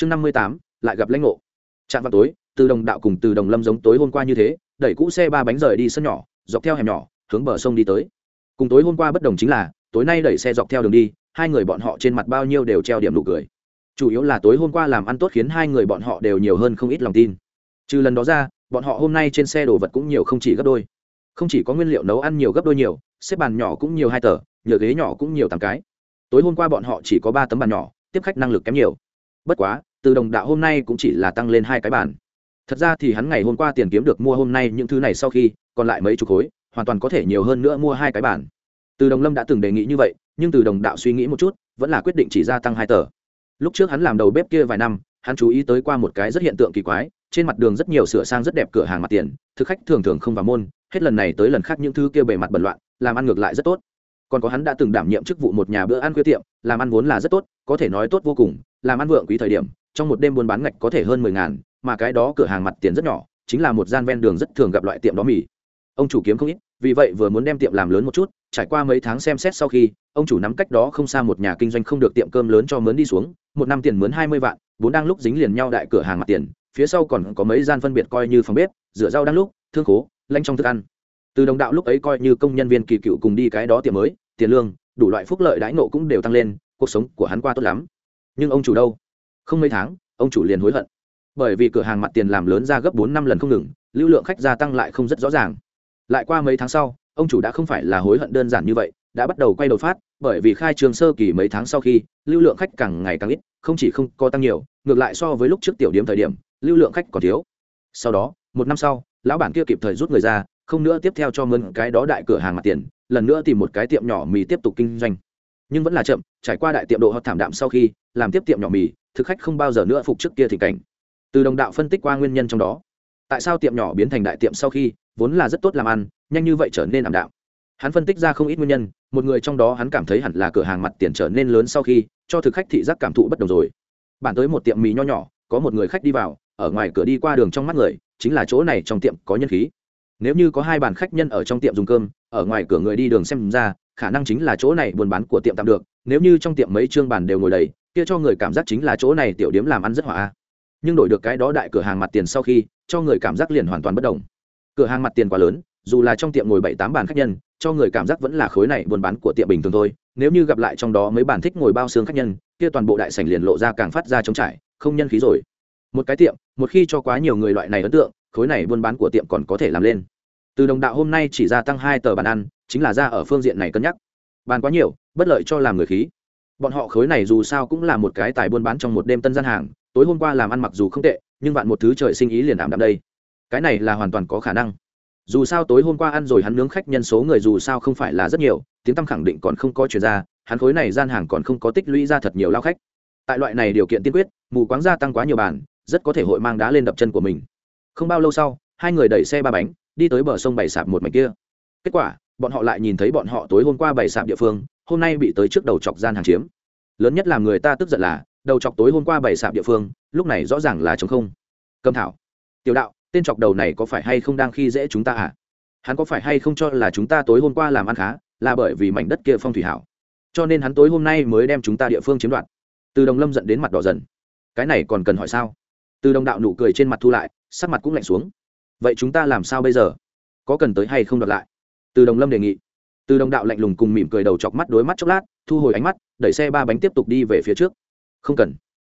chương năm mươi tám, lại gặp lãnh ngộ. Trạm vào tối, từ đồng đạo cùng từ đồng lâm giống tối hôm qua như thế, đẩy cũ xe ba bánh rời đi sân nhỏ, dọc theo hẻm nhỏ, hướng bờ sông đi tới. Cùng tối hôm qua bất đồng chính là, tối nay đẩy xe dọc theo đường đi, hai người bọn họ trên mặt bao nhiêu đều treo điểm nụ cười. Chủ yếu là tối hôm qua làm ăn tốt khiến hai người bọn họ đều nhiều hơn không ít lòng tin. Trừ lần đó ra, bọn họ hôm nay trên xe đồ vật cũng nhiều không chỉ gấp đôi. Không chỉ có nguyên liệu nấu ăn nhiều gấp đôi nhiều, xếp bàn nhỏ cũng nhiều hai tờ, nhựa ghế nhỏ cũng nhiều tám cái. Tối hôm qua bọn họ chỉ có ba tấm bàn nhỏ, tiếp khách năng lực kém nhiều. Bất quá từ đồng đạo hôm nay cũng chỉ là tăng lên hai cái bàn. Thật ra thì hắn ngày hôm qua tiền kiếm được mua hôm nay những thứ này sau khi, còn lại mấy chục khối, hoàn toàn có thể nhiều hơn nữa mua hai cái bàn. Từ đồng lâm đã từng đề nghị như vậy, nhưng từ đồng đạo suy nghĩ một chút, vẫn là quyết định chỉ gia tăng hai tờ. Lúc trước hắn làm đầu bếp kia vài năm, hắn chú ý tới qua một cái rất hiện tượng kỳ quái, trên mặt đường rất nhiều sửa sang rất đẹp cửa hàng mặt tiền, thực khách thường thường không vào môn, hết lần này tới lần khác những thứ kia bề mặt bẩn loạn, làm ăn ngược lại rất tốt. Còn có hắn đã từng đảm nhiệm chức vụ một nhà bữa ăn khuya tiệm, làm ăn vốn là rất tốt, có thể nói tốt vô cùng, làm ăn vượng quý thời điểm trong một đêm buôn bán ngạch có thể hơn mười ngàn, mà cái đó cửa hàng mặt tiền rất nhỏ, chính là một gian ven đường rất thường gặp loại tiệm đó mì. Ông chủ kiếm không ít, vì vậy vừa muốn đem tiệm làm lớn một chút, trải qua mấy tháng xem xét sau khi, ông chủ nắm cách đó không xa một nhà kinh doanh không được tiệm cơm lớn cho mướn đi xuống, một năm tiền mướn hai mươi vạn vốn đang lúc dính liền nhau đại cửa hàng mặt tiền, phía sau còn có mấy gian phân biệt coi như phòng bếp, rửa rau đang lúc, thương khố, lanh trong thức ăn. Từ đồng đạo lúc ấy coi như công nhân viên kỳ cựu cùng đi cái đó tiệm mới, tiền lương, đủ loại phúc lợi đãi nộ cũng đều tăng lên, cuộc sống của hắn qua tốt lắm. Nhưng ông chủ đâu? Không mấy tháng, ông chủ liền hối hận. Bởi vì cửa hàng mặt tiền làm lớn ra gấp bốn năm lần không ngừng, lưu lượng khách gia tăng lại không rất rõ ràng. Lại qua mấy tháng sau, ông chủ đã không phải là hối hận đơn giản như vậy, đã bắt đầu quay đầu phát, bởi vì khai trường sơ kỳ mấy tháng sau khi, lưu lượng khách càng ngày càng ít, không chỉ không có tăng nhiều, ngược lại so với lúc trước tiểu điểm thời điểm, lưu lượng khách còn thiếu. Sau đó, một năm sau, lão bản kia kịp thời rút người ra, không nữa tiếp theo cho mướn cái đó đại cửa hàng mặt tiền, lần nữa tìm một cái tiệm nhỏ mì tiếp tục kinh doanh. Nhưng vẫn là chậm, trải qua đại tiệm độ họ thảm đạm sau khi, làm tiếp tiệm nhỏ mì thực khách không bao giờ nữa phục trước kia thì cảnh. Từ đồng đạo phân tích qua nguyên nhân trong đó. Tại sao tiệm nhỏ biến thành đại tiệm sau khi, vốn là rất tốt làm ăn, nhanh như vậy trở nên ảm đạm. Hắn phân tích ra không ít nguyên nhân, một người trong đó hắn cảm thấy hẳn là cửa hàng mặt tiền trở nên lớn sau khi, cho thực khách thị giác cảm thụ bất đồng rồi. Bản tới một tiệm mì nho nhỏ, có một người khách đi vào, ở ngoài cửa đi qua đường trong mắt người, chính là chỗ này trong tiệm có nhân khí. Nếu như có hai bàn khách nhân ở trong tiệm dùng cơm, ở ngoài cửa người đi đường xem ra, khả năng chính là chỗ này buôn bán của tiệm tạm được, nếu như trong tiệm mấy chương bàn đều ngồi đầy kia cho người cảm giác chính là chỗ này tiểu điếm làm ăn rất hòa nhưng đổi được cái đó đại cửa hàng mặt tiền sau khi, cho người cảm giác liền hoàn toàn bất đồng. Cửa hàng mặt tiền quá lớn, dù là trong tiệm ngồi bảy tám bàn khách nhân, cho người cảm giác vẫn là khối này buôn bán của tiệm bình thường thôi. Nếu như gặp lại trong đó mấy bàn thích ngồi bao xương khách nhân, kia toàn bộ đại sảnh liền lộ ra càng phát ra trống trải, không nhân khí rồi. Một cái tiệm, một khi cho quá nhiều người loại này ấn tượng, khối này buôn bán của tiệm còn có thể làm lên. Từ đồng đạo hôm nay chỉ ra tăng hai tờ bàn ăn, chính là ra ở phương diện này cân nhắc. Bàn quá nhiều, bất lợi cho làm người khí bọn họ khối này dù sao cũng là một cái tài buôn bán trong một đêm tân gian hàng, tối hôm qua làm ăn mặc dù không tệ, nhưng vạn một thứ trời sinh ý liền ảm đạm đây. Cái này là hoàn toàn có khả năng. Dù sao tối hôm qua ăn rồi hắn nướng khách nhân số người dù sao không phải là rất nhiều, tiếng tăm khẳng định còn không có chuyển ra, hắn khối này gian hàng còn không có tích lũy ra thật nhiều lao khách. Tại loại này điều kiện tiên quyết, mù quáng gia tăng quá nhiều bàn, rất có thể hội mang đá lên đập chân của mình. Không bao lâu sau, hai người đẩy xe ba bánh, đi tới bờ sông bày sạp một mảnh kia. Kết quả, bọn họ lại nhìn thấy bọn họ tối hôm qua bày sạp địa phương hôm nay bị tới trước đầu chọc gian hàng chiếm. Lớn nhất làm người ta tức giận là, đầu chọc tối hôm qua bày sạp địa phương, lúc này rõ ràng là chống không. Cầm thảo. Tiểu đạo, tên chọc đầu này có phải hay không đang khi dễ chúng ta à? Hắn có phải hay không cho là chúng ta tối hôm qua làm ăn khá, là bởi vì mảnh đất kia phong thủy hảo? Cho nên hắn tối hôm nay mới đem chúng ta địa phương chiếm đoạt. Từ đồng lâm dẫn đến mặt đỏ dần. Cái này còn cần hỏi sao? Từ đồng đạo nụ cười trên mặt thu lại, sắc mặt cũng lạnh xuống. Vậy chúng ta làm sao bây giờ? Có cần tới hay không đoạt lại? Từ đồng lâm đề nghị từ đồng đạo lạnh lùng cùng mỉm cười đầu chọc mắt đối mắt chốc lát, thu hồi ánh mắt, đẩy xe ba bánh tiếp tục đi về phía trước. Không cần.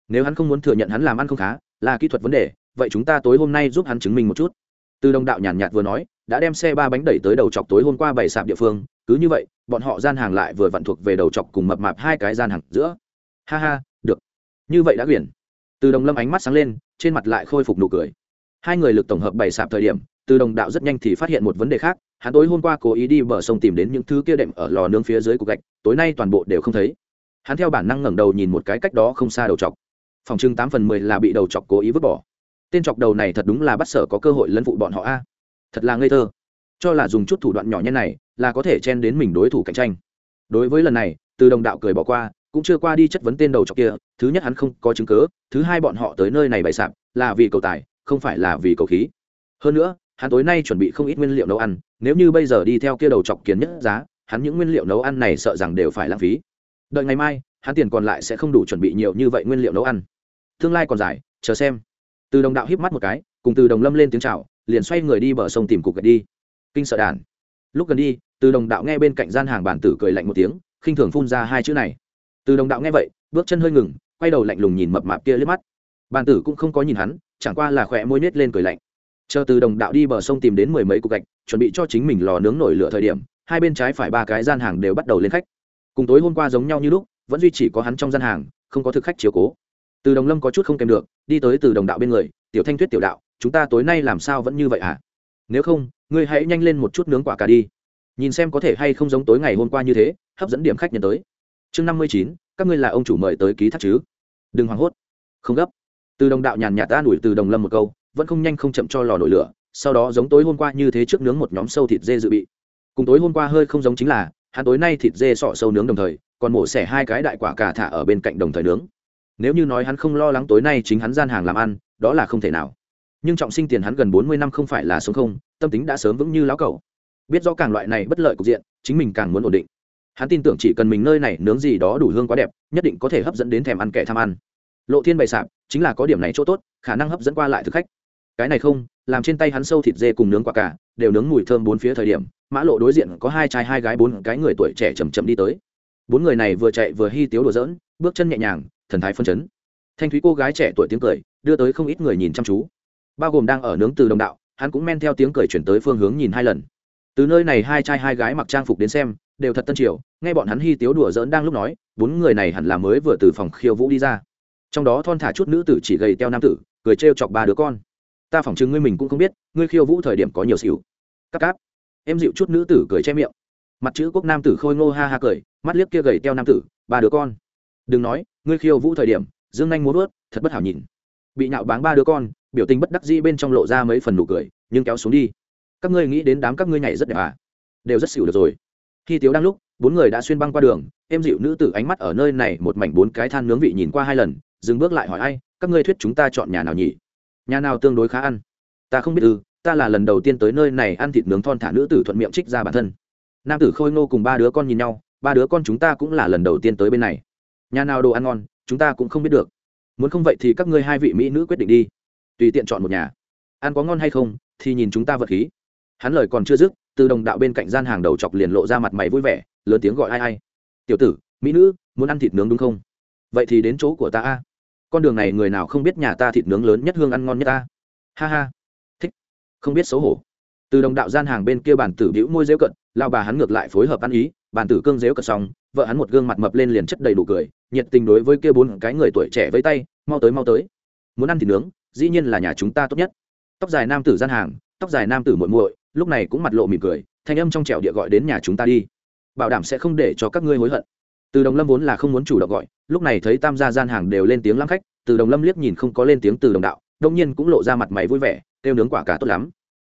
Nếu hắn không muốn thừa nhận hắn làm ăn không khá, là kỹ thuật vấn đề, vậy chúng ta tối hôm nay giúp hắn chứng minh một chút. Từ đồng đạo nhàn nhạt vừa nói, đã đem xe ba bánh đẩy tới đầu chọc tối hôm qua bảy sạp địa phương, cứ như vậy, bọn họ gian hàng lại vừa vặn thuộc về đầu chọc cùng mập mạp hai cái gian hàng giữa. Ha ha, được. Như vậy đã quyển. Từ đồng lâm ánh mắt sáng lên, trên mặt lại khôi phục nụ cười. Hai người lực tổng hợp bảy sạp thời điểm từ đồng đạo rất nhanh thì phát hiện một vấn đề khác, hắn tối hôm qua cố ý đi bờ sông tìm đến những thứ kia đệm ở lò nướng phía dưới cục gạch, tối nay toàn bộ đều không thấy. Hắn theo bản năng ngẩng đầu nhìn một cái cách đó không xa đầu chọc. Phòng trưng tám phần mười là bị đầu chọc cố ý vứt bỏ. Tên chọc đầu này thật đúng là bắt sở có cơ hội lấn phụ bọn họ a. Thật là ngây thơ. Cho là dùng chút thủ đoạn nhỏ nhen này là có thể chen đến mình đối thủ cạnh tranh. Đối với lần này, từ đồng đạo cười bỏ qua, cũng chưa qua đi chất vấn tên đầu chọc kia, thứ nhất hắn không có chứng cớ thứ hai bọn họ tới nơi này bày sạp, là vì cầu tài, không phải là vì cầu khí. Hơn nữa hắn tối nay chuẩn bị không ít nguyên liệu nấu ăn, nếu như bây giờ đi theo kia đầu chọc kiến nhất giá, hắn những nguyên liệu nấu ăn này sợ rằng đều phải lãng phí. Đợi ngày mai, hắn tiền còn lại sẽ không đủ chuẩn bị nhiều như vậy nguyên liệu nấu ăn. Tương lai còn dài, chờ xem. Từ đồng đạo híp mắt một cái, cùng từ đồng lâm lên tiếng chào, liền xoay người đi bờ sông tìm cục gạch đi. Kinh sợ đàn. Lúc gần đi, từ đồng đạo nghe bên cạnh gian hàng bản tử cười lạnh một tiếng, khinh thường phun ra hai chữ này. Từ đồng đạo nghe vậy, bước chân hơi ngừng, quay đầu lạnh lùng nhìn mập mạp kia liếc mắt. Bản tử cũng không có nhìn hắn, chẳng qua là khỏe môi nết lên cười lạnh chờ từ đồng đạo đi bờ sông tìm đến mười mấy cục gạch, chuẩn bị cho chính mình lò nướng nổi lửa thời điểm, hai bên trái phải ba cái gian hàng đều bắt đầu lên khách. Cùng tối hôm qua giống nhau như lúc, vẫn duy chỉ có hắn trong gian hàng, không có thực khách chiếu cố. Từ đồng lâm có chút không kèm được, đi tới từ đồng đạo bên người, tiểu thanh tuyết tiểu đạo, chúng ta tối nay làm sao vẫn như vậy hả? À? nếu không, ngươi hãy nhanh lên một chút nướng quả cà đi. Nhìn xem có thể hay không giống tối ngày hôm qua như thế, hấp dẫn điểm khách nhận tới. Chương năm mươi chín, các ngươi là ông chủ mời tới ký thác chứ? Đừng hoảng hốt. Không gấp. Từ đồng đạo nhàn nhạt ta đuổi từ đồng lâm một câu vẫn không nhanh không chậm cho lò nổi lửa, sau đó giống tối hôm qua như thế trước nướng một nhóm sâu thịt dê dự bị. Cùng tối hôm qua hơi không giống chính là, hắn tối nay thịt dê sọ sâu nướng đồng thời, còn mổ xẻ hai cái đại quả cà thả ở bên cạnh đồng thời nướng. Nếu như nói hắn không lo lắng tối nay chính hắn gian hàng làm ăn, đó là không thể nào. Nhưng trọng sinh tiền hắn gần bốn mươi năm không phải là sống không, tâm tính đã sớm vững như lão cầu biết rõ càng loại này bất lợi cục diện, chính mình càng muốn ổn định. Hắn tin tưởng chỉ cần mình nơi này nướng gì đó đủ hương quá đẹp, nhất định có thể hấp dẫn đến thèm ăn kẻ tham ăn. Lộ thiên bày sạp, chính là có điểm này chỗ tốt, khả năng hấp dẫn qua lại thực khách cái này không, làm trên tay hắn sâu thịt dê cùng nướng quả cả, đều nướng mùi thơm bốn phía thời điểm, mã lộ đối diện có hai trai hai gái bốn cái người tuổi trẻ chầm chậm đi tới. Bốn người này vừa chạy vừa hy tiếu đùa dỡn bước chân nhẹ nhàng, thần thái phân chấn. Thanh thúy cô gái trẻ tuổi tiếng cười, đưa tới không ít người nhìn chăm chú. Bao gồm đang ở nướng từ đồng đạo, hắn cũng men theo tiếng cười chuyển tới phương hướng nhìn hai lần. Từ nơi này hai trai hai gái mặc trang phục đến xem, đều thật tân triều, nghe bọn hắn hy tiếu đùa dỡn đang lúc nói, bốn người này hẳn là mới vừa từ phòng khiêu vũ đi ra. Trong đó thon thả chút nữ tử chỉ gầy teo nam tử, cười trêu chọc ba đứa con ta phỏng chừng ngươi mình cũng không biết, ngươi khiêu vũ thời điểm có nhiều xỉu. Các cáp. Em dịu chút nữ tử cười che miệng. Mặt chữ quốc nam tử khôi ngô ha ha cười, mắt liếc kia gầy teo nam tử, ba đứa con. Đừng nói, ngươi khiêu vũ thời điểm, dương anh muốn vớt thật bất hảo nhìn. Bị nhạo báng ba đứa con, biểu tình bất đắc dĩ bên trong lộ ra mấy phần nụ cười, nhưng kéo xuống đi. Các ngươi nghĩ đến đám các ngươi nhảy rất đẹp à? Đều rất xỉu được rồi. Khi tiếu đang lúc, bốn người đã xuyên băng qua đường, em dịu nữ tử ánh mắt ở nơi này một mảnh bốn cái than nướng vị nhìn qua hai lần, dừng bước lại hỏi ai, các ngươi thuyết chúng ta chọn nhà nào nhỉ? Nhà nào tương đối khá ăn? Ta không biết ư, ta là lần đầu tiên tới nơi này ăn thịt nướng thon thả nữ tử thuận miệng trích ra bản thân. Nam tử khôi ngô cùng ba đứa con nhìn nhau, ba đứa con chúng ta cũng là lần đầu tiên tới bên này. Nhà nào đồ ăn ngon, chúng ta cũng không biết được. Muốn không vậy thì các ngươi hai vị mỹ nữ quyết định đi. Tùy tiện chọn một nhà. Ăn có ngon hay không, thì nhìn chúng ta vật khí. Hắn lời còn chưa dứt, từ đồng đạo bên cạnh gian hàng đầu chọc liền lộ ra mặt mày vui vẻ, lớn tiếng gọi ai ai. Tiểu tử, mỹ nữ, muốn ăn thịt nướng đúng không? Vậy thì đến chỗ của ta a con đường này người nào không biết nhà ta thịt nướng lớn nhất hương ăn ngon nhất ta. Ha ha. Thích. Không biết xấu hổ. Từ đồng đạo gian hàng bên kia bản tử bĩu môi dễu cận lao bà hắn ngược lại phối hợp ăn ý, bản tử cương dễu cận xong, vợ hắn một gương mặt mập lên liền chất đầy đủ cười, nhiệt tình đối với kia bốn cái người tuổi trẻ với tay, mau tới mau tới. Muốn ăn thịt nướng, dĩ nhiên là nhà chúng ta tốt nhất. Tóc dài nam tử gian hàng, tóc dài nam tử muội muội, lúc này cũng mặt lộ mỉm cười, thanh âm trong trẻo địa gọi đến nhà chúng ta đi. Bảo đảm sẽ không để cho các ngươi hối hận từ đồng lâm vốn là không muốn chủ động gọi lúc này thấy tam gia gian hàng đều lên tiếng lắm khách từ đồng lâm liếc nhìn không có lên tiếng từ đồng đạo đông nhiên cũng lộ ra mặt mày vui vẻ kêu nướng quả cà tốt lắm.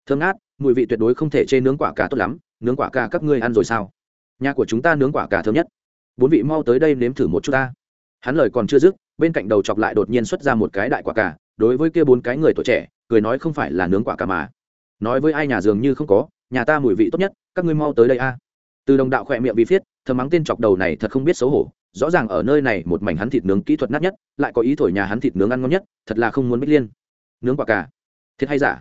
Thơm ngát, mùi vị tuyệt đối không thể chê nướng quả cà tốt lắm nướng quả cà các ngươi ăn rồi sao? Nhà của chúng ta nướng quả cà thơm nhất. Bốn vị mau tới đây nếm thử một chút ta. Hắn lời còn chưa dứt bên cạnh đầu chọc lại đột nhiên xuất ra một cái đại quả cà đối với kia bốn cái người tuổi trẻ cười nói không phải là nướng quả cà mà. Nói với ai nhà dường như không có nhà ta mùi vị tốt nhất các ngươi mau tới đây a từ đồng đạo khỏe miệng vì viết thầm mắng tên chọc đầu này thật không biết xấu hổ. Rõ ràng ở nơi này một mảnh hắn thịt nướng kỹ thuật nát nhất, lại có ý thổi nhà hắn thịt nướng ăn ngon nhất, thật là không muốn bích liên. Nướng quả cà. Thiệt hay giả?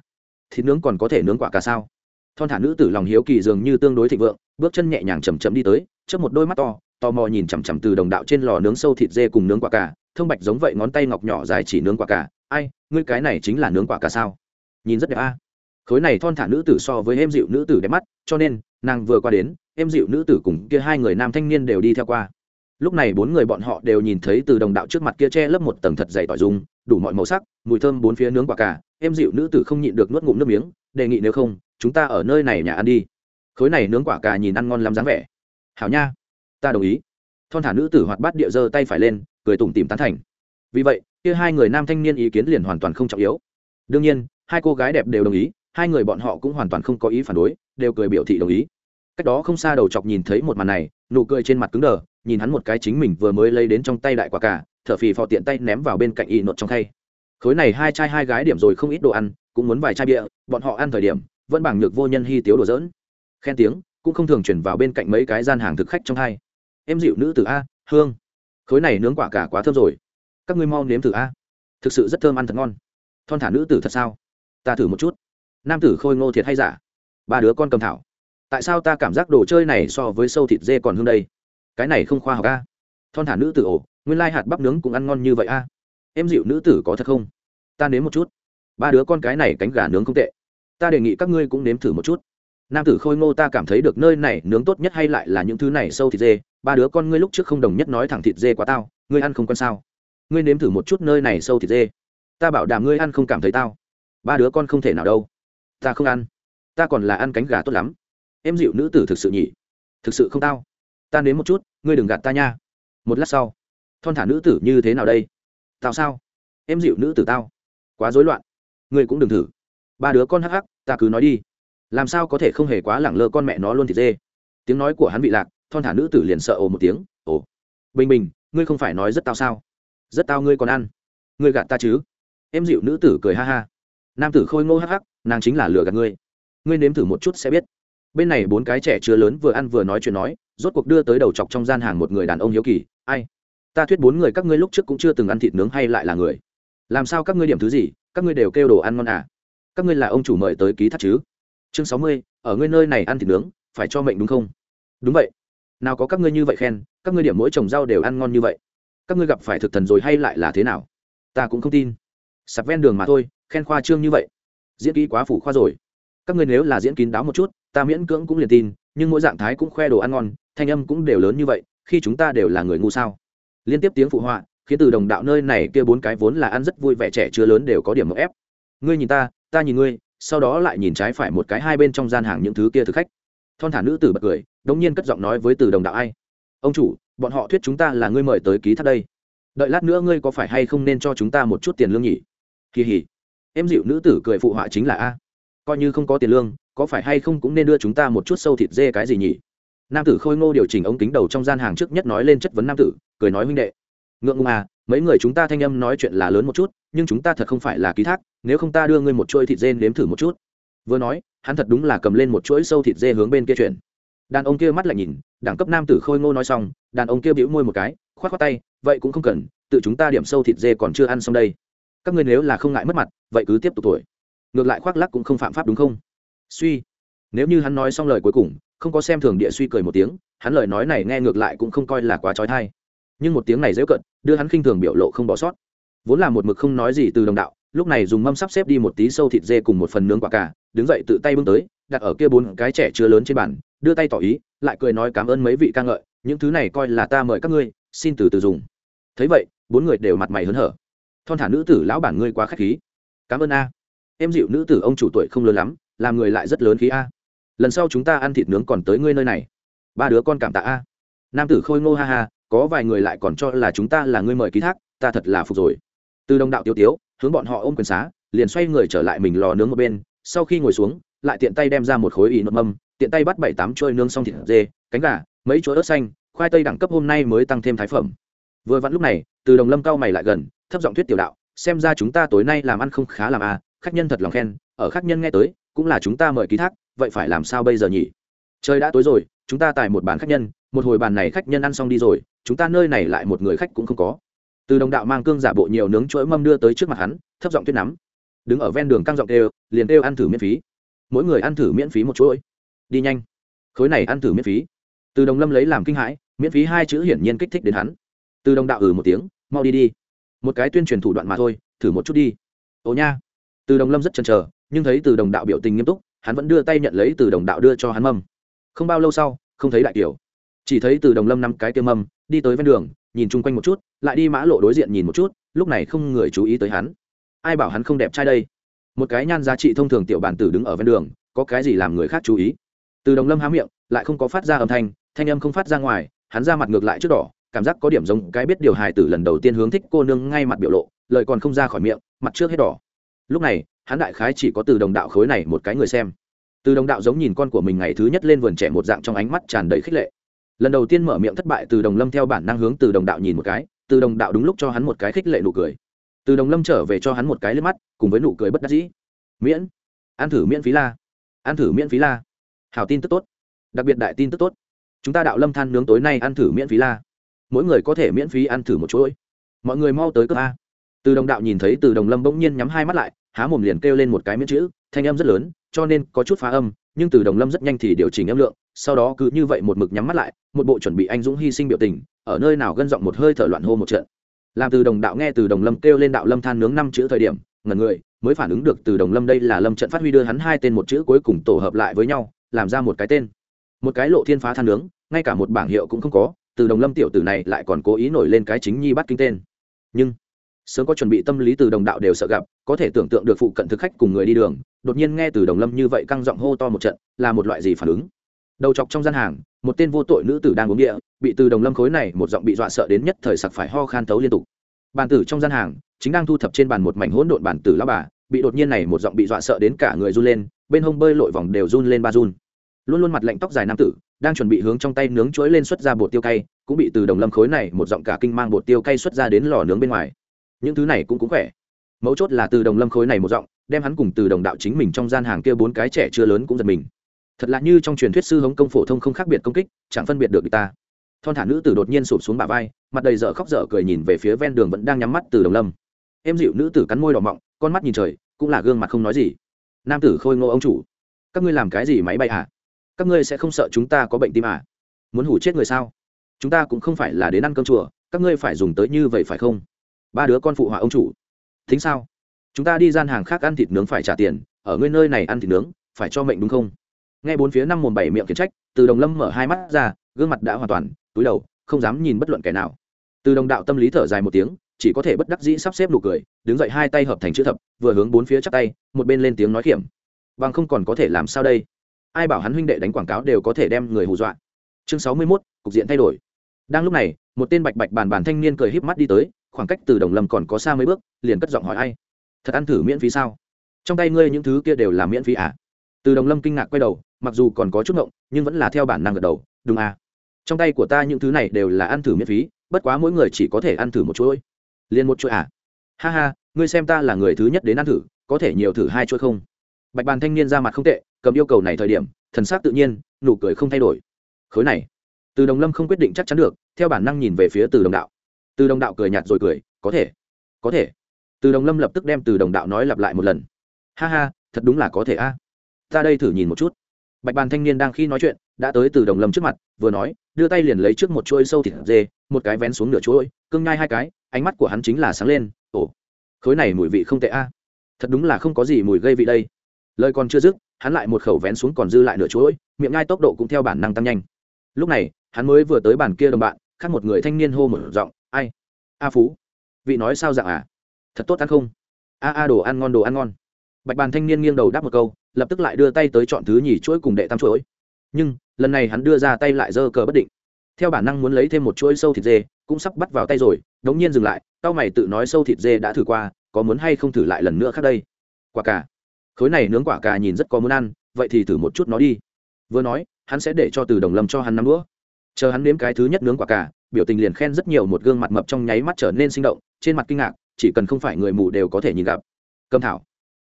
Thịt nướng còn có thể nướng quả cà sao? Thon thả nữ tử lòng hiếu kỳ dường như tương đối thịnh vượng, bước chân nhẹ nhàng chầm chậm đi tới trước một đôi mắt to, tò mò nhìn chằm chằm từ đồng đạo trên lò nướng sâu thịt dê cùng nướng quả cà, thông bạch giống vậy ngón tay ngọc nhỏ dài chỉ nướng quả cà. Ai, ngươi cái này chính là nướng quả cà sao? Nhìn rất đẹp a. Khối này thon thả nữ tử so với em dịu nữ tử đẹp mắt, cho nên, nàng vừa qua đến em dịu nữ tử cùng kia hai người nam thanh niên đều đi theo qua. Lúc này bốn người bọn họ đều nhìn thấy từ đồng đạo trước mặt kia che lấp một tầng thật dày tỏi dung đủ mọi màu sắc, mùi thơm bốn phía nướng quả cà em dịu nữ tử không nhịn được nuốt ngụm nước miếng, đề nghị nếu không, chúng ta ở nơi này nhà ăn đi. Khối này nướng quả cà nhìn ăn ngon lắm dáng vẻ. Hảo nha, ta đồng ý. Thon thả nữ tử hoạt bát địa giơ tay phải lên, cười tủm tìm tán thành. Vì vậy, kia hai người nam thanh niên ý kiến liền hoàn toàn không trọng yếu. Đương nhiên, hai cô gái đẹp đều đồng ý, hai người bọn họ cũng hoàn toàn không có ý phản đối, đều cười biểu thị đồng ý cách đó không xa đầu chọc nhìn thấy một màn này, nụ cười trên mặt cứng đờ, nhìn hắn một cái chính mình vừa mới lấy đến trong tay đại quả cả thở phì phò tiện tay ném vào bên cạnh y nột trong khay. Khối này hai trai hai gái điểm rồi không ít đồ ăn, cũng muốn vài chai bia, bọn họ ăn thời điểm, vẫn bằng nhược vô nhân hy tiếu đồ dỡn khen tiếng, cũng không thường chuyển vào bên cạnh mấy cái gian hàng thực khách trong hai. Em dịu nữ tử a, hương. Khối này nướng quả cả quá thơm rồi. Các ngươi mau nếm thử a. Thực sự rất thơm ăn thật ngon. Thon thả nữ tử thật sao? Ta thử một chút. Nam tử khôi ngô thiệt hay giả? Ba đứa con cầm thảo tại sao ta cảm giác đồ chơi này so với sâu thịt dê còn hương đây? Cái này không khoa học a. Thon thả nữ tử ổ nguyên lai hạt bắp nướng cũng ăn ngon như vậy a. Em dịu nữ tử có thật không? Ta nếm một chút. Ba đứa con cái này cánh gà nướng không tệ. Ta đề nghị các ngươi cũng nếm thử một chút. Nam tử khôi ngô ta cảm thấy được nơi này nướng tốt nhất hay lại là những thứ này sâu thịt dê. Ba đứa con ngươi lúc trước không đồng nhất nói thẳng thịt dê quá tao, ngươi ăn không con sao? Ngươi nếm thử một chút nơi này sâu thịt dê. Ta bảo đảm ngươi ăn không cảm thấy tao. Ba đứa con không thể nào đâu. Ta không ăn. Ta còn là ăn cánh gà tốt lắm em dịu nữ tử thực sự nhỉ? Thực sự không tao. Ta nếm một chút, ngươi đừng gạt ta nha. Một lát sau, thon thả nữ tử như thế nào đây? Tao sao? Em dịu nữ tử tao. Quá rối loạn. Ngươi cũng đừng thử. Ba đứa con hắc hắc, ta cứ nói đi. Làm sao có thể không hề quá lẳng lơ con mẹ nó luôn thịt dê? Tiếng nói của hắn bị lạc, thon thả nữ tử liền sợ ồ một tiếng. Ồ. Bình bình, ngươi không phải nói rất tao sao? Rất tao ngươi còn ăn. Ngươi gạt ta chứ? Em dịu nữ tử cười ha ha. Nam tử khôi ngô hắc hắc, nàng chính là lừa gạt ngươi. Ngươi nếm thử một chút sẽ biết bên này bốn cái trẻ chứa lớn vừa ăn vừa nói chuyện nói, rốt cuộc đưa tới đầu chọc trong gian hàng một người đàn ông hiếu kỳ, ai? Ta thuyết bốn người các ngươi lúc trước cũng chưa từng ăn thịt nướng hay lại là người. Làm sao các ngươi điểm thứ gì, các ngươi đều kêu đồ ăn ngon à? Các ngươi là ông chủ mời tới ký thắt chứ? Chương sáu mươi, ở ngươi nơi này ăn thịt nướng, phải cho mệnh đúng không? Đúng vậy. Nào có các ngươi như vậy khen, các ngươi điểm mỗi trồng rau đều ăn ngon như vậy. Các ngươi gặp phải thực thần rồi hay lại là thế nào? Ta cũng không tin. Sạp ven đường mà thôi, khen khoa trương như vậy. Diễn kỹ quá phủ khoa rồi các ngươi nếu là diễn kín đáo một chút, ta miễn cưỡng cũng liền tin, nhưng mỗi dạng thái cũng khoe đồ ăn ngon, thanh âm cũng đều lớn như vậy, khi chúng ta đều là người ngu sao? Liên tiếp tiếng phụ họa, khiến từ đồng đạo nơi này kia bốn cái vốn là ăn rất vui vẻ trẻ chưa lớn đều có điểm mậu ép. Ngươi nhìn ta ta nhìn ngươi, sau đó lại nhìn trái phải một cái hai bên trong gian hàng những thứ kia thực khách. Thon thả nữ tử bật cười, đống nhiên cất giọng nói với từ đồng đạo ai? Ông chủ, bọn họ thuyết chúng ta là ngươi mời tới ký thác đây. Đợi lát nữa ngươi có phải hay không nên cho chúng ta một chút tiền lương nhỉ? Kỳ hỉ em dịu nữ tử cười phụ họa chính là a coi như không có tiền lương, có phải hay không cũng nên đưa chúng ta một chút sâu thịt dê cái gì nhỉ? Nam tử khôi ngô điều chỉnh ống kính đầu trong gian hàng trước nhất nói lên chất vấn nam tử, cười nói huynh đệ. Ngượng ngùng à mấy người chúng ta thanh âm nói chuyện là lớn một chút, nhưng chúng ta thật không phải là ký thác, nếu không ta đưa ngươi một chuỗi thịt dê nếm thử một chút. Vừa nói, hắn thật đúng là cầm lên một chuỗi sâu thịt dê hướng bên kia chuyển. Đàn ông kia mắt lại nhìn, đẳng cấp nam tử khôi ngô nói xong, đàn ông kia bĩu môi một cái k h o á t k tay, vậy cũng không cần, tự chúng ta điểm sâu thịt dê còn chưa ăn xong đây. Các ngươi nếu là không ngại mất mặt, vậy cứ tiếp tục tuổi ngược lại khoác lắc cũng không phạm pháp đúng không? Suy. Nếu như hắn nói xong lời cuối cùng, không có xem thường địa suy cười một tiếng, hắn lời nói này nghe ngược lại cũng không coi là quá trói thai. Nhưng một tiếng này dễ cận, đưa hắn khinh thường biểu lộ không bỏ sót. Vốn là một mực không nói gì từ đồng đạo, lúc này dùng mâm sắp xếp đi một tí sâu thịt dê cùng một phần nướng quả cả đứng dậy tự tay bưng tới, đặt ở kia bốn cái trẻ chưa lớn trên bàn, đưa tay tỏ ý, lại cười nói cảm ơn mấy vị ca ngợi, những thứ này coi là ta mời các ngươi, xin từ từ dùng. Thấy vậy, bốn người đều mặt mày hớn hở. Thon thả nữ tử lão bản ngươi quá k h á c h khí. Cảm ơn a em dịu nữ tử ông chủ tuổi không lớn lắm, làm người lại rất lớn khí a. Lần sau chúng ta ăn thịt nướng còn tới ngươi nơi này. Ba đứa con cảm tạ a. Nam tử khôi ngô ha ha, có vài người lại còn cho là chúng ta là ngươi mời ký thác, ta thật là phục rồi. Từ đồng đạo tiêu tiếu, hướng bọn họ ôm quyền xá, liền xoay người trở lại mình lò nướng một bên, sau khi ngồi xuống, lại tiện tay đem ra một khối ý nộm mâm, tiện tay bắt bảy tám trôi nướng xong thịt dê, cánh gà, mấy chỗ ớt xanh, khoai tây đẳng cấp hôm nay mới tăng thêm thái phẩm. Vừa vặn lúc này, từ đồng lâm cao mày lại gần, thấp giọng thuyết tiểu đạo, xem ra chúng ta tối nay làm ăn không khá làm à khách nhân thật lòng khen, ở khách nhân nghe tới, cũng là chúng ta mời ký thác, vậy phải làm sao bây giờ nhỉ? Trời đã tối rồi, chúng ta tài một bàn khách nhân, một hồi bàn này khách nhân ăn xong đi rồi, chúng ta nơi này lại một người khách cũng không có. Từ đồng đạo mang cương giả bộ nhiều nướng chuỗi mâm đưa tới trước mặt hắn, thấp giọng tuyết nắm. Đứng ở ven đường căng giọng đều liền đều ăn thử miễn phí. Mỗi người ăn thử miễn phí một chuỗi. Đi nhanh. Khối này ăn thử miễn phí. Từ đồng lâm lấy làm kinh hãi, miễn phí hai chữ hiển nhiên kích thích đến hắn. Từ đồng đạo ừ một tiếng, mau đi đi. Một cái tuyên truyền thủ đoạn mà thôi, thử một chút đi. Ồ nha từ đồng lâm rất chần chờ, nhưng thấy từ đồng đạo biểu tình nghiêm túc, hắn vẫn đưa tay nhận lấy từ đồng đạo đưa cho hắn mâm. Không bao lâu sau, không thấy đại kiều chỉ thấy từ đồng lâm năm cái tiêu mâm, đi tới ven đường, nhìn chung quanh một chút, lại đi mã lộ đối diện nhìn một chút, lúc này không người chú ý tới hắn. Ai bảo hắn không đẹp trai đây? Một cái nhan giá trị thông thường tiểu bản tử đứng ở ven đường, có cái gì làm người khác chú ý? Từ đồng lâm há miệng, lại không có phát ra âm thanh thanh âm không phát ra ngoài, hắn ra mặt ngược lại trước đỏ, cảm giác có điểm giống cái biết điều hài tử lần đầu tiên hướng thích cô nương ngay mặt biểu lộ, lời còn không ra khỏi miệng, mặt trước hết đỏ lúc này, hắn đại khái chỉ có từ đồng đạo khối này một cái người xem. Từ đồng đạo giống nhìn con của mình ngày thứ nhất lên vườn trẻ một dạng trong ánh mắt tràn đầy khích lệ. Lần đầu tiên mở miệng thất bại, từ đồng lâm theo bản năng hướng từ đồng đạo nhìn một cái, từ đồng đạo đúng lúc cho hắn một cái khích lệ nụ cười. Từ đồng lâm trở về cho hắn một cái lên mắt, cùng với nụ cười bất đắc dĩ. Miễn, ăn thử miễn phí la, ăn thử miễn phí la. Hảo tin tức tốt, đặc biệt đại tin tức tốt. Chúng ta đạo lâm than nướng tối nay ăn thử miễn phí la. Mỗi người có thể miễn phí ăn thử một chuỗi. Mọi người mau tới cơ a. Từ đồng đạo nhìn thấy từ đồng lâm bỗng nhiên nhắm hai mắt lại há mồm liền kêu lên một cái miễn chữ, thanh âm rất lớn, cho nên có chút phá âm, nhưng từ đồng lâm rất nhanh thì điều chỉnh âm lượng, sau đó cứ như vậy một mực nhắm mắt lại, một bộ chuẩn bị anh dũng hy sinh biểu tình, ở nơi nào gân giọng một hơi thở loạn hô một trận. Làm từ đồng đạo nghe từ đồng lâm kêu lên đạo lâm than nướng năm chữ thời điểm ngần người, mới phản ứng được từ đồng lâm đây là lâm trận phát huy đưa hắn hai tên một chữ cuối cùng tổ hợp lại với nhau, làm ra một cái tên. Một cái lộ thiên phá than nướng, ngay cả một bảng hiệu cũng không có, từ đồng lâm tiểu tử này lại còn cố ý nổi lên cái chính nhi bắt kinh tên. Nhưng sớm có chuẩn bị tâm lý từ đồng đạo đều sợ gặp, có thể tưởng tượng được phụ cận thực khách cùng người đi đường, đột nhiên nghe từ đồng lâm như vậy căng giọng hô to một trận, là một loại gì phản ứng? Đầu chọc trong gian hàng, một tên vô tội nữ tử đang uống địa, bị từ đồng lâm khối này một giọng bị dọa sợ đến nhất thời sặc phải ho khan tấu liên tục. Bàn tử trong gian hàng, chính đang thu thập trên bàn một mảnh hỗn độn bàn tử lao bà, bị đột nhiên này một giọng bị dọa sợ đến cả người run lên, bên hông bơi lội vòng đều run lên ba run. Luôn luôn mặt lạnh tóc dài nam tử, đang chuẩn bị hướng trong tay nướng chuỗi lên xuất ra bột tiêu cay, cũng bị từ đồng lâm khối này một giọng cả kinh mang bột tiêu cay xuất ra đến lò nướng bên ngoài những thứ này cũng cũng khỏe. Mấu chốt là từ đồng lâm khối này một giọng, đem hắn cùng từ đồng đạo chính mình trong gian hàng kia bốn cái trẻ chưa lớn cũng giật mình. Thật là như trong truyền thuyết sư hống công phổ thông không khác biệt công kích, chẳng phân biệt được ta. Thon thả nữ tử đột nhiên sụp xuống bả vai, mặt đầy dở khóc dở cười nhìn về phía ven đường vẫn đang nhắm mắt từ đồng lâm. Em dịu nữ tử cắn môi đỏ mọng, con mắt nhìn trời, cũng là gương mặt không nói gì. Nam tử khôi ngô ông chủ, các ngươi làm cái gì máy bay à các ngươi sẽ không sợ chúng ta có bệnh tim à? Muốn hủ chết người sao? Chúng ta cũng không phải là đến ăn cơm chùa, các ngươi phải dùng tới như vậy phải không? Ba đứa con phụ họa ông chủ. Thính sao? Chúng ta đi gian hàng khác ăn thịt nướng phải trả tiền ở ngươi nơi này ăn thịt nướng phải cho mệnh đúng không? Nghe bốn phía năm mồm bảy miệng khiển trách từ đồng lâm mở hai mắt ra gương mặt đã hoàn toàn túi đầu không dám nhìn bất luận kẻ nào. Từ đồng đạo tâm lý thở dài một tiếng chỉ có thể bất đắc dĩ sắp xếp nụ cười đứng dậy hai tay hợp thành chữ thập vừa hướng bốn phía chắc tay một bên lên tiếng nói kiểm bằng không còn có thể làm sao đây? Ai bảo hắn huynh đệ đánh quảng cáo đều có thể đem người hù dọa. Chương sáu mươi 61, cục diện thay đổi. Đang lúc này một tên bạch bạch bàn bàn thanh niên cười híp mắt đi tới khoảng cách từ đồng lâm còn có xa mấy bước, liền cất giọng hỏi ai? Thật ăn thử miễn phí sao? Trong tay ngươi những thứ kia đều là miễn phí à? Từ đồng lâm kinh ngạc quay đầu, mặc dù còn có chút ngộng, nhưng vẫn là theo bản năng gật đầu, đúng à? Trong tay của ta những thứ này đều là ăn thử miễn phí, bất quá mỗi người chỉ có thể ăn thử một chuỗi. Liền một chuỗi à? Ha ha, ngươi xem ta là người thứ nhất đến ăn thử, có thể nhiều thử hai chuỗi không? Bạch bàn thanh niên ra mặt không tệ, cầm yêu cầu này thời điểm, thần sắc tự nhiên, nụ cười không thay đổi. Khối này, từ đồng lâm không quyết định chắc chắn được, theo bản năng nhìn về phía từ đồng đạo từ đồng đạo cười nhạt rồi cười, có thể có thể. Từ đồng lâm lập tức đem từ đồng đạo nói lặp lại một lần. Ha ha, thật đúng là có thể a. À. ta đây thử nhìn một chút. Bạch bàn thanh niên đang khi nói chuyện, đã tới từ đồng lâm trước mặt, vừa nói, đưa tay liền lấy trước một chuỗi sâu thịt dê, một cái vén xuống nửa chuỗi cưng nhai hai cái, ánh mắt của hắn chính là sáng lên, ồ, khối này mùi vị không tệ a. Thật đúng là không có gì mùi gây vị đây. Lời còn chưa dứt, hắn lại một khẩu vén xuống còn dư lại nửa chuỗi miệng ngai tốc độ cũng theo bản năng tăng nhanh. Lúc này, hắn mới vừa tới bàn kia đồng bạn, khác một người thanh niên hô một giọng ai? A phú. Vị nói sao dạng à? Thật tốt ăn không? A a đồ ăn ngon, đồ ăn ngon. Bạch bàn thanh niên nghiêng đầu đáp một câu, lập tức lại đưa tay tới chọn thứ nhì chuỗi cùng đệ tam chuỗi. Nhưng, lần này hắn đưa ra tay lại giơ cờ bất định. Theo bản năng muốn lấy thêm một chuỗi sâu thịt dê, cũng sắp bắt vào tay rồi, đống nhiên dừng lại, tao mày tự nói sâu thịt dê đã thử qua, có muốn hay không thử lại lần nữa khác đây? Quả cà khối này nướng quả cà nhìn rất có muốn ăn, vậy thì thử một chút nó đi. Vừa nói, hắn sẽ để cho từ đồng lâm cho hắn nắm đũa chờ hắn nếm cái thứ nhất nướng quả cả, biểu tình liền khen rất nhiều một gương mặt mập trong nháy mắt trở nên sinh động trên mặt kinh ngạc chỉ cần không phải người mù đều có thể nhìn gặp. Cầm thảo.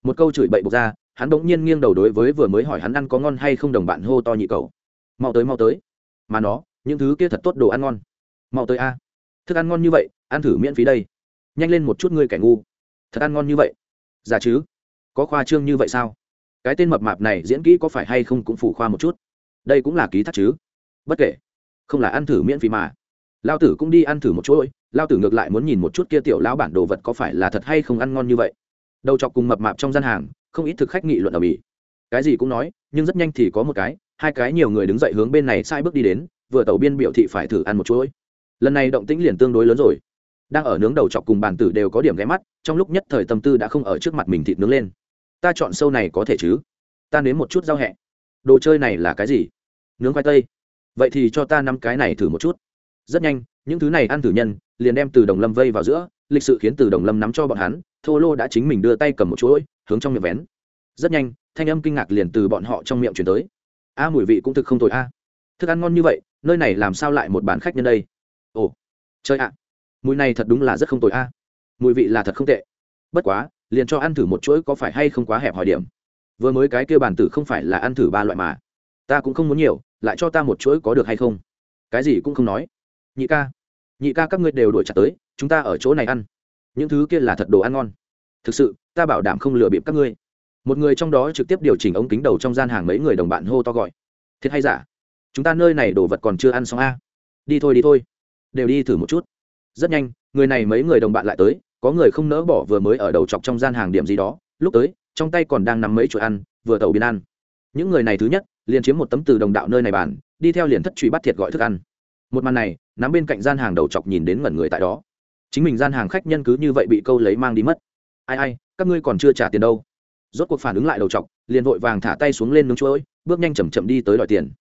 Một câu chửi bậy bộc ra hắn bỗng nhiên nghiêng đầu đối với vừa mới hỏi hắn ăn có ngon hay không đồng bạn hô to nhị cầu mau tới mau tới. Mà nó những thứ kia thật tốt đồ ăn ngon. Mau tới a. Thức ăn ngon như vậy ăn thử miễn phí đây. Nhanh lên một chút ngươi kẻ ngu. Thật ăn ngon như vậy. Giả chứ. Có khoa trương như vậy sao? Cái tên mập mạp này diễn kỹ có phải hay không cũng phủ khoa một chút. Đây cũng là ký thác chứ. Bất kể không là ăn thử miễn phí mà. Lao tử cũng đi ăn thử một chỗ ôi lao tử ngược lại muốn nhìn một chút kia tiểu lão bản đồ vật có phải là thật hay không ăn ngon như vậy. Đầu chọc cùng mập mạp trong gian hàng, không ít thực khách nghị luận ở mỹ. Cái gì cũng nói, nhưng rất nhanh thì có một cái, hai cái nhiều người đứng dậy hướng bên này sai bước đi đến, vừa tàu biên biểu thị phải thử ăn một chuỗi. Lần này động tĩnh liền tương đối lớn rồi. Đang ở nướng đầu chọc cùng bàn tử đều có điểm ghé mắt, trong lúc nhất thời tâm tư đã không ở trước mặt mình thịt nướng lên. Ta chọn sâu này có thể chứ? Ta nếm một chút rau hẹ. Đồ chơi này là cái gì? Nướng khoai tây vậy thì cho ta năm cái này thử một chút. Rất nhanh, những thứ này ăn thử nhân, liền đem từ đồng lâm vây vào giữa, lịch sự khiến từ đồng lâm nắm cho bọn hắn, thô lô đã chính mình đưa tay cầm một chuỗi, hướng trong miệng vén. Rất nhanh, thanh âm kinh ngạc liền từ bọn họ trong miệng chuyển tới. A, mùi vị cũng thực không tồi a. Thức ăn ngon như vậy, nơi này làm sao lại một bàn khách nhân đây? Ồ chơi ạ, mùi này thật đúng là rất không tồi a. Mùi vị là thật không tệ. Bất quá, liền cho ăn thử một chuỗi có phải hay không quá hẹp hỏi điểm? Vừa mới cái kêu bàn tử không phải là ăn thử ba loại mà ta cũng không muốn nhiều, lại cho ta một chuỗi có được hay không? Cái gì cũng không nói. Nhị ca nhị ca các ngươi đều đuổi chặt tới, chúng ta ở chỗ này ăn. Những thứ kia là thật đồ ăn ngon. Thực sự, ta bảo đảm không lừa bịp các ngươi. Một người trong đó trực tiếp điều chỉnh ống kính đầu trong gian hàng mấy người đồng bạn hô to gọi. Thiệt hay giả? Chúng ta nơi này đồ vật còn chưa ăn xong a. Đi thôi đi thôi. Đều đi thử một chút. Rất nhanh, người này mấy người đồng bạn lại tới, có người không nỡ bỏ vừa mới ở đầu chọc trong gian hàng điểm gì đó. Lúc tới, trong tay còn đang nắm mấy chuỗi ăn, vừa tàu biên ăn. Những người này thứ nhất liền chiếm một tấm từ đồng đạo nơi này bàn, đi theo liền thất truy bắt thiệt gọi thức ăn. Một màn này, nắm bên cạnh gian hàng đầu chọc nhìn đến ngẩn người tại đó. Chính mình gian hàng khách nhân cứ như vậy bị câu lấy mang đi mất. Ai ai, các ngươi còn chưa trả tiền đâu. Rốt cuộc phản ứng lại đầu chọc, liền vội vàng thả tay xuống lên nướng chuỗi bước nhanh chầm chậm đi tới đòi tiền.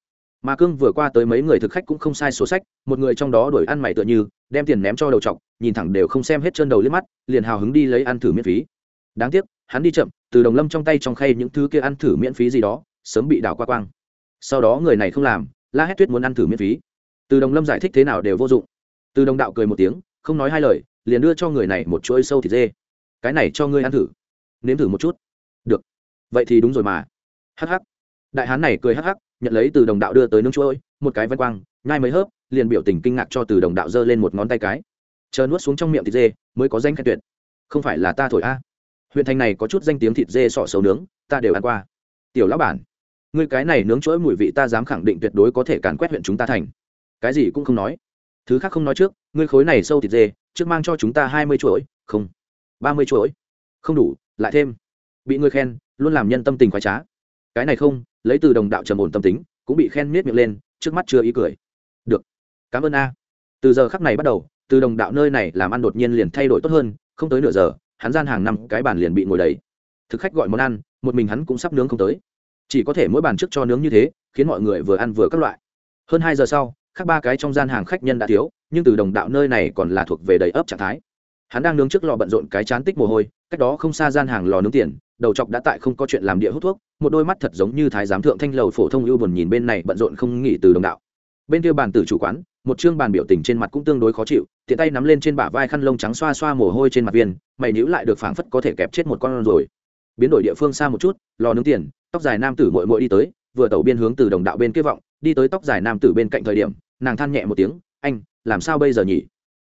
Mà cương vừa qua tới mấy người thực khách cũng không sai sổ sách, một người trong đó đuổi ăn mày tựa như, đem tiền ném cho đầu chọc, nhìn thẳng đều không xem hết chân đầu liếc mắt, liền hào hứng đi lấy ăn thử miễn phí. Đáng tiếc, hắn đi chậm, từ đồng lâm trong tay trong khay những thứ kia ăn thử miễn phí gì đó sớm bị đào qua quang. Sau đó người này không làm, la hét tuyết muốn ăn thử miễn phí. Từ đồng lâm giải thích thế nào đều vô dụng. Từ đồng đạo cười một tiếng, không nói hai lời, liền đưa cho người này một chuỗi sâu thịt dê. Cái này cho ngươi ăn thử. Nếm thử một chút. Được. Vậy thì đúng rồi mà. Hắc hắc. Đại hán này cười hắc hắc, nhận lấy từ đồng đạo đưa tới nướng chuỗi một cái văn quang, nhai mấy hớp, liền biểu tình kinh ngạc cho từ đồng đạo giơ lên một ngón tay cái. Chờ nuốt xuống trong miệng thịt dê, mới có danh khen tuyệt. Không phải là ta thổi a. Huyện thành này có chút danh tiếng thịt dê sọ sầu nướng, ta đều ăn qua. Tiểu lão bản ngươi cái này nướng chuỗi mùi vị ta dám khẳng định tuyệt đối có thể càn quét huyện chúng ta thành. Cái gì cũng không nói. Thứ khác không nói trước, ngươi khối này sâu thịt dê, trước mang cho chúng ta hai mươi chuỗi, không, ba mươi chuỗi. Không đủ, lại thêm. Bị ngươi khen, luôn làm nhân tâm tình khoái trá. Cái này không, lấy từ đồng đạo trầm ổn tâm tính, cũng bị khen miết miệng lên, trước mắt chưa ý cười. Được. Cảm ơn a. Từ giờ khắc này bắt đầu, từ đồng đạo nơi này làm ăn đột nhiên liền thay đổi tốt hơn, không tới nửa giờ, hắn gian hàng năm cái bàn liền bị ngồi đầy. Thực khách gọi món ăn, một mình hắn cũng sắp nướng không tới chỉ có thể mỗi bàn trước cho nướng như thế, khiến mọi người vừa ăn vừa các loại. Hơn hai giờ sau, khác ba cái trong gian hàng khách nhân đã thiếu, nhưng từ đồng đạo nơi này còn là thuộc về đầy ấp trạng thái. Hắn đang nướng trước lò bận rộn cái chán tích mồ hôi, cách đó không xa gian hàng lò nướng tiền, đầu chọc đã tại không có chuyện làm địa hút thuốc, một đôi mắt thật giống như thái giám thượng thanh lầu phổ thông ưu buồn nhìn bên này bận rộn không nghỉ từ đồng đạo. Bên kia bàn tử chủ quán, một chương bàn biểu tình trên mặt cũng tương đối khó chịu, tiện tay nắm lên trên bả vai khăn lông trắng xoa xoa mồ hôi trên mặt viên, mày nhữ lại được phảng phất có thể kẹp chết một con rồi biến đổi địa phương xa một chút lò nướng tiền tóc dài nam tử mội mội đi tới vừa tẩu biên hướng từ đồng đạo bên kia vọng đi tới tóc dài nam tử bên cạnh thời điểm nàng than nhẹ một tiếng anh làm sao bây giờ nhỉ?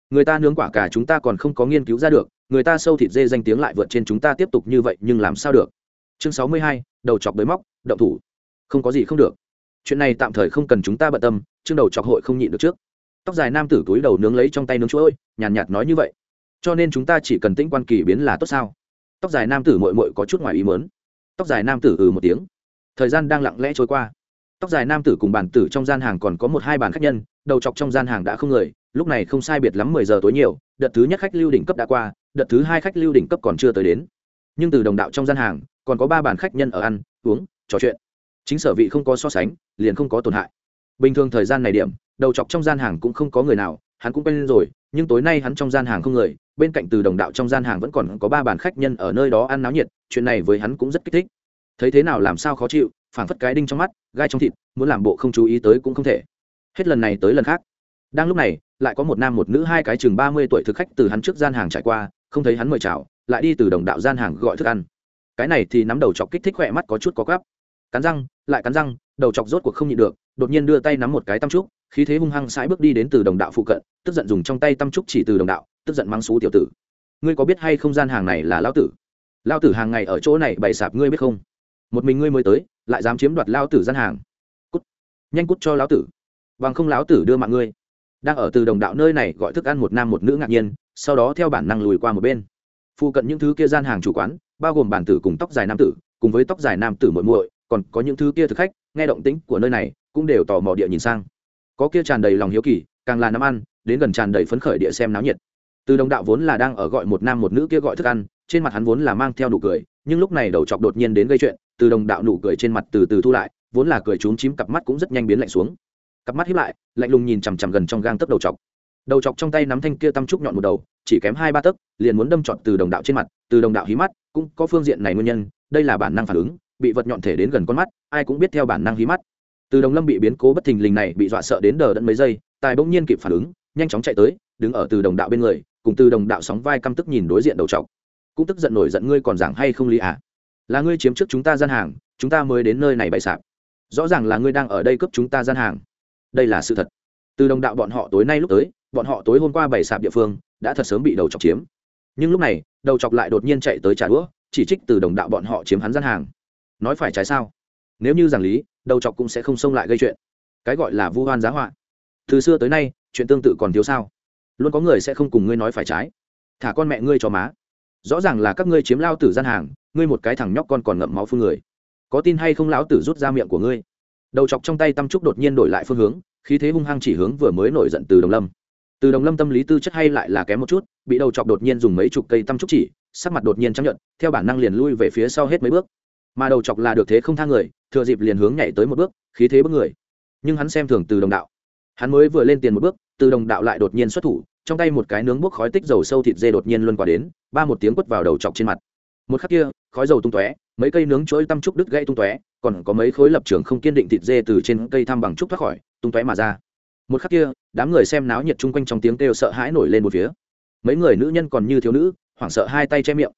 Người ta nướng quả cà chúng ta còn không có nghiên cứu ra được người ta sâu thịt dê danh tiếng lại vượt trên chúng ta tiếp tục như vậy nhưng làm sao được? Chương sáu mươi hai đầu chọc bới móc động thủ. Không có gì không được. Chuyện này tạm thời không cần chúng ta bận tâm chương đầu chọc hội không nhịn được trước. Tóc dài nam tử túi đầu nướng lấy trong tay nướng chuỗi nhàn nhạt, nhạt nói như vậy. Cho nên chúng ta chỉ cần tĩnh quan kỳ biến là tốt sao? Tóc dài nam tử mội mội có chút ngoài ý mớn tóc dài nam tử ừ một tiếng. Thời gian đang lặng lẽ trôi qua. Tóc dài nam tử cùng bản tử trong gian hàng còn có một hai bàn khách nhân, đầu chọc trong gian hàng đã không người, lúc này không sai biệt lắm mười giờ tối nhiều, đợt thứ nhất khách lưu đỉnh cấp đã qua, đợt thứ hai khách lưu đỉnh cấp còn chưa tới đến. Nhưng từ đồng đạo trong gian hàng, còn có ba bàn khách nhân ở ăn, uống, trò chuyện. Chính sở vị không có so sánh, liền không có tổn hại. Bình thường thời gian này điểm, đầu chọc trong gian hàng cũng không có người nào, hắn cũng quen rồi nhưng tối nay hắn trong gian hàng không người, bên cạnh từ đồng đạo trong gian hàng vẫn còn có ba bàn khách nhân ở nơi đó ăn náo nhiệt, chuyện này với hắn cũng rất kích thích. Thấy thế nào làm sao khó chịu, phảng phất cái đinh trong mắt, gai trong thịt, muốn làm bộ không chú ý tới cũng không thể. Hết lần này tới lần khác. Đang lúc này, lại có một nam một nữ hai cái chừng ba mươi tuổi thực khách từ hắn trước gian hàng trải qua, không thấy hắn mời chào, lại đi từ đồng đạo gian hàng gọi thức ăn. Cái này thì nắm đầu chọc kích thích khỏe mắt có chút có gắp cắn răng, lại cắn răng đầu chọc rốt cuộc không nhịn được, đột nhiên đưa tay nắm một cái tam trúc, khí thế hung hăng sãi bước đi đến từ đồng đạo phụ cận, tức giận dùng trong tay tam trúc chỉ từ đồng đạo, tức giận mắng xú tiểu tử. Ngươi có biết hay không gian hàng này là lao tử? Lao tử hàng ngày ở chỗ này bày sạp ngươi biết không? Một mình ngươi mới tới, lại dám chiếm đoạt lao tử gian hàng. Cút. Nhanh cút cho lão tử. Bằng không lão tử đưa mạng ngươi. Đang ở từ đồng đạo nơi này gọi thức ăn một nam một nữ ngạc nhiên, sau đó theo bản năng lùi qua một bên. Phụ cận những thứ kia gian hàng chủ quán, bao gồm bản tử cùng tóc dài nam tử, cùng với tóc dài nam tử muội muội còn có những thứ kia thực khách, nghe động tĩnh của nơi này, cũng đều tò mò địa nhìn sang. Có kia tràn đầy lòng hiếu kỳ, càng là nắm ăn, đến gần tràn đầy phấn khởi địa xem náo nhiệt. Từ đồng đạo vốn là đang ở gọi một nam một nữ kia gọi thức ăn, trên mặt hắn vốn là mang theo nụ cười, nhưng lúc này đầu chọc đột nhiên đến gây chuyện, từ đồng đạo nụ cười trên mặt từ từ thu lại, vốn là cười trúng chím cặp mắt cũng rất nhanh biến lạnh xuống. Cặp mắt hiếp lại, lạnh lùng nhìn chằm chằm gần trong gang tấc đầu chọc. Đầu chọc trong tay nắm thanh kia tăm trúc nhọn một đầu, chỉ kém hai ba tấc, liền muốn đâm trọn từ đồng đạo trên mặt, từ đồng đạo hí mắt, cũng có phương diện này nguyên nhân, đây là bản năng phản ứng bị vật nhọn thể đến gần con mắt, ai cũng biết theo bản năng hí mắt. Từ đồng lâm bị biến cố bất thình lình này bị dọa sợ đến đờ đẫn mấy giây, tài bỗng nhiên kịp phản ứng, nhanh chóng chạy tới, đứng ở từ đồng đạo bên người, cùng từ đồng đạo sóng vai căm tức nhìn đối diện đầu trọc cũng tức giận nổi giận ngươi còn giảng hay không lý à? Là ngươi chiếm trước chúng ta gian hàng, chúng ta mới đến nơi này bày sạp. Rõ ràng là ngươi đang ở đây cướp chúng ta gian hàng. Đây là sự thật. Từ đồng đạo bọn họ tối nay lúc tới, bọn họ tối hôm qua bày sạp địa phương, đã thật sớm bị đầu chọc chiếm. Nhưng lúc này, đầu chọc lại đột nhiên chạy tới trả đũa, chỉ trích từ đồng đạo bọn họ chiếm hắn gian hàng nói phải trái sao? Nếu như giảng lý, đầu chọc cũng sẽ không xông lại gây chuyện. Cái gọi là vu hoan giá họa. Từ xưa tới nay, chuyện tương tự còn thiếu sao? Luôn có người sẽ không cùng ngươi nói phải trái. Thả con mẹ ngươi cho má. Rõ ràng là các ngươi chiếm lao tử gian hàng, ngươi một cái thằng nhóc con còn ngậm máu phương người. Có tin hay không lão tử rút ra miệng của ngươi? Đầu chọc trong tay tâm trúc đột nhiên đổi lại phương hướng, khí thế hung hăng chỉ hướng vừa mới nổi giận từ đồng lâm. Từ đồng lâm tâm lý tư chất hay lại là kém một chút, bị đầu chọc đột nhiên dùng mấy chục cây tâm trúc chỉ, sắc mặt đột nhiên chấp nhận theo bản năng liền lui về phía sau hết mấy bước mà đầu chọc là được thế không tha người, thừa dịp liền hướng nhảy tới một bước, khí thế bước người. Nhưng hắn xem thường từ đồng đạo. Hắn mới vừa lên tiền một bước, từ đồng đạo lại đột nhiên xuất thủ, trong tay một cái nướng bốc khói tích dầu sâu thịt dê đột nhiên luân qua đến, ba một tiếng quất vào đầu chọc trên mặt. Một khắc kia, khói dầu tung tóe, mấy cây nướng chuỗi tăm trúc đứt gãy tung tóe, còn có mấy khối lập trường không kiên định thịt dê từ trên cây thăm bằng trúc thoát khỏi, tung tóe mà ra. Một khắc kia, đám người xem náo nhiệt chung quanh trong tiếng kêu sợ hãi nổi lên một phía. Mấy người nữ nhân còn như thiếu nữ, hoảng sợ hai tay che miệng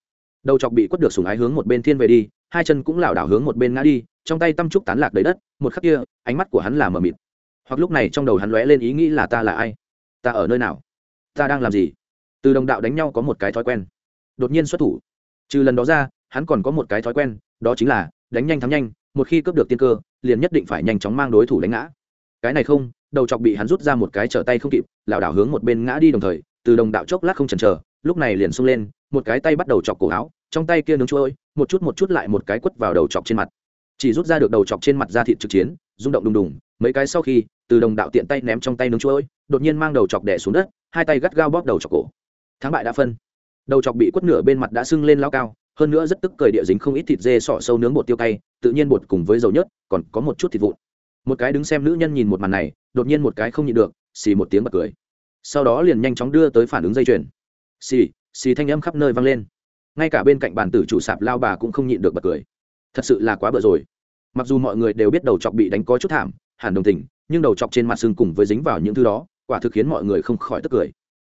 đầu chọc bị quất được sùng ái hướng một bên thiên về đi, hai chân cũng lảo đảo hướng một bên ngã đi, trong tay tâm trúc tán lạc đầy đất, một khắc kia, ánh mắt của hắn là mờ mịt. Hoặc lúc này trong đầu hắn lóe lên ý nghĩ là ta là ai? Ta ở nơi nào? Ta đang làm gì? Từ đồng đạo đánh nhau có một cái thói quen. Đột nhiên xuất thủ. Trừ lần đó ra, hắn còn có một cái thói quen, đó chính là đánh nhanh thắng nhanh, một khi cướp được tiên cơ, liền nhất định phải nhanh chóng mang đối thủ đánh ngã. Cái này không, đầu chọc bị hắn rút ra một cái trở tay không kịp, lảo đảo hướng một bên ngã đi đồng thời, từ đồng đạo chốc lát không chần chờ, lúc này liền xông lên, một cái tay bắt đầu chọc cổ áo trong tay kia nướng trôi một chút một chút lại một cái quất vào đầu chọc trên mặt. Chỉ rút ra được đầu chọc trên mặt ra thịt trực chiến, rung động đùng đùng, mấy cái sau khi, từ đồng đạo tiện tay ném trong tay nướng chuối, đột nhiên mang đầu chọc đẻ xuống đất, hai tay gắt gao bóp đầu chọc cổ. Thắng bại đã phân. Đầu chọc bị quất nửa bên mặt đã sưng lên lao cao, hơn nữa rất tức cười địa dính không ít thịt dê sọ sâu nướng bột tiêu cay, tự nhiên bột cùng với dầu nhớt, còn có một chút thịt vụn. Một cái đứng xem nữ nhân nhìn một màn này, đột nhiên một cái không nhịn được, xì một tiếng bật cười. Sau đó liền nhanh chóng đưa tới phản ứng dây chuyền. Xì xì thanh âm khắp nơi vang lên ngay cả bên cạnh bàn tử chủ sạp lao bà cũng không nhịn được bật cười. Thật sự là quá bợ rồi. Mặc dù mọi người đều biết đầu chọc bị đánh có chút thảm, hẳn đồng tình, nhưng đầu chọc trên mặt xương cùng với dính vào những thứ đó, quả thực khiến mọi người không khỏi tức cười.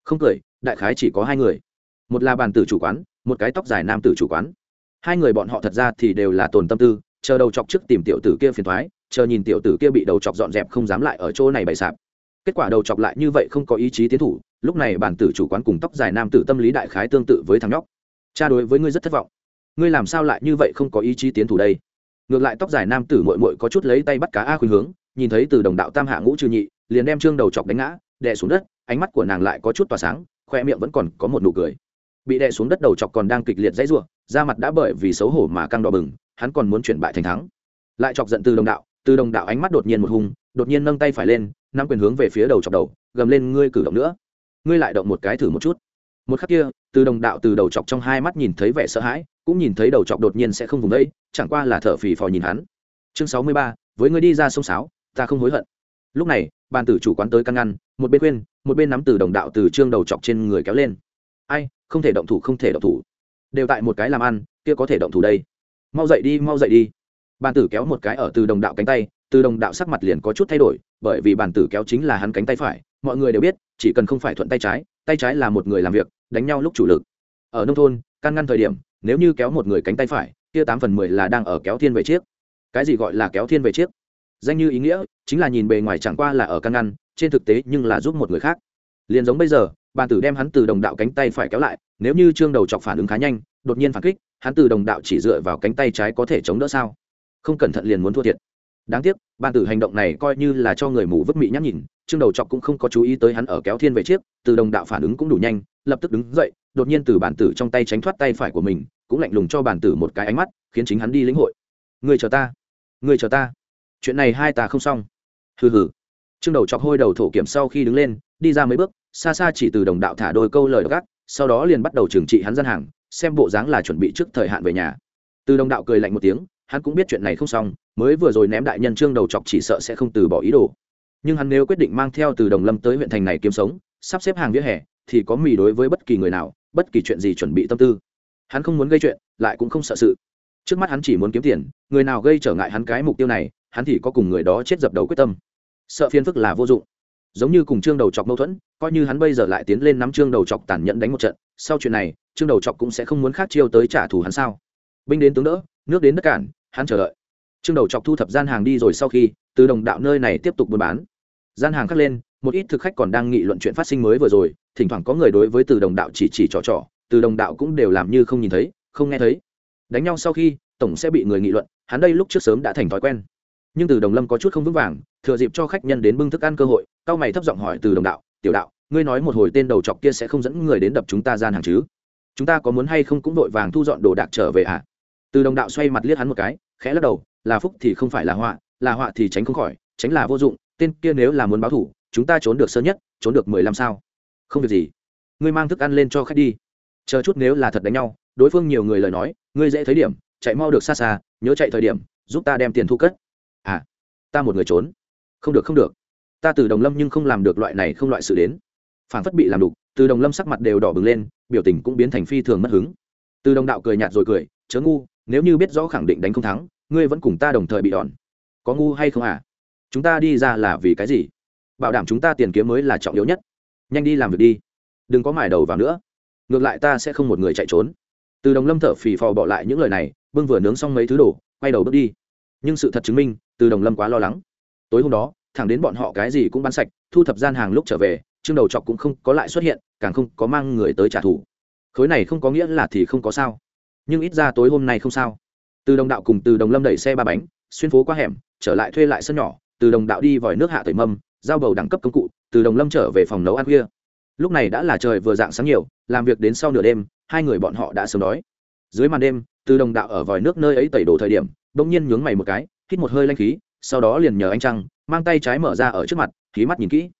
Không cười, đại khái chỉ có hai người. Một là bàn tử chủ quán, một cái tóc dài nam tử chủ quán. Hai người bọn họ thật ra thì đều là tồn tâm tư, chờ đầu chọc trước tìm tiểu tử kia phiền thoái chờ nhìn tiểu tử kia bị đầu chọc dọn dẹp không dám lại ở chỗ này bày sạp. Kết quả đầu chọc lại như vậy không có ý chí tiến thủ, lúc này bản tử chủ quán cùng tóc dài nam tử tâm lý đại khái tương tự với thằng nhóc cha đối với ngươi rất thất vọng. Ngươi làm sao lại như vậy không có ý chí tiến thủ đây? Ngược lại tóc dài nam tử mội mội có chút lấy tay bắt cá a khuyên hướng, nhìn thấy từ đồng đạo tam hạ ngũ trừ nhị, liền đem trương đầu chọc đánh ngã, đè xuống đất, ánh mắt của nàng lại có chút tỏa sáng, khoe miệng vẫn còn có một nụ cười. Bị đè xuống đất đầu chọc còn đang kịch liệt dãy ruộng da mặt đã bởi vì xấu hổ mà căng đỏ bừng, hắn còn muốn chuyển bại thành thắng. Lại chọc giận từ đồng đạo, từ đồng đạo ánh mắt đột nhiên một hung, đột nhiên nâng tay phải lên, nắm quyền hướng về phía đầu chọc đầu, gầm lên, ngươi cử động nữa. Ngươi lại động một cái thử một chút một khắc kia, từ đồng đạo từ đầu chọc trong hai mắt nhìn thấy vẻ sợ hãi, cũng nhìn thấy đầu chọc đột nhiên sẽ không vùng đấy chẳng qua là thở phì phò nhìn hắn. Chương sáu mươi ba, với người đi ra sông sáo, ta không hối hận. Lúc này, bàn tử chủ quán tới căn ngăn, một bên khuyên, một bên nắm từ đồng đạo từ trương đầu chọc trên người kéo lên. Ai, không thể động thủ, không thể động thủ. Đều tại một cái làm ăn, kia có thể động thủ đây. Mau dậy đi, mau dậy đi. Bàn tử kéo một cái ở từ đồng đạo cánh tay, từ đồng đạo sắc mặt liền có chút thay đổi, bởi vì bàn tử kéo chính là hắn cánh tay phải, mọi người đều biết, chỉ cần không phải thuận tay trái tay trái là một người làm việc, đánh nhau lúc chủ lực. Ở nông thôn, can ngăn thời điểm, nếu như kéo một người cánh tay phải, kia tám phần mười là đang ở kéo thiên về chiếc. Cái gì gọi là kéo thiên về chiếc? Danh như ý nghĩa, chính là nhìn bề ngoài chẳng qua là ở can ngăn, trên thực tế nhưng là giúp một người khác. Liền giống bây giờ, bàn tử đem hắn từ đồng đạo cánh tay phải kéo lại, nếu như trương đầu chọc phản ứng khá nhanh, đột nhiên phản kích, hắn từ đồng đạo chỉ dựa vào cánh tay trái có thể chống đỡ sao? Không cẩn thận liền muốn thua thiệt đáng tiếc, ban tử hành động này coi như là cho người mù vứt mị nhắc nhìn, trương đầu chọc cũng không có chú ý tới hắn ở kéo thiên về chiếc, từ đồng đạo phản ứng cũng đủ nhanh, lập tức đứng dậy, đột nhiên từ bản tử trong tay tránh thoát tay phải của mình, cũng lạnh lùng cho bản tử một cái ánh mắt, khiến chính hắn đi lĩnh hội. Người chờ ta, người chờ ta. Chuyện này hai ta không xong. Hừ hừ. Trương đầu chọc hôi đầu thổ kiểm sau khi đứng lên, đi ra mấy bước, xa xa chỉ từ đồng đạo thả đôi câu lời gác, sau đó liền bắt đầu trừng trị hắn gian hàng, xem bộ dáng là chuẩn bị trước thời hạn về nhà. Từ đồng đạo cười lạnh một tiếng hắn cũng biết chuyện này không xong, mới vừa rồi ném đại nhân trương đầu chọc chỉ sợ sẽ không từ bỏ ý đồ. Nhưng hắn nếu quyết định mang theo từ đồng lâm tới huyện thành này kiếm sống, sắp xếp hàng vỉa hè, thì có mì đối với bất kỳ người nào, bất kỳ chuyện gì chuẩn bị tâm tư. Hắn không muốn gây chuyện, lại cũng không sợ sự. Trước mắt hắn chỉ muốn kiếm tiền, người nào gây trở ngại hắn cái mục tiêu này, hắn thì có cùng người đó chết dập đầu quyết tâm. Sợ phiền phức là vô dụng. Giống như cùng trương đầu chọc mâu thuẫn, coi như hắn bây giờ lại tiến lên nắm trương đầu chọc tàn nhẫn đánh một trận, sau chuyện này, trương đầu chọc cũng sẽ không muốn khác chiêu tới trả thù hắn sao. Binh đến tướng đỡ, nước đến đất cản hắn chờ đợi. Trương đầu chọc thu thập gian hàng đi rồi sau khi, từ đồng đạo nơi này tiếp tục buôn bán. Gian hàng khắc lên, một ít thực khách còn đang nghị luận chuyện phát sinh mới vừa rồi, thỉnh thoảng có người đối với từ đồng đạo chỉ chỉ trò trò, từ đồng đạo cũng đều làm như không nhìn thấy, không nghe thấy. Đánh nhau sau khi, tổng sẽ bị người nghị luận, hắn đây lúc trước sớm đã thành thói quen. Nhưng từ đồng lâm có chút không vững vàng, thừa dịp cho khách nhân đến bưng thức ăn cơ hội, cao mày thấp giọng hỏi từ đồng đạo, tiểu đạo, ngươi nói một hồi tên đầu chọc kia sẽ không dẫn người đến đập chúng ta gian hàng chứ? Chúng ta có muốn hay không cũng vội vàng thu dọn đồ đạc trở về ạ à? Từ đồng đạo xoay mặt liếc hắn một cái, khẽ lắc đầu, là phúc thì không phải là họa là họa thì tránh không khỏi, tránh là vô dụng, tên kia nếu là muốn báo thủ, chúng ta trốn được sớm nhất, trốn được mười lăm sao. Không việc gì. Ngươi mang thức ăn lên cho khách đi. Chờ chút nếu là thật đánh nhau, đối phương nhiều người lời nói, ngươi dễ thấy điểm, chạy mau được xa xa, nhớ chạy thời điểm, giúp ta đem tiền thu cất. À ta một người trốn. Không được không được. Ta từ đồng lâm nhưng không làm được loại này không loại sự đến. Phản phất bị làm đục, từ đồng lâm sắc mặt đều đỏ bừng lên, biểu tình cũng biến thành phi thường mất hứng. Từ đồng đạo cười nhạt rồi cười, chớ ngu nếu như biết rõ khẳng định đánh không thắng, ngươi vẫn cùng ta đồng thời bị đòn. Có ngu hay không à? Chúng ta đi ra là vì cái gì? Bảo đảm chúng ta tiền kiếm mới là trọng yếu nhất. Nhanh đi làm việc đi. Đừng có mải đầu vào nữa. Ngược lại ta sẽ không một người chạy trốn. Từ đồng lâm thở phì phò bỏ lại những lời này, bưng vừa nướng xong mấy thứ đồ, quay đầu bước đi. Nhưng sự thật chứng minh, từ đồng lâm quá lo lắng. Tối hôm đó, thẳng đến bọn họ cái gì cũng bán sạch, thu thập gian hàng lúc trở về, chương đầu chọc cũng không có lại xuất hiện, càng không có mang người tới trả thù. Khối này không có nghĩa là thì không có sao nhưng ít ra tối hôm nay không sao. Từ đồng đạo cùng từ đồng lâm đẩy xe ba bánh, xuyên phố qua hẻm, trở lại thuê lại sân nhỏ, từ đồng đạo đi vòi nước hạ tẩy mâm, giao bầu đẳng cấp công cụ, từ đồng lâm trở về phòng nấu ăn khuya. Lúc này đã là trời vừa dạng sáng nhiều, làm việc đến sau nửa đêm, hai người bọn họ đã sớm đói. Dưới màn đêm, từ đồng đạo ở vòi nước nơi ấy tẩy đổ thời điểm, bỗng nhiên nhướng mày một cái, hít một hơi lanh khí, sau đó liền nhờ anh trăng, mang tay trái mở ra ở trước mặt, khí mắt nhìn kỹ.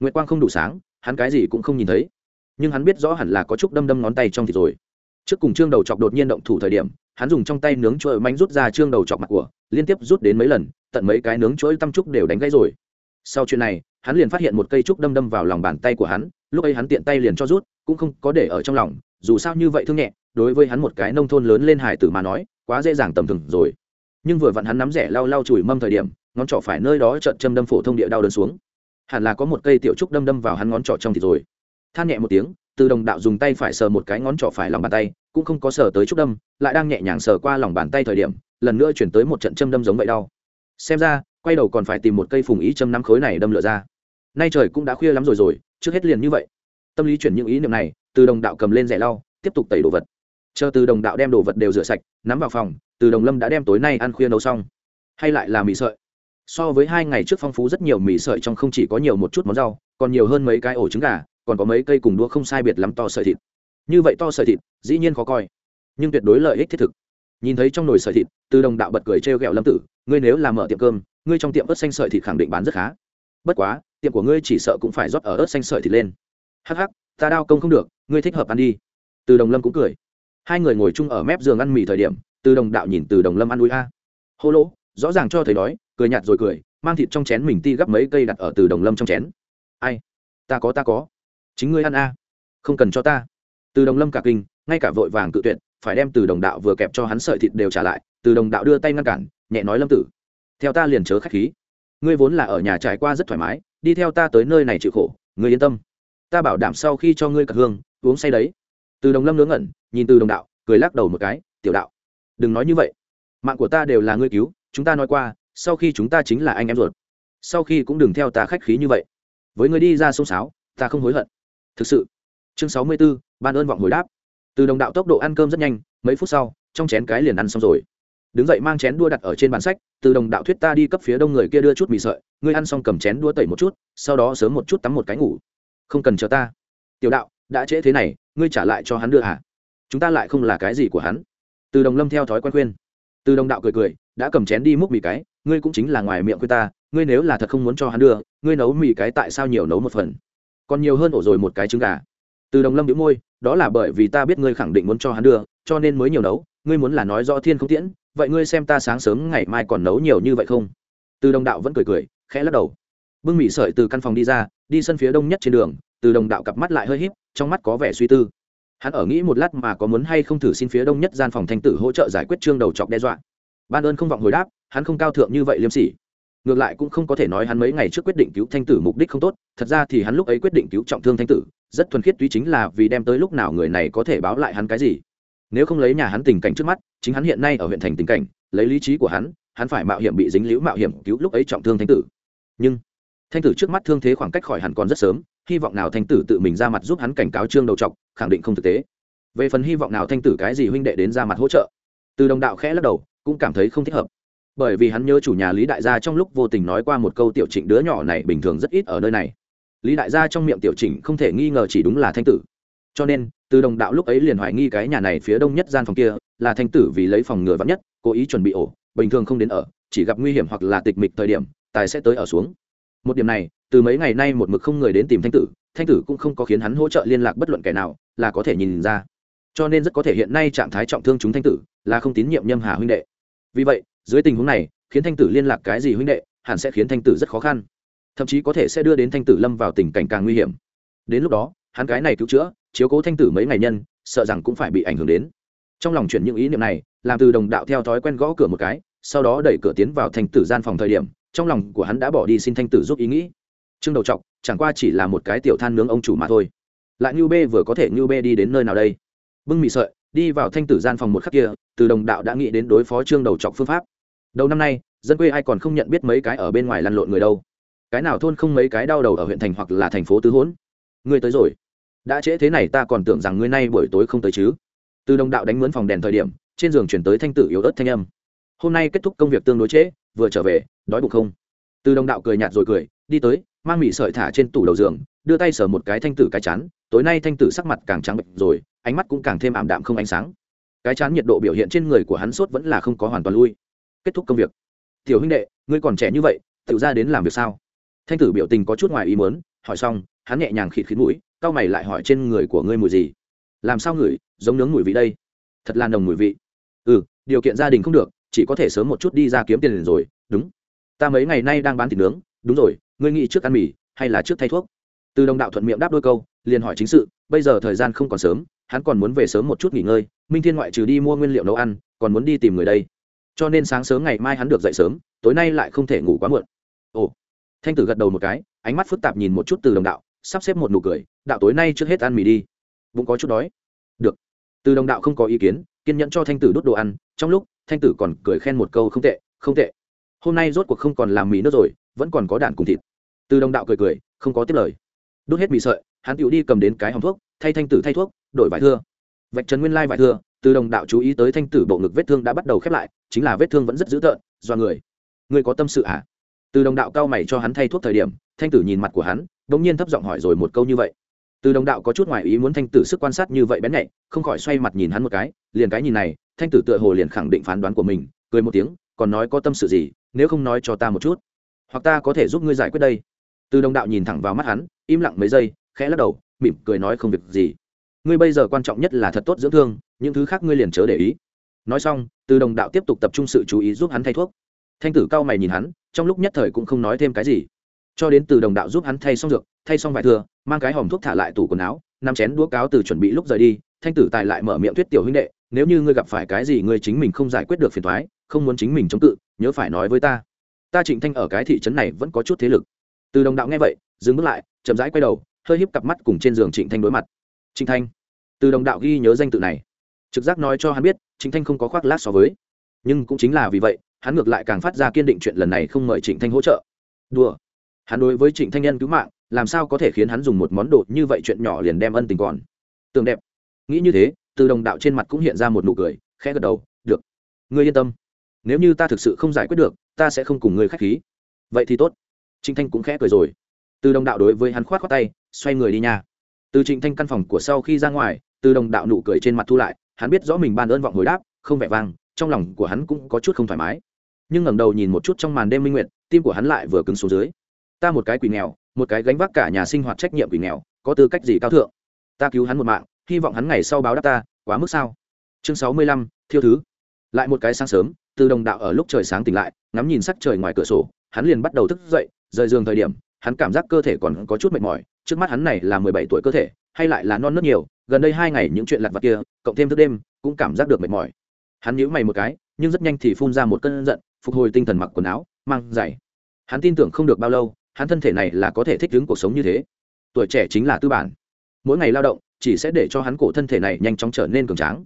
Nguyệt quang không đủ sáng, hắn cái gì cũng không nhìn thấy. Nhưng hắn biết rõ hẳn là có chút đâm đâm ngón tay trong thịt rồi trước cùng trương đầu chọc đột nhiên động thủ thời điểm, hắn dùng trong tay nướng chuỗi mánh rút ra trương đầu chọc mặt của, liên tiếp rút đến mấy lần, tận mấy cái nướng chuỗi tăm trúc đều đánh gãy rồi. Sau chuyện này, hắn liền phát hiện một cây trúc đâm đâm vào lòng bàn tay của hắn, lúc ấy hắn tiện tay liền cho rút, cũng không có để ở trong lòng, dù sao như vậy thương nhẹ, đối với hắn một cái nông thôn lớn lên hải tử mà nói, quá dễ dàng tầm thường rồi. Nhưng vừa vặn hắn nắm rẻ lau lau chùi mâm thời điểm, ngón trỏ phải nơi đó trận châm đâm phổ thông địa đau đớn xuống. Hẳn là có một cây tiểu trúc đâm đâm vào hắn ngón trỏ trong thịt rồi. Than nhẹ một tiếng từ đồng đạo dùng tay phải sờ một cái ngón trỏ phải lòng bàn tay, cũng không có sờ tới chút đâm, lại đang nhẹ nhàng sờ qua lòng bàn tay thời điểm, lần nữa chuyển tới một trận châm đâm giống vậy đau. Xem ra, quay đầu còn phải tìm một cây phùng ý châm năm khối này đâm lửa ra. Nay trời cũng đã khuya lắm rồi rồi, trước hết liền như vậy. Tâm lý chuyển những ý niệm này, từ đồng đạo cầm lên rẻ lau, tiếp tục tẩy đồ vật. Chờ từ đồng đạo đem đồ vật đều rửa sạch, nắm vào phòng, từ đồng lâm đã đem tối nay ăn khuya nấu xong. Hay lại là mì sợi. So với hai ngày trước phong phú rất nhiều mì sợi trong không chỉ có nhiều một chút món rau, còn nhiều hơn mấy cái ổ trứng gà còn có mấy cây cùng đũa không sai biệt lắm to sợi thịt. Như vậy to sợi thịt, dĩ nhiên khó coi, nhưng tuyệt đối lợi ích thiết thực. Nhìn thấy trong nồi sợi thịt, từ đồng đạo bật cười trêu ghẹo lâm tử, ngươi nếu làm mở tiệm cơm, ngươi trong tiệm ớt xanh sợi thịt khẳng định bán rất khá. Bất quá, tiệm của ngươi chỉ sợ cũng phải rót ở ớt xanh sợi thịt lên. Hắc hắc, ta đao công không được, ngươi thích hợp ăn đi. Từ đồng lâm cũng cười. Hai người ngồi chung ở mép giường ăn mì thời điểm, từ đồng đạo nhìn từ đồng lâm ăn ui a. Hô lỗ rõ ràng cho thấy đói, cười nhạt rồi cười, mang thịt trong chén mình ti gấp mấy cây đặt ở từ đồng lâm trong chén. Ai, ta có ta có chính ngươi ăn a. Không cần cho ta. Từ đồng lâm cả kinh, ngay cả vội vàng cự tuyệt, phải đem từ đồng đạo vừa kẹp cho hắn sợi thịt đều trả lại, từ đồng đạo đưa tay ngăn cản, nhẹ nói lâm tử, theo ta liền chớ khách khí. Ngươi vốn là ở nhà trải qua rất thoải mái, đi theo ta tới nơi này chịu khổ, ngươi yên tâm. Ta bảo đảm sau khi cho ngươi cật hương, uống say đấy. Từ đồng lâm ngớ ngẩn, nhìn từ đồng đạo, cười lắc đầu một cái, tiểu đạo, đừng nói như vậy. Mạng của ta đều là ngươi cứu, chúng ta nói qua, sau khi chúng ta chính là anh em ruột. Sau khi cũng đừng theo ta khách khí như vậy. Với ngươi đi ra sông sáo, ta không hối hận thực sự. Chương sáu mươi 64, ban ơn vọng hồi đáp. Từ đồng đạo tốc độ ăn cơm rất nhanh mấy phút sau trong chén cái liền ăn xong rồi. Đứng dậy mang chén đua đặt ở trên bàn sách từ đồng đạo thuyết ta đi cấp phía đông người kia đưa chút mì sợi ngươi ăn xong cầm chén đua tẩy một chút sau đó sớm một chút tắm một cái ngủ. Không cần chờ ta. Tiểu đạo đã trễ thế này ngươi trả lại cho hắn đưa hả chúng ta lại không là cái gì của hắn. Từ đồng lâm theo thói quen khuyên. Từ đồng đạo cười cười đã cầm chén đi múc mì cái ngươi cũng chính là ngoài miệng quê ta ngươi nếu là thật không muốn cho hắn đưa ngươi nấu mì cái tại sao nhiều nấu một phần? Còn nhiều hơn ổ rồi một cái trứng gà. Từ đồng lâm đĩu môi, đó là bởi vì ta biết ngươi khẳng định muốn cho hắn đưa, cho nên mới nhiều nấu, ngươi muốn là nói rõ thiên không tiễn, vậy ngươi xem ta sáng sớm ngày mai còn nấu nhiều như vậy không? Từ đồng đạo vẫn cười cười, khẽ lắc đầu. Bưng mỹ sợi từ căn phòng đi ra, đi sân phía đông nhất trên đường, từ đồng đạo cặp mắt lại hơi híp, trong mắt có vẻ suy tư. Hắn ở nghĩ một lát mà có muốn hay không thử xin phía đông nhất gian phòng thanh tử hỗ trợ giải quyết trương đầu chọc đe dọa. Ban ơn không vọng hồi đáp, hắn không cao thượng như vậy liêm sỉ ngược lại cũng không có thể nói hắn mấy ngày trước quyết định cứu thanh tử mục đích không tốt, thật ra thì hắn lúc ấy quyết định cứu trọng thương thanh tử, rất thuần khiết tuy chính là vì đem tới lúc nào người này có thể báo lại hắn cái gì. Nếu không lấy nhà hắn tình cảnh trước mắt, chính hắn hiện nay ở huyện thành tình cảnh, lấy lý trí của hắn hắn phải mạo hiểm bị dính liễu mạo hiểm cứu lúc ấy trọng thương thanh tử. Nhưng, thanh tử trước mắt thương thế khoảng cách khỏi hẳn còn rất sớm, hy vọng nào thanh tử tự mình ra mặt giúp hắn cảnh cáo trương đầu trọc, khẳng định không thực tế. Về phần hy vọng nào thanh tử cái gì huynh đệ đến ra mặt hỗ trợ, từ đồng đạo khẽ lắc đầu, cũng cảm thấy không thích hợp bởi vì hắn nhớ chủ nhà lý đại gia trong lúc vô tình nói qua một câu tiểu trịnh đứa nhỏ này bình thường rất ít ở nơi này. Lý đại gia trong miệng tiểu trịnh không thể nghi ngờ chỉ đúng là thanh tử. Cho nên, từ đồng đạo lúc ấy liền hoài nghi cái nhà này phía đông nhất gian phòng kia là thanh tử vì lấy phòng ngừa vắng nhất, cố ý chuẩn bị ổ, bình thường không đến ở, chỉ gặp nguy hiểm hoặc là tịch mịch thời điểm, tài sẽ tới ở xuống. Một điểm này, từ mấy ngày nay một mực không người đến tìm thanh tử thanh tử cũng không có khiến hắn hỗ trợ liên lạc bất luận kẻ nào, là có thể nhìn ra. Cho nên rất có thể hiện nay trạng thái trọng thương chúng thanh tử, là không tín nhiệm nhâm hà huynh đệ. Vì vậy dưới tình huống này, khiến thanh tử liên lạc cái gì huynh đệ, hẳn sẽ khiến thanh tử rất khó khăn. Thậm chí có thể sẽ đưa đến thanh tử lâm vào tình cảnh càng nguy hiểm. Đến lúc đó, hắn cái này cứu chữa, chiếu cố thanh tử mấy ngày nhân, sợ rằng cũng phải bị ảnh hưởng đến. Trong lòng chuyển những ý niệm này, làm từ đồng đạo theo thói quen gõ cửa một cái, sau đó đẩy cửa tiến vào thanh tử gian phòng thời điểm, trong lòng của hắn đã bỏ đi xin thanh tử giúp ý nghĩ. Chương đầu trọc, chẳng qua chỉ là một cái tiểu than nướng ông chủ mà thôi. Lại như bê vừa có thể như bê đi đến nơi nào đây? Bưng mị sợi đi vào thanh tử gian phòng một khắc kia, từ đồng đạo đã nghĩ đến đối phó trương đầu trọc phương pháp. Đầu năm nay, dân quê ai còn không nhận biết mấy cái ở bên ngoài lăn lộn người đâu. Cái nào thôn không mấy cái đau đầu ở huyện thành hoặc là thành phố tứ hỗn? Ngươi tới rồi. Đã trễ thế này ta còn tưởng rằng ngươi nay buổi tối không tới chứ. Từ đồng đạo đánh mướn phòng đèn thời điểm, trên giường chuyển tới thanh tử yếu ớt thanh âm. Hôm nay kết thúc công việc tương đối trễ, vừa trở về, đói bụng không? Từ đồng đạo cười nhạt rồi cười, đi tới, mang mị sợi thả trên tủ đầu giường, đưa tay sờ một cái thanh tử cái chán tối nay thanh tử sắc mặt càng trắng bệnh rồi, ánh mắt cũng càng thêm ảm đạm không ánh sáng. Cái chán nhiệt độ biểu hiện trên người của hắn sốt vẫn là không có hoàn toàn lui. Kết thúc công việc. Tiểu huynh đệ, ngươi còn trẻ như vậy tự ra đến làm việc sao? Thanh tử biểu tình có chút ngoài ý mớn hỏi xong, hắn nhẹ nhàng khịt khịt mũi, cau mày lại hỏi trên người của ngươi mùi gì? Làm sao ngửi, giống nướng mùi vị đây? Thật là nồng mùi vị. Ừ điều kiện gia đình không được, chỉ có thể sớm một chút đi ra kiếm tiền rồi, đúng. Ta mấy ngày nay đang bán thịt nướng, đúng rồi, ngươi nghĩ trước ăn mì, hay là trước thay thuốc? Từ đồng đạo thuận miệng đáp đôi câu liền hỏi chính sự, bây giờ thời gian không còn sớm, hắn còn muốn về sớm một chút nghỉ ngơi, minh thiên ngoại trừ đi mua nguyên liệu nấu ăn, còn muốn đi tìm người đây. Cho nên sáng sớm ngày mai hắn được dậy sớm, tối nay lại không thể ngủ quá muộn. Ồ. Thanh tử gật đầu một cái, ánh mắt phức tạp nhìn một chút từ đồng đạo, sắp xếp một nụ cười, đạo tối nay trước hết ăn mì đi. Bụng có chút đói. Được. Từ đồng đạo không có ý kiến, kiên nhẫn cho thanh tử đốt đồ ăn, trong lúc, thanh tử còn cười khen một câu, không tệ không tệ. Hôm nay rốt cuộc không còn làm mì nữa rồi, vẫn còn có đạn cùng thịt. Từ đồng đạo cười cười, không có tiếp lời. Đốt hết mì sợi hắn tựu đi cầm đến cái hòm thuốc, thay thanh tử thay thuốc, đổi vải thưa. Vạch trần nguyên lai vải thưa, từ đồng đạo chú ý tới thanh tử bộ ngực vết thương đã bắt đầu khép lại, chính là vết thương vẫn rất dữ tợn, do người. Người có tâm sự à? Từ đồng đạo cao mày cho hắn thay thuốc thời điểm, thanh tử nhìn mặt của hắn đ ỗ n g nhiên thấp giọng hỏi rồi một câu như vậy. Từ đồng đạo có chút ngoài ý muốn thanh tử sức quan sát như vậy bén nhạy, không khỏi xoay mặt nhìn hắn một cái, liền cái nhìn này, thanh tử tựa hồ liền khẳng định phán đoán của mình, cười một tiếng, còn nói có tâm sự gì, nếu không nói cho ta một chút, hoặc ta có thể giúp ngươi giải quyết đây. Từ đồng đạo nhìn thẳng vào mắt hắn, im lặng mấy giây khẽ lắc đầu, mỉm cười nói không việc gì. Ngươi bây giờ quan trọng nhất là thật tốt dưỡng thương, những thứ khác ngươi liền chớ để ý. Nói xong, từ đồng đạo tiếp tục tập trung sự chú ý giúp hắn thay thuốc. Thanh tử cao mày nhìn hắn, trong lúc nhất thời cũng không nói thêm cái gì. Cho đến từ đồng đạo giúp hắn thay xong dược, thay xong vải thừa, mang cái hòm thuốc thả lại tủ quần áo nằm chén đũa cáo từ chuẩn bị lúc rời đi, thanh tử tài lại mở miệng thuyết tiểu huynh đệ, nếu như ngươi gặp phải cái gì ngươi chính mình không giải quyết được phiền thoái không muốn chính mình chống cự, nhớ phải nói với ta. Ta trịnh thanh ở cái thị trấn này vẫn có chút thế lực. Từ đồng đạo nghe vậy, dừng bước lại, chậm rãi quay đầu hơi híp cặp mắt cùng trên giường trịnh thanh đối mặt. Trịnh thanh. Từ đồng đạo ghi nhớ danh tự này. Trực giác nói cho hắn biết, trịnh thanh không có khoác lác so với. Nhưng cũng chính là vì vậy, hắn ngược lại càng phát ra kiên định chuyện lần này không mời trịnh thanh hỗ trợ. Đùa. Hắn đối với trịnh thanh nhân cứu mạng, làm sao có thể khiến hắn dùng một món đồ như vậy chuyện nhỏ liền đem ân tình còn. Tường đẹp. Nghĩ như thế, từ đồng đạo trên mặt cũng hiện ra một nụ cười, khẽ gật đầu, được. Ngươi yên tâm. Nếu như ta thực sự không giải quyết được, ta sẽ không cùng ngươi k h á c h khí. Vậy thì tốt. Trịnh thanh cũng khẽ cười rồi. Từ đồng đạo đối với hắn khoát khoát tay xoay người đi nha. Từ trịnh thanh căn phòng của sau khi ra ngoài, từ đồng đạo nụ cười trên mặt thu lại, hắn biết rõ mình ban ơn vọng hồi đáp, không vẻ vang, trong lòng của hắn cũng có chút không thoải mái. Nhưng ngẩng đầu nhìn một chút trong màn đêm minh nguyệt, tim của hắn lại vừa cứng xuống dưới. Ta một cái quỷ nghèo, một cái gánh vác cả nhà sinh hoạt trách nhiệm quỷ nghèo, có tư cách gì cao thượng? Ta cứu hắn một mạng, hy vọng hắn ngày sau báo đáp ta, quá mức sao? Chương sáu mươi lăm, thiêu thứ. Lại một cái sáng sớm, từ đồng đạo ở lúc trời sáng tỉnh lại, ngắm nhìn sắc trời ngoài cửa sổ, hắn liền bắt đầu thức dậy, rời giường thời điểm, hắn cảm giác cơ thể còn có chút mệt mỏi trước mắt hắn này là mười bảy tuổi cơ thể, hay lại là non nớt nhiều, gần đây hai ngày những chuyện lặt vặt kia, cộng thêm thức đêm, cũng cảm giác được mệt mỏi. Hắn nhíu mày một cái, nhưng rất nhanh thì phun ra một cơn giận, phục hồi tinh thần mặc quần áo, mang giày. Hắn tin tưởng không được bao lâu, hắn thân thể này là có thể thích ứng cuộc sống như thế. Tuổi trẻ chính là tư bản. Mỗi ngày lao động, chỉ sẽ để cho hắn cổ thân thể này nhanh chóng trở nên cường tráng.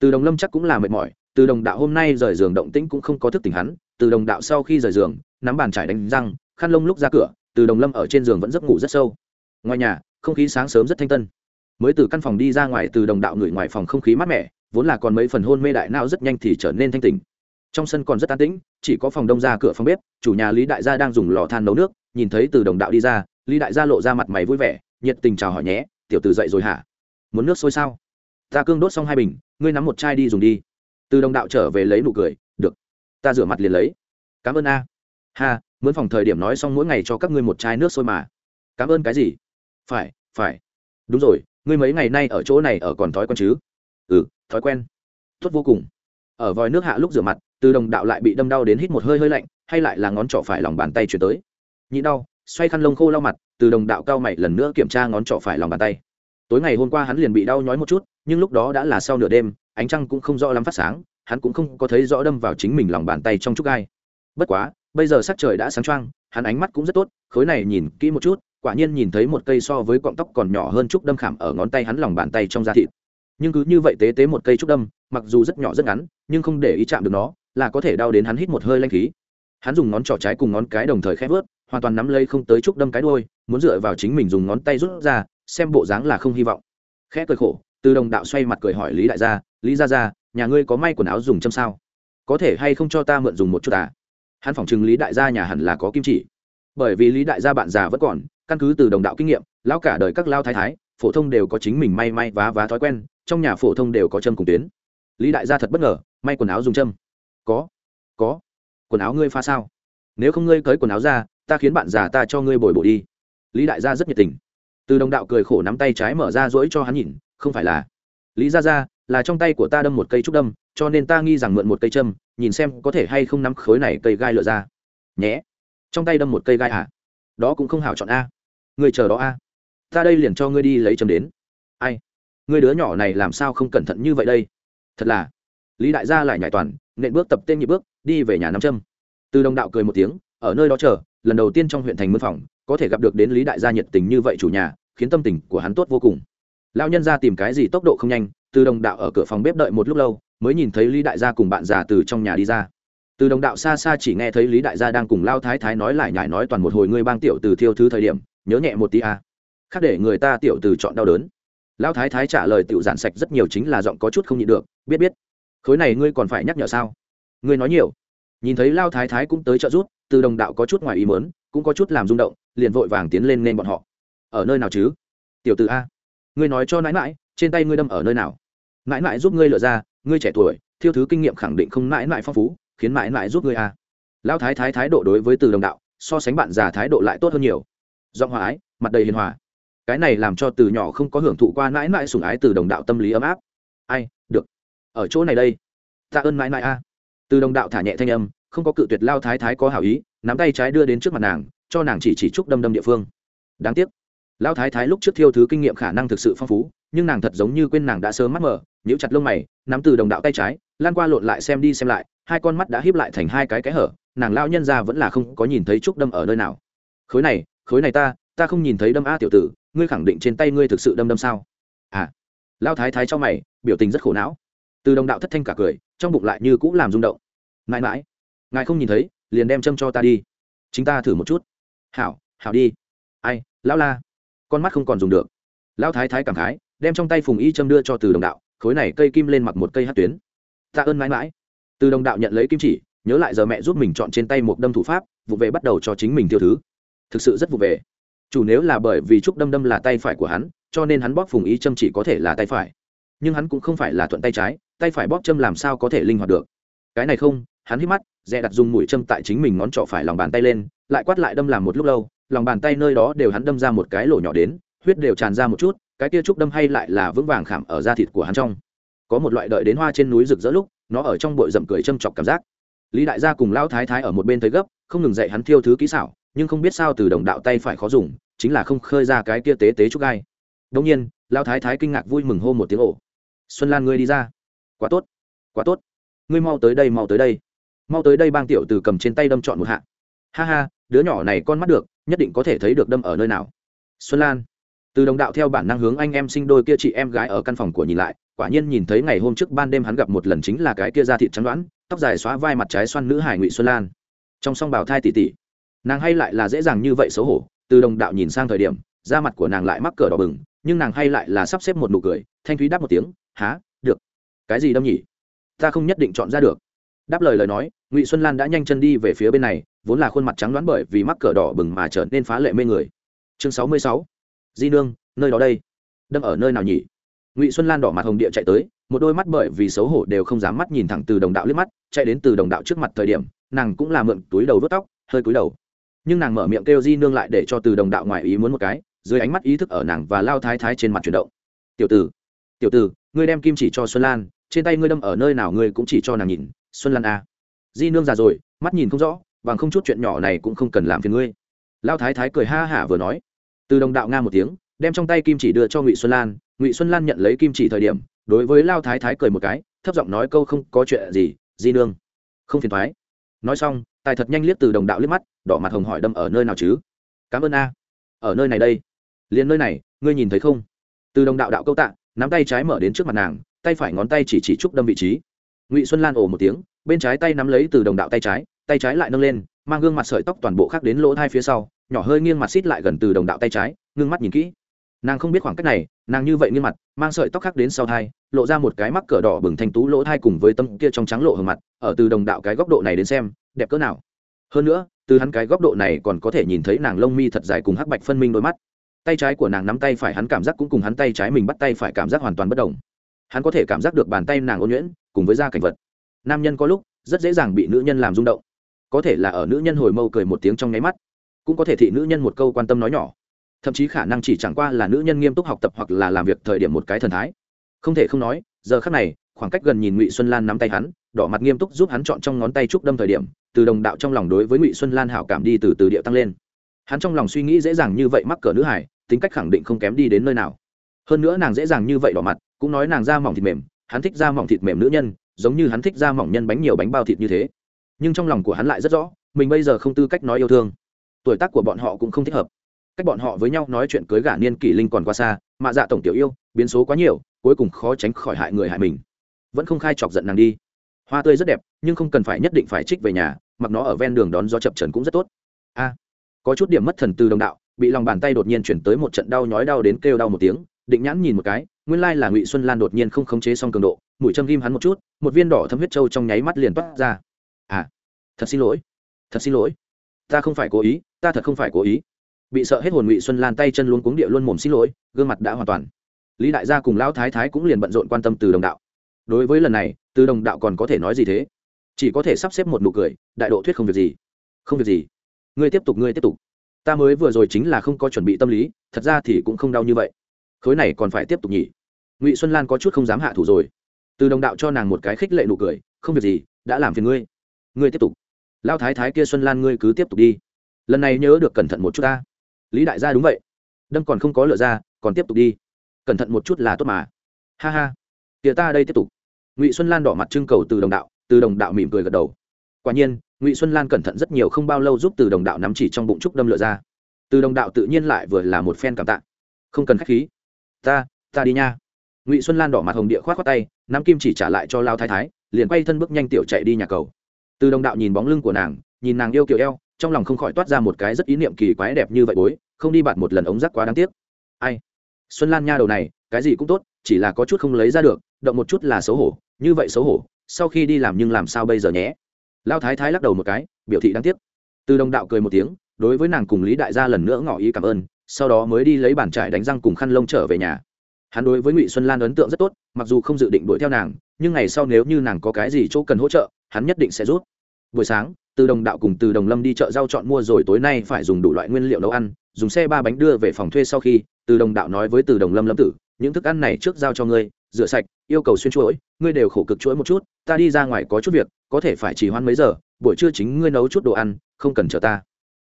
Từ đồng lâm chắc cũng là mệt mỏi, từ đồng đạo hôm nay rời giường động tĩnh cũng không có thức tỉnh hắn, từ đồng đạo sau khi rời giường, nắm bàn trải đánh răng, khăn lông lúc ra cửa, từ đồng lâm ở trên giường vẫn giấc ngủ rất sâu ngoài nhà, không khí sáng sớm rất thanh tân. Mới từ căn phòng đi ra ngoài từ đồng đạo người ngoài phòng không khí mát mẻ, vốn là còn mấy phần hôn mê đại não rất nhanh thì trở nên thanh tỉnh. Trong sân còn rất an tĩnh, chỉ có phòng đông ra cửa phòng bếp, chủ nhà lý đại gia đang dùng lò than nấu nước, nhìn thấy từ đồng đạo đi ra, lý đại gia lộ ra mặt mày vui vẻ, nhiệt tình chào hỏi nhé, tiểu từ dậy rồi hả? Muốn nước sôi sao? Ta cương đốt xong hai bình, ngươi nắm một chai đi dùng đi. Từ đồng đạo trở về lấy nụ cười, được, ta rửa mặt liền lấy. Cảm ơn a. Ha mướn phòng thời điểm nói xong mỗi ngày cho các ngươi một chai nước sôi mà. Cảm ơn cái gì? Phải phải. Đúng rồi, ngươi mấy ngày nay ở chỗ này ở còn thói quen chứ? Ừ thói quen. Tốt vô cùng. Ở vòi nước hạ lúc rửa mặt, từ đồng đạo lại bị đâm đau đến hít một hơi hơi lạnh, hay lại là ngón trỏ phải lòng bàn tay chuyển tới. Nhịn đau, xoay khăn lông khô lau mặt, từ đồng đạo cao mày lần nữa kiểm tra ngón trỏ phải lòng bàn tay. Tối ngày hôm qua hắn liền bị đau nhói một chút, nhưng lúc đó đã là sau nửa đêm, ánh trăng cũng không rõ lắm phát sáng, hắn cũng không có thấy rõ đâm vào chính mình lòng bàn tay trong chút gai. Bất quá bây giờ sắc trời đã sáng choang, hắn ánh mắt cũng rất tốt, khối này nhìn kỹ một chút, quả nhiên nhìn thấy một cây so với cọng tóc còn nhỏ hơn chút đâm khảm ở ngón tay hắn lòng bàn tay trong da thịt. Nhưng cứ như vậy tế tế một cây trúc đâm, mặc dù rất nhỏ rất ngắn, nhưng không để ý chạm được nó, là có thể đau đến hắn hít một hơi lanh khí. Hắn dùng ngón trỏ trái cùng ngón cái đồng thời khép vớt, hoàn toàn nắm lấy không tới trúc đâm cái đôi muốn dựa vào chính mình dùng ngón tay rút ra, xem bộ dáng là không hy vọng. Khẽ cười khổ, từ đồng đạo xoay mặt cười hỏi lý đại gia, lý gia gia, nhà ngươi có may quần áo dùng châm sao? Có thể hay không cho ta mượn dùng một chút à? Hắn phỏng chừng lý đại gia nhà hẳn là có kim chỉ. Bởi vì lý đại gia bạn già vẫn còn, căn cứ từ đồng đạo kinh nghiệm, lão cả đời các lao thái thái, phổ thông đều có chính mình may may vá vá thói quen, trong nhà phổ thông đều có châm cùng tuyến. Lý đại gia thật bất ngờ, may quần áo dùng châm. Có có. Quần áo ngươi pha sao? Nếu không ngươi cởi quần áo ra, ta khiến bạn già ta cho ngươi bồi bổ đi. Lý đại gia rất nhiệt tình. Từ đồng đạo cười khổ nắm tay trái mở ra dỗi cho hắn nhìn, không phải là. Lý gia gia, là trong tay của ta đâm một cây trúc đâm, cho nên ta nghi rằng mượn một cây châm nhìn xem có thể hay không nắm khối này cây gai lựa ra. Nhé. Trong tay đâm một cây gai à? Đó cũng không hảo chọn a. Người chờ đó a. Ta đây liền cho ngươi đi lấy chấm đến. Ai? Người đứa nhỏ này làm sao không cẩn thận như vậy đây? Thật là. Lý đại gia lại nhảy toàn, nện bước tập tên nhị bước, đi về nhà nắm châm. Từ đồng đạo cười một tiếng, ở nơi đó chờ, lần đầu tiên trong huyện thành mân phòng, có thể gặp được đến lý đại gia nhiệt tình như vậy chủ nhà, khiến tâm tình của hắn tốt vô cùng. Lão nhân ra tìm cái gì tốc độ không nhanh, từ đồng đạo ở cửa phòng bếp đợi một lúc lâu mới nhìn thấy lý đại gia cùng bạn già từ trong nhà đi ra. Từ đồng đạo xa xa chỉ nghe thấy lý đại gia đang cùng lao thái thái nói lại nhải nói toàn một hồi ngươi bang tiểu từ thiêu thứ thời điểm, nhớ nhẹ một tí a à. khác để người ta tiểu từ chọn đau đớn. Lao thái thái trả lời tiểu giản sạch rất nhiều chính là giọng có chút không nhịn được, biết biết. Khối này ngươi còn phải nhắc nhở sao? Ngươi nói nhiều. Nhìn thấy lao thái thái cũng tới trợ rút từ đồng đạo có chút ngoài ý mớn cũng có chút làm rung động, liền vội vàng tiến lên nên bọn họ. Ở nơi nào chứ? Tiểu t ử a. Ngươi nói cho nãi mãi trên tay ngươi đâm ở nơi nào? Nãi mãi giúp ngươi lựa ra ngươi trẻ tuổi, thiêu thứ kinh nghiệm khẳng định không nãi mãi phong phú, khiến mãi mãi giúp ngươi a. Lão thái thái thái độ đối với từ đồng đạo, so sánh bạn già thái độ lại tốt hơn nhiều. Giọng hòa ái, mặt đầy hiền hòa. Cái này làm cho từ nhỏ không có hưởng thụ qua mãi mãi sùng ái từ đồng đạo tâm lý ấm áp. Ai, được. Ở chỗ này đây. Tạ ơn mãi mãi a. Từ đồng đạo thả nhẹ thanh âm, không có cự tuyệt lao thái thái có hảo ý, nắm tay trái đưa đến trước mặt nàng, cho nàng chỉ chỉ chúc đâm đâm địa phương. Đáng tiếc. Lao thái thái lúc trước thiêu thứ kinh nghiệm khả năng thực sự phong phú nhưng nàng thật giống như quên nàng đã sớm mắt mở, nhíu chặt lông mày, nắm từ đồng đạo tay trái, lan qua lộn lại xem đi xem lại, hai con mắt đã híp lại thành hai cái cái hở, nàng lao nhân ra vẫn là không có nhìn thấy trúc đâm ở nơi nào. Khối này khối này ta ta không nhìn thấy đâm a tiểu tử, ngươi khẳng định trên tay ngươi thực sự đâm đâm sao? À. Lao thái thái cho mày, biểu tình rất khổ não. Từ đồng đạo thất thanh cả cười, trong bụng lại như cũng làm rung động. Mãi mãi, ngài không nhìn thấy, liền đem châm cho ta đi. Chính ta thử một chút. Hảo hảo đi. Ai, lão la. Con mắt không còn dùng được. Lão thái thái cảm khái đem trong tay phùng y châm đưa cho từ đồng đạo, khối này cây kim lên mặc một cây hát tuyến. Tạ ơn mãi mãi. Từ đồng đạo nhận lấy kim chỉ, nhớ lại giờ mẹ giúp mình chọn trên tay một đâm thủ pháp, vụ về bắt đầu cho chính mình tiêu thứ. Thực sự rất vụ về. Chủ nếu là bởi vì trúc đâm đâm là tay phải của hắn, cho nên hắn bóp phùng y châm chỉ có thể là tay phải. Nhưng hắn cũng không phải là thuận tay trái, tay phải bóp châm làm sao có thể linh hoạt được? Cái này không, hắn hít mắt, dè đặt dùng mũi châm tại chính mình ngón trỏ phải lòng bàn tay lên, lại quát lại đâm làm một lúc lâu, lòng bàn tay nơi đó đều hắn đâm ra một cái lỗ nhỏ đến, huyết đều tràn ra một chút cái kia trúc đâm hay lại là vững vàng khảm ở da thịt của hắn trong. Có một loại đợi đến hoa trên núi rực rỡ lúc, nó ở trong bụi rậm cười châm chọc cảm giác. Lý đại gia cùng lão thái thái ở một bên thấy gấp, không ngừng dạy hắn thiêu thứ kỹ xảo, nhưng không biết sao từ đồng đạo tay phải khó dùng, chính là không khơi ra cái kia tế tế trúc gai. Đông nhiên, lão thái thái kinh ngạc vui mừng hô một tiếng ổ xuân lan ngươi đi ra. Quá tốt quá tốt. Ngươi mau tới đây, mau tới đây. Mau tới đây, bang tiểu từ cầm trên tay đâm chọn một hạ. Ha ha, đứa nhỏ này con mắt được, nhất định có thể thấy được đâm ở nơi nào. Xuân lan từ đồng đạo theo bản năng hướng anh em sinh đôi kia chị em gái ở căn phòng của nhìn lại, quả nhiên nhìn thấy ngày hôm trước ban đêm hắn gặp một lần chính là cái kia da thịt trắng đoán, tóc dài xóa vai mặt trái xoăn nữ hải ngụy xuân lan. Trong song bào thai tỉ tỉ. Nàng hay lại là dễ dàng như vậy xấu hổ, từ đồng đạo nhìn sang thời điểm, da mặt của nàng lại mắc cờ đỏ bừng, nhưng nàng hay lại là sắp xếp một nụ cười, thanh thúy đáp một tiếng há được. Cái gì đâm nhỉ? Ta không nhất định chọn ra được. Đáp lời lời nói, ngụy xuân lan đã nhanh chân đi về phía bên này, vốn là khuôn mặt trắng đoán bởi vì mắc cờ đỏ bừng mà trở nên phá lệ mê người. Chương sáu mươi sáu di nương, nơi đó đây. Đâm ở nơi nào nhỉ? Ngụy xuân lan đỏ mặt hồng địa chạy tới, một đôi mắt bởi vì xấu hổ đều không dám mắt nhìn thẳng từ đồng đạo liếc mắt, chạy đến từ đồng đạo trước mặt thời điểm, nàng cũng là mượn túi đầu vớt tóc, hơi cúi đầu. Nhưng nàng mở miệng kêu di nương lại để cho từ đồng đạo ngoài ý muốn một cái, dưới ánh mắt ý thức ở nàng và lao thái thái trên mặt chuyển động. Tiểu tử tiểu tử, ngươi đem kim chỉ cho xuân lan, trên tay ngươi đâm ở nơi nào ngươi cũng chỉ cho nàng nhìn, xuân lan à. di nương già rồi, mắt nhìn không rõ, bằng không chút chuyện nhỏ này cũng không cần làm phiền ngươi. Lao thái thái cười ha hả vừa nói từ đồng đạo nga một tiếng, đem trong tay kim chỉ đưa cho ngụy xuân lan. Ngụy xuân lan nhận lấy kim chỉ thời điểm, đối với lao thái thái cười một cái, thấp giọng nói câu không có chuyện gì, di nương. Không phiền thoái. Nói xong, tài thật nhanh liếc từ đồng đạo liếc mắt, đỏ mặt hồng hỏi đâm ở nơi nào chứ? Cảm ơn a. Ở nơi này đây. Liền nơi này, ngươi nhìn thấy không? Từ đồng đạo đạo câu tạ, nắm tay trái mở đến trước mặt nàng, tay phải ngón tay chỉ chỉ trúc đâm vị trí. Ngụy xuân lan ồ một tiếng, bên trái tay nắm lấy từ đồng đạo tay trái tay trái lại nâng lên, mang gương mặt sợi tóc toàn bộ khác đến lỗ thai phía sau nhỏ hơi nghiêng mặt xít lại gần từ đồng đạo tay trái, ngưng mắt nhìn kỹ. Nàng không biết khoảng cách này, nàng như vậy nghiêng mặt, mang sợi tóc khác đến sau thai, lộ ra một cái mắc cỡ đỏ bừng thanh tú lỗ thai cùng với tâm kia trong trắng lộ hờ mặt, ở từ đồng đạo cái góc độ này đến xem, đẹp cỡ nào. Hơn nữa, từ hắn cái góc độ này còn có thể nhìn thấy nàng lông mi thật dài cùng hắc bạch phân minh đôi mắt. Tay trái của nàng nắm tay phải hắn cảm giác cũng cùng hắn tay trái mình bắt tay phải cảm giác hoàn toàn bất đồng. Hắn có thể cảm giác được bàn tay nàng ôn nhuyễn, cùng với da cảnh vật. Nam nhân có lúc, rất dễ dàng bị nữ nhân làm rung động. Có thể là ở nữ nhân hồi mâu cười một tiếng trong nháy mắt cũng có thể thị nữ nhân một câu quan tâm nói nhỏ. Thậm chí khả năng chỉ chẳng qua là nữ nhân nghiêm túc học tập hoặc là làm việc thời điểm một cái thần thái. Không thể không nói, giờ khác này, khoảng cách gần nhìn ngụy xuân lan nắm tay hắn, đỏ mặt nghiêm túc giúp hắn chọn trong ngón tay trúc đâm thời điểm, từ đồng đạo trong lòng đối với ngụy xuân lan hảo cảm đi từ từ điệu tăng lên. Hắn trong lòng suy nghĩ dễ dàng như vậy mắc cỡ nữ hải tính cách khẳng định không kém đi đến nơi nào. Hơn nữa nàng dễ dàng như vậy đỏ mặt, cũng nói nàng da mỏng thịt mềm, hắn thích da mỏng thịt mềm nữ nhân, giống như hắn thích da mỏng nhân bánh nhiều bánh bao thịt như thế. Nhưng trong lòng của hắn lại rất rõ, mình bây giờ không tư cách nói yêu thương tuổi tác của bọn họ cũng không thích hợp. Cách bọn họ với nhau nói chuyện cưới gả niên kỷ linh còn quá xa mạ dạ tổng tiểu yêu, biến số quá nhiều, cuối cùng khó tránh khỏi hại người hại mình. Vẫn không khai chọc giận nàng đi. Hoa tươi rất đẹp, nhưng không cần phải nhất định phải trích về nhà, mặc nó ở ven đường đón gió chập trần cũng rất tốt. A. Có chút điểm mất thần từ đồng đạo, bị lòng bàn tay đột nhiên chuyển tới một trận đau nhói đau đến kêu đau một tiếng, định nhãn nhìn một cái, nguyên lai là ngụy xuân lan đột nhiên không khống chế xong cường độ, mũi châm ghim hắn một chút, một viên đỏ thấm huyết trâu trong nháy mắt liền toát ra. À thật xin lỗi, thật xin lỗi ta không phải cố ý, ta thật không phải cố ý. Bị sợ hết hồn ngụy xuân lan tay chân luôn cuống địa luôn mồm xin lỗi, gương mặt đã hoàn toàn. Lý đại gia cùng lão thái thái cũng liền bận rộn quan tâm từ đồng đạo. Đối với lần này, từ đồng đạo còn có thể nói gì thế? Chỉ có thể sắp xếp một nụ cười, đại độ thuyết không việc gì. Không việc gì. Ngươi tiếp tục, ngươi tiếp tục. Ta mới vừa rồi chính là không có chuẩn bị tâm lý, thật ra thì cũng không đau như vậy. Khối này còn phải tiếp tục nhỉ? Ngụy xuân lan có chút không dám hạ thủ rồi. Từ đồng đạo cho nàng một cái khích lệ nụ cười, không việc gì, đã làm phiền ngươi. Ngươi tiếp tục lao thái thái kia xuân lan ngươi cứ tiếp tục đi. Lần này nhớ được cẩn thận một chút ta. Lý đại gia đúng vậy. Đâm còn không có lựa ra, còn tiếp tục đi. Cẩn thận một chút là tốt mà. Ha ha. Kia ta đây tiếp tục. Ngụy xuân lan đỏ mặt trưng cầu từ đồng đạo, từ đồng đạo mỉm cười gật đầu. Quả nhiên, ngụy xuân lan cẩn thận rất nhiều không bao lâu giúp từ đồng đạo nắm chỉ trong bụng trúc đâm lựa ra. Từ đồng đạo tự nhiên lại vừa là một phen cảm tạ. Không cần k h á c h khí. Ta ta đi nha. Ngụy xuân lan đỏ mặt hồng địa k h o á t khoác tay, nắm kim chỉ trả lại cho lao thái thái, liền quay thân bước nhanh tiểu chạy đi nhà cầu từ đồng đạo nhìn bóng lưng của nàng, nhìn nàng yêu kiểu eo, trong lòng không khỏi toát ra một cái rất ý niệm kỳ quái đẹp như vậy bối, không đi bạt một lần ống rắc quá đáng tiếc. Ai? Xuân lan nha đầu này, cái gì cũng tốt, chỉ là có chút không lấy ra được, động một chút là xấu hổ, như vậy xấu hổ, sau khi đi làm nhưng làm sao bây giờ nhé? Lao thái thái lắc đầu một cái, biểu thị đáng tiếc. Từ đồng đạo cười một tiếng, đối với nàng cùng lý đại gia lần nữa ngỏ ý cảm ơn, sau đó mới đi lấy bàn trải đánh răng cùng khăn lông trở về nhà. Hắn đối với ngụy xuân lan ấn tượng rất tốt, mặc dù không dự định đuổi theo nàng, nhưng ngày sau nếu như nàng có cái gì chỗ cần hỗ trợ hắn nhất định sẽ rút. Buổi sáng, từ đồng đạo cùng từ đồng lâm đi chợ rau chọn mua rồi tối nay phải dùng đủ loại nguyên liệu nấu ăn, dùng xe ba bánh đưa về phòng thuê sau khi, từ đồng đạo nói với từ đồng lâm lâm tử, những thức ăn này trước giao cho ngươi, rửa sạch, yêu cầu xuyên chuỗi, ngươi đều khổ cực chuỗi một chút, ta đi ra ngoài có chút việc, có thể phải chỉ hoãn mấy giờ, buổi trưa chính ngươi nấu chút đồ ăn, không cần chờ ta.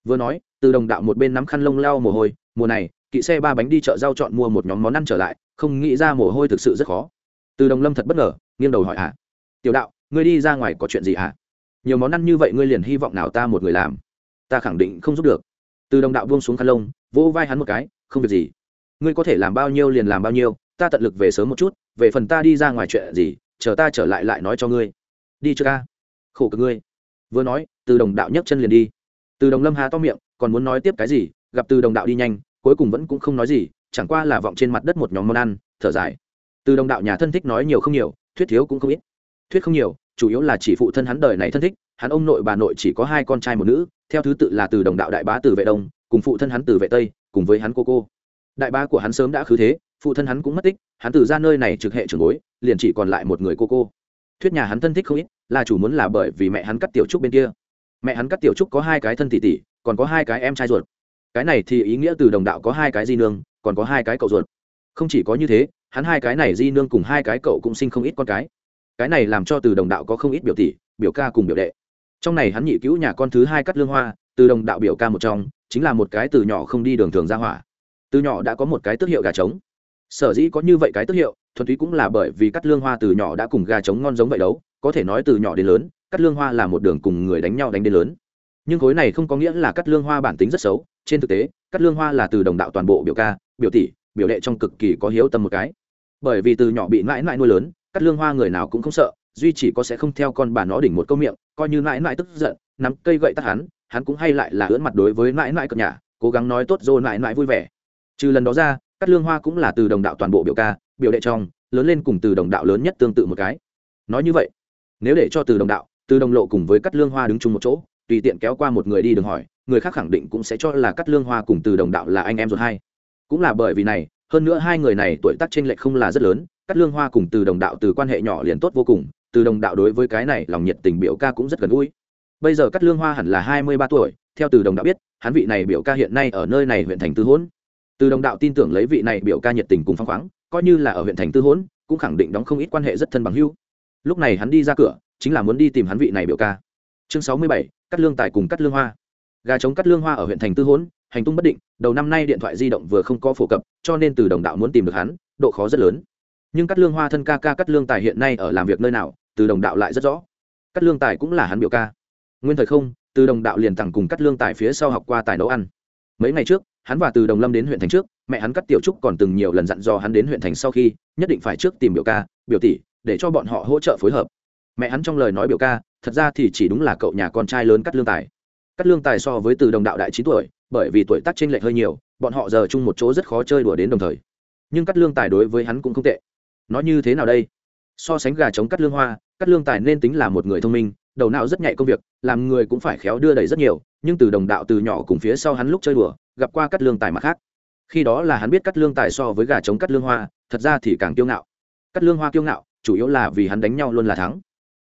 Vừa nói, từ đồng đạo một bên nắm khăn lông lau mồ hôi, mùa này, kỵ xe ba bánh đi chợ rau chọn mua một nhóm món ăn trở lại, không nghĩ ra mồ hôi thực sự rất khó. Từ đồng lâm thật bất ngờ, nghiêng đầu hỏi hả tiểu đạo ngươi đi ra ngoài có chuyện gì hả? Nhiều món ăn như vậy ngươi liền hy vọng nào ta một người làm? Ta khẳng định không giúp được. Từ đồng đạo buông xuống khăn lông, vỗ vai hắn một cái, không việc gì. Ngươi có thể làm bao nhiêu liền làm bao nhiêu, ta tận lực về sớm một chút, về phần ta đi ra ngoài chuyện gì, chờ ta trở lại lại nói cho ngươi. Đi chưa ca khổ cực ngươi. Vừa nói, từ đồng đạo nhấc chân liền đi. Từ đồng lâm hà to miệng, còn muốn nói tiếp cái gì, gặp từ đồng đạo đi nhanh, cuối cùng vẫn cũng không nói gì, chẳng qua là vọng trên mặt đất một nhóm món ăn, thở dài. Từ đồng đạo nhà thân thích nói nhiều không nhiều, thuyết thiếu cũng không ít thuyết không nhiều, chủ yếu là chỉ phụ thân hắn đời này thân thích, hắn ông nội bà nội chỉ có hai con trai một nữ, theo thứ tự là từ đồng đạo đại bá từ vệ đông, cùng phụ thân hắn từ vệ tây, cùng với hắn cô cô. Đại bá của hắn sớm đã khứ thế, phụ thân hắn cũng mất tích, hắn từ ra nơi này trực hệ trưởng bối, liền chỉ còn lại một người cô cô. Thuyết nhà hắn thân thích không ít, là chủ muốn là bởi vì mẹ hắn cắt tiểu trúc bên kia. Mẹ hắn cắt tiểu trúc có hai cái thân tỷ tỷ, còn có hai cái em trai ruột. Cái này thì ý nghĩa từ đồng đạo có hai cái di nương, còn có hai cái cậu ruột. Không chỉ có như thế, hắn hai cái này di nương cùng hai cái cậu cũng sinh không ít con cái cái này làm cho từ đồng đạo có không ít biểu tỷ, biểu ca cùng biểu đệ. Trong này hắn nhị cứu nhà con thứ hai cắt lương hoa, từ đồng đạo biểu ca một trong, chính là một cái từ nhỏ không đi đường thường ra hỏa. Từ nhỏ đã có một cái tước hiệu gà trống. Sở dĩ có như vậy cái tước hiệu, thuần túy cũng là bởi vì cắt lương hoa từ nhỏ đã cùng gà trống ngon giống vậy đấu, có thể nói từ nhỏ đến lớn, cắt lương hoa là một đường cùng người đánh nhau đánh đến lớn. Nhưng khối này không có nghĩa là cắt lương hoa bản tính rất xấu, trên thực tế, cắt lương hoa là từ đồng đạo toàn bộ biểu ca, biểu tỷ, biểu đệ trong cực kỳ có hiếu tâm một cái. Bởi vì từ nhỏ bị mãi mãi nuôi lớn cắt lương hoa người nào cũng không sợ, duy chỉ có sẽ không theo con bà nó đỉnh một câu miệng, coi như mãi mãi tức giận, nắm cây gậy tắt hắn hắn cũng hay lại là ưỡn mặt đối với mãi mãi cập nhà cố gắng nói tốt dô mãi mãi vui vẻ. Trừ lần đó ra, cắt lương hoa cũng là từ đồng đạo toàn bộ biểu ca, biểu đệ trong, lớn lên cùng từ đồng đạo lớn nhất tương tự một cái. Nói như vậy, nếu để cho từ đồng đạo, từ đồng lộ cùng với cắt lương hoa đứng chung một chỗ, tùy tiện kéo qua một người đi đường hỏi, người khác khẳng định cũng sẽ cho là cắt lương hoa cùng từ đồng đạo là anh em ruột hai. Cũng là bởi vì này, hơn nữa hai người này tuổi tác chênh lệch không là rất lớn cắt lương hoa cùng từ đồng đạo từ quan hệ nhỏ liền tốt vô cùng, từ đồng đạo đối với cái này lòng nhiệt tình biểu ca cũng rất gần gũi. Bây giờ cắt lương hoa hẳn là hai mươi ba tuổi, theo từ đồng đạo biết, hắn vị này biểu ca hiện nay ở nơi này huyện thành tư hỗn. Từ đồng đạo tin tưởng lấy vị này biểu ca nhiệt tình cùng phăng khoáng, coi như là ở huyện thành tư hỗn, cũng khẳng định đóng không ít quan hệ rất thân bằng hưu lúc này hắn đi ra cửa, chính là muốn đi tìm hắn vị này biểu ca. Chương sáu mươi bảy cắt lương tài cùng cắt lương hoa. Gà chống cắt lương hoa ở huyện thành tư hỗn, hành tung bất định, đầu năm nay điện thoại di động vừa không có phổ cập, cho nên từ đồng đạo muốn tìm được hắn, độ khó rất lớn nhưng cắt lương hoa thân ca ca cắt lương tài hiện nay ở làm việc nơi nào, từ đồng đạo lại rất rõ. Cắt lương tài cũng là hắn biểu ca. Nguyên thời không, từ đồng đạo liền thẳng cùng cắt lương tài phía sau học qua tài nấu ăn. Mấy ngày trước, hắn và từ đồng lâm đến huyện thành trước, mẹ hắn cắt tiểu trúc còn từng nhiều lần dặn dò hắn đến huyện thành sau khi, nhất định phải trước tìm biểu ca, biểu tỷ, để cho bọn họ hỗ trợ phối hợp. Mẹ hắn trong lời nói biểu ca, thật ra thì chỉ đúng là cậu nhà con trai lớn cắt lương tài. Cắt lương tài so với từ đồng đạo đại chín tuổi, bởi vì tuổi tác t r ê n lệch hơi nhiều, bọn họ giờ chung một chỗ rất khó chơi đùa đến đồng thời. Nhưng cắt lương tài đối với hắn cũng không tệ nó như thế nào đây? So sánh gà chống cắt lương hoa, cắt lương tài nên tính là một người thông minh, đầu não rất nhạy công việc, làm người cũng phải khéo đưa đẩy rất nhiều, nhưng từ đồng đạo từ nhỏ cùng phía sau hắn lúc chơi đùa, gặp qua cắt lương tài mặt khác. Khi đó là hắn biết cắt lương tài so với gà chống cắt lương hoa, thật ra thì càng kiêu ngạo. Cắt lương hoa kiêu ngạo, chủ yếu là vì hắn đánh nhau luôn là thắng.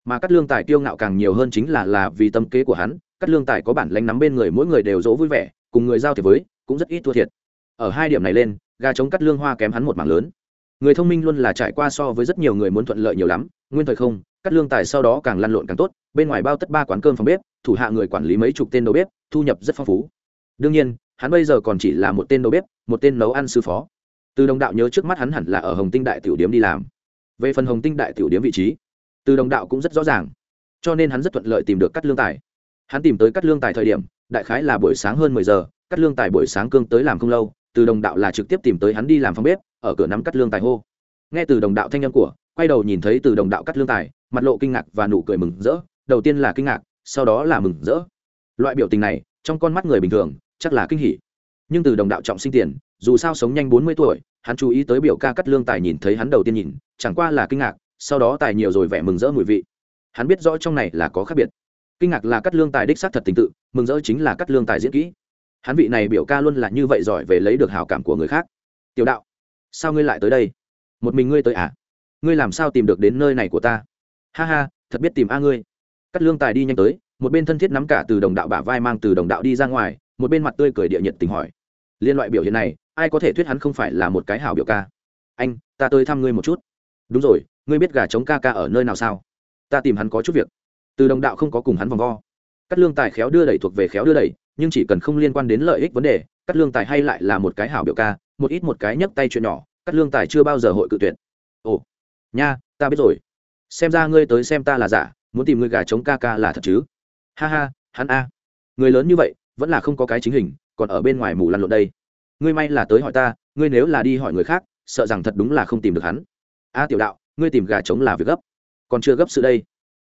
Mà cắt lương tài kiêu ngạo càng nhiều hơn chính là là vì tâm kế của hắn, cắt lương tài có bản lánh nắm bên người mỗi người đều dỗ vui vẻ, cùng người giao thiệp với, cũng rất ít thua thiệt. Ở hai điểm này lên, gà chống cắt lương hoa kém hắn một mảng lớn người thông minh luôn là trải qua so với rất nhiều người muốn thuận lợi nhiều lắm, nguyên thời không, cắt lương tài sau đó càng lăn lộn càng tốt, bên ngoài bao tất ba quán cơm phòng bếp, thủ hạ người quản lý mấy chục tên đầu bếp, thu nhập rất phong phú. Đương nhiên, hắn bây giờ còn chỉ là một tên đầu bếp, một tên nấu ăn sư phó. Từ đồng đạo nhớ trước mắt hắn hẳn là ở hồng tinh đại tiểu điếm đi làm. Về phần hồng tinh đại tiểu điếm vị trí, từ đồng đạo cũng rất rõ ràng. Cho nên hắn rất thuận lợi tìm được cắt lương tài. Hắn tìm tới cắt lương tài thời điểm, đại khái là buổi sáng hơn mười giờ, cắt lương tài buổi sáng cương tới làm không lâu, từ đồng đạo là trực tiếp tìm tới hắn đi làm phòng bếp ở cửa nắm cắt lương tài hô. Nghe từ đồng đạo thanh âm của, quay đầu nhìn thấy từ đồng đạo cắt lương tài, mặt lộ kinh ngạc và nụ cười mừng rỡ. Đầu tiên là kinh ngạc, sau đó là mừng rỡ. Loại biểu tình này, trong con mắt người bình thường, chắc là kinh hỉ. Nhưng từ đồng đạo trọng sinh tiền, dù sao sống nhanh bốn mươi tuổi, hắn chú ý tới biểu ca cắt lương tài nhìn thấy hắn đầu tiên nhìn, chẳng qua là kinh ngạc, sau đó tài nhiều rồi vẻ mừng rỡ mùi vị. Hắn biết rõ trong này là có khác biệt. Kinh ngạc là cắt lương tài đích xác thật tình tự, mừng rỡ chính là cắt lương tài diễn kỹ. Hắn vị này biểu ca luôn là như vậy giỏi về lấy được hào cảm của người khác. Tiểu đạo sao ngươi lại tới đây? Một mình ngươi tới à? Ngươi làm sao tìm được đến nơi này của ta? Ha ha, thật biết tìm a ngươi. Cắt lương tài đi nhanh tới, một bên thân thiết nắm cả từ đồng đạo bả vai mang từ đồng đạo đi ra ngoài, một bên mặt tươi cười địa nhiệt tình hỏi. Liên loại biểu hiện này, ai có thể thuyết hắn không phải là một cái hảo biểu ca? Anh, ta tới thăm ngươi một chút. Đúng rồi, ngươi biết gà trống ca ca ở nơi nào sao? Ta tìm hắn có chút việc. Từ đồng đạo không có cùng hắn vòng vo. Cắt lương tài khéo đưa đẩy thuộc về khéo đưa đẩy, nhưng chỉ cần không liên quan đến lợi ích vấn đề, cắt lương tài hay lại là một cái hảo biểu ca một ít một cái nhấc tay chuyện nhỏ, cắt lương tài chưa bao giờ hội cự tuyệt. Ồ, nha, ta biết rồi. Xem ra ngươi tới xem ta là giả, muốn tìm ngươi gà chống ca ca là thật chứ. Ha ha, hắn a. Người lớn như vậy, vẫn là không có cái chính hình, còn ở bên ngoài mù lăn lộn đây. Ngươi may là tới hỏi ta, ngươi nếu là đi hỏi người khác, sợ rằng thật đúng là không tìm được hắn. A tiểu đạo, ngươi tìm gà trống là việc gấp. Còn chưa gấp sự đây.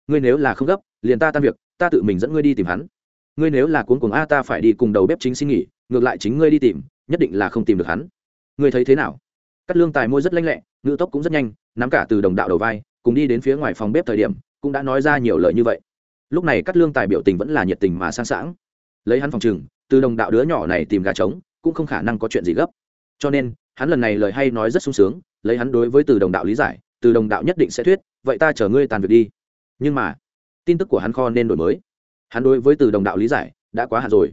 Ngươi nếu là không gấp, liền ta tan việc, ta tự mình dẫn ngươi đi tìm hắn. Ngươi nếu là cuốn cuồng a, ta phải đi cùng đầu bếp chính xin nghỉ, ngược lại chính ngươi đi tìm, nhất định là không tìm được hắn ngươi thấy thế nào? Cắt lương tài môi rất lanh lẹ, ngữ tốc cũng rất nhanh, nắm cả từ đồng đạo đầu vai, cùng đi đến phía ngoài phòng bếp thời điểm, cũng đã nói ra nhiều lời như vậy. Lúc này cắt lương tài biểu tình vẫn là nhiệt tình mà sang sảng lấy hắn phòng chừng từ đồng đạo đứa nhỏ này tìm gà trống, cũng không khả năng có chuyện gì gấp. Cho nên, hắn lần này lời hay nói rất sung sướng, lấy hắn đối với từ đồng đạo lý giải, từ đồng đạo nhất định sẽ thuyết, vậy ta chở ngươi tàn việc đi. Nhưng mà, tin tức của hắn kho nên đổi mới. Hắn đối với từ đồng đạo lý giải đã quá hạn rồi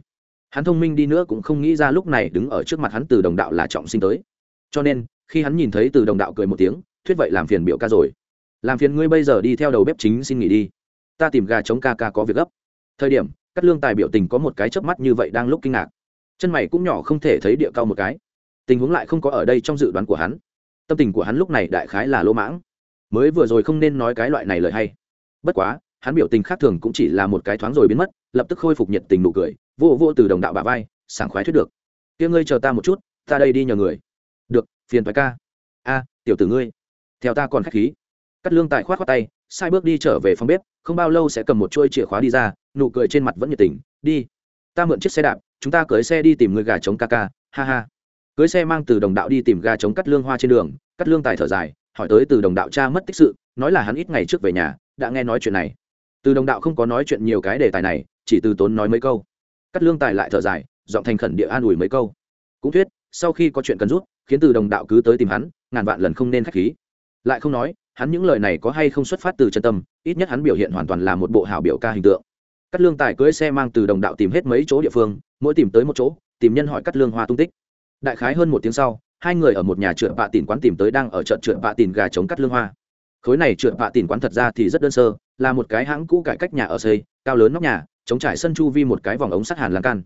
hắn thông minh đi nữa cũng không nghĩ ra lúc này đứng ở trước mặt hắn từ đồng đạo là trọng sinh tới. Cho nên, khi hắn nhìn thấy từ đồng đạo cười một tiếng, thuyết vậy làm phiền biểu ca rồi. Làm phiền ngươi bây giờ đi theo đầu bếp chính xin nghỉ đi. Ta tìm gà chống ca ca có việc gấp. Thời điểm, cắt lương tài biểu tình có một cái chớp mắt như vậy đang lúc kinh ngạc. Chân mày cũng nhỏ không thể thấy địa cao một cái. Tình huống lại không có ở đây trong dự đoán của hắn. Tâm tình của hắn lúc này đại khái là lỗ mãng. Mới vừa rồi không nên nói cái loại này lời hay. Bất quá hắn biểu tình khác thường cũng chỉ là một cái thoáng rồi biến mất, lập tức khôi phục nhiệt tình nụ cười, vô vô từ đồng đạo bà vai, sảng khoái thuyết được. Tiếng ngươi chờ ta một chút, ta đây đi nhờ người. Được, phiền thoái ca. A, tiểu tử ngươi. Theo ta còn k h á c h khí. Cắt lương tài khoát khoát tay, sai bước đi trở về phòng bếp, không bao lâu sẽ cầm một chuôi chìa khóa đi ra, nụ cười trên mặt vẫn nhiệt tình. Đi, ta mượn chiếc xe đạp, chúng ta cưới xe đi tìm người gà trống ca ca. Ha ha. Cưới xe mang từ đồng đạo đi tìm gà trống cắt lương hoa trên đường, cắt lương tài thở dài, hỏi tới từ đồng đạo cha mất tích sự, nói là hắn ít ngày trước về nhà, đã nghe nói chuyện này từ đồng đạo không có nói chuyện nhiều cái đề tài này, chỉ từ tốn nói mấy câu. Cắt lương tài lại thở dài, giọng thành khẩn địa an ủi mấy câu. Cũng thuyết, sau khi có chuyện cần rút, khiến từ đồng đạo cứ tới tìm hắn, ngàn vạn lần không nên k h á c h khí. Lại không nói, hắn những lời này có hay không xuất phát từ chân tâm, ít nhất hắn biểu hiện hoàn toàn là một bộ hảo biểu ca hình tượng. Cắt lương tài cưỡi xe mang từ đồng đạo tìm hết mấy chỗ địa phương, mỗi tìm tới một chỗ, tìm nhân hỏi cắt lương hoa tung tích. Đại khái hơn một tiếng sau, hai người ở một nhà trượt bạ tìm quán tìm tới đang ở trận trượt bạ tìm gà chống cắt lương hoa. Khối này trượt bạ tìm quán thật ra thì rất đơn sơ là một cái hãng cũ cải cách nhà ở xây, cao lớn nóc nhà, chống trải sân chu vi một cái vòng ống sắt hàn lan can.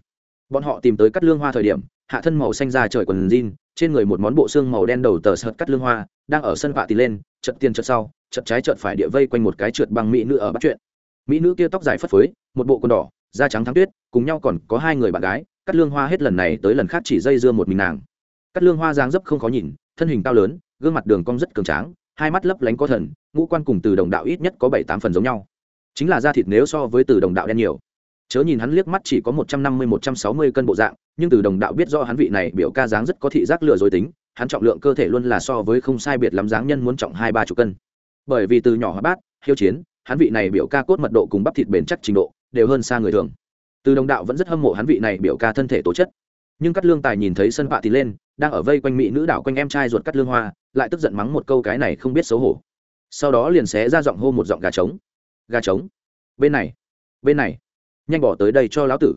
Bọn họ tìm tới cắt lương hoa thời điểm, hạ thân màu xanh ra trời quần jean, trên người một món bộ xương màu đen đầu tờ sợt cắt lương hoa, đang ở sân vạ tì lên chật tiền chật sau chật trái chật phải địa vây quanh một cái trượt bằng mỹ nữ ở bắt chuyện. Mỹ nữ kia tóc dài phất phới, một bộ quần đỏ, da trắng thắng tuyết, cùng nhau còn có hai người bạn gái, cắt lương hoa hết lần này tới lần khác chỉ dây dưa một mình nàng. Cắt lương hoa dáng dấp không khó nhìn, thân hình cao lớn, gương mặt đường cong rất cường tráng hai mắt lấp lánh có thần, ngũ quan cùng từ đồng đạo ít nhất có bảy tám phần giống nhau. Chính là da thịt nếu so với từ đồng đạo đen nhiều. Chớ nhìn hắn liếc mắt chỉ có một trăm năm mươi, một trăm sáu mươi cân bộ dạng, nhưng từ đồng đạo biết do hắn vị này biểu ca dáng rất có thị giác lừa dối tính, hắn trọng lượng cơ thể luôn là so với không sai biệt lắm dáng nhân muốn trọng hai ba chục cân. Bởi vì từ nhỏ hóa bát, hiếu chiến, hắn vị này biểu ca cốt mật độ cùng bắp thịt bền chắc trình độ đều hơn xa người thường. Từ đồng đạo vẫn rất hâm mộ hắn vị này biểu ca thân thể tố chất. Nhưng cắt lương tài nhìn thấy sân bạ thì lên, đang ở vây quanh mỹ nữ đảo quanh em trai ruột cắt lương hoa lại tức giận mắng một câu cái này không biết xấu hổ. Sau đó liền xé ra giọng hô một giọng gà trống. Gà trống? Bên này bên này. Nhanh bỏ tới đây cho lão tử.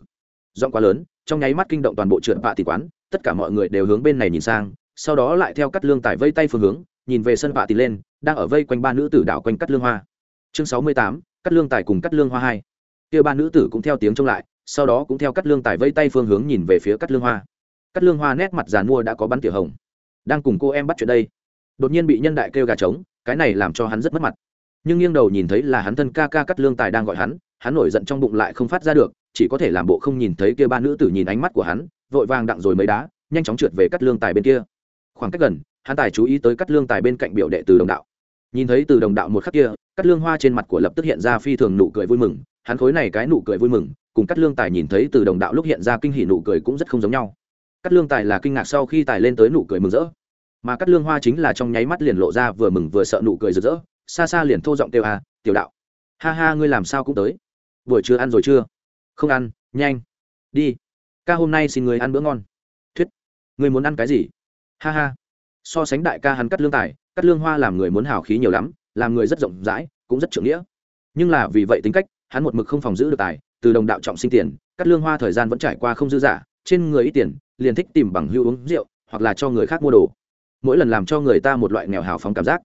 Giọng quá lớn, trong nháy mắt kinh động toàn bộ trượt bạ tỷ quán, tất cả mọi người đều hướng bên này nhìn sang, sau đó lại theo cắt lương tài vây tay phương hướng, nhìn về sân bạ tỷ lên, đang ở vây quanh ba nữ tử đảo quanh cắt lương hoa. Chương sáu mươi tám, cắt lương tài cùng cắt lương hoa hai. Kia ba nữ tử cũng theo tiếng trông lại, sau đó cũng theo cắt lương tài vây tay phương hướng nhìn về phía cắt lương hoa. Cắt lương hoa nét mặt giàn mua đã có bắn tiểu hồng. Đang cùng cô em bắt chuyện đây đột nhiên bị nhân đại kêu gà trống, cái này làm cho hắn rất mất mặt. Nhưng nghiêng đầu nhìn thấy là hắn thân ca ca cắt lương tài đang gọi hắn hắn nổi giận trong bụng lại không phát ra được, chỉ có thể làm bộ không nhìn thấy kia ba nữ tử nhìn ánh mắt của hắn, vội vàng đặng rồi mấy đá, nhanh chóng trượt về cắt lương tài bên kia. Khoảng cách gần, hắn tài chú ý tới cắt lương tài bên cạnh biểu đệ từ đồng đạo. Nhìn thấy từ đồng đạo một khắc kia, cắt lương hoa trên mặt của lập tức hiện ra phi thường nụ cười vui mừng, hắn khối này cái nụ cười vui mừng, cùng cắt lương tài nhìn thấy từ đồng đạo lúc hiện ra kinh hỉ nụ cười cũng rất không giống nhau. Cắt lương tài là kinh ngạc sau khi tài lên tới nụ cười mừng rỡ mà cắt lương hoa chính là trong nháy mắt liền lộ ra vừa mừng vừa sợ nụ cười rực rỡ, xa xa liền thô giọng kêu à tiểu đạo, ha ha, ngươi làm sao cũng tới? Buổi trưa ăn rồi chưa? Không ăn, nhanh, đi, ca hôm nay xin người ăn bữa ngon. Thuyết người muốn ăn cái gì? Ha ha. So sánh đại ca hắn cắt lương tài, cắt lương hoa làm người muốn hào khí nhiều lắm, làm người rất rộng rãi, cũng rất trưởng nghĩa. Nhưng là vì vậy tính cách, hắn một mực không phòng giữ được tài, từ đồng đạo trọng sinh tiền, cắt lương hoa thời gian vẫn trải qua không dư giả trên người ít tiền, liền thích tìm bằng hưu uống rượu, hoặc là cho người khác mua đồ mỗi lần làm cho người ta một loại nghèo hào phóng cảm giác.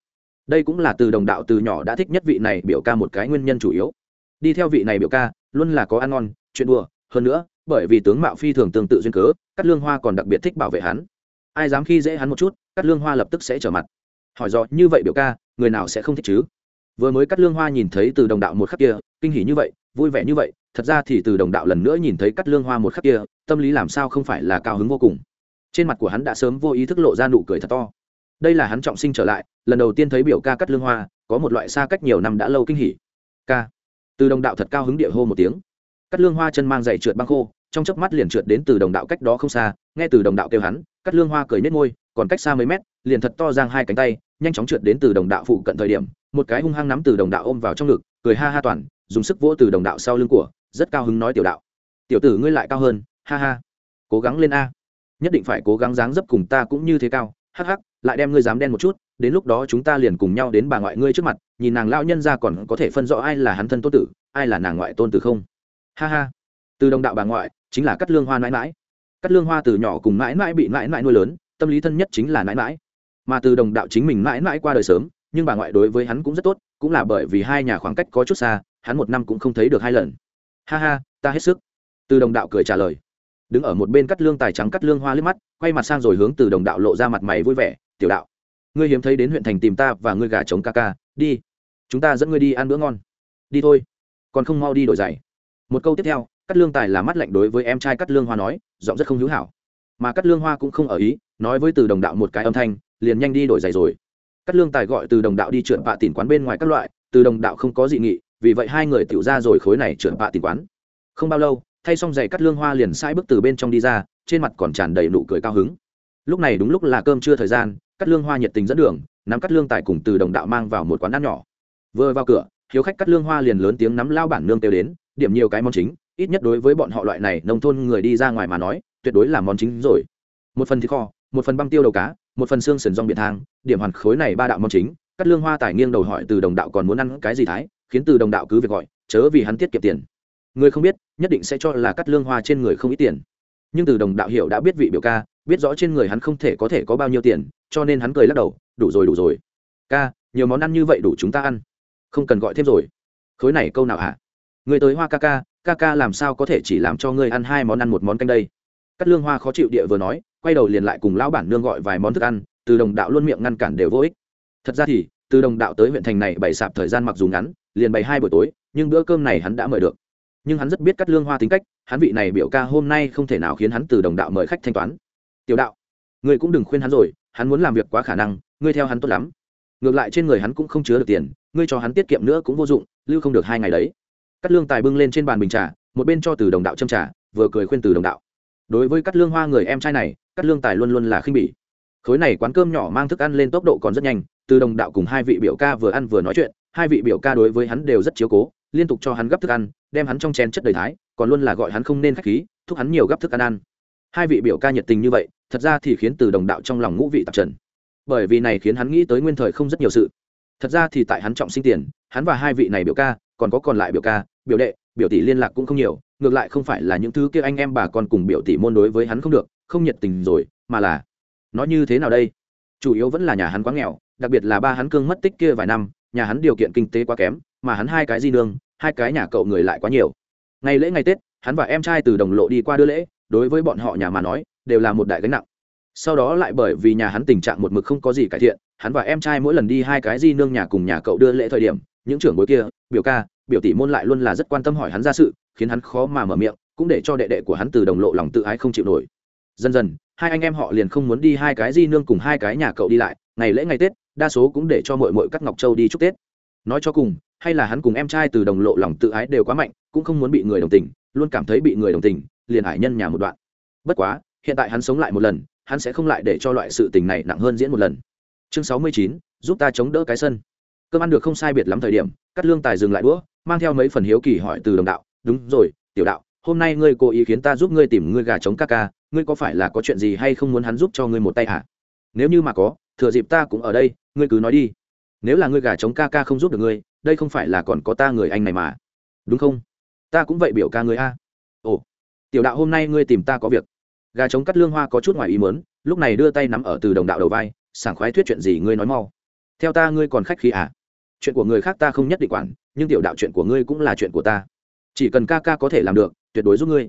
Đây cũng là từ đồng đạo từ nhỏ đã thích nhất vị này biểu ca một cái nguyên nhân chủ yếu. Đi theo vị này biểu ca, luôn là có ăn ngon, chuyện đùa, hơn nữa, bởi vì tướng mạo phi thường tương tự duyên cớ cắt lương hoa còn đặc biệt thích bảo vệ hắn. Ai dám khi dễ hắn một chút cắt lương hoa lập tức sẽ trở mặt. Hỏi do như vậy biểu ca, người nào sẽ không thích chứ? Vừa mới cắt lương hoa nhìn thấy từ đồng đạo một khắc kia, kinh hỉ như vậy, vui vẻ như vậy, thật ra thì từ đồng đạo lần nữa nhìn thấy cắt lương hoa một khắc kia, tâm lý làm sao không phải là cao hứng vô cùng trên mặt của hắn đã sớm vô ý thức lộ ra nụ cười thật to. Đây là hắn trọng sinh trở lại, lần đầu tiên thấy biểu ca cắt lương hoa, có một loại xa cách nhiều năm đã lâu kinh hỉ. Ca. Từ đồng đạo thật cao hứng địa hô một tiếng. Cắt lương hoa chân mang dậy trượt băng khô, trong chớp mắt liền trượt đến từ đồng đạo cách đó không xa, nghe từ đồng đạo kêu hắn, cắt lương hoa cười nết môi, còn cách xa mấy mét, liền thật to giang hai cánh tay, nhanh chóng trượt đến từ đồng đạo phụ cận thời điểm, một cái hung hăng nắm từ đồng đạo ôm vào trong ngực, cười ha ha toàn, dùng sức vỗ từ đồng đạo sau lưng của, rất cao hứng nói tiểu đạo. Tiểu tử ngươi lại cao hơn, ha ha. Cố gắng lên a nhất định phải cố gắng dáng dấp cùng ta cũng như thế cao, hắc hắc, lại đem ngươi dám đen một chút, đến lúc đó chúng ta liền cùng nhau đến bà ngoại ngươi trước mặt, nhìn nàng lao nhân ra còn có thể phân rõ ai là hắn thân tôn tử, ai là nàng ngoại tôn tử không. Ha ha. Từ đồng đạo bà ngoại, chính là cắt lương hoa mãi mãi cắt lương hoa từ nhỏ cùng mãi mãi bị mãi mãi nuôi lớn, tâm lý thân nhất chính là mãi mãi mà từ đồng đạo chính mình mãi mãi qua đời sớm, nhưng bà ngoại đối với hắn cũng rất tốt, cũng là bởi vì hai nhà khoảng cách có chút xa, hắn một năm cũng không thấy được hai lần. Ha ha, ta hết sức. Từ đồng đạo cười trả lời đứng ở một bên cắt lương tài trắng cắt lương hoa liếc mắt, quay mặt sang rồi hướng từ đồng đạo lộ ra mặt mày vui vẻ, tiểu đạo, ngươi hiếm thấy đến huyện thành tìm ta và ngươi gà chống ca ca, đi, chúng ta dẫn ngươi đi ăn bữa ngon. Đi thôi, còn không mau đi đổi giày. Một câu tiếp theo, cắt lương tài là mắt lạnh đối với em trai cắt lương hoa nói, giọng rất không hữu hảo. Mà cắt lương hoa cũng không ở ý, nói với từ đồng đạo một cái âm thanh, liền nhanh đi đổi giày rồi. Cắt lương tài gọi từ đồng đạo đi trượt bạ tìm quán bên ngoài các loại, từ đồng đạo không có dị nghị, vì vậy hai người tiểu ra rồi khối này trượt bạ tìm quán. Không bao lâu thay xong giày cắt lương hoa liền sai bước từ bên trong đi ra, trên mặt còn tràn đầy nụ cười cao hứng. Lúc này đúng lúc là cơm trưa thời gian, cắt lương hoa nhiệt tình dẫn đường, nắm cắt lương tài cùng từ đồng đạo mang vào một quán ăn nhỏ. Vừa vào cửa, hiếu khách cắt lương hoa liền lớn tiếng nắm lao bản nương kêu đến, điểm nhiều cái món chính, ít nhất đối với bọn họ loại này nông thôn người đi ra ngoài mà nói, tuyệt đối là món chính rồi. Một phần thịt kho, một phần băng tiêu đầu cá, một phần xương sườn rong biển thang, điểm hoàn khối này ba đạo món chính, cắt lương hoa tài nghiêng đầu hỏi từ đồng đạo còn muốn ăn cái gì thái, khiến từ đồng đạo cứ việc gọi, chớ vì hắn tiết kiệm tiền người không biết, nhất định sẽ cho là cắt lương hoa trên người không ít tiền. Nhưng từ đồng đạo hiểu đã biết vị biểu ca, biết rõ trên người hắn không thể có thể có bao nhiêu tiền, cho nên hắn cười lắc đầu, đủ rồi đủ rồi. Ca, nhiều món ăn như vậy đủ chúng ta ăn. Không cần gọi thêm rồi. Khối này câu nào hả? Người tới hoa ca ca ca ca làm sao có thể chỉ làm cho ngươi ăn hai món ăn một món canh đây? Cắt lương hoa khó chịu địa vừa nói, quay đầu liền lại cùng lão bản nương gọi vài món thức ăn, từ đồng đạo luôn miệng ngăn cản đều vô ích. Thật ra thì, từ đồng đạo tới huyện thành này bày sạp thời gian mặc dù ngắn, liền bày hai buổi tối, nhưng bữa cơm này hắn đã mời được nhưng hắn rất biết cắt lương hoa tính cách, hắn vị này biểu ca hôm nay không thể nào khiến hắn từ đồng đạo mời khách thanh toán. Tiểu đạo, ngươi cũng đừng khuyên hắn rồi, hắn muốn làm việc quá khả năng, ngươi theo hắn tốt lắm. Ngược lại trên người hắn cũng không chứa được tiền, ngươi cho hắn tiết kiệm nữa cũng vô dụng, lưu không được hai ngày đấy. Cắt lương tài bưng lên trên bàn bình trà, một bên cho từ đồng đạo châm trà, vừa cười khuyên từ đồng đạo. Đối với cắt lương hoa người em trai này, cắt lương tài luôn luôn là khinh bỉ. Khối này quán cơm nhỏ mang thức ăn lên tốc độ còn rất nhanh, từ đồng đạo cùng hai vị biểu ca vừa ăn vừa nói chuyện, hai vị biểu ca đối với hắn đều rất chiếu cố liên tục cho hắn gấp thức ăn, đem hắn trong chén chất đầy thái, còn luôn là gọi hắn không nên khách khí, thúc hắn nhiều gấp thức ăn ăn. Hai vị biểu ca nhiệt tình như vậy, thật ra thì khiến từ đồng đạo trong lòng ngũ vị tạp trần. Bởi vì này khiến hắn nghĩ tới nguyên thời không rất nhiều sự. Thật ra thì tại hắn trọng sinh tiền, hắn và hai vị này biểu ca, còn có còn lại biểu ca, biểu đệ, biểu tỷ liên lạc cũng không nhiều, ngược lại không phải là những thứ kia anh em bà con cùng biểu tỷ môn đối với hắn không được, không nhiệt tình rồi, mà là, nó như thế nào đây? Chủ yếu vẫn là nhà hắn quá nghèo, đặc biệt là ba hắn cương mất tích kia vài năm, nhà hắn điều kiện kinh tế quá kém mà hắn hai cái di nương, hai cái nhà cậu người lại quá nhiều. Ngày lễ ngày tết, hắn và em trai từ đồng lộ đi qua đưa lễ, đối với bọn họ nhà mà nói, đều là một đại gánh nặng. Sau đó lại bởi vì nhà hắn tình trạng một mực không có gì cải thiện, hắn và em trai mỗi lần đi hai cái di nương nhà cùng nhà cậu đưa lễ thời điểm, những trưởng bối kia, biểu ca, biểu tỷ môn lại luôn là rất quan tâm hỏi hắn ra sự, khiến hắn khó mà mở miệng, cũng để cho đệ đệ của hắn từ đồng lộ lòng tự ái không chịu nổi. Dần dần, hai anh em họ liền không muốn đi hai cái di nương cùng hai cái nhà cậu đi lại, ngày lễ ngày tết, đa số cũng để cho mội mội cắt ngọc châu đi chúc tết. Nói cho cùng hay là hắn cùng em trai từ đồng lộ lòng tự ái đều quá mạnh, cũng không muốn bị người đồng tình, luôn cảm thấy bị người đồng tình, liền hải nhân nhà một đoạn. Bất quá, hiện tại hắn sống lại một lần, hắn sẽ không lại để cho loại sự tình này nặng hơn diễn một lần. Chương sáu mươi chín, giúp ta chống đỡ cái sân. Cơm ăn được không sai biệt lắm thời điểm, cắt lương tài dừng lại đũa, mang theo mấy phần hiếu kỳ hỏi từ đồng đạo, đúng rồi, tiểu đạo, hôm nay ngươi cố ý khiến ta giúp ngươi tìm ngươi gà chống ca ca, ngươi có phải là có chuyện gì hay không muốn hắn giúp cho ngươi một tay hả? Nếu như mà có, thừa dịp ta cũng ở đây, ngươi cứ nói đi nếu là ngươi gà chống ca ca không giúp được ngươi, đây không phải là còn có ta người anh này mà. Đúng không? Ta cũng vậy biểu ca ngươi a. Ồ, tiểu đạo hôm nay ngươi tìm ta có việc. Gà chống cắt lương hoa có chút ngoài ý mớn lúc này đưa tay nắm ở từ đồng đạo đầu vai, sảng khoái thuyết chuyện gì ngươi nói mau. Theo ta ngươi còn khách khí à? Chuyện của người khác ta không nhất định quản, nhưng tiểu đạo chuyện của ngươi cũng là chuyện của ta. Chỉ cần ca ca có thể làm được, tuyệt đối giúp ngươi.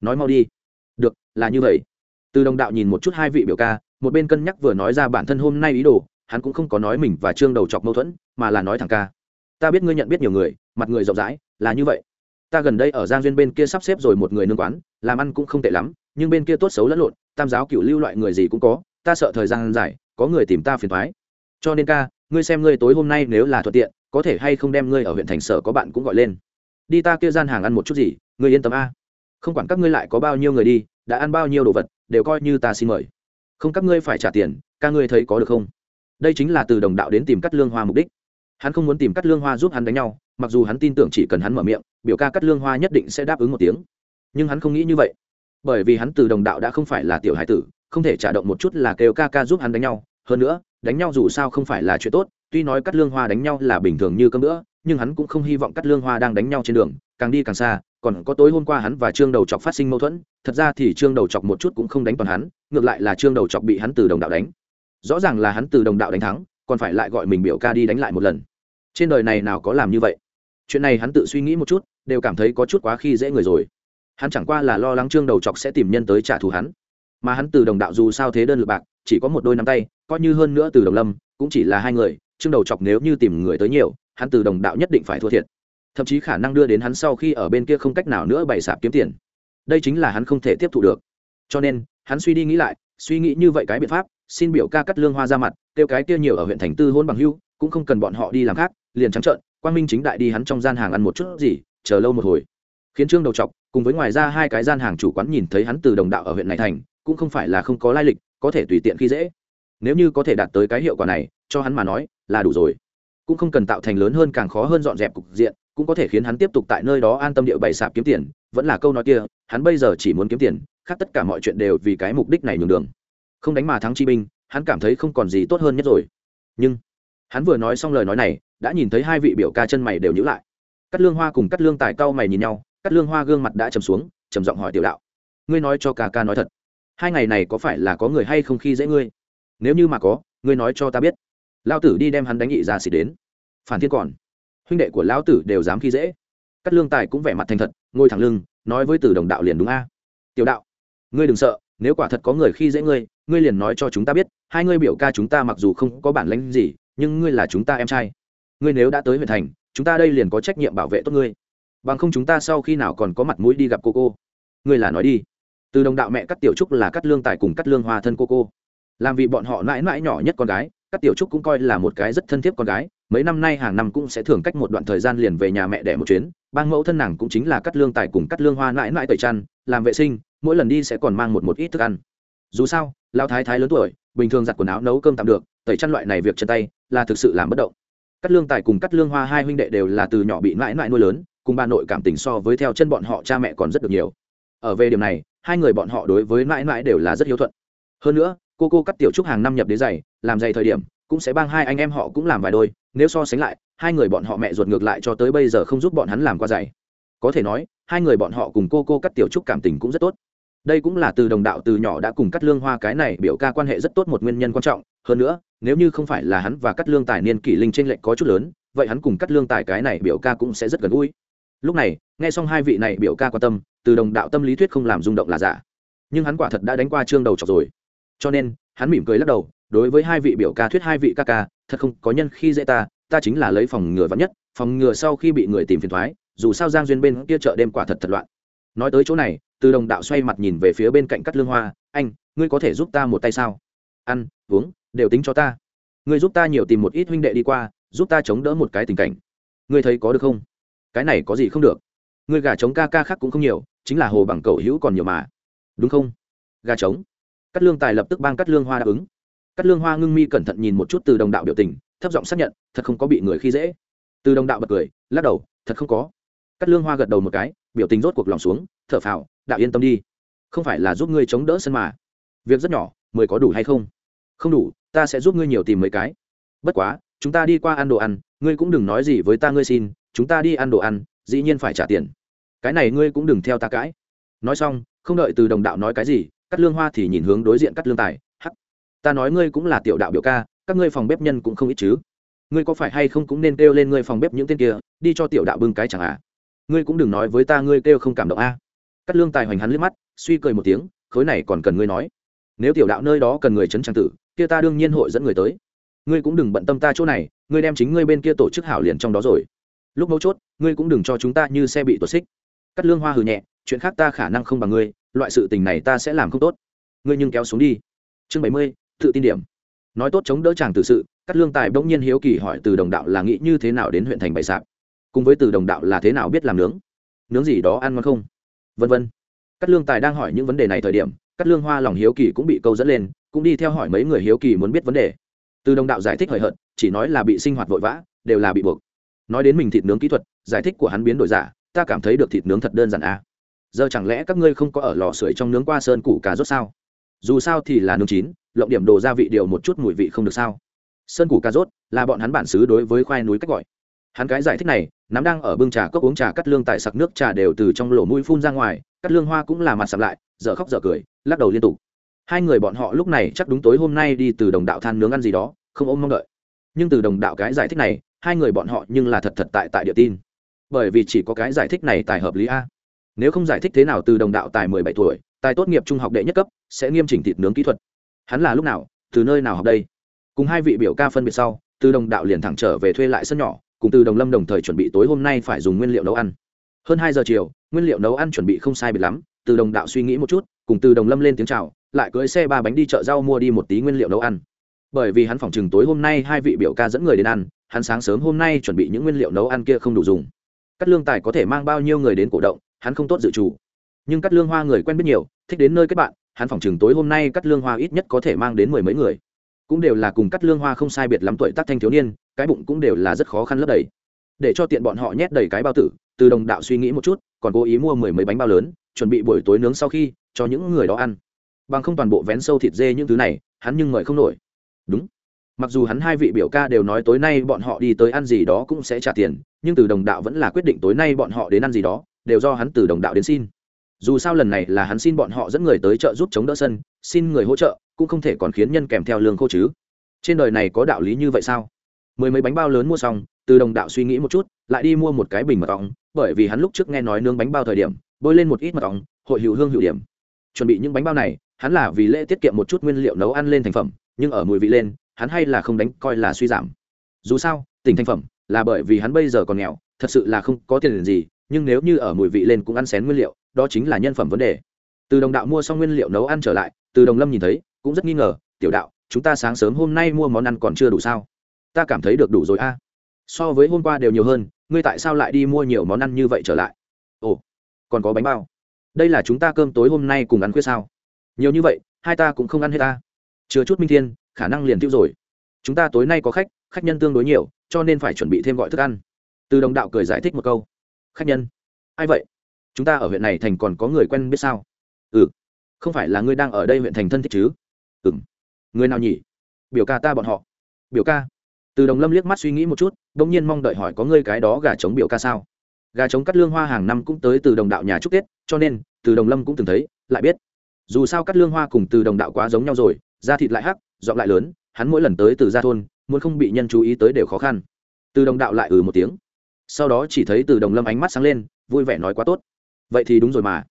Nói mau đi. Được, là như vậy. Từ đồng đạo nhìn một chút hai vị biểu ca, một bên cân nhắc vừa nói ra bản thân hôm nay ý đồ hắn cũng không có nói mình và trương đầu chọc mâu thuẫn, mà là nói thẳng ca. Ta biết ngươi nhận biết nhiều người, mặt người rộng rãi, là như vậy. Ta gần đây ở giang duyên bên kia sắp xếp rồi một người nương quán, làm ăn cũng không tệ lắm, nhưng bên kia tốt xấu lẫn lộn, tam giáo cựu lưu loại người gì cũng có, ta sợ thời gian dài, có người tìm ta phiền thoái cho nên ca, ngươi xem ngươi tối hôm nay nếu là thuận tiện, có thể hay không đem ngươi ở huyện thành sở có bạn cũng gọi lên. Đi ta kia gian hàng ăn một chút gì, ngươi yên tâm a. Không quản các ngươi lại có bao nhiêu người đi, đã ăn bao nhiêu đồ vật, đều coi như ta xin mời. Không, các ngươi phải trả tiền, ca ngươi thấy có được không? Đây chính là từ đồng đạo đến tìm cắt lương hoa mục đích. Hắn không muốn tìm cắt lương hoa giúp hắn đánh nhau, mặc dù hắn tin tưởng chỉ cần hắn mở miệng, biểu ca cắt lương hoa nhất định sẽ đáp ứng một tiếng. Nhưng hắn không nghĩ như vậy. Bởi vì hắn từ đồng đạo đã không phải là tiểu hải tử, không thể trả động một chút là kêu ca ca giúp hắn đánh nhau. Hơn nữa, đánh nhau dù sao không phải là chuyện tốt, tuy nói cắt lương hoa đánh nhau là bình thường như cơm nữa nhưng hắn cũng không hy vọng cắt lương hoa đang đánh nhau trên đường, càng đi càng xa, còn có tối hôm qua hắn và trương đầu chọc phát sinh mâu thuẫn, thật ra thì trương đầu chọc một chút cũng không đánh toàn hắn, ngược lại là trương đầu chọc bị hắn từ đồng đạo đánh rõ ràng là hắn từ đồng đạo đánh thắng, còn phải lại gọi mình biểu ca đi đánh lại một lần. Trên đời này nào có làm như vậy? Chuyện này hắn tự suy nghĩ một chút, đều cảm thấy có chút quá khi dễ người rồi. Hắn chẳng qua là lo lắng trương đầu chọc sẽ tìm nhân tới trả thù hắn. Mà hắn từ đồng đạo dù sao thế đơn lượt bạc, chỉ có một đôi nắm tay, coi như hơn nữa từ đồng lâm, cũng chỉ là hai người, trương đầu chọc nếu như tìm người tới nhiều, hắn từ đồng đạo nhất định phải thua thiệt. Thậm chí khả năng đưa đến hắn sau khi ở bên kia không cách nào nữa bày sạp kiếm tiền. Đây chính là hắn không thể tiếp thu được. Cho nên, hắn suy đi nghĩ lại, suy nghĩ như vậy cái biện pháp xin biểu ca cắt lương hoa ra mặt, kêu cái kia nhiều ở huyện thành tư hôn bằng hưu, cũng không cần bọn họ đi làm khác, liền trắng trợn, quang minh chính đại đi hắn trong gian hàng ăn một chút gì, chờ lâu một hồi. Khiến trương đầu chọc cùng với ngoài ra hai cái gian hàng chủ quán nhìn thấy hắn từ đồng đạo ở huyện này thành, cũng không phải là không có lai lịch, có thể tùy tiện khi dễ. Nếu như có thể đạt tới cái hiệu quả này, cho hắn mà nói, là đủ rồi. Cũng không cần tạo thành lớn hơn càng khó hơn dọn dẹp cục diện, cũng có thể khiến hắn tiếp tục tại nơi đó an tâm địa bày sạp kiếm tiền. Vẫn là câu nói kia, hắn bây giờ chỉ muốn kiếm tiền, khác tất cả mọi chuyện đều vì cái mục đích này nhường đường không đánh mà thắng chi binh, hắn cảm thấy không còn gì tốt hơn nhất rồi. Nhưng, hắn vừa nói xong lời nói này, đã nhìn thấy hai vị biểu ca chân mày đều nhữ lại. Cắt lương hoa cùng cắt lương tài cau mày nhìn nhau cắt lương hoa gương mặt đã trầm xuống, trầm giọng hỏi tiểu đạo. Ngươi nói cho ca ca nói thật, hai ngày này có phải là có người hay không khi dễ ngươi? Nếu như mà có, ngươi nói cho ta biết. Lao tử đi đem hắn đánh nghị ra xịt đến. Phản thiên còn. Huynh đệ của lão tử đều dám khi dễ. Cắt lương tài cũng vẻ mặt thành thật, ngồi thẳng lưng, nói với từ đồng đạo liền đúng a. Tiểu đạo, ngươi đừng sợ, nếu quả thật có người khi dễ ngươi ngươi liền nói cho chúng ta biết, hai ngươi biểu ca chúng ta mặc dù không có bản lãnh gì, nhưng ngươi là chúng ta em trai. Ngươi nếu đã tới huyện thành, chúng ta đây liền có trách nhiệm bảo vệ tốt ngươi. Bằng không chúng ta sau khi nào còn có mặt mũi đi gặp cô cô. Ngươi là nói đi. Từ đồng đạo mẹ cắt tiểu trúc là cắt lương tài cùng cắt lương hoa thân cô cô. Làm vì bọn họ mãi mãi nhỏ nhất con gái, cắt tiểu trúc cũng coi là một cái rất thân thiết con gái. Mấy năm nay hàng năm cũng sẽ thường cách một đoạn thời gian liền về nhà mẹ đẻ một chuyến. Bang mẫu thân nàng cũng chính là cắt lương tài cùng cắt lương hoa mãi mãi tẩy chăn, làm vệ sinh, mỗi lần đi sẽ còn mang một một ít thức ăn dù sao, Lão thái thái lớn tuổi, bình thường giặt quần áo nấu cơm tạm được, tẩy chăn loại này việc chân tay, là thực sự làm bất động. Cắt lương tài cùng cắt lương hoa hai huynh đệ đều là từ nhỏ bị mãi mãi nuôi lớn, cùng bà nội cảm tình so với theo chân bọn họ cha mẹ còn rất được nhiều. Ở về điểm này, hai người bọn họ đối với mãi mãi đều là rất hiếu thuận. Hơn nữa, cô cô cắt tiểu trúc hàng năm nhập đế giày, làm giày thời điểm, cũng sẽ bang hai anh em họ cũng làm vài đôi, nếu so sánh lại, hai người bọn họ mẹ ruột ngược lại cho tới bây giờ không giúp bọn hắn làm qua giày. Có thể nói, hai người bọn họ cùng cô cô cắt tiểu trúc cảm tình cũng rất tốt đây cũng là từ đồng đạo từ nhỏ đã cùng cắt lương hoa cái này biểu ca quan hệ rất tốt một nguyên nhân quan trọng. Hơn nữa, nếu như không phải là hắn và cắt lương tài niên kỷ linh trên lệch có chút lớn, vậy hắn cùng cắt lương tài cái này biểu ca cũng sẽ rất gần gũi. Lúc này, nghe xong hai vị này biểu ca quan tâm, từ đồng đạo tâm lý thuyết không làm rung động là giả. Nhưng hắn quả thật đã đánh qua trương đầu trọc rồi. Cho nên, hắn mỉm cười lắc đầu, đối với hai vị biểu ca thuyết hai vị ca ca, thật không có nhân khi dễ ta ta chính là lấy phòng ngừa vắn nhất, phòng ngừa sau khi bị người tìm phiền thoái, dù sao giang duyên bên kia chợ đêm quả thật thật loạn nói tới chỗ này, từ đồng đạo xoay mặt nhìn về phía bên cạnh cắt lương hoa, anh, ngươi có thể giúp ta một tay sao? Ăn, uống, đều tính cho ta. Ngươi giúp ta nhiều tìm một ít huynh đệ đi qua, giúp ta chống đỡ một cái tình cảnh. Ngươi thấy có được không? Cái này có gì không được. Ngươi gà trống ca ca khác cũng không nhiều, chính là hồ bằng cầu hữu còn nhiều mà. Đúng không? Gà trống. Cắt lương tài lập tức bang cắt lương hoa đáp ứng. Cắt lương hoa ngưng mi cẩn thận nhìn một chút từ đồng đạo biểu tình, thấp giọng xác nhận, thật không có bị người khi dễ. Từ đồng đạo bật cười, lắc đầu, thật không có cắt lương hoa gật đầu một cái, biểu tình rốt cuộc lòng xuống, thở phào, đạo yên tâm đi. Không phải là giúp ngươi chống đỡ sân mà. Việc rất nhỏ, mười có đủ hay không? Không đủ, ta sẽ giúp ngươi nhiều tìm mấy cái. Bất quá, chúng ta đi qua ăn đồ ăn, ngươi cũng đừng nói gì với ta ngươi xin, chúng ta đi ăn đồ ăn, dĩ nhiên phải trả tiền. Cái này ngươi cũng đừng theo ta cãi. Nói xong, không đợi từ đồng đạo nói cái gì, cắt lương hoa thì nhìn hướng đối diện cắt lương tài, hắc, ta nói ngươi cũng là tiểu đạo biểu ca, các ngươi phòng bếp nhân cũng không ít chứ. Ngươi có phải hay không cũng nên kêu lên ngươi phòng bếp những tên kia, đi cho tiểu đạo bưng cái chẳng à? Ngươi cũng đừng nói với ta ngươi kêu không cảm động a. Cắt lương tài hoành hắn liếc mắt, suy cười một tiếng, khối này còn cần ngươi nói. Nếu tiểu đạo nơi đó cần người chấn trang tử, kia ta đương nhiên hội dẫn người tới. Ngươi cũng đừng bận tâm ta chỗ này, ngươi đem chính ngươi bên kia tổ chức hảo liền trong đó rồi. Lúc mấu chốt, ngươi cũng đừng cho chúng ta như xe bị tuột xích. Cắt lương hoa hừ nhẹ, chuyện khác ta khả năng không bằng ngươi, loại sự tình này ta sẽ làm không tốt. Ngươi nhưng kéo xuống đi. Chương bảy mươi, tự tin điểm. Nói tốt chống đỡ chàng tự sự cắt lương tài bỗng nhiên hiếu kỳ hỏi từ đồng đạo là nghĩ như thế nào đến huyện thành bày sạp cùng với từ đồng đạo là thế nào biết làm nướng? Nướng gì đó ăn ngon không? Vân vân. Cắt lương tài đang hỏi những vấn đề này thời điểm cắt lương hoa lòng hiếu kỳ cũng bị câu dẫn lên, cũng đi theo hỏi mấy người hiếu kỳ muốn biết vấn đề. Từ đồng đạo giải thích hời hợt, chỉ nói là bị sinh hoạt vội vã, đều là bị buộc. Nói đến mình thịt nướng kỹ thuật, giải thích của hắn biến đổi giả, ta cảm thấy được thịt nướng thật đơn giản à. giờ chẳng lẽ các ngươi không có ở lò sưởi trong nướng qua sơn củ cà rốt sao? Dù sao thì là nướng chín, lộng điểm đồ gia vị điều một chút mùi vị không được sao? Sơn củ cà rốt là bọn hắn bản xứ đối với khoai núi cách gọi hắn cái giải thích này, nắm đang ở bưng trà cốc uống trà cắt lương tại sặc nước trà đều từ trong lỗ mũi phun ra ngoài, cắt lương hoa cũng là mặt sặc lại, dở khóc dở cười, lắc đầu liên tục. Hai người bọn họ lúc này chắc đúng tối hôm nay đi từ đồng đạo than nướng ăn gì đó, không ôm mong đợi. Nhưng từ đồng đạo cái giải thích này, hai người bọn họ nhưng là thật thật tại tại địa tin. Bởi vì chỉ có cái giải thích này tài hợp lý a. Nếu không giải thích thế nào từ đồng đạo tài mười bảy tuổi, tài tốt nghiệp trung học đệ nhất cấp, sẽ nghiêm chỉnh thịt nướng kỹ thuật. Hắn là lúc nào, từ nơi nào học đây? Cùng hai vị biểu ca phân biệt sau, từ đồng đạo liền thẳng trở về thuê lại sân nhỏ cùng từ đồng lâm đồng thời chuẩn bị tối hôm nay phải dùng nguyên liệu nấu ăn. Hơn hai giờ chiều, nguyên liệu nấu ăn chuẩn bị không sai biệt lắm, từ đồng đạo suy nghĩ một chút, cùng từ đồng lâm lên tiếng chào, lại cưỡi xe ba bánh đi chợ rau mua đi một tí nguyên liệu nấu ăn. Bởi vì hắn phỏng chừng tối hôm nay hai vị biểu ca dẫn người đến ăn, hắn sáng sớm hôm nay chuẩn bị những nguyên liệu nấu ăn kia không đủ dùng. Cắt lương tài có thể mang bao nhiêu người đến cổ động, hắn không tốt dự trù. Nhưng cắt lương hoa người quen biết nhiều, thích đến nơi kết bạn, hắn phỏng chừng tối hôm nay cắt lương hoa ít nhất có thể mang đến mười mấy người. Cũng đều là cùng cắt lương hoa không sai biệt lắm tuổi tác thanh thiếu niên cái bụng cũng đều là rất khó khăn lấp đầy. Để cho tiện bọn họ nhét đầy cái bao tử, từ đồng đạo suy nghĩ một chút, còn cố ý mua mười mấy bánh bao lớn, chuẩn bị buổi tối nướng sau khi cho những người đó ăn. Bằng không toàn bộ vén sâu thịt dê những thứ này, hắn nhưng mời không nổi. Đúng. Mặc dù hắn hai vị biểu ca đều nói tối nay bọn họ đi tới ăn gì đó cũng sẽ trả tiền, nhưng từ đồng đạo vẫn là quyết định tối nay bọn họ đến ăn gì đó, đều do hắn từ đồng đạo đến xin. Dù sao lần này là hắn xin bọn họ dẫn người tới chợ giúp chống đỡ sân, xin người hỗ trợ, cũng không thể còn khiến nhân kèm theo lương khô chứ. Trên đời này có đạo lý như vậy sao? Mười mấy bánh bao lớn mua xong, từ đồng đạo suy nghĩ một chút, lại đi mua một cái bình mật ong, bởi vì hắn lúc trước nghe nói nướng bánh bao thời điểm, bôi lên một ít mật ong, hội hữu hương hữu điểm. Chuẩn bị những bánh bao này, hắn là vì lễ tiết kiệm một chút nguyên liệu nấu ăn lên thành phẩm, nhưng ở mùi vị lên, hắn hay là không đánh coi là suy giảm. Dù sao, tỉnh thành phẩm là bởi vì hắn bây giờ còn nghèo, thật sự là không có tiền gì, nhưng nếu như ở mùi vị lên cũng ăn xén nguyên liệu, đó chính là nhân phẩm vấn đề. Từ đồng đạo mua xong nguyên liệu nấu ăn trở lại, từ đồng lâm nhìn thấy, cũng rất nghi ngờ, tiểu đạo, chúng ta sáng sớm hôm nay mua món ăn còn chưa đủ sao? Ta cảm thấy được đủ rồi a. So với hôm qua đều nhiều hơn, ngươi tại sao lại đi mua nhiều món ăn như vậy trở lại? Ồ, còn có bánh bao. Đây là chúng ta cơm tối hôm nay cùng ăn khuya sao? Nhiều như vậy, hai ta cũng không ăn hết ta chứa chút minh thiên, khả năng liền tiêu rồi. Chúng ta tối nay có khách khách nhân tương đối nhiều, cho nên phải chuẩn bị thêm gọi thức ăn. Từ đồng đạo cười giải thích một câu. Khách nhân? Ai vậy? Chúng ta ở huyện này thành còn có người quen biết sao? Ừ. Không phải là ngươi đang ở đây huyện thành thân thích chứ? Ừ người nào nhỉ? Biểu ca ta bọn họ. Biểu ca từ đồng lâm liếc mắt suy nghĩ một chút đ ỗ n g nhiên mong đợi hỏi có ngươi cái đó gà trống biểu ca sao? Gà trống cắt lương hoa hàng năm cũng tới từ đồng đạo nhà chúc tết, cho nên, từ đồng lâm cũng từng thấy, lại biết. Dù sao cắt lương hoa cùng từ đồng đạo quá giống nhau rồi, da thịt lại hắc dọn lại lớn, hắn mỗi lần tới từ gia thôn, muốn không bị nhân chú ý tới đều khó khăn. Từ đồng đạo lại ừ một tiếng. Sau đó chỉ thấy từ đồng lâm ánh mắt sáng lên, vui vẻ nói quá tốt. Vậy thì đúng rồi mà.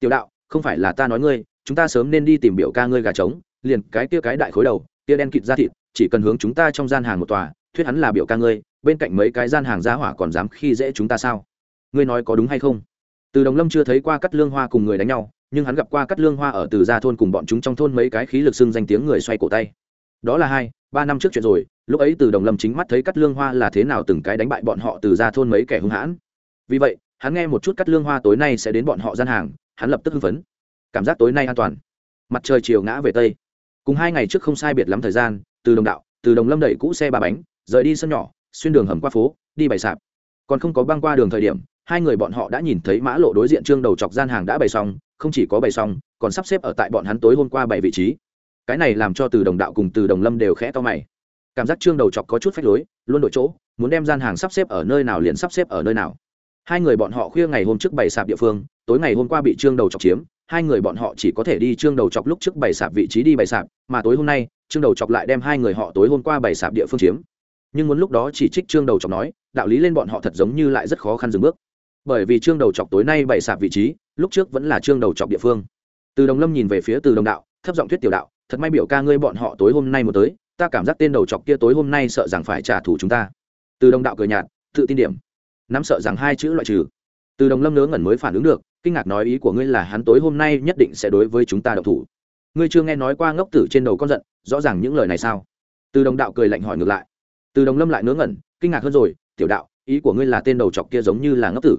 Tiểu đạo, không phải là ta nói ngươi, chúng ta sớm nên đi tìm biểu ca ngươi gà trống, liền cái kia cái đại khối đầu kia đen kịt ra thịt, chỉ cần hướng chúng ta trong gian hàng một tòa, thuyết hắn là biểu ca ngươi, bên cạnh mấy cái gian hàng giá hỏa còn dám khi dễ chúng ta sao? Ngươi nói có đúng hay không? Từ đồng lâm chưa thấy qua cắt lương hoa cùng người đánh nhau, nhưng hắn gặp qua cắt lương hoa ở từ gia thôn cùng bọn chúng trong thôn mấy cái khí lực xưng danh tiếng người xoay cổ tay. Đó là hai, ba năm trước chuyện rồi, lúc ấy từ đồng lâm chính mắt thấy cắt lương hoa là thế nào từng cái đánh bại bọn họ từ gia thôn mấy kẻ hung hãn. Vì vậy, hắn nghe một chút cắt lương hoa tối nay sẽ đến bọn họ gian hàng, hắn lập tức hưng phấn. Cảm giác tối nay an toàn. Mặt trời chiều ngã về tây cùng hai ngày trước không sai biệt lắm thời gian, từ đồng đạo, từ đồng lâm đẩy cũ xe ba bánh, rời đi sân nhỏ, xuyên đường hầm qua phố, đi bày sạp. Còn không có băng qua đường thời điểm, hai người bọn họ đã nhìn thấy mã lộ đối diện trương đầu chọc gian hàng đã bày xong, không chỉ có bày xong, còn sắp xếp ở tại bọn hắn tối hôm qua bảy vị trí. Cái này làm cho từ đồng đạo cùng từ đồng lâm đều khẽ to mày. Cảm giác trương đầu chọc có chút phách lối, luôn đổi chỗ, muốn đem gian hàng sắp xếp ở nơi nào liền sắp xếp ở nơi nào. Hai người bọn họ khuya ngày hôm trước bày sạp địa phương, tối ngày hôm qua bị trương đầu chọc chiếm hai người bọn họ chỉ có thể đi trương đầu chọc lúc trước bày sạp vị trí đi bày sạp, mà tối hôm nay, trương đầu chọc lại đem hai người họ tối hôm qua bày sạp địa phương chiếm. Nhưng muốn lúc đó chỉ trích trương đầu chọc nói, đạo lý lên bọn họ thật giống như lại rất khó khăn dừng bước. Bởi vì trương đầu chọc tối nay bày sạp vị trí, lúc trước vẫn là trương đầu chọc địa phương. Từ đồng lâm nhìn về phía từ đồng đạo, thấp giọng thuyết tiểu đạo, thật may biểu ca ngươi bọn họ tối hôm nay một tới, ta cảm giác tên đầu chọc kia tối hôm nay sợ rằng phải trả thù chúng ta. Từ đồng đạo cười nhạt, tự tin điểm, nắm sợ rằng hai chữ loại trừ. Từ đồng lâm ngớ ngẩn mới phản ứng được kinh ngạc nói ý của ngươi là hắn tối hôm nay nhất định sẽ đối với chúng ta động thủ. Ngươi chưa nghe nói qua ngốc tử trên đầu con giận, rõ ràng những lời này sao? Từ đồng đạo cười lạnh hỏi ngược lại. Từ đồng lâm lại ngớ ngẩn, kinh ngạc hơn rồi, tiểu đạo, ý của ngươi là tên đầu chọc kia giống như là ngốc tử.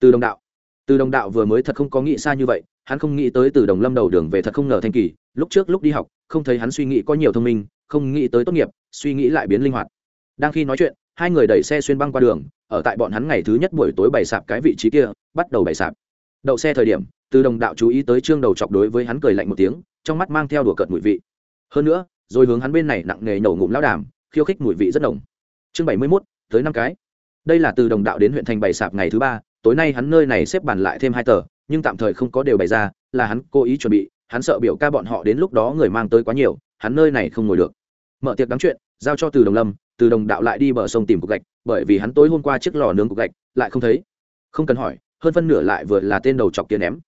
Từ đồng đạo. Từ đồng đạo vừa mới thật không có nghĩ xa như vậy, hắn không nghĩ tới từ đồng lâm đầu đường về thật không ngờ thanh kỳ, lúc trước lúc đi học, không thấy hắn suy nghĩ có nhiều thông minh, không nghĩ tới tốt nghiệp, suy nghĩ lại biến linh hoạt. Đang khi nói chuyện, hai người đẩy xe xuyên băng qua đường, ở tại bọn hắn ngày thứ nhất buổi tối bày sạp cái vị trí kia, bắt đầu bày sạp đậu xe thời điểm, từ đồng đạo chú ý tới trương đầu chọc đối với hắn cười lạnh một tiếng, trong mắt mang theo đùa cợt mùi vị. Hơn nữa, rồi hướng hắn bên này nặng nề nổ ngụm lao đàm, khiêu khích mùi vị rất nồng. Chương bảy mươi mốt, tới năm cái. Đây là từ đồng đạo đến huyện thành bày sạp ngày thứ ba, tối nay hắn nơi này xếp bàn lại thêm hai tờ, nhưng tạm thời không có đều bày ra, là hắn cố ý chuẩn bị, hắn sợ biểu ca bọn họ đến lúc đó người mang tới quá nhiều, hắn nơi này không ngồi được. Mở tiệc đáng chuyện, giao cho từ đồng lâm, từ đồng đạo lại đi bờ sông tìm cục gạch, bởi vì hắn tối hôm qua chiếc lò nướng cục gạch, lại không thấy. Không cần hỏi hơn phân nửa lại vừa là tên đầu chọc kia ném.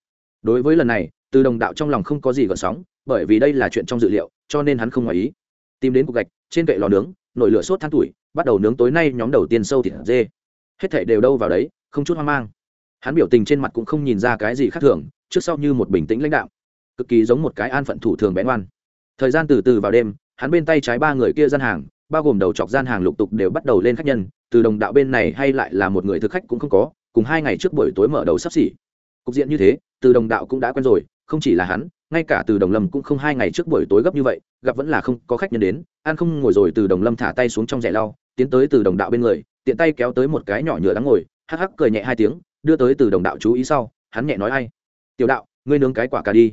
Đối với lần này, từ đồng đạo trong lòng không có gì gợn sóng, bởi vì đây là chuyện trong dự liệu, cho nên hắn không ngoài ý. Tìm đến cục gạch, trên kệ lò nướng, nổi lửa sốt than tuổi, bắt đầu nướng tối nay nhóm đầu tiên sâu thịt dê. Hết thảy đều đâu vào đấy, không chút hoang mang. Hắn biểu tình trên mặt cũng không nhìn ra cái gì khác thường, trước sau như một bình tĩnh lãnh đạo cực kỳ giống một cái an phận thủ thường bén ngoan thời gian từ từ vào đêm, hắn bên tay trái ba người kia gian hàng, bao gồm đầu chọc gian hàng lục tục đều bắt đầu lên khách nhân, từ đồng đạo bên này hay lại là một người thực khách cũng không có cùng hai ngày trước buổi tối mở đầu sắp xỉ. Cục diện như thế, từ đồng đạo cũng đã quen rồi, không chỉ là hắn, ngay cả từ đồng lâm cũng không hai ngày trước buổi tối gấp như vậy, gặp vẫn là không có khách nhân đến an không ngồi rồi từ đồng lâm thả tay xuống trong rẻ lau, tiến tới từ đồng đạo bên người, tiện tay kéo tới một cái nhỏ nhựa đáng ngồi, hắc hắc cười nhẹ hai tiếng, đưa tới từ đồng đạo chú ý sau, hắn nhẹ nói ai? Tiểu đạo, ngươi nướng cái quả cà đi.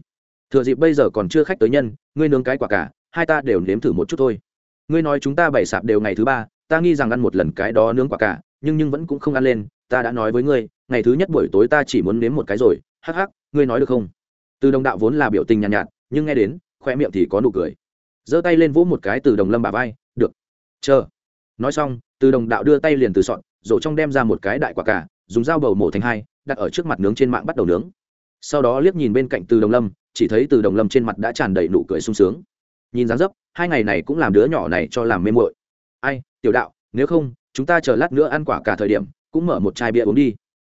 Thừa dịp bây giờ còn chưa khách tới nhân, ngươi nướng cái quả cà, hai ta đều nếm thử một chút thôi. Ngươi nói chúng ta bày sạp đều ngày thứ ba, ta nghi rằng ăn một lần cái đó nướng quả cà, nhưng nhưng vẫn cũng không ăn lên ta đã nói với ngươi ngày thứ nhất buổi tối ta chỉ muốn nếm một cái rồi. Hắc hắc ngươi nói được không? Từ đồng đạo vốn là biểu tình nhàn nhạt, nhạt nhưng nghe đến khoe miệng thì có nụ cười. Giơ tay lên vỗ một cái từ đồng lâm bà vai được chờ. Nói xong từ đồng đạo đưa tay liền từ sọn rổ trong đem ra một cái đại quả cà dùng dao bầu mổ thành hai đặt ở trước mặt nướng trên mạng bắt đầu nướng. Sau đó liếc nhìn bên cạnh từ đồng lâm chỉ thấy từ đồng lâm trên mặt đã tràn đầy nụ cười sung sướng. Nhìn dáng dấp hai ngày này cũng làm đứa nhỏ này cho làm mê mội ai tiểu đạo nếu không chúng ta chờ lát nữa ăn quả cả thời điểm cũng mở một chai bia uống đi.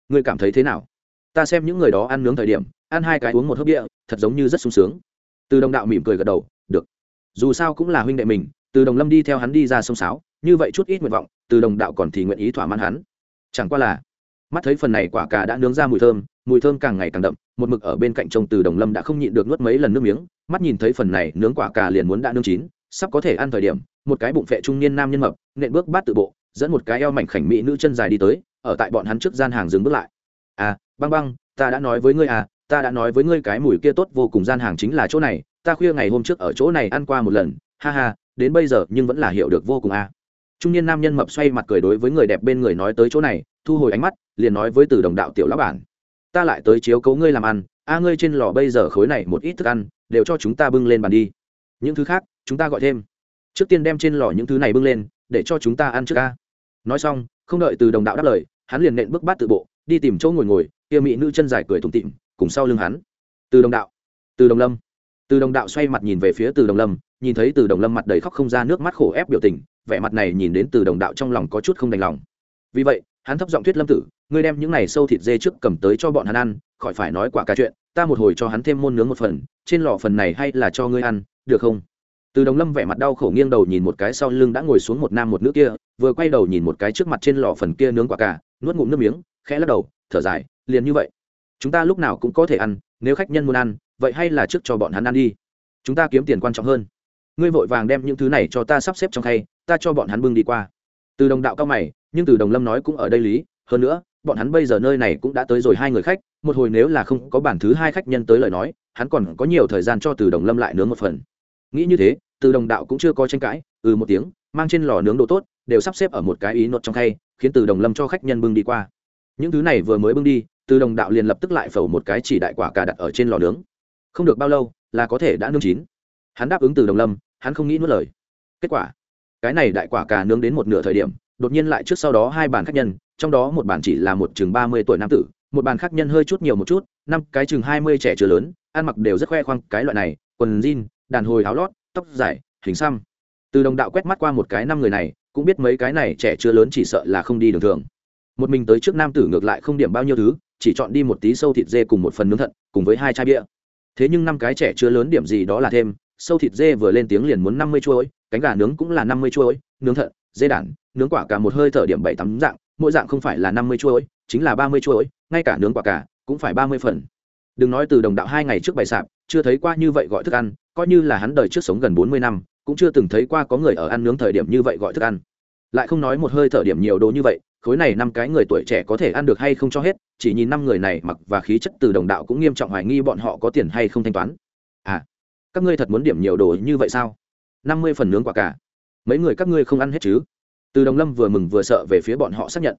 Ngươi cảm thấy thế nào? Ta xem những người đó ăn nướng thời điểm, ăn hai cái uống một hớp bia, thật giống như rất sung sướng. Từ đồng đạo mỉm cười gật đầu, được. Dù sao cũng là huynh đệ mình, từ đồng lâm đi theo hắn đi ra sông sáo, như vậy chút ít nguyện vọng, từ đồng đạo còn thì nguyện ý thỏa mãn hắn. Chẳng qua là, mắt thấy phần này quả cà đã nướng ra mùi thơm mùi thơm càng ngày càng đậm, một mực ở bên cạnh trông từ đồng lâm đã không nhịn được nuốt mấy lần nước miếng, mắt nhìn thấy phần này nướng quả cà liền muốn đã nướng chín, sắp có thể ăn thời điểm, một cái bụng phệ trung niên nam nhân mập, nện bước bát tự bộ, dẫn một cái eo mảnh khảnh mỹ nữ chân dài đi tới ở tại bọn hắn trước gian hàng dừng bước lại. À băng băng, ta đã nói với ngươi à ta đã nói với ngươi cái mùi kia tốt vô cùng gian hàng chính là chỗ này, ta khuya ngày hôm trước ở chỗ này ăn qua một lần, ha ha, đến bây giờ nhưng vẫn là hiểu được vô cùng à. Trung niên nam nhân mập xoay mặt cười đối với người đẹp bên người nói tới chỗ này, thu hồi ánh mắt, liền nói với từ đồng đạo tiểu lão bản. Ta lại tới chiếu cấu ngươi làm ăn, a ngươi trên lò bây giờ khối này một ít thức ăn, đều cho chúng ta bưng lên bàn đi. Những thứ khác, chúng ta gọi thêm. Trước tiên đem trên lò những thứ này bưng lên, để cho chúng ta ăn trước a nói xong, không đợi từ đồng đạo đáp lời, hắn liền nện bước bát tự bộ, đi tìm chỗ ngồi ngồi, kia mỹ nữ chân dài cười thủng tịm cùng sau lưng hắn. Từ đồng đạo, từ đồng lâm. Từ đồng đạo xoay mặt nhìn về phía từ đồng lâm, nhìn thấy từ đồng lâm mặt đầy khóc không ra nước mắt khổ ép biểu tình, vẻ mặt này nhìn đến từ đồng đạo trong lòng có chút không đành lòng. Vì vậy, hắn thấp giọng thuyết lâm tử, ngươi đem những này sâu thịt dê trước cầm tới cho bọn hắn ăn, khỏi phải nói quả cả chuyện, ta một hồi cho hắn thêm môn nướng một phần, trên lò phần này hay là cho ngươi ăn, được không? Từ đồng lâm vẻ mặt đau khổ nghiêng đầu nhìn một cái sau lưng đã ngồi xuống một nam một nữ kia, vừa quay đầu nhìn một cái trước mặt trên lò phần kia nướng quả cả nuốt ngụm nước miếng, khẽ lắc đầu, thở dài, liền như vậy. Chúng ta lúc nào cũng có thể ăn, nếu khách nhân muốn ăn, vậy hay là trước cho bọn hắn ăn đi. Chúng ta kiếm tiền quan trọng hơn. Ngươi vội vàng đem những thứ này cho ta sắp xếp trong khay, ta cho bọn hắn bưng đi qua. Từ đồng đạo cao mày, nhưng từ đồng lâm nói cũng ở đây lý, hơn nữa, bọn hắn bây giờ nơi này cũng đã tới rồi hai người khách, một hồi nếu là không có bản thứ hai khách nhân tới lời nói, hắn còn có nhiều thời gian cho từ đồng lâm lại nướng một phần nghĩ như thế, từ đồng đạo cũng chưa có tranh cãi ừ một tiếng, mang trên lò nướng đồ tốt, đều sắp xếp ở một cái ý nốt trong khay, khiến từ đồng lâm cho khách nhân bưng đi qua. Những thứ này vừa mới bưng đi, từ đồng đạo liền lập tức lại phẩu một cái chỉ đại quả cà đặt ở trên lò nướng. Không được bao lâu, là có thể đã nướng chín. Hắn đáp ứng từ đồng lâm, hắn không nghĩ nuốt lời. Kết quả, cái này đại quả cà nướng đến một nửa thời điểm, đột nhiên lại trước sau đó hai bàn khách nhân, trong đó một bàn chỉ là một chừng ba mươi tuổi nam tử, một bàn khách nhân hơi chút nhiều một chút, năm cái chừng hai mươi trẻ chưa lớn, ăn mặc đều rất khoe khoang, cái loại này, quần jean đàn hồi áo lót, tóc dài, hình xăm. Từ đồng đạo quét mắt qua một cái năm người này, cũng biết mấy cái này trẻ chưa lớn chỉ sợ là không đi đường thường. Một mình tới trước nam tử ngược lại không điểm bao nhiêu thứ, chỉ chọn đi một tí sâu thịt dê cùng một phần nướng thận, cùng với hai chai bia. Thế nhưng năm cái trẻ chưa lớn điểm gì đó là thêm, sâu thịt dê vừa lên tiếng liền muốn năm mươi chuỗi cánh gà nướng cũng là năm mươi chuỗi nướng thận, dê đản, nướng quả cả một hơi thở điểm bảy tắm dạng, mỗi dạng không phải là năm mươi chuỗi chính là ba mươi chuỗi ngay cả nướng quả cả cũng phải ba mươi phần đừng nói từ đồng đạo hai ngày trước bày sạp, chưa thấy qua như vậy gọi thức ăn, coi như là hắn đời trước sống gần bốn mươi năm, cũng chưa từng thấy qua có người ở ăn nướng thời điểm như vậy gọi thức ăn. Lại không nói một hơi thở điểm nhiều đồ như vậy, khối này năm cái người tuổi trẻ có thể ăn được hay không cho hết, chỉ nhìn năm người này mặc và khí chất từ đồng đạo cũng nghiêm trọng hoài nghi bọn họ có tiền hay không thanh toán. À các ngươi thật muốn điểm nhiều đồ như vậy sao? Năm mươi phần nướng quả cả. Mấy người các ngươi không ăn hết chứ? Từ đồng lâm vừa mừng vừa sợ về phía bọn họ xác nhận.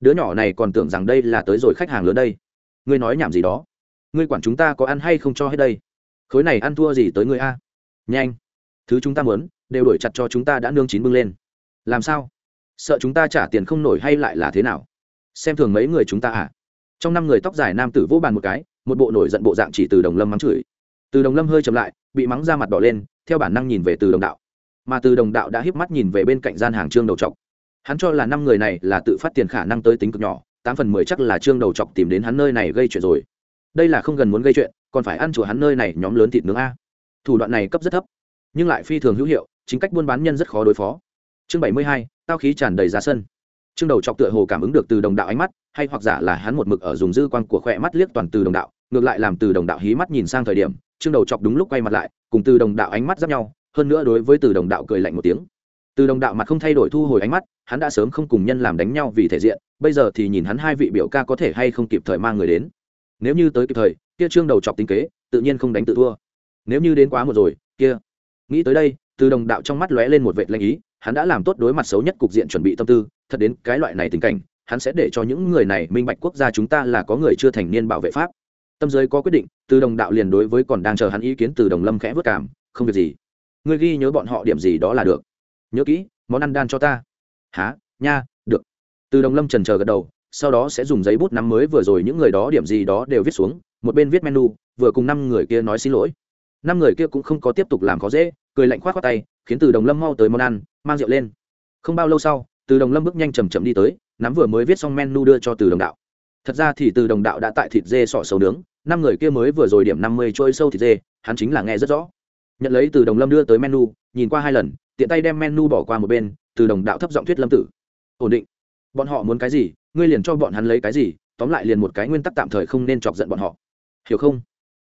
Đứa nhỏ này còn tưởng rằng đây là tới rồi khách hàng lớn đây. Ngươi nói nhảm gì đó? Ngươi quản chúng ta có ăn hay không cho hết đây? Khối này ăn thua gì tới ngươi a? Nhanh. Thứ chúng ta muốn, đều đổi chặt cho chúng ta đã nương chín bưng lên. Làm sao? Sợ chúng ta trả tiền không nổi hay lại là thế nào? Xem thường mấy người chúng ta à? Trong năm người tóc dài nam tử vỗ bàn một cái, một bộ nổi giận bộ dạng chỉ từ đồng lâm mắng chửi. Từ đồng lâm hơi chậm lại, bị mắng ra mặt đỏ lên, theo bản năng nhìn về từ đồng đạo. Mà từ đồng đạo đã híp mắt nhìn về bên cạnh gian hàng trương đầu trọc hắn cho là năm người này là tự phát tiền khả năng tới tính cực nhỏ, tám phần mười chắc là trương đầu chọc tìm đến hắn nơi này gây chuyện rồi đây là không gần muốn gây chuyện, còn phải ăn chùa hắn nơi này nhóm lớn thịt nướng a. Thủ đoạn này cấp rất thấp, nhưng lại phi thường hữu hiệu, chính cách buôn bán nhân rất khó đối phó. Chương bảy mươi hai, tao khí tràn đầy ra sân. Trương đầu chọc tựa hồ cảm ứng được từ đồng đạo ánh mắt, hay hoặc giả là hắn một mực ở dùng dư quan của khỏe mắt liếc toàn từ đồng đạo, ngược lại làm từ đồng đạo hí mắt nhìn sang thời điểm, trương đầu chọc đúng lúc quay mặt lại, cùng từ đồng đạo ánh mắt giáp nhau, hơn nữa đối với từ đồng đạo cười lạnh một tiếng. Từ đồng đạo mặt không thay đổi thu hồi ánh mắt, hắn đã sớm không cùng nhân làm đánh nhau vì thể diện, bây giờ thì nhìn hắn hai vị biểu ca có thể hay không kịp thời mang người đến nếu như tới kịp thời, kia trương đầu chọc tính kế, tự nhiên không đánh tự thua. Nếu như đến quá một rồi, kia. Nghĩ tới đây, từ đồng đạo trong mắt lóe lên một vệt lanh ý, hắn đã làm tốt đối mặt xấu nhất cục diện chuẩn bị tâm tư, thật đến cái loại này tình cảnh, hắn sẽ để cho những người này minh bạch quốc gia chúng ta là có người chưa thành niên bảo vệ pháp. Tâm giới có quyết định, từ đồng đạo liền đối với còn đang chờ hắn ý kiến từ đồng lâm khẽ vất cảm, không việc gì. Ngươi ghi nhớ bọn họ điểm gì đó là được. Nhớ kỹ, món ăn đan cho ta. Há nha, được. Từ đồng lâm trần chờ gật đầu sau đó sẽ dùng giấy bút năm mới vừa rồi những người đó điểm gì đó đều viết xuống, một bên viết menu, vừa cùng năm người kia nói xin lỗi. Năm người kia cũng không có tiếp tục làm khó dễ, cười lạnh khoát khoát tay, khiến từ đồng lâm mau tới món ăn, mang rượu lên. Không bao lâu sau, từ đồng lâm bước nhanh chầm chậm đi tới, nắm vừa mới viết xong menu đưa cho từ đồng đạo. Thật ra thì từ đồng đạo đã tại thịt dê sọ sầu nướng, năm người kia mới vừa rồi điểm năm mươi trôi sâu thịt dê, hắn chính là nghe rất rõ. Nhận lấy từ đồng lâm đưa tới menu, nhìn qua hai lần, tiện tay đem menu bỏ qua một bên, từ đồng đạo thấp giọng thuyết lâm tử. Ổn định bọn họ muốn cái gì, ngươi liền cho bọn hắn lấy cái gì, tóm lại liền một cái nguyên tắc tạm thời không nên chọc giận bọn họ. Hiểu không?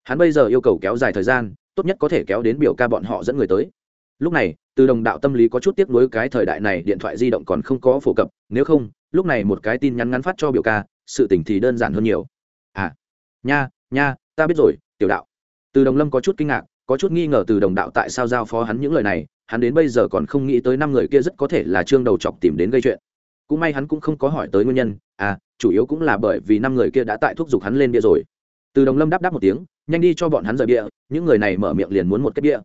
Hắn bây giờ yêu cầu kéo dài thời gian, tốt nhất có thể kéo đến biểu ca bọn họ dẫn người tới. Lúc này, từ đồng đạo tâm lý có chút tiếc nuối cái thời đại này điện thoại di động còn không có phổ cập, nếu không, lúc này một cái tin nhắn ngắn phát cho biểu ca, sự tình thì đơn giản hơn nhiều. À nha nha, ta biết rồi, tiểu đạo. Từ đồng lâm có chút kinh ngạc, có chút nghi ngờ từ đồng đạo tại sao giao phó hắn những lời này, hắn đến bây giờ còn không nghĩ tới năm người kia rất có thể là trương đầu chọc tìm đến gây chuyện cũng may hắn cũng không có hỏi tới nguyên nhân à chủ yếu cũng là bởi vì năm người kia đã tại thúc giục hắn lên bia rồi. Từ đồng lâm đáp đáp một tiếng, nhanh đi cho bọn hắn rời bia, những người này mở miệng liền muốn một cái bia.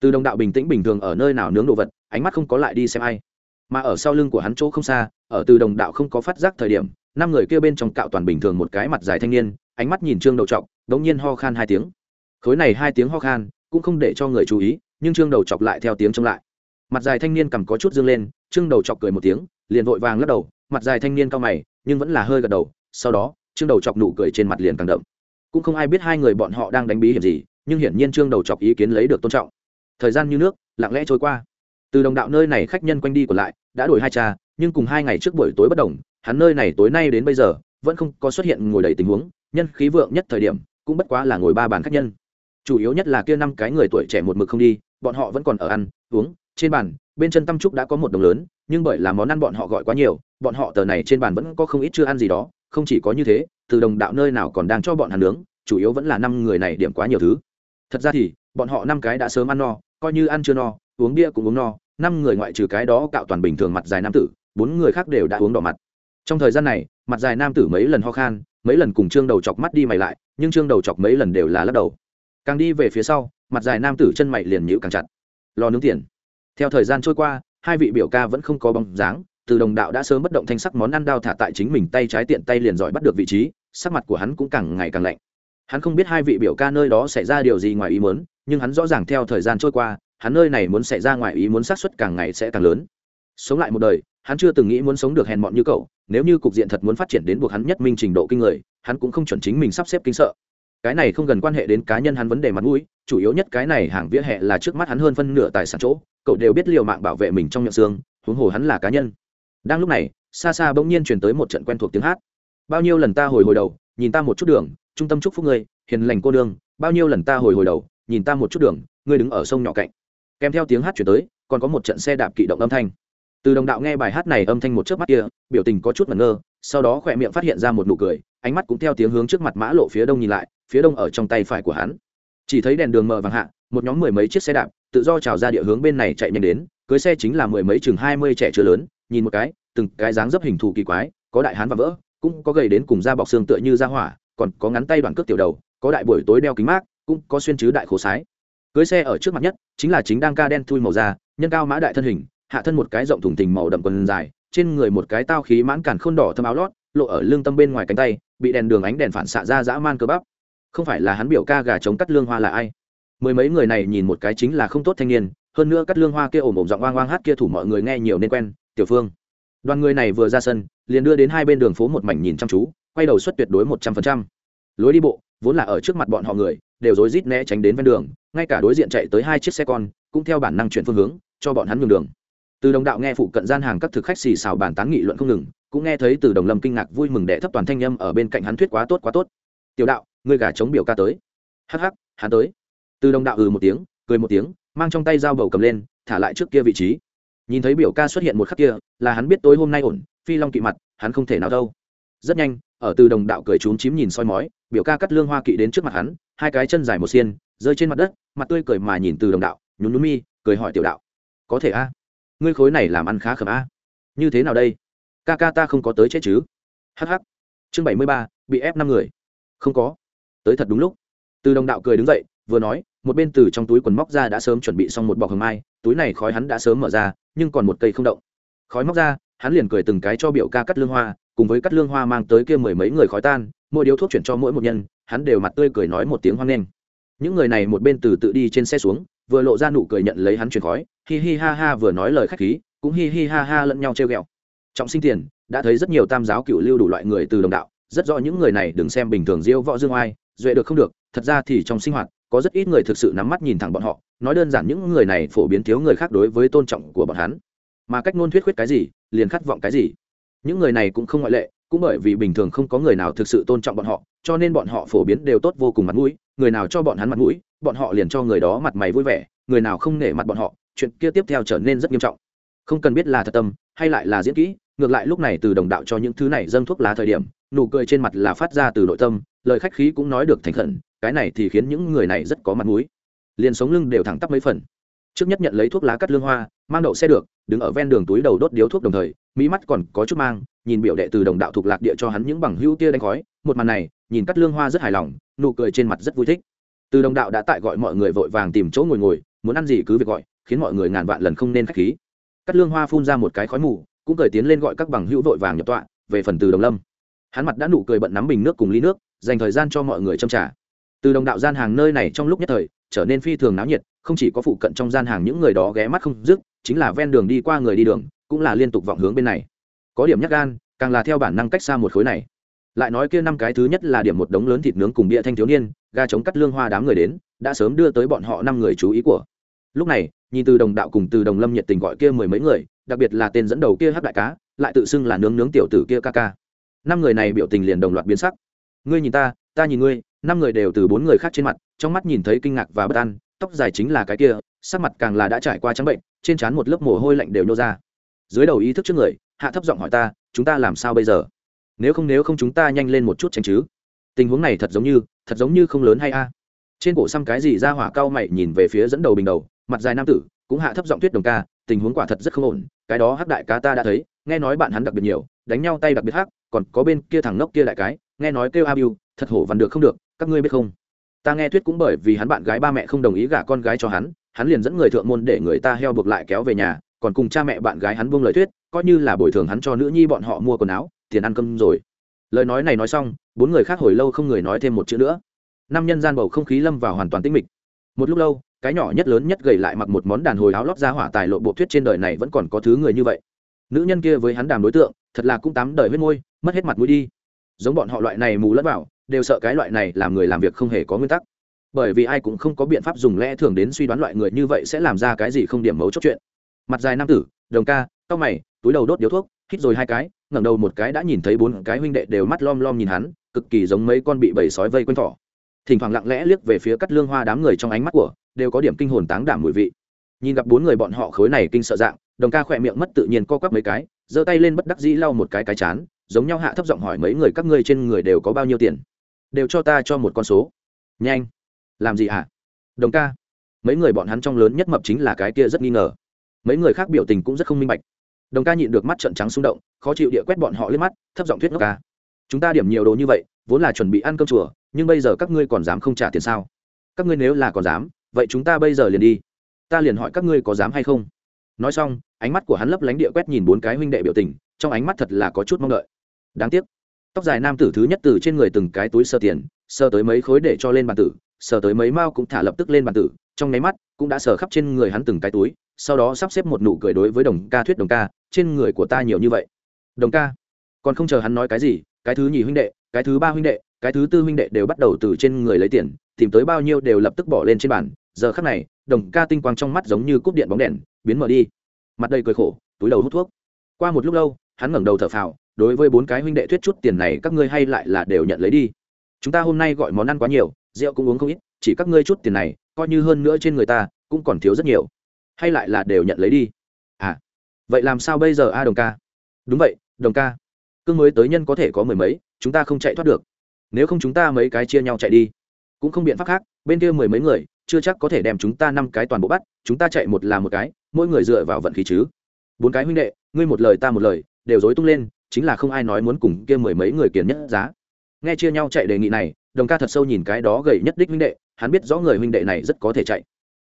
Từ đồng đạo bình tĩnh bình thường ở nơi nào nướng đồ vật, ánh mắt không có lại đi xem ai. Mà ở sau lưng của hắn chỗ không xa, ở từ đồng đạo không có phát giác thời điểm, năm người kia bên trong cạo toàn bình thường một cái mặt dài thanh niên, ánh mắt nhìn trương đầu trọc đống nhiên ho khan hai tiếng. Khối này hai tiếng ho khan, cũng không để cho người chú ý, nhưng trương đầu chọc lại theo tiếng trông lại. Mặt dài thanh niên cầm có chút dương lên, trương đầu chọc cười một tiếng liền vội vàng lắc đầu, mặt dài thanh niên cao mày, nhưng vẫn là hơi gật đầu, sau đó, trương đầu chọc nụ cười trên mặt liền càng đậm. Cũng không ai biết hai người bọn họ đang đánh bí hiểm gì, nhưng hiển nhiên trương đầu chọc ý kiến lấy được tôn trọng. Thời gian như nước, lặng lẽ trôi qua. Từ đồng đạo nơi này khách nhân quanh đi còn lại, đã đổi hai cha, nhưng cùng hai ngày trước buổi tối bất đồng, hắn nơi này tối nay đến bây giờ, vẫn không có xuất hiện ngồi đầy tình huống, nhân khí vượng nhất thời điểm, cũng bất quá là ngồi ba bàn khách nhân. Chủ yếu nhất là kia năm cái người tuổi trẻ một mực không đi, bọn họ vẫn còn ở ăn, uống, trên bàn bên chân tâm trúc đã có một đồng lớn, nhưng bởi là món ăn bọn họ gọi quá nhiều, bọn họ tờ này trên bàn vẫn có không ít chưa ăn gì đó, không chỉ có như thế, từ đồng đạo nơi nào còn đang cho bọn hắn nướng, chủ yếu vẫn là năm người này điểm quá nhiều thứ. Thật ra thì, bọn họ năm cái đã sớm ăn no, coi như ăn chưa no, uống bia cũng uống no, năm người ngoại trừ cái đó cạo toàn bình thường mặt dài nam tử, bốn người khác đều đã uống đỏ mặt. Trong thời gian này, mặt dài nam tử mấy lần ho khan, mấy lần cùng trương đầu chọc mắt đi mày lại, nhưng trương đầu chọc mấy lần đều là lắc đầu. Càng đi về phía sau, mặt dài nam tử chân mày liền nhịu càng chặt. Lò nướng tiền theo thời gian trôi qua, hai vị biểu ca vẫn không có bóng dáng, từ đồng đạo đã sớm bất động thanh sắc món ăn đao thả tại chính mình tay trái tiện tay liền giỏi bắt được vị trí, sắc mặt của hắn cũng càng ngày càng lạnh. Hắn không biết hai vị biểu ca nơi đó xảy ra điều gì ngoài ý muốn, nhưng hắn rõ ràng theo thời gian trôi qua, hắn nơi này muốn xảy ra ngoài ý muốn xác suất càng ngày sẽ càng lớn. Sống lại một đời, hắn chưa từng nghĩ muốn sống được hèn mọn như cậu, nếu như cục diện thật muốn phát triển đến buộc hắn nhất minh trình độ kinh người, hắn cũng không chuẩn chính mình sắp xếp kinh sợ. Cái này không gần quan hệ đến cá nhân hắn vấn đề mặt mũi, chủ yếu nhất cái này hàng vỉa hè là trước mắt hắn hơn phân nửa tài sản chỗ cậu đều biết liều mạng bảo vệ mình trong miệng xương, huống hồ hắn là cá nhân. Đang lúc này, xa xa bỗng nhiên chuyển tới một trận quen thuộc tiếng hát. Bao nhiêu lần ta hồi hồi đầu, nhìn ta một chút đường, trung tâm chúc phúc ngươi, hiền lành cô nương, bao nhiêu lần ta hồi hồi đầu, nhìn ta một chút đường, ngươi đứng ở sông nhỏ cạnh. Kèm theo tiếng hát chuyển tới, còn có một trận xe đạp kỵ động âm thanh. Từ đồng đạo nghe bài hát này âm thanh một chớp mắt kia, biểu tình có chút ngẩn ngơ, sau đó khỏe miệng phát hiện ra một nụ cười, ánh mắt cũng theo tiếng hướng trước mặt mã lộ phía đông nhìn lại, phía đông ở trong tay phải của hắn. Chỉ thấy đèn đường mờ vàng hạ, một nhóm mười mấy chiếc xe đạp tự do trào ra địa hướng bên này chạy nhanh đến, cưới xe chính là mười mấy chừng hai mươi trẻ chưa lớn, nhìn một cái, từng cái dáng dấp hình thù kỳ quái, có đại hán và vỡ, cũng có gầy đến cùng da bọc xương tựa như da hỏa, còn có ngắn tay đoạn cước tiểu đầu, có đại buổi tối đeo kính mát, cũng có xuyên chứ đại khổ sái. Cưới xe ở trước mặt nhất, chính là chính đang ca đen thui màu da, nhân cao mã đại thân hình, hạ thân một cái rộng thùng tình màu đậm quần dài, trên người một cái tao khí mãn cản khôn đỏ thâm áo lót, lộ ở lưng tâm bên ngoài cánh tay, bị đèn đường ánh đèn phản xạ ra dã man cơ bắp. Không phải là hắn biểu ca gà chống cắt lương hoa là ai? Mười mấy người này nhìn một cái chính là không tốt thanh niên, hơn nữa cắt lương hoa kia ồm ồm giọng oang oang hát kia thủ mọi người nghe nhiều nên quen, tiểu phương. Đoàn người này vừa ra sân, liền đưa đến hai bên đường phố một mảnh nhìn chăm chú, quay đầu suất tuyệt đối một trăm phần trăm. Lối đi bộ, vốn là ở trước mặt bọn họ người, đều rối rít né tránh đến ven đường, ngay cả đối diện chạy tới hai chiếc xe con, cũng theo bản năng chuyển phương hướng, cho bọn hắn nhường đường. Từ đồng đạo nghe phụ cận gian hàng các thực khách xì xào bàn tán nghị luận không ngừng, cũng nghe thấy từ đồng lâm kinh ngạc vui mừng đệ thấp toàn thanh â ở bên cạnh hắn thuyết quá tốt quá tốt. Tiểu đạo, người gà chống biểu ca tới. Hắc hắc, hắn tới từ đồng đạo ừ một tiếng, cười một tiếng, mang trong tay dao bầu cầm lên, thả lại trước kia vị trí. Nhìn thấy biểu ca xuất hiện một khắc kia, là hắn biết tối hôm nay ổn, phi long kỵ mặt, hắn không thể nào đâu. Rất nhanh, ở từ đồng đạo cười trốn chím nhìn soi mói, biểu ca cắt lương hoa kỵ đến trước mặt hắn, hai cái chân dài một xiên, rơi trên mặt đất, mặt tươi cười mà nhìn từ đồng đạo, nhún nhún mi, cười hỏi tiểu đạo, có thể a? Ngươi khối này làm ăn khá khẩm a. Như thế nào đây? Ca ca ta không có tới chết chứ? Hh chương bảy mươi ba, bị ép năm người. Không có. Tới thật đúng lúc. Từ đồng đạo cười đứng dậy, vừa nói một bên từ trong túi quần móc ra đã sớm chuẩn bị xong một bọc hồng mai, túi này khói hắn đã sớm mở ra, nhưng còn một cây không động. Khói móc ra, hắn liền cười từng cái cho biểu ca cắt lương hoa, cùng với cắt lương hoa mang tới kia mười mấy người khói tan, mỗi điếu thuốc chuyển cho mỗi một nhân, hắn đều mặt tươi cười nói một tiếng hoan nghênh. Những người này một bên từ tự đi trên xe xuống, vừa lộ ra nụ cười nhận lấy hắn chuyển khói, hi hi ha ha vừa nói lời khách khí, cũng hi hi ha ha lẫn nhau treo ghẹo. Trọng sinh tiền, đã thấy rất nhiều tam giáo cựu lưu đủ loại người từ đồng đạo, rất rõ những người này đừng xem bình thường diêu võ dương oai duệ được không được, thật ra thì trong sinh hoạt, có rất ít người thực sự nắm mắt nhìn thẳng bọn họ, nói đơn giản những người này phổ biến thiếu người khác đối với tôn trọng của bọn hắn. Mà cách ngôn thuyết khuyết cái gì, liền khát vọng cái gì. Những người này cũng không ngoại lệ, cũng bởi vì bình thường không có người nào thực sự tôn trọng bọn họ, cho nên bọn họ phổ biến đều tốt vô cùng mặt mũi, người nào cho bọn hắn mặt mũi, bọn họ liền cho người đó mặt mày vui vẻ, người nào không nể mặt bọn họ, chuyện kia tiếp theo trở nên rất nghiêm trọng. Không cần biết là thật tâm, hay lại là diễn kỹ, ngược lại lúc này từ đồng đạo cho những thứ này dâng thuốc lá thời điểm nụ cười trên mặt là phát ra từ nội tâm, lời khách khí cũng nói được thành khẩn, cái này thì khiến những người này rất có mặt mũi. Liền sống lưng đều thẳng tắp mấy phần. Trước nhất nhận lấy thuốc lá cắt lương hoa, mang đậu xe được, đứng ở ven đường túi đầu đốt điếu thuốc đồng thời, mỹ mắt còn có chút mang, nhìn biểu đệ từ đồng đạo thuộc lạc địa cho hắn những bằng hữu kia đánh khói, một màn này, nhìn cắt lương hoa rất hài lòng, nụ cười trên mặt rất vui thích. Từ đồng đạo đã tại gọi mọi người vội vàng tìm chỗ ngồi ngồi, muốn ăn gì cứ việc gọi, khiến mọi người ngàn vạn lần không nên khách khí. Cắt lương hoa phun ra một cái khói mù, cũng cởi tiến lên gọi các bằng hữu vội vàng nhập tọa, về phần từ đồng lâm hắn mặt đã nụ cười bận nắm bình nước cùng ly nước, dành thời gian cho mọi người châm trả từ đồng đạo gian hàng nơi này trong lúc nhất thời, trở nên phi thường náo nhiệt, không chỉ có phụ cận trong gian hàng những người đó ghé mắt không dứt, chính là ven đường đi qua người đi đường, cũng là liên tục vọng hướng bên này. Có điểm nhắc gan, càng là theo bản năng cách xa một khối này. Lại nói kia năm cái thứ nhất là điểm một đống lớn thịt nướng cùng bia thanh thiếu niên ga chống cắt lương hoa đám người đến, đã sớm đưa tới bọn họ năm người chú ý của. Lúc này, nhìn từ đồng đạo cùng từ đồng lâm nhiệt tình gọi kia mười mấy người, đặc biệt là tên dẫn đầu kia hát đại cá, lại tự xưng là nướng nướng tiểu tử kia ca ca năm người này biểu tình liền đồng loạt biến sắc. Ngươi nhìn ta ta nhìn ngươi, năm người đều từ bốn người khác trên mặt, trong mắt nhìn thấy kinh ngạc và bất an, tóc dài chính là cái kia, sắc mặt càng là đã trải qua trắng bệnh, trên trán một lớp mồ hôi lạnh đều nhô ra. Dưới đầu ý thức trước người, hạ thấp giọng hỏi ta, chúng ta làm sao bây giờ? Nếu không nếu không chúng ta nhanh lên một chút tránh chứ? Tình huống này thật giống như, thật giống như không lớn hay a? Trên cổ xăm cái gì ra hỏa cao mày nhìn về phía dẫn đầu bình đầu, mặt dài nam tử, cũng hạ thấp giọng tuyết đồng ca, tình huống quả thật rất không ổn, cái đó hắc đại cá ta đã thấy, nghe nói bạn hắn đặc biệt nhiều, đánh nhau tay đặc biệt hắc còn có bên kia thằng nốc kia đại cái, nghe nói kêu a biu thật hổ vằn được không được, các ngươi biết không? Ta nghe thuyết cũng bởi vì hắn bạn gái ba mẹ không đồng ý gả con gái cho hắn hắn liền dẫn người thượng môn để người ta heo buộc lại kéo về nhà, còn cùng cha mẹ bạn gái hắn buông lời thuyết, coi như là bồi thường hắn cho nữ nhi bọn họ mua quần áo, tiền ăn cơm rồi. Lời nói này nói xong, bốn người khác hồi lâu không người nói thêm một chữ nữa. Năm nhân gian bầu không khí lâm vào hoàn toàn tĩnh mịch. Một lúc lâu, cái nhỏ nhất lớn nhất gầy lại mặc một món đàn hồi áo lót ra hỏa tài lộ bộ thuyết trên đời này vẫn còn có thứ người như vậy. Nữ nhân kia với hắn đàm đối tượng thật là cũng tám đời huyết môi, mất hết mặt mũi đi. Giống bọn họ loại này mù lẫn vào, đều sợ cái loại này làm người làm việc không hề có nguyên tắc. Bởi vì ai cũng không có biện pháp dùng lẽ thường đến suy đoán loại người như vậy sẽ làm ra cái gì không điểm mấu chốt chuyện. Mặt dài nam tử, đồng ca, tóc mày, túi đầu đốt điếu thuốc, hít rồi hai cái, ngẩng đầu một cái đã nhìn thấy bốn cái huynh đệ đều mắt lom lom nhìn hắn, cực kỳ giống mấy con bị bầy sói vây quanh thỏ. Thỉnh thoảng lặng lẽ liếc về phía cắt lương hoa đám người trong ánh mắt của, đều có điểm kinh hồn táng đảm mùi vị. Nhìn gặp bốn người bọn họ khối này kinh sợ dạng đồng ca khỏe miệng mất tự nhiên co quắp mấy cái, giơ tay lên bất đắc dĩ lau một cái cái chán, giống nhau hạ thấp giọng hỏi mấy người các ngươi trên người đều có bao nhiêu tiền? Đều cho ta cho một con số. Nhanh. Làm gì hả? Đồng ca. Mấy người bọn hắn trong lớn nhất mập chính là cái kia rất nghi ngờ. Mấy người khác biểu tình cũng rất không minh bạch. Đồng ca nhịn được mắt trận trắng xung động, khó chịu địa quét bọn họ lên mắt, thấp giọng thuyết ngốc ca. Chúng ta điểm nhiều đồ như vậy, vốn là chuẩn bị ăn cơm chùa, nhưng bây giờ các ngươi còn dám không trả tiền sao? Các ngươi nếu là còn dám, vậy chúng ta bây giờ liền đi. Ta liền hỏi các ngươi có dám hay không? Nói xong, ánh mắt của hắn lấp lánh địa quét nhìn bốn cái huynh đệ biểu tình, trong ánh mắt thật là có chút mong đợi. Đáng tiếc, tóc dài nam tử thứ nhất từ trên người từng cái túi sơ tiền sơ tới mấy khối để cho lên bàn tử, sờ tới mấy mao cũng thả lập tức lên bàn tử, trong nháy mắt cũng đã sờ khắp trên người hắn từng cái túi, sau đó sắp xếp một nụ cười đối với đồng ca thuyết đồng ca, trên người của ta nhiều như vậy. Đồng ca, còn không chờ hắn nói cái gì, cái thứ nhì huynh đệ, cái thứ ba huynh đệ, cái thứ tư huynh đệ đều bắt đầu từ trên người lấy tiền, tìm tới bao nhiêu đều lập tức bỏ lên trên bàn giờ khắc này, đồng ca tinh quang trong mắt giống như cúp điện bóng đèn, biến mở đi. Mặt đầy cười khổ, túi đầu hút thuốc. Qua một lúc lâu, hắn ngẩng đầu thở phào, đối với bốn cái huynh đệ thuyết chút tiền này các ngươi hay lại là đều nhận lấy đi. Chúng ta hôm nay gọi món ăn quá nhiều, rượu cũng uống không ít, chỉ các ngươi chút tiền này, coi như hơn nữa trên người ta, cũng còn thiếu rất nhiều. Hay lại là đều nhận lấy đi. À vậy làm sao bây giờ a, đồng ca? Đúng vậy, đồng ca. Cương mới tới nhân có thể có mười mấy, chúng ta không chạy thoát được. Nếu không chúng ta mấy cái chia nhau chạy đi. Cũng không biện pháp khác, bên kia mười mấy người chưa chắc có thể đem chúng ta năm cái toàn bộ bắt, chúng ta chạy một là một cái, mỗi người dựa vào vận khí chứ. Bốn cái huynh đệ, ngươi một lời ta một lời, đều dối tung lên, chính là không ai nói muốn cùng kia mười mấy người kiền nhất giá. Nghe chia nhau chạy đề nghị này, đồng ca thật sâu nhìn cái đó gầy nhất đích huynh đệ, hắn biết rõ người huynh đệ này rất có thể chạy.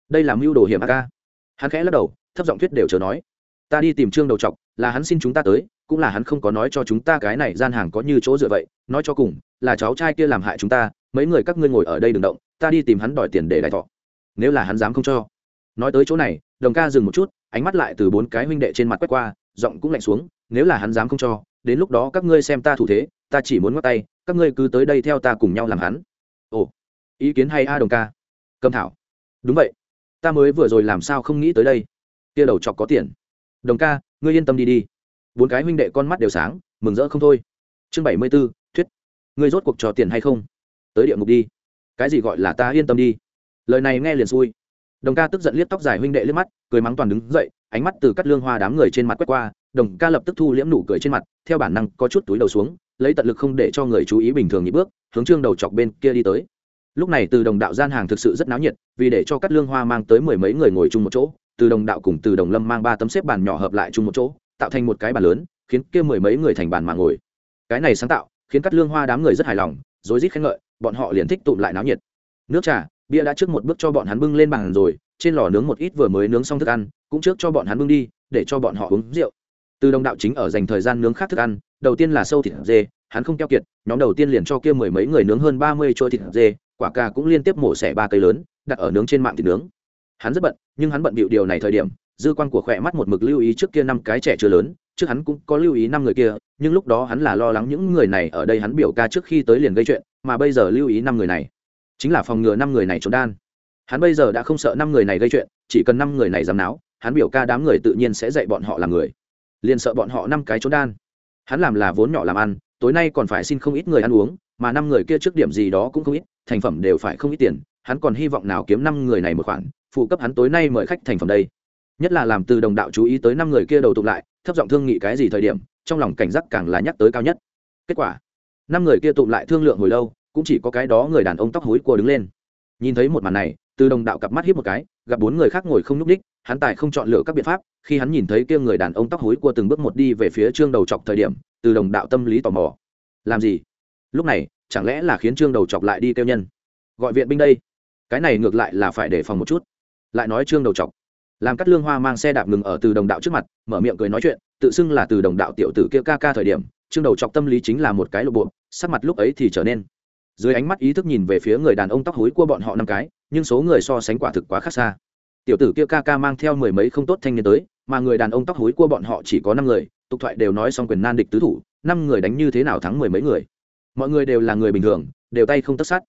Đây là mưu đồ hiểm a. Ca hắn khẽ lắc đầu, thấp giọng thuyết đều chờ nói. Ta đi tìm trương đầu chọc là hắn xin chúng ta tới, cũng là hắn không có nói cho chúng ta cái này gian hàng có như chỗ dựa vậy, nói cho cùng, là cháu trai kia làm hại chúng ta, mấy người các ngươi ngồi ở đây đừng động ta đi tìm hắn đòi tiền để đại thọ. Nếu là hắn dám không cho. Nói tới chỗ này, đồng ca dừng một chút, ánh mắt lại từ bốn cái huynh đệ trên mặt quét qua, giọng cũng lạnh xuống, nếu là hắn dám không cho, đến lúc đó các ngươi xem ta thủ thế, ta chỉ muốn ngắt tay, các ngươi cứ tới đây theo ta cùng nhau làm hắn. Ồ, ý kiến hay a, đồng ca? Cầm thảo. Đúng vậy. Ta mới vừa rồi làm sao không nghĩ tới đây? Kia đầu chọc có tiền. Đồng ca, ngươi yên tâm đi đi. Bốn cái huynh đệ con mắt đều sáng, mừng rỡ không thôi. Chương bảy mươi b ố thuyết. Ngươi rốt cuộc trò tiền hay không? Tới địa ngục đi cái gì gọi là ta yên tâm đi. Lời này nghe liền xui. Đồng ca tức giận liếc tóc dài huynh đệ liếc mắt, cười mắng toàn đứng dậy, ánh mắt từ cắt lương hoa đám người trên mặt quét qua, đồng ca lập tức thu liễm nụ cười trên mặt, theo bản năng có chút túi đầu xuống, lấy tận lực không để cho người chú ý bình thường nhị bước, hướng trương đầu chọc bên kia đi tới. Lúc này từ đồng đạo gian hàng thực sự rất náo nhiệt, vì để cho cắt lương hoa mang tới mười mấy người ngồi chung một chỗ, từ đồng đạo cùng từ đồng lâm mang ba tấm xếp bàn nhỏ hợp lại chung một chỗ, tạo thành một cái bàn lớn, khiến kia mười mấy người thành bàn mà ngồi. Cái này sáng tạo, khiến cắt lương hoa đám người rất hài lòng, rối rít khen ngợi bọn họ liền thích tụm lại náo nhiệt. Nước trà, bia đã trước một bước cho bọn hắn bưng lên bàn rồi, trên lò nướng một ít vừa mới nướng xong thức ăn, cũng trước cho bọn hắn bưng đi, để cho bọn họ uống rượu. Từ đồng đạo chính ở dành thời gian nướng khác thức ăn, đầu tiên là sâu thịt dê, hắn không keo kiệt, nhóm đầu tiên liền cho kia mười mấy người nướng hơn ba mươi trôi thịt dê, quả cà cũng liên tiếp mổ xẻ ba cây lớn, đặt ở nướng trên mạng thịt nướng. Hắn rất bận, nhưng hắn bận bịu điều này thời điểm, dư quan của khỏe mắt một mực lưu ý trước kia năm cái trẻ chưa lớn trước hắn cũng có lưu ý năm người kia, nhưng lúc đó hắn là lo lắng những người này ở đây hắn biểu ca trước khi tới liền gây chuyện, mà bây giờ lưu ý năm người này. Chính là phòng ngừa năm người này trốn đan. Hắn bây giờ đã không sợ năm người này gây chuyện, chỉ cần năm người này dám náo, hắn biểu ca đám người tự nhiên sẽ dạy bọn họ làm người. Liền sợ bọn họ năm cái trốn đan. Hắn làm là vốn nhỏ làm ăn, tối nay còn phải xin không ít người ăn uống, mà năm người kia trước điểm gì đó cũng không ít, thành phẩm đều phải không ít tiền, hắn còn hy vọng nào kiếm năm người này một khoản, phụ cấp hắn tối nay mời khách thành phẩm đây nhất là làm từ đồng đạo chú ý tới năm người kia đầu tụng lại, thấp giọng thương nghị cái gì thời điểm, trong lòng cảnh giác càng là nhắc tới cao nhất. Kết quả, năm người kia tụng lại thương lượng hồi lâu, cũng chỉ có cái đó người đàn ông tóc hối cua đứng lên. Nhìn thấy một màn này, từ đồng đạo cặp mắt hiếp một cái, gặp bốn người khác ngồi không nhúc ních hắn tài không chọn lựa các biện pháp, khi hắn nhìn thấy kia người đàn ông tóc hối cua từng bước một đi về phía trương đầu chọc thời điểm, từ đồng đạo tâm lý tò mò. Làm gì? Lúc này, chẳng lẽ là khiến trương đầu chọc lại đi kêu nhân? Gọi viện binh đây. Cái này ngược lại là phải đề phòng một chút. Lại nói trương đầu chọc làm cắt lương hoa mang xe đạp ngừng ở từ đồng đạo trước mặt, mở miệng cười nói chuyện, tự xưng là từ đồng đạo tiểu tử kia ca ca thời điểm trương đầu chọc tâm lý chính là một cái lộ bộ, sắc mặt lúc ấy thì trở nên. Dưới ánh mắt ý thức nhìn về phía người đàn ông tóc hối của bọn họ năm cái, nhưng số người so sánh quả thực quá khác xa. Tiểu tử kia ca ca mang theo mười mấy không tốt thanh niên tới, mà người đàn ông tóc hối của bọn họ chỉ có năm người, tục thoại đều nói xong quyền nan địch tứ thủ, năm người đánh như thế nào thắng mười mấy người. Mọi người đều là người bình thường, đều tay không tất sát.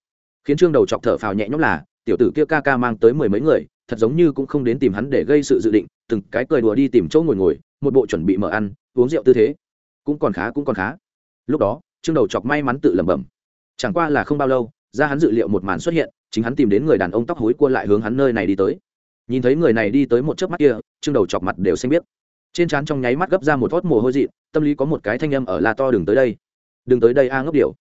Khiến trương đầu chọc thở phào nhẹ nhõm là, tiểu tử kia ca ca mang tới mười mấy người thật giống như cũng không đến tìm hắn để gây sự dự định, từng cái cười đùa đi tìm chỗ ngồi ngồi, một bộ chuẩn bị mở ăn, uống rượu tư thế. Cũng còn khá, cũng còn khá. Lúc đó, trương đầu chọc may mắn tự lẩm bẩm. Chẳng qua là không bao lâu, ra hắn dự liệu một màn xuất hiện, chính hắn tìm đến người đàn ông tóc hối cua lại hướng hắn nơi này đi tới. Nhìn thấy người này đi tới một chớp mắt kia chương đầu chọc mặt đều xanh biết trên trán trong nháy mắt gấp ra một vót mồ hôi dị, tâm lý có một cái thanh âm ở la to, đừng tới đây. Đừng tới đây a ngốc điệu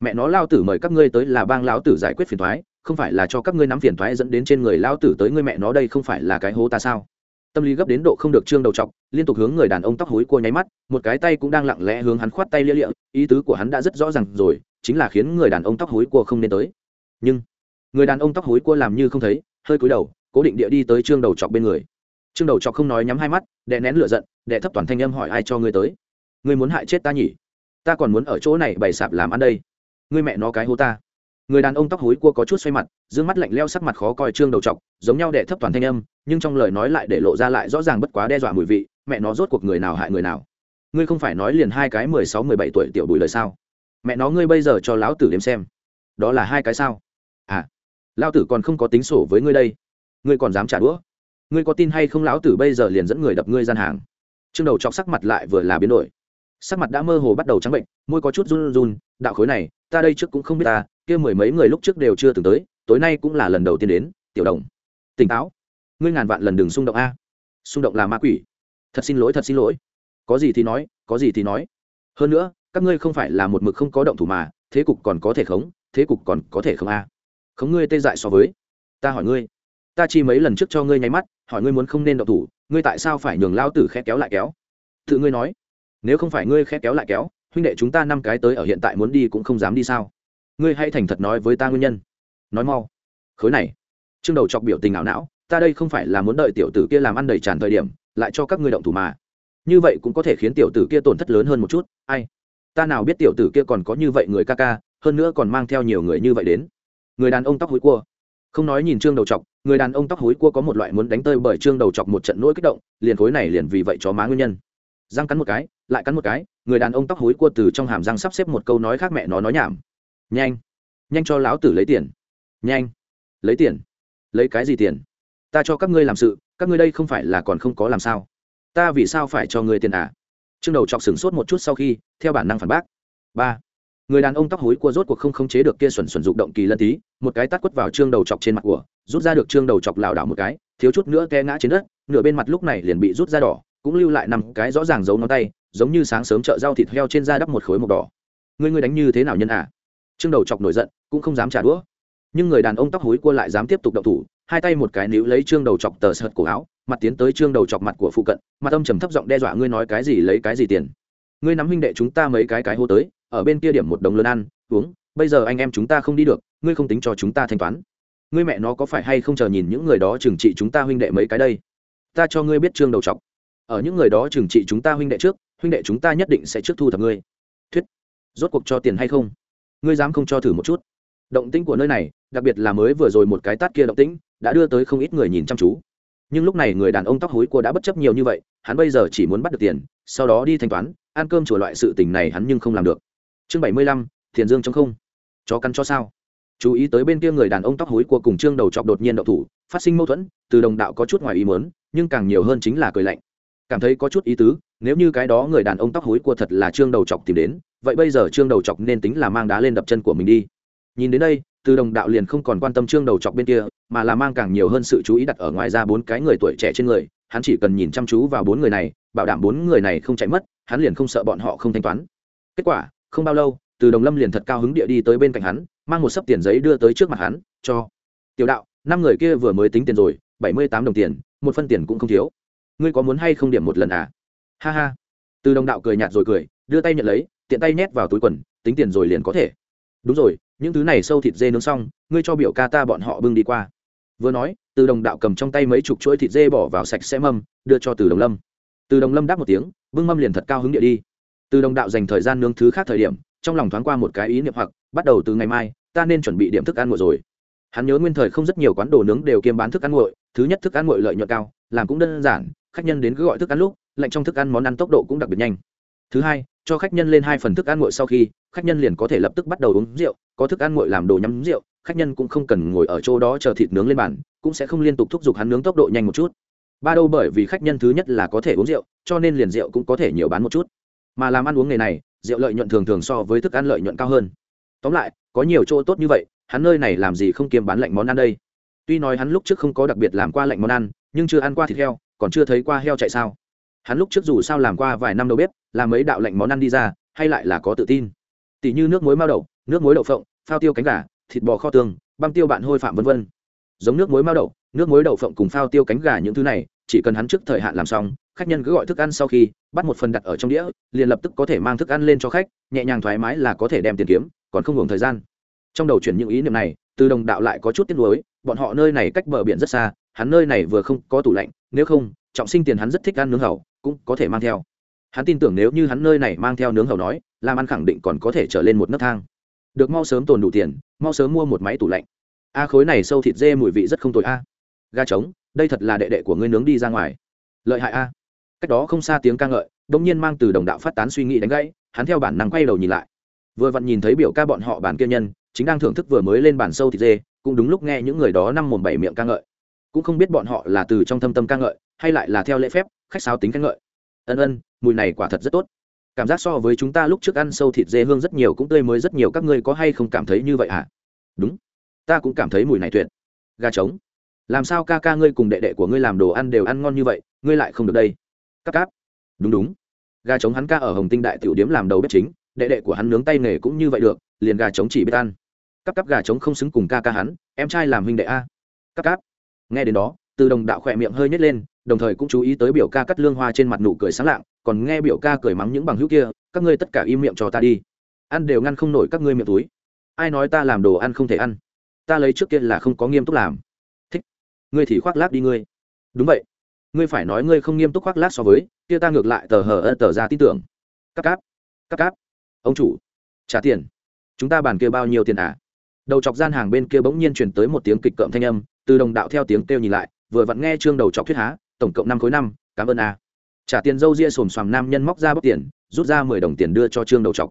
mẹ nó, lao tử mời các ngươi tới là bang lão tử giải quyết phiền thoái không phải là cho các ngươi nắm phiền thoái dẫn đến trên người lao tử tới ngươi mẹ nó đây không phải là cái hố ta sao? Tâm lý gấp đến độ không được trương đầu chọc, liên tục hướng người đàn ông tóc hối cua nháy mắt, một cái tay cũng đang lặng lẽ hướng hắn khoát tay lia lịa, ý tứ của hắn đã rất rõ ràng rồi, chính là khiến người đàn ông tóc hối cua không nên tới. Nhưng, người đàn ông tóc hối cua làm như không thấy, hơi cúi đầu, cố định địa đi tới trương đầu chọc bên người. Trương đầu chọc không nói nhắm hai mắt, đè nén lửa giận, đè thấp toàn thanh âm hỏi ai cho ngươi tới. Ngươi muốn hại chết ta nhỉ? Ta còn muốn ở chỗ này bày sạp làm ăn đây. Ngươi mẹ nó cái hố ta người đàn ông tóc hối cua có chút xoay mặt, dương mắt lạnh leo sắc mặt khó coi trương đầu t giống nhau đệ thấp toàn thanh âm, nhưng trong lời nói lại để lộ ra lại rõ ràng bất quá đe dọa mùi vị, mẹ nó rốt cuộc người nào hại người nào. Ngươi không phải nói liền hai cái mười sáu, mười bảy tuổi tiểu bùi lời sao? Mẹ nó ngươi bây giờ cho lão tử đếm xem. Đó là hai cái sao? À lão tử còn không có tính sổ với ngươi đây. Ngươi còn dám trả đũa? Ngươi có tin hay không lão tử bây giờ liền dẫn người đập ngươi gian hàng? Trương đầu chọc sắc mặt lại vừa là biến đổi. Sắc mặt đã mơ hồ bắt đầu trắng bệnh, môi có chút run run, đạo khối này, ta đây trước cũng không biết ta kia mười mấy người lúc trước đều chưa từng tới, tối nay cũng là lần đầu tiên đến, tiểu đồng. Tỉnh táo. Ngươi ngàn vạn lần đừng xung động a. Xung động là ma quỷ. Thật xin lỗi, thật xin lỗi. Có gì thì nói, có gì thì nói. Hơn nữa, các ngươi không phải là một mực không có động thủ mà, thế cục còn có thể khống, thế cục còn có thể không a. Khống ngươi tê dại so với. Ta hỏi ngươi. Ta chi mấy lần trước cho ngươi nháy mắt, hỏi ngươi muốn không nên động thủ, ngươi tại sao phải nhường lao tử khẽ kéo lại kéo? Tự ngươi nói. Nếu không phải ngươi khẽ kéo lại kéo, huynh đệ chúng ta năm cái tới ở hiện tại muốn đi cũng không dám đi sao? Ngươi hãy thành thật nói với ta nguyên nhân. Nói mau. Khối này. Trương đầu chọc biểu tình ảo não, ta đây không phải là muốn đợi tiểu tử kia làm ăn đầy tràn thời điểm, lại cho các ngươi động thủ mà. Như vậy cũng có thể khiến tiểu tử kia tổn thất lớn hơn một chút. Ai? Ta nào biết tiểu tử kia còn có như vậy người ca ca, hơn nữa còn mang theo nhiều người như vậy đến. Người đàn ông tóc hối cua. Không nói nhìn trương đầu chọc, người đàn ông tóc hối cua có một loại muốn đánh tơi bởi trương đầu chọc một trận nỗi kích động, liền khối này liền vì vậy cho má nguyên nhân. Răng cắn một cái, lại cắn một cái, người đàn ông tóc hối cua từ trong hàm răng sắp xếp một câu nói khác mẹ nó nói nhảm nhanh. Nhanh cho lão tử lấy tiền. Nhanh. Lấy tiền. Lấy cái gì tiền? Ta cho các ngươi làm sự, các ngươi đây không phải là còn không có làm sao. Ta vì sao phải cho ngươi tiền à? Trương đầu chọc sửng sốt một chút sau khi, theo bản năng phản bác. Ba. Người đàn ông tóc hối cua rốt cuộc không khống chế được kia xuẩn xuẩn dụng động kỳ lân tí, một cái tắt quất vào trương đầu chọc trên mặt của, rút ra được trương đầu chọc lảo đảo một cái, thiếu chút nữa té ngã trên đất, nửa bên mặt lúc này liền bị rút ra đỏ, cũng lưu lại năm cái rõ ràng giấu ngón tay, giống như sáng sớm chợ rau thịt heo trên da đắp một khối màu đỏ. Ngươi ngươi đánh như thế nào nhân à? Trương đầu chọc nổi giận, cũng không dám trả đũa. Nhưng người đàn ông tóc hối cua lại dám tiếp tục động thủ, hai tay một cái níu lấy trương đầu chọc tờ sợt cổ áo, mặt tiến tới trương đầu chọc mặt của phụ cận, mặt âm trầm thấp giọng đe dọa, ngươi nói cái gì, lấy cái gì tiền? Ngươi nắm huynh đệ chúng ta mấy cái cái hô tới, ở bên kia điểm một đồng lớn ăn, uống, bây giờ anh em chúng ta không đi được, ngươi không tính cho chúng ta thanh toán. Ngươi mẹ nó có phải hay không chờ nhìn những người đó trừng trị chúng ta huynh đệ mấy cái đây? Ta cho ngươi biết trương đầu chọc. Ở những người đó trừng trị chúng ta huynh đệ trước, huynh đệ chúng ta nhất định sẽ trước thu thập ngươi. Thuyết. Rốt cuộc cho tiền hay không? Ngươi dám không cho thử một chút. Động tĩnh của nơi này, đặc biệt là mới vừa rồi một cái tát kia động tĩnh, đã đưa tới không ít người nhìn chăm chú. Nhưng lúc này người đàn ông tóc hối của đã bất chấp nhiều như vậy, hắn bây giờ chỉ muốn bắt được tiền, sau đó đi thanh toán, ăn cơm chùa loại sự tình này hắn nhưng không làm được. Chương bảy mươi lăm thiền dương trong không. Chó cắn cho sao? Chú ý tới bên kia người đàn ông tóc hối của cùng trương đầu chọc đột nhiên đậu thủ, phát sinh mâu thuẫn, từ đồng đạo có chút ngoài ý mớn nhưng càng nhiều hơn chính là cười lạnh. Cảm thấy có chút ý tứ, nếu như cái đó người đàn ông tóc hối của thật là trương đầu chọc tìm đến vậy bây giờ trương đầu chọc nên tính là mang đá lên đập chân của mình đi. Nhìn đến đây, từ đồng đạo liền không còn quan tâm trương đầu chọc bên kia, mà là mang càng nhiều hơn sự chú ý đặt ở ngoài ra bốn cái người tuổi trẻ trên người, hắn chỉ cần nhìn chăm chú vào bốn người này, bảo đảm bốn người này không chạy mất, hắn liền không sợ bọn họ không thanh toán. Kết quả, không bao lâu, từ đồng lâm liền thật cao hứng địa đi tới bên cạnh hắn, mang một sấp tiền giấy đưa tới trước mặt hắn, cho. Tiểu đạo, năm người kia vừa mới tính tiền rồi, bảy mươi tám đồng tiền, một phân tiền cũng không thiếu. Ngươi có muốn hay không điểm một lần à? Ha ha. Từ đồng đạo cười nhạt rồi cười, đưa tay nhận lấy tiện tay nhét vào túi quần, tính tiền rồi liền có thể. Đúng rồi, những thứ này sâu thịt dê nướng xong, ngươi cho biểu ca ta bọn họ bưng đi qua. Vừa nói, từ đồng đạo cầm trong tay mấy chục chuỗi thịt dê bỏ vào sạch sẽ mâm, đưa cho từ đồng lâm. Từ đồng lâm đáp một tiếng, bưng mâm liền thật cao hứng địa đi. Từ đồng đạo dành thời gian nướng thứ khác thời điểm, trong lòng thoáng qua một cái ý niệm hoặc, bắt đầu từ ngày mai, ta nên chuẩn bị điểm thức ăn nguội rồi. Hắn nhớ nguyên thời không rất nhiều quán đồ nướng đều kiêm bán thức ăn nguội, thứ nhất thức ăn nguội lợi nhuận cao, làm cũng đơn giản, khách nhân đến cứ gọi thức ăn lúc, lạnh trong thức ăn món ăn tốc độ cũng đặc biệt nhanh. Thứ hai cho khách nhân lên hai phần thức ăn nguội sau khi, khách nhân liền có thể lập tức bắt đầu uống rượu, có thức ăn nguội làm đồ nhắm rượu, khách nhân cũng không cần ngồi ở chỗ đó chờ thịt nướng lên bàn, cũng sẽ không liên tục thúc giục hắn nướng tốc độ nhanh một chút. Ba đâu bởi vì khách nhân thứ nhất là có thể uống rượu, cho nên liền rượu cũng có thể nhiều bán một chút. Mà làm ăn uống nghề này, rượu lợi nhuận thường thường so với thức ăn lợi nhuận cao hơn. Tóm lại, có nhiều chỗ tốt như vậy, hắn nơi này làm gì không kiêm bán lạnh món ăn đây? Tuy nói hắn lúc trước không có đặc biệt làm qua lạnh món ăn, nhưng chưa ăn qua thịt heo, còn chưa thấy qua heo chạy sao? Hắn lúc trước dù sao làm qua vài năm đầu bếp, làm mấy đạo lạnh món ăn đi ra, hay lại là có tự tin. Tỷ như nước muối mao đậu, nước muối đậu phộng, phao tiêu cánh gà, thịt bò kho tương, băm tiêu bạn hôi phạm vân vân. Giống nước muối mao đậu, nước muối đậu phộng cùng phao tiêu cánh gà những thứ này, chỉ cần hắn trước thời hạn làm xong, khách nhân cứ gọi thức ăn sau khi, bắt một phần đặt ở trong đĩa, liền lập tức có thể mang thức ăn lên cho khách, nhẹ nhàng thoải mái là có thể đem tiền kiếm, còn không hưởng thời gian. Trong đầu chuyển những ý niệm này, từ đồng đạo lại có chút tiếc nuối, bọn họ nơi này cách bờ biển rất xa, hắn nơi này vừa không có tủ lạnh, nếu không trọng sinh tiền hắn rất thích ăn nướng hầu, cũng có thể mang theo. Hắn tin tưởng nếu như hắn nơi này mang theo nướng hầu nói, làm ăn khẳng định còn có thể trở lên một nấc thang. Được mau sớm tồn đủ tiền, mau sớm mua một máy tủ lạnh. A, khối này sâu thịt dê mùi vị rất không tồi a. Ga trống, đây thật là đệ đệ của ngươi nướng đi ra ngoài. Lợi hại a. Cách đó không xa tiếng ca ngợi đông nhiên mang từ đồng đạo phát tán suy nghĩ đánh gãy, hắn theo bản năng quay đầu nhìn lại. Vừa vặn nhìn thấy biểu ca bọn họ bản kia nhân, chính đang thưởng thức vừa mới lên bản sâu thịt dê, cũng đúng lúc nghe những người đó năm mồm bảy miệng ca ngợi. Cũng không biết bọn họ là từ trong thâm tâm ca ngợi hay lại là theo lễ phép, khách sáo tính khen ngợi. Ân ân, mùi này quả thật rất tốt. Cảm giác so với chúng ta lúc trước ăn sâu thịt dê hương rất nhiều cũng tươi mới rất nhiều, các ngươi có hay không cảm thấy như vậy hả? Đúng, ta cũng cảm thấy mùi này tuyệt. Gà trống, làm sao ca ca ngươi cùng đệ đệ của ngươi làm đồ ăn đều ăn ngon như vậy, ngươi lại không được đây. Cắp cáp, đúng đúng. Gà trống hắn ca ở hồng tinh đại tiểu điếm làm đầu bếp chính, đệ đệ của hắn nướng tay nghề cũng như vậy được, liền gà trống chỉ biết ăn. Cắp cắp gà trống không xứng cùng ca ca hắn, em trai làm huynh đệ a. Cắp cáp, nghe đến đó, từ đồng đạo khỏe miệng hơi nhét lên đồng thời cũng chú ý tới biểu ca cắt lương hoa trên mặt nụ cười sáng lạng, còn nghe biểu ca cười mắng những bằng hữu kia, các ngươi tất cả im miệng cho ta đi. Ăn đều ngăn không nổi các ngươi miệng túi. Ai nói ta làm đồ ăn không thể ăn? Ta lấy trước kia là không có nghiêm túc làm. Thích. Ngươi thì khoác lác đi ngươi. Đúng vậy. Ngươi phải nói ngươi không nghiêm túc khoác lác so với, kia ta ngược lại tờ hờ ơ tờ ra tin tưởng. Cắp cáp. Cắp cáp. Ông chủ. Trả tiền. Chúng ta bàn kia bao nhiêu tiền à? Đầu chọc gian hàng bên kia bỗng nhiên chuyển tới một tiếng kịch cợm thanh âm, từ đồng đạo theo tiếng kêu nhìn lại, vừa vặn nghe trương đầu chọc thuyết há tổng cộng năm khối năm, cảm ơn a. Trả tiền dâu ria xồm xoàm nam nhân móc ra bóc tiền, rút ra mười đồng tiền đưa cho trương đầu chọc.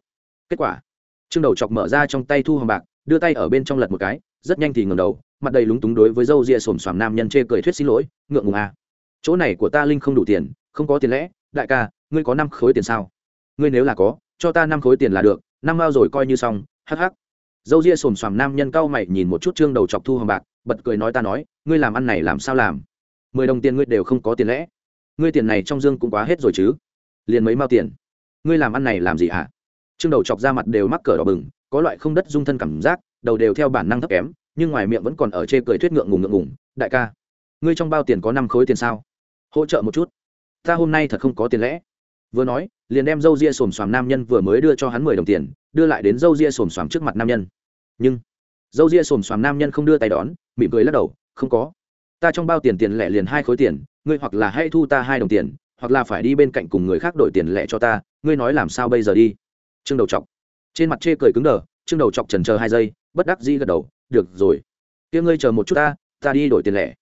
Kết quả, trương đầu chọc mở ra trong tay thu hồng bạc, đưa tay ở bên trong lật một cái, rất nhanh thì ngầm đầu, mặt đầy lúng túng đối với dâu ria xồm xoàm nam nhân chê cười thuyết xin lỗi, ngượng ngùng a. Chỗ này của ta linh không đủ tiền, không có tiền lẽ, đại ca, ngươi có năm khối tiền sao? Ngươi nếu là có, cho ta năm khối tiền là được, năm bao rồi coi như xong, hắc hắc. Dâu ria xồm xoàm nam nhân cau mày nhìn một chút trương đầu chọc thu hồng bạc, bật cười nói ta nói, ngươi làm ăn này làm sao làm? Mười đồng tiền ngươi đều không có tiền lẽ. Ngươi tiền này trong dương cũng quá hết rồi chứ. Liền mấy mao tiền. Ngươi làm ăn này làm gì hả? À? trương đầu chọc ra mặt đều mắc cỡ đỏ bừng, có loại không đất dung thân cảm giác, đầu đều theo bản năng thấp kém, nhưng ngoài miệng vẫn còn ở chê cười thuyết ngượng ngùng ngượng ngùng, đại ca, ngươi trong bao tiền có năm khối tiền sao? Hỗ trợ một chút. Ta hôm nay thật không có tiền lẽ. Vừa nói, liền đem dâu ria xồm xoàm nam nhân vừa mới đưa cho hắn mười đồng tiền, đưa lại đến dâu ria xồm xoàm trước mặt nam nhân. Nhưng dâu ria xồm xoàm nam nhân không đưa tay đón, mỉm cười lắc đầu, không có ta trong bao tiền tiền lẻ liền hai khối tiền, ngươi hoặc là hãy thu ta hai đồng tiền, hoặc là phải đi bên cạnh cùng người khác đổi tiền lẻ cho ta, ngươi nói làm sao bây giờ đi? Trương đầu chọc. Trên mặt chê cười cứng đờ, trương đầu chọc trần chờ hai giây, bất đắc dĩ gật đầu, được rồi. Kia ngươi chờ một chút ta ta đi đổi tiền lẻ.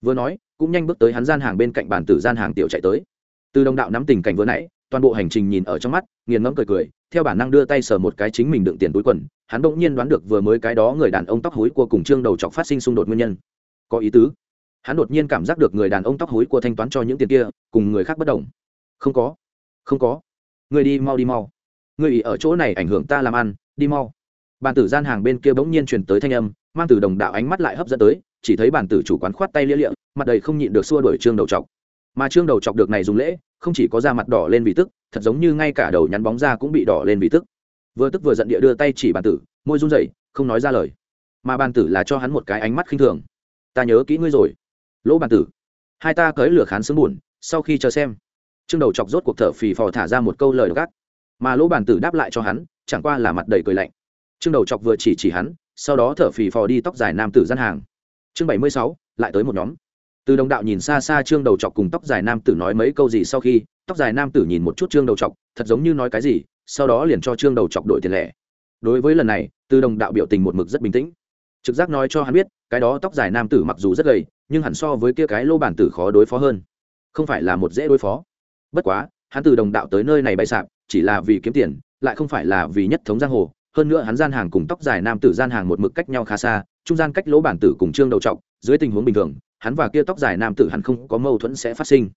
Vừa nói, cũng nhanh bước tới hắn gian hàng bên cạnh bàn tử gian hàng tiểu chạy tới. Từ đồng đạo nắm tình cảnh vừa nãy, toàn bộ hành trình nhìn ở trong mắt, nghiền ngẫm cười cười, theo bản năng đưa tay sờ một cái chính mình đựng tiền túi quần, hắn bỗng nhiên đoán được vừa mới cái đó người đàn ông tóc hối của cùng trương đầu chọc phát sinh xung đột nguyên nhân. Có ý tứ hắn đột nhiên cảm giác được người đàn ông tóc hối của thanh toán cho những tiền kia, cùng người khác bất đồng. Không có. Không có. Người đi mau đi mau. Người ý ở chỗ này ảnh hưởng ta làm ăn, đi mau. Bàn tử gian hàng bên kia bỗng nhiên truyền tới thanh âm, mang từ đồng đạo ánh mắt lại hấp dẫn tới, chỉ thấy bàn tử chủ quán khoát tay lia lịa, mặt đầy không nhịn được xua đuổi trương đầu chọc. Mà trương đầu chọc được này dùng lễ, không chỉ có da mặt đỏ lên vì tức, thật giống như ngay cả đầu nhắn bóng ra cũng bị đỏ lên vì tức. Vừa tức vừa giận địa đưa tay chỉ bàn tử, môi run rẩy, không nói ra lời. Mà bàn tử là cho hắn một cái ánh mắt khinh thường. Ta nhớ kỹ ngươi rồi lỗ bàn tử. Hai ta cởi lửa khán sướng buồn, sau khi chờ xem. Trương đầu chọc rốt cuộc thở phì phò thả ra một câu lời gắt mà lỗ bàn tử đáp lại cho hắn, chẳng qua là mặt đầy cười lạnh. Trương đầu chọc vừa chỉ chỉ hắn, sau đó thở phì phò đi tóc dài nam tử gian hàng. Chương bảy mươi sáu, lại tới một nhóm. Từ đồng đạo nhìn xa xa trương đầu chọc cùng tóc dài nam tử nói mấy câu gì sau khi, tóc dài nam tử nhìn một chút trương đầu chọc, thật giống như nói cái gì, sau đó liền cho trương đầu chọc đổi tiền lẻ. Đối với lần này, từ đồng đạo biểu tình một mực rất bình tĩnh. Trực giác nói cho hắn biết, cái đó tóc dài nam tử mặc dù rất gầy nhưng hẳn so với kia cái lô bản tử khó đối phó hơn. Không phải là một dễ đối phó. Bất quá, hắn từ đồng đạo tới nơi này bày sạp, chỉ là vì kiếm tiền, lại không phải là vì nhất thống giang hồ. Hơn nữa hắn gian hàng cùng tóc dài nam tử gian hàng một mực cách nhau khá xa, trung gian cách lỗ bản tử cùng trương đầu trọc, dưới tình huống bình thường, hắn và kia tóc dài nam tử hẳn không có mâu thuẫn sẽ phát sinh.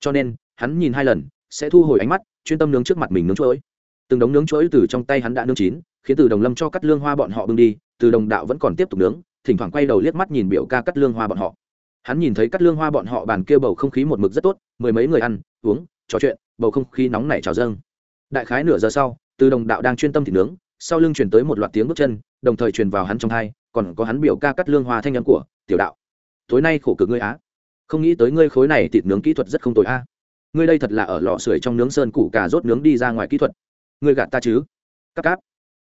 Cho nên, hắn nhìn hai lần, sẽ thu hồi ánh mắt, chuyên tâm nướng trước mặt mình nướng chuỗi từng đống nướng chuỗi từ trong tay hắn đã nướng chín, khiến từ đồng lâm cho cắt lương hoa bọn họ bưng đi, từ đồng đạo vẫn còn tiếp tục nướng, thỉnh thoảng quay đầu liếc mắt nhìn biểu ca cắt lương hoa bọn họ hắn nhìn thấy cắt lương hoa bọn họ bàn kia bầu không khí một mực rất tốt, mười mấy người ăn, uống, trò chuyện, bầu không khí nóng nảy trào dâng. Đại khái nửa giờ sau, từ đồng đạo đang chuyên tâm thịt nướng, sau lưng chuyển tới một loạt tiếng bước chân, đồng thời truyền vào hắn trong thai còn có hắn biểu ca cắt lương hoa thanh âm của, tiểu đạo, tối nay khổ cực ngươi á. Không nghĩ tới ngươi khối này thịt nướng kỹ thuật rất không tồi a ngươi đây thật là ở lò sưởi trong nướng sơn củ cà rốt nướng đi ra ngoài kỹ thuật. Ngươi gạt ta chứ? Cắp cáp.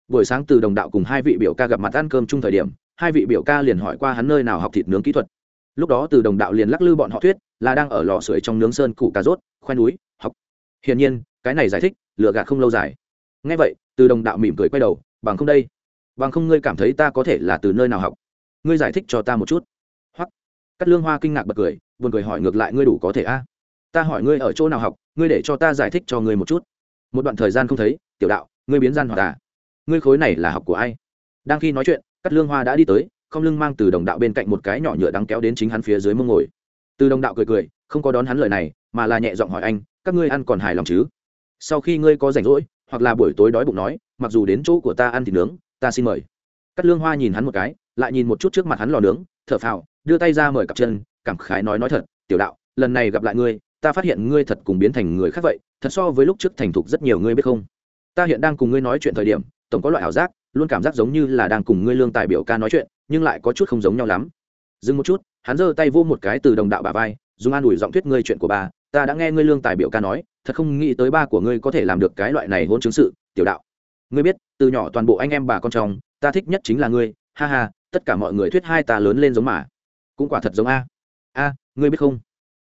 Buổi sáng từ đồng đạo cùng hai vị biểu ca gặp mặt ăn cơm chung thời điểm, hai vị biểu ca liền hỏi qua hắn nơi nào học thịt nướng kỹ thuật lúc đó từ đồng đạo liền lắc lư bọn họ thuyết, là đang ở lò sưởi trong nướng sơn củ cà rốt, khoai núi, học. Hiển nhiên, cái này giải thích, lựa gạt không lâu dài. Ngay vậy, từ đồng đạo mỉm cười quay đầu, bằng không đây, bằng không ngươi cảm thấy ta có thể là từ nơi nào học? Ngươi giải thích cho ta một chút. Hoặc cắt lương hoa kinh ngạc bật cười, buồn cười hỏi ngược lại, ngươi đủ có thể a? Ta hỏi ngươi ở chỗ nào học, ngươi để cho ta giải thích cho ngươi một chút. Một đoạn thời gian không thấy, tiểu đạo, ngươi biến gian hoặc à? Ngươi khối này là học của ai? Đang khi nói chuyện cắt lương hoa đã đi tới không lưng mang từ đồng đạo bên cạnh một cái nhỏ nhựa đắng kéo đến chính hắn phía dưới mông ngồi. Từ đồng đạo cười cười, không có đón hắn lời này, mà là nhẹ giọng hỏi anh, các ngươi ăn còn hài lòng chứ? Sau khi ngươi có rảnh rỗi, hoặc là buổi tối đói bụng nói, mặc dù đến chỗ của ta ăn thịt nướng, ta xin mời. Cắt lương hoa nhìn hắn một cái, lại nhìn một chút trước mặt hắn lò nướng, thở phào, đưa tay ra mời cặp chân, cảm khái nói nói thật, tiểu đạo, lần này gặp lại ngươi, ta phát hiện ngươi thật cùng biến thành người khác vậy, thật so với lúc trước thành thục rất nhiều ngươi biết không? Ta hiện đang cùng ngươi nói chuyện thời điểm, tổng có loại ảo giác, luôn cảm giác giống như là đang cùng ngươi lương tài biểu ca nói chuyện nhưng lại có chút không giống nhau lắm. Dừng một chút, hắn giơ tay vô một cái từ đồng đạo bà vai, dùng an ủi giọng thuyết ngươi chuyện của bà, ta đã nghe ngươi lương tài biểu ca nói, thật không nghĩ tới ba của ngươi có thể làm được cái loại này hôn chứng sự, tiểu đạo. Ngươi biết, từ nhỏ toàn bộ anh em bà con chồng ta thích nhất chính là ngươi, ha ha, tất cả mọi người thuyết hai ta lớn lên giống mà. Cũng quả thật giống a. A, ngươi biết không?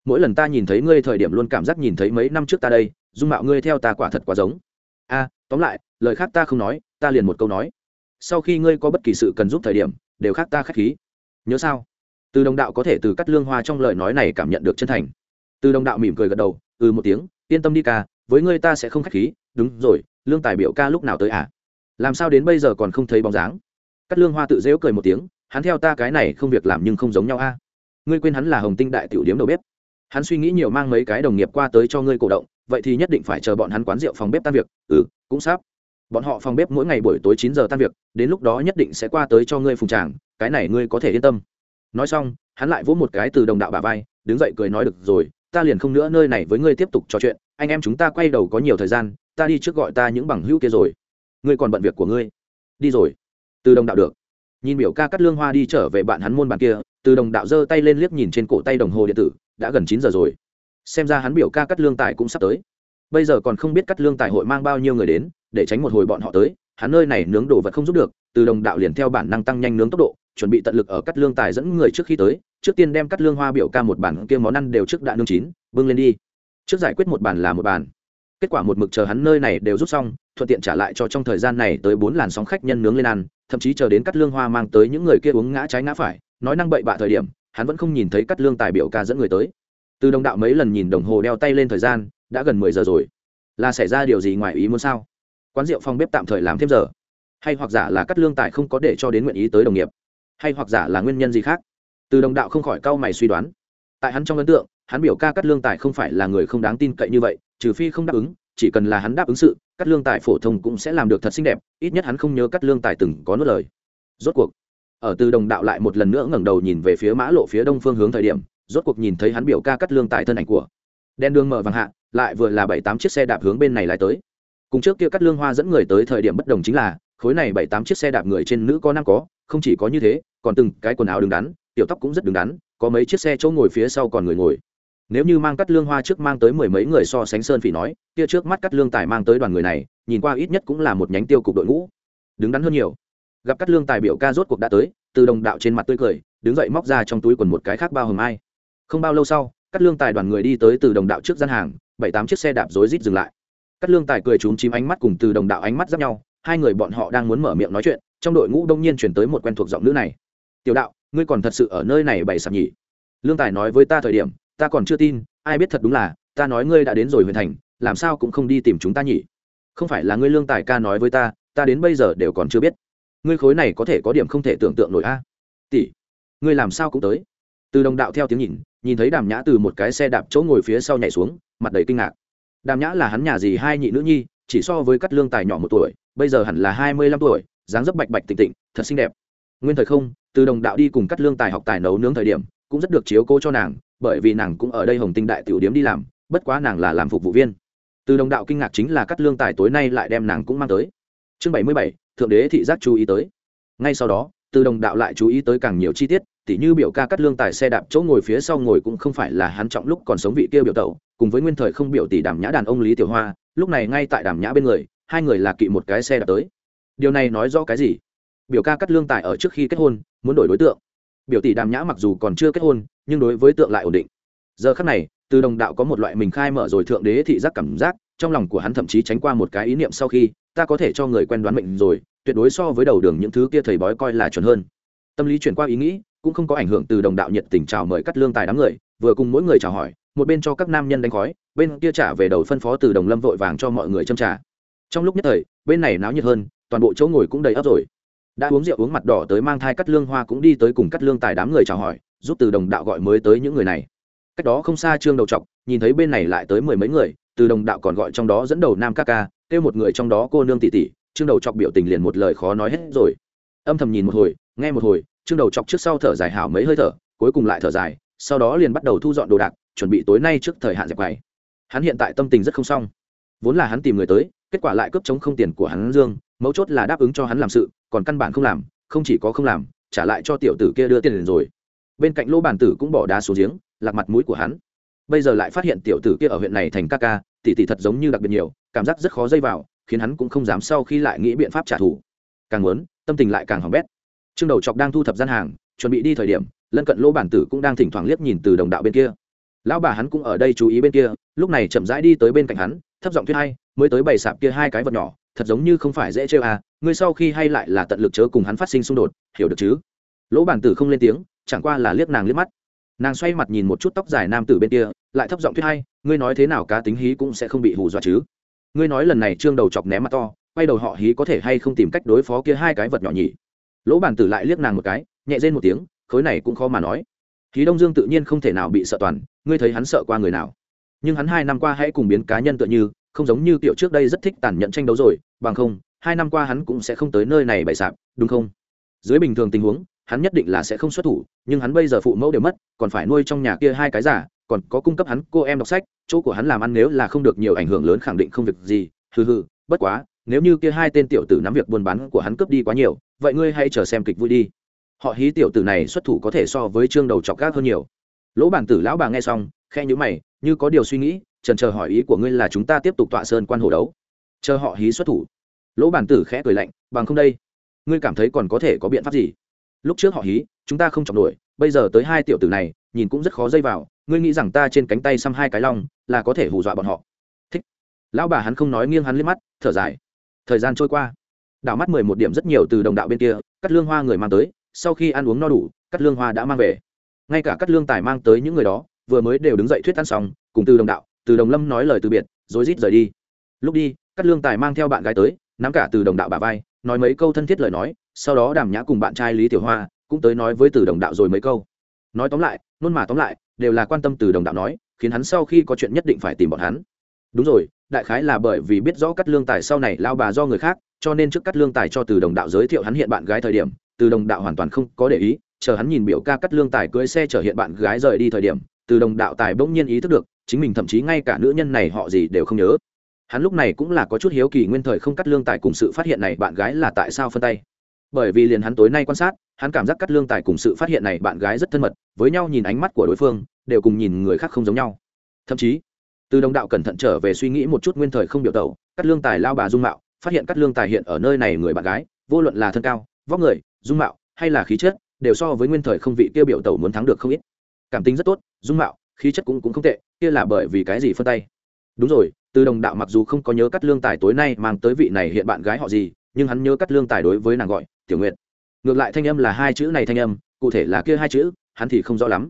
Mỗi lần ta nhìn thấy ngươi thời điểm luôn cảm giác nhìn thấy mấy năm trước ta đây, dung mạo ngươi theo ta quả thật quá giống. A, tóm lại, lời khác ta không nói, ta liền một câu nói. Sau khi ngươi có bất kỳ sự cần giúp thời điểm đều khác ta khách khí. Nhớ sao? Từ đồng đạo có thể từ cắt lương hoa trong lời nói này cảm nhận được chân thành. Từ đồng đạo mỉm cười gật đầu ừ một tiếng, yên tâm đi ca, với ngươi ta sẽ không khách khí. Đúng rồi, lương tài biểu ca lúc nào tới à? Làm sao đến bây giờ còn không thấy bóng dáng? Cắt lương hoa tự dễu cười một tiếng, hắn theo ta cái này không việc làm nhưng không giống nhau a. Ngươi quên hắn là hồng tinh đại tiểu điếm đầu bếp. Hắn suy nghĩ nhiều mang mấy cái đồng nghiệp qua tới cho ngươi cổ động, vậy thì nhất định phải chờ bọn hắn quán rượu phòng bếp tan việc. Ừ cũng sắp bọn họ phòng bếp mỗi ngày buổi tối chín giờ tan việc, đến lúc đó nhất định sẽ qua tới cho ngươi phùng tràng, cái này ngươi có thể yên tâm. Nói xong, hắn lại vỗ một cái từ đồng đạo bà vai, đứng dậy cười nói được rồi, ta liền không nữa nơi này với ngươi tiếp tục trò chuyện, anh em chúng ta quay đầu có nhiều thời gian, ta đi trước gọi ta những bằng hữu kia rồi. Ngươi còn bận việc của ngươi. Đi rồi. Từ đồng đạo được. Nhìn biểu ca cắt lương hoa đi trở về bạn hắn môn bàn kia, từ đồng đạo giơ tay lên liếc nhìn trên cổ tay đồng hồ điện tử, đã gần chín giờ rồi. Xem ra hắn biểu ca cắt lương tài cũng sắp tới. Bây giờ còn không biết cắt lương tài hội mang bao nhiêu người đến để tránh một hồi bọn họ tới, hắn nơi này nướng đồ vật không giúp được, từ đồng đạo liền theo bản năng tăng nhanh nướng tốc độ, chuẩn bị tận lực ở cắt lương tài dẫn người trước khi tới, trước tiên đem cắt lương hoa biểu ca một bản kia món ăn đều trước đã nương chín, bưng lên đi. Trước giải quyết một bản là một bản. kết quả một mực chờ hắn nơi này đều rút xong, thuận tiện trả lại cho trong thời gian này tới bốn làn sóng khách nhân nướng lên ăn, thậm chí chờ đến cắt lương hoa mang tới những người kia uống ngã trái ngã phải, nói năng bậy bạ thời điểm, hắn vẫn không nhìn thấy cắt lương tài biểu ca dẫn người tới. Từ đồng đạo mấy lần nhìn đồng hồ đeo tay lên thời gian, đã gần mười giờ rồi. Là xảy ra điều gì ngoài ý muốn sao? Quán rượu phòng bếp tạm thời làm thêm giờ. Hay hoặc giả là cắt lương tài không có để cho đến nguyện ý tới đồng nghiệp. Hay hoặc giả là nguyên nhân gì khác. Từ đồng đạo không khỏi cau mày suy đoán. Tại hắn trong ấn tượng, hắn biểu ca cắt lương tài không phải là người không đáng tin cậy như vậy, trừ phi không đáp ứng, chỉ cần là hắn đáp ứng sự, cắt lương tài phổ thông cũng sẽ làm được thật xinh đẹp, ít nhất hắn không nhớ cắt lương tài từng có nốt lời. Rốt cuộc, ở từ đồng đạo lại một lần nữa ngẩng đầu nhìn về phía mã lộ phía đông phương hướng thời điểm, rốt cuộc nhìn thấy hắn biểu ca cắt lương tài thân ảnh của. Đen đường mở vàng hạ, lại vừa là bảy tám chiếc xe đạp hướng bên này lại tới cùng trước kia cắt lương hoa dẫn người tới thời điểm bất đồng chính là, khối này bảy tám chiếc xe đạp người trên nữ có nam có, không chỉ có như thế, còn từng cái quần áo đứng đắn, tiểu tóc cũng rất đứng đắn, có mấy chiếc xe chỗ ngồi phía sau còn người ngồi. Nếu như mang cắt lương hoa trước mang tới mười mấy người so sánh sơn phỉ nói, kia trước mắt cắt lương tài mang tới đoàn người này, nhìn qua ít nhất cũng là một nhánh tiêu cục đội ngũ. Đứng đắn hơn nhiều. Gặp cắt lương tài biểu ca rốt cuộc đã tới, từ đồng đạo trên mặt tươi cười, đứng dậy móc ra trong túi quần một cái khác bao hầm ai. Không bao lâu sau, cắt lương tài đoàn người đi tới từ đồng đạo trước gian hàng, bảy tám chiếc xe đạp rối rít dừng lại cắt lương tài cười trúng chím ánh mắt cùng từ đồng đạo ánh mắt giáp nhau, hai người bọn họ đang muốn mở miệng nói chuyện, trong đội ngũ đông nhiên chuyển tới một quen thuộc giọng nữ này. Tiểu đạo, ngươi còn thật sự ở nơi này bày sạp nhỉ? Lương tài nói với ta thời điểm, ta còn chưa tin, ai biết thật đúng là, ta nói ngươi đã đến rồi huyền thành, làm sao cũng không đi tìm chúng ta nhỉ? Không phải là ngươi lương tài ca nói với ta ta đến bây giờ đều còn chưa biết. Ngươi khối này có thể có điểm không thể tưởng tượng nổi a. Tỷ, ngươi làm sao cũng tới. Từ đồng đạo theo tiếng nhìn nhìn thấy đàm nhã từ một cái xe đạp chỗ ngồi phía sau nhảy xuống, mặt đầy kinh ngạc đàm nhã là hắn nhà gì hai nhị nữ nhi, chỉ so với cắt lương tài nhỏ một tuổi, bây giờ hẳn là hai mươi lăm tuổi, dáng dấp bạch bạch tịnh tịnh, thật xinh đẹp. Nguyên thời không, từ đồng đạo đi cùng cắt lương tài học tài nấu nướng thời điểm, cũng rất được chiếu cố cho nàng, bởi vì nàng cũng ở đây hồng tinh đại tiểu điếm đi làm, bất quá nàng là làm phục vụ viên. Từ đồng đạo kinh ngạc chính là cắt lương tài tối nay lại đem nàng cũng mang tới. Chương bảy mươi bảy, thượng đế thị giác chú ý tới. Ngay sau đó từ đồng đạo lại chú ý tới càng nhiều chi tiết, tỉ như biểu ca cắt lương tài xe đạp chỗ ngồi phía sau ngồi cũng không phải là hắn trọng lúc còn sống vị kia biểu tẩu, cùng với nguyên thời không biểu tỷ đàm nhã đàn ông lý tiểu hoa, lúc này ngay tại đàm nhã bên người, hai người là kỵ một cái xe đạp tới. Điều này nói rõ cái gì? Biểu ca cắt lương tài ở trước khi kết hôn, muốn đổi đối tượng. Biểu tỷ đàm nhã mặc dù còn chưa kết hôn, nhưng đối với tượng lại ổn định. Giờ khắc này, từ đồng đạo có một loại mình khai mở rồi thượng đế thị giác cảm giác, trong lòng của hắn thậm chí tránh qua một cái ý niệm sau khi, ta có thể cho người quen đoán mệnh rồi tuyệt đối so với đầu đường những thứ kia thầy bói coi là chuẩn hơn. Tâm lý chuyển qua ý nghĩ, cũng không có ảnh hưởng từ đồng đạo nhiệt tình chào mời cắt lương tài đám người, vừa cùng mỗi người chào hỏi, một bên cho các nam nhân đánh khói, bên kia trả về đầu phân phó từ đồng lâm vội vàng cho mọi người châm trà. Trong lúc nhất thời, bên này náo nhiệt hơn, toàn bộ chỗ ngồi cũng đầy ấp rồi. Đã uống rượu uống mặt đỏ tới mang thai cắt lương hoa cũng đi tới cùng cắt lương tài đám người chào hỏi, giúp từ đồng đạo gọi mới tới những người này. Cách đó không xa trương đầu chọc nhìn thấy bên này lại tới mười mấy người, từ đồng đạo còn gọi trong đó dẫn đầu nam ca ca, kêu một người trong đó cô nương tỷ tỷ trương đầu chọc biểu tình liền một lời khó nói hết rồi. Âm thầm nhìn một hồi, nghe một hồi, trương đầu chọc trước sau thở dài hảo mấy hơi thở, cuối cùng lại thở dài, sau đó liền bắt đầu thu dọn đồ đạc, chuẩn bị tối nay trước thời hạn dẹp quầy. Hắn hiện tại tâm tình rất không xong. Vốn là hắn tìm người tới, kết quả lại cướp chống không tiền của hắn dương, mấu chốt là đáp ứng cho hắn làm sự, còn căn bản không làm, không chỉ có không làm, trả lại cho tiểu tử kia đưa tiền liền rồi. Bên cạnh lỗ bản tử cũng bỏ đá xuống giếng, lạc mặt mũi của hắn. Bây giờ lại phát hiện tiểu tử kia ở huyện này thành ca ca, tỷ tỷ thật giống như đặc biệt nhiều, cảm giác rất khó dây vào khiến hắn cũng không dám sau khi lại nghĩ biện pháp trả thù. Càng muốn, tâm tình lại càng hỏng bét. Trương đầu chọc đang thu thập gian hàng, chuẩn bị đi thời điểm, lân cận lỗ bản tử cũng đang thỉnh thoảng liếc nhìn từ đồng đạo bên kia. Lão bà hắn cũng ở đây chú ý bên kia, lúc này chậm rãi đi tới bên cạnh hắn, thấp giọng thuyết hay, mới tới bày sạp kia hai cái vật nhỏ, thật giống như không phải dễ chơi à ngươi sau khi hay lại là tận lực chớ cùng hắn phát sinh xung đột, hiểu được chứ? Lỗ bản tử không lên tiếng, chẳng qua là liếc nàng liếc mắt. Nàng xoay mặt nhìn một chút tóc dài nam tử bên kia, lại thấp giọng thuyết hay, ngươi nói thế nào cá tính hí cũng sẽ không bị hù dọa chứ? Ngươi nói lần này trương đầu chọc ném mặt to, quay đầu họ hí có thể hay không tìm cách đối phó kia hai cái vật nhỏ nhỉ? Lỗ bản tử lại liếc nàng một cái, nhẹ rên một tiếng, khối này cũng khó mà nói. Khí đông dương tự nhiên không thể nào bị sợ toàn, ngươi thấy hắn sợ qua người nào? Nhưng hắn hai năm qua hãy cùng biến cá nhân tựa như, không giống như kiểu trước đây rất thích tàn nhẫn tranh đấu rồi, bằng không, hai năm qua hắn cũng sẽ không tới nơi này bày sạp, đúng không? Dưới bình thường tình huống, hắn nhất định là sẽ không xuất thủ, nhưng hắn bây giờ phụ mẫu đều mất, còn phải nuôi trong nhà kia hai cái giả còn có cung cấp hắn, cô em đọc sách, chỗ của hắn làm ăn nếu là không được nhiều ảnh hưởng lớn khẳng định không việc gì, hừ hừ, bất quá, nếu như kia hai tên tiểu tử nắm việc buôn bán của hắn cướp đi quá nhiều, vậy ngươi hãy chờ xem kịch vui đi. Họ hí tiểu tử này xuất thủ có thể so với trương đầu chọc gác hơn nhiều. Lỗ bản tử lão bà nghe xong khe nhữ mày, như có điều suy nghĩ trần chờ hỏi ý của ngươi là chúng ta tiếp tục tọa sơn quan hồ đấu. Chờ họ hí xuất thủ. Lỗ bản tử khẽ cười lạnh, bằng không đây, ngươi cảm thấy còn có thể có biện pháp gì? Lúc trước họ hí, chúng ta không chọc nổi, bây giờ tới hai tiểu tử này, nhìn cũng rất khó dây vào ngươi nghĩ rằng ta trên cánh tay xăm hai cái long là có thể hù dọa bọn họ? Thích. Lão bà hắn không nói nghiêng hắn liếc mắt, thở dài. Thời gian trôi qua. Đảo mắt mười một điểm rất nhiều từ đồng đạo bên kia cắt lương hoa người mang tới, sau khi ăn uống no đủ cắt lương hoa đã mang về. Ngay cả cắt lương tài mang tới những người đó, vừa mới đều đứng dậy thuyết ăn xong, cùng từ đồng đạo, từ đồng lâm nói lời từ biệt, rồi rít rời đi. Lúc đi cắt lương tài mang theo bạn gái tới, nắm cả từ đồng đạo bà vai, nói mấy câu thân thiết lời nói, sau đó đàm nhã cùng bạn trai lý tiểu hoa cũng tới nói với từ đồng đạo rồi mấy câu nói tóm lại, nôn mà tóm lại, đều là quan tâm từ đồng đạo nói, khiến hắn sau khi có chuyện nhất định phải tìm bọn hắn. Đúng rồi, đại khái là bởi vì biết rõ cắt lương tài sau này lao bà do người khác, cho nên trước cắt lương tài cho từ đồng đạo giới thiệu hắn hiện bạn gái thời điểm, từ đồng đạo hoàn toàn không có để ý, chờ hắn nhìn biểu ca cắt lương tài cưới xe chở hiện bạn gái rời đi thời điểm, từ đồng đạo tài bỗng nhiên ý thức được, chính mình thậm chí ngay cả nữ nhân này họ gì đều không nhớ. Hắn lúc này cũng là có chút hiếu kỳ nguyên thời không cắt lương tài cùng sự phát hiện này bạn gái là tại sao phân tay bởi vì liền hắn tối nay quan sát, hắn cảm giác cắt lương tài cùng sự phát hiện này bạn gái rất thân mật, với nhau nhìn ánh mắt của đối phương, đều cùng nhìn người khác không giống nhau. Thậm chí, từ đồng đạo cẩn thận trở về suy nghĩ một chút nguyên thời không biểu tẩu, cắt lương tài lao bà dung mạo, phát hiện cắt lương tài hiện ở nơi này người bạn gái, vô luận là thân cao, vóc người, dung mạo, hay là khí chất, đều so với nguyên thời không vị kia biểu tẩu muốn thắng được không ít. Cảm tính rất tốt, dung mạo, khí chất cũng cũng không tệ, kia là bởi vì cái gì phân tay? Đúng rồi, từ đồng đạo mặc dù không có nhớ cắt lương tài tối nay mang tới vị này hiện bạn gái họ gì nhưng hắn nhớ cắt lương tài đối với nàng gọi, tiểu nguyệt. Ngược lại thanh âm là hai chữ này thanh âm, cụ thể là kia hai chữ, hắn thì không rõ lắm.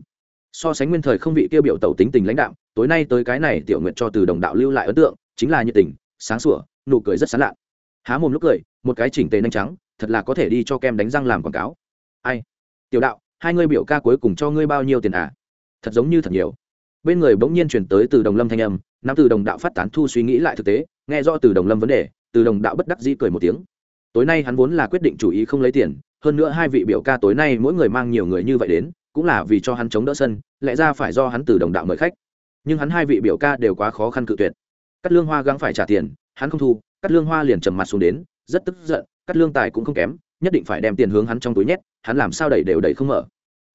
So sánh nguyên thời không vị kia biểu tẩu tính tình lãnh đạo, tối nay tới cái này tiểu nguyệt cho từ đồng đạo lưu lại ấn tượng, chính là nhiệt tình, sáng sủa, nụ cười rất sán lạ. Há mồm lúc cười, một cái chỉnh tề nhanh trắng, thật là có thể đi cho kem đánh răng làm quảng cáo. Ai? Tiểu đạo, hai ngươi biểu ca cuối cùng cho ngươi bao nhiêu tiền à? Thật giống như thật nhiều. Bên người bỗng nhiên chuyển tới từ đồng lâm thanh âm, nam từ đồng đạo phát tán thu suy nghĩ lại thực tế, nghe rõ từ đồng lâm vấn đề, từ đồng đạo bất đắc dĩ cười một tiếng tối nay hắn vốn là quyết định chủ ý không lấy tiền, hơn nữa hai vị biểu ca tối nay mỗi người mang nhiều người như vậy đến, cũng là vì cho hắn chống đỡ sân, lẽ ra phải do hắn từ đồng đạo mời khách. Nhưng hắn hai vị biểu ca đều quá khó khăn cự tuyệt. Cắt lương hoa gắng phải trả tiền, hắn không thu cắt lương hoa liền trầm mặt xuống đến, rất tức giận cắt lương tài cũng không kém, nhất định phải đem tiền hướng hắn trong túi nhét, hắn làm sao đẩy đều đẩy không mở.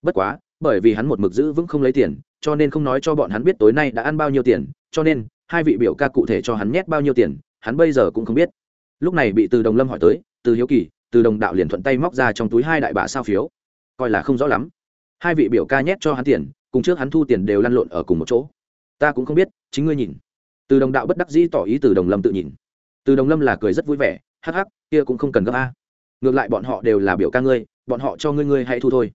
Bất quá, bởi vì hắn một mực giữ vững không lấy tiền, cho nên không nói cho bọn hắn biết tối nay đã ăn bao nhiêu tiền, cho nên, hai vị biểu ca cụ thể cho hắn nhét bao nhiêu tiền, hắn bây giờ cũng không biết. Lúc này bị từ đồng lâm hỏi tới từ hiếu kỳ, từ đồng đạo liền thuận tay móc ra trong túi hai đại bạ sao phiếu. Coi là không rõ lắm. Hai vị biểu ca nhét cho hắn tiền, cùng trước hắn thu tiền đều lăn lộn ở cùng một chỗ. Ta cũng không biết, chính ngươi nhìn. Từ đồng đạo bất đắc dĩ tỏ ý từ đồng lâm tự nhìn. Từ đồng lâm là cười rất vui vẻ, hắc hắc, kia cũng không cần gấp a. Ngược lại bọn họ đều là biểu ca ngươi, bọn họ cho ngươi ngươi hãy thu thôi.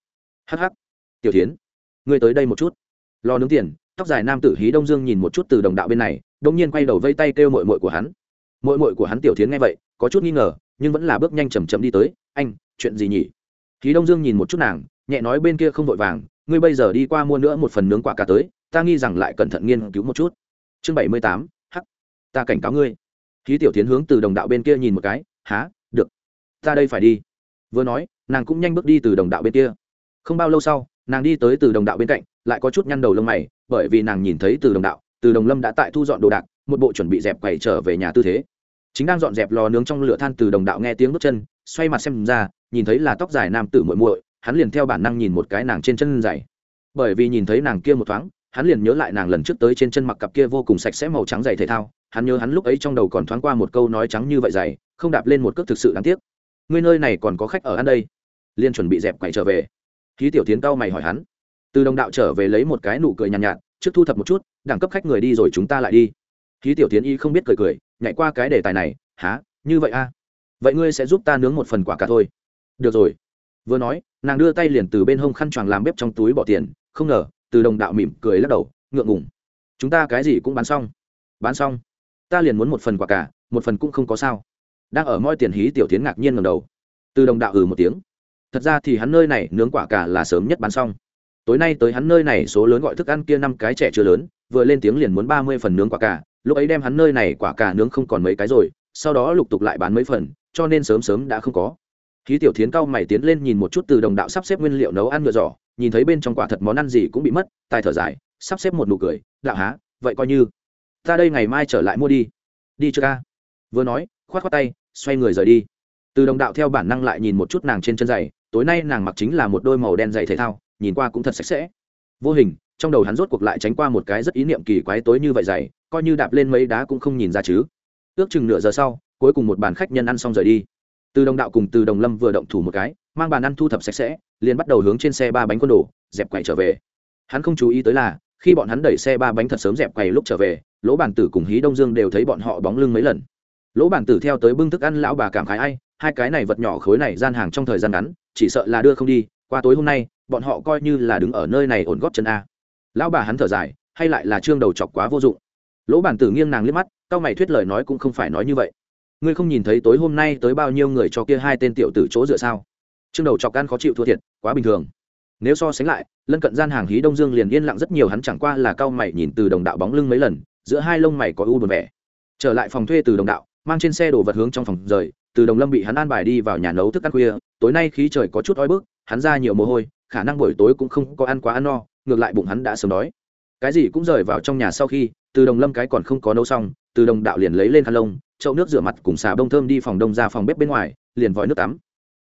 Hắc hắc. Tiểu tiến ngươi tới đây một chút. Lo nướng tiền, tóc dài nam tử hí đông dương nhìn một chút từ đồng đạo bên này đông nhiên quay đầu vây tay kêu mội mội của hắn. Mội mội của hắn tiểu tiến nghe vậy, có chút nghi ngờ nhưng vẫn là bước nhanh chầm chậm đi tới, anh, chuyện gì nhỉ? Khí đông dương nhìn một chút nàng, nhẹ nói bên kia không vội vàng, ngươi bây giờ đi qua mua nữa một phần nướng quả cà tới, ta nghi rằng lại cẩn thận nghiên cứu một chút. Chương bảy mươi tám, hắc, ta cảnh cáo ngươi. Khí tiểu tiến hướng từ đồng đạo bên kia nhìn một cái, há, được, ta đây phải đi. Vừa nói, nàng cũng nhanh bước đi từ đồng đạo bên kia. Không bao lâu sau, nàng đi tới từ đồng đạo bên cạnh, lại có chút nhăn đầu lông mày, bởi vì nàng nhìn thấy từ đồng đạo, từ đồng lâm đã tại thu dọn đồ đạc, một bộ chuẩn bị dẹp quầy trở về nhà tư thế chính đang dọn dẹp lò nướng trong lửa than từ đồng đạo nghe tiếng bước chân xoay mặt xem ra nhìn thấy là tóc dài nam tử muội muội hắn liền theo bản năng nhìn một cái nàng trên chân dày. Bởi vì nhìn thấy nàng kia một thoáng hắn liền nhớ lại nàng lần trước tới trên chân mặc cặp kia vô cùng sạch sẽ màu trắng dày thể thao hắn nhớ hắn lúc ấy trong đầu còn thoáng qua một câu nói trắng như vậy dày không đạp lên một cước thực sự đáng tiếc. Ngươi nơi này còn có khách ở ăn đây. Liên chuẩn bị dẹp quậy trở về. Khí tiểu tiến cao mày hỏi hắn. Từ đồng đạo trở về lấy một cái nụ cười nhàn nhạt, nhạt trước thu thập một chút đẳng cấp khách người đi rồi chúng ta lại đi khí tiểu tiến y không biết cười cười, nhảy qua cái đề tài này há như vậy a vậy ngươi sẽ giúp ta nướng một phần quả cả thôi. Được rồi. Vừa nói, nàng đưa tay liền từ bên hông khăn choàng làm bếp trong túi bỏ tiền, không ngờ, từ đồng đạo mỉm cười lắc đầu, ngượng ngùng. Chúng ta cái gì cũng bán xong. Bán xong? Ta liền muốn một phần quả cả một phần cũng không có sao. Đang ở moi tiền hí tiểu tiến ngạc nhiên ngầm đầu. Từ đồng đạo ừ một tiếng. Thật ra thì hắn nơi này nướng quả cả là sớm nhất bán xong. Tối nay tới hắn nơi này số lớn gọi thức ăn kia năm cái trẻ chưa lớn, vừa lên tiếng liền muốn ba mươi phần nướng quả cả lúc ấy đem hắn nơi này quả cả nướng không còn mấy cái rồi, sau đó lục tục lại bán mấy phần, cho nên sớm sớm đã không có. Khí tiểu thiến cao mày tiến lên nhìn một chút từ đồng đạo sắp xếp nguyên liệu nấu ăn ngựa giỏ, nhìn thấy bên trong quả thật món ăn gì cũng bị mất, tài thở dài, sắp xếp một nụ cười, đạo há, vậy coi như. Ta đây ngày mai trở lại mua đi. Đi chưa ca vừa nói, khoát khoát tay, xoay người rời đi. Từ đồng đạo theo bản năng lại nhìn một chút nàng trên chân giày, tối nay nàng mặc chính là một đôi màu đen giày thể thao, nhìn qua cũng thật sạch sẽ. Vô hình trong đầu hắn rốt cuộc lại tránh qua một cái rất ý niệm kỳ quái tối như vậy dày, coi như đạp lên mấy đá cũng không nhìn ra chứ. Ước chừng nửa giờ sau cuối cùng một bàn khách nhân ăn xong rời đi. Từ đồng đạo cùng từ đồng lâm vừa động thủ một cái mang bàn ăn thu thập sạch sẽ liền bắt đầu hướng trên xe ba bánh quân đồ dẹp quầy trở về. Hắn không chú ý tới là khi bọn hắn đẩy xe ba bánh thật sớm dẹp quầy lúc trở về lỗ bản tử cùng hí đông dương đều thấy bọn họ bóng lưng mấy lần. Lỗ bản tử theo tới bưng thức ăn lão bà cảm khái ai hai cái này vật nhỏ khối này gian hàng trong thời gian ngắn chỉ sợ là đưa không đi qua tối hôm nay bọn họ coi như là đứng ở nơi này ổn góp chân a lão bà hắn thở dài, hay lại là trương đầu chọc quá vô dụng. Lỗ bản tử nghiêng nàng liếc mắt tao mày thuyết lời nói cũng không phải nói như vậy. Ngươi không nhìn thấy tối hôm nay tới bao nhiêu người cho kia hai tên tiểu tử chỗ dựa sao? Trương đầu chọc gan khó chịu thua thiệt, quá bình thường. Nếu so sánh lại, lân cận gian hàng hí đông dương liền yên lặng rất nhiều, hắn chẳng qua là cao mày nhìn từ đồng đạo bóng lưng mấy lần, giữa hai lông mày có u buồn vẻ. Trở lại phòng thuê từ đồng đạo, mang trên xe đồ vật hướng trong phòng rời, từ đồng lâm bị hắn an bài đi vào nhà nấu thức ăn khuya, tối nay khí trời có chút oi bức, hắn ra nhiều mồ hôi, khả năng buổi tối cũng không có ăn quá ăn no ngược lại bụng hắn đã sớm đói. Cái gì cũng rời vào trong nhà sau khi, từ đồng lâm cái còn không có nấu xong, từ đồng đạo liền lấy lên khăn lông, chậu nước rửa mặt cùng xà bông thơm đi phòng đông ra phòng bếp bên ngoài, liền vòi nước tắm.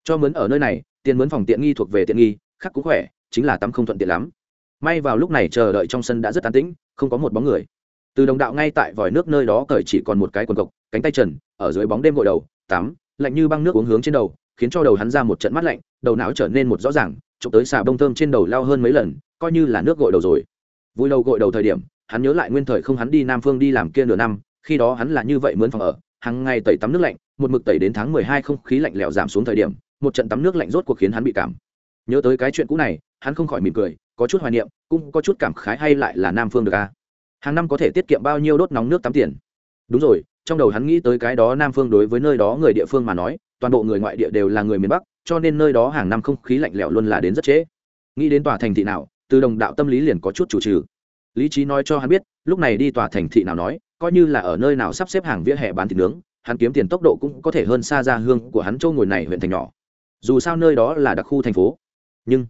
Cho mướn ở nơi này, tiền mướn phòng tiện nghi thuộc về tiện nghi khắc cũng khỏe, chính là tắm không thuận tiện lắm. May vào lúc này chờ đợi trong sân đã rất an tĩnh, không có một bóng người. Từ đồng đạo ngay tại vòi nước nơi đó cởi chỉ còn một cái quần cộc, cánh tay trần, ở dưới bóng đêm gội đầu, tắm, lạnh như băng nước uống hướng trên đầu, khiến cho đầu hắn ra một trận mắt lạnh, đầu não trở nên một rõ ràng chụp tới xà bông thơm trên đầu lao hơn mấy lần, coi như là nước gội đầu rồi. Vui đầu gội đầu thời điểm, hắn nhớ lại nguyên thời không hắn đi nam phương đi làm kia nửa năm, khi đó hắn là như vậy mướn phòng ở hàng ngày tẩy tắm nước lạnh, một mực tẩy đến tháng mười hai không khí lạnh lẽo giảm xuống thời điểm, một trận tắm nước lạnh rốt cuộc khiến hắn bị cảm. Nhớ tới cái chuyện cũ này, hắn không khỏi mỉm cười, có chút hoài niệm, cũng có chút cảm khái hay lại là nam phương được a à? hàng năm có thể tiết kiệm bao nhiêu đốt nóng nước tắm tiền? Đúng rồi, trong đầu hắn nghĩ tới cái đó nam phương đối với nơi đó người địa phương mà nói, toàn bộ người ngoại địa đều là người miền bắc cho nên nơi đó hàng năm không khí lạnh lẽo luôn là đến rất trễ. Nghĩ đến tòa thành thị nào, từ đồng đạo tâm lý liền có chút chủ trừ. Lý trí nói cho hắn biết, lúc này đi tòa thành thị nào nói, coi như là ở nơi nào sắp xếp hàng vỉa hè bán thịt nướng, hắn kiếm tiền tốc độ cũng có thể hơn xa ra hương của hắn châu ngồi này huyện thành nhỏ. Dù sao nơi đó là đặc khu thành phố. Nhưng,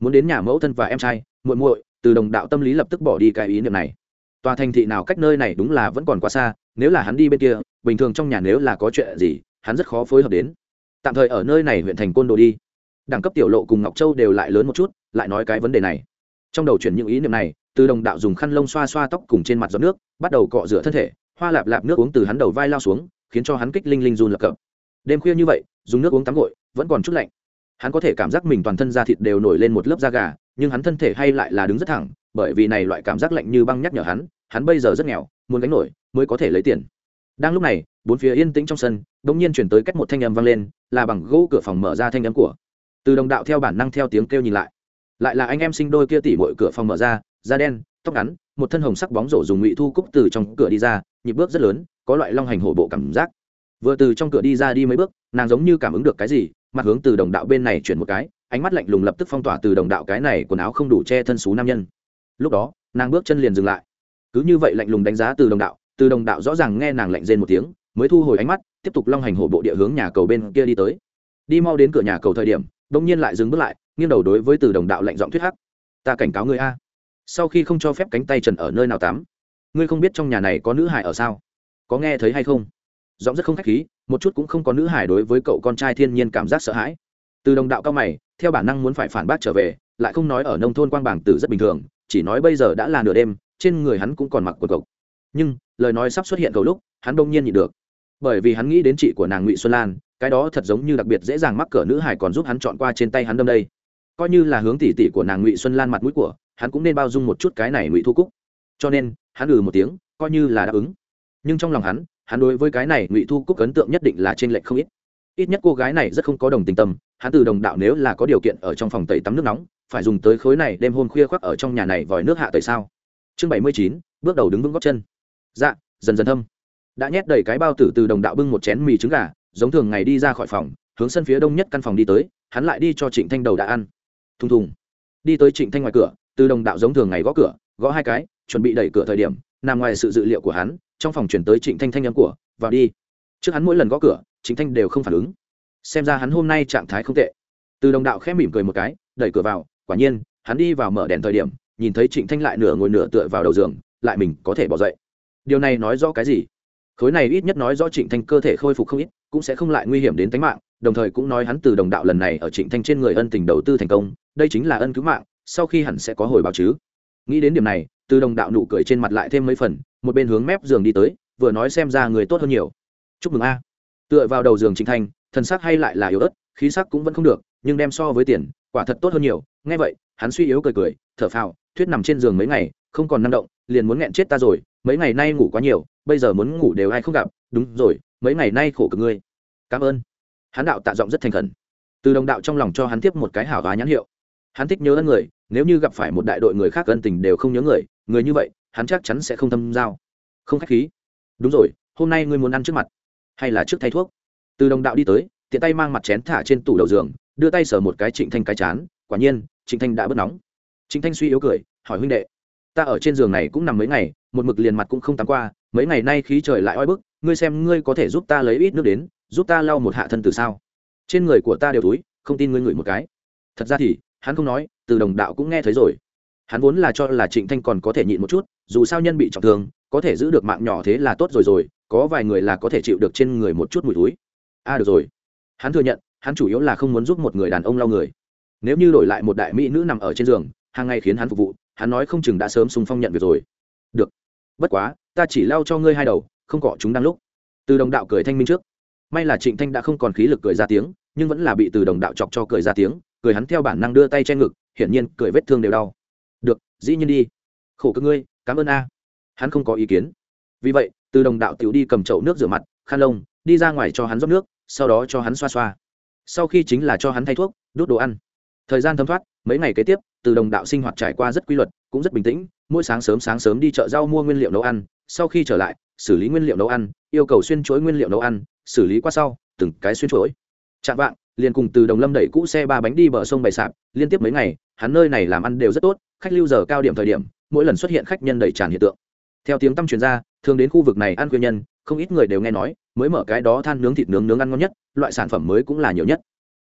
muốn đến nhà mẫu thân và em trai, muội muội, từ đồng đạo tâm lý lập tức bỏ đi cái ý niệm này. Tòa thành thị nào cách nơi này đúng là vẫn còn quá xa, nếu là hắn đi bên kia, bình thường trong nhà nếu là có chuyện gì, hắn rất khó phối hợp đến tạm thời ở nơi này huyện thành côn đồ đi. Đẳng cấp tiểu lộ cùng ngọc châu đều lại lớn một chút, lại nói cái vấn đề này. Trong đầu chuyển những ý niệm này, từ đồng đạo dùng khăn lông xoa xoa tóc cùng trên mặt giọt nước, bắt đầu cọ rửa thân thể, hoa lạp lạp nước uống từ hắn đầu vai lao xuống, khiến cho hắn kích linh linh run lập cập. Đêm khuya như vậy, dùng nước uống tắm gội, vẫn còn chút lạnh. Hắn có thể cảm giác mình toàn thân da thịt đều nổi lên một lớp da gà, nhưng hắn thân thể hay lại là đứng rất thẳng, bởi vì này loại cảm giác lạnh như băng nhắc nhở hắn hắn bây giờ rất nghèo, muốn gánh nổi mới có thể lấy tiền. Đang lúc này bốn phía yên tĩnh trong sân bỗng nhiên chuyển tới cách một thanh âm vang lên, là bằng gỗ cửa phòng mở ra thanh âm của. Từ đồng đạo theo bản năng theo tiếng kêu nhìn lại. Lại là anh em sinh đôi kia tỉ bội cửa phòng mở ra, da đen, tóc ngắn, một thân hồng sắc bóng rổ dùng ngụy thu cúc từ trong cửa đi ra, nhịp bước rất lớn, có loại long hành hổ bộ cảm giác. Vừa từ trong cửa đi ra đi mấy bước, nàng giống như cảm ứng được cái gì, mặt hướng từ đồng đạo bên này chuyển một cái, ánh mắt lạnh lùng lập tức phong tỏa từ đồng đạo cái này quần áo không đủ che thân xú nam nhân. Lúc đó, nàng bước chân liền dừng lại. Cứ như vậy lạnh lùng đánh giá từ đồng đạo, từ đồng đạo rõ ràng nghe nàng lạnh rên một tiếng mới thu hồi ánh mắt, tiếp tục long hành hổ bộ địa hướng nhà cầu bên kia đi tới. Đi mau đến cửa nhà cầu thời điểm đông nhiên lại dừng bước lại, nghiêng đầu đối với từ đồng đạo lạnh giọng thuyết hắc. Ta cảnh cáo ngươi a. Sau khi không cho phép cánh tay trần ở nơi nào tắm, ngươi không biết trong nhà này có nữ hải ở sao? Có nghe thấy hay không? Giọng rất không khách khí, một chút cũng không có nữ hải đối với cậu con trai thiên nhiên cảm giác sợ hãi. Từ đồng đạo cao mày, theo bản năng muốn phải phản bác trở về, lại không nói ở nông thôn quang bảng tử rất bình thường, chỉ nói bây giờ đã là nửa đêm, trên người hắn cũng còn mặc quần cộc. Nhưng, lời nói sắp xuất hiện cầu lúc, hắn đông nhiên nhịn được bởi vì hắn nghĩ đến chị của nàng ngụy xuân lan, cái đó thật giống như đặc biệt dễ dàng mắc cỡ nữ hải còn giúp hắn chọn qua trên tay hắn đâm đây. Coi như là hướng tỉ tỉ của nàng ngụy xuân lan mặt mũi của, hắn cũng nên bao dung một chút cái này ngụy thu cúc. Cho nên, hắn ừ một tiếng, coi như là đáp ứng. Nhưng trong lòng hắn hắn đối với cái này ngụy thu cúc ấn tượng nhất định là trên lệch không ít. Ít nhất cô gái này rất không có đồng tình tâm, hắn từ đồng đạo nếu là có điều kiện ở trong phòng tẩy tắm nước nóng, phải dùng tới khối này đêm hôm khuya khoác ở trong nhà này vòi nước hạ tẩy sao? Chương bảy mươi chín, bước đầu đứng vững góc chân. Dạ dần dần thâm đã nhét đầy cái bao tử từ đồng đạo bưng một chén mì trứng gà, giống thường ngày đi ra khỏi phòng, hướng sân phía đông nhất căn phòng đi tới, hắn lại đi cho trịnh thanh đầu đã ăn. Thùng thùng. Đi tới trịnh thanh ngoài cửa, từ đồng đạo giống thường ngày gõ cửa, gõ hai cái, chuẩn bị đẩy cửa thời điểm, nằm ngoài sự dự liệu của hắn, trong phòng chuyển tới trịnh thanh thanh nhắm của, vào đi. Trước hắn mỗi lần gõ cửa, trịnh thanh đều không phản ứng. Xem ra hắn hôm nay trạng thái không tệ. Từ đồng đạo khẽ mỉm cười một cái, đẩy cửa vào, quả nhiên, hắn đi vào mở đèn thời điểm, nhìn thấy trịnh thanh lại nửa ngồi nửa tựa vào đầu giường, lại mình có thể bỏ dậy. Điều này nói rõ cái gì? Khối này ít nhất nói rõ trịnh thanh cơ thể khôi phục không ít, cũng sẽ không lại nguy hiểm đến tính mạng, đồng thời cũng nói hắn từ đồng đạo lần này ở trịnh thanh trên người ân tình đầu tư thành công, đây chính là ân cứu mạng, sau khi hẳn sẽ có hồi báo chứ. Nghĩ đến điểm này, từ đồng đạo nụ cười trên mặt lại thêm mấy phần, một bên hướng mép giường đi tới, vừa nói xem ra người tốt hơn nhiều. Chúc mừng a. Tựa vào đầu giường trịnh thanh, thần sắc hay lại là yếu ớt, khí sắc cũng vẫn không được, nhưng đem so với tiền, quả thật tốt hơn nhiều. Nghe vậy, hắn suy yếu cười cười, thở phào, thuyết nằm trên giường mấy ngày, không còn năng động liền muốn nghẹn chết ta rồi, mấy ngày nay ngủ quá nhiều, bây giờ muốn ngủ đều ai không gặp, đúng rồi, mấy ngày nay khổ cực ngươi. Cảm ơn. Hắn đạo tạ giọng rất thành khẩn. Từ đồng đạo trong lòng cho hắn tiếp một cái hảo hóa nhãn hiệu. Hắn thích nhớ ân người, nếu như gặp phải một đại đội người khác ân tình đều không nhớ người người như vậy, hắn chắc chắn sẽ không thâm giao. Không khách khí. Đúng rồi, hôm nay ngươi muốn ăn trước mặt, hay là trước thay thuốc? Từ đồng đạo đi tới, tiện tay mang mặt chén thả trên tủ đầu giường, đưa tay sờ một cái trịnh thanh cái chán, quả nhiên, trịnh thanh đã bớt nóng. Trịnh thanh suy yếu cười, hỏi huynh đệ ta ở trên giường này cũng nằm mấy ngày một mực liền mặt cũng không tắm qua mấy ngày nay khí trời lại oi bức ngươi xem ngươi có thể giúp ta lấy ít nước đến giúp ta lau một hạ thân từ sao? Trên người của ta đều túi không tin ngươi ngửi một cái. Thật ra thì hắn không nói từ đồng đạo cũng nghe thấy rồi. Hắn vốn là cho là trịnh thanh còn có thể nhịn một chút dù sao nhân bị trọng thương có thể giữ được mạng nhỏ thế là tốt rồi rồi có vài người là có thể chịu được trên người một chút mùi túi a à, được rồi. Hắn thừa nhận hắn chủ yếu là không muốn giúp một người đàn ông lau người. Nếu như đổi lại một đại mỹ nữ nằm ở trên giường hàng ngày khiến hắn phục vụ hắn nói không chừng đã sớm sung phong nhận việc rồi. Được. Bất quá, ta chỉ lau cho ngươi hai đầu, không cọ chúng đang lúc. Từ đồng đạo cười thanh minh trước. May là trịnh thanh đã không còn khí lực cười ra tiếng, nhưng vẫn là bị từ đồng đạo chọc cho cười ra tiếng, cười hắn theo bản năng đưa tay che ngực, hiển nhiên cười vết thương đều đau. Được, dĩ nhiên đi. Khổ cơ ngươi, cảm ơn a. Hắn không có ý kiến. Vì vậy, từ đồng đạo tiểu đi cầm chậu nước rửa mặt, khăn lông, đi ra ngoài cho hắn rót nước, sau đó cho hắn xoa xoa. Sau khi chính là cho hắn thay thuốc đốt đồ ăn. Thời gian thấm thoát mấy ngày kế tiếp, từ đồng đạo sinh hoạt trải qua rất quy luật, cũng rất bình tĩnh, mỗi sáng sớm sáng sớm đi chợ rau mua nguyên liệu nấu ăn, sau khi trở lại, xử lý nguyên liệu nấu ăn, yêu cầu xuyên chuỗi nguyên liệu nấu ăn, xử lý qua sau, từng cái xuyên chuỗi. Chạm vạng, liền cùng từ đồng lâm đẩy cũ xe ba bánh đi bờ sông bày sạp, liên tiếp mấy ngày, hắn nơi này làm ăn đều rất tốt, khách lưu giờ cao điểm thời điểm, mỗi lần xuất hiện khách nhân đẩy tràn hiện tượng. Theo tiếng tăm truyền ra, thường đến khu vực này ăn nguyên nhân, không ít người đều nghe nói, mới mở cái đó than nướng thịt nướng nướng ăn ngon nhất, loại sản phẩm mới cũng là nhiều nhất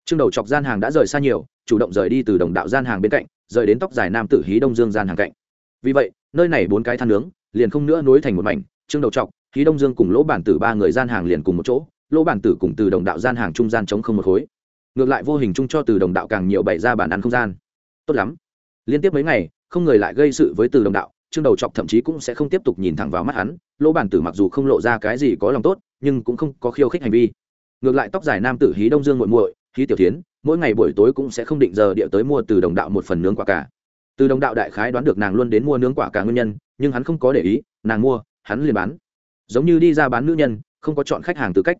trương đầu chọc gian hàng đã rời xa nhiều, chủ động rời đi từ đồng đạo gian hàng bên cạnh, rời đến tóc dài nam tử hí đông dương gian hàng cạnh. Vì vậy, nơi này bốn cái than nướng, liền không nữa nối thành một mảnh, trương đầu chọc, hí đông dương cùng lỗ bản tử ba người gian hàng liền cùng một chỗ, lỗ bản tử cùng từ đồng đạo gian hàng trung gian chống không một khối. Ngược lại vô hình chung cho từ đồng đạo càng nhiều bày ra bản ăn không gian. Tốt lắm. Liên tiếp mấy ngày, không người lại gây sự với từ đồng đạo, trương đầu chọc thậm chí cũng sẽ không tiếp tục nhìn thẳng vào mắt hắn, lỗ bản tử mặc dù không lộ ra cái gì có lòng tốt, nhưng cũng không có khiêu khích hành vi. Ngược lại tóc dài nam tử hí đông dương muội muội hí tiểu tiến mỗi ngày buổi tối cũng sẽ không định giờ địa tới mua từ đồng đạo một phần nướng quả cả. Từ đồng đạo đại khái đoán được nàng luôn đến mua nướng quả cả nguyên nhân, nhưng hắn không có để ý, nàng mua, hắn liền bán. Giống như đi ra bán nữ nhân, không có chọn khách hàng tư cách.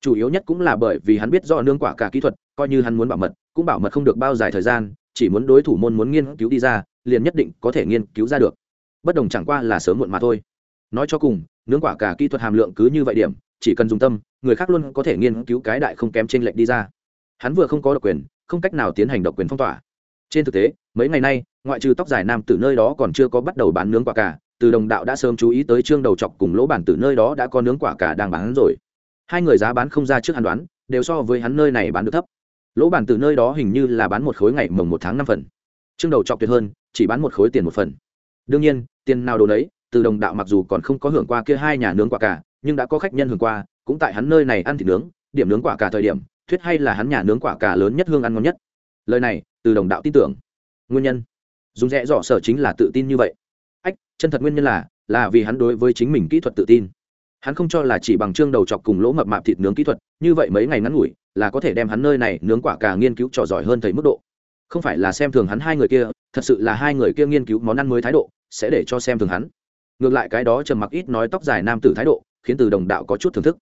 Chủ yếu nhất cũng là bởi vì hắn biết rõ nướng quả cả kỹ thuật, coi như hắn muốn bảo mật, cũng bảo mật không được bao dài thời gian, chỉ muốn đối thủ môn muốn nghiên cứu đi ra, liền nhất định có thể nghiên cứu ra được. Bất đồng chẳng qua là sớm muộn mà thôi. Nói cho cùng, nướng quả cả kỹ thuật hàm lượng cứ như vậy điểm, chỉ cần dùng tâm, người khác luôn có thể nghiên cứu cái đại không kém trên lệnh đi ra hắn vừa không có độc quyền, không cách nào tiến hành độc quyền phong tỏa. Trên thực tế, mấy ngày nay, ngoại trừ tóc dài nam từ nơi đó còn chưa có bắt đầu bán nướng quả cả, từ đồng đạo đã sớm chú ý tới trương đầu chọc cùng lỗ bản từ nơi đó đã có nướng quả cả đang bán rồi. Hai người giá bán không ra trước hắn đoán, đều so với hắn nơi này bán được thấp. Lỗ bản từ nơi đó hình như là bán một khối ngày mồng một tháng năm phần. Trương đầu chọc tuyệt hơn, chỉ bán một khối tiền một phần. Đương nhiên, tiền nào đồ đấy từ đồng đạo mặc dù còn không có hưởng qua kia hai nhà nướng quả cả, nhưng đã có khách nhân hưởng qua, cũng tại hắn nơi này ăn thịt nướng, điểm nướng quả cả thời điểm thuyết hay là hắn nhà nướng quả cà lớn nhất hương ăn ngon nhất? Lời này, từ đồng đạo tin tưởng. Nguyên nhân? Dùng rẽ dọ sở chính là tự tin như vậy. Ách, chân thật nguyên nhân là là vì hắn đối với chính mình kỹ thuật tự tin. Hắn không cho là chỉ bằng trương đầu chọc cùng lỗ mập mạp thịt nướng kỹ thuật, như vậy mấy ngày ngắn ngủi, là có thể đem hắn nơi này nướng quả cà nghiên cứu trò giỏi hơn thầy mức độ. Không phải là xem thường hắn hai người kia, thật sự là hai người kia nghiên cứu món ăn mới thái độ, sẽ để cho xem thường hắn. Ngược lại cái đó trầm mặc ít nói tóc dài nam tử thái độ, khiến từ đồng đạo có chút thưởng thức.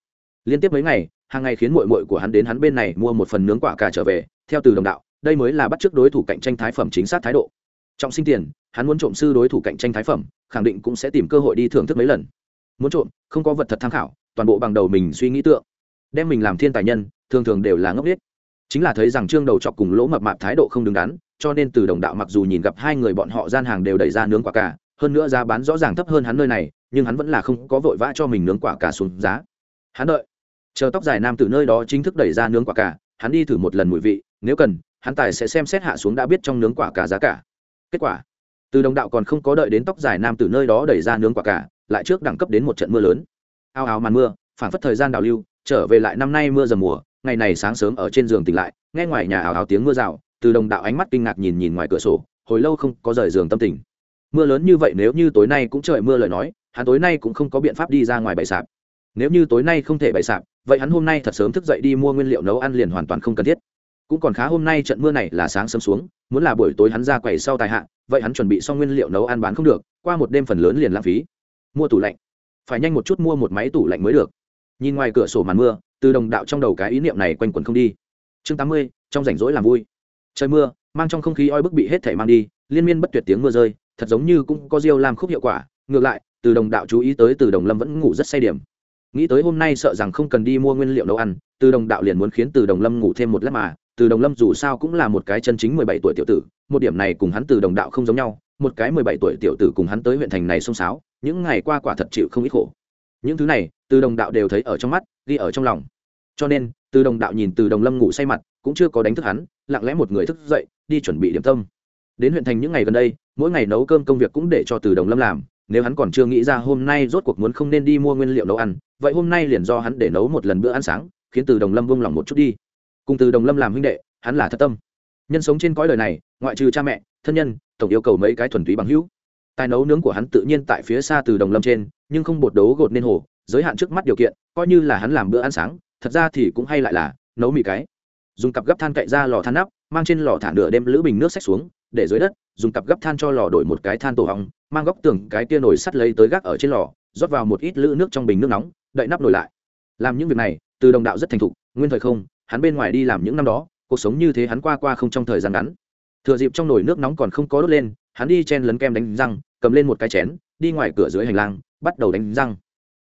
Liên tiếp mấy ngày hàng ngày khiến muội muội của hắn đến hắn bên này mua một phần nướng quả cà trở về, theo từ đồng đạo, đây mới là bắt trước đối thủ cạnh tranh thái phẩm chính xác thái độ. Trọng sinh tiền, hắn muốn trộm sư đối thủ cạnh tranh thái phẩm, khẳng định cũng sẽ tìm cơ hội đi thưởng thức mấy lần. Muốn trộm, không có vật thật tham khảo, toàn bộ bằng đầu mình suy nghĩ tượng, đem mình làm thiên tài nhân, thường thường đều là ngốc nghếch. Chính là thấy rằng trương đầu chọc cùng lỗ mập mạp thái độ không đứng đắn, cho nên từ đồng đạo mặc dù nhìn gặp hai người bọn họ gian hàng đều đẩy ra nướng quả cà, hơn nữa giá bán rõ ràng thấp hơn hắn nơi này, nhưng hắn vẫn là không có vội vã cho mình nướng quả cà xuống giá. Hắn đợi chờ tóc dài nam từ nơi đó chính thức đẩy ra nướng quả cà, hắn đi thử một lần mùi vị, nếu cần, hắn tài sẽ xem xét hạ xuống đã biết trong nướng quả cà giá cả. Kết quả, từ đồng đạo còn không có đợi đến tóc dài nam từ nơi đó đẩy ra nướng quả cà, lại trước đẳng cấp đến một trận mưa lớn. Ao ào màn mưa phản phất thời gian đào lưu, trở về lại năm nay mưa dầm mùa, ngày này sáng sớm ở trên giường tỉnh lại, nghe ngoài nhà ào ào tiếng mưa rào, từ đồng đạo ánh mắt kinh ngạc nhìn nhìn ngoài cửa sổ, hồi lâu không có rời giường tâm tình. Mưa lớn như vậy nếu như tối nay cũng trời mưa lời nói, hắn tối nay cũng không có biện pháp đi ra ngoài bày sạp nếu như tối nay không thể bày sạp, vậy hắn hôm nay thật sớm thức dậy đi mua nguyên liệu nấu ăn liền hoàn toàn không cần thiết. Cũng còn khá hôm nay trận mưa này là sáng sớm xuống, muốn là buổi tối hắn ra quầy sau tài hạ, vậy hắn chuẩn bị xong nguyên liệu nấu ăn bán không được, qua một đêm phần lớn liền lãng phí. Mua tủ lạnh. Phải nhanh một chút mua một máy tủ lạnh mới được. Nhìn ngoài cửa sổ màn mưa, từ đồng đạo trong đầu cái ý niệm này quanh quẩn không đi. Chương tám mươi, trong rảnh rỗi làm vui. Trời mưa, mang trong không khí oi bức bị hết thể mang đi, liên miên bất tuyệt tiếng mưa rơi, thật giống như cũng có diêu làm khúc hiệu quả, ngược lại, từ đồng đạo chú ý tới từ đồng lâm vẫn ngủ rất say điểm nghĩ tới hôm nay sợ rằng không cần đi mua nguyên liệu nấu ăn, từ đồng đạo liền muốn khiến từ đồng lâm ngủ thêm một lát mà, từ đồng lâm dù sao cũng là một cái chân chính mười bảy tuổi tiểu tử, một điểm này cùng hắn từ đồng đạo không giống nhau, một cái mười bảy tuổi tiểu tử cùng hắn tới huyện thành này xông xáo những ngày qua quả thật chịu không ít khổ. Những thứ này, từ đồng đạo đều thấy ở trong mắt, ghi ở trong lòng. Cho nên, từ đồng đạo nhìn từ đồng lâm ngủ say mặt, cũng chưa có đánh thức hắn, lặng lẽ một người thức dậy, đi chuẩn bị điểm tâm. Đến huyện thành những ngày gần đây, mỗi ngày nấu cơm công việc cũng để cho từ đồng lâm làm, nếu hắn còn chưa nghĩ ra hôm nay rốt cuộc muốn không nên đi mua nguyên liệu nấu ăn vậy hôm nay liền do hắn để nấu một lần bữa ăn sáng, khiến từ đồng lâm vung lòng một chút đi. Cùng từ đồng lâm làm huynh đệ, hắn là thất tâm. Nhân sống trên cõi đời này, ngoại trừ cha mẹ, thân nhân, tổng yêu cầu mấy cái thuần túy bằng hữu. Tài nấu nướng của hắn tự nhiên tại phía xa từ đồng lâm trên, nhưng không bột đấu gột nên hồ, giới hạn trước mắt điều kiện, coi như là hắn làm bữa ăn sáng, thật ra thì cũng hay lại là nấu mì cái. Dùng cặp gấp than cậy ra lò than nắp, mang trên lò thả nửa đêm lữ bình nước xách xuống, để dưới đất, dùng cặp gấp than cho lò đổi một cái than tổ hong mang góc tường cái kia nồi sắt lấy tới gác ở trên lò, rót vào một ít lữ nước trong bình nước nóng đậy nắp nồi lại. Làm những việc này, từ đồng đạo rất thành thục, nguyên thời không, hắn bên ngoài đi làm những năm đó, cuộc sống như thế hắn qua qua không trong thời gian ngắn. Thừa dịp trong nồi nước nóng còn không có đốt lên, hắn đi chen lấn kem đánh răng, cầm lên một cái chén, đi ngoài cửa dưới hành lang, bắt đầu đánh răng.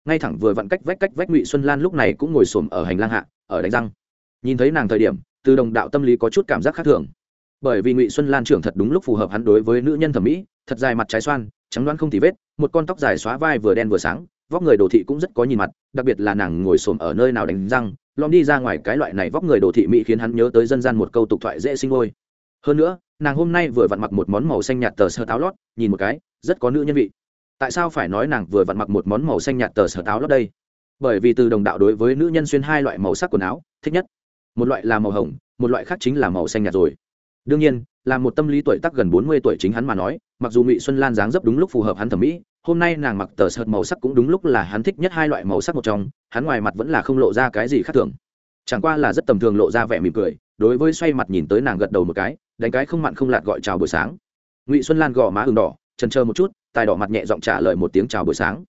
Ngay thẳng vừa vặn cách vách cách vách ngụy xuân lan lúc này cũng ngồi xổm ở hành lang hạ, ở đánh răng. Nhìn thấy nàng thời điểm, từ đồng đạo tâm lý có chút cảm giác khác thường. Bởi vì ngụy xuân lan trưởng thật đúng lúc phù hợp hắn đối với nữ nhân thẩm mỹ, thật dài mặt trái xoan, trắng đoán không tì vết, một con tóc dài xóa vai vừa đen vừa sáng vóc người đồ thị cũng rất có nhìn mặt, đặc biệt là nàng ngồi xổm ở nơi nào đánh răng, lom đi ra ngoài cái loại này vóc người đồ thị mỹ khiến hắn nhớ tới dân gian một câu tục thoại dễ sinh ngôi. Hơn nữa, nàng hôm nay vừa vặn mặc một món màu xanh nhạt tờ sơ táo lót, nhìn một cái, rất có nữ nhân vị. Tại sao phải nói nàng vừa vặn mặc một món màu xanh nhạt tờ sơ táo lót đây? Bởi vì từ đồng đạo đối với nữ nhân xuyên hai loại màu sắc quần áo, thích nhất. Một loại là màu hồng, một loại khác chính là màu xanh nhạt rồi. Đương nhiên, là một tâm lý tuổi tác gần bốn mươi tuổi chính hắn mà nói, mặc dù ngụy xuân lan dáng dấp đúng lúc phù hợp hắn thẩm mỹ hôm nay nàng mặc tờ sợt màu sắc cũng đúng lúc là hắn thích nhất hai loại màu sắc một trong, hắn ngoài mặt vẫn là không lộ ra cái gì khác thường. Chẳng qua là rất tầm thường lộ ra vẻ mỉm cười, đối với xoay mặt nhìn tới nàng gật đầu một cái, đánh cái không mặn không lạt gọi chào buổi sáng. Ngụy xuân lan gõ má ừng đỏ, trần chờ một chút, tài đỏ mặt nhẹ giọng trả lời một tiếng chào buổi sáng.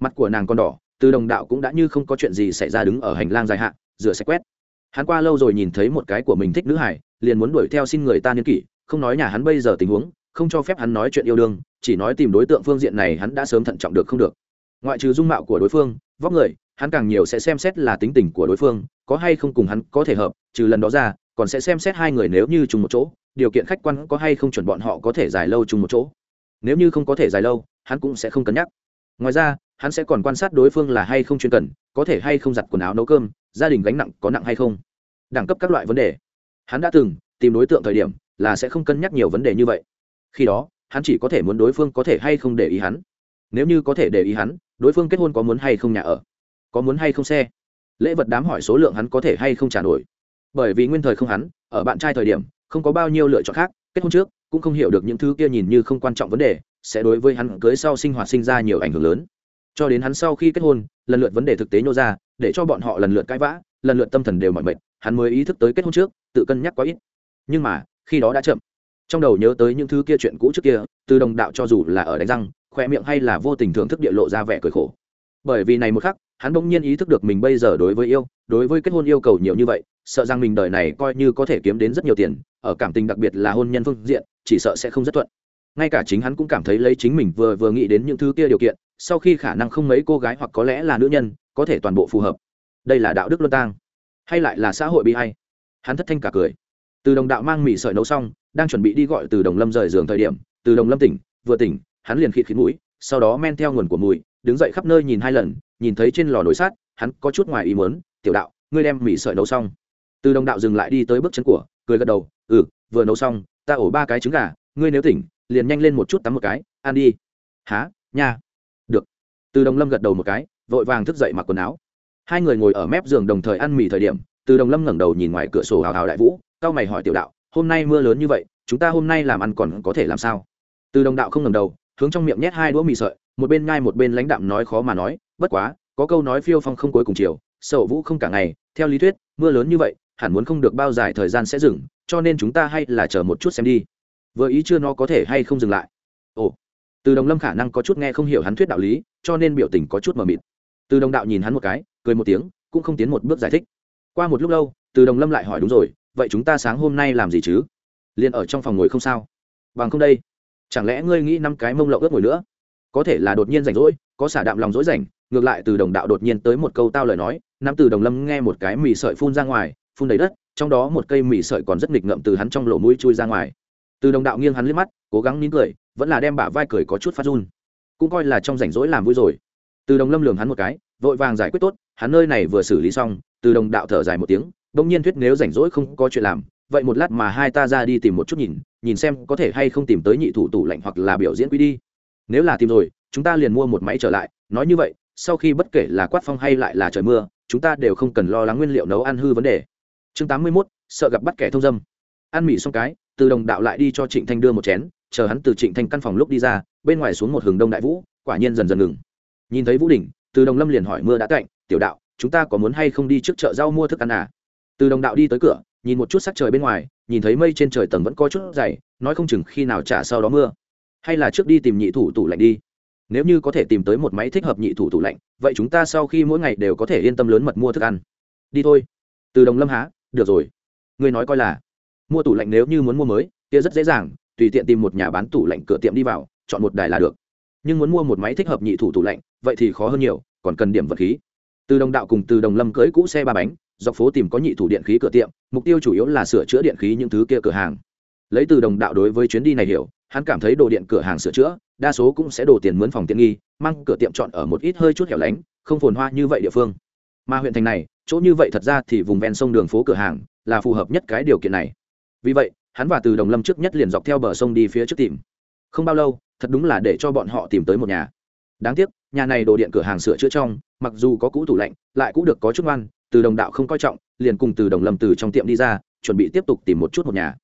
Mặt của nàng còn đỏ, từ đồng đạo cũng đã như không có chuyện gì xảy ra đứng ở hành lang dài hạn, rửa sạch quét. Hắn qua lâu rồi nhìn thấy một cái của mình thích nữ hải liền muốn đuổi theo xin người ta niên kỷ, không nói nhà hắn bây giờ tình huống không cho phép hắn nói chuyện yêu đương, chỉ nói tìm đối tượng phương diện này hắn đã sớm thận trọng được không được. Ngoại trừ dung mạo của đối phương, vóc người, hắn càng nhiều sẽ xem xét là tính tình của đối phương, có hay không cùng hắn có thể hợp, trừ lần đó ra, còn sẽ xem xét hai người nếu như chung một chỗ, điều kiện khách quan có hay không chuẩn bọn họ có thể dài lâu chung một chỗ. Nếu như không có thể dài lâu, hắn cũng sẽ không cân nhắc. Ngoài ra, hắn sẽ còn quan sát đối phương là hay không chuyên cần, có thể hay không giặt quần áo nấu cơm, gia đình gánh nặng có nặng hay không. Đẳng cấp các loại vấn đề. Hắn đã từng tìm đối tượng thời điểm là sẽ không cân nhắc nhiều vấn đề như vậy khi đó, hắn chỉ có thể muốn đối phương có thể hay không để ý hắn. Nếu như có thể để ý hắn, đối phương kết hôn có muốn hay không nhà ở? Có muốn hay không xe? Lễ vật đám hỏi số lượng hắn có thể hay không trả nổi? Bởi vì nguyên thời không hắn, ở bạn trai thời điểm, không có bao nhiêu lựa chọn khác, kết hôn trước, cũng không hiểu được những thứ kia nhìn như không quan trọng vấn đề, sẽ đối với hắn cưới sau sinh hoạt sinh ra nhiều ảnh hưởng lớn. Cho đến hắn sau khi kết hôn, lần lượt vấn đề thực tế nhô ra, để cho bọn họ lần lượt cãi vã, lần lượt tâm thần đều mỏi mệt, hắn mới ý thức tới kết hôn trước, tự cân nhắc quá ít. Nhưng mà, khi đó đã chậm trong đầu nhớ tới những thứ kia chuyện cũ trước kia, từ đồng đạo cho dù là ở đánh răng, khoe miệng hay là vô tình thưởng thức địa lộ ra vẻ cười khổ. Bởi vì này một khắc, hắn bỗng nhiên ý thức được mình bây giờ đối với yêu, đối với kết hôn yêu cầu nhiều như vậy, sợ rằng mình đời này coi như có thể kiếm đến rất nhiều tiền, ở cảm tình đặc biệt là hôn nhân phương diện, chỉ sợ sẽ không rất thuận. Ngay cả chính hắn cũng cảm thấy lấy chính mình vừa vừa nghĩ đến những thứ kia điều kiện, sau khi khả năng không mấy cô gái hoặc có lẽ là nữ nhân, có thể toàn bộ phù hợp. Đây là đạo đức luân tang, hay lại là xã hội bị hay hắn thất thanh cả cười từ đồng đạo mang mì sợi nấu xong, đang chuẩn bị đi gọi từ đồng lâm rời giường thời điểm, từ đồng lâm tỉnh, vừa tỉnh, hắn liền khịt khịt mũi, sau đó men theo nguồn của mùi, đứng dậy khắp nơi nhìn hai lần, nhìn thấy trên lò nồi sát hắn có chút ngoài ý muốn, tiểu đạo, ngươi đem mì sợi nấu xong. Từ đồng đạo dừng lại đi tới bước chân của, cười gật đầu ừ vừa nấu xong, ta ổ ba cái trứng gà, ngươi nếu tỉnh, liền nhanh lên một chút tắm một cái, ăn đi. Há nha. Được. Từ đồng lâm gật đầu một cái, vội vàng thức dậy mặc quần áo. Hai người ngồi ở mép giường đồng thời ăn mì thời điểm, từ đồng lâm ngẩng đầu nhìn ngoài cửa sổ hào hào đại vũ cao mày hỏi tiểu đạo, hôm nay mưa lớn như vậy, chúng ta hôm nay làm ăn còn có thể làm sao? Từ đồng đạo không ngẩng đầu, hướng trong miệng nhét hai đũa mì sợi, một bên nhai một bên lãnh đạm nói khó mà nói, bất quá, có câu nói phiêu phong không cuối cùng chiều sậu vũ không cả ngày, theo lý thuyết, mưa lớn như vậy, hẳn muốn không được bao dài thời gian sẽ dừng, cho nên chúng ta hay là chờ một chút xem đi. Vừa ý chưa nó có thể hay không dừng lại. Ồ. Từ đồng lâm khả năng có chút nghe không hiểu hắn thuyết đạo lý, cho nên biểu tình có chút mờ mịt. Từ đồng đạo nhìn hắn một cái, cười một tiếng, cũng không tiến một bước giải thích. Qua một lúc lâu, từ đồng lâm lại hỏi đúng rồi vậy chúng ta sáng hôm nay làm gì chứ? Liền ở trong phòng ngồi không sao. Bằng không đây, chẳng lẽ ngươi nghĩ năm cái mông lậu ướt ngồi nữa? Có thể là đột nhiên rảnh rỗi, có xả đạm lòng rỗi rảnh, ngược lại từ đồng đạo đột nhiên tới một câu tao lời nói, nam từ đồng lâm nghe một cái mì sợi phun ra ngoài, phun đầy đất, trong đó một cây mì sợi còn rất nghịch ngợm từ hắn trong lỗ mũi chui ra ngoài. Từ đồng đạo nghiêng hắn liếc mắt, cố gắng nín cười, vẫn là đem bả vai cười có chút phát run. Cũng coi là trong rảnh rỗi làm vui rồi. Từ đồng lâm lường hắn một cái, vội vàng giải quyết tốt, hắn nơi này vừa xử lý xong, từ đồng đạo thở dài một tiếng bỗng nhiên thuyết nếu rảnh rỗi không có chuyện làm vậy một lát mà hai ta ra đi tìm một chút nhìn nhìn xem có thể hay không tìm tới nhị thủ tủ lạnh hoặc là biểu diễn quý đi. Nếu là tìm rồi chúng ta liền mua một máy trở lại. Nói như vậy sau khi bất kể là quát phong hay lại là trời mưa chúng ta đều không cần lo lắng nguyên liệu nấu ăn hư vấn đề. Chương tám mươi 81, sợ gặp bắt kẻ thông dâm. Ăn mì xong cái từ đồng đạo lại đi cho trịnh thanh đưa một chén chờ hắn từ trịnh thanh căn phòng lúc đi ra bên ngoài xuống một hừng đông đại vũ quả nhiên dần dần ngừng. Nhìn thấy vũ đỉnh từ đồng lâm liền hỏi mưa đã cạnh tiểu đạo chúng ta có muốn hay không đi trước chợ rau mua thức ăn à? Từ đồng đạo đi tới cửa, nhìn một chút sắc trời bên ngoài, nhìn thấy mây trên trời tầng vẫn có chút dày, nói không chừng khi nào trả sau đó mưa. Hay là trước đi tìm nhị thủ tủ lạnh đi. Nếu như có thể tìm tới một máy thích hợp nhị thủ tủ lạnh, vậy chúng ta sau khi mỗi ngày đều có thể yên tâm lớn mật mua thức ăn. Đi thôi. Từ đồng lâm há, được rồi. Ngươi nói coi là, mua tủ lạnh nếu như muốn mua mới, kia rất dễ dàng, tùy tiện tìm một nhà bán tủ lạnh cửa tiệm đi vào, chọn một đài là được. Nhưng muốn mua một máy thích hợp nhị thủ tủ lạnh, vậy thì khó hơn nhiều, còn cần điểm vật khí. Từ đồng đạo cùng từ đồng lâm cưới cũ xe ba bánh dọc phố tìm có nhị thủ điện khí cửa tiệm, mục tiêu chủ yếu là sửa chữa điện khí những thứ kia cửa hàng. Lấy từ đồng đạo đối với chuyến đi này hiểu, hắn cảm thấy đồ điện cửa hàng sửa chữa, đa số cũng sẽ đổ tiền mướn phòng tiện nghi, mang cửa tiệm chọn ở một ít hơi chút hẻo lánh, không phồn hoa như vậy địa phương. Mà huyện thành này, chỗ như vậy thật ra thì vùng ven sông đường phố cửa hàng là phù hợp nhất cái điều kiện này. Vì vậy, hắn và từ đồng lâm trước nhất liền dọc theo bờ sông đi phía trước tìm. Không bao lâu, thật đúng là để cho bọn họ tìm tới một nhà. Đáng tiếc, nhà này đồ điện cửa hàng sửa chữa trong, mặc dù có cũ tủ lạnh, lại cũng được có chút ngoan từ đồng đạo không coi trọng, liền cùng từ đồng lâm từ trong tiệm đi ra, chuẩn bị tiếp tục tìm một chút một nhà.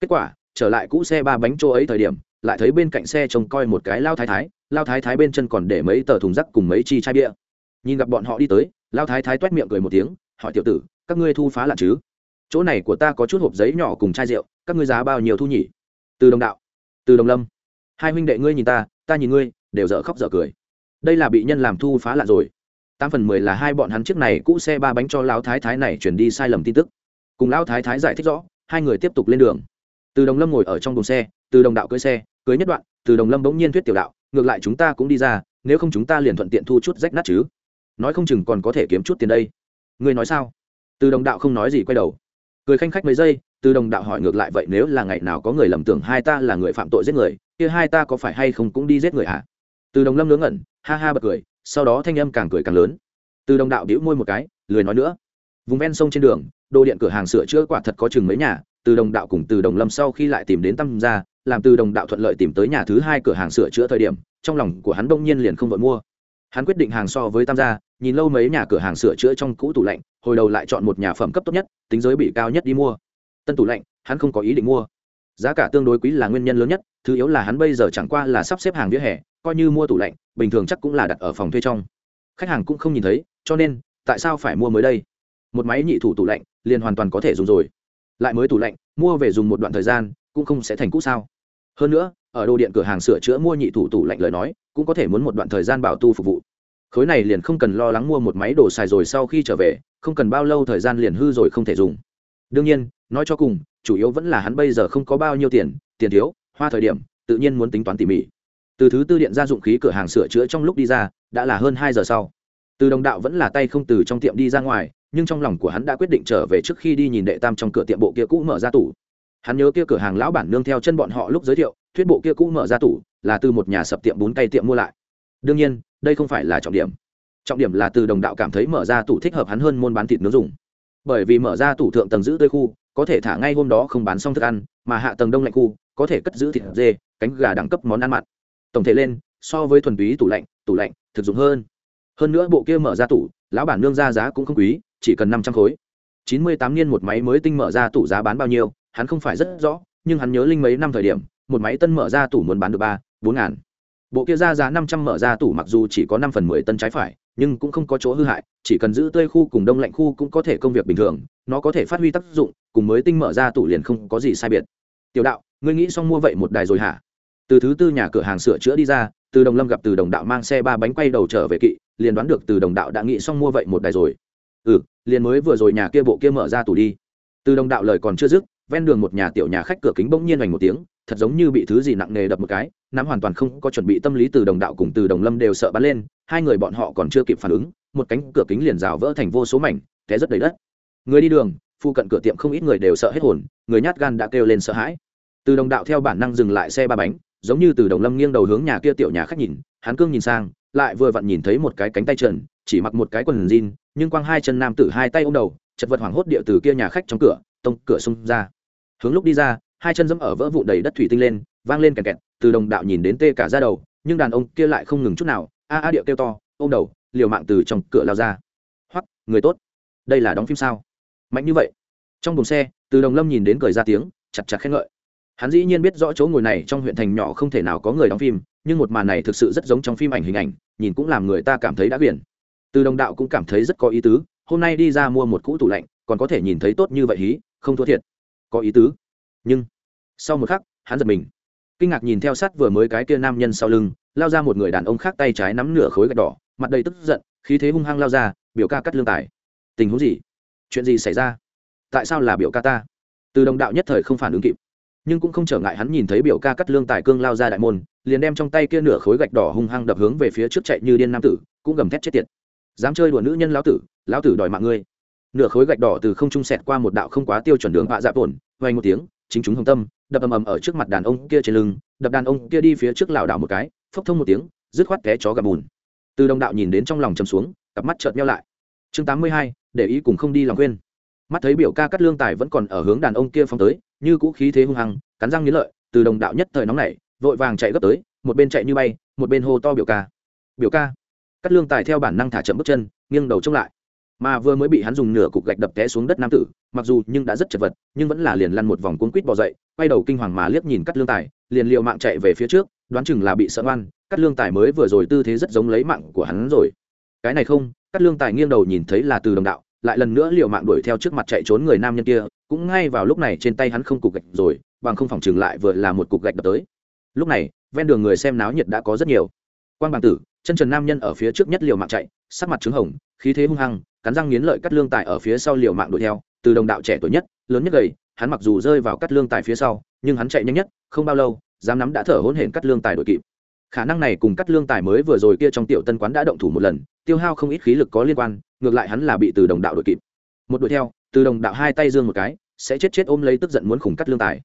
Kết quả, trở lại cũ xe ba bánh chỗ ấy thời điểm, lại thấy bên cạnh xe trông coi một cái lao thái thái, lao thái thái bên chân còn để mấy tờ thùng rác cùng mấy chi chai bia. Nhìn gặp bọn họ đi tới, lao thái thái t u é t miệng cười một tiếng, hỏi tiểu tử, các ngươi thu phá lặn chứ? Chỗ này của ta có chút hộp giấy nhỏ cùng chai rượu, các ngươi giá bao nhiêu thu nhỉ? Từ đồng đạo. Từ đồng lâm. Hai huynh đệ ngươi nhìn ta ta nhìn ngươi, đều dở khóc dở cười. Đây là bị nhân làm thu phá lạ rồi tám phần mười là hai bọn hắn chiếc này cũ xe ba bánh cho lão thái thái này chuyển đi sai lầm tin tức. Cùng lão thái thái giải thích rõ, hai người tiếp tục lên đường. Từ đồng lâm ngồi ở trong đồn xe, từ đồng đạo cưới xe, cưới nhất đoạn, từ đồng lâm bỗng nhiên thuyết tiểu đạo, ngược lại chúng ta cũng đi ra, nếu không chúng ta liền thuận tiện thu chút rách nát chứ. Nói không chừng còn có thể kiếm chút tiền đây. Ngươi nói sao? Từ đồng đạo không nói gì quay đầu. Cười khanh khách mấy giây, từ đồng đạo hỏi ngược lại vậy nếu là ngày nào có người lầm tưởng hai ta là người phạm tội giết người, kia hai ta có phải hay không cũng đi giết người hả? Từ đồng lâm ngớ ngẩn, ha ha bật cười sau đó thanh âm càng cười càng lớn. Từ đồng đạo đĩu môi một cái, lười nói nữa. Vùng ven sông trên đường, đồ điện cửa hàng sửa chữa quả thật có chừng mấy nhà, từ đồng đạo cùng từ đồng lâm sau khi lại tìm đến tâm ra, làm từ đồng đạo thuận lợi tìm tới nhà thứ hai cửa hàng sửa chữa thời điểm, trong lòng của hắn đông nhiên liền không vội mua. Hắn quyết định hàng so với tam gia, nhìn lâu mấy nhà cửa hàng sửa chữa trong cũ tủ lạnh, hồi đầu lại chọn một nhà phẩm cấp tốt nhất, tính giới bị cao nhất đi mua. Tân tủ lạnh, hắn không có ý định mua. Giá cả tương đối quý là nguyên nhân lớn nhất thứ yếu là hắn bây giờ chẳng qua là sắp xếp hàng vỉa hè, coi như mua tủ lạnh, bình thường chắc cũng là đặt ở phòng thuê trong. Khách hàng cũng không nhìn thấy, cho nên, tại sao phải mua mới đây? Một máy nhị thủ tủ lạnh, liền hoàn toàn có thể dùng rồi. Lại mới tủ lạnh, mua về dùng một đoạn thời gian, cũng không sẽ thành cũ sao? Hơn nữa, ở đồ điện cửa hàng sửa chữa mua nhị thủ tủ lạnh lời nói, cũng có thể muốn một đoạn thời gian bảo tu phục vụ. Khối này liền không cần lo lắng mua một máy đồ xài rồi sau khi trở về, không cần bao lâu thời gian liền hư rồi không thể dùng. Đương nhiên, nói cho cùng, chủ yếu vẫn là hắn bây giờ không có bao nhiêu tiền tiền thiếu hoa thời điểm, tự nhiên muốn tính toán tỉ mỉ. Từ thứ tư điện ra dụng khí cửa hàng sửa chữa trong lúc đi ra, đã là hơn hai giờ sau. Từ đồng đạo vẫn là tay không từ trong tiệm đi ra ngoài, nhưng trong lòng của hắn đã quyết định trở về trước khi đi nhìn đệ tam trong cửa tiệm bộ kia cũ mở ra tủ. Hắn nhớ kia cửa hàng lão bản nương theo chân bọn họ lúc giới thiệu, thuyết bộ kia cũ mở ra tủ là từ một nhà sập tiệm bún cây tiệm mua lại. Đương nhiên, đây không phải là trọng điểm. Trọng điểm là từ đồng đạo cảm thấy mở ra tủ thích hợp hắn hơn môn bán thịt nướng dùng. Bởi vì mở ra tủ thượng tầng giữ tươi khu, có thể thả ngay hôm đó không bán xong thức ăn, mà hạ tầng đông lạnh khu có thể cất giữ thịt dê, cánh gà đẳng cấp món ăn mặn. Tổng thể lên, so với thuần túy tủ lạnh tủ lạnh, thực dụng hơn. Hơn nữa bộ kia mở ra tủ, lão bản nương ra giá cũng không quý, chỉ cần năm trăm khối. Chín mươi tám niên một máy mới tinh mở ra tủ giá bán bao nhiêu, hắn không phải rất rõ, nhưng hắn nhớ linh mấy năm thời điểm, một máy tân mở ra tủ muốn bán được ba, bốn ngàn. Bộ kia ra giá năm trăm mở ra tủ mặc dù chỉ có năm phần mười tân trái phải, nhưng cũng không có chỗ hư hại, chỉ cần giữ tươi khu cùng đông lạnh khu cũng có thể công việc bình thường, nó có thể phát huy tác dụng, cùng mới tinh mở ra tủ liền không có gì sai biệt. Tiểu đạo ngươi nghĩ xong mua vậy một đài rồi hả? Từ thứ tư nhà cửa hàng sửa chữa đi ra, từ đồng lâm gặp từ đồng đạo mang xe ba bánh quay đầu trở về kỵ, liền đoán được từ đồng đạo đã nghĩ xong mua vậy một đài rồi. Ừ liền mới vừa rồi nhà kia bộ kia mở ra tủ đi. Từ đồng đạo lời còn chưa dứt, ven đường một nhà tiểu nhà khách cửa kính bỗng nhiên hoành một tiếng, thật giống như bị thứ gì nặng nề đập một cái, nắm hoàn toàn không có chuẩn bị tâm lý từ đồng đạo cùng từ đồng lâm đều sợ bắn lên, hai người bọn họ còn chưa kịp phản ứng, một cánh cửa kính liền rào vỡ thành vô số mảnh, té rất đầy đất. Người đi đường phụ cận cửa tiệm không ít người đều sợ hết hồn, người nhát gan đã kêu lên sợ hãi từ đồng đạo theo bản năng dừng lại xe ba bánh, giống như từ đồng lâm nghiêng đầu hướng nhà kia tiểu nhà khách nhìn, hắn cương nhìn sang, lại vừa vặn nhìn thấy một cái cánh tay trần, chỉ mặc một cái quần jean, nhưng quang hai chân nam tử hai tay ôm đầu, chật vật hoảng hốt địa từ kia nhà khách trong cửa, tông cửa xông ra. Hướng lúc đi ra, hai chân dẫm ở vỡ vụ đầy đất thủy tinh lên, vang lên kẹt kẹt, từ đồng đạo nhìn đến tê cả ra đầu, nhưng đàn ông kia lại không ngừng chút nào, a a điệu kêu to, ôm đầu, liều mạng từ trong cửa lao ra. Hoặc người tốt. Đây là đóng phim sao? Mạnh như vậy. Trong buồng xe, từ đồng lâm nhìn đến cười ra tiếng, chặt chặt khen ngợi hắn dĩ nhiên biết rõ chỗ ngồi này trong huyện thành nhỏ không thể nào có người đóng phim, nhưng một màn này thực sự rất giống trong phim ảnh hình ảnh, nhìn cũng làm người ta cảm thấy đã biển. Từ đồng đạo cũng cảm thấy rất có ý tứ, hôm nay đi ra mua một cũ tủ lạnh, còn có thể nhìn thấy tốt như vậy hí, không thua thiệt. Có ý tứ. Nhưng, sau một khắc, hắn giật mình. Kinh ngạc nhìn theo sát vừa mới cái kia nam nhân sau lưng, lao ra một người đàn ông khác tay trái nắm nửa khối gạch đỏ, mặt đầy tức giận, khí thế hung hăng lao ra, biểu ca cắt lương tài. Tình huống gì? Chuyện gì xảy ra? Tại sao là biểu ca ta? Từ đồng đạo nhất thời không phản ứng kịp nhưng cũng không trở ngại hắn nhìn thấy biểu ca cắt lương tài cương lao ra đại môn, liền đem trong tay kia nửa khối gạch đỏ hung hăng đập hướng về phía trước chạy như điên nam tử, cũng gầm thét chết tiệt. Dám chơi đùa nữ nhân lão tử lão tử đòi mạng ngươi. Nửa khối gạch đỏ từ không trung sẹt qua một đạo không quá tiêu chuẩn đường vạ dạ tổn vay một tiếng, chính chúng hồng tâm, đập ầm ầm ở trước mặt đàn ông kia trên lưng, đập đàn ông kia đi phía trước lảo đảo một cái, phốc thông một tiếng, dứt khoát té chó gặp bùn. Từ đồng đạo nhìn đến trong lòng chầm xuống, cặp mắt chợt nhau lại. Chương tám mươi hai, để ý cùng không đi lòng quên mắt thấy biểu ca cắt lương tài vẫn còn ở hướng đàn ông kia phóng tới, như cũ khí thế hung hăng, cắn răng nghiến lợi, từ đồng đạo nhất thời nóng nảy, vội vàng chạy gấp tới, một bên chạy như bay, một bên hô to biểu ca. Biểu ca. Cắt lương tài theo bản năng thả chậm bước chân, nghiêng đầu trông lại. Mà vừa mới bị hắn dùng nửa cục gạch đập té xuống đất nam tử, mặc dù nhưng đã rất chật vật, nhưng vẫn là liền lăn một vòng cuốn quýt bò dậy, quay đầu kinh hoàng mà liếc nhìn cắt lương tài, liền liệu mạng chạy về phía trước, đoán chừng là bị sợ ngoan cắt lương tài mới vừa rồi tư thế rất giống lấy mạng của hắn rồi. Cái này không, cắt lương tài nghiêng đầu nhìn thấy là từ đồng đạo lại lần nữa liều mạng đuổi theo trước mặt chạy trốn người nam nhân kia, cũng ngay vào lúc này trên tay hắn không cục gạch rồi, bằng không phòng chừng lại vừa là một cục gạch đập tới. Lúc này, ven đường người xem náo nhiệt đã có rất nhiều. Quan bằng tử, chân trần nam nhân ở phía trước nhất liều mạng chạy, sắc mặt trứng hồng, khí thế hung hăng, cắn răng nghiến lợi cắt lương tài ở phía sau liều mạng đuổi theo, từ đồng đạo trẻ tuổi nhất, lớn nhất gầy, hắn mặc dù rơi vào cắt lương tài phía sau, nhưng hắn chạy nhanh nhất, không bao lâu, dám nắm đã thở hỗn hển cắt lương tài đội kịp. Khả năng này cùng cắt lương tài mới vừa rồi kia trong tiểu tân quán đã động thủ một lần, tiêu hao không ít khí lực có liên quan ngược lại hắn là bị từ đồng đạo đội kịp. Một đuổi theo, từ đồng đạo hai tay dương một cái, sẽ chết chết ôm lấy tức giận muốn khủng cắt lương tài.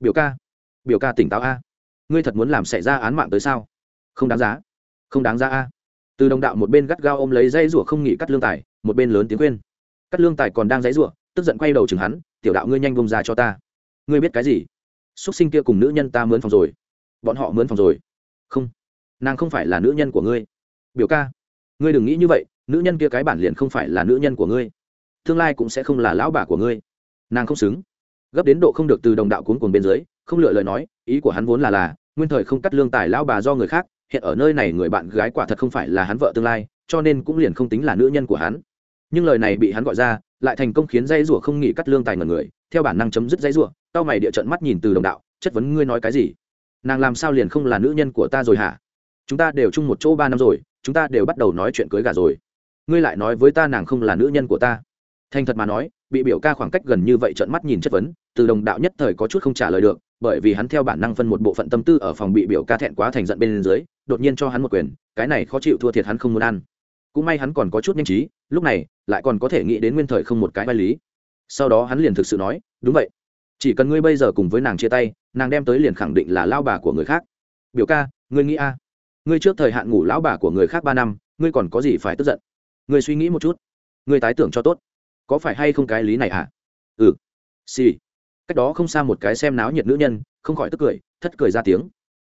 Biểu ca biểu ca tỉnh táo a. Ngươi thật muốn làm xảy ra án mạng tới sao? Không đáng giá, không đáng giá a. Từ đồng đạo một bên gắt gao ôm lấy dây rủa không nghỉ cắt lương tài, một bên lớn tiếng khuyên. Cắt lương tài còn đang dãy rủa, tức giận quay đầu chừng hắn, tiểu đạo ngươi nhanh bông ra cho ta. Ngươi biết cái gì? Xuất sinh kia cùng nữ nhân ta mướn phòng rồi. Bọn họ mướn phòng rồi. Không, nàng không phải là nữ nhân của ngươi. Biểu ca, ngươi đừng nghĩ như vậy nữ nhân kia cái bản liền không phải là nữ nhân của ngươi, tương lai cũng sẽ không là lão bà của ngươi. Nàng không xứng. Gấp đến độ không được từ đồng đạo cuốn cuồng bên dưới, không lựa lời nói, ý của hắn vốn là là, nguyên thời không cắt lương tài lão bà do người khác, hiện ở nơi này người bạn gái quả thật không phải là hắn vợ tương lai, cho nên cũng liền không tính là nữ nhân của hắn. Nhưng lời này bị hắn gọi ra, lại thành công khiến dây rủa không nghỉ cắt lương tài ngần người, theo bản năng chấm dứt dây rủa tao mày địa trận mắt nhìn từ đồng đạo, chất vấn ngươi nói cái gì? Nàng làm sao liền không là nữ nhân của ta rồi hả? Chúng ta đều chung một chỗ ba năm rồi, chúng ta đều bắt đầu nói chuyện cưới gà rồi ngươi lại nói với ta nàng không là nữ nhân của ta. Thành thật mà nói, bị biểu ca khoảng cách gần như vậy trợn mắt nhìn chất vấn, từ đồng đạo nhất thời có chút không trả lời được, bởi vì hắn theo bản năng phân một bộ phận tâm tư ở phòng bị biểu ca thẹn quá thành giận bên dưới, đột nhiên cho hắn một quyền, cái này khó chịu thua thiệt hắn không muốn ăn. Cũng may hắn còn có chút nhanh trí, lúc này, lại còn có thể nghĩ đến nguyên thời không một cái vai lý. Sau đó hắn liền thực sự nói, đúng vậy. Chỉ cần ngươi bây giờ cùng với nàng chia tay, nàng đem tới liền khẳng định là lao bà của người khác. Biểu ca, ngươi nghĩ a? Ngươi trước thời hạn ngủ lão bà của người khác ba năm, ngươi còn có gì phải tức giận? Ngươi suy nghĩ một chút. Ngươi tái tưởng cho tốt. Có phải hay không cái lý này à ừ. Xì、sì. cách đó không xa một cái xem náo nhiệt nữ nhân, không khỏi tức cười, thất cười ra tiếng.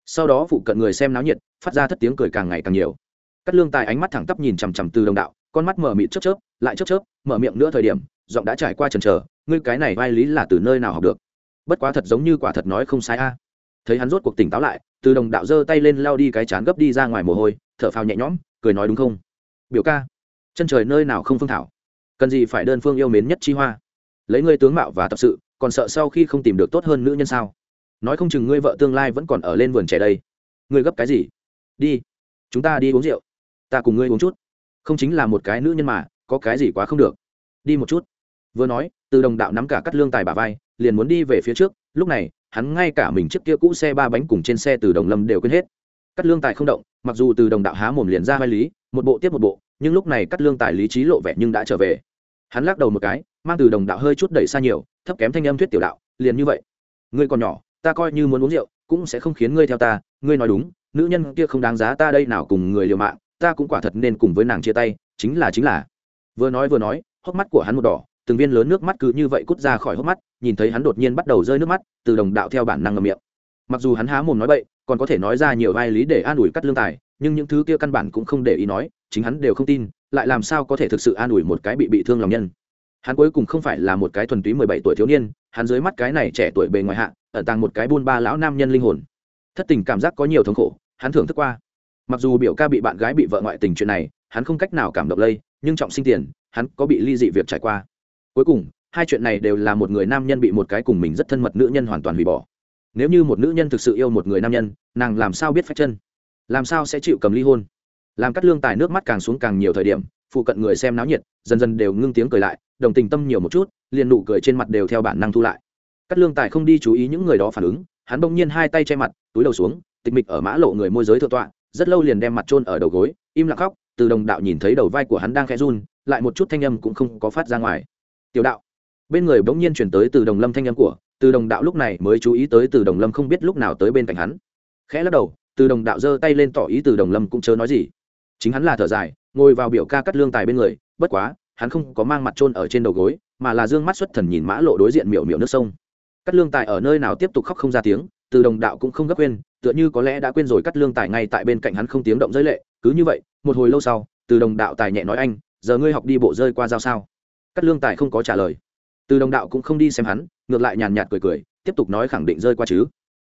Sau đó phụ cận người xem náo nhiệt, phát ra thất tiếng cười càng ngày càng nhiều. Cắt lương tài ánh mắt thẳng tắp nhìn chằm chằm từ đồng đạo, con mắt mở mịt chớp chớp, lại chớp chớp, mở miệng nữa thời điểm, giọng đã trải qua trần trờ ngươi cái này vai lý là từ nơi nào học được? Bất quá thật giống như quả thật nói không sai a. Thấy hắn rốt cuộc tỉnh táo lại, từ đồng đạo giơ tay lên lao đi cái chán gấp đi ra ngoài mồ hôi, thở phào nhẹ nhõm, cười nói đúng không? Biểu ca chân trời nơi nào không phương thảo? Cần gì phải đơn phương yêu mến nhất chi hoa? Lấy ngươi tướng mạo và tập sự, còn sợ sau khi không tìm được tốt hơn nữ nhân sao? Nói không chừng ngươi vợ tương lai vẫn còn ở lên vườn trẻ đây. Ngươi gấp cái gì? Đi, chúng ta đi uống rượu. Ta cùng ngươi uống chút. Không chính là một cái nữ nhân mà, có cái gì quá không được. Đi một chút. Vừa nói, từ đồng đạo nắm cả cắt lương tài bà vai, liền muốn đi về phía trước. Lúc này, hắn ngay cả mình chiếc kia cũ xe ba bánh cùng trên xe từ đồng lâm đều quên hết. Cắt lương tài không động, mặc dù từ đồng đạo há mồm liền ra vai lý, một bộ tiếp một bộ nhưng lúc này cắt lương tài lý trí lộ vẻ nhưng đã trở về. Hắn lắc đầu một cái, mang từ đồng đạo hơi chút đẩy xa nhiều, thấp kém thanh âm thuyết tiểu đạo, liền như vậy. Ngươi còn nhỏ, ta coi như muốn uống rượu, cũng sẽ không khiến ngươi theo ta, ngươi nói đúng, nữ nhân kia không đáng giá ta đây nào cùng người liều mạng, ta cũng quả thật nên cùng với nàng chia tay, chính là chính là. Vừa nói vừa nói, hốc mắt của hắn một đỏ, từng viên lớn nước mắt cứ như vậy cút ra khỏi hốc mắt, nhìn thấy hắn đột nhiên bắt đầu rơi nước mắt, từ đồng đạo theo bản năng ngầm miệng. Mặc dù hắn há mồm nói bậy, còn có thể nói ra nhiều vai lý để an ủi cắt lương tài, nhưng những thứ kia căn bản cũng không để ý nói chính hắn đều không tin, lại làm sao có thể thực sự an ủi một cái bị bị thương lòng nhân. Hắn cuối cùng không phải là một cái thuần túy mười bảy tuổi thiếu niên, hắn dưới mắt cái này trẻ tuổi bề ngoài hạ, ẩn tàng một cái buôn ba lão nam nhân linh hồn. Thất tình cảm giác có nhiều thống khổ, hắn thưởng thức qua. Mặc dù biểu ca bị bạn gái bị vợ ngoại tình chuyện này, hắn không cách nào cảm động lây, nhưng trọng sinh tiền, hắn có bị ly dị việc trải qua. Cuối cùng, hai chuyện này đều là một người nam nhân bị một cái cùng mình rất thân mật nữ nhân hoàn toàn hủy bỏ. Nếu như một nữ nhân thực sự yêu một người nam nhân, nàng làm sao biết phép chân? Làm sao sẽ chịu cầm ly hôn? Làm cắt lương tài nước mắt càng xuống càng nhiều thời điểm, phụ cận người xem náo nhiệt, dần dần đều ngưng tiếng cười lại, đồng tình tâm nhiều một chút, liền nụ cười trên mặt đều theo bản năng thu lại. Cắt lương tài không đi chú ý những người đó phản ứng, hắn bỗng nhiên hai tay che mặt, túi đầu xuống, tịch mịch ở mã lộ người môi giới thượng tọa, rất lâu liền đem mặt trôn ở đầu gối, im lặng khóc, từ đồng đạo nhìn thấy đầu vai của hắn đang khẽ run, lại một chút thanh âm cũng không có phát ra ngoài. Tiểu đạo. Bên người bỗng nhiên chuyển tới từ đồng lâm thanh âm của, từ đồng đạo lúc này mới chú ý tới từ đồng lâm không biết lúc nào tới bên cạnh hắn. Khẽ lắc đầu, từ đồng đạo giơ tay lên tỏ ý từ đồng lâm cũng chớ nói gì chính hắn là thở dài, ngồi vào biểu ca cắt lương tài bên người, bất quá, hắn không có mang mặt trôn ở trên đầu gối, mà là d ư ơ n g mắt xuất thần nhìn mã lộ đối diện miệu miệu nước sông. Cắt lương tài ở nơi nào tiếp tục khóc không ra tiếng, từ đồng đạo cũng không gấp quên, tựa như có lẽ đã quên rồi cắt lương tài ngay tại bên cạnh hắn không tiếng động giới lệ, cứ như vậy, một hồi lâu sau, từ đồng đạo tài nhẹ nói anh, giờ ngươi học đi bộ rơi qua giao sao? Cắt lương tài không có trả lời. Từ đồng đạo cũng không đi xem hắn, ngược lại nhàn nhạt cười cười, tiếp tục nói khẳng định rơi qua chứ.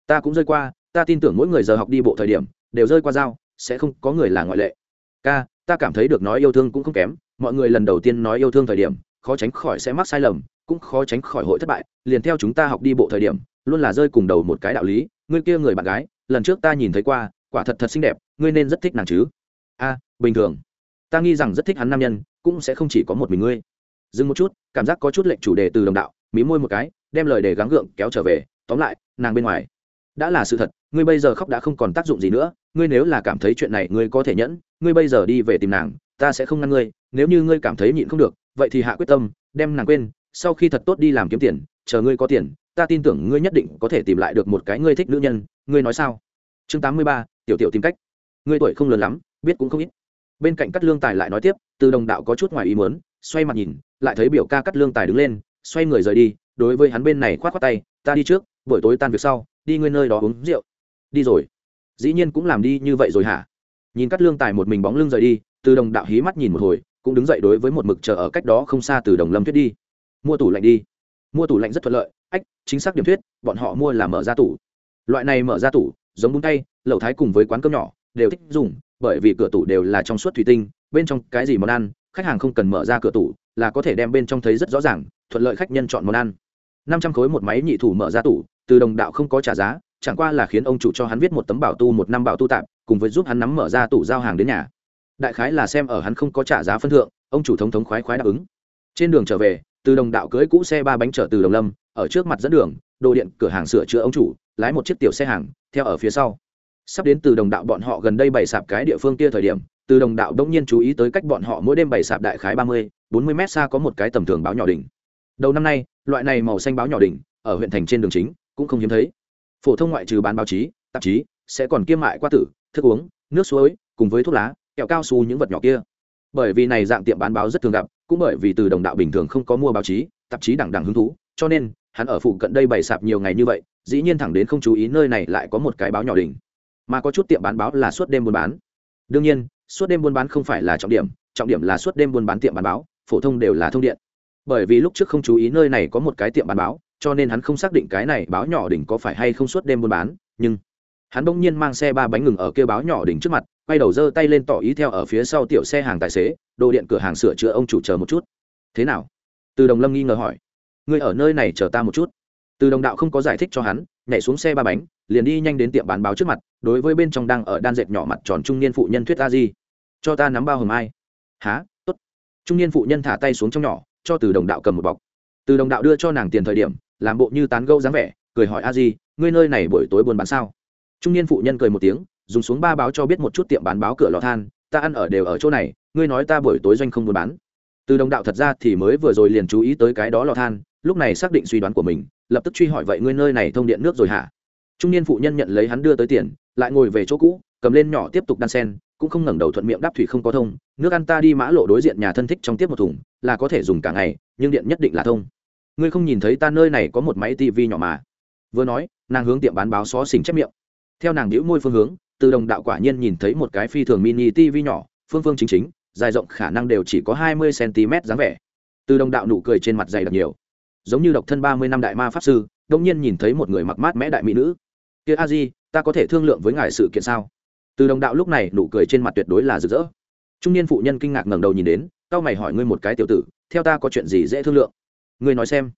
Ta cũng rơi qua, ta tin tưởng mỗi người giờ học đi bộ thời điểm, đều rơi qua dao sẽ không có người là ngoại lệ ca, ta cảm thấy được nói yêu thương cũng không kém. Mọi người lần đầu tiên nói yêu thương thời điểm, khó tránh khỏi sẽ mắc sai lầm, cũng khó tránh khỏi hội thất bại. Liền theo chúng ta học đi bộ thời điểm, luôn là rơi cùng đầu một cái đạo lý. Ngươi kia người bạn gái, lần trước ta nhìn thấy qua, quả thật thật xinh đẹp, ngươi nên rất thích nàng chứ? A, bình thường. Ta nghi rằng rất thích hắn nam nhân, cũng sẽ không chỉ có một mình ngươi. Dừng một chút, cảm giác có chút lệnh chủ đề từ đồng đạo, mí môi một cái, đem lời để gắng gượng kéo trở về. Tóm lại, nàng bên ngoài đã là sự thật, ngươi bây giờ khóc đã không còn tác dụng gì nữa, ngươi nếu là cảm thấy chuyện này ngươi có thể nhẫn, ngươi bây giờ đi về tìm nàng, ta sẽ không ngăn ngươi, nếu như ngươi cảm thấy nhịn không được, vậy thì hạ quyết tâm, đem nàng quên, sau khi thật tốt đi làm kiếm tiền, chờ ngươi có tiền, ta tin tưởng ngươi nhất định có thể tìm lại được một cái ngươi thích nữ nhân, ngươi nói sao? Chương tám mươi ba, tiểu tiểu tìm cách. Ngươi tuổi không lớn lắm, biết cũng không ít. Bên cạnh cắt lương tài lại nói tiếp, từ đồng đạo có chút ngoài ý muốn, xoay mặt nhìn, lại thấy biểu ca cắt lương tài đứng lên, xoay người rời đi, đối với hắn bên này khoát khoát tay, ta đi trước, buổi tối tan việc sau đi ngươi nơi đó uống rượu. Đi rồi. Dĩ nhiên cũng làm đi như vậy rồi hả? Nhìn cắt lương tài một mình bóng lưng rời đi, từ đồng đạo hí mắt nhìn một hồi, cũng đứng dậy đối với một mực chờ ở cách đó không xa từ đồng lâm thuyết đi. Mua tủ lạnh đi. Mua tủ lạnh rất thuận lợi. Ách, chính xác điểm thuyết, bọn họ mua là mở ra tủ. Loại này mở ra tủ, giống bún tay lẩu thái cùng với quán cơm nhỏ, đều thích dùng, bởi vì cửa tủ đều là trong suốt thủy tinh, bên trong cái gì món ăn, khách hàng không cần mở ra cửa tủ, là có thể đem bên trong thấy rất rõ ràng, thuận lợi khách nhân chọn món ăn. Năm trăm khối một máy nhị thủ mở ra tủ từ đồng đạo không có trả giá, chẳng qua là khiến ông chủ cho hắn viết một tấm bảo tu một năm bảo tu tạm, cùng với giúp hắn nắm mở ra tủ giao hàng đến nhà. Đại khái là xem ở hắn không có trả giá phân thượng, ông chủ thống thống khoái khoái đáp ứng. Trên đường trở về, từ đồng đạo cưới cũ xe ba bánh trở từ đồng lâm, ở trước mặt dẫn đường, đồ điện cửa hàng sửa chữa ông chủ, lái một chiếc tiểu xe hàng, theo ở phía sau. Sắp đến từ đồng đạo bọn họ gần đây bày sạp cái địa phương kia thời điểm, từ đồng đạo đông nhiên chú ý tới cách bọn họ mỗi đêm bày sạp đại khái ba mươi, bốn mươi mét xa có một cái tầm thường báo nhỏ đỉnh. Đầu năm nay, loại này màu xanh báo nhỏ đỉnh, ở huyện thành trên đường chính cũng không hiếm thấy. Phổ thông ngoại trừ bán báo chí, tạp chí, sẽ còn kiêm mại qua tử, thức uống, nước suối, cùng với thuốc lá, kẹo cao su những vật nhỏ kia. Bởi vì này dạng tiệm bán báo rất thường gặp, cũng bởi vì từ đồng đạo bình thường không có mua báo chí, tạp chí đẳng đẳng hứng thú, cho nên, hắn ở phụ cận đây bày sạp nhiều ngày như vậy, dĩ nhiên thẳng đến không chú ý nơi này lại có một cái báo nhỏ đỉnh. Mà có chút tiệm bán báo là suốt đêm buôn bán. Đương nhiên, suốt đêm buôn bán không phải là trọng điểm trọng điểm là suốt đêm buôn bán tiệm bán báo, phổ thông đều là thông điện. Bởi vì lúc trước không chú ý nơi này có một cái tiệm bán báo cho nên hắn không xác định cái này báo nhỏ đỉnh có phải hay không suốt đêm buôn bán, nhưng hắn bỗng nhiên mang xe ba bánh ngừng ở kêu báo nhỏ đỉnh trước mặt, quay đầu giơ tay lên tỏ ý theo ở phía sau tiểu xe hàng tài xế, đồ điện cửa hàng sửa chữa ông chủ chờ một chút. Thế nào? Từ đồng lâm nghi ngờ hỏi. Ngươi ở nơi này chờ ta một chút. Từ đồng đạo không có giải thích cho hắn, nhảy xuống xe ba bánh, liền đi nhanh đến tiệm bán báo trước mặt, đối với bên trong đang ở đan dệt nhỏ mặt tròn trung niên phụ nhân thuyết a di cho ta nắm bao hầm ai? Há t ố t trung niên phụ nhân thả tay xuống trong nhỏ, cho từ đồng đạo cầm một bọc. Từ đồng đạo đưa cho nàng tiền thời điểm làm bộ như tán gẫu dáng vẻ, cười hỏi a di, ngươi nơi này buổi tối buồn bán sao? Trung niên phụ nhân cười một tiếng, dùng xuống ba báo cho biết một chút tiệm bán báo cửa lò than, ta ăn ở đều ở chỗ này, ngươi nói ta buổi tối doanh không buôn bán. Từ đồng đạo thật ra thì mới vừa rồi liền chú ý tới cái đó lò than, lúc này xác định suy đoán của mình, lập tức truy hỏi, vậy ngươi nơi này thông điện nước rồi hả? Trung niên phụ nhân nhận lấy hắn đưa tới tiền, lại ngồi về chỗ cũ, cầm lên nhỏ tiếp tục đan sen, cũng không ngẩng đầu thuận miệng đáp thủy không có thông, nước ăn ta đi mã lộ đối diện nhà thân thích trong tiếp một thùng, là có thể dùng cả ngày, nhưng điện nhất định là thông ngươi không nhìn thấy ta nơi này có một máy tivi nhỏ mà. Vừa nói, nàng hướng tiệm bán báo xó xỉnh chép miệng. Theo nàng đĩu môi phương hướng, từ đồng đạo quả nhiên nhìn thấy một cái phi thường mini tivi nhỏ, phương phương chính chính, dài rộng khả năng đều chỉ có hai mươi cm dáng vẻ. Từ đồng đạo nụ cười trên mặt dày đặc nhiều. Giống như độc thân ba mươi năm đại ma pháp sư đông nhiên nhìn thấy một người mặc mát mẽ đại mỹ nữ. Kia a di, ta có thể thương lượng với ngài sự kiện sao? Từ đồng đạo lúc này nụ cười trên mặt tuyệt đối là rực rỡ. Trung niên phụ nhân kinh ngạc ngẩng đầu nhìn đến tao mày hỏi ngươi một cái tiểu tử, theo ta có chuyện gì dễ thương lượng? Ngươi nói xem.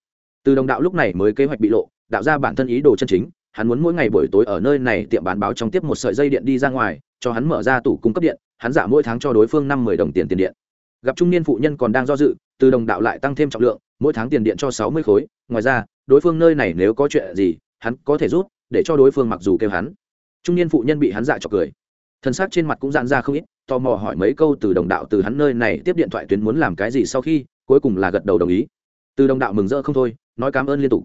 Từ đồng đạo lúc này mới kế hoạch bị lộ, đạo ra bản thân ý đồ chân chính, hắn muốn mỗi ngày buổi tối ở nơi này tiệm bán báo trong tiếp một sợi dây điện đi ra ngoài, cho hắn mở ra tủ cung cấp điện, hắn giả mỗi tháng cho đối phương năm mươi đồng tiền tiền điện. Gặp trung niên phụ nhân còn đang do dự, từ đồng đạo lại tăng thêm trọng lượng, mỗi tháng tiền điện cho sáu mươi khối, ngoài ra, đối phương nơi này nếu có chuyện gì, hắn có thể rút, để cho đối phương mặc dù kêu hắn. Trung niên phụ nhân bị hắn dạ chọc cười. Thân xác trên mặt cũng dạn ra không ít, tò mò hỏi mấy câu từ đồng đạo từ hắn nơi này tiếp điện thoại tuyến muốn làm cái gì sau khi, cuối cùng là gật đầu đồng ý từ đồng đạo mừng rỡ không thôi, nói cảm ơn liên tục.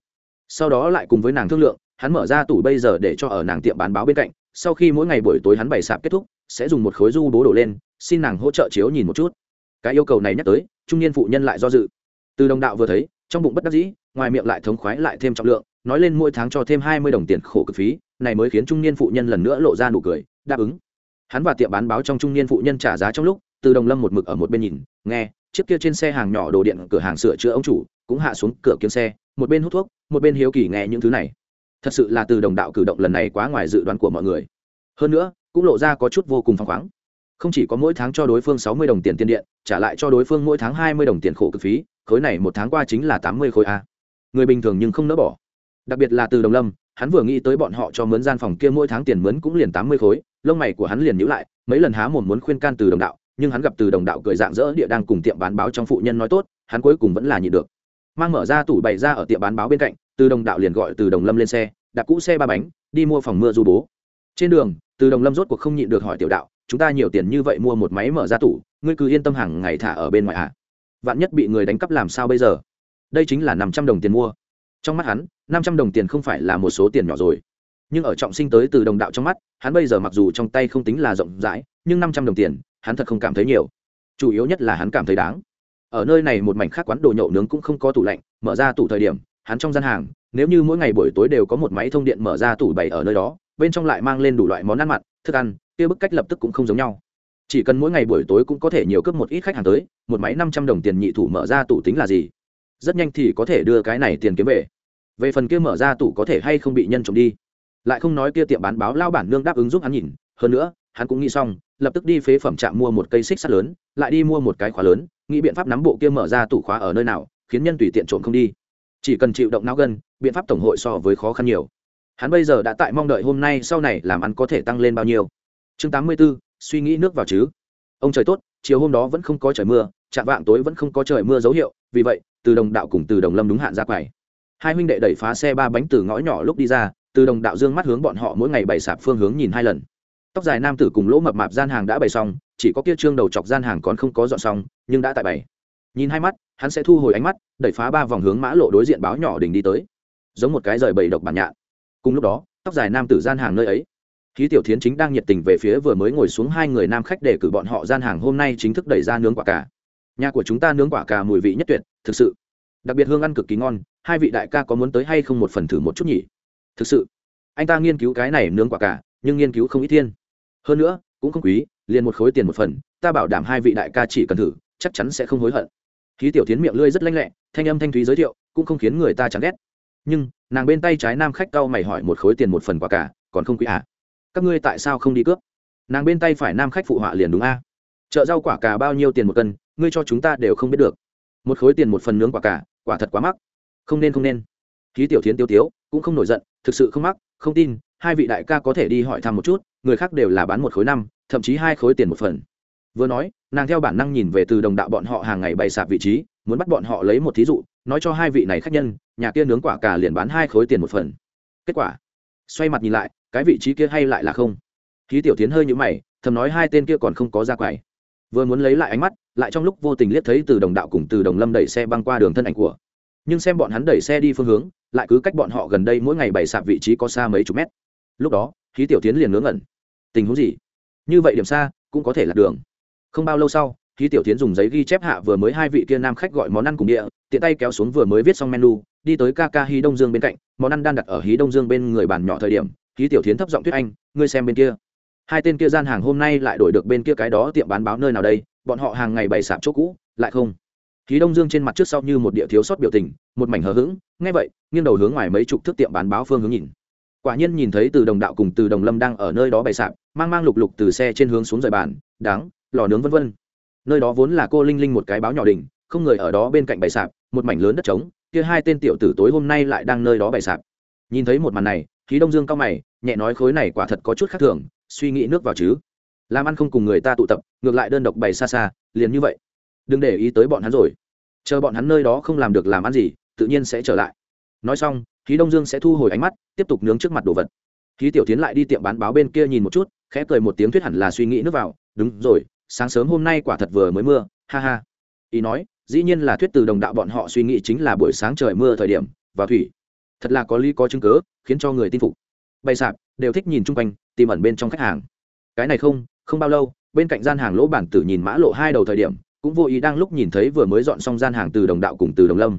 Sau đó lại cùng với nàng thương lượng, hắn mở ra tủ bây giờ để cho ở nàng tiệm bán báo bên cạnh, sau khi mỗi ngày buổi tối hắn bày sạp kết thúc, sẽ dùng một khối du bố đổ lên, xin nàng hỗ trợ chiếu nhìn một chút. Cái yêu cầu này nhắc tới, trung niên phụ nhân lại do dự. Từ đồng đạo vừa thấy, trong bụng bất đắc dĩ, ngoài miệng lại thống khoái lại thêm trọng lượng, nói lên mỗi tháng cho thêm hai mươi đồng tiền khổ cực phí, này mới khiến trung niên phụ nhân lần nữa lộ ra nụ cười, đáp ứng. Hắn và tiệm bán báo trong trung niên phụ nhân trả giá trong lúc, từ đồng lâm một mực ở một bên nhìn, nghe chiếc kia trên xe hàng nhỏ đồ điện cửa hàng sửa chữa ông chủ, cũng hạ xuống cửa kiếm xe, một bên hút thuốc, một bên hiếu kỳ nghe những thứ này. Thật sự là từ đồng đạo cử động lần này quá ngoài dự đoán của mọi người. Hơn nữa, cũng lộ ra có chút vô cùng phăng khoáng. Không chỉ có mỗi tháng cho đối phương sáu mươi đồng tiền tiền điện, trả lại cho đối phương mỗi tháng hai mươi đồng tiền khổ cực phí, khối này một tháng qua chính là tám mươi khối a. Người bình thường nhưng không nỡ bỏ. Đặc biệt là từ đồng lâm, hắn vừa nghĩ tới bọn họ cho mướn gian phòng kia mỗi tháng tiền mướn cũng liền tám mươi khối, lông mày của hắn liền nhữ lại, mấy lần há mồm muốn khuyên can từ đồng đạo nhưng hắn gặp từ đồng đạo cười dạng dỡ địa đang cùng tiệm bán báo trong phụ nhân nói tốt, hắn cuối cùng vẫn là nhịn được. Mang mở ra tủ bày ra ở tiệm bán báo bên cạnh, từ đồng đạo liền gọi từ đồng lâm lên xe đạp cũ xe ba bánh, đi mua phòng mưa du bố. Trên đường, từ đồng lâm rốt cuộc không nhịn được hỏi tiểu đạo, chúng ta nhiều tiền như vậy mua một máy mở ra tủ, ngươi cứ yên tâm hàng ngày thả ở bên ngoài ạ. À. vạn nhất bị người đánh cắp làm sao bây giờ? Đây chính là năm trăm đồng tiền mua. Trong mắt hắn, năm trăm đồng tiền không phải là một số tiền nhỏ rồi. Nhưng ở trọng sinh tới từ đồng đạo trong mắt, hắn bây giờ mặc dù trong tay không tính là rộng rãi, nhưng năm trăm đồng tiền hắn thật không cảm thấy nhiều. Chủ yếu nhất là hắn cảm thấy đáng. Ở nơi này một mảnh khác quán đồ nhậu nướng cũng không có tủ lạnh, mở ra tủ thời điểm, hắn trong gian hàng, nếu như mỗi ngày buổi tối đều có một máy thông điện mở ra tủ bày ở nơi đó, bên trong lại mang lên đủ loại món ăn mặn, thức ăn, kia bức cách lập tức cũng không giống nhau. Chỉ cần mỗi ngày buổi tối cũng có thể nhiều cướp một ít khách hàng tới, một máy năm trăm đồng tiền nhị thủ mở ra tủ tính là gì? Rất nhanh thì có thể đưa cái này tiền kiếm về. Về phần kia mở ra tủ có thể hay không bị nhân trộm đi. Lại không nói kia tiệm bán báo lao bản nương đáp ứng giúp hắn nhìn, hơn nữa hắn cũng nghĩ xong lập tức đi phế phẩm trạm mua một cây xích sắt lớn lại đi mua một cái khóa lớn nghĩ biện pháp nắm bộ kia mở ra tủ khóa ở nơi nào khiến nhân tùy tiện trộm không đi. Chỉ cần chịu động não gân biện pháp tổng hội so với khó khăn nhiều. Hắn bây giờ đã tại mong đợi hôm nay sau này làm ăn có thể tăng lên bao nhiêu. Chương tám mươi 84, suy nghĩ nước vào chứ. Ông trời tốt chiều hôm đó vẫn không có trời mưa chạm vạng tối vẫn không có trời mưa dấu hiệu vì vậy từ đồng đạo cùng từ đồng lâm đúng hạn ra quầy. Hai huynh đệ đẩy phá xe ba bánh từ ngõ nhỏ lúc đi ra từ đồng đạo dương mắt hướng bọn họ mỗi ngày bày sạp phương hướng nhìn hai lần tóc dài nam tử cùng lỗ mập mạp gian hàng đã bày xong, chỉ có kia trương đầu chọc gian hàng còn không có dọn xong, nhưng đã tại bày. Nhìn hai mắt, hắn sẽ thu hồi ánh mắt, đẩy phá ba vòng hướng mã lộ đối diện báo nhỏ đình đi tới. Giống một cái rời bầy độc bản nhạn. Cùng lúc đó, tóc dài nam tử gian hàng nơi ấy. Khí tiểu thiến chính đang nhiệt tình về phía vừa mới ngồi xuống hai người nam khách để cử bọn họ gian hàng hôm nay chính thức đẩy ra nướng quả cà. Nhà của chúng ta nướng quả cà mùi vị nhất tuyệt, thực sự. Đặc biệt hương ăn cực kỳ ngon, hai vị đại ca có muốn tới hay không một phần thử một chút nhỉ? Thực sự. Anh ta nghiên cứu cái này nướng quả cà, nhưng nghiên cứu không ít thiên hơn nữa, cũng không quý, liền một khối tiền một phần, ta bảo đảm hai vị đại ca chỉ cần thử, chắc chắn sẽ không hối hận. Khí tiểu tiến miệng lưỡi rất lanh lẹ, thanh âm thanh thúy giới thiệu, cũng không khiến người ta chán ghét. Nhưng, nàng bên tay trái nam khách cau mày hỏi một khối tiền một phần quả cả, còn không quý à? Các ngươi tại sao không đi cướp? Nàng bên tay phải nam khách phụ họa liền đúng a. Chợ rau quả cà bao nhiêu tiền một cân, ngươi cho chúng ta đều không biết được. Một khối tiền một phần nướng quả cà quả thật quá mắc. Không nên không nên. Khí tiểu tiến tiêu tiếu, cũng không nổi giận, thực sự không mắc, không tin, hai vị đại ca có thể đi hỏi thăm một chút người khác đều là bán một khối năm, thậm chí hai khối tiền một phần. Vừa nói, nàng theo bản năng nhìn về từ đồng đạo bọn họ hàng ngày bày sạp vị trí, muốn bắt bọn họ lấy một thí dụ, nói cho hai vị này khách nhân, nhà kia nướng quả cà liền bán hai khối tiền một phần. Kết quả, xoay mặt nhìn lại, cái vị trí kia hay lại là không. Khí tiểu tiến hơi nhũ mày, thầm nói hai tên kia còn không có ra quầy. Vừa muốn lấy lại ánh mắt, lại trong lúc vô tình liếc thấy từ đồng đạo cùng từ đồng lâm đẩy xe băng qua đường thân ảnh của. Nhưng xem bọn hắn đẩy xe đi phương hướng, lại cứ cách bọn họ gần đây mỗi ngày bày sạp vị trí có xa mấy chục mét. Lúc đó khí tiểu tiến liền ngớ ngẩn tình huống gì? Như vậy điểm xa, cũng có thể là đường. Không bao lâu sau khi tiểu tiến dùng giấy ghi chép hạ vừa mới hai vị kia nam khách gọi món ăn cùng địa, tiện tay kéo xuống vừa mới viết xong menu, đi tới ca ca hí đông dương bên cạnh, món ăn đang đặt ở hí đông dương bên người bàn nhỏ thời điểm khí tiểu tiến thấp giọng thuyết anh, ngươi xem bên kia. Hai tên kia gian hàng hôm nay lại đổi được bên kia cái đó tiệm bán báo nơi nào đây, bọn họ hàng ngày bày sạp chỗ cũ, lại không. Khí đông dương trên mặt trước sau như một địa thiếu sót biểu tình, một mảnh hờ hững, nghe vậy, nghiêng đầu hướng ngoài mấy chục thước tiệm bán báo phương hướng nhìn quả nhiên nhìn thấy từ đồng đạo cùng từ đồng lâm đang ở nơi đó bày sạp, mang mang lục lục từ xe trên hướng xuống rời bàn đáng lò nướng vân vân. Nơi đó vốn là cô linh linh một cái báo nhỏ đỉnh, không người ở đó bên cạnh bày sạp, một mảnh lớn đất trống, kia hai tên tiểu tử tối hôm nay lại đang nơi đó bày sạp. Nhìn thấy một màn này, khí đông dương cao mày, nhẹ nói khối này quả thật có chút khác thường, suy nghĩ nước vào chứ. Làm ăn không cùng người ta tụ tập, ngược lại đơn độc bày xa xa, liền như vậy. Đừng để ý tới bọn hắn rồi. Chờ bọn hắn nơi đó không làm được làm ăn gì, tự nhiên sẽ trở lại nói xong khí đông dương sẽ thu hồi ánh mắt, tiếp tục nướng trước mặt đồ vật. Khí tiểu tiến lại đi tiệm bán báo bên kia nhìn một chút, khẽ cười một tiếng thuyết hẳn là suy nghĩ nước vào. Đúng rồi, sáng sớm hôm nay quả thật vừa mới mưa, ha ha. Ý nói, dĩ nhiên là thuyết từ đồng đạo bọn họ suy nghĩ chính là buổi sáng trời mưa thời điểm và thủy. Thật là có lý có chứng cớ, khiến cho người tin phục. Bày sạp, đều thích nhìn chung quanh, tìm ẩn bên trong khách hàng. Cái này không không bao lâu, bên cạnh gian hàng lỗ bản tử nhìn mã lộ hai đầu thời điểm, cũng vô ý đang lúc nhìn thấy vừa mới dọn xong gian hàng từ đồng đạo cùng từ đồng lâm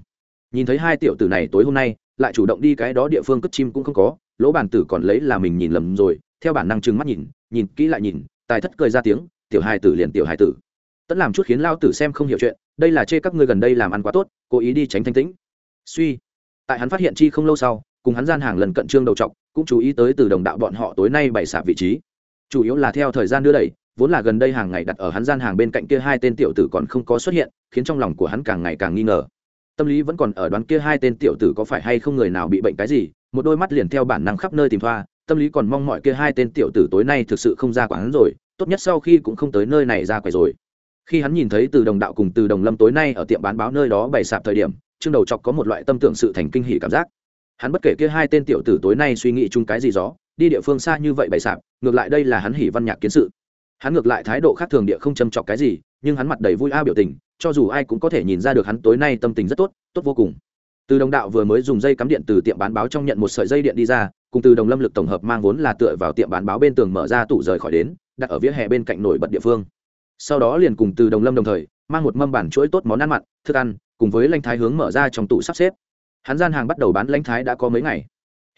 nhìn thấy hai tiểu tử này tối hôm nay, lại chủ động đi cái đó địa phương cất chim cũng không có, lỗ bản tử còn lấy là mình nhìn lầm rồi, theo bản năng trừng mắt nhìn nhìn kỹ lại nhìn, tài thất cười ra tiếng, tiểu hai tử liền tiểu hai tử. Tất làm chút khiến lao tử xem không hiểu chuyện, đây là chê các ngươi gần đây làm ăn quá tốt, cố ý đi tránh thanh tĩnh. Suy. Tại hắn phát hiện chi không lâu sau, cùng hắn gian hàng lần cận trương đầu trọc, cũng chú ý tới từ đồng đạo bọn họ tối nay bày sạp vị trí. Chủ yếu là theo thời gian đưa đẩy, vốn là gần đây hàng ngày đặt ở hắn gian hàng bên cạnh kia hai tên tiểu tử còn không có xuất hiện, khiến trong lòng của hắn càng ngày càng nghi ngờ tâm lý vẫn còn ở đoán kia hai tên tiểu tử có phải hay không người nào bị bệnh cái gì, một đôi mắt liền theo bản năng khắp nơi tìm thoa, tâm lý còn mong mọi kia hai tên tiểu tử tối nay thực sự không ra quán rồi, tốt nhất sau khi cũng không tới nơi này ra quầy rồi. Khi hắn nhìn thấy từ đồng đạo cùng từ đồng lâm tối nay ở tiệm bán báo nơi đó bày sạp thời điểm, trương đầu chọc có một loại tâm tưởng sự thành kinh hỉ cảm giác. Hắn bất kể kia hai tên tiểu tử tối nay suy nghĩ chung cái gì đó đi địa phương xa như vậy bày sạp, ngược lại đây là hắn hỉ văn nhạc kiến sự. Hắn ngược lại thái độ khác thường địa không châm chọc cái gì, nhưng hắn mặt đầy vui a biểu tình cho dù ai cũng có thể nhìn ra được hắn tối nay tâm tình rất tốt tốt vô cùng. Từ đồng đạo vừa mới dùng dây cắm điện từ tiệm bán báo trong nhận một sợi dây điện đi ra, cùng từ đồng lâm lực tổng hợp mang vốn là tựa vào tiệm bán báo bên tường mở ra tủ rời khỏi đến, đặt ở vỉa hè bên cạnh nổi bật địa phương. Sau đó liền cùng từ đồng lâm đồng thời, mang một mâm bản chuỗi tốt món ăn mặn, thức ăn, cùng với lãnh thái hướng mở ra trong tủ sắp xếp. Hắn gian hàng bắt đầu bán lãnh thái đã có mấy ngày.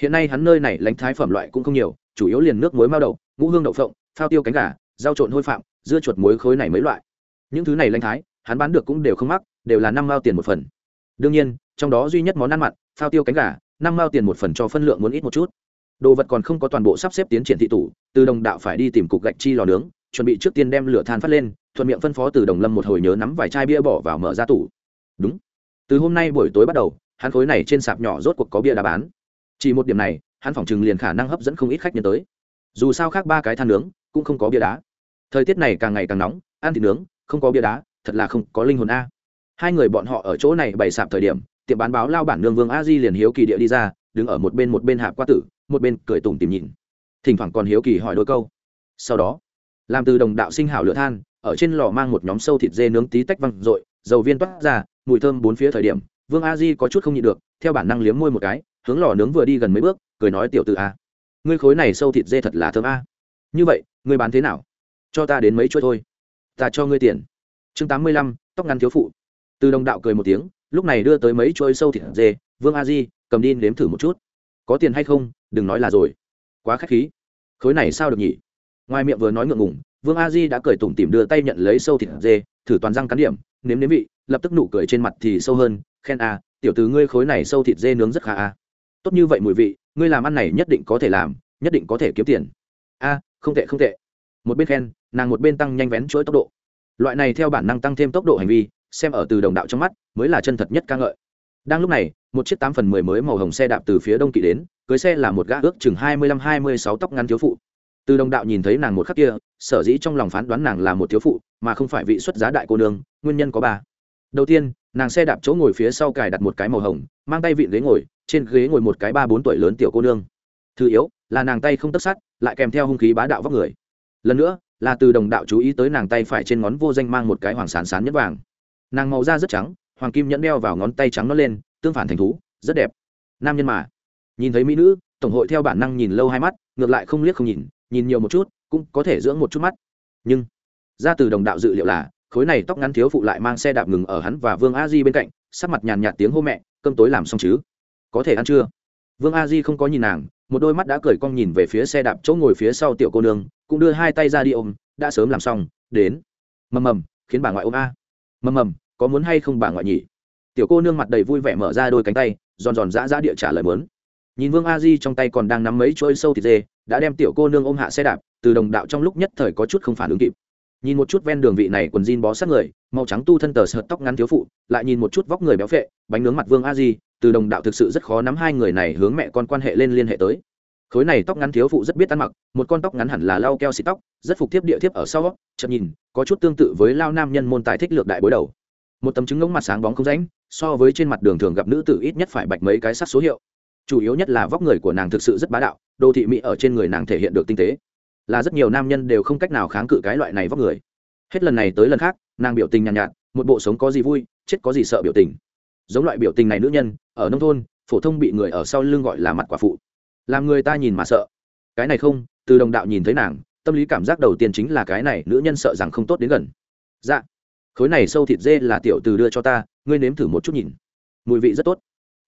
Hiện nay hắn nơi này lãnh thái phẩm loại cũng không nhiều, chủ yếu liền nước muối mao đậu, ngũ hương đậu phộng, phao tiêu cánh gà, rau trộn hôi phạm, dưa chuột muối khối này mấy loại. Những thứ này lãnh thái hắn bán được cũng đều không mắc, đều là năm mao tiền một phần. Đương nhiên, trong đó duy nhất món ăn mặn, phao tiêu cánh gà, năm mao tiền một phần cho phân lượng muốn ít một chút. Đồ vật còn không có toàn bộ sắp xếp tiến triển thị tủ, từ đồng đạo phải đi tìm cục gạch chi lò nướng, chuẩn bị trước tiên đem lửa than phát lên, thuận miệng phân phó từ đồng lâm một hồi nhớ nắm vài chai bia bỏ vào mở ra tủ. Đúng. Từ hôm nay buổi tối bắt đầu, hắn khối này trên sạp nhỏ rốt cuộc có bia đá bán. Chỉ một điểm này, hắn phỏng chừng liền khả năng hấp dẫn không ít khách nhân tới. Dù sao khác ba cái than nướng, cũng không có bia đá. Thời tiết này càng ngày càng nóng, ăn thịt nướng, không có bia đá thật là không có linh hồn a. Hai người bọn họ ở chỗ này bày sạp thời điểm, tiệm bán báo lao bản nương vương a di liền hiếu kỳ địa đi ra, đứng ở một bên một bên hạp qua tử, một bên cười tủm tìm nhìn. Thỉnh thoảng còn hiếu kỳ hỏi đôi câu. Sau đó, làm từ đồng đạo sinh hảo lửa than, ở trên lò mang một nhóm sâu thịt dê nướng tí tách văng r ộ i dầu viên toát ra, mùi thơm bốn phía thời điểm, vương a di có chút không nhịn được, theo bản năng liếm môi một cái, hướng lò nướng vừa đi gần mấy bước, cười nói tiểu t a, ngươi khối này sâu thịt dê thật là thơm a. Như vậy, ngươi bán thế nào? Cho ta đến mấy chuỗi thôi. Ta cho ngươi tiền chương tám mươi lăm, tóc ngắn thiếu phụ. Từ đồng đạo cười một tiếng, lúc này đưa tới mấy chuỗi sâu thịt dê, vương a di, cầm đi nếm thử một chút. Có tiền hay không, đừng nói là rồi. Quá k h á c h khí. Khối này sao được nhỉ? Ngoài miệng vừa nói ngượng ngùng, vương a di đã cười tủm tỉm đưa tay nhận lấy sâu thịt dê, thử toàn răng cắn điểm, nếm nếm vị, lập tức nụ cười trên mặt thì sâu hơn, khen a tiểu từ ngươi khối này sâu thịt dê nướng rất khá a tốt như vậy mùi vị, ngươi làm ăn này nhất định có thể làm, nhất định có thể kiếm tiền. A không tệ không tệ. Một bên khen, nàng một bên tăng nhanh vén chuỗi tốc độ loại này theo bản năng tăng thêm tốc độ hành vi, xem ở từ đồng đạo trong mắt, mới là chân thật nhất ca ngợi. Đang lúc này, một chiếc tám phần mười mới màu hồng xe đạp từ phía đông kỵ đến, cưới xe là một gã ước chừng hai mươi lăm hai mươi sáu tóc ngắn thiếu phụ. Từ đồng đạo nhìn thấy nàng một khắc kia, sở dĩ trong lòng phán đoán nàng là một thiếu phụ, mà không phải vị xuất giá đại cô nương, nguyên nhân có ba. Đầu tiên, nàng xe đạp chỗ ngồi phía sau cài đặt một cái màu hồng, mang tay vịn ghế ngồi, trên ghế ngồi một cái ba bốn tuổi lớn tiểu cô nương. Thứ yếu, là nàng tay không tất sắt lại kèm theo hung khí bá đạo vóc người. Lần nữa là từ đồng đạo chú ý tới nàng tay phải trên ngón vô danh mang một cái hoàng sán sán nhất vàng. Nàng màu da rất trắng, hoàng kim nhẫn đeo vào ngón tay trắng nó lên, tương phản thành thú, rất đẹp. Nam nhân mà. Nhìn thấy mỹ nữ, tổng hội theo bản năng nhìn lâu hai mắt, ngược lại không liếc không nhìn nhìn nhiều một chút, cũng có thể dưỡng một chút mắt. Nhưng, ra từ đồng đạo dự liệu là, khối này tóc ngắn thiếu phụ lại mang xe đạp ngừng ở hắn và vương a di bên cạnh, sắc mặt nhàn nhạt tiếng hô mẹ, cơm tối làm xong chứ? Có thể ăn chưa? Vương a di không có nhìn nàng một đôi mắt đã cười cong nhìn về phía xe đạp chỗ ngồi phía sau tiểu cô nương, cũng đưa hai tay ra đi ôm, đã sớm làm xong, đến. Mầm mầm, khiến bà ngoại ôm a. Mầm mầm, có muốn hay không bà ngoại nhỉ? Tiểu cô nương mặt đầy vui vẻ mở ra đôi cánh tay, giòn giòn dã dã địa trả lời mớn nhìn vương a di trong tay còn đang nắm mấy chuỗi sâu thịt dê, đã đem tiểu cô nương ôm hạ xe đạp, từ đồng đạo trong lúc nhất thời có chút không phản ứng kịp nhìn một chút ven đường vị này quần jean bó sát người màu trắng tu thân tờ sợt tóc ngắn thiếu phụ lại nhìn một chút vóc người béo phệ bánh nướng mặt vương a di từ đồng đạo thực sự rất khó nắm hai người này hướng mẹ con quan hệ lên liên hệ tới. Khối này tóc ngắn thiếu phụ rất biết ăn mặc một con tóc ngắn hẳn là lau keo xịt tóc rất phục tiếp địa thiếp ở sau chậm nhìn có chút tương tự với lao nam nhân môn tài thích lược đại bối đầu. Một tấm trứng ngỗng mặt sáng bóng không ránh, so với trên mặt đường thường gặp nữ tử ít nhất phải bạch mấy cái sắc số hiệu. Chủ yếu nhất là vóc người của nàng thực sự rất bá đạo đô thị mỹ ở trên người nàng thể hiện được tinh tế là rất nhiều nam nhân đều không cách nào kháng cự cái loại này vóc người. Hết lần này tới lần khác nàng biểu tình nhàn nhạt, nhạt một bộ sống có gì vui chết có gì sợ biểu tình. Giống loại biểu tình này nữ nhân ở nông thôn phổ thông bị người ở sau lưng gọi là mặt quả phụ. Làm người ta nhìn mà sợ. Cái này không từ đồng đạo nhìn thấy nàng tâm lý cảm giác đầu tiên chính là cái này nữ nhân sợ rằng không tốt đến gần. Dạ. Khối này sâu thịt dê là tiểu từ đưa cho ta ngươi nếm thử một chút nhìn. Mùi vị rất tốt.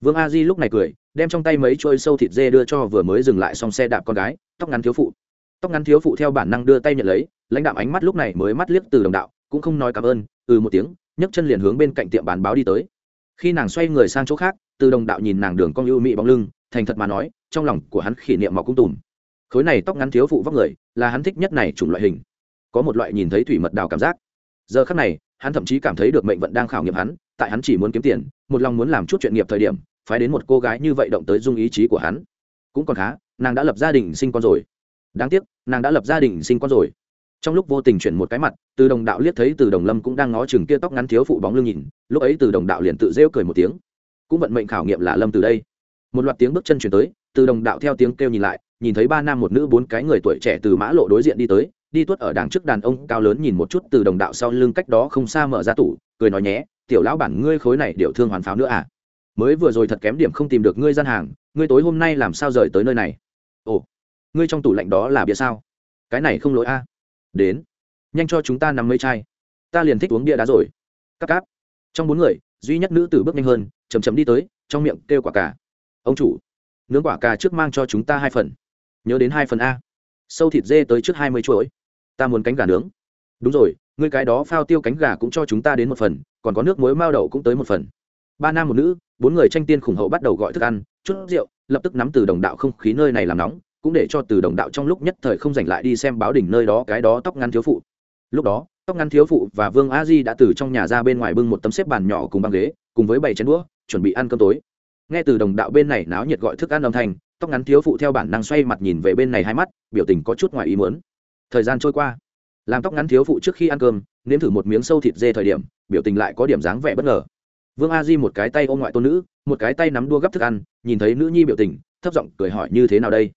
Vương a di lúc này cười đem trong tay mấy trôi sâu thịt dê đưa cho vừa mới dừng lại xong xe đạp con gái tóc ngắn thiếu phụ tóc ngắn thiếu phụ theo bản năng đưa tay nhận lấy, lãnh đạo ánh mắt lúc này mới mắt liếc từ đồng đạo, cũng không nói cảm ơn ừ một tiếng, nhấc chân liền hướng bên cạnh tiệm bán báo đi tới. Khi nàng xoay người sang chỗ khác, từ đồng đạo nhìn nàng đường cong ưu mị bóng lưng, thành thật mà nói, trong lòng của hắn kỷ niệm mọc cung tùm. Khối này tóc ngắn thiếu phụ vóc người, là hắn thích nhất này chủng loại hình. Có một loại nhìn thấy thủy mật đào cảm giác. Giờ khắc này, hắn thậm chí cảm thấy được mệnh vận đang khảo nghiệm hắn, tại hắn chỉ muốn kiếm tiền, một lòng muốn làm chút chuyện nghiệp thời điểm, phái đến một cô gái như vậy động tới dung ý chí của hắn. Cũng còn khá, nàng đã lập gia đình sinh con rồi đáng tiếc, nàng đã lập gia đình sinh con rồi. Trong lúc vô tình chuyển một cái mặt, từ đồng đạo liếc thấy từ đồng lâm cũng đang ngó chừng kia tóc ngắn thiếu phụ bóng lưng nhìn, lúc ấy từ đồng đạo liền tự rêu cười một tiếng. Cũng vận mệnh khảo nghiệm là lâm từ đây. Một loạt tiếng bước chân chuyển tới, từ đồng đạo theo tiếng kêu nhìn lại, nhìn thấy ba nam một nữ bốn cái người tuổi trẻ từ mã lộ đối diện đi tới, đi tuốt ở đằng trước đàn ông cao lớn nhìn một chút từ đồng đạo sau lưng cách đó không xa mở ra tủ, cười nói nhé, tiểu lão bản ngươi khối này điệu thương hoàn pháo nữa à? Mới vừa rồi thật kém điểm không tìm được ngươi gian hàng, ngươi tối hôm nay làm sao rời tới nơi này? Ồ ngươi trong tủ lạnh đó là bia sao? Cái này không lỗi a. Đến, nhanh cho chúng ta nằm mấy chai. Ta liền thích uống bia đá rồi. Cắp cáp. Trong bốn người, duy nhất nữ tử bước nhanh hơn chầm chầm đi tới, trong miệng kêu quả cà. Ông chủ, nướng quả cà trước mang cho chúng ta hai phần. Nhớ đến hai phần a. Sâu thịt dê tới trước hai mươi chuỗi. Ta muốn cánh gà nướng. Đúng rồi, ngươi cái đó phao tiêu cánh gà cũng cho chúng ta đến một phần, còn có nước muối mao đậu cũng tới một phần. Ba nam một nữ, bốn người tranh tiên khủng hậu bắt đầu gọi thức ăn, chút rượu, lập tức nắm từ đồng đạo không khí nơi này làm nóng cũng để cho từ đồng đạo trong lúc nhất thời không giành lại đi xem báo đỉnh nơi đó cái đó tóc ngắn thiếu phụ. Lúc đó, tóc ngắn thiếu phụ và vương a di đã từ trong nhà ra bên ngoài bưng một tấm xếp bàn nhỏ cùng băng ghế, cùng với bảy chén đũa, chuẩn bị ăn cơm tối. Nghe từ đồng đạo bên này náo nhiệt gọi thức ăn âm thanh, tóc ngắn thiếu phụ theo bản năng xoay mặt nhìn về bên này hai mắt, biểu tình có chút ngoài ý muốn. Thời gian trôi qua, làm tóc ngắn thiếu phụ trước khi ăn cơm, nếm thử một miếng sâu thịt dê thời điểm, biểu tình lại có điểm dáng vẻ bất ngờ. Vương a di một cái tay ôm ngoại tôn nữ, một cái tay nắm đua gấp thức ăn, nhìn thấy nữ nhi biểu tình, thấp giọng cười hỏi như thế nào đây?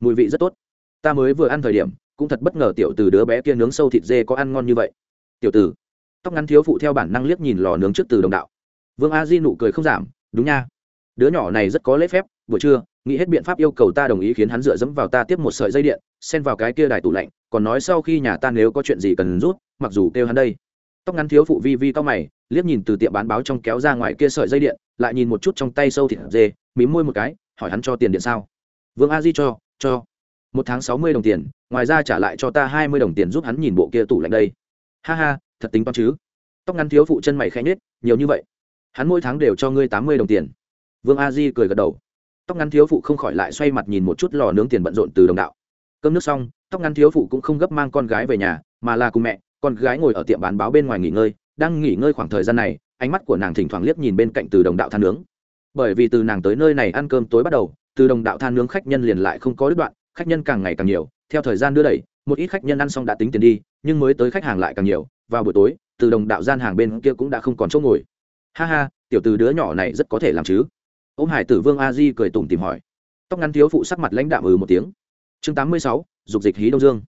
Mùi vị rất tốt. Ta mới vừa ăn thời điểm cũng thật bất ngờ tiểu từ đứa bé kia nướng sâu thịt dê có ăn ngon như vậy. Tiểu tử, tóc ngắn thiếu phụ theo bản năng liếc nhìn lò nướng trước từ đồng đạo. Vương a di nụ cười không giảm đúng nha. Đứa nhỏ này rất có lễ phép buổi trưa nghĩ hết biện pháp yêu cầu ta đồng ý khiến hắn dựa dẫm vào ta tiếp một sợi dây điện xen vào cái kia đài tủ lạnh còn nói sau khi nhà ta nếu có chuyện gì cần rút mặc dù kêu hắn đây. Tóc ngắn thiếu phụ vi vi tóc mày liếc nhìn từ tiệm bán báo trong kéo ra ngoài kia sợi dây điện lại nhìn một chút trong tay sâu thịt dê mím môi một cái hỏi hắn cho tiền điện sao. Vương a di cho cho. Một tháng sáu mươi đồng tiền, ngoài ra trả lại cho ta hai mươi đồng tiền giúp hắn nhìn bộ kia tủ lạnh đây. Ha ha, thật tính toán chứ. Tóc ngắn thiếu phụ chân mày khẽ nhết nhiều như vậy. Hắn mỗi tháng đều cho ngươi tám mươi đồng tiền. Vương a di cười gật đầu. Tóc ngắn thiếu phụ không khỏi lại xoay mặt nhìn một chút lò nướng tiền bận rộn từ đồng đạo. Cơm nước xong, tóc ngắn thiếu phụ cũng không gấp mang con gái về nhà, mà là cùng mẹ, con gái ngồi ở tiệm bán báo bên ngoài nghỉ ngơi, đang nghỉ ngơi khoảng thời gian này, ánh mắt của nàng thỉnh thoảng liếc nhìn bên cạnh từ đồng đạo than nướng. Bởi vì từ nàng tới nơi này ăn cơm tối bắt đầu từ đồng đạo than nướng khách nhân liền lại không có đứt đoạn, khách nhân càng ngày càng nhiều, theo thời gian đưa đẩy, một ít khách nhân ăn xong đã tính tiền đi, nhưng mới tới khách hàng lại càng nhiều, vào buổi tối, từ đồng đạo gian hàng bên kia cũng đã không còn chỗ ngồi. Ha ha, tiểu từ đứa nhỏ này rất có thể làm chứ? Ô m hải tử vương a di cười tủm tìm hỏi. Tóc ngắn thiếu phụ sắc mặt lãnh đạm ừ một tiếng. Chương tám mươi sáu, dục dịch hí đông dương.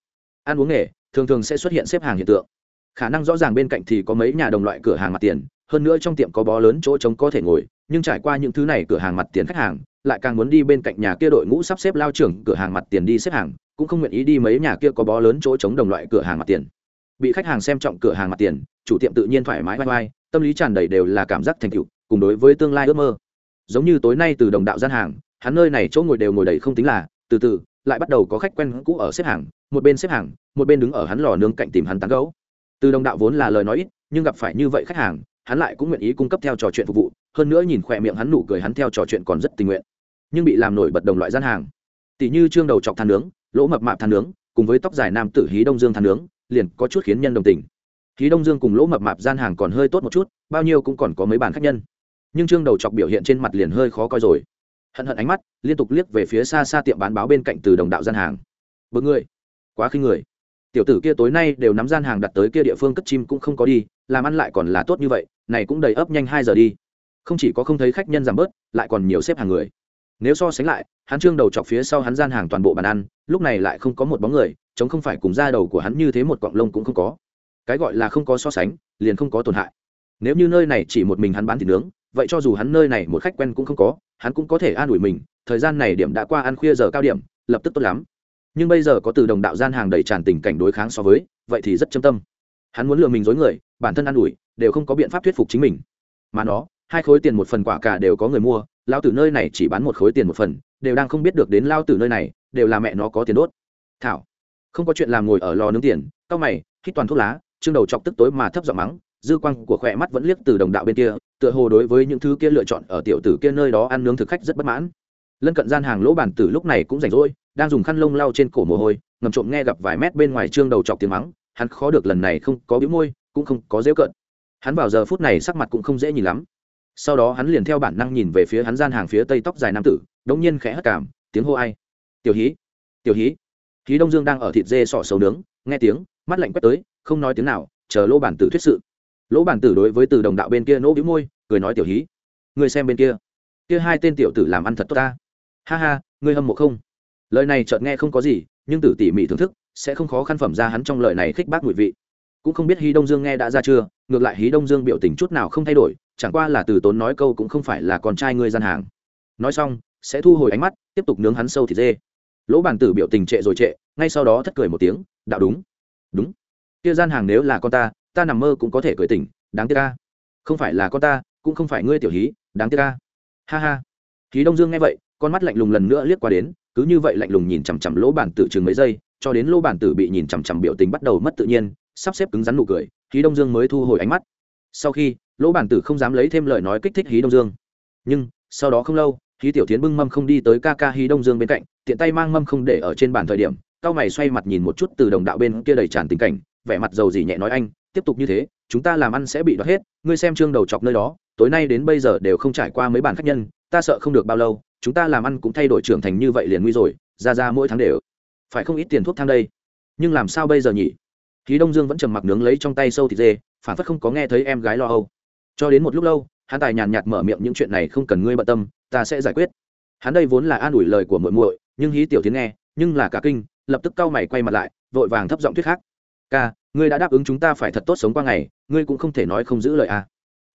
Ăn uống nghề, thường thường sẽ xuất hiện xếp hàng hiện tượng. Khả năng rõ ràng bên cạnh thì có mấy nhà đồng loại cửa hàng mặt tiền, hơn nữa trong tiệm có bó lớn chỗ trống có thể ngồi, nhưng trải qua những thứ này cửa hàng mặt tiền khách hàng lại càng muốn đi bên cạnh nhà kia đội ngũ sắp xếp lao trưởng cửa hàng mặt tiền đi xếp hàng, cũng không nguyện ý đi mấy nhà kia có bó lớn chỗ chống đồng loại cửa hàng mặt tiền. Bị khách hàng xem trọng cửa hàng mặt tiền, chủ tiệm tự nhiên thoải mái vai vai, tâm lý tràn đầy đều là cảm giác thành tựu, cùng đối với tương lai ước mơ. Giống như tối nay từ đồng đạo gian hàng, hắn nơi này chỗ ngồi đều ngồi đầy không tính là, từ từ, lại bắt đầu có khách quen cũ ở xếp hàng, một bên xếp hàng, một bên đứng ở hắn lò nướng cạnh tìm hắn tán gấu từ đồng đạo vốn là lời nói ít, nhưng gặp phải như vậy khách hàng, hắn lại cũng nguyện ý cung cấp theo trò chuyện phục vụ, hơn nữa nhìn khỏe miệng hắn nụ cười hắn theo trò chuyện còn rất tình nguyện nhưng bị làm nổi bật đồng loại gian hàng. Tỷ như trương đầu chọc than nướng, lỗ mập mạp than nướng, cùng với tóc dài nam tử hí đông dương than nướng, liền có chút khiến nhân đồng tình. Hí đông dương cùng lỗ mập mạp gian hàng còn hơi tốt một chút, bao nhiêu cũng còn có mấy bàn khách nhân. Nhưng trương đầu chọc biểu hiện trên mặt liền hơi khó coi rồi. Hận hận ánh mắt, liên tục liếc về phía xa xa tiệm bán báo bên cạnh từ đồng đạo gian hàng. Bực người. Quá khinh người. Tiểu tử kia tối nay đều nắm gian hàng đặt tới kia địa phương cất chim cũng không có đi, làm ăn lại còn là tốt như vậy, này cũng đầy ấp nhanh hai giờ đi. Không chỉ có không thấy khách nhân giảm bớt, lại còn nhiều xếp hàng người nếu so sánh lại, hắn trương đầu chọc phía sau hắn gian hàng toàn bộ bàn ăn, lúc này lại không có một bóng người, chống không phải cùng da đầu của hắn như thế một cọng lông cũng không có. Cái gọi là không có so sánh, liền không có tổn hại. Nếu như nơi này chỉ một mình hắn bán thịt nướng, vậy cho dù hắn nơi này một khách quen cũng không có, hắn cũng có thể an ủi mình, thời gian này điểm đã qua ăn khuya giờ cao điểm, lập tức tốt lắm. Nhưng bây giờ có từ đồng đạo gian hàng đầy tràn tình cảnh đối kháng so với, vậy thì rất châm tâm. Hắn muốn lừa mình dối người, bản thân an ủi, đều không có biện pháp thuyết phục chính mình. Mà nó, hai khối tiền một phần quả cả đều có người mua lao tử nơi này chỉ bán một khối tiền một phần, đều đang không biết được đến lao tử nơi này, đều là mẹ nó có tiền đốt. Thảo, không có chuyện làm ngồi ở lò nướng tiền, cau mày, hít toàn thuốc lá chương đầu chọc tức tối mà thấp giọng mắng, dư quang của khỏe mắt vẫn liếc từ đồng đạo bên kia, tựa hồ đối với những thứ kia lựa chọn ở tiểu tử kia nơi đó ăn nướng thực khách rất bất mãn. Lân cận gian hàng lỗ bản tử lúc này cũng rảnh rỗi, đang dùng khăn lông lau trên cổ mồ hôi, ngầm trộm nghe gặp vài mét bên ngoài trương đầu chọc tiếng mắng, hắn khó được lần này không có bĩu môi, cũng không có dễu cận hắn vào giờ phút này sắc mặt cũng không dễ nhìn lắm sau đó hắn liền theo bản năng nhìn về phía hắn gian hàng phía tây tóc dài nam tử, đống nhiên khẽ hất cảm, tiếng hô ai? Tiểu hí tiểu hí. Hí đông dương đang ở thịt dê sọ sầu nướng, nghe tiếng, mắt lạnh quét tới, không nói tiếng nào, chờ lỗ bản tử thuyết sự. Lỗ bản tử đối với từ đồng đạo bên kia nỗ bĩu môi, cười nói tiểu hí người xem bên kia kia hai tên tiểu tử làm ăn thật tốt ta. Ha ha, ngươi hâm mộ không? Lời này chợt nghe không có gì, nhưng tử tỉ mỉ thưởng thức, sẽ không khó khăn phẩm ra hắn trong lời này khích bác mùi vị. Cũng không biết hí đông dương nghe đã ra chưa ngược lại hí đông dương biểu tình chút nào không thay đổi, chẳng qua là từ tốn nói câu cũng không phải là con trai ngươi gian hàng. Nói xong, sẽ thu hồi ánh mắt, tiếp tục nướng hắn sâu thịt dê. Lỗ bản tử biểu tình trệ rồi trệ, ngay sau đó thất cười một tiếng, đạo đúng đúng. Kia gian hàng nếu là con ta ta nằm mơ cũng có thể cười tỉnh, đáng tiếc ca không phải là con ta, cũng không phải ngươi tiểu hí, đáng tiếc ca ha ha. Hí đông dương nghe vậy, con mắt lạnh lùng lần nữa liếc qua đến, cứ như vậy lạnh lùng nhìn chằm chằm lỗ bản tử chừng mấy giây, cho đến lỗ bản tử bị nhìn chằm chằm biểu tình bắt đầu mất tự nhiên, sắp xếp cứng rắn nụ cười hí đông dương mới thu hồi ánh mắt. Sau khi, lỗ bản tử không dám lấy thêm lời nói kích thích hí đông dương. Nhưng, sau đó không lâu, hí tiểu tiến bưng mâm không đi tới ca ca hí đông dương bên cạnh, tiện tay mang mâm không để ở trên bàn thời điểm, cao mày xoay mặt nhìn một chút từ đồng đạo bên kia đầy tràn tình cảnh, vẻ mặt dầu gì nhẹ nói anh, tiếp tục như thế, chúng ta làm ăn sẽ bị đoạt hết, ngươi xem trương đầu chọc nơi đó, tối nay đến bây giờ đều không trải qua mấy bàn khách nhân, ta sợ không được bao lâu, chúng ta làm ăn cũng thay đổi trưởng thành như vậy liền nguy rồi, ra ra mỗi tháng đều phải không ít tiền thuốc thang đây. Nhưng làm sao bây giờ nhỉ? Khí đông dương vẫn trầm mặc nướng lấy trong tay sâu thịt dê, phản phất không có nghe thấy em gái lo âu. Cho đến một lúc lâu, hắn tài nhàn nhạt mở miệng những chuyện này không cần ngươi bận tâm, ta sẽ giải quyết. Hắn đây vốn là an ủi lời của muội muội, nhưng hí tiểu tiến nghe, nhưng là cả kinh, lập tức cau mày quay mặt lại, vội vàng thấp giọng thuyết khác. Ca, ngươi đã đáp ứng chúng ta phải thật tốt sống qua ngày, ngươi cũng không thể nói không giữ lời à.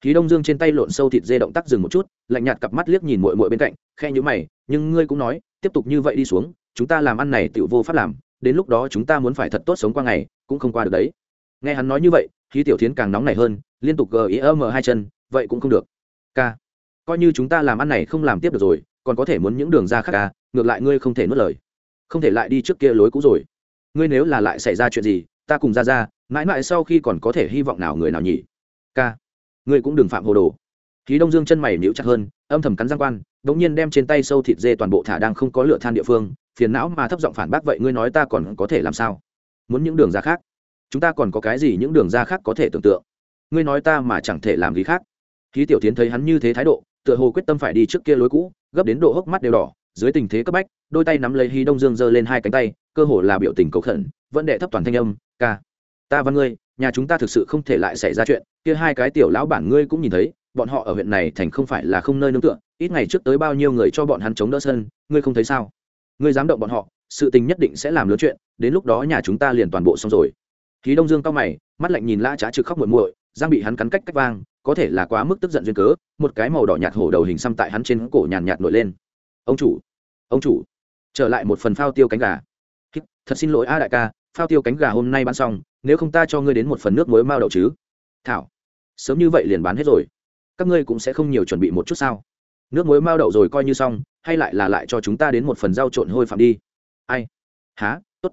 Khí đông dương trên tay lộn sâu thịt dê động tác dừng một chút, lạnh nhạt cặp mắt liếc nhìn muội muội bên cạnh, khẽ nhíu mày, nhưng ngươi cũng nói, tiếp tục như vậy đi xuống, chúng ta làm ăn này tựu vô pháp làm đến lúc đó chúng ta muốn phải thật tốt sống qua ngày, cũng không qua được đấy. Nghe hắn nói như vậy, khí tiểu thiến càng nóng nảy hơn, liên tục gờ ý ơ hai chân, vậy cũng không được. K coi như chúng ta làm ăn này không làm tiếp được rồi, còn có thể muốn những đường ra khác ca ngược lại ngươi không thể nuốt lời. Không thể lại đi trước kia lối cũ rồi. Ngươi nếu là lại xảy ra chuyện gì, ta cùng ra ra, mãi mãi sau khi còn có thể hy vọng nào người nào nhỉ? Ca, ngươi cũng đừng phạm hồ đồ khí đông dương chân mày níu chặt hơn, âm thầm cắn răng quan đ ỗ n g nhiên đem trên tay sâu thịt dê toàn bộ thả đang không có lửa than địa phương, phiền não mà thấp giọng phản bác, vậy ngươi nói ta còn có thể làm sao? Muốn những đường ra khác? Chúng ta còn có cái gì những đường ra khác có thể tưởng tượng? Ngươi nói ta mà chẳng thể làm gì khác. Khí tiểu tiến thấy hắn như thế thái độ, tựa hồ quyết tâm phải đi trước kia lối cũ, gấp đến độ hốc mắt đều đỏ, dưới tình thế cấp bách, đôi tay nắm lấy hí đông dương giơ lên hai cánh tay, cơ hồ là biểu tình cầu khẩn, vẫn đệ thấp toàn thanh âm, ca, ta văn ngươi, nhà chúng ta thực sự không thể lại xảy ra chuyện. Kia hai cái tiểu lão bản ngươi cũng nhìn thấy bọn họ ở huyện này thành không phải là không nơi nương tựa, ít ngày trước tới bao nhiêu người cho bọn hắn chống đỡ sân, ngươi không thấy sao? Ngươi dám động bọn họ, sự tình nhất định sẽ làm lớn chuyện, đến lúc đó nhà chúng ta liền toàn bộ xong rồi. Khí đông dương cao mày, mắt lạnh nhìn lã trá trực khóc muội muội, giang bị hắn cắn cách cách vang, có thể là quá mức tức giận duyên cớ, một cái màu đỏ nhạt hổ đầu hình xăm tại hắn trên cổ nhàn nhạt nổi lên. Ông chủ ông chủ, trở lại một phần phao tiêu cánh gà. Thật xin lỗi a đại ca, phao tiêu cánh gà hôm nay bán xong, nếu không ta cho ngươi đến một phần nước muối mao đậu chứ. Thảo, sớm như vậy liền bán hết rồi các ngươi cũng sẽ không nhiều chuẩn bị một chút sao? Nước muối mao đậu rồi coi như xong, hay lại là lại cho chúng ta đến một phần rau trộn hôi phạm đi. Ai? Há tốt.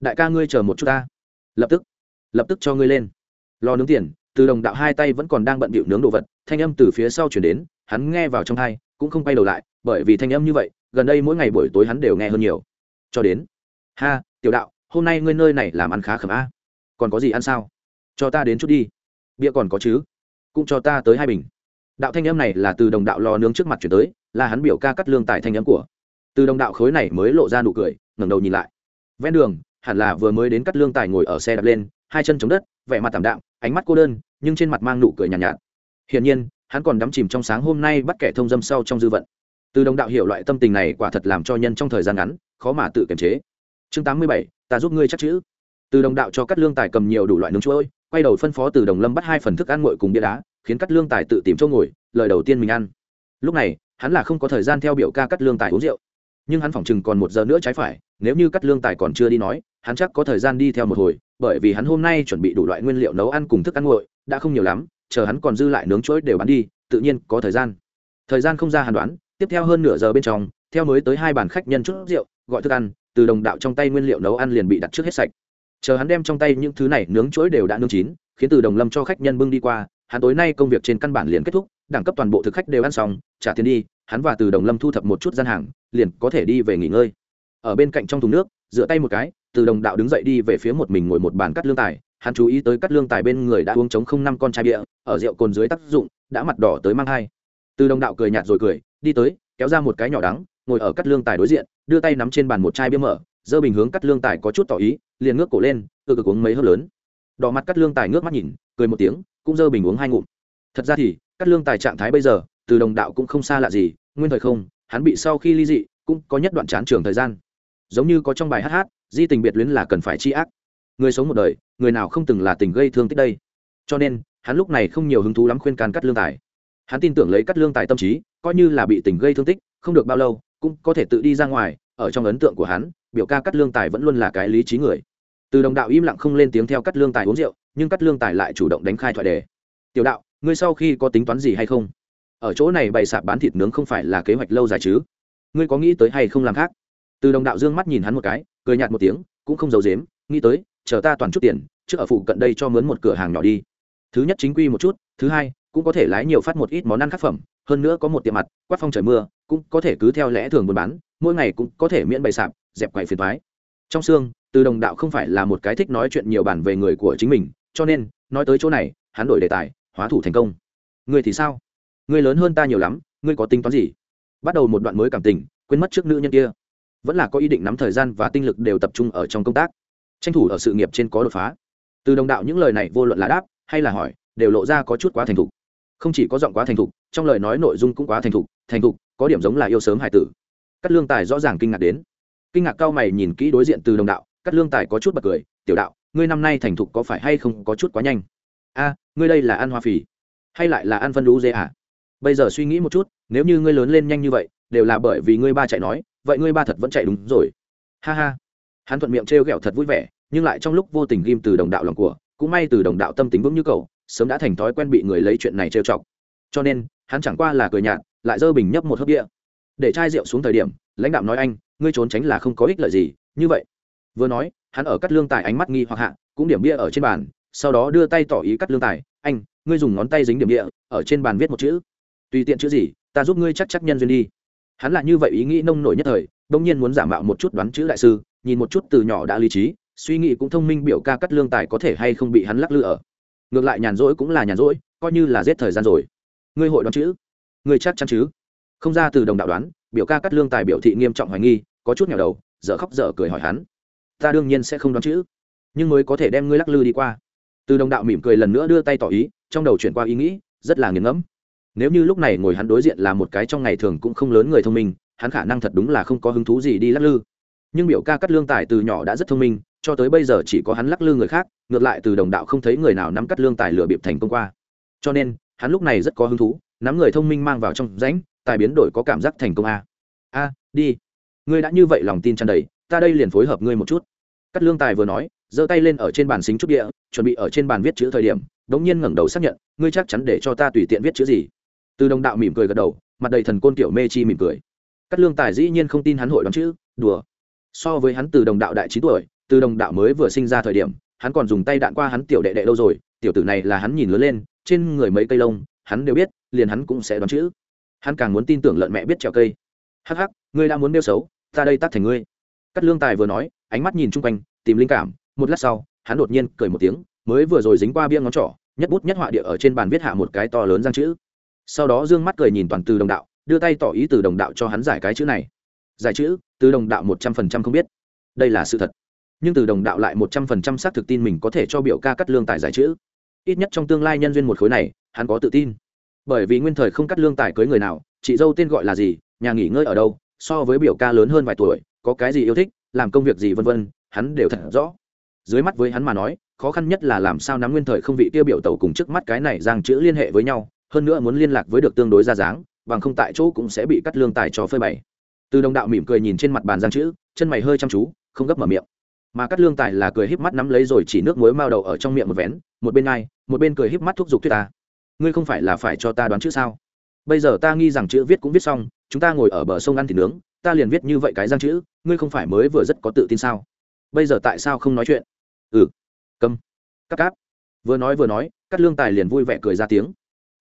Đại ca ngươi chờ một chút ta. Lập tức. Lập tức cho ngươi lên. Lò nướng tiền, từ đồng đạo hai tay vẫn còn đang bận bịu nướng đồ vật, thanh âm từ phía sau chuyển đến, hắn nghe vào trong hai, cũng không quay đầu lại, bởi vì thanh âm như vậy, gần đây mỗi ngày buổi tối hắn đều nghe hơn nhiều. Cho đến. Ha, tiểu đạo, hôm nay ngươi nơi này làm ăn khá khẩm a. Còn có gì ăn sao? Cho ta đến chút đi. Bia còn có chứ? Cũng cho ta tới hai bình đạo thanh âm này là từ đồng đạo lò nướng trước mặt chuyển tới là hắn biểu ca cắt lương tài thanh âm của. Từ đồng đạo khối này mới lộ ra nụ cười ngẩng đầu nhìn lại. Ven đường hẳn là vừa mới đến cắt lương tài ngồi ở xe đạp lên hai chân chống đất vẻ mặt tảm đạm ánh mắt cô đơn nhưng trên mặt mang nụ cười nhàn nhạt, nhạt. Hiển nhiên hắn còn đắm chìm trong sáng hôm nay bắt kẻ thông dâm sau trong dư vận. Từ đồng đạo hiểu loại tâm tình này quả thật làm cho nhân trong thời gian ngắn khó mà tự kiềm chế. Chương tám mươi bảy ta giúp ngươi chắc chữ. Từ đồng đạo cho cắt lương tài cầm nhiều đủ loại nướng chuối, quay đầu phân phó từ đồng lâm bắt hai phần thức ăn nguội cùng bia đá khiến cắt lương tài tự tìm chỗ ngồi, lời đầu tiên mình ăn. Lúc này, hắn là không có thời gian theo biểu ca cắt lương tài uống rượu. Nhưng hắn phỏng chừng còn một giờ nữa trái phải, nếu như cắt lương tài còn chưa đi nói, hắn chắc có thời gian đi theo một hồi, bởi vì hắn hôm nay chuẩn bị đủ loại nguyên liệu nấu ăn cùng thức ăn nguội, đã không nhiều lắm, chờ hắn còn dư lại nướng chuỗi đều bán đi, tự nhiên có thời gian. Thời gian không ra hàn đoán, tiếp theo hơn nửa giờ bên trong, theo mới tới hai bàn khách nhân chút rượu, gọi thức ăn, từ đồng đạo trong tay nguyên liệu nấu ăn liền bị đặt trước hết sạch. Chờ hắn đem trong tay những thứ này nướng chuỗi đều đã nướng chín, khiến từ đồng lâm cho khách nhân bưng đi qua hắn tối nay công việc trên căn bản liền kết thúc, đẳng cấp toàn bộ thực khách đều ăn xong, trả tiền đi, hắn và từ đồng lâm thu thập một chút gian hàng, liền có thể đi về nghỉ ngơi. Ở bên cạnh trong thùng nước, dựa tay một cái, từ đồng đạo đứng dậy đi về phía một mình ngồi một bàn cắt lương tài. Hắn chú ý tới cắt lương tài bên người đã uống trống không năm con chai bia, ở rượu cồn dưới tác dụng, đã mặt đỏ tới mang hai. Từ đồng đạo cười nhạt rồi cười, đi tới, kéo ra một cái nhỏ đắng, ngồi ở cắt lương tài đối diện, đưa tay nắm trên bàn một chai bia mở dơ bình hướng cắt lương tài có chút tỏ ý, liền ngước cổ lên tự cực uống mấy hớp lớn. Đỏ mặt cắt lương tài ngước mắt nhìn, cười một tiếng cũng dơ bình uống hai ngụm. Thật ra thì, cắt lương tài trạng thái bây giờ, từ đồng đạo cũng không xa lạ gì, nguyên thời không, hắn bị sau khi ly dị, cũng có nhất đoạn chán trường thời gian. Giống như có trong bài hát hát, di tình biệt luyến là cần phải chi ác. Người sống một đời, người nào không từng là tình gây thương tích đây? Cho nên, hắn lúc này không nhiều hứng thú lắm khuyên can cắt lương tài. Hắn tin tưởng lấy cắt lương tài tâm trí, coi như là bị tình gây thương tích, không được bao lâu, cũng có thể tự đi ra ngoài, ở trong ấn tượng của hắn, biểu ca cắt lương tài vẫn luôn là cái lý trí người từ đồng đạo im lặng không lên tiếng theo cắt lương tài uống rượu, nhưng cắt lương tài lại chủ động đánh khai thoại đề. Tiểu đạo, ngươi sau khi có tính toán gì hay không? Ở chỗ này bày sạp bán thịt nướng không phải là kế hoạch lâu dài chứ? Ngươi có nghĩ tới hay không làm khác? Từ đồng đạo dương mắt nhìn hắn một cái, cười nhạt một tiếng, cũng không giấu dếm nghĩ tới, chờ ta toàn chút tiền, trước ở phụ cận đây cho mướn một cửa hàng nhỏ đi. Thứ nhất chính quy một chút, thứ hai, cũng có thể lái nhiều phát một ít món ăn khác phẩm, hơn nữa có một tiệm mặt, quát phong trời mưa, cũng có thể cứ theo lẽ thường buôn bán, mỗi ngày cũng có thể miễn bày sạp, dẹp quầy phiền thoái. Trong xương từ đồng đạo không phải là một cái thích nói chuyện nhiều bản về người của chính mình, cho nên, nói tới chỗ này, hắn đổi đề tài, hóa thủ thành công. Ngươi thì sao? Ngươi lớn hơn ta nhiều lắm, ngươi có tính toán gì? Bắt đầu một đoạn mới cảm tình, quên mất trước nữ nhân kia. Vẫn là có ý định nắm thời gian và tinh lực đều tập trung ở trong công tác. Tranh thủ ở sự nghiệp trên có đột phá. Từ đồng đạo những lời này vô luận là đáp hay là hỏi, đều lộ ra có chút quá thành thục. Không chỉ có giọng quá thành thục, trong lời nói nội dung cũng quá thành thục thành thục, có điểm giống là yêu sớm hải tử. Cắt lương tài rõ ràng kinh ngạc đến. Kinh ngạc cao mày nhìn kỹ đối diện từ đồng đạo cắt lương tài có chút bật cười, tiểu đạo, ngươi năm nay thành thục có phải hay không có chút quá nhanh? A, ngươi đây là ăn hoa phì, hay lại là ăn phân lũ dê à? Bây giờ suy nghĩ một chút, nếu như ngươi lớn lên nhanh như vậy, đều là bởi vì ngươi ba chạy nói, vậy ngươi ba thật vẫn chạy đúng rồi. Ha ha. Hắn thuận miệng trêu ghẹo thật vui vẻ, nhưng lại trong lúc vô tình ghim từ đồng đạo lòng của, cũng may từ đồng đạo tâm tính vững như cầu sớm đã thành thói quen bị người lấy chuyện này trêu chọc. Cho nên, hắn chẳng qua là cười nhạt, lại dơ bình nhấp một hớp địa để chai rượu xuống thời điểm, lãnh đạo nói anh, ngươi trốn tránh là không có ích lợi gì, như vậy vừa nói, hắn ở cắt lương tài ánh mắt nghi hoặc hạ, cũng điểm bia ở trên bàn, sau đó đưa tay tỏ ý cắt lương tài, anh, ngươi dùng ngón tay dính điểm địa ở trên bàn viết một chữ. Tùy tiện chữ gì, ta giúp ngươi chắc chắc nhân duyên đi. Hắn là như vậy ý nghĩ nông nổi nhất thời đông nhiên muốn giả mạo một chút đoán chữ đại sư, nhìn một chút từ nhỏ đã lý trí, suy nghĩ cũng thông minh biểu ca cắt lương tài có thể hay không bị hắn lắc lư ở. Ngược lại nhàn rỗi cũng là nhàn rỗi, coi như là giết thời gian rồi. Ngươi hội đoán chữ? Ngươi chắc chắn chứ? Không ra từ đồng đạo đoán, biểu ca cắt lương tài biểu thị nghiêm trọng hoài nghi, có chút nghèo đầu, dở khóc dở cười hỏi hắn ta đương nhiên sẽ không đoán chữ, nhưng mới có thể đem ngươi lắc lư đi qua. Từ đồng đạo mỉm cười lần nữa đưa tay tỏ ý, trong đầu chuyển qua ý nghĩ, rất là nghiền ngẫm. Nếu như lúc này ngồi hắn đối diện là một cái trong ngày thường cũng không lớn người thông minh, hắn khả năng thật đúng là không có hứng thú gì đi lắc lư. Nhưng biểu ca cắt lương tài từ nhỏ đã rất thông minh, cho tới bây giờ chỉ có hắn lắc lư người khác, ngược lại từ đồng đạo không thấy người nào nắm cắt lương tài lừa bịp thành công qua. Cho nên, hắn lúc này rất có hứng thú, nắm người thông minh mang vào trong rãnh, tài biến đổi có cảm giác thành công a a, đi. Ngươi đã như vậy lòng tin tràn đầy ta đây liền phối hợp ngươi một chút. Cắt lương tài vừa nói, giơ tay lên ở trên bàn xính chút địa, chuẩn bị ở trên bàn viết chữ thời điểm, đống nhiên ngẩng đầu xác nhận, ngươi chắc chắn để cho ta tùy tiện viết chữ gì? Từ đồng đạo mỉm cười gật đầu, mặt đầy thần côn kiểu mê chi mỉm cười. Cắt lương tài dĩ nhiên không tin hắn hội đoán chữ, đùa. So với hắn từ đồng đạo đại chín tuổi, từ đồng đạo mới vừa sinh ra thời điểm, hắn còn dùng tay đạn qua hắn tiểu đệ đệ lâu rồi, tiểu tử này là hắn nhìn lớn lên, trên người mấy cây lông, hắn đều biết, liền hắn cũng sẽ đoán chữ. Hắn càng muốn tin tưởng lợn mẹ biết trèo cây. Hắc hắc, ngươi đã muốn nêu xấu, ta đây tắt thành ngươi cắt lương tài vừa nói, ánh mắt nhìn chung quanh, tìm linh cảm. Một lát sau, hắn đột nhiên cười một tiếng, mới vừa rồi dính qua bia ngón trỏ, nhất bút nhất họa địa ở trên bàn viết hạ một cái to lớn răng chữ. Sau đó dương mắt cười nhìn toàn từ đồng đạo, đưa tay tỏ ý từ đồng đạo cho hắn giải cái chữ này. Giải chữ, từ đồng đạo một trăm phần trăm không biết. Đây là sự thật. Nhưng từ đồng đạo lại một trăm phần trăm xác thực tin mình có thể cho biểu ca cắt lương tài giải chữ. Ít nhất trong tương lai nhân duyên một khối này, hắn có tự tin. Bởi vì nguyên thời không cắt lương tài cưới người nào, chị dâu tên gọi là gì, nhà nghỉ ngơi ở đâu, so với biểu ca lớn hơn vài tuổi có cái gì yêu thích, làm công việc gì vân vân, hắn đều thật rõ. Dưới mắt với hắn mà nói, khó khăn nhất là làm sao nắm nguyên thời không vị tiêu biểu tàu cùng trước mắt cái này giang chữ liên hệ với nhau, hơn nữa muốn liên lạc với được tương đối ra dáng, bằng không tại chỗ cũng sẽ bị cắt lương tài cho phơi bày. Từ đồng đạo mỉm cười nhìn trên mặt bàn giang chữ, chân mày hơi chăm chú, không gấp mở miệng. Mà cắt lương tài là cười híp mắt nắm lấy rồi chỉ nước muối mao đầu ở trong miệng một vén, một bên ngay một bên cười híp mắt thúc giục thuyết ta. Ngươi không phải là phải cho ta đoán chữ sao? Bây giờ ta nghi rằng chữ viết cũng viết xong, chúng ta ngồi ở bờ sông ăn thịt nướng ta liền viết như vậy cái giang chữ, ngươi không phải mới vừa rất có tự tin sao? Bây giờ tại sao không nói chuyện? Ừ. Câm cắt cáp. Vừa nói vừa nói cắt lương tài liền vui vẻ cười ra tiếng.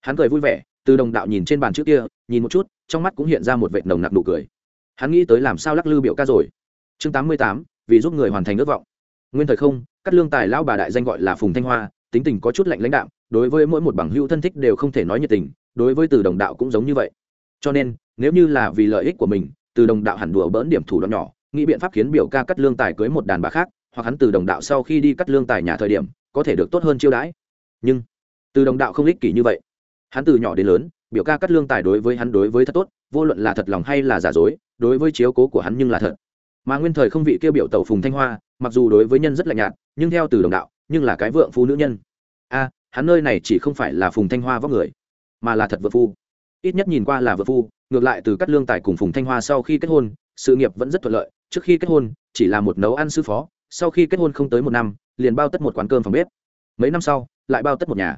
Hắn cười vui vẻ, từ đồng đạo nhìn trên bàn trước kia, nhìn một chút, trong mắt cũng hiện ra một vệt nồng nặc nụ cười. Hắn nghĩ tới làm sao lắc lư biểu ca rồi. Chương tám mươi tám, vì giúp người hoàn thành ước vọng. Nguyên thời không cắt lương tài lão bà đại danh gọi là phùng thanh hoa, tính tình có chút lạnh lãnh đạm, đối với mỗi một bằng hữu thân thích đều không thể nói nhiệt tình, đối với từ đồng đạo cũng giống như vậy. Cho nên, nếu như là vì lợi ích của mình từ đồng đạo hẳn đùa bỡn điểm thủ đoạn nhỏ, nghĩ biện pháp khiến biểu ca cắt lương tài cưới một đàn bà khác, hoặc hắn từ đồng đạo sau khi đi cắt lương tài nhà thời điểm, có thể được tốt hơn chiêu đãi. Nhưng, từ đồng đạo không ích kỷ như vậy. Hắn từ nhỏ đến lớn, biểu ca cắt lương tài đối với hắn đối với thật tốt, vô luận là thật lòng hay là giả dối, đối với chiếu cố của hắn nhưng là thật. Mà nguyên thời không vị kêu biểu tàu phùng thanh hoa, mặc dù đối với nhân rất lạnh nhạt, nhưng theo từ đồng đạo, nhưng là cái vượng phu nữ nhân. A, hắn nơi này chỉ không phải là phùng thanh hoa vóc người, mà là thật vợ phu ít nhất nhìn qua là vợ phu, ngược lại từ cắt lương tài cùng phùng thanh hoa sau khi kết hôn, sự nghiệp vẫn rất thuận lợi. Trước khi kết hôn, chỉ là một nấu ăn sư phó, sau khi kết hôn không tới một năm, liền bao tất một quán cơm phòng bếp. Mấy năm sau, lại bao tất một nhà.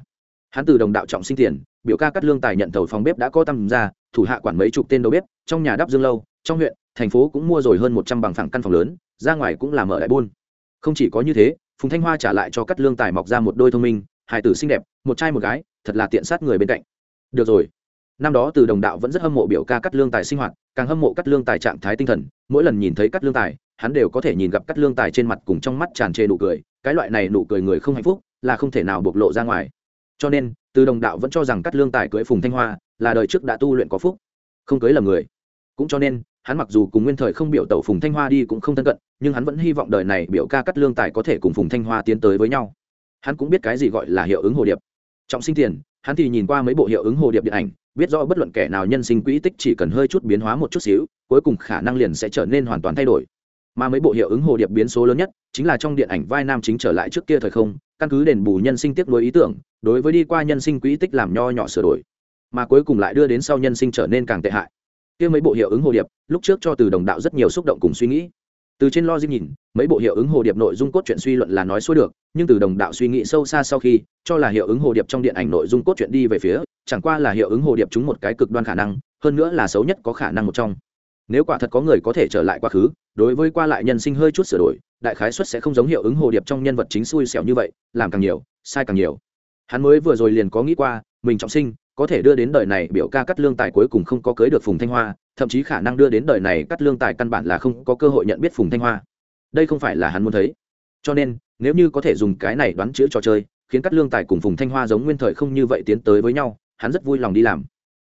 Hắn từ đồng đạo trọng sinh tiền, biểu ca cắt lương tài nhận thầu phòng bếp đã có tăng ra, thủ hạ quản mấy chục tên đầu bếp, trong nhà đắp dương lâu, trong huyện, thành phố cũng mua rồi hơn một trăm bằng phẳng căn phòng lớn, ra ngoài cũng là mở đại buôn. Không chỉ có như thế, phùng thanh hoa trả lại cho cắt lương tài mọc ra một đôi thông minh, hài tử xinh đẹp, một trai một gái, thật là tiện sát người bên cạnh. Được rồi năm đó từ đồng đạo vẫn rất hâm mộ biểu ca cắt lương tài sinh hoạt, càng hâm mộ cắt lương tài trạng thái tinh thần. Mỗi lần nhìn thấy cắt lương tài, hắn đều có thể nhìn gặp cắt lương tài trên mặt cùng trong mắt tràn trề nụ cười. Cái loại này nụ cười người không hạnh phúc, là không thể nào bộc lộ ra ngoài. Cho nên, từ đồng đạo vẫn cho rằng cắt lương tài cưới phùng thanh hoa, là đời trước đã tu luyện có phúc, không cưới là người. Cũng cho nên, hắn mặc dù cùng nguyên thời không biểu tẩu phùng thanh hoa đi cũng không thân cận, nhưng hắn vẫn hy vọng đời này biểu ca cắt lương tài có thể cùng phùng thanh hoa tiến tới với nhau. Hắn cũng biết cái gì gọi là hiệu ứng hồ điệp. Trọng sinh tiền, hắn thì nhìn qua mấy bộ hiệu ứng hồ điệp điện ảnh biết rõ bất luận kẻ nào nhân sinh quỹ tích chỉ cần hơi chút biến hóa một chút xíu, cuối cùng khả năng liền sẽ trở nên hoàn toàn thay đổi. Mà mấy bộ hiệu ứng hồ điệp biến số lớn nhất chính là trong điện ảnh vai nam chính trở lại trước kia thời không, căn cứ đền bù nhân sinh tiếp nối ý tưởng, đối với đi qua nhân sinh quỹ tích làm nho nhỏ sửa đổi, mà cuối cùng lại đưa đến sau nhân sinh trở nên càng tệ hại. Kia mấy bộ hiệu ứng hồ điệp, lúc trước cho từ đồng đạo rất nhiều xúc động cùng suy nghĩ từ trên logic nhìn, mấy bộ hiệu ứng hồ điệp nội dung cốt truyện suy luận là nói xuôi được, nhưng từ đồng đạo suy nghĩ sâu xa sau khi, cho là hiệu ứng hồ điệp trong điện ảnh nội dung cốt truyện đi về phía, chẳng qua là hiệu ứng hồ điệp chúng một cái cực đoan khả năng, hơn nữa là xấu nhất có khả năng một trong. Nếu quả thật có người có thể trở lại quá khứ, đối với qua lại nhân sinh hơi chút sửa đổi, đại khái xuất sẽ không giống hiệu ứng hồ điệp trong nhân vật chính xui xẻo như vậy, làm càng nhiều, sai càng nhiều. Hắn mới vừa rồi liền có nghĩ qua, mình trọng sinh có thể đưa đến đời này biểu ca cắt lương tài cuối cùng không có cưới được phùng thanh hoa, thậm chí khả năng đưa đến đời này cắt lương tài căn bản là không có cơ hội nhận biết phùng thanh hoa. Đây không phải là hắn muốn thấy. Cho nên, nếu như có thể dùng cái này đoán chữ trò chơi, khiến cắt lương tài cùng phùng thanh hoa giống nguyên thời không như vậy tiến tới với nhau, hắn rất vui lòng đi làm.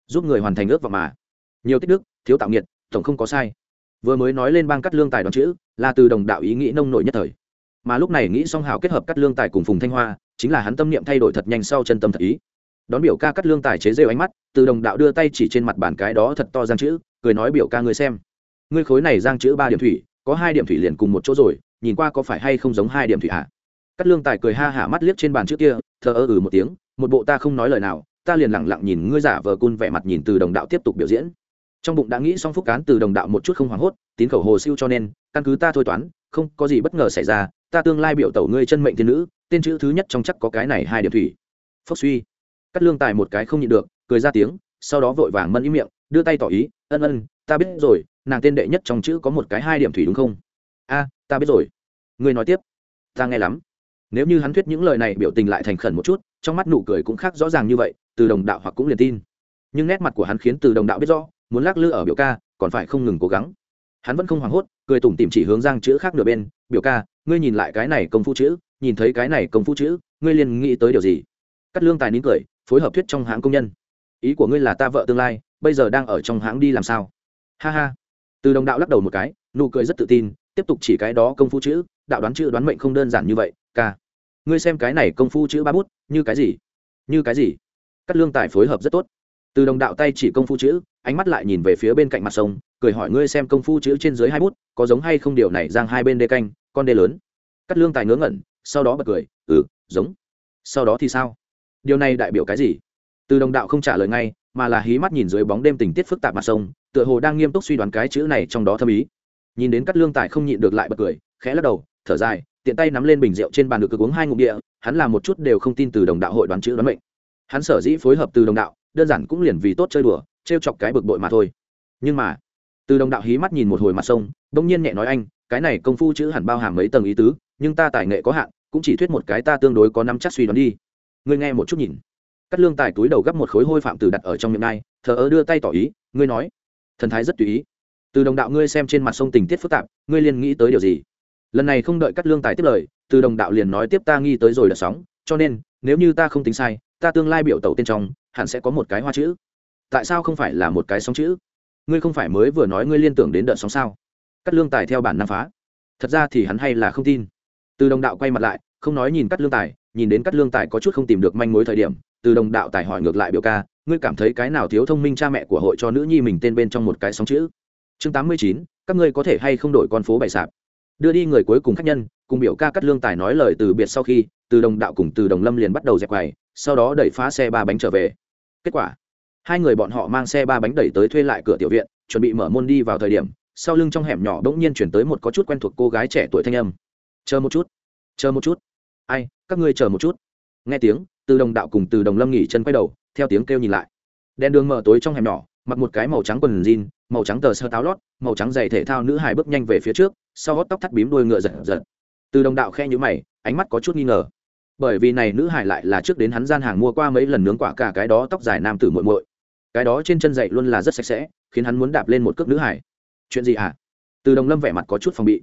Giúp người hoàn thành ước vọng mà. Nhiều tích đức, thiếu tạo nghiệt, tổng không có sai. Vừa mới nói lên bang cắt lương tài đoán chữ, là từ đồng đạo ý nghĩ nông nổi nhất thời. Mà lúc này nghĩ song hào kết hợp cắt lương tài cùng phùng thanh hoa, chính là hắn tâm niệm thay đổi thật nhanh sau chân tâm thật ý đón biểu ca cắt lương tài chế rêu ánh mắt, từ đồng đạo đưa tay chỉ trên mặt bàn cái đó thật to giang chữ, cười nói biểu ca ngươi xem. Ngươi khối này giang chữ ba điểm thủy, có hai điểm thủy liền cùng một chỗ rồi, nhìn qua có phải hay không giống hai điểm thủy hả? Cắt lương tài cười ha hả mắt liếc trên bàn trước kia, thờ ơ ừ một tiếng, một bộ ta không nói lời nào, ta liền lẳng lặng nhìn ngươi giả vờ cun vẻ mặt nhìn từ đồng đạo tiếp tục biểu diễn. Trong bụng đã nghĩ xong phúc cán từ đồng đạo một chút không hoảng hốt, tín khẩu hồ siêu cho nên, căn cứ ta thôi toán, không có gì bất ngờ xảy ra, ta tương lai biểu tẩu ngươi chân mệnh thiên nữ, tên chữ thứ nhất trong chắc có cái này hai điểm thủy. Phúc suy cắt lương tài một cái không nhịn được, cười ra tiếng, sau đó vội vàng mân ý miệng, đưa tay tỏ ý, ân ân, ta biết rồi, nàng tên đệ nhất trong chữ có một cái hai điểm thủy đúng không? A, ta biết rồi. Ngươi nói tiếp. Ta nghe lắm. Nếu như hắn thuyết những lời này biểu tình lại thành khẩn một chút, trong mắt nụ cười cũng khác rõ ràng như vậy, từ đồng đạo hoặc cũng liền tin. Nhưng nét mặt của hắn khiến từ đồng đạo biết rõ, muốn lắc lư ở biểu ca, còn phải không ngừng cố gắng. Hắn vẫn không hoảng hốt, cười tủm tìm chỉ hướng giang chữ khác nửa bên, biểu ca, ngươi nhìn lại cái này công phu chữ, nhìn thấy cái này công phu chữ, ngươi liền nghĩ tới điều gì? Cắt lương tài nín cười phối hợp thuyết trong hãng công nhân. Ý của ngươi là ta vợ tương lai, bây giờ đang ở trong hãng đi làm sao? Ha ha. Từ đồng đạo lắc đầu một cái, nụ cười rất tự tin, tiếp tục chỉ cái đó công phu chữ, đạo đoán chữ đoán mệnh không đơn giản như vậy, ca. Ngươi xem cái này công phu chữ ba bút, như cái gì? Như cái gì? Cắt lương tài phối hợp rất tốt. Từ đồng đạo tay chỉ công phu chữ, ánh mắt lại nhìn về phía bên cạnh mặt sông, cười hỏi ngươi xem công phu chữ trên dưới hai bút, có giống hay không điều này giang hai bên đê canh, con đê lớn. Cắt lương tài ngớ ngẩn, sau đó bật cười ừ giống. Sau đó thì sao? Điều này đại biểu cái gì? Từ đồng đạo không trả lời ngay, mà là hí mắt nhìn dưới bóng đêm tình tiết phức tạp mặt sông, tựa hồ đang nghiêm túc suy đoán cái chữ này trong đó thâm ý. Nhìn đến cắt lương tài không nhịn được lại bật cười, khẽ lắc đầu, thở dài, tiện tay nắm lên bình rượu trên bàn được cực uống hai ngụm địa, hắn làm một chút đều không tin từ đồng đạo hội đoán chữ đoán mệnh. Hắn sở dĩ phối hợp từ đồng đạo, đơn giản cũng liền vì tốt chơi đùa, trêu chọc cái bực bội mà thôi. Nhưng mà, từ đồng đạo hí mắt nhìn một hồi mặt sông, bỗng nhiên nhẹ nói anh, cái này công phu chữ hẳn bao hàm mấy tầng ý tứ, nhưng ta tài nghệ có hạn, cũng chỉ thuyết một cái ta tương đối có năm chắc suy đoán đi ngươi nghe một chút nhìn. Cắt lương tài túi đầu gấp một khối hôi phạm từ đặt ở trong miệng nai, thờ ơ đưa tay tỏ ý, ngươi nói. Thần thái rất tùy ý. Từ đồng đạo ngươi xem trên mặt sông tình tiết phức tạp, ngươi liền nghĩ tới điều gì? Lần này không đợi cắt lương tài tiếp lời, từ đồng đạo liền nói tiếp ta nghi tới rồi đợt sóng, cho nên, nếu như ta không tính sai, ta tương lai biểu tẩu tên trong, hẳn sẽ có một cái hoa chữ. Tại sao không phải là một cái sóng chữ? Ngươi không phải mới vừa nói ngươi liên tưởng đến đợt sóng sao? Cắt lương tài theo bản năng phá. Thật ra thì hắn hay là không tin. Từ đồng đạo quay mặt lại không nói nhìn cắt lương tài, nhìn đến cắt lương tài có chút không tìm được manh mối thời điểm, từ đồng đạo tài hỏi ngược lại biểu ca, ngươi cảm thấy cái nào thiếu thông minh cha mẹ của hội cho nữ nhi mình tên bên trong một cái sóng chữ? Chương tám mươi chín, các ngươi có thể hay không đổi con phố bày sạp? Đưa đi người cuối cùng khách nhân, cùng biểu ca cắt lương tài nói lời từ biệt sau khi, từ đồng đạo cùng từ đồng lâm liền bắt đầu dẹp quầy, sau đó đẩy phá xe ba bánh trở về. Kết quả, hai người bọn họ mang xe ba bánh đẩy tới thuê lại cửa tiểu viện, chuẩn bị mở môn đi vào thời điểm, sau lưng trong hẻm nhỏ bỗng nhiên chuyển tới một có chút quen thuộc cô gái trẻ tuổi thanh âm. Chờ một chút, chờ một chút ai, các ngươi chờ một chút. Nghe tiếng, từ đồng đạo cùng từ đồng lâm nghỉ chân quay đầu, theo tiếng kêu nhìn lại. Đèn đường mở tối trong hẻm nhỏ, mặc một cái màu trắng quần jean, màu trắng tờ sơ táo lót, màu trắng giày thể thao nữ hài bước nhanh về phía trước, sau gót tóc thắt bím đuôi ngựa giật giật. Từ đồng đạo khe nhữ mày, ánh mắt có chút nghi ngờ. Bởi vì này nữ hải lại là trước đến hắn gian hàng mua qua mấy lần nướng quả cả cái đó tóc dài nam tử muội muội. Cái đó trên chân dậy luôn là rất sạch sẽ, khiến hắn muốn đạp lên một cước nữ hải chuyện gì hả? À? từ đồng lâm vẻ mặt có chút phòng bị.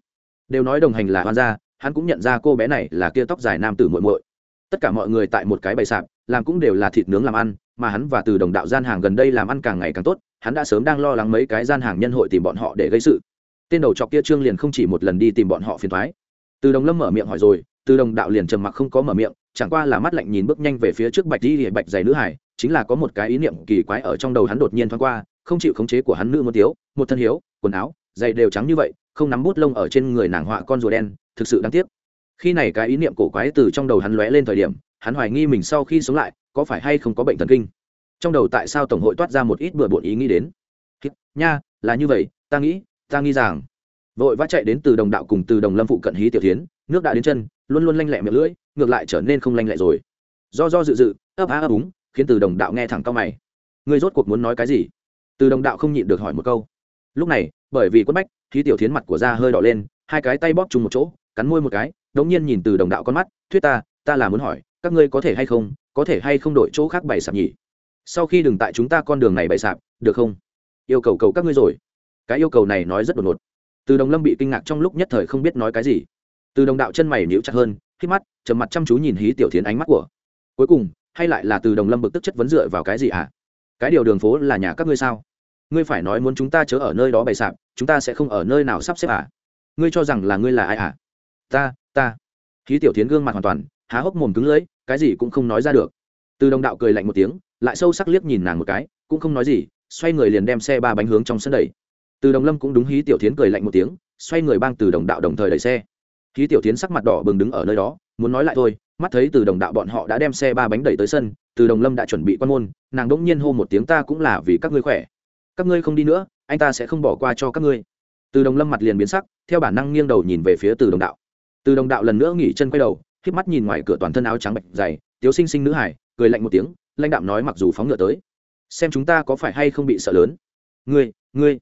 Đều nói đồng hành là hoan gia hắn cũng nhận ra cô bé này là kia tóc dài nam tử muội muội. Tất cả mọi người tại một cái bày sạp, làm cũng đều là thịt nướng làm ăn, mà hắn và từ đồng đạo gian hàng gần đây làm ăn càng ngày càng tốt, hắn đã sớm đang lo lắng mấy cái gian hàng nhân hội tìm bọn họ để gây sự. Tên đầu chọc kia trương liền không chỉ một lần đi tìm bọn họ phiền thoái từ đồng lâm mở miệng hỏi rồi, từ đồng đạo liền trầm mặc không có mở miệng, chẳng qua là mắt lạnh nhìn bước nhanh về phía trước bạch đi bạch giày nữ hải, chính là có một cái ý niệm kỳ quái ở trong đầu hắn đột nhiên thoáng qua, không chịu khống chế của hắn nữ một tiếu một thân hiếu, quần áo, giày đều trắng như vậy không nắm bút lông ở trên người nàng họa con rùa đen, thực sự đáng tiếc. Khi này cái ý niệm cổ quái từ trong đầu hắn lóe lên thời điểm, hắn hoài nghi mình sau khi sống lại, có phải hay không có bệnh thần kinh. Trong đầu tại sao tổng hội toát ra một ít bừa bộn ý nghĩ đến. Nha, là như vậy, ta nghĩ, ta nghi rằng. Vội vã chạy đến từ đồng đạo cùng từ đồng lâm phụ cận hí tiểu tiến nước đã đến chân, luôn luôn lanh lẹ miệng lưỡi, ngược lại trở nên không lanh lẹ rồi. Do do dự dự, ấp á ấp úng, khiến từ đồng đạo nghe thẳng cao mày. Ngươi rốt cuộc muốn nói cái gì? Từ đồng đạo không nhịn được hỏi một câu. Lúc này, bởi vì quất bách hí tiểu thiến mặt của da hơi đỏ lên, hai cái tay bóp chung một chỗ, cắn môi một cái, đống nhiên nhìn từ đồng đạo con mắt, thuyết ta ta là muốn hỏi, các ngươi có thể hay không, có thể hay không đổi chỗ khác bày sạp nhỉ? Sau khi đừng tại chúng ta con đường này bày sạp, được không? Yêu cầu cầu các ngươi rồi. Cái yêu cầu này nói rất đột ngột. Từ đồng lâm bị kinh ngạc trong lúc nhất thời không biết nói cái gì. Từ đồng đạo chân mày níu chặt hơn khi mắt, trầm mặt chăm chú nhìn hí tiểu thiến ánh mắt của. Cuối cùng, hay lại là từ đồng lâm bực tức chất vấn dựa vào cái gì ạ? À? cái điều đường phố là nhà các ngươi sao? Ngươi phải nói muốn chúng ta chớ ở nơi đó bày sạp chúng ta sẽ không ở nơi nào sắp xếp à? Ngươi cho rằng là ngươi là ai à? Ta ta. Khí tiểu thiến gương mặt hoàn toàn, há hốc mồm cứng lưỡi, cái gì cũng không nói ra được. Từ đồng đạo cười lạnh một tiếng, lại sâu sắc liếc nhìn nàng một cái, cũng không nói gì, xoay người liền đem xe ba bánh hướng trong sân đẩy. Từ đồng lâm cũng đúng hí tiểu tiến cười lạnh một tiếng, xoay người bang từ đồng đạo đồng thời đẩy xe. Hí tiểu tiến sắc mặt đỏ bừng đứng ở nơi đó, muốn nói lại thôi, mắt thấy từ đồng đạo bọn họ đã đem xe ba bánh đẩy tới sân, từ đồng lâm đã chuẩn bị quan môn, nàng đỗng nhiên hô một tiếng, ta cũng là vì các ngươi khỏe các ngươi không đi nữa, anh ta sẽ không bỏ qua cho các ngươi. Từ đồng lâm mặt liền biến sắc, theo bản năng nghiêng đầu nhìn về phía từ đồng đạo. Từ đồng đạo lần nữa nghỉ chân quay đầu k mắt nhìn ngoài cửa toàn thân áo trắng bạch dày, tiếu sinh sinh nữ hải, cười lạnh một tiếng, lãnh đạm nói mặc dù phóng ngựa tới, xem chúng ta có phải hay không bị sợ lớn. Ngươi ngươi.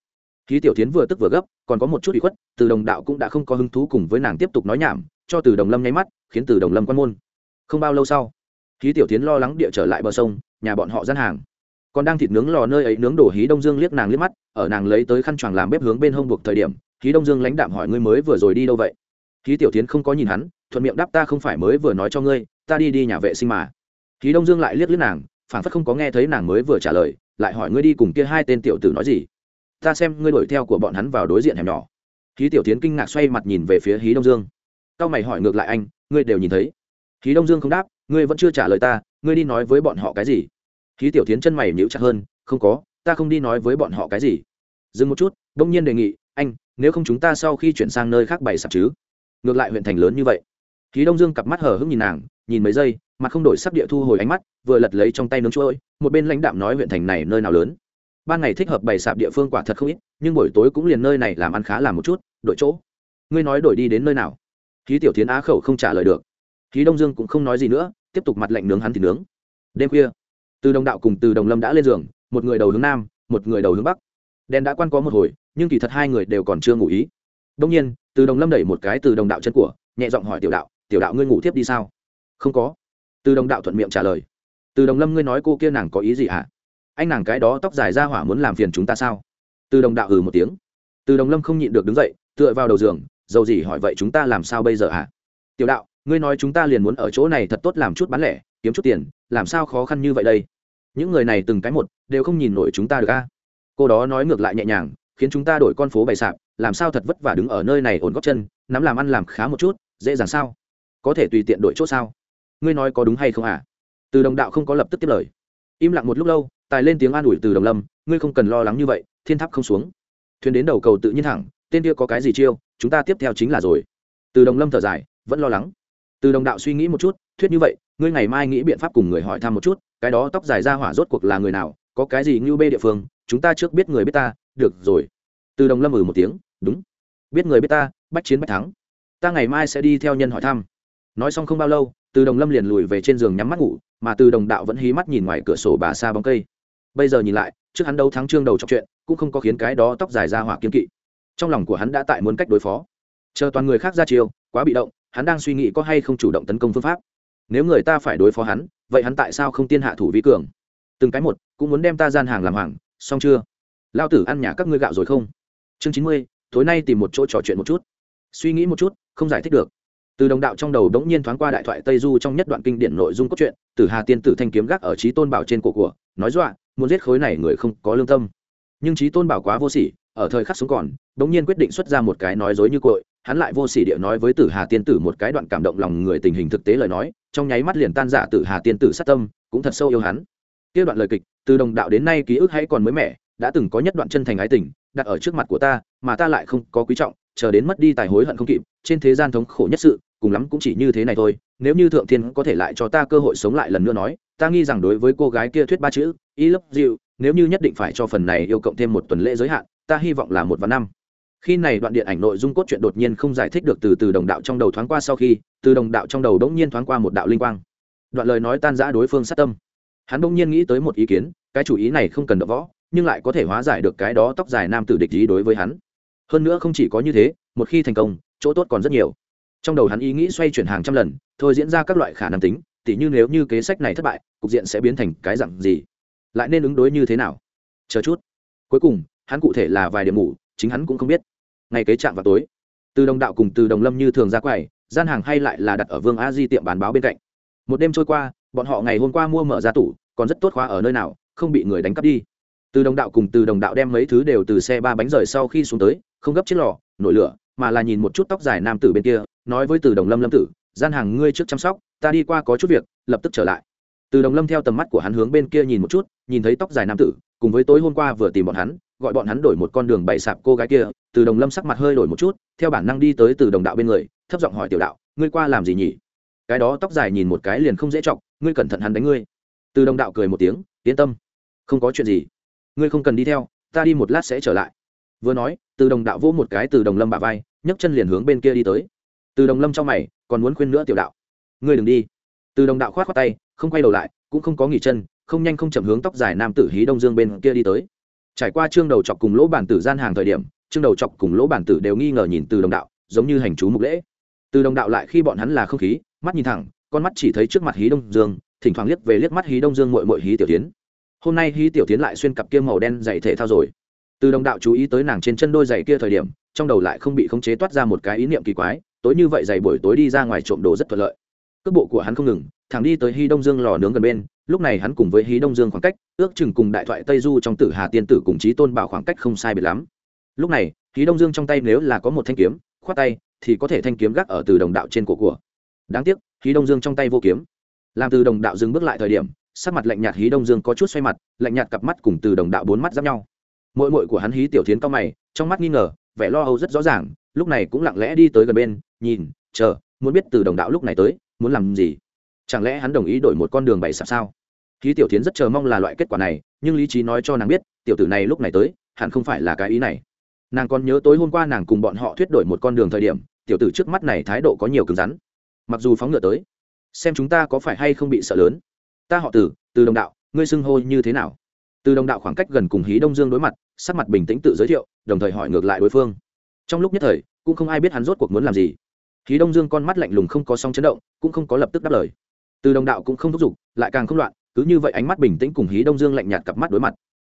Khí tiểu tiến vừa tức vừa gấp, còn có một chút bị khuất, từ đồng đạo cũng đã không có hứng thú cùng với nàng tiếp tục nói nhảm, cho từ đồng lâm nháy mắt, khiến từ đồng lâm quan môn. Không bao lâu sau khí tiểu tiến lo lắng địa trở lại bờ sông, nhà bọn họ gian hàng còn đang thịt nướng lò nơi ấy nướng đổ hí đông dương liếc nàng liếc mắt, ở nàng lấy tới khăn choàng làm bếp hướng bên hông buộc thời điểm, hí đông dương lãnh đạm hỏi ngươi mới vừa rồi đi đâu vậy? Hí tiểu tiến không có nhìn hắn, thuận miệng đáp ta không phải mới vừa nói cho ngươi, ta đi đi nhà vệ sinh mà. Hí đông dương lại liếc liếc nàng phản phất không có nghe thấy nàng mới vừa trả lời, lại hỏi ngươi đi cùng kia hai tên tiểu tử nói gì? Ta xem ngươi đuổi theo của bọn hắn vào đối diện hẻm nhỏ. Hí tiểu tiến kinh ngạc xoay mặt nhìn về phía hí đông dương. Tao mày hỏi ngược lại anh, ngươi đều nhìn thấy. Hí đông dương không đáp, ngươi vẫn chưa trả lời ta, ngươi đi nói với bọn họ cái gì? Hí tiểu tiến chân mày nhíu chặt hơn, không có, ta không đi nói với bọn họ cái gì. Dừng một chút đông nhiên đề nghị, anh, nếu không chúng ta sau khi chuyển sang nơi khác bày sạp chứ? Ngược lại huyện thành lớn như vậy. Hí đông dương cặp mắt hở hững nhìn nàng, nhìn mấy giây, mặt không đổi sắc địa thu hồi ánh mắt, vừa lật lấy trong tay nướng chuỗi một bên lãnh đạm nói huyện thành này nơi nào lớn. Ban ngày thích hợp bày sạp địa phương quả thật không ít, nhưng buổi tối cũng liền nơi này làm ăn khá làm một chút, đổi chỗ. Ngươi nói đổi đi đến nơi nào? Khí tiểu tiến á khẩu không trả lời được. Khí đông dương cũng không nói gì nữa, tiếp tục mặt lạnh nướng hắn thì nướng. Đêm khuya từ đồng đạo cùng từ đồng lâm đã lên giường, một người đầu hướng nam, một người đầu hướng bắc. Đèn đã quan có một hồi, nhưng kỳ thật hai người đều còn chưa ngủ ý. Đông nhiên, từ đồng lâm đẩy một cái từ đồng đạo chân của, nhẹ giọng hỏi tiểu đạo tiểu đạo ngươi ngủ tiếp đi sao? Không có. Từ đồng đạo thuận miệng trả lời. Từ đồng lâm ngươi nói cô kia nàng có ý gì hả? Anh nàng cái đó tóc dài ra hỏa muốn làm phiền chúng ta sao? Từ đồng đạo ừ một tiếng. Từ đồng lâm không nhịn được đứng dậy, tựa vào đầu giường, dầu gì hỏi, vậy chúng ta làm sao bây giờ hả? Tiểu đạo, ngươi nói chúng ta liền muốn ở chỗ này thật tốt làm chút bán lẻ, kiếm chút tiền, làm sao khó khăn như vậy đây? Những người này từng cái một đều không nhìn nổi chúng ta được a. Cô đó nói ngược lại nhẹ nhàng, khiến chúng ta đổi con phố bày sạp, làm sao thật vất vả đứng ở nơi này ổn góc chân, nắm làm ăn làm khá một chút, dễ dàng sao? Có thể tùy tiện đổi chỗ sao? Ngươi nói có đúng hay không à? Từ đồng đạo không có lập tức tiếp lời. Im lặng một lúc lâu, tài lên tiếng an ủi từ đồng lâm, ngươi không cần lo lắng như vậy, thiên tháp không xuống. Thuyền đến đầu cầu tự nhiên thẳng, tên kia có cái gì chiêu, chúng ta tiếp theo chính là rồi. Từ đồng lâm thở dài, vẫn lo lắng. Từ đồng đạo suy nghĩ một chút, thuyết như vậy ngươi ngày mai nghĩ biện pháp cùng người hỏi thăm một chút, cái đó tóc dài ra hỏa rốt cuộc là người nào, có cái gì ngưu bê địa phương, chúng ta trước biết người biết ta, được rồi. Từ đồng lâm ừ một tiếng, đúng. Biết người biết ta, bách chiến bách thắng. Ta ngày mai sẽ đi theo nhân hỏi thăm. Nói xong không bao lâu, từ đồng lâm liền lùi về trên giường nhắm mắt ngủ, mà từ đồng đạo vẫn hí mắt nhìn ngoài cửa sổ bà xa bóng cây. Bây giờ nhìn lại, trước hắn đấu thắng trương đầu trong chuyện, cũng không có khiến cái đó tóc dài ra hỏa kiếm kỵ. Trong lòng của hắn đã tại muốn cách đối phó. Chờ toàn người khác ra chiêu, quá bị động, hắn đang suy nghĩ có hay không chủ động tấn công phương pháp nếu người ta phải đối phó hắn, vậy hắn tại sao không tiên hạ thủ vi cường? Từng cái một, cũng muốn đem ta gian hàng làm hoàng, xong chưa? Lao tử ăn nhà các ngươi gạo rồi không? Chương chín mươi, tối nay tìm một chỗ trò chuyện một chút. Suy nghĩ một chút, không giải thích được. Từ đồng đạo trong đầu đống nhiên thoáng qua đại thoại tây du trong nhất đoạn kinh điển nội dung cốt truyện, tử hà tiên tử thanh kiếm gác ở trí tôn bảo trên cổ của, nói dọa, muốn giết khối này người không có lương tâm. Nhưng trí tôn bảo quá vô sỉ, ở thời khắc sống còn, đống nhiên quyết định xuất ra một cái nói dối như cội hắn lại vô sỉ địa nói với tử hà tiên tử một cái đoạn cảm động lòng người tình hình thực tế lời nói, trong nháy mắt liền tan giả tử hà tiên tử sát tâm, cũng thật sâu yêu hắn. Kia đoạn lời kịch, từ đồng đạo đến nay ký ức hãy còn mới mẻ, đã từng có nhất đoạn chân thành ái tình, đặt ở trước mặt của ta, mà ta lại không có quý trọng, chờ đến mất đi tài hối hận không kịp, trên thế gian thống khổ nhất sự, cùng lắm cũng chỉ như thế này thôi, nếu như thượng thiên có thể lại cho ta cơ hội sống lại lần nữa nói, ta nghi rằng đối với cô gái kia thuyết ba chữ y lấp you nếu như nhất định phải cho phần này yêu cộng thêm một tuần lễ giới hạn, ta hy vọng là một và năm khi này đoạn điện ảnh nội dung cốt truyện đột nhiên không giải thích được từ từ đồng đạo trong đầu thoáng qua sau khi, từ đồng đạo trong đầu đống nhiên thoáng qua một đạo linh quang. Đoạn lời nói tan rã đối phương sát tâm. Hắn đống nhiên nghĩ tới một ý kiến, cái chủ ý này không cần đỡ võ, nhưng lại có thể hóa giải được cái đó tóc dài nam tử địch ý đối với hắn. Hơn nữa không chỉ có như thế, một khi thành công, chỗ tốt còn rất nhiều. Trong đầu hắn ý nghĩ xoay chuyển hàng trăm lần, thôi diễn ra các loại khả năng tính, tỉ như nếu như kế sách này thất bại, cục diện sẽ biến thành cái dặn gì? Lại nên ứng đối như thế nào? Chờ chút. Cuối cùng, hắn cụ thể là vài điểm ngủ, chính hắn cũng không biết ngày kế chạm vào tối. Từ đồng đạo cùng từ đồng lâm như thường ra quầy, gian hàng hay lại là đặt ở vương a di tiệm bán báo bên cạnh. Một đêm trôi qua, bọn họ ngày hôm qua mua mở ra tủ, còn rất tốt khóa ở nơi nào, không bị người đánh cắp đi. Từ đồng đạo cùng từ đồng đạo đem mấy thứ đều từ xe ba bánh rời sau khi xuống tới, không gấp chiếc lò, nổi lửa, mà là nhìn một chút tóc dài nam tử bên kia, nói với từ đồng lâm lâm tử, gian hàng ngươi trước chăm sóc, ta đi qua có chút việc, lập tức trở lại. Từ đồng lâm theo tầm mắt của hắn hướng bên kia nhìn một chút, nhìn thấy tóc dài nam tử, cùng với tối hôm qua vừa tìm bọn hắn gọi bọn hắn đổi một con đường bày sạp cô gái kia, từ đồng lâm sắc mặt hơi đổi một chút, theo bản năng đi tới từ đồng đạo bên người, thấp giọng hỏi tiểu đạo, ngươi qua làm gì nhỉ? Cái đó tóc dài nhìn một cái liền không dễ chọc, ngươi cẩn thận hắn đánh ngươi. Từ đồng đạo cười một tiếng, yên tâm, không có chuyện gì. Ngươi không cần đi theo, ta đi một lát sẽ trở lại. Vừa nói, từ đồng đạo vỗ một cái từ đồng lâm bà vai, nhấc chân liền hướng bên kia đi tới. Từ đồng lâm trong mày, còn muốn khuyên nữa tiểu đạo, ngươi đừng đi. Từ đồng đạo khoát khoát tay, không quay đầu lại, cũng không có nghỉ chân, không nhanh không chậm hướng tóc dài nam tử hí đông dương bên kia đi tới trải qua chương đầu chọc cùng lỗ bản tử gian hàng thời điểm chương đầu chọc cùng lỗ bản tử đều nghi ngờ nhìn từ đồng đạo, giống như hành chú mục lễ. Từ đồng đạo lại khi bọn hắn là không khí, mắt nhìn thẳng, con mắt chỉ thấy trước mặt hí đông dương, thỉnh thoảng liếc về liếc mắt hí đông dương mội mội hí tiểu tiến. Hôm nay hí tiểu tiến lại xuyên cặp kia màu đen dày thể thao rồi. Từ đồng đạo chú ý tới nàng trên chân đôi giày kia thời điểm, trong đầu lại không bị khống chế toát ra một cái ý niệm kỳ quái, tối như vậy giày buổi tối đi ra ngoài trộm đồ rất thuận lợi. Cước bộ của hắn không ngừng, thẳng đi tới hy đông dương lò nướng gần bên lúc này hắn cùng với hí đông dương khoảng cách, ước chừng cùng đại thoại tây du trong tử hà tiên tử cùng chí tôn bảo khoảng cách không sai biệt lắm. Lúc này, hí đông dương trong tay nếu là có một thanh kiếm, khoát tay, thì có thể thanh kiếm gác ở từ đồng đạo trên cổ của. Đáng tiếc, hí đông dương trong tay vô kiếm. Làm từ đồng đạo dừng bước lại thời điểm, sắc mặt lạnh nhạt hí đông dương có chút xoay mặt, lạnh nhạt cặp mắt cùng từ đồng đạo bốn mắt giáp nhau. Mội mội của hắn hí tiểu tiến cao mày, trong mắt nghi ngờ, vẻ lo âu rất rõ ràng, lúc này cũng lặng lẽ đi tới gần bên, nhìn, chờ, muốn biết từ đồng đạo lúc này tới, muốn làm gì chẳng lẽ hắn đồng ý đổi một con đường bày sạp sao? Khí tiểu tiến rất chờ mong là loại kết quả này nhưng lý trí nói cho nàng biết tiểu tử này lúc này tới hẳn không phải là cái ý này. Nàng còn nhớ tối hôm qua nàng cùng bọn họ thuyết đổi một con đường thời điểm tiểu tử trước mắt này thái độ có nhiều cứng rắn. Mặc dù phóng ngựa tới xem chúng ta có phải hay không bị sợ lớn. Ta họ tử, từ đồng đạo ngươi xưng hô như thế nào? Từ đồng đạo khoảng cách gần cùng hí đông dương đối mặt sắc mặt bình tĩnh tự giới thiệu đồng thời hỏi ngược lại đối phương. Trong lúc nhất thời cũng không ai biết hắn rốt cuộc muốn làm gì. Hí đông dương con mắt lạnh lùng không có song chấn động cũng không có lập tức đáp lời từ đồng đạo cũng không thúc giục, lại càng không loạn, cứ như vậy ánh mắt bình tĩnh cùng hí đông dương lạnh nhạt cặp mắt đối mặt.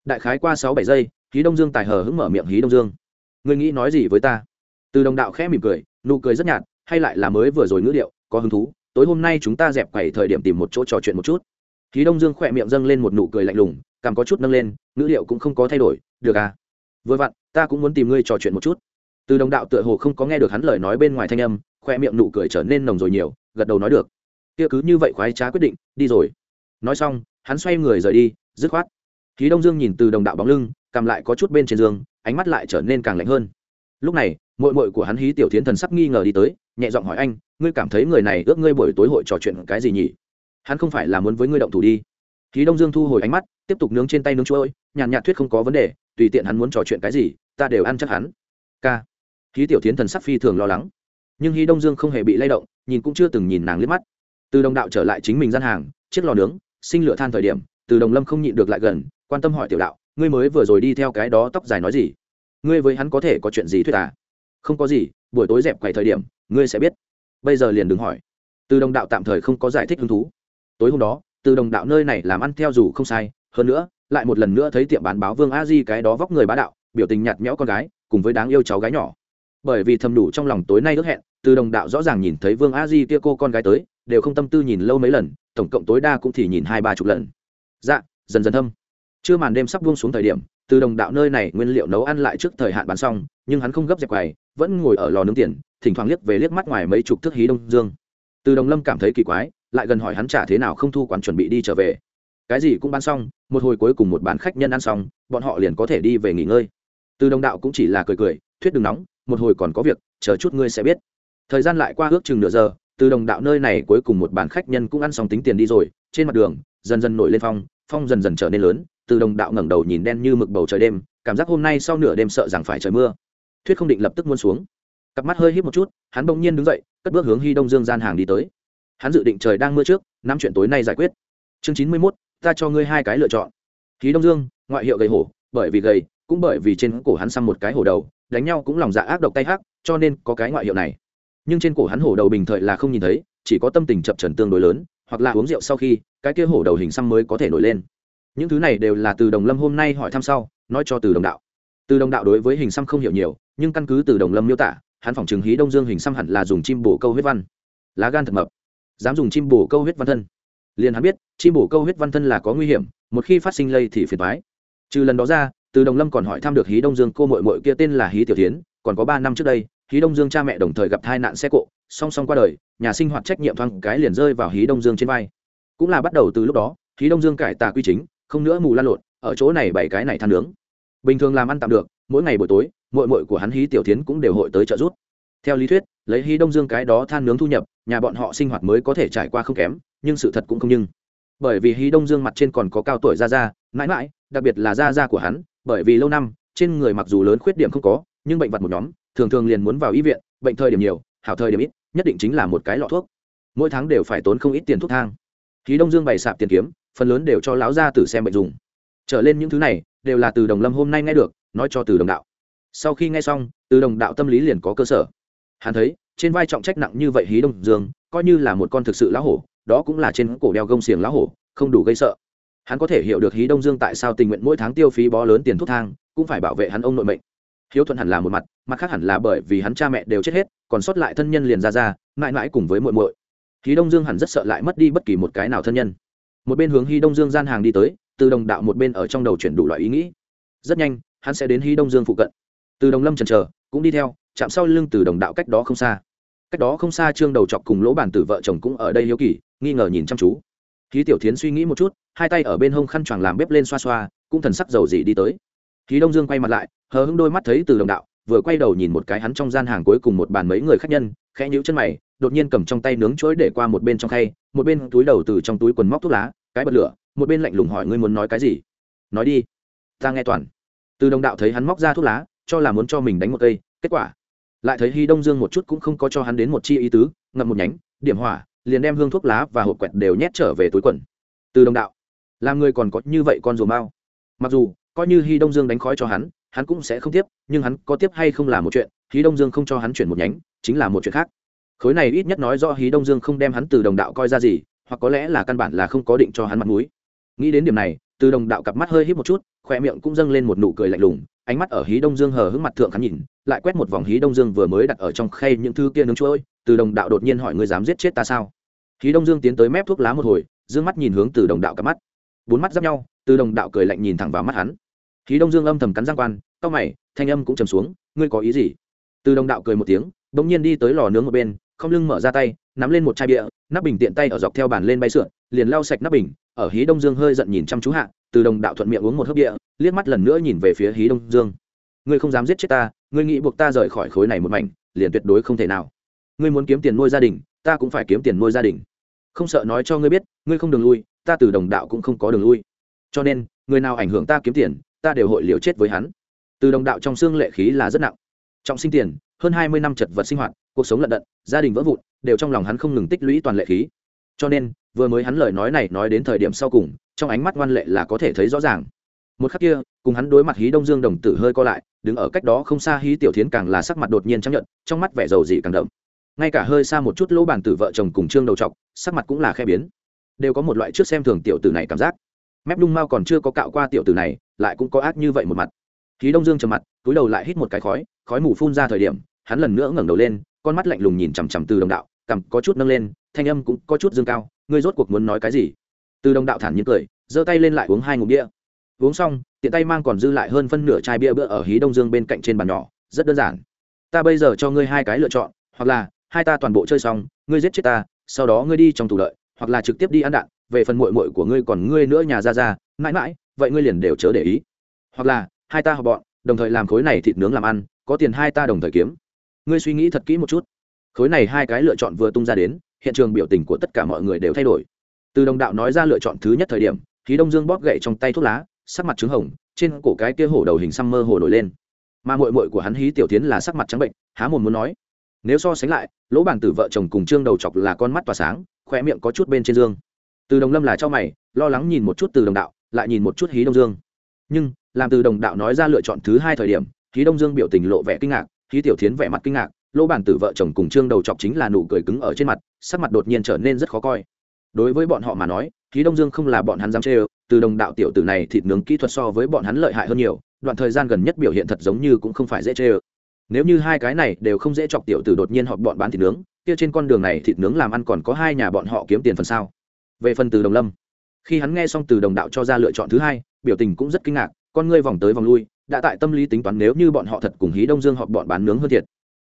Đại khái qua sáu bảy giây, hí đông dương tài hờ hững mở miệng hí đông dương. Người nghĩ nói gì với ta? Từ đồng đạo khẽ mỉm cười, nụ cười rất nhạt, hay lại là mới vừa rồi ngữ điệu, có hứng thú, tối hôm nay chúng ta dẹp quẩy thời điểm tìm một chỗ trò chuyện một chút. Hí đông dương khỏe miệng dâng lên một nụ cười lạnh lùng, cảm có chút nâng lên, ngữ điệu cũng không có thay đổi, được à? Vừa vặn, ta cũng muốn tìm ngươi trò chuyện một chút. Từ đồng đạo tựa hồ không có nghe được hắn lời nói bên ngoài thanh âm khoe miệng nụ cười trở nên nồng rồi nhiều, gật đầu nói được kia cứ như vậy khoái trá quyết định, đi rồi. Nói xong, hắn xoay người rời đi, dứt khoát. Khí đông dương nhìn từ đồng đạo bóng lưng, cầm lại có chút bên trên giường, ánh mắt lại trở nên càng lạnh hơn. Lúc này mội mội của hắn hí tiểu tiến thần sắc nghi ngờ đi tới, nhẹ giọng hỏi anh, ngươi cảm thấy người này ước ngươi buổi tối hội trò chuyện cái gì nhỉ? Hắn không phải là muốn với ngươi động thủ đi. Khí đông dương thu hồi ánh mắt, tiếp tục nướng trên tay nướng chuỗi nhàn nhạt thuyết không có vấn đề, tùy tiện hắn muốn trò chuyện cái gì, ta đều ăn chắc hắn. K khí tiểu tiến thần sắc phi thường lo lắng. Nhưng hí đông dương không hề bị lay động, nhìn cũng chưa từng nhìn nàng liếc mắt từ đồng đạo trở lại chính mình gian hàng, chiếc lò nướng, sinh lửa than thời điểm, từ đồng lâm không nhịn được lại gần, quan tâm hỏi tiểu đạo, ngươi mới vừa rồi đi theo cái đó tóc dài nói gì? Ngươi với hắn có thể có chuyện gì thuyết à? Không có gì, buổi tối dẹp quầy thời điểm, ngươi sẽ biết. Bây giờ liền đừng hỏi. Từ đồng đạo tạm thời không có giải thích hứng thú. Tối hôm đó, từ đồng đạo nơi này làm ăn theo dù không sai, hơn nữa, lại một lần nữa thấy tiệm bán báo vương a di cái đó vóc người bá đạo, biểu tình nhạt nhẽo con gái, cùng với đáng yêu cháu gái nhỏ bởi vì thầm đủ trong lòng tối nay ước hẹn, từ đồng đạo rõ ràng nhìn thấy vương a di kia cô con gái tới, đều không tâm tư nhìn lâu mấy lần, tổng cộng tối đa cũng thì nhìn hai ba chục lần. Dạ dần dần thâm. Chưa màn đêm sắp buông xuống thời điểm, từ đồng đạo nơi này nguyên liệu nấu ăn lại trước thời hạn bán xong, nhưng hắn không gấp dẹp quầy, vẫn ngồi ở lò nướng tiền, thỉnh thoảng liếc về liếc mắt ngoài mấy chục thước hí đông dương. Từ đồng lâm cảm thấy kỳ quái, lại gần hỏi hắn trả thế nào không thu quán chuẩn bị đi trở về. Cái gì cũng bán xong, một hồi cuối cùng một bán khách nhân ăn xong, bọn họ liền có thể đi về nghỉ ngơi. Từ đồng đạo cũng chỉ là cười cười, thuyết đừng nóng một hồi còn có việc, chờ chút ngươi sẽ biết. Thời gian lại qua ước chừng nửa giờ, từ đồng đạo nơi này cuối cùng một bàn khách nhân cũng ăn xong tính tiền đi rồi, trên mặt đường, dần dần nổi lên phong phong dần dần trở nên lớn, từ đồng đạo ngẩng đầu nhìn đen như mực bầu trời đêm, cảm giác hôm nay sau nửa đêm sợ rằng phải trời mưa. Thuyết không định lập tức muôn xuống. Cặp mắt hơi hít một chút, hắn bỗng nhiên đứng dậy, cất bước hướng hy đông dương gian hàng đi tới. Hắn dự định trời đang mưa trước, năm chuyện tối nay giải quyết. Chương chín mươi mốt, ta cho ngươi hai cái lựa chọn. Khí đông dương, ngoại hiệu gầy hổ, bởi vì gầy, cũng bởi vì trên cổ hắn xăm một cái hổ đầu đánh nhau cũng lòng dạ ác độc tay hắc, cho nên có cái ngoại hiệu này. Nhưng trên cổ hắn hổ đầu bình thời là không nhìn thấy, chỉ có tâm tình chập trần tương đối lớn, hoặc là uống rượu sau khi, cái kia hổ đầu hình xăm mới có thể nổi lên. Những thứ này đều là từ đồng lâm hôm nay hỏi thăm sau, nói cho từ đồng đạo. Từ đồng đạo đối với hình xăm không hiểu nhiều, nhưng căn cứ từ đồng lâm miêu tả, hắn phỏng trường hí đông dương hình xăm hẳn là dùng chim bổ câu huyết văn. Lá gan thật mập. Dám dùng chim bổ câu huyết văn thân. Liền hắn biết, chim bổ câu huyết văn thân là có nguy hiểm, một khi phát sinh lây thì phiền thoái trừ lần đó ra từ đồng lâm còn hỏi thăm được hí đông dương cô mội mội kia tên là hí tiểu tiến còn có ba năm trước đây, hí đông dương cha mẹ đồng thời gặp tai nạn xe cộ, song song qua đời, nhà sinh hoạt trách nhiệm thoáng cái liền rơi vào hí đông dương trên vai. Cũng là bắt đầu từ lúc đó, hí đông dương cải tà quy chính, không nữa mù lan lộn, ở chỗ này bảy cái này than nướng. Bình thường làm ăn tạm được, mỗi ngày buổi tối mội mội của hắn hí tiểu tiến cũng đều hội tới trợ giúp. Theo lý thuyết, lấy hí đông dương cái đó than nướng thu nhập, nhà bọn họ sinh hoạt mới có thể trải qua không kém, nhưng sự thật cũng không nhưng bởi vì hí đông dương mặt trên còn có cao tuổi ra ra mãi mãi, đặc biệt là da da của hắn, bởi vì lâu năm, trên người mặc dù lớn khuyết điểm không có, nhưng bệnh vật một nhóm, thường thường liền muốn vào y viện, bệnh thời điểm nhiều, hảo thời điểm ít, nhất định chính là một cái lọ thuốc. Mỗi tháng đều phải tốn không ít tiền thuốc thang. Khí đông dương bày sạp tiền kiếm, phần lớn đều cho lão gia tử xem bệnh dùng. Trở lên những thứ này, đều là từ đồng lâm hôm nay nghe được, nói cho từ đồng đạo. Sau khi nghe xong, từ đồng đạo tâm lý liền có cơ sở. Hắn thấy, trên vai trọng trách nặng như vậy hí đông dương, coi như là một con thực sự lão hổ đó cũng là trên cổ đeo gông xiềng lá hổ, không đủ gây sợ. Hắn có thể hiểu được hí đông dương tại sao tình nguyện mỗi tháng tiêu phí bó lớn tiền thuốc thang, cũng phải bảo vệ hắn ông nội mệnh. Hiếu thuận hẳn là một mặt mặt khác hẳn là bởi vì hắn cha mẹ đều chết hết, còn sót lại thân nhân liền ra ra, mãi mãi cùng với muội muội. Hí đông dương hẳn rất sợ lại mất đi bất kỳ một cái nào thân nhân. Một bên hướng hí đông dương gian hàng đi tới, từ đồng đạo một bên ở trong đầu chuyển đủ loại ý nghĩ. Rất nhanh, hắn sẽ đến hí đông dương phụ cận. Từ đồng lâm trần trờ cũng đi theo, chạm sau lưng từ đồng đạo cách đó không xa. Cách đó không xa trương đầu chọc cùng lỗ bản tử vợ chồng cũng ở đây hiếu kỳ nghi ngờ nhìn chăm chú. Khí tiểu thiến suy nghĩ một chút, hai tay ở bên hông khăn choàng làm bếp lên xoa xoa, cũng thần sắc dầu dị đi tới. Khí đông dương quay mặt lại, hờ hững đôi mắt thấy từ đồng đạo, vừa quay đầu nhìn một cái hắn trong gian hàng cuối cùng một bàn mấy người khách nhân, khẽ nhíu chân mày, đột nhiên cầm trong tay nướng chuối để qua một bên trong khay, một bên túi đầu từ trong túi quần móc thuốc lá, cái bật lửa, một bên lạnh lùng hỏi ngươi muốn nói cái gì? Nói đi. Ta nghe toàn. Từ đồng đạo thấy hắn móc ra thuốc lá, cho là muốn cho mình đánh một cây, kết quả. Lại thấy hy đông dương một chút cũng không có cho hắn đến một chi ý tứ, ngậm một nhánh, điểm hỏa liền đem hương thuốc lá và hộp quẹt đều nhét trở về túi quần. Từ đồng đạo, làm người còn có như vậy con rùa mao mặc dù, coi như hy đông dương đánh khói cho hắn hắn cũng sẽ không tiếp, nhưng hắn có tiếp hay không là một chuyện hí đông dương không cho hắn chuyển một nhánh, chính là một chuyện khác. Khối này ít nhất nói do hí đông dương không đem hắn từ đồng đạo coi ra gì, hoặc có lẽ là căn bản là không có định cho hắn mặt mũi. Nghĩ đến điểm này, từ đồng đạo cặp mắt hơi hít một chút, khoe miệng cũng dâng lên một nụ cười lạnh lùng ánh mắt ở hí đông dương hờ hững mặt thượng khán nhìn, lại quét một vòng hí đông dương vừa mới đặt ở trong khay những thứ kia nướng chuỗi. từ đồng đạo đột nhiên hỏi ngươi dám giết chết ta sao? Hí đông dương tiến tới mép thuốc lá một hồi d mắt nhìn hướng từ đồng đạo cặp mắt. Bốn mắt giáp nhau, từ đồng đạo cười lạnh nhìn thẳng vào mắt hắn. Hí đông dương âm thầm cắn giang quan, cau mày, thanh âm cũng trầm xuống, ngươi có ý gì? Từ đồng đạo cười một tiếng bỗng nhiên đi tới lò nướng một bên, không lưng mở ra tay nắm lên một chai bia, nắp bình tiện tay ở dọc theo bàn lên bay sượn, liền lau sạch nắp bình, ở hí đông dương hơi giận nhìn chăm chú hạ, từ đồng đạo thuận miệng uống một hớp bia, liếc mắt lần nữa nhìn về phía hí đông dương. Ngươi không dám giết chết ta, ngươi nghĩ buộc ta rời khỏi khối này một mảnh, liền tuyệt đối không thể nào. Ngươi muốn kiếm tiền nuôi gia đình, ta cũng phải kiếm tiền nuôi gia đình. Không sợ nói cho ngươi biết, ngươi không đường lui, ta từ đồng đạo cũng không có đường lui. Cho nên, người nào ảnh hưởng ta kiếm tiền, ta đều hội liều chết với hắn. Từ đồng đạo trong xương lệ khí là rất nặng. Trọng sinh tiền hơn hai mươi năm chật vật sinh hoạt, cuộc sống lận đận, gia đình vỡ vụn, đều trong lòng hắn không ngừng tích lũy toàn lệ khí. Cho nên, vừa mới hắn lời nói này nói đến thời điểm sau cùng, trong ánh mắt ngoan lệ là có thể thấy rõ ràng. Một khắc kia, cùng hắn đối mặt hí đông dương đồng tử hơi co lại, đứng ở cách đó không xa hí tiểu thiến càng là sắc mặt đột nhiên trắng nhận trong mắt vẻ dầu dị càng đậm. Ngay cả hơi xa một chút lỗ bàn tử vợ chồng cùng trương đầu t sắc mặt cũng là khe biến. Đều có một loại trước xem thường tiểu tử này cảm giác. Mép Lung mao còn chưa có cạo qua tiểu tử này, lại cũng có ác như vậy một mặt. Hí đông dương trầm mặt, túi đầu lại hít một cái khói khói mù phun ra thời điểm, hắn lần nữa ngẩng đầu lên, con mắt lạnh lùng nhìn chằm chằm từ đồng đạo, cằm có chút nâng lên, thanh âm cũng có chút dương cao, ngươi rốt cuộc muốn nói cái gì? Từ đồng đạo thản nhiên cười, giơ tay lên lại uống hai ngụm bia. Uống xong, tiện tay mang còn dư lại hơn phân nửa chai bia bữa ở hí đông dương bên cạnh trên bàn nhỏ, rất đơn giản. Ta bây giờ cho ngươi hai cái lựa chọn, hoặc là hai ta toàn bộ chơi xong, ngươi giết chết ta, sau đó ngươi đi trong tù lợi, hoặc là trực tiếp đi ăn đạn, về phần muội muội của ngươi còn ngươi nữa nhà ra ra, mãi mãi, vậy ngươi liền đều chớ để ý. Hoặc là, hai ta họ bọn, đồng thời làm khối này thịt nướng làm ăn có tiền hai ta đồng thời kiếm. Ngươi suy nghĩ thật kỹ một chút. Khối này hai cái lựa chọn vừa tung ra đến, hiện trường biểu tình của tất cả mọi người đều thay đổi. Từ đồng đạo nói ra lựa chọn thứ nhất thời điểm, khí đông dương bóp gậy trong tay thuốc lá, sắc mặt trứng hồng, trên cổ cái kia hổ đầu hình xăm mơ hồ nổi lên. Mà mội mội của hắn hí tiểu tiến là sắc mặt trắng bệnh, há mồm muốn nói. Nếu so sánh lại, lỗ bàn tử vợ chồng cùng trương đầu chọc là con mắt tỏa sáng khoe miệng có chút bên trên dương. Từ đồng lâm là cho mày, lo lắng nhìn một chút từ đồng đạo, lại nhìn một chút hí đông dương. Nhưng, làm từ đồng đạo nói ra lựa chọn thứ hai thời điểm khí đông dương biểu tình lộ vẻ kinh ngạc, khí tiểu tiến vẻ mặt kinh ngạc lỗ bản tử vợ chồng cùng trương đầu chọc chính là nụ cười cứng ở trên mặt, sắc mặt đột nhiên trở nên rất khó coi. Đối với bọn họ mà nói, khí đông dương không là bọn hắn dám chê ơ, từ đồng đạo tiểu tử này thịt nướng kỹ thuật so với bọn hắn lợi hại hơn nhiều, đoạn thời gian gần nhất biểu hiện thật giống như cũng không phải dễ chê ơ. Nếu như hai cái này đều không dễ chọc tiểu tử đột nhiên họp bọn bán thịt nướng, kia trên con đường này thịt nướng làm ăn còn có hai nhà bọn họ kiếm tiền phần sao? Về phần từ đồng lâm, khi hắn nghe xong từ đồng đạo cho ra lựa chọn thứ hai, biểu tình cũng rất kinh ngạc, con ngươi vòng tới vòng lui đã tại tâm lý tính toán nếu như bọn họ thật cùng hí đông dương họp bọn bán nướng hơn thiệt.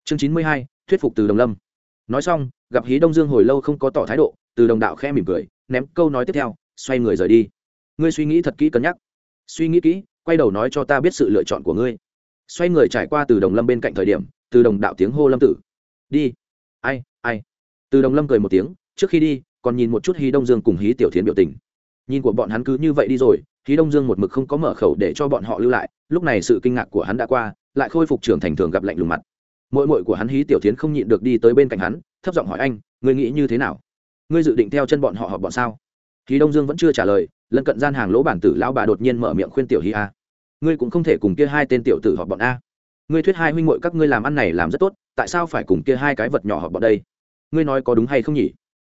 Chương chín mươi hai, thuyết phục từ đồng lâm. Nói xong, gặp hí đông dương hồi lâu không có tỏ thái độ, từ đồng đạo khẽ mỉm cười, ném câu nói tiếp theo, xoay người rời đi. Ngươi suy nghĩ thật kỹ cân nhắc. Suy nghĩ kỹ, quay đầu nói cho ta biết sự lựa chọn của ngươi. Xoay người trải qua từ đồng lâm bên cạnh thời điểm, từ đồng đạo tiếng hô lâm tử. Đi. Ai ai? Từ đồng lâm cười một tiếng, trước khi đi, còn nhìn một chút hí đông dương cùng hí tiểu thiến biểu tình. Nhìn của bọn hắn cứ như vậy đi rồi hí đông dương một mực không có mở khẩu để cho bọn họ lưu lại, lúc này sự kinh ngạc của hắn đã qua, lại khôi phục trưởng thành thường gặp lạnh lùng mặt. Mội mội của hắn hí tiểu thiến không nhịn được đi tới bên cạnh hắn, thấp giọng hỏi anh, ngươi nghĩ như thế nào? Ngươi dự định theo chân bọn họ họp bọn sao? Hí đông dương vẫn chưa trả lời, lân cận gian hàng lỗ bản tử lão bà đột nhiên mở miệng khuyên tiểu hí a. Ngươi cũng không thể cùng kia hai tên tiểu tử họp bọn a. Ngươi thuyết hai huynh muội các ngươi làm ăn này làm rất tốt, tại sao phải cùng kia hai cái vật nhỏ họp bọn đây? Ngươi nói có đúng hay không nhỉ?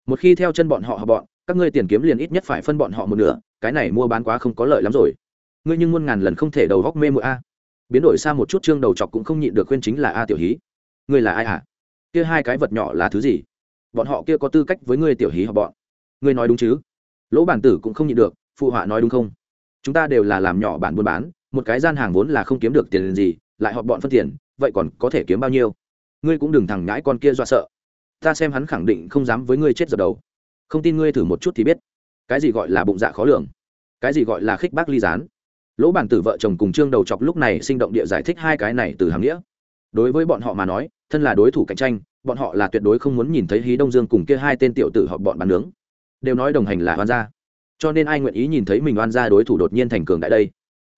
Một khi theo chân bọn họ họp bọn các ngươi tiền kiếm liền ít nhất phải phân bọn họ một nửa, cái này mua bán quá không có lợi lắm rồi. Ngươi nhưng muôn ngàn lần không thể đầu góc mê mụi a. Biến đổi xa một chút chương đầu chọc cũng không nhịn được khuyên chính là a tiểu hí. Ngươi là ai hả kia hai cái vật nhỏ là thứ gì? Bọn họ kia có tư cách với ngươi tiểu hí họ bọn? Ngươi nói đúng chứ? Lỗ bản tử cũng không nhịn được, phụ họa nói đúng không? Chúng ta đều là làm nhỏ bản buôn bán, một cái gian hàng vốn là không kiếm được tiền gì, lại họ bọn phân tiền, vậy còn có thể kiếm bao nhiêu? Ngươi cũng đừng thằng nhãi con kia dọa sợ. Ta xem hắn khẳng định không dám với ngươi chết dập đầu không tin ngươi thử một chút thì biết. Cái gì gọi là bụng dạ khó lường? Cái gì gọi là khích bác ly gián? Lỗ bản tử vợ chồng cùng trương đầu chọc lúc này sinh động địa giải thích hai cái này từ hàng nghĩa. Đối với bọn họ mà nói, thân là đối thủ cạnh tranh, bọn họ là tuyệt đối không muốn nhìn thấy hí đông dương cùng kia hai tên tiểu tử họ bọn bán nướng. Đều nói đồng hành là oan gia. Cho nên ai nguyện ý nhìn thấy mình oan gia đối thủ đột nhiên thành cường đại đây?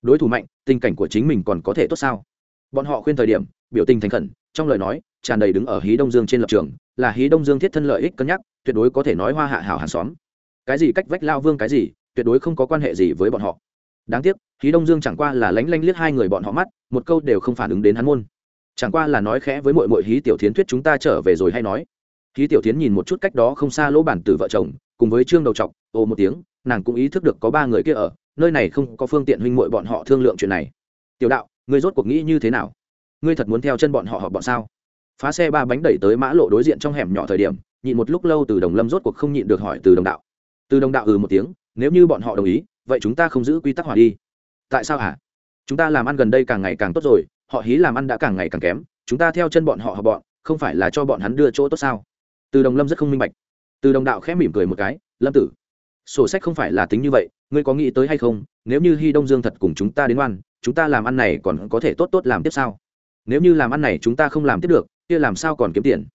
Đối thủ mạnh, tình cảnh của chính mình còn có thể tốt sao? Bọn họ khuyên thời điểm, biểu tình thành khẩn, trong lời nói, tràn đầy đứng ở hí đông dương trên lập trường, là hí đông dương thiết thân lợi ích cân nhắc tuyệt đối có thể nói hoa hạ hảo hàng xóm. Cái gì cách vách lao vương cái gì, tuyệt đối không có quan hệ gì với bọn họ. Đáng tiếc khí đông dương chẳng qua là lánh lanh liếc hai người bọn họ mắt, một câu đều không phản ứng đến hắn môn. Chẳng qua là nói khẽ với mội mội hí tiểu thiến thuyết chúng ta trở về rồi hay nói. Hí tiểu thiến nhìn một chút cách đó không xa lỗ bản từ vợ chồng, cùng với trương đầu trọc ồ một tiếng, nàng cũng ý thức được có ba người kia ở, nơi này không có phương tiện huynh mội bọn họ thương lượng chuyện này. Tiểu đạo, ngươi rốt cuộc nghĩ như thế nào? Ngươi thật muốn theo chân bọn họ họp bọn sao? Phá xe ba bánh đẩy tới mã lộ đối diện trong hẻm nhỏ thời điểm nhịn một lúc lâu từ đồng lâm rốt cuộc không nhịn được hỏi từ đồng đạo. Từ đồng đạo ừ một tiếng, nếu như bọn họ đồng ý, vậy chúng ta không giữ quy tắc hòa đi. Tại sao hả? Chúng ta làm ăn gần đây càng ngày càng tốt rồi, họ hí làm ăn đã càng ngày càng kém, chúng ta theo chân bọn họ họ bọn, không phải là cho bọn hắn đưa chỗ tốt sao? Từ đồng lâm rất không minh bạch. Từ đồng đạo khẽ mỉm cười một cái, lâm tử, sổ sách không phải là tính như vậy, ngươi có nghĩ tới hay không, nếu như hy đông dương thật cùng chúng ta đến oan, chúng ta làm ăn này còn có thể tốt tốt làm tiếp sao? Nếu như làm ăn này chúng ta không làm tiếp được, kia làm sao còn kiếm tiền?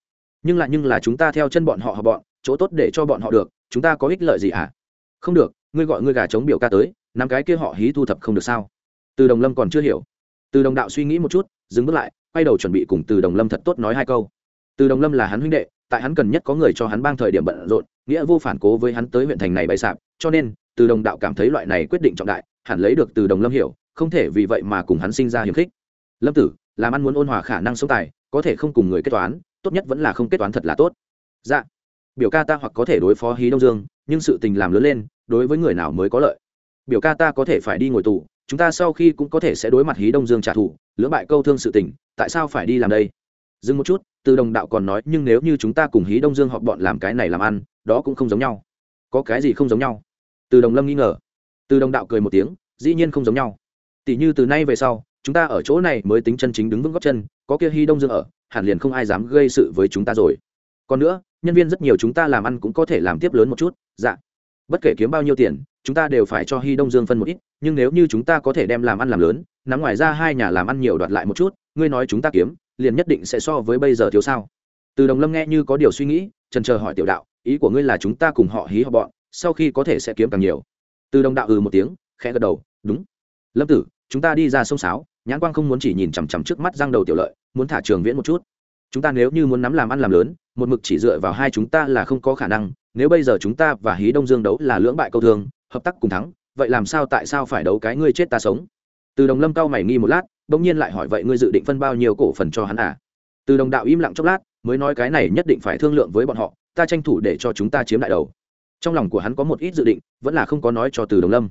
Nhưng lại nhưng là chúng ta theo chân bọn họ họ bọn, chỗ tốt để cho bọn họ được, chúng ta có ích lợi gì hả? Không được, ngươi gọi ngươi gà chống biểu ca tới, năm cái kia họ hí thu thập không được sao? Từ đồng lâm còn chưa hiểu. Từ đồng đạo suy nghĩ một chút, dừng bước lại, quay đầu chuẩn bị cùng từ đồng lâm thật tốt nói hai câu. Từ đồng lâm là hắn huynh đệ, tại hắn cần nhất có người cho hắn bang thời điểm bận rộn, nghĩa vô phản cố với hắn tới huyện thành này bày sạp, cho nên, từ đồng đạo cảm thấy loại này quyết định trọng đại, hẳn lấy được từ đồng lâm hiểu, không thể vì vậy mà cùng hắn sinh ra hiềm khích. Lâm tử, làm ăn muốn ôn hòa khả năng sống tài, có thể không cùng người kết toán tốt nhất vẫn là không kết toán thật là tốt. Dạ. Biểu ca ta hoặc có thể đối phó hí đông dương, nhưng sự tình làm lớn lên, đối với người nào mới có lợi? Biểu ca ta có thể phải đi ngồi tù, chúng ta sau khi cũng có thể sẽ đối mặt hí đông dương trả thù, lưỡng bại câu thương sự tình, tại sao phải đi làm đây? Dừng một chút, từ đồng đạo còn nói, nhưng nếu như chúng ta cùng hí đông dương họ bọn làm cái này làm ăn, đó cũng không giống nhau. Có cái gì không giống nhau? Từ đồng lâm nghi ngờ. Từ đồng đạo cười một tiếng, dĩ nhiên không giống nhau. Tỷ như từ nay về sau chúng ta ở chỗ này mới tính chân chính đứng vững góc chân, có kia hy đông dương ở, hẳn liền không ai dám gây sự với chúng ta rồi. Còn nữa, nhân viên rất nhiều chúng ta làm ăn cũng có thể làm tiếp lớn một chút dạ. Bất kể kiếm bao nhiêu tiền, chúng ta đều phải cho hy đông dương phân một ít, nhưng nếu như chúng ta có thể đem làm ăn làm lớn, nắm ngoài ra hai nhà làm ăn nhiều đoạt lại một chút, ngươi nói chúng ta kiếm, liền nhất định sẽ so với bây giờ thiếu sao. Từ đồng lâm nghe như có điều suy nghĩ, trần chờ hỏi tiểu đạo, ý của ngươi là chúng ta cùng họ hí họ bọn, sau khi có thể sẽ kiếm càng nhiều. Từ đồng đạo ừ một tiếng, khẽ gật đầu, đúng. Lâm tử, chúng ta đi ra sông sáo nhãn quang không muốn chỉ nhìn chằm chằm trước mắt giang đầu tiểu lợi, muốn thả trường viễn một chút. Chúng ta nếu như muốn nắm làm ăn làm lớn, một mực chỉ dựa vào hai chúng ta là không có khả năng, nếu bây giờ chúng ta và hí đông dương đấu là lưỡng bại câu thương, hợp tác cùng thắng, vậy làm sao tại sao phải đấu cái ngươi chết ta sống? Từ đồng lâm cao mày nghi một lát, bỗng nhiên lại hỏi vậy ngươi dự định phân bao nhiêu cổ phần cho hắn à? Từ đồng đạo im lặng chốc lát, mới nói cái này nhất định phải thương lượng với bọn họ, ta tranh thủ để cho chúng ta chiếm đại đầu. Trong lòng của hắn có một ít dự định, vẫn là không có nói cho từ đồng lâm.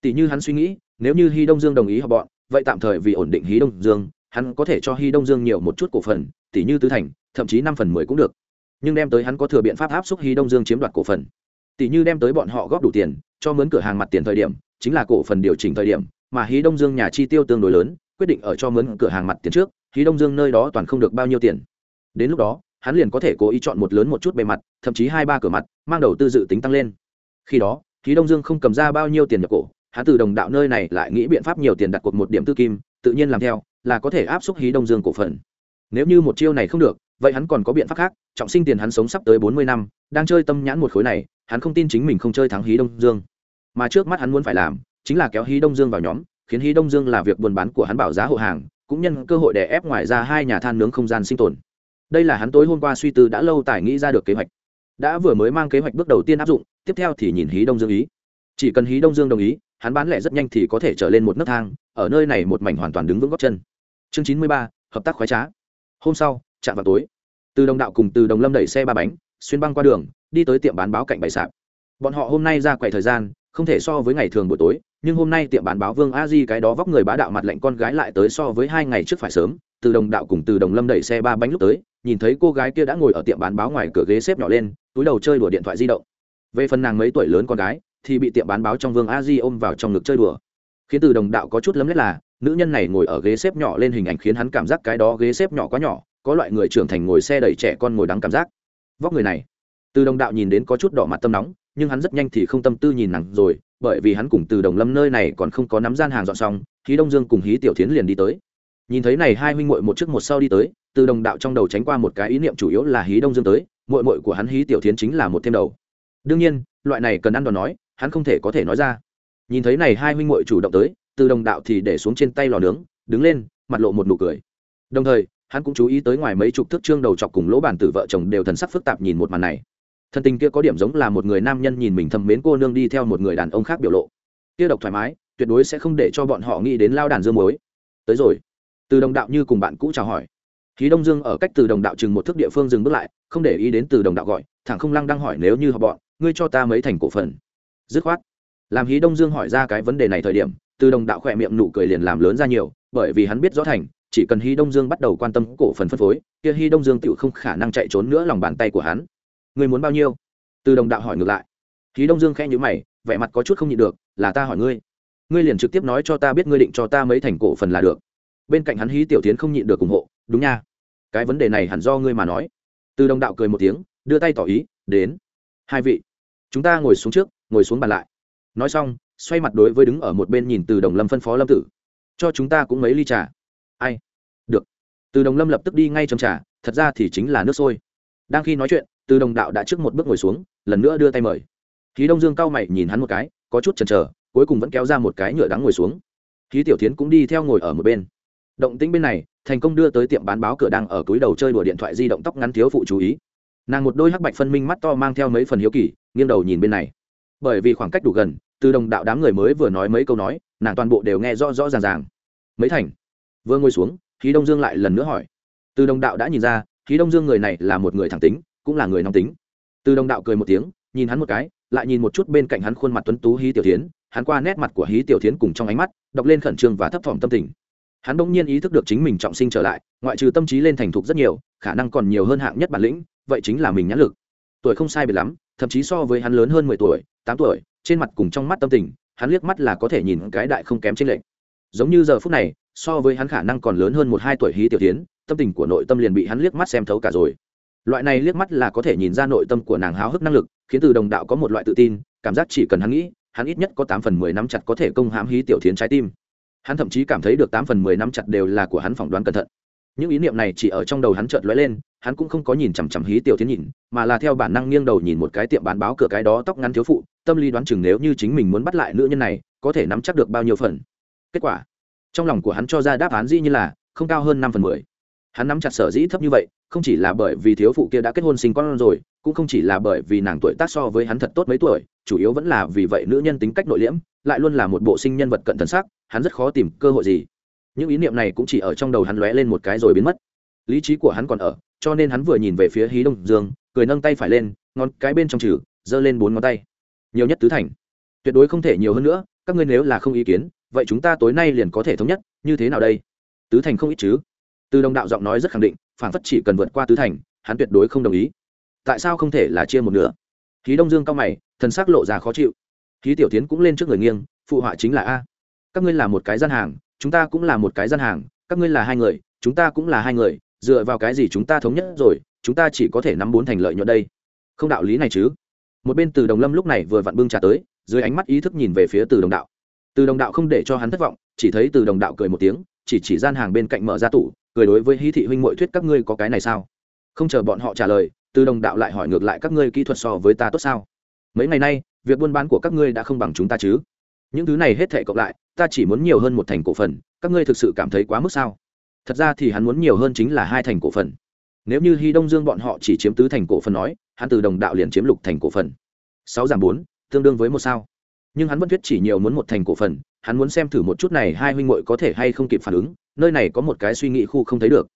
Tỷ như hắn suy nghĩ, nếu như hy đông dương đồng ý họ bọn vậy tạm thời vì ổn định hí đông dương, hắn có thể cho Hí đông dương nhiều một chút cổ phần tỷ như tứ thành, thậm chí năm phần mười cũng được. Nhưng đem tới hắn có thừa biện pháp áp xúc hí đông dương chiếm đoạt cổ phần. Tỷ như đem tới bọn họ góp đủ tiền, cho mướn cửa hàng mặt tiền thời điểm, chính là cổ phần điều chỉnh thời điểm, mà hí đông dương nhà chi tiêu tương đối lớn, quyết định ở cho mướn cửa hàng mặt tiền trước, hí đông dương nơi đó toàn không được bao nhiêu tiền. Đến lúc đó, hắn liền có thể cố ý chọn một lớn một chút bề mặt, thậm chí hai ba cửa mặt, mang đầu tư dự tính tăng lên. Khi đó, hí đông dương không cầm ra bao nhiêu tiền nhập cổ hắn từ đồng đạo nơi này lại nghĩ biện pháp nhiều tiền đặt cuộc một điểm tư kim, tự nhiên làm theo, là có thể áp xúc hí đông dương cổ phần. Nếu như một chiêu này không được, vậy hắn còn có biện pháp khác, trọng sinh tiền hắn sống sắp tới bốn mươi năm, đang chơi tâm nhãn một khối này, hắn không tin chính mình không chơi thắng hí đông dương. Mà trước mắt hắn muốn phải làm, chính là kéo hí đông dương vào nhóm, khiến hí đông dương là việc buôn bán của hắn bảo giá hộ hàng, cũng nhân cơ hội để ép ngoài ra hai nhà than nướng không gian sinh tồn. Đây là hắn tối hôm qua suy tư đã lâu tài nghĩ ra được kế hoạch. Đã vừa mới mang kế hoạch bước đầu tiên áp dụng, tiếp theo thì nhìn hí đông dương ý chỉ cần hí đông dương đồng ý, hắn bán lẻ rất nhanh thì có thể trở lên một nấc thang, ở nơi này một mảnh hoàn toàn đứng vững góc chân. Chương chín mươi ba, hợp tác khoái trá. Hôm sau chạm vào tối. Từ đồng đạo cùng từ đồng lâm đẩy xe ba bánh, xuyên băng qua đường, đi tới tiệm bán báo cạnh bày sạp. Bọn họ hôm nay ra quầy thời gian, không thể so với ngày thường buổi tối, nhưng hôm nay tiệm bán báo vương a di cái đó vóc người bá đạo mặt lạnh con gái lại tới so với hai ngày trước phải sớm. Từ đồng đạo cùng từ đồng lâm đẩy xe ba bánh lúc tới, nhìn thấy cô gái kia đã ngồi ở tiệm bán báo ngoài cửa ghế xếp nhỏ lên, túi đầu chơi đùa điện thoại di động. Về phần nàng mấy tuổi lớn con gái thì bị tiệm bán báo trong vương a di ôm vào trong ngực chơi đùa. Khiến từ đồng đạo có chút lấm lét là nữ nhân này ngồi ở ghế xếp nhỏ lên hình ảnh khiến hắn cảm giác cái đó ghế xếp nhỏ quá nhỏ có loại người trưởng thành ngồi xe đẩy trẻ con ngồi đắng cảm giác. Vóc người này từ đồng đạo nhìn đến có chút đỏ mặt tâm nóng nhưng hắn rất nhanh thì không tâm tư nhìn nặng, rồi bởi vì hắn cùng từ đồng lâm nơi này còn không có nắm gian hàng dọn xong hí đông dương cùng hí tiểu tiến liền đi tới. Nhìn thấy này hai huynh muội một trước một sau đi tới từ đồng đạo trong đầu tránh qua một cái ý niệm chủ yếu là hí đông dương tới muội muội của hắn hí tiểu tiến chính là một thêm đầu. Đương nhiên loại này cần ăn đòn nói hắn không thể có thể nói ra. Nhìn thấy này hai huynh muội chủ động tới, từ đồng đạo thì để xuống trên tay lò nướng, đứng lên, mặt lộ một nụ cười. Đồng thời, hắn cũng chú ý tới ngoài mấy chục thước trương đầu chọc cùng lỗ bàn tử vợ chồng đều thần sắc phức tạp nhìn một màn này. Thân tình kia có điểm giống là một người nam nhân nhìn mình thầm mến cô nương đi theo một người đàn ông khác biểu lộ. Kia độc thoải mái, tuyệt đối sẽ không để cho bọn họ nghĩ đến lao đàn dương muối. Tới rồi. Từ đồng đạo như cùng bạn cũ chào hỏi. Khí đông dương ở cách từ đồng đạo chừng một thước địa phương dừng bước lại, không để ý đến từ đồng đạo gọi, thẳng không lăng đang hỏi nếu như họ bọn, ngươi cho ta mấy thành cổ phần dứt khoát. Làm hí đông dương hỏi ra cái vấn đề này thời điểm, từ đồng đạo khỏe miệng nụ cười liền làm lớn ra nhiều, bởi vì hắn biết rõ thành, chỉ cần hí đông dương bắt đầu quan tâm cổ phần phân phối, kia hí đông dương tự không khả năng chạy trốn nữa lòng bàn tay của hắn. Ngươi muốn bao nhiêu? Từ đồng đạo hỏi ngược lại. Hí đông dương khẽ nhữ mày, vẻ mặt có chút không nhịn được, là ta hỏi ngươi. Ngươi liền trực tiếp nói cho ta biết ngươi định cho ta mấy thành cổ phần là được. Bên cạnh hắn hí tiểu tiến không nhịn được ủng hộ, đúng nha. Cái vấn đề này hẳn do ngươi mà nói. Từ đồng đạo cười một tiếng, đưa tay tỏ ý, đến. Hai vị, chúng ta ngồi xuống trước ngồi xuống bàn lại. Nói xong, xoay mặt đối với đứng ở một bên nhìn từ đồng lâm phân phó lâm tử. Cho chúng ta cũng mấy ly trà. Ai? Được. Từ đồng lâm lập tức đi ngay trong trà, thật ra thì chính là nước sôi. Đang khi nói chuyện, từ đồng đạo đã trước một bước ngồi xuống, lần nữa đưa tay mời. Khí đông dương cao mày nhìn hắn một cái, có chút chần chờ, cuối cùng vẫn kéo ra một cái nhựa đắng ngồi xuống. Khí tiểu tiến cũng đi theo ngồi ở một bên. Động tĩnh bên này, thành công đưa tới tiệm bán báo cửa đang ở túi đầu chơi đùa điện thoại di động tóc ngắn thiếu phụ chú ý. Nàng một đôi hắc bạch phân minh mắt to mang theo mấy phần hiếu kỳ, nghiêng đầu nhìn bên này bởi vì khoảng cách đủ gần, từ đồng đạo đám người mới vừa nói mấy câu nói, nàng toàn bộ đều nghe rõ rõ ràng ràng. Mấy thành? Vừa ngồi xuống khí đông dương lại lần nữa hỏi. Từ đồng đạo đã nhìn ra khí đông dương người này là một người thẳng tính, cũng là người nóng tính. Từ đồng đạo cười một tiếng, nhìn hắn một cái, lại nhìn một chút bên cạnh hắn khuôn mặt tuấn tú hí tiểu tiến hắn qua nét mặt của hí tiểu tiến cùng trong ánh mắt, đọc lên khẩn trương và thấp thỏm tâm tình. Hắn bỗng nhiên ý thức được chính mình trọng sinh trở lại, ngoại trừ tâm trí lên thành thục rất nhiều, khả năng còn nhiều hơn hạng nhất bản lĩnh, vậy chính là mình nhãn lực. Tuổi không sai biệt lắm, thậm chí so với hắn lớn hơn mười tuổi tám tuổi, trên mặt cùng trong mắt tâm tình, hắn liếc mắt là có thể nhìn cái đại không kém trên lệnh giống như giờ phút này, so với hắn khả năng còn lớn hơn một hai tuổi hí tiểu tiến tâm tình của nội tâm liền bị hắn liếc mắt xem thấu cả rồi. Loại này liếc mắt là có thể nhìn ra nội tâm của nàng háo hức năng lực, khiến từ đồng đạo có một loại tự tin, cảm giác chỉ cần hắn nghĩ, hắn ít nhất có tám phần mười năm chặt có thể công hãm hí tiểu tiến trái tim. Hắn thậm chí cảm thấy được tám phần mười năm chặt đều là của hắn phỏng đoán cẩn thận những ý niệm này chỉ ở trong đầu hắn chợt lóe lên, hắn cũng không có nhìn chằm chằm hí tiểu tiến nhìn, mà là theo bản năng nghiêng đầu nhìn một cái tiệm bán báo cửa cái đó tóc ngắn thiếu phụ, tâm lý đoán chừng nếu như chính mình muốn bắt lại nữ nhân này, có thể nắm chắc được bao nhiêu phần. Kết quả, trong lòng của hắn cho ra đáp án dĩ như là không cao hơn năm phần mười. Hắn nắm chặt sở dĩ thấp như vậy, không chỉ là bởi vì thiếu phụ kia đã kết hôn sinh con rồi, cũng không chỉ là bởi vì nàng tuổi tác so với hắn thật tốt mấy tuổi, chủ yếu vẫn là vì vậy nữ nhân tính cách nội liễm, lại luôn là một bộ sinh nhân vật cận thần sắc, hắn rất khó tìm cơ hội gì những ý niệm này cũng chỉ ở trong đầu hắn lóe lên một cái rồi biến mất. Lý trí của hắn còn ở, cho nên hắn vừa nhìn về phía hí đông dương, cười nâng tay phải lên, ngón cái bên trong trừ, giơ lên bốn ngón tay. Nhiều nhất tứ thành. Tuyệt đối không thể nhiều hơn nữa, các ngươi nếu là không ý kiến, vậy chúng ta tối nay liền có thể thống nhất, như thế nào đây? Tứ thành không ít chứ? Từ đồng đạo giọng nói rất khẳng định phản phất chỉ cần vượt qua tứ thành, hắn tuyệt đối không đồng ý. Tại sao không thể là chia một nửa? Khí đông dương cao mày, thần sắc lộ ra khó chịu. Khí tiểu tiến cũng lên trước người nghiêng, phụ họa chính là a. Các ngươi là một cái gian hàng chúng ta cũng là một cái gian hàng, các ngươi là hai người, chúng ta cũng là hai người, dựa vào cái gì chúng ta thống nhất rồi, chúng ta chỉ có thể nắm bốn thành lợi nhuận đây. Không đạo lý này chứ. Một bên từ đồng lâm lúc này vừa vặn bưng trà tới, dưới ánh mắt ý thức nhìn về phía từ đồng đạo. Từ đồng đạo không để cho hắn thất vọng, chỉ thấy từ đồng đạo cười một tiếng, chỉ chỉ gian hàng bên cạnh mở ra tủ, cười đối với hí thị huynh mội thuyết các ngươi có cái này sao? Không chờ bọn họ trả lời, từ đồng đạo lại hỏi ngược lại các ngươi kỹ thuật so với ta tốt sao? Mấy ngày nay, việc buôn bán của các ngươi đã không bằng chúng ta chứ? Những thứ này hết thể cộng lại, ta chỉ muốn nhiều hơn một thành cổ phần, các ngươi thực sự cảm thấy quá mức sao? Thật ra thì hắn muốn nhiều hơn chính là hai thành cổ phần. Nếu như hy đông dương bọn họ chỉ chiếm tứ thành cổ phần nói, hắn từ đồng đạo liền chiếm lục thành cổ phần. Sáu giảm bốn, tương đương với một sao. Nhưng hắn vẫn thuyết chỉ nhiều muốn một thành cổ phần, hắn muốn xem thử một chút này hai huynh muội có thể hay không kịp phản ứng, nơi này có một cái suy nghĩ khu không thấy được.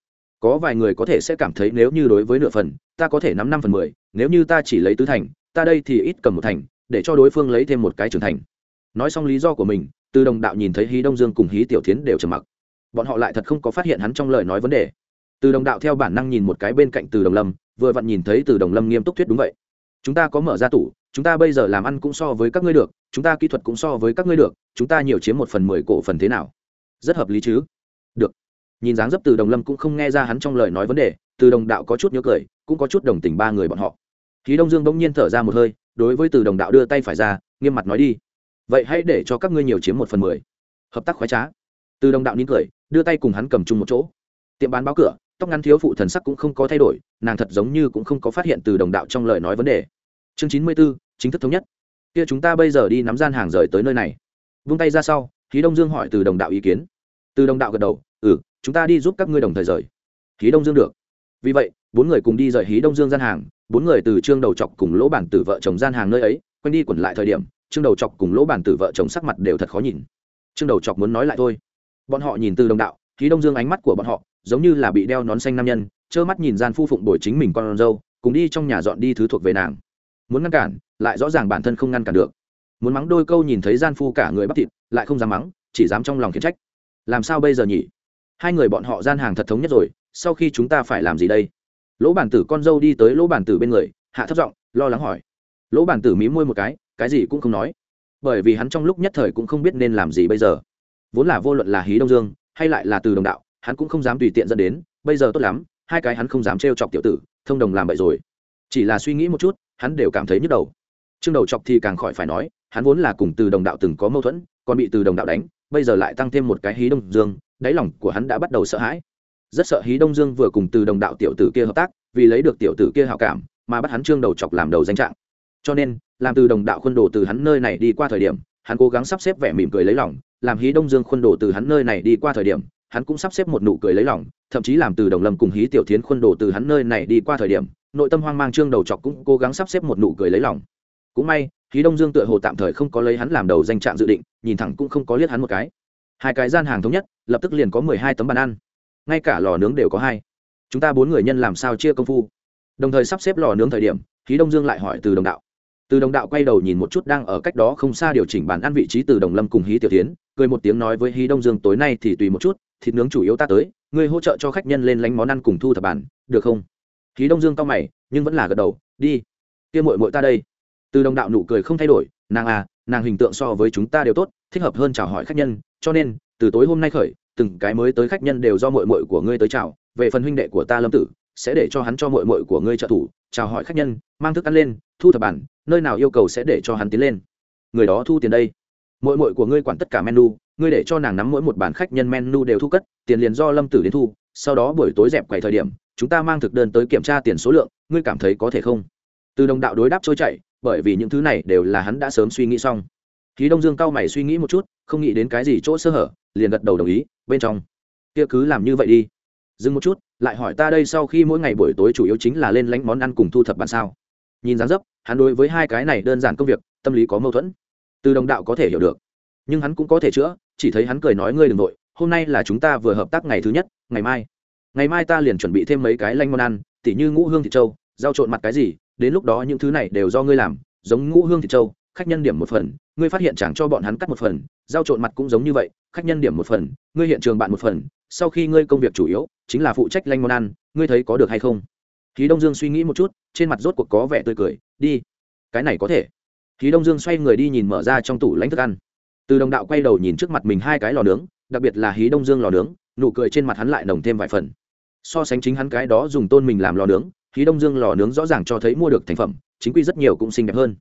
Có vài người có thể sẽ cảm thấy nếu như đối với nửa phần, ta có thể nắm năm phần mười, nếu như ta chỉ lấy tứ thành, ta đây thì ít cầm một thành, để cho đối phương lấy thêm một cái trưởng thành nói xong lý do của mình, từ đồng đạo nhìn thấy hí đông dương cùng hí tiểu tiến đều trầm mặc. Bọn họ lại thật không có phát hiện hắn trong lời nói vấn đề. Từ đồng đạo theo bản năng nhìn một cái bên cạnh từ đồng lâm, vừa vặn nhìn thấy từ đồng lâm nghiêm túc thuyết đúng vậy. Chúng ta có mở ra tủ, chúng ta bây giờ làm ăn cũng so với các ngươi được, chúng ta kỹ thuật cũng so với các ngươi được, chúng ta nhiều chiếm một phần mười cổ phần thế nào? Rất hợp lý chứ. Được. Nhìn dáng dấp từ đồng lâm cũng không nghe ra hắn trong lời nói vấn đề, từ đồng đạo có chút nhớ cười, cũng có chút đồng tình ba người bọn họ. Khí đông dương bỗng nhiên thở ra một hơi, đối với từ đồng đạo đưa tay phải ra, nghiêm mặt nói đi vậy hãy để cho các ngươi nhiều chiếm một phần mười. Hợp tác khoái trá. Từ đồng đạo nín cười, đưa tay cùng hắn cầm chung một chỗ. Tiệm bán báo cửa, tóc ngắn thiếu phụ thần sắc cũng không có thay đổi, nàng thật giống như cũng không có phát hiện từ đồng đạo trong lời nói vấn đề. Chương chín mươi b ố chính thức thống nhất. Kia chúng ta bây giờ đi nắm gian hàng rời tới nơi này. Vung tay ra sau khí đông dương hỏi từ đồng đạo ý kiến. Từ đồng đạo gật đầu ừ chúng ta đi giúp các ngươi đồng thời rời. Khí đông dương được. Vì vậy, bốn người cùng đi rời hí đông dương gian hàng, bốn người từ trương đầu chọc cùng lỗ bản tử vợ chồng gian hàng nơi ấy, quanh đi quẩn lại thời điểm trương đầu chọc cùng lỗ bản tử vợ chồng sắc mặt đều thật khó nhìn. Trương đầu chọc muốn nói lại thôi. Bọn họ nhìn từ đồng đạo khí đông dương ánh mắt của bọn họ giống như là bị đeo nón xanh nam nhân, trơ mắt nhìn gian phu phụng bồi chính mình con dâu, cùng đi trong nhà dọn đi thứ thuộc về nàng. Muốn ngăn cản, lại rõ ràng bản thân không ngăn cản được. Muốn mắng đôi câu nhìn thấy gian phu cả người bắp thịt, lại không dám mắng, chỉ dám trong lòng khiển trách. Làm sao bây giờ nhỉ? Hai người bọn họ gian hàng thật thống nhất rồi, sau khi chúng ta phải làm gì đây? Lỗ bản tử con dâu đi tới lỗ bản tử bên người, hạ thấp giọng, lo lắng hỏi. Lỗ bản tử mí môi một cái cái gì cũng không nói. Bởi vì hắn trong lúc nhất thời cũng không biết nên làm gì bây giờ. Vốn là vô luận là hí đông dương, hay lại là từ đồng đạo, hắn cũng không dám tùy tiện dẫn đến, bây giờ tốt lắm, hai cái hắn không dám trêu chọc tiểu tử, thông đồng làm vậy rồi. Chỉ là suy nghĩ một chút, hắn đều cảm thấy nhức đầu. Chương đầu chọc thì càng khỏi phải nói, hắn vốn là cùng từ đồng đạo từng có mâu thuẫn, còn bị từ đồng đạo đánh, bây giờ lại tăng thêm một cái hí đông dương, đáy lòng của hắn đã bắt đầu sợ hãi. Rất sợ hí đông dương vừa cùng từ đồng đạo tiểu tử kia hợp tác, vì lấy được tiểu tử kia hào cảm, mà bắt hắn trương đầu chọc làm đầu danh trạng. Cho nên làm từ đồng đạo khuôn đồ từ hắn nơi này đi qua thời điểm, hắn cố gắng sắp xếp vẻ mỉm cười lấy lòng, làm hí đông dương khuôn đồ từ hắn nơi này đi qua thời điểm, hắn cũng sắp xếp một nụ cười lấy lòng, thậm chí làm từ đồng lâm cùng hí tiểu thiến khuôn đồ từ hắn nơi này đi qua thời điểm, nội tâm hoang mang trương đầu chọc cũng cố gắng sắp xếp một nụ cười lấy lòng. Cũng may, hí đông dương tựa hồ tạm thời không có lấy hắn làm đầu danh trạng dự định, nhìn thẳng cũng không có liếc hắn một cái. Hai cái gian hàng thống nhất, lập tức liền có mười hai tấm bàn ăn. Ngay cả lò nướng đều có hai. Chúng ta bốn người nhân làm sao chia công phu? Đồng thời sắp xếp lò nướng thời điểm, hí đông dương lại hỏi từ đồng đạo từ đồng đạo quay đầu nhìn một chút đang ở cách đó không xa điều chỉnh bàn ăn vị trí từ đồng lâm cùng hí tiểu tiến, cười một tiếng nói với hí đông dương, tối nay thì tùy một chút, thịt nướng chủ yếu ta tới, ngươi hỗ trợ cho khách nhân lên lánh món ăn cùng thu thập bàn, được không? Hí đông dương cao mày, nhưng vẫn là gật đầu, đi, kia mội mội ta đây. Từ đồng đạo nụ cười không thay đổi, nàng à nàng hình tượng so với chúng ta đều tốt, thích hợp hơn chào hỏi khách nhân, cho nên, từ tối hôm nay khởi, từng cái mới tới khách nhân đều do mội mội của ngươi tới chào, về phần huynh đệ của ta lâm tử sẽ để cho hắn cho mội mội của ngươi trợ thủ, chào hỏi khách nhân, mang thức ăn lên, thu thập bản, nơi nào yêu cầu sẽ để cho hắn tiến lên. Người đó thu tiền đây. Mội mội của ngươi quản tất cả menu, ngươi để cho nàng nắm mỗi một bản khách nhân menu đều thu cất, tiền liền do lâm tử đến thu, sau đó buổi tối dẹp quầy thời điểm, chúng ta mang thực đơn tới kiểm tra tiền số lượng, ngươi cảm thấy có thể không? Từ đồng đạo đối đáp trôi chảy, bởi vì những thứ này đều là hắn đã sớm suy nghĩ xong. Khí đông dương cao mày suy nghĩ một chút, không nghĩ đến cái gì chỗ sơ hở, liền gật đầu đồng ý, bên trong. Kia cứ làm như vậy đi dừng một chút, lại hỏi ta đây sau khi mỗi ngày buổi tối chủ yếu chính là lên lánh món ăn cùng thu thập bản sao? Nhìn dáng dấp, hắn đối với hai cái này đơn giản công việc, tâm lý có mâu thuẫn. Từ đồng đạo có thể hiểu được, nhưng hắn cũng có thể chữa, chỉ thấy hắn cười nói ngươi đ ừ n g nội hôm nay là chúng ta vừa hợp tác ngày thứ nhất, ngày mai. Ngày mai ta liền chuẩn bị thêm mấy cái lanh món ăn, tỉ như ngũ hương thịt trâu, rau trộn mặt cái gì, đến lúc đó những thứ này đều do ngươi làm, giống ngũ hương thịt trâu, khách nhân điểm một phần ngươi phát hiện chẳng cho bọn hắn cắt một phần giao trộn mặt cũng giống như vậy, khách nhân điểm một phần, ngươi hiện trường bạn một phần, sau khi ngươi công việc chủ yếu, chính là phụ trách lanh món ăn, ngươi thấy có được hay không? Khí đông dương suy nghĩ một chút, trên mặt rốt cuộc có vẻ tươi cười, đi. Cái này có thể. Khí đông dương xoay người đi nhìn mở ra trong tủ lãnh thức ăn. Từ đồng đạo quay đầu nhìn trước mặt mình hai cái lò nướng, đặc biệt là hí đông dương lò nướng, nụ cười trên mặt hắn lại nồng thêm vài phần. So sánh chính hắn cái đó dùng tôn mình làm lò nướng, hí đông dương lò nướng rõ ràng cho thấy mua được thành phẩm, chính quy rất nhiều cũng xinh đẹp hơn.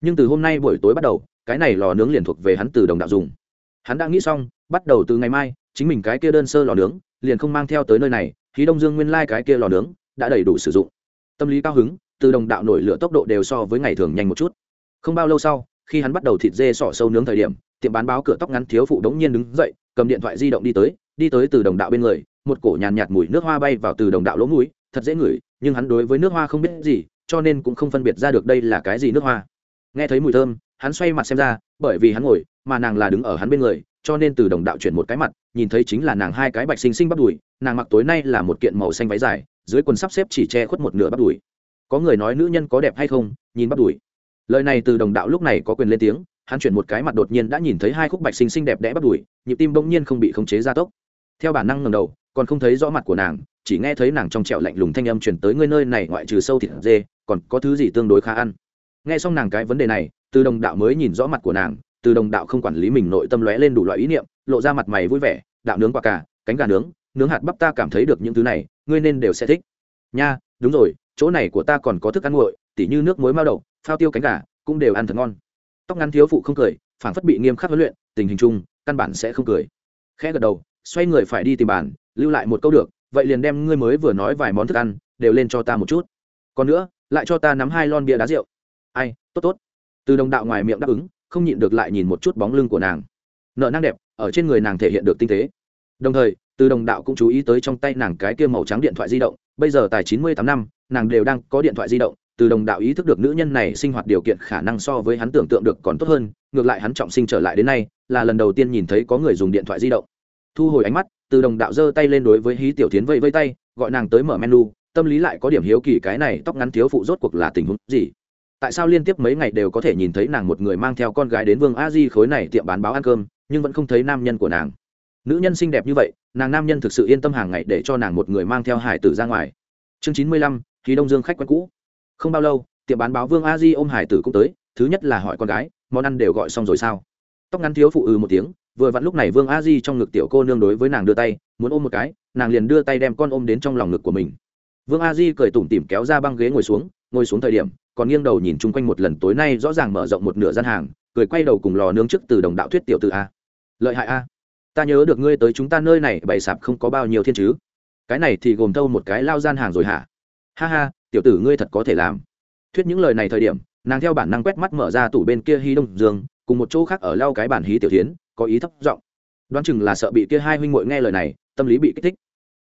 Nhưng từ hôm nay buổi tối bắt đầu cái này lò nướng liền thuộc về hắn từ đồng đạo dùng. Hắn đã nghĩ xong bắt đầu từ ngày mai chính mình cái kia đơn sơ lò nướng liền không mang theo tới nơi này khí đông dương nguyên lai、like、cái kia lò nướng đã đầy đủ sử dụng. Tâm lý cao hứng từ đồng đạo nổi lửa tốc độ đều so với ngày thường nhanh một chút. Không bao lâu sau khi hắn bắt đầu thịt dê sỏ sâu nướng thời điểm tiệm bán báo cửa tóc ngắn thiếu phụ đống nhiên đứng dậy cầm điện thoại di động đi tới đi tới từ đồng đạo bên người một cổ nhàn nhạt, nhạt mùi nước hoa bay vào từ đồng đạo lỗ mũi thật dễ ngửi nhưng hắn đối với nước hoa không biết gì cho nên cũng không phân biệt ra được đây là cái gì nước hoa. Nghe thấy mùi thơm hắn xoay mặt xem ra, bởi vì hắn ngồi, mà nàng là đứng ở hắn bên người, cho nên từ đồng đạo chuyển một cái mặt, nhìn thấy chính là nàng hai cái bạch xinh xinh bắt đùi, nàng mặc tối nay là một kiện màu xanh váy dài, dưới quần sắp xếp chỉ che khuất một nửa bắt đùi. Có người nói nữ nhân có đẹp hay không, nhìn bắt đùi. Lời này từ đồng đạo lúc này có quyền lên tiếng, hắn chuyển một cái mặt đột nhiên đã nhìn thấy hai khúc bạch xinh xinh đẹp đẽ bắt đùi, nhịp tim bỗng nhiên không bị khống chế gia tốc. Theo bản năng ngầm đầu, còn không thấy rõ mặt của nàng, chỉ nghe thấy nàng trong trẹo lạnh lùng thanh âm chuyển tới ngươi nơi này ngoại trừ sâu thịt dê, còn có thứ gì tương đối khá ăn. Nghe xong nàng cái vấn đề này từ đồng đạo mới nhìn rõ mặt của nàng, từ đồng đạo không quản lý mình nội tâm lóe lên đủ loại ý niệm, lộ ra mặt mày vui vẻ, đạo nướng quả cả cánh gà nướng nướng hạt bắp ta cảm thấy được những thứ này, ngươi nên đều sẽ thích. Nha, đúng rồi, chỗ này của ta còn có thức ăn nguội, tỉ như nước muối mao đậu, phao tiêu cánh gà, cũng đều ăn thật ngon. Tóc ngắn thiếu phụ không cười phản phất bị nghiêm khắc huấn luyện, tình hình chung, căn bản sẽ không cười. Khẽ gật đầu, xoay người phải đi tìm bàn lưu lại một câu được, vậy liền đem ngươi mới vừa nói vài món thức ăn, đều lên cho ta một chút. Còn nữa, lại cho ta nắm hai lon bia đá rượu. Ai, tốt tốt từ đồng đạo ngoài miệng đáp ứng, không nhịn được lại nhìn một chút bóng lưng của nàng. Nợ năng đẹp, ở trên người nàng thể hiện được tinh tế. Đồng thời, từ đồng đạo cũng chú ý tới trong tay nàng cái kia màu trắng điện thoại di động. Bây giờ tài chín mươi tám năm, nàng đều đang có điện thoại di động. Từ đồng đạo ý thức được nữ nhân này sinh hoạt điều kiện khả năng so với hắn tưởng tượng được còn tốt hơn, ngược lại hắn trọng sinh trở lại đến nay, là lần đầu tiên nhìn thấy có người dùng điện thoại di động. Thu hồi ánh mắt, từ đồng đạo giơ tay lên đối với hí tiểu tiến vây vây tay, gọi nàng tới mở menu, tâm lý lại có điểm hiếu kỳ, cái này tóc ngắn thiếu phụ rốt cuộc là tình huống gì? Tại sao liên tiếp mấy ngày đều có thể nhìn thấy nàng một người mang theo con gái đến vương a di khối này tiệm bán báo ăn cơm, nhưng vẫn không thấy nam nhân của nàng? Nữ nhân xinh đẹp như vậy, nàng nam nhân thực sự yên tâm hàng ngày để cho nàng một người mang theo hải tử ra ngoài. Chương chín mươi lăm khí đông dương khách quen cũ. Không bao lâu, tiệm bán báo vương a di ôm hải tử cũng tới, thứ nhất là hỏi con gái, món ăn đều gọi xong rồi sao? Tóc ngắn thiếu phụ ừ một tiếng, vừa vặn lúc này vương a di trong ngực tiểu cô nương đối với nàng đưa tay, muốn ôm một cái, nàng liền đưa tay đem con ôm đến trong lòng ngực của mình. Vương a di cười tủm tỉm kéo ra băng ghế ngồi xuống ngồi xuống thời điểm còn nghiêng đầu nhìn chung quanh một lần, tối nay rõ ràng mở rộng một nửa gian hàng, cười quay đầu cùng lò nướng trước từ đồng đạo thuyết tiểu từ a. Lợi hại a. Ta nhớ được ngươi tới chúng ta nơi này, bày sạp không có bao nhiêu thiên chứ. Cái này thì gồm thâu một cái lao gian hàng rồi hả? Ha ha, tiểu tử ngươi thật có thể làm. Thuyết những lời này thời điểm, nàng theo bản năng quét mắt mở ra tủ bên kia hí đông dương, cùng một chỗ khác ở lau cái bản hí tiểu tiến có ý thấp giọng. Đoán chừng là sợ bị kia hai huynh muội nghe lời này, tâm lý bị kích thích.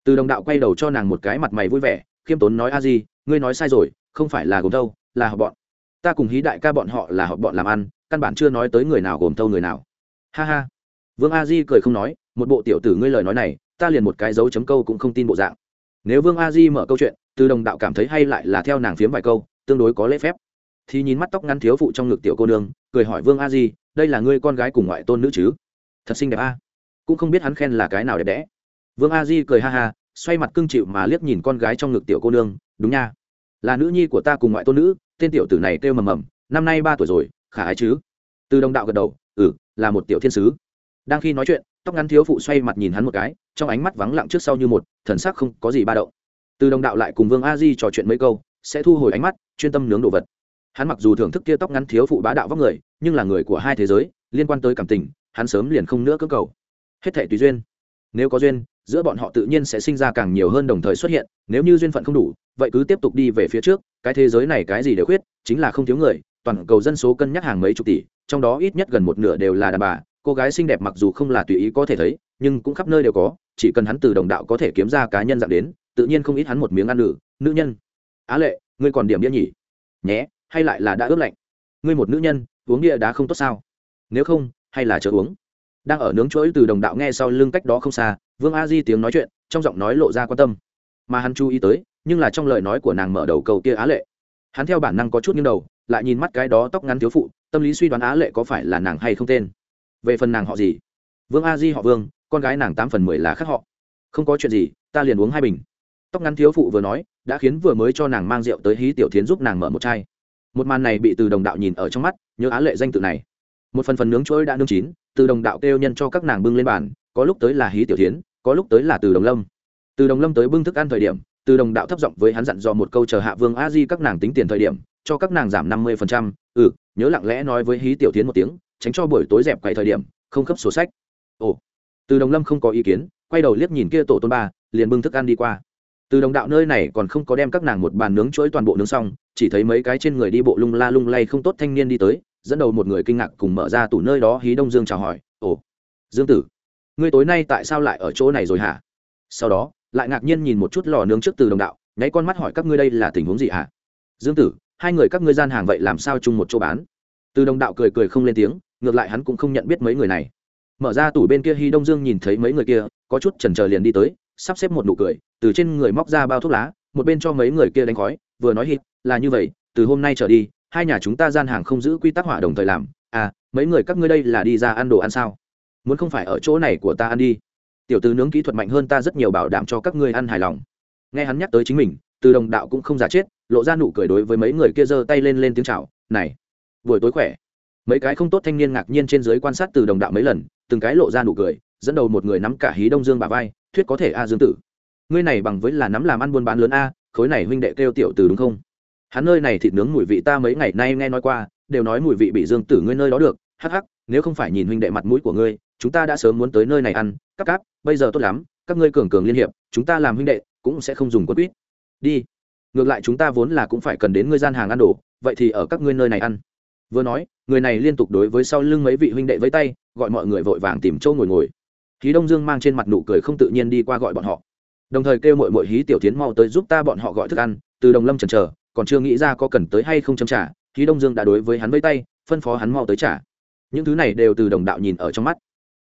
Từ đồng đạo quay đầu cho nàng một cái mặt mày vui vẻ, khiêm tốn nói a di, ngươi nói sai rồi, không phải là gồm thâu là họ bọn. Ta cùng hí đại ca bọn họ là họ bọn làm ăn, căn bản chưa nói tới người nào gồm thâu người nào. Ha ha. Vương a di cười không nói, một bộ tiểu tử ngươi lời nói này, ta liền một cái dấu chấm câu cũng không tin bộ dạng. Nếu vương a di mở câu chuyện, từ đồng đạo cảm thấy hay lại là theo nàng phiếm vài câu, tương đối có lễ phép. Thì nhìn mắt tóc ngắn thiếu phụ trong ngực tiểu cô nương, cười hỏi vương a di, đây là ngươi con gái cùng ngoại tôn nữ chứ? Thật xinh đẹp a. Cũng không biết hắn khen là cái nào đẹp đẽ. Vương a di cười ha ha, xoay mặt cưng chịu mà liếc nhìn con gái trong ngực tiểu cô nương, đúng nha là nữ nhi của ta cùng ngoại tôn nữ, tên tiểu tử này kêu mầm mầm, năm nay ba tuổi rồi, khả ái chứ? Từ đồng đạo gật đầu ừ là một tiểu thiên sứ. Đang khi nói chuyện, tóc ngắn thiếu phụ xoay mặt nhìn hắn một cái, trong ánh mắt vắng lặng trước sau như một, thần sắc không có gì ba động. Từ đồng đạo lại cùng vương a di trò chuyện mấy câu, sẽ thu hồi ánh mắt, chuyên tâm nướng đồ vật. Hắn mặc dù thưởng thức kia tóc ngắn thiếu phụ bá đạo vóc người, nhưng là người của hai thế giới, liên quan tới cảm tình, hắn sớm liền không nữa cơ cầu. Hết thể tùy duyên nếu có duyên, giữa bọn họ tự nhiên sẽ sinh ra càng nhiều hơn đồng thời xuất hiện, nếu như duyên phận không đủ, vậy cứ tiếp tục đi về phía trước, cái thế giới này cái gì đều khuyết, chính là không thiếu người, toàn cầu dân số cân nhắc hàng mấy chục tỷ, trong đó ít nhất gần một nửa đều là đàn bà, cô gái xinh đẹp mặc dù không là tùy ý có thể thấy, nhưng cũng khắp nơi đều có, chỉ cần hắn từ đồng đạo có thể kiếm ra cá nhân dạng đến, tự nhiên không ít hắn một miếng ăn nữ nữ nhân. Á lệ, ngươi còn điểm đĩa nhỉ? Nhé, hay lại là đã ướp lạnh? Ngươi một nữ nhân, uống đĩa đá không tốt sao? Nếu không, hay là chờ uống đang ở nướng chuỗi từ đồng đạo nghe sau lưng cách đó không xa, vương a di tiếng nói chuyện, trong giọng nói lộ ra quan tâm. Mà hắn chú ý tới, nhưng là trong lời nói của nàng mở đầu cầu kia á lệ. Hắn theo bản năng có chút nghiêng đầu, lại nhìn mắt cái đó tóc ngắn thiếu phụ, tâm lý suy đoán á lệ có phải là nàng hay không tên. Về phần nàng họ gì? Vương a di họ vương, con gái nàng tám phần mười là khác họ. Không có chuyện gì, ta liền uống hai bình. Tóc ngắn thiếu phụ vừa nói, đã khiến vừa mới cho nàng mang rượu tới hí tiểu tiến giúp nàng mở một chai. Một màn này bị từ đồng đạo nhìn ở trong mắt, nhớ á lệ danh tự này một phần phần nướng chuỗi đã nướng chín, từ đồng đạo kêu nhân cho các nàng bưng lên bàn, có lúc tới là hí tiểu tiến có lúc tới là từ đồng lâm. Từ đồng lâm tới bưng thức ăn thời điểm, từ đồng đạo thấp giọng với hắn dặn dò một câu chờ hạ vương a di các nàng tính tiền thời điểm, cho các nàng giảm năm mươi phần trăm ừ nhớ lặng lẽ nói với hí tiểu tiến một tiếng, tránh cho buổi tối dẹp quậy thời điểm, không cấp sổ sách. Ồ. Từ đồng lâm không có ý kiến, quay đầu liếc nhìn kia tổ tôn ba, liền bưng thức ăn đi qua. Từ đồng đạo nơi này còn không có đem các nàng một bàn nướng chuỗi toàn bộ nướng xong, chỉ thấy mấy cái trên người đi bộ lung la lung lay không tốt thanh niên đi tới dẫn đầu một người kinh ngạc cùng mở ra tủ nơi đó hí đông dương chào hỏi, ồ, dương tử, ngươi tối nay tại sao lại ở chỗ này rồi hả? Sau đó, lại ngạc nhiên nhìn một chút lò nướng trước từ đồng đạo, nháy con mắt hỏi, các ngươi đây là tình huống gì hả? Dương tử, hai người các ngươi gian hàng vậy làm sao chung một chỗ bán? Từ đồng đạo cười cười không lên tiếng, ngược lại hắn cũng không nhận biết mấy người này. Mở ra tủ bên kia hy đông dương nhìn thấy mấy người kia, có chút chần chờ liền đi tới, sắp xếp một nụ cười, từ trên người móc ra bao thuốc lá, một bên cho mấy người kia đánh khói, vừa nói hít, là như vậy, từ hôm nay trở đi hai nhà chúng ta gian hàng không giữ quy tắc hỏa đồng thời làm. À mấy người các ngươi đây là đi ra ăn đồ ăn sao? Muốn không phải ở chỗ này của ta ăn đi. Tiểu tư nướng kỹ thuật mạnh hơn ta rất nhiều bảo đảm cho các ngươi ăn hài lòng. Nghe hắn nhắc tới chính mình, từ đồng đạo cũng không giả chết, lộ ra nụ cười đối với mấy người kia giơ tay lên lên tiếng chào, này, buổi tối khỏe. Mấy cái không tốt thanh niên ngạc nhiên trên dưới quan sát từ đồng đạo mấy lần, từng cái lộ ra nụ cười, dẫn đầu một người nắm cả hí đông dương bà vai, thuyết có thể a dương tử. Ngươi này bằng với là nắm làm ăn buôn bán lớn a, khối này huynh đệ kêu tiểu từ đúng không? Hắn nơi này thịt nướng mùi vị ta mấy ngày nay nghe nói qua, đều nói mùi vị bị dương tử ngươi nơi đó được. Hắc hắc, nếu không phải nhìn huynh đệ mặt mũi của ngươi, chúng ta đã sớm muốn tới nơi này ăn. Các cáp, bây giờ tốt lắm, các ngươi cường cường liên hiệp, chúng ta làm huynh đệ, cũng sẽ không dùng quân quýt. Đi. Ngược lại chúng ta vốn là cũng phải cần đến ngươi gian hàng ăn đồ, vậy thì ở các ngươi nơi này ăn. Vừa nói, người này liên tục đối với sau lưng mấy vị huynh đệ với tay, gọi mọi người vội vàng tìm chỗ ngồi ngồi. Khí đông dương mang trên mặt nụ cười không tự nhiên đi qua gọi bọn họ. Đồng thời kêu mội mội hí tiểu tiến mau tới giúp ta bọn họ gọi thức ăn từ đồng lâm chần chờ, còn chưa nghĩ ra có cần tới hay không châm trả khí đông dương đã đối với hắn vây tay, phân phó hắn mau tới trả. Những thứ này đều từ đồng đạo nhìn ở trong mắt.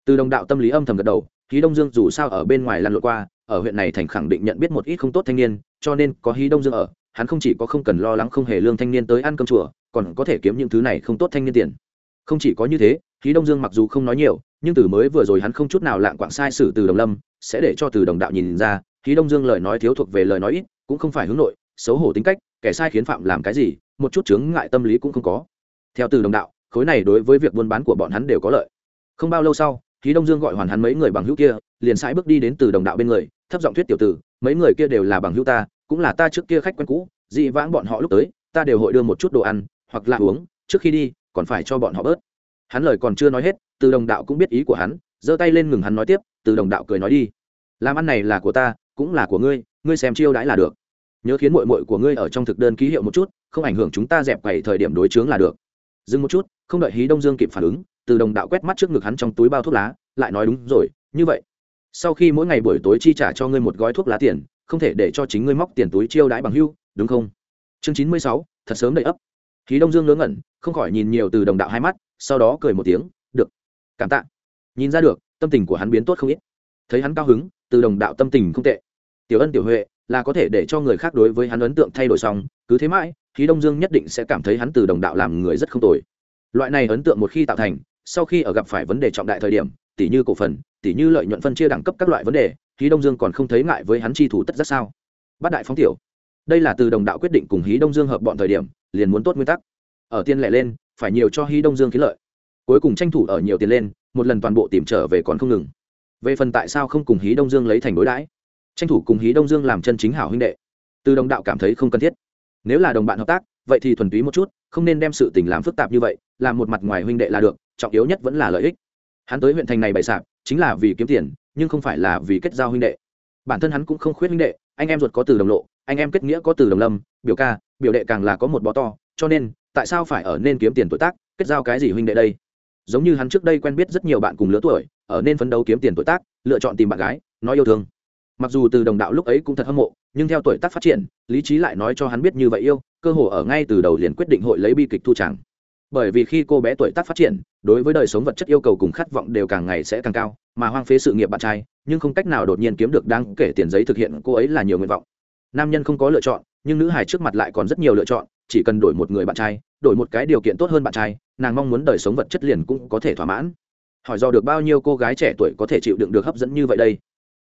Từ đồng đạo tâm lý âm thầm gật đầu khí đông dương dù sao ở bên ngoài lăn lộn qua, ở huyện này thành khẳng định nhận biết một ít không tốt thanh niên, cho nên có hí đông dương ở, hắn không chỉ có không cần lo lắng không hề lương thanh niên tới ăn cơm chùa, còn có thể kiếm những thứ này không tốt thanh niên tiền. Không chỉ có như thế hí đông dương mặc dù không nói nhiều, nhưng từ mới vừa rồi hắn không chút nào lạng quạng sai sử từ đồng lâm, sẽ để cho từ đồng đạo nhìn ra hí đông dương lời nói thiếu thuộc về lời nói ít, cũng không phải hướng nội xấu hổ tính cách, kẻ sai khiến phạm làm cái gì, một chút chướng ngại tâm lý cũng không có. Theo từ đồng đạo, khối này đối với việc buôn bán của bọn hắn đều có lợi. Không bao lâu sau Khí đông dương gọi hoàn hắn mấy người bằng hữu kia, liền sãi bước đi đến từ đồng đạo bên người, thấp giọng thuyết tiểu tử, mấy người kia đều là bằng hữu ta, cũng là ta trước kia khách quen cũ, dị vãng bọn họ lúc tới, ta đều hội đưa một chút đồ ăn, hoặc là uống, trước khi đi, còn phải cho bọn họ bớt. Hắn lời còn chưa nói hết, từ đồng đạo cũng biết ý của hắn, giơ tay lên ngừng hắn nói tiếp, từ đồng đạo cười nói đi, làm ăn này là của ta, cũng là của ngươi ngươi xem chiêu đãi là được nhớ khiến mội mội của ngươi ở trong thực đơn ký hiệu một chút, không ảnh hưởng chúng ta dẹp quầy thời điểm đối chướng là được. Dừng một chút, không đợi hí đông dương kịp phản ứng, từ đồng đạo quét mắt trước ngực hắn trong túi bao thuốc lá, lại nói đúng rồi, như vậy. Sau khi mỗi ngày buổi tối chi trả cho ngươi một gói thuốc lá tiền, không thể để cho chính ngươi móc tiền túi chiêu đãi bằng hưu, đúng không? Chương chín mươi sáu, thật sớm đầy ấp. Khí đông dương ngớ ngẩn, không khỏi nhìn nhiều từ đồng đạo hai mắt, sau đó cười một tiếng, được, cảm tạ. Nhìn ra được, tâm tình của hắn biến tốt không ít. Thấy hắn cao hứng, từ đồng đạo tâm tình không tệ. Tiểu ân tiểu huệ là có thể để cho người khác đối với hắn ấn tượng thay đổi xong, cứ thế mãi, khí đông dương nhất định sẽ cảm thấy hắn từ đồng đạo làm người rất không tồi. Loại này ấn tượng một khi tạo thành, sau khi ở gặp phải vấn đề trọng đại thời điểm tỷ như cổ phần tỷ như lợi nhuận phân chia đẳng cấp các loại vấn đề, khí đông dương còn không thấy ngại với hắn chi thủ tất rất sao. Bát đại phóng tiểu. Đây là từ đồng đạo quyết định cùng hí đông dương hợp bọn thời điểm, liền muốn tốt nguyên tắc. Ở tiên lẻ lên, phải nhiều cho hí đông dương khí lợi. Cuối cùng tranh thủ ở nhiều tiền lên, một lần toàn bộ tìm trở về còn không ngừng. Về phần tại sao không cùng hí đông dương lấy thành đối đãi? Tranh thủ cùng hí đông dương làm chân chính hảo huynh đệ. Từ đồng đạo cảm thấy không cần thiết. Nếu là đồng bạn hợp tác, vậy thì thuần túy một chút, không nên đem sự tình làm phức tạp như vậy, làm một mặt ngoài huynh đệ là được, trọng yếu nhất vẫn là lợi ích. Hắn tới huyện thành này bày sạp, chính là vì kiếm tiền, nhưng không phải là vì kết giao huynh đệ. Bản thân hắn cũng không khuyết huynh đệ, anh em ruột có từ đồng lộ, anh em kết nghĩa có từ đồng lâm, biểu ca, biểu đệ càng là có một bó to, cho nên, tại sao phải ở nên kiếm tiền tuổi tác, kết giao cái gì huynh đệ đây? Giống như hắn trước đây quen biết rất nhiều bạn cùng lứa tuổi, ở nên phấn đấu kiếm tiền tuổi tác, lựa chọn tìm bạn gái, nói yêu thương mặc dù từ đồng đạo lúc ấy cũng thật hâm mộ, nhưng theo tuổi tác phát triển, lý trí lại nói cho hắn biết như vậy yêu, cơ hồ ở ngay từ đầu liền quyết định hội lấy bi kịch thu chẳng. bởi vì khi cô bé tuổi tác phát triển, đối với đời sống vật chất yêu cầu cùng khát vọng đều càng ngày sẽ càng cao, mà hoang phế sự nghiệp bạn trai, nhưng không cách nào đột nhiên kiếm được đáng kể tiền giấy thực hiện cô ấy là nhiều nguyện vọng. Nam nhân không có lựa chọn, nhưng nữ hài trước mặt lại còn rất nhiều lựa chọn, chỉ cần đổi một người bạn trai, đổi một cái điều kiện tốt hơn bạn trai, nàng mong muốn đời sống vật chất liền cũng có thể thỏa mãn. Hỏi do được bao nhiêu cô gái trẻ tuổi có thể chịu đựng được hấp dẫn như vậy đây?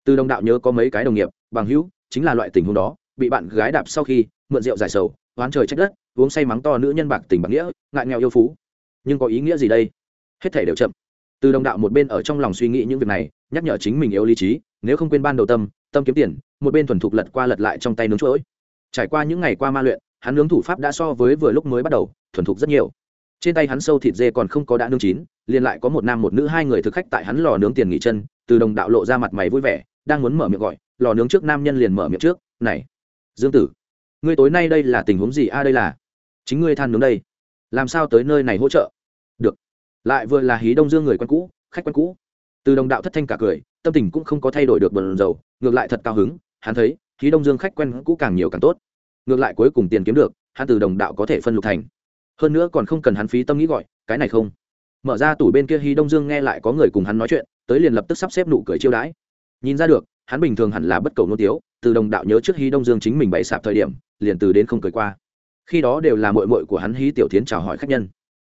Từ đồng đạo nhớ có mấy cái đồng nghiệp, bằng hữu, chính là loại tình huống đó, bị bạn gái đạp sau khi, mượn rượu giải sầu, oán trời trách đất, uống say mắng to nữ nhân bạc tình bạc nghĩa, ngại nghèo yêu phú. Nhưng có ý nghĩa gì đây? Hết thể đều chậm. Từ đồng đạo một bên ở trong lòng suy nghĩ những việc này, nhắc nhở chính mình yếu lý trí, nếu không quên ban đầu tâm tâm kiếm tiền, một bên thuần thục lật qua lật lại trong tay nướng chuỗi trải qua những ngày qua ma luyện, hắn nướng thủ pháp đã so với vừa lúc mới bắt đầu, thuần thục rất nhiều trên tay hắn sâu thịt dê còn không có đã nướng chín, liền lại có một nam một nữ hai người thực khách tại hắn lò nướng tiền nghỉ chân, từ đồng đạo lộ ra mặt mày vui vẻ, đang muốn mở miệng gọi, lò nướng trước nam nhân liền mở miệng trước, này, dương tử, ngươi tối nay đây là tình huống gì a? À đây là, chính ngươi than nướng đây, làm sao tới nơi này hỗ trợ? Được. Lại vừa là hí đông dương người quen cũ, khách quen cũ. Từ đồng đạo thất thanh cả cười, tâm tình cũng không có thay đổi được bần dầu, ngược lại thật cao hứng, hắn thấy hí đông dương khách quen cũ càng nhiều càng tốt. Ngược lại cuối cùng tiền kiếm được, hắn từ đồng đạo có thể phân lục thành hơn nữa còn không cần hắn phí tâm nghĩ gọi, cái này không. Mở ra tủ bên kia hí đông dương nghe lại có người cùng hắn nói chuyện, tới liền lập tức sắp xếp nụ cười chiêu đãi. Nhìn ra được, hắn bình thường hẳn là bất cầu nô tiếu, từ đồng đạo nhớ trước hí đông dương chính mình bày sạp thời điểm, liền từ đến không cười qua. Khi đó đều là mội mội của hắn hí tiểu tiến chào hỏi khách nhân.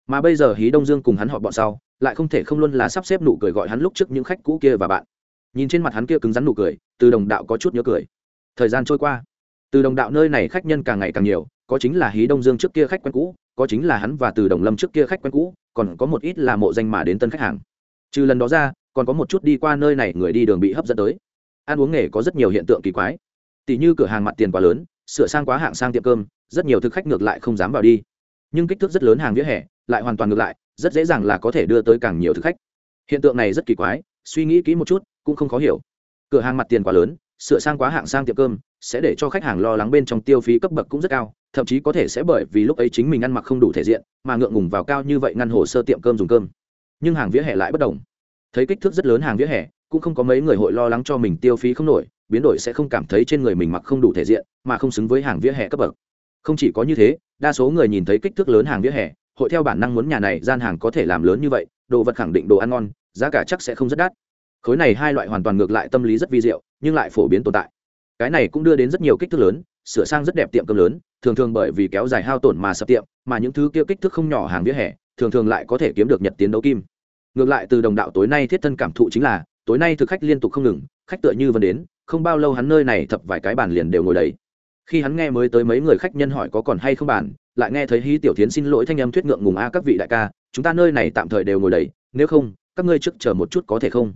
Mà bây giờ hí đông dương cùng hắn họ bọn sau, lại không thể không luôn là sắp xếp nụ cười gọi hắn lúc trước những khách cũ kia và bạn. Nhìn trên mặt hắn kia cứng rắn nụ cười, từ đồng đạo có chút nhớ cười. Thời gian trôi qua, từ đồng đạo nơi này khách nhân càng ngày càng nhiều, có chính là hí đông dương trước kia khách quen cũ có chính là hắn và từ đồng lâm trước kia khách quen cũ, còn có một ít là mộ danh mà đến tân khách hàng. Trừ lần đó ra, còn có một chút đi qua nơi này người đi đường bị hấp dẫn tới. Ăn uống nghề có rất nhiều hiện tượng kỳ quái. Tỷ như cửa hàng mặt tiền quá lớn, sửa sang quá hạng sang tiệm cơm, rất nhiều thực khách ngược lại không dám vào đi. Nhưng kích thước rất lớn hàng vỉa hè, lại hoàn toàn ngược lại, rất dễ dàng là có thể đưa tới càng nhiều thực khách. Hiện tượng này rất kỳ quái, suy nghĩ kỹ một chút, cũng không khó hiểu. Cửa hàng mặt tiền quá lớn, sửa sang quá hạng sang tiệm cơm, sẽ để cho khách hàng lo lắng bên trong tiêu phí cấp bậc cũng rất cao thậm chí có thể sẽ bởi vì lúc ấy chính mình ăn mặc không đủ thể diện mà ngượng ngùng vào cao như vậy ngăn hồ sơ tiệm cơm dùng cơm. Nhưng hàng vỉa hè lại bất đồng. Thấy kích thước rất lớn hàng vỉa hè, cũng không có mấy người hội lo lắng cho mình tiêu phí không nổi, biến đổi sẽ không cảm thấy trên người mình mặc không đủ thể diện mà không xứng với hàng vỉa hè cấp bậc. Không chỉ có như thế, đa số người nhìn thấy kích thước lớn hàng vỉa hè, hội theo bản năng muốn nhà này gian hàng có thể làm lớn như vậy, đồ vật khẳng định đồ ăn ngon, giá cả chắc sẽ không rất đắt. Khối này hai loại hoàn toàn ngược lại tâm lý rất vi diệu, nhưng lại phổ biến tồn tại. Cái này cũng đưa đến rất nhiều kích thước lớn sửa sang rất đẹp tiệm cơm lớn, thường thường bởi vì kéo dài hao tổn mà sập tiệm, mà những thứ kia kích thước không nhỏ hàng vỉa hè, thường thường lại có thể kiếm được nhật tiến đấu kim. Ngược lại từ đồng đạo tối nay thiết thân cảm thụ chính là, tối nay thực khách liên tục không ngừng, khách tựa như vẫn đến, không bao lâu hắn nơi này thập vài cái bàn liền đều ngồi đầy. Khi hắn nghe mới tới mấy người khách nhân hỏi có còn hay không bàn, lại nghe thấy hí tiểu tiến xin lỗi thanh âm thuyết ngượng ngùng, a, các vị đại ca, chúng ta nơi này tạm thời đều ngồi đầy, nếu không, các ngươi trước chờ một chút có thể không?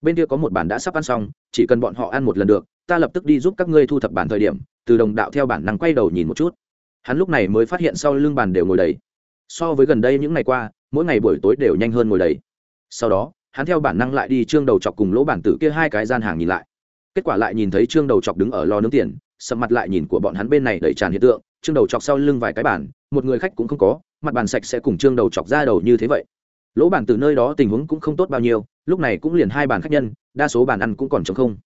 Bên kia có một bàn đã sắp ăn xong, chỉ cần bọn họ ăn một lần được, ta lập tức đi giúp các ngươi thu thập bàn thời điểm từ đồng đạo theo bản năng quay đầu nhìn một chút. Hắn lúc này mới phát hiện sau lưng bàn đều ngồi đầy. So với gần đây những ngày qua, mỗi ngày buổi tối đều nhanh hơn ngồi đầy. Sau đó, hắn theo bản năng lại đi trương đầu chọc cùng lỗ bản tử kia hai cái gian hàng nhìn lại. Kết quả lại nhìn thấy trương đầu chọc đứng ở lò nướng tiền sầm mặt lại nhìn của bọn hắn bên này đầy tràn hiện tượng, trương đầu chọc sau lưng vài cái bàn, một người khách cũng không có, mặt bàn sạch sẽ cùng trương đầu chọc ra đầu như thế vậy. Lỗ bản từ nơi đó tình huống cũng không tốt bao nhiêu, lúc này cũng liền hai bàn khách nhân, đa số bàn ăn cũng còn chống không.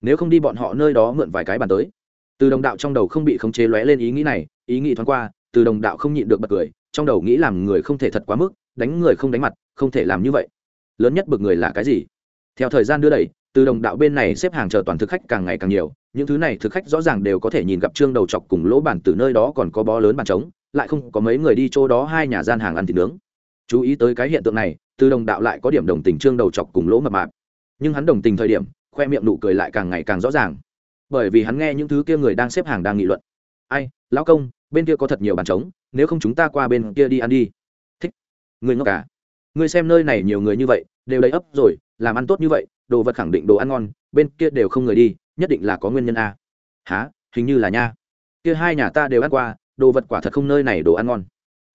Nếu không đi bọn họ nơi đó mượn vài cái bàn tới từ đồng đạo trong đầu không bị khống chế lóe lên ý nghĩ này, ý nghĩ thoáng qua, từ đồng đạo không nhịn được bật cười, trong đầu nghĩ làm người không thể thật quá mức, đánh người không đánh mặt, không thể làm như vậy. Lớn nhất bực người là cái gì? Theo thời gian đưa đẩy, từ đồng đạo bên này xếp hàng chờ toàn thực khách càng ngày càng nhiều, những thứ này thực khách rõ ràng đều có thể nhìn gặp trương đầu chọc cùng lỗ bản từ nơi đó còn có bó lớn bàn trống, lại không có mấy người đi chỗ đó hai nhà gian hàng ăn thịt nướng. Chú ý tới cái hiện tượng này, từ đồng đạo lại có điểm đồng tình trương đầu chọc cùng lỗ mập mạp. Nhưng hắn đồng tình thời điểm, khoe miệng nụ cười lại càng ngày càng rõ ràng bởi vì hắn nghe những thứ kia người đang xếp hàng đang nghị luận. Ai, lão công, bên kia có thật nhiều bàn trống, nếu không chúng ta qua bên kia đi ăn đi. Thích. Người ngốc cả à? xem nơi này nhiều người như vậy, đều đầy ấp rồi, làm ăn tốt như vậy, đồ vật khẳng định đồ ăn ngon, bên kia đều không người đi, nhất định là có nguyên nhân à? a há hình như là nha. Kia hai nhà ta đều ăn qua, đồ vật quả thật không nơi này đồ ăn ngon.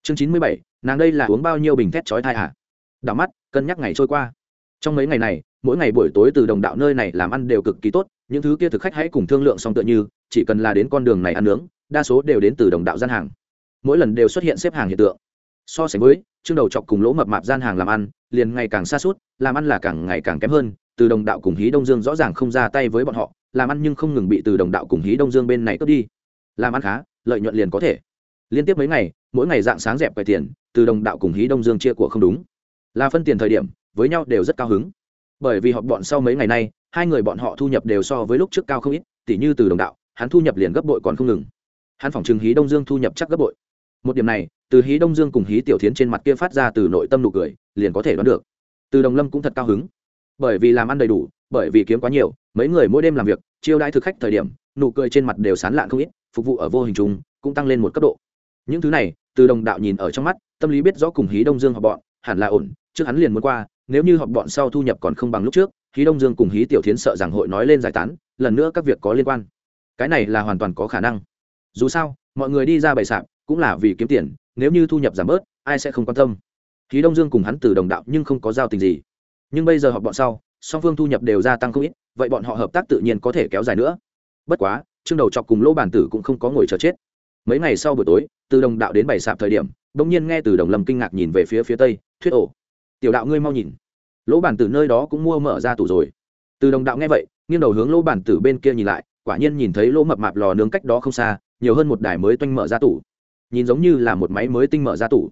Chương chín mươi bảy, nàng đây là uống bao nhiêu bình thét chói thai hả à? đảo mắt, cân nhắc ngày trôi qua. Trong mấy ngày này mỗi ngày buổi tối từ đồng đạo nơi này làm ăn đều cực kỳ tốt, những thứ kia thực khách hãy cùng thương lượng xong tựa như, chỉ cần là đến con đường này ăn nướng, đa số đều đến từ đồng đạo gian hàng. Mỗi lần đều xuất hiện xếp hàng hiện tượng. So sánh với chương đầu chọc cùng lỗ mập mạp gian hàng làm ăn, liền ngày càng xa suốt, làm ăn là càng ngày càng kém hơn, từ đồng đạo cùng hí đông dương rõ ràng không ra tay với bọn họ, làm ăn nhưng không ngừng bị từ đồng đạo cùng hí đông dương bên này cướp đi. Làm ăn khá, lợi nhuận liền có thể. Liên tiếp mấy ngày, mỗi ngày dạng sáng dẹp quầy tiền, từ đồng đạo cùng hí đông dương chia của không đúng. Là phân tiền thời điểm, với nhau đều rất cao hứng bởi vì họp bọn sau mấy ngày nay, hai người bọn họ thu nhập đều so với lúc trước cao không ít, tỉ như từ đồng đạo, hắn thu nhập liền gấp bội còn không ngừng. Hắn phỏng chừng hí đông dương thu nhập chắc gấp bội. Một điểm này, từ hí đông dương cùng hí tiểu tiến h trên mặt kia phát ra từ nội tâm nụ cười, liền có thể đoán được. Từ đồng lâm cũng thật cao hứng. Bởi vì làm ăn đầy đủ, bởi vì kiếm quá nhiều, mấy người mỗi đêm làm việc, chiêu đãi thực khách thời điểm, nụ cười trên mặt đều sán lạn không ít, phục vụ ở vô hình chung, cũng tăng lên một cấp độ. Những thứ này, từ đồng đạo nhìn ở trong mắt, tâm lý biết rõ cùng hí đông dương họ bọn, hẳn là ổn, trước hắn liền muốn qua nếu như họp bọn sau thu nhập còn không bằng lúc trước, hí đông dương cùng hí tiểu tiến sợ rằng hội nói lên giải tán, lần nữa các việc có liên quan. Cái này là hoàn toàn có khả năng. Dù sao, mọi người đi ra bày sạp cũng là vì kiếm tiền, nếu như thu nhập giảm bớt, ai sẽ không quan tâm. Hí đông dương cùng hắn từ đồng đạo nhưng không có giao tình gì. Nhưng bây giờ họp bọn sau, song phương thu nhập đều gia tăng không ít, vậy bọn họ hợp tác tự nhiên có thể kéo dài nữa. Bất quá chương đầu chọc cùng lỗ bản tử cũng không có ngồi chờ chết. Mấy ngày sau buổi tối, từ đồng đạo đến bảy sạp thời điểm, bỗng nhiên nghe từ đồng lâm kinh ngạc nhìn về phía phía tây, thuyết ổ. Tiểu đạo ngươi mau nhìn lỗ bản tử nơi đó cũng mua mở ra tủ rồi. Từ đồng đạo nghe vậy, nghiêng đầu hướng lỗ bản tử bên kia nhìn lại, quả nhiên nhìn thấy lỗ mập mạp lò nướng cách đó không xa, nhiều hơn một đài mới toanh mở ra tủ. Nhìn giống như là một máy mới tinh mở ra tủ.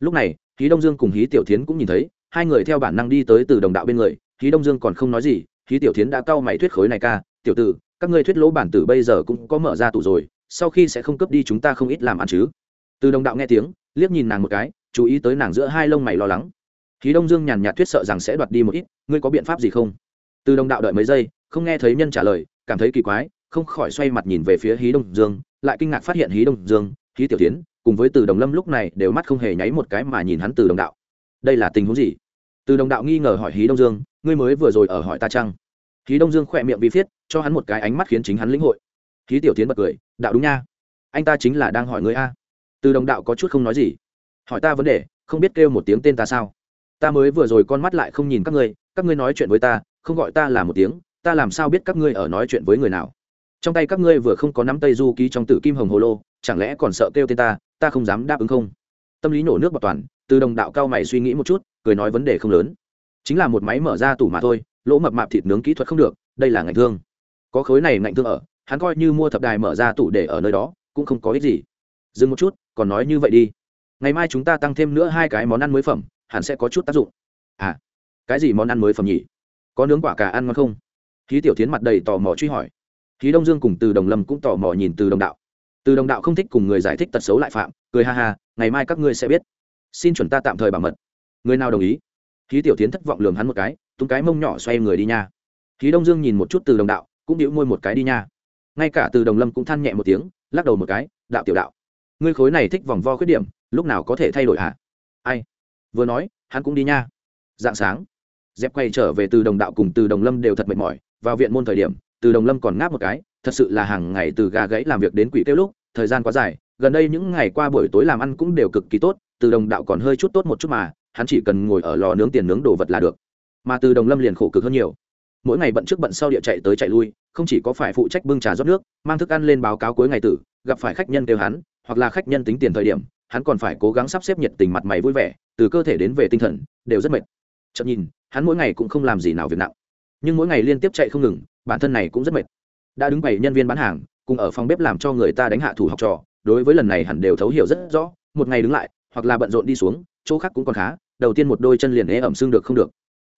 Lúc này, hí đông dương cùng hí tiểu tiến cũng nhìn thấy, hai người theo bản năng đi tới từ đồng đạo bên người. Hí đông dương còn không nói gì, hí tiểu tiến đã cau mày thuyết khối này ca, tiểu tử, các ngươi thuyết lỗ bản tử bây giờ cũng có mở ra tủ rồi, sau khi sẽ không cướp đi chúng ta không ít làm ăn chứ. Từ đồng đạo nghe tiếng, liếc nhìn nàng một cái, chú ý tới nàng giữa hai lông mày lo lắng khí đông dương nhàn nhạt thuyết sợ rằng sẽ đoạt đi một ít, ngươi có biện pháp gì không? Từ đồng đạo đợi mấy giây, không nghe thấy nhân trả lời, cảm thấy kỳ quái, không khỏi xoay mặt nhìn về phía hí đông dương, lại kinh ngạc phát hiện hí đông dương, hí tiểu tiến, cùng với từ đồng lâm lúc này đều mắt không hề nháy một cái mà nhìn hắn từ đồng đạo. Đây là tình huống gì? Từ đồng đạo nghi ngờ hỏi hí đông dương, ngươi mới vừa rồi ở hỏi ta chăng? Hí đông dương khỏe miệng vi viết cho hắn một cái ánh mắt khiến chính hắn lĩnh hội. Hí tiểu tiến bật cười, đạo đúng nha. Anh ta chính là đang hỏi ngươi a. Từ đồng đạo có chút không nói gì. Hỏi ta vấn đề, không biết kêu một tiếng tên ta sao? Ta mới vừa rồi con mắt lại không nhìn các ngươi các ngươi nói chuyện với ta, không gọi ta là một tiếng, ta làm sao biết các ngươi ở nói chuyện với người nào? Trong tay các ngươi vừa không có nắm tây du ký trong tử kim hồng hồ lô, chẳng lẽ còn sợ kêu tên ta ta không dám đáp ứng không? Tâm lý nổ nước bọc toàn, từ đồng đạo cao mày suy nghĩ một chút, cười nói vấn đề không lớn. Chính là một máy mở ra tủ mà thôi, lỗ mập mạp thịt nướng kỹ thuật không được, đây là ngành thương. Có khối này ngành thương ở, hắn coi như mua thập đài mở ra tủ để ở nơi đó, cũng không có ích gì. Dừng một chút, còn nói như vậy đi. Ngày mai chúng ta tăng thêm nữa hai cái món ăn mới phẩm hẳn sẽ có chút tác dụng. À cái gì món ăn mới phẩm nhỉ? Có nướng quả cà ăn ngon không? Khí tiểu tiến mặt đầy tò mò truy hỏi. Khí đông dương cùng từ đồng lâm cũng tò mò nhìn từ đồng đạo. Từ đồng đạo không thích cùng người giải thích tật xấu lại phạm, cười ha ha, ngày mai các ngươi sẽ biết. Xin chuẩn ta tạm thời bảo mật. Người nào đồng ý? Khí tiểu tiến thất vọng lường hắn một cái tung cái mông nhỏ xoay người đi nha. Khí đông dương nhìn một chút từ đồng đạo, cũng đĩu môi một cái đi nha. Ngay cả từ đồng lâm cũng than nhẹ một tiếng, lắc đầu một cái, đạo tiểu đạo, ngươi khối này thích vòng vo khuyết điểm, lúc nào có thể thay đổi hả? Ai? Vừa nói, hắn cũng đi nha. Dạng sáng dép quay trở về từ đồng đạo cùng từ đồng lâm đều thật mệt mỏi, vào viện môn thời điểm, từ đồng lâm còn ngáp một cái, thật sự là hàng ngày từ gà gãy làm việc đến quỷ kêu lúc, thời gian quá dài, gần đây những ngày qua buổi tối làm ăn cũng đều cực kỳ tốt, từ đồng đạo còn hơi chút tốt một chút mà, hắn chỉ cần ngồi ở lò nướng tiền nướng đồ vật là được. Mà từ đồng lâm liền khổ cực hơn nhiều. Mỗi ngày bận trước bận sau địa chạy tới chạy lui, không chỉ có phải phụ trách bưng trà rót nước, mang thức ăn lên báo cáo cuối ngày tử, gặp phải khách nhân kêu hắn, hoặc là khách nhân tính tiền thời điểm hắn còn phải cố gắng sắp xếp nhiệt tình mặt mày vui vẻ, từ cơ thể đến về tinh thần, đều rất mệt. Chậm nhìn, hắn mỗi ngày cũng không làm gì nào việc nặng. Nhưng mỗi ngày liên tiếp chạy không ngừng, bản thân này cũng rất mệt. Đã đứng bảy nhân viên bán hàng, cùng ở phòng bếp làm cho người ta đánh hạ thủ học trò, đối với lần này hẳn đều thấu hiểu rất rõ, một ngày đứng lại, hoặc là bận rộn đi xuống, chỗ khác cũng còn khá, đầu tiên một đôi chân liền ế ẩm xương được không được.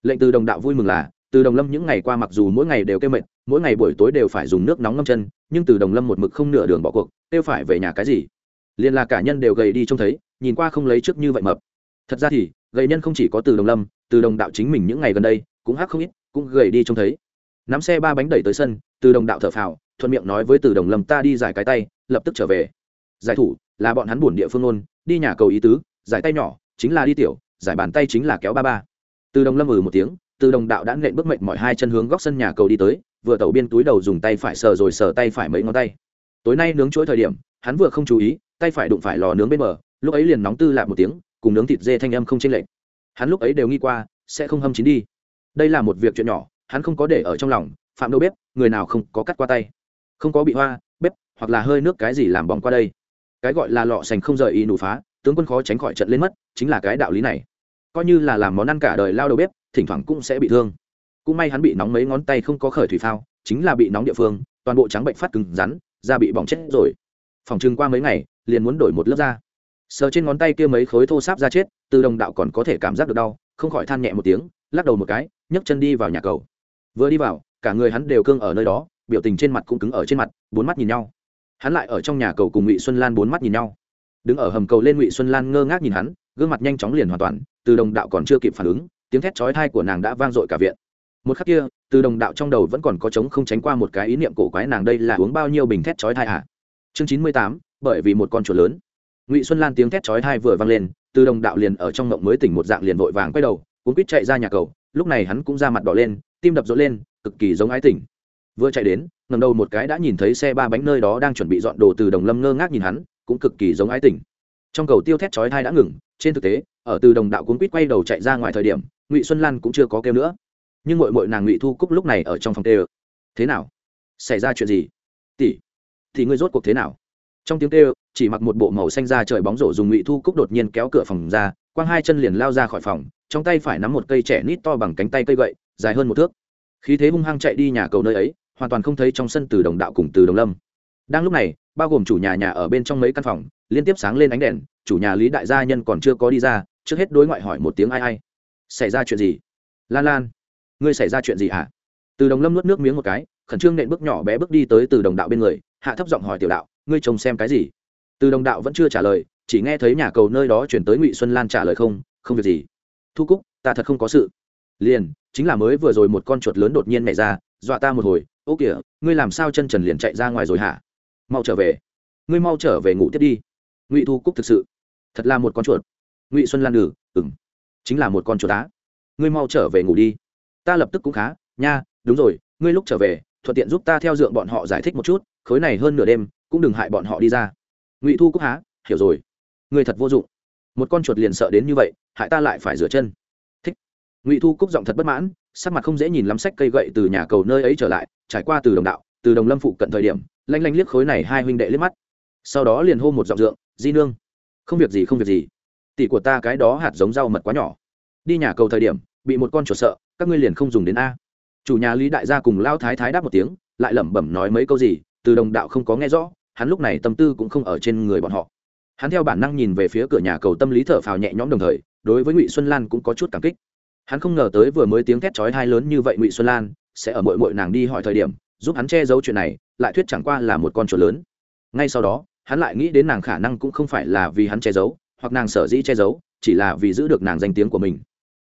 Lệnh từ đồng đạo vui mừng là, từ đồng lâm những ngày qua mặc dù mỗi ngày đều kêu mệt, mỗi ngày buổi tối đều phải dùng nước nóng ngâm chân, nhưng từ đồng lâm một mực không nửa đường bỏ cuộc, kêu phải về nhà cái gì? Liền là cả nhân đều gầy đi trông thấy nhìn qua không lấy trước như vậy mập. Thật ra thì gầy nhân không chỉ có từ đồng lâm từ đồng đạo chính mình những ngày gần đây cũng hắc không ít cũng gầy đi trông thấy. Nắm xe ba bánh đẩy tới sân từ đồng đạo thở phào thuận miệng nói với từ đồng lâm ta đi giải cái tay lập tức trở về. Giải thủ là bọn hắn buồn địa phương ôn, đi nhà cầu ý tứ giải tay nhỏ chính là đi tiểu giải bàn tay chính là kéo ba ba. Từ đồng lâm ừ một tiếng từ đồng đạo đã nện bước mệnh mọi hai chân hướng góc sân nhà cầu đi tới vừa tẩu biên túi đầu dùng tay phải sờ rồi sờ tay phải mấy ngón tay. Tối nay nướng chuỗi thời điểm hắn vừa không chú ý tay phải đụng phải lò nướng bên bờ, lúc ấy liền nóng tư lạp một tiếng, cùng nướng thịt dê thanh âm không chênh lệch. Hắn lúc ấy đều nghi qua, sẽ không hâm chín đi. Đây là một việc chuyện nhỏ, hắn không có để ở trong lòng, phạm đâu bếp, người nào không có cắt qua tay? Không có bị hoa, bếp, hoặc là hơi nước cái gì làm bỏng qua đây? Cái gọi là lọ sành không rời ý nụ phá, tướng quân khó tránh khỏi trận lên mất, chính là cái đạo lý này. Coi như là làm món ăn cả đời lao đầu bếp, thỉnh thoảng cũng sẽ bị thương. Cũng may hắn bị nóng mấy ngón tay không có khởi thủy phao, chính là bị nóng địa phương, toàn bộ trắng bệnh phát cứng rắn, da bị bỏng chết rồi. Phòng trưng qua mấy ngày liền muốn đổi một lớp da. Sờ trên ngón tay kia mấy khối thô sáp ra chết, từ đồng đạo còn có thể cảm giác được đau, không khỏi than nhẹ một tiếng, lắc đầu một cái, nhấc chân đi vào nhà cầu. Vừa đi vào, cả người hắn đều cương ở nơi đó, biểu tình trên mặt cũng cứng ở trên mặt, bốn mắt nhìn nhau. Hắn lại ở trong nhà cầu cùng ngụy xuân lan bốn mắt nhìn nhau. Đứng ở hầm cầu lên ngụy xuân lan ngơ ngác nhìn hắn, gương mặt nhanh chóng liền hoàn toàn, từ đồng đạo còn chưa kịp phản ứng, tiếng thét chói thai của nàng đã vang dội cả viện. Một khắc kia, từ đồng đạo trong đầu vẫn còn có trống không tránh qua một cái ý niệm cổ quái nàng đây là uống bao nhiêu bình thét chói thai à? Chương chín mươi tám bởi vì một con chuột lớn. Ngụy xuân lan tiếng thét chói thai vừa vang lên, từ đồng đạo liền ở trong mộng mới tỉnh một dạng liền vội vàng quay đầu, cuốn quýt chạy ra nhà cầu, lúc này hắn cũng ra mặt đỏ lên, tim đập rộn lên, cực kỳ giống ái tỉnh vừa chạy đến ngầm đầu một cái đã nhìn thấy xe ba bánh nơi đó đang chuẩn bị dọn đồ từ đồng lâm ngơ ngác nhìn hắn, cũng cực kỳ giống ái tỉnh trong cầu tiêu thét chói thai đã ngừng, trên thực tế, ở từ đồng đạo cuốn quýt quay đầu chạy ra ngoài thời điểm, ngụy xuân lan cũng chưa có kêu nữa. Nhưng mội mội nàng ngụy thu cúc lúc này ở trong phòng tê thế nào? Xảy ra chuyện gì? Tỷ thì ngươi rốt cuộc thế nào? Trong tiếng kêu, chỉ mặc một bộ màu xanh ra trời bóng rổ dùng ngụy thu cúc đột nhiên kéo cửa phòng ra, quang hai chân liền lao ra khỏi phòng, trong tay phải nắm một cây trẻ nít to bằng cánh tay cây gậy, dài hơn một thước. Khí thế hung hăng chạy đi nhà cầu nơi ấy, hoàn toàn không thấy trong sân từ đồng đạo cùng từ đồng lâm. Đang lúc này, bao gồm chủ nhà nhà ở bên trong mấy căn phòng, liên tiếp sáng lên ánh đèn, chủ nhà lý đại gia nhân còn chưa có đi ra, trước hết đối ngoại hỏi một tiếng ai ai. Xảy ra chuyện gì? Lan lan, ngươi xảy ra chuyện gì hả? Từ đồng lâm nuốt nước miếng một cái, khẩn trương nện bước nhỏ bé bước đi tới từ đồng đạo bên người, hạ thấp giọng hỏi tiểu đạo ngươi trông xem cái gì? Từ đồng đạo vẫn chưa trả lời, chỉ nghe thấy nhà cầu nơi đó chuyển tới ngụy xuân lan trả lời không không việc gì. Thu cúc, ta thật không có sự. Liền, chính là mới vừa rồi một con chuột lớn đột nhiên nhảy ra, dọa ta một hồi, ô kìa, ngươi làm sao chân trần liền chạy ra ngoài rồi hả? Mau trở về. Ngươi mau trở về ngủ tiếp đi. Ngụy thu cúc thực sự. Thật là một con chuột. Ngụy xuân lan ừ ừng chính là một con chuột đá ngươi mau trở về ngủ đi. Ta lập tức cũng khá, nha, đúng rồi, ngươi lúc trở về, thuận tiện giúp ta theo dượng bọn họ giải thích một chút, khối này hơn nửa đêm cũng đừng hại bọn họ đi ra. Ngụy thu cúc há, hiểu rồi. Người thật vô dụng. Một con chuột liền sợ đến như vậy, hại ta lại phải rửa chân. Thích. Ngụy thu cúc giọng thật bất mãn, sắc mặt không dễ nhìn lắm sách cây gậy từ nhà cầu nơi ấy trở lại, trải qua từ đồng đạo, từ đồng lâm phụ cận thời điểm, lanh lanh liếc khối này hai huynh đệ liếc mắt. Sau đó liền hô một giọng dượng, di nương. Không việc gì, không việc gì. Tỷ của ta cái đó hạt giống rau mật quá nhỏ. Đi nhà cầu thời điểm, bị một con chuột sợ, các ngươi liền không dùng đến a. Chủ nhà lý đại gia cùng lao thái thái đáp một tiếng, lại lẩm bẩm nói mấy câu gì, từ đồng đạo không có nghe rõ hắn lúc này tâm tư cũng không ở trên người bọn họ. Hắn theo bản năng nhìn về phía cửa nhà cầu tâm lý thở phào nhẹ nhõm đồng thời, đối với ngụy xuân lan cũng có chút cảm kích. Hắn không ngờ tới vừa mới tiếng thét chói hai lớn như vậy ngụy xuân lan sẽ ở mội mội nàng đi hỏi thời điểm, giúp hắn che giấu chuyện này, lại thuyết chẳng qua là một con chuột lớn. Ngay sau đó, hắn lại nghĩ đến nàng khả năng cũng không phải là vì hắn che giấu, hoặc nàng sở dĩ che giấu, chỉ là vì giữ được nàng danh tiếng của mình.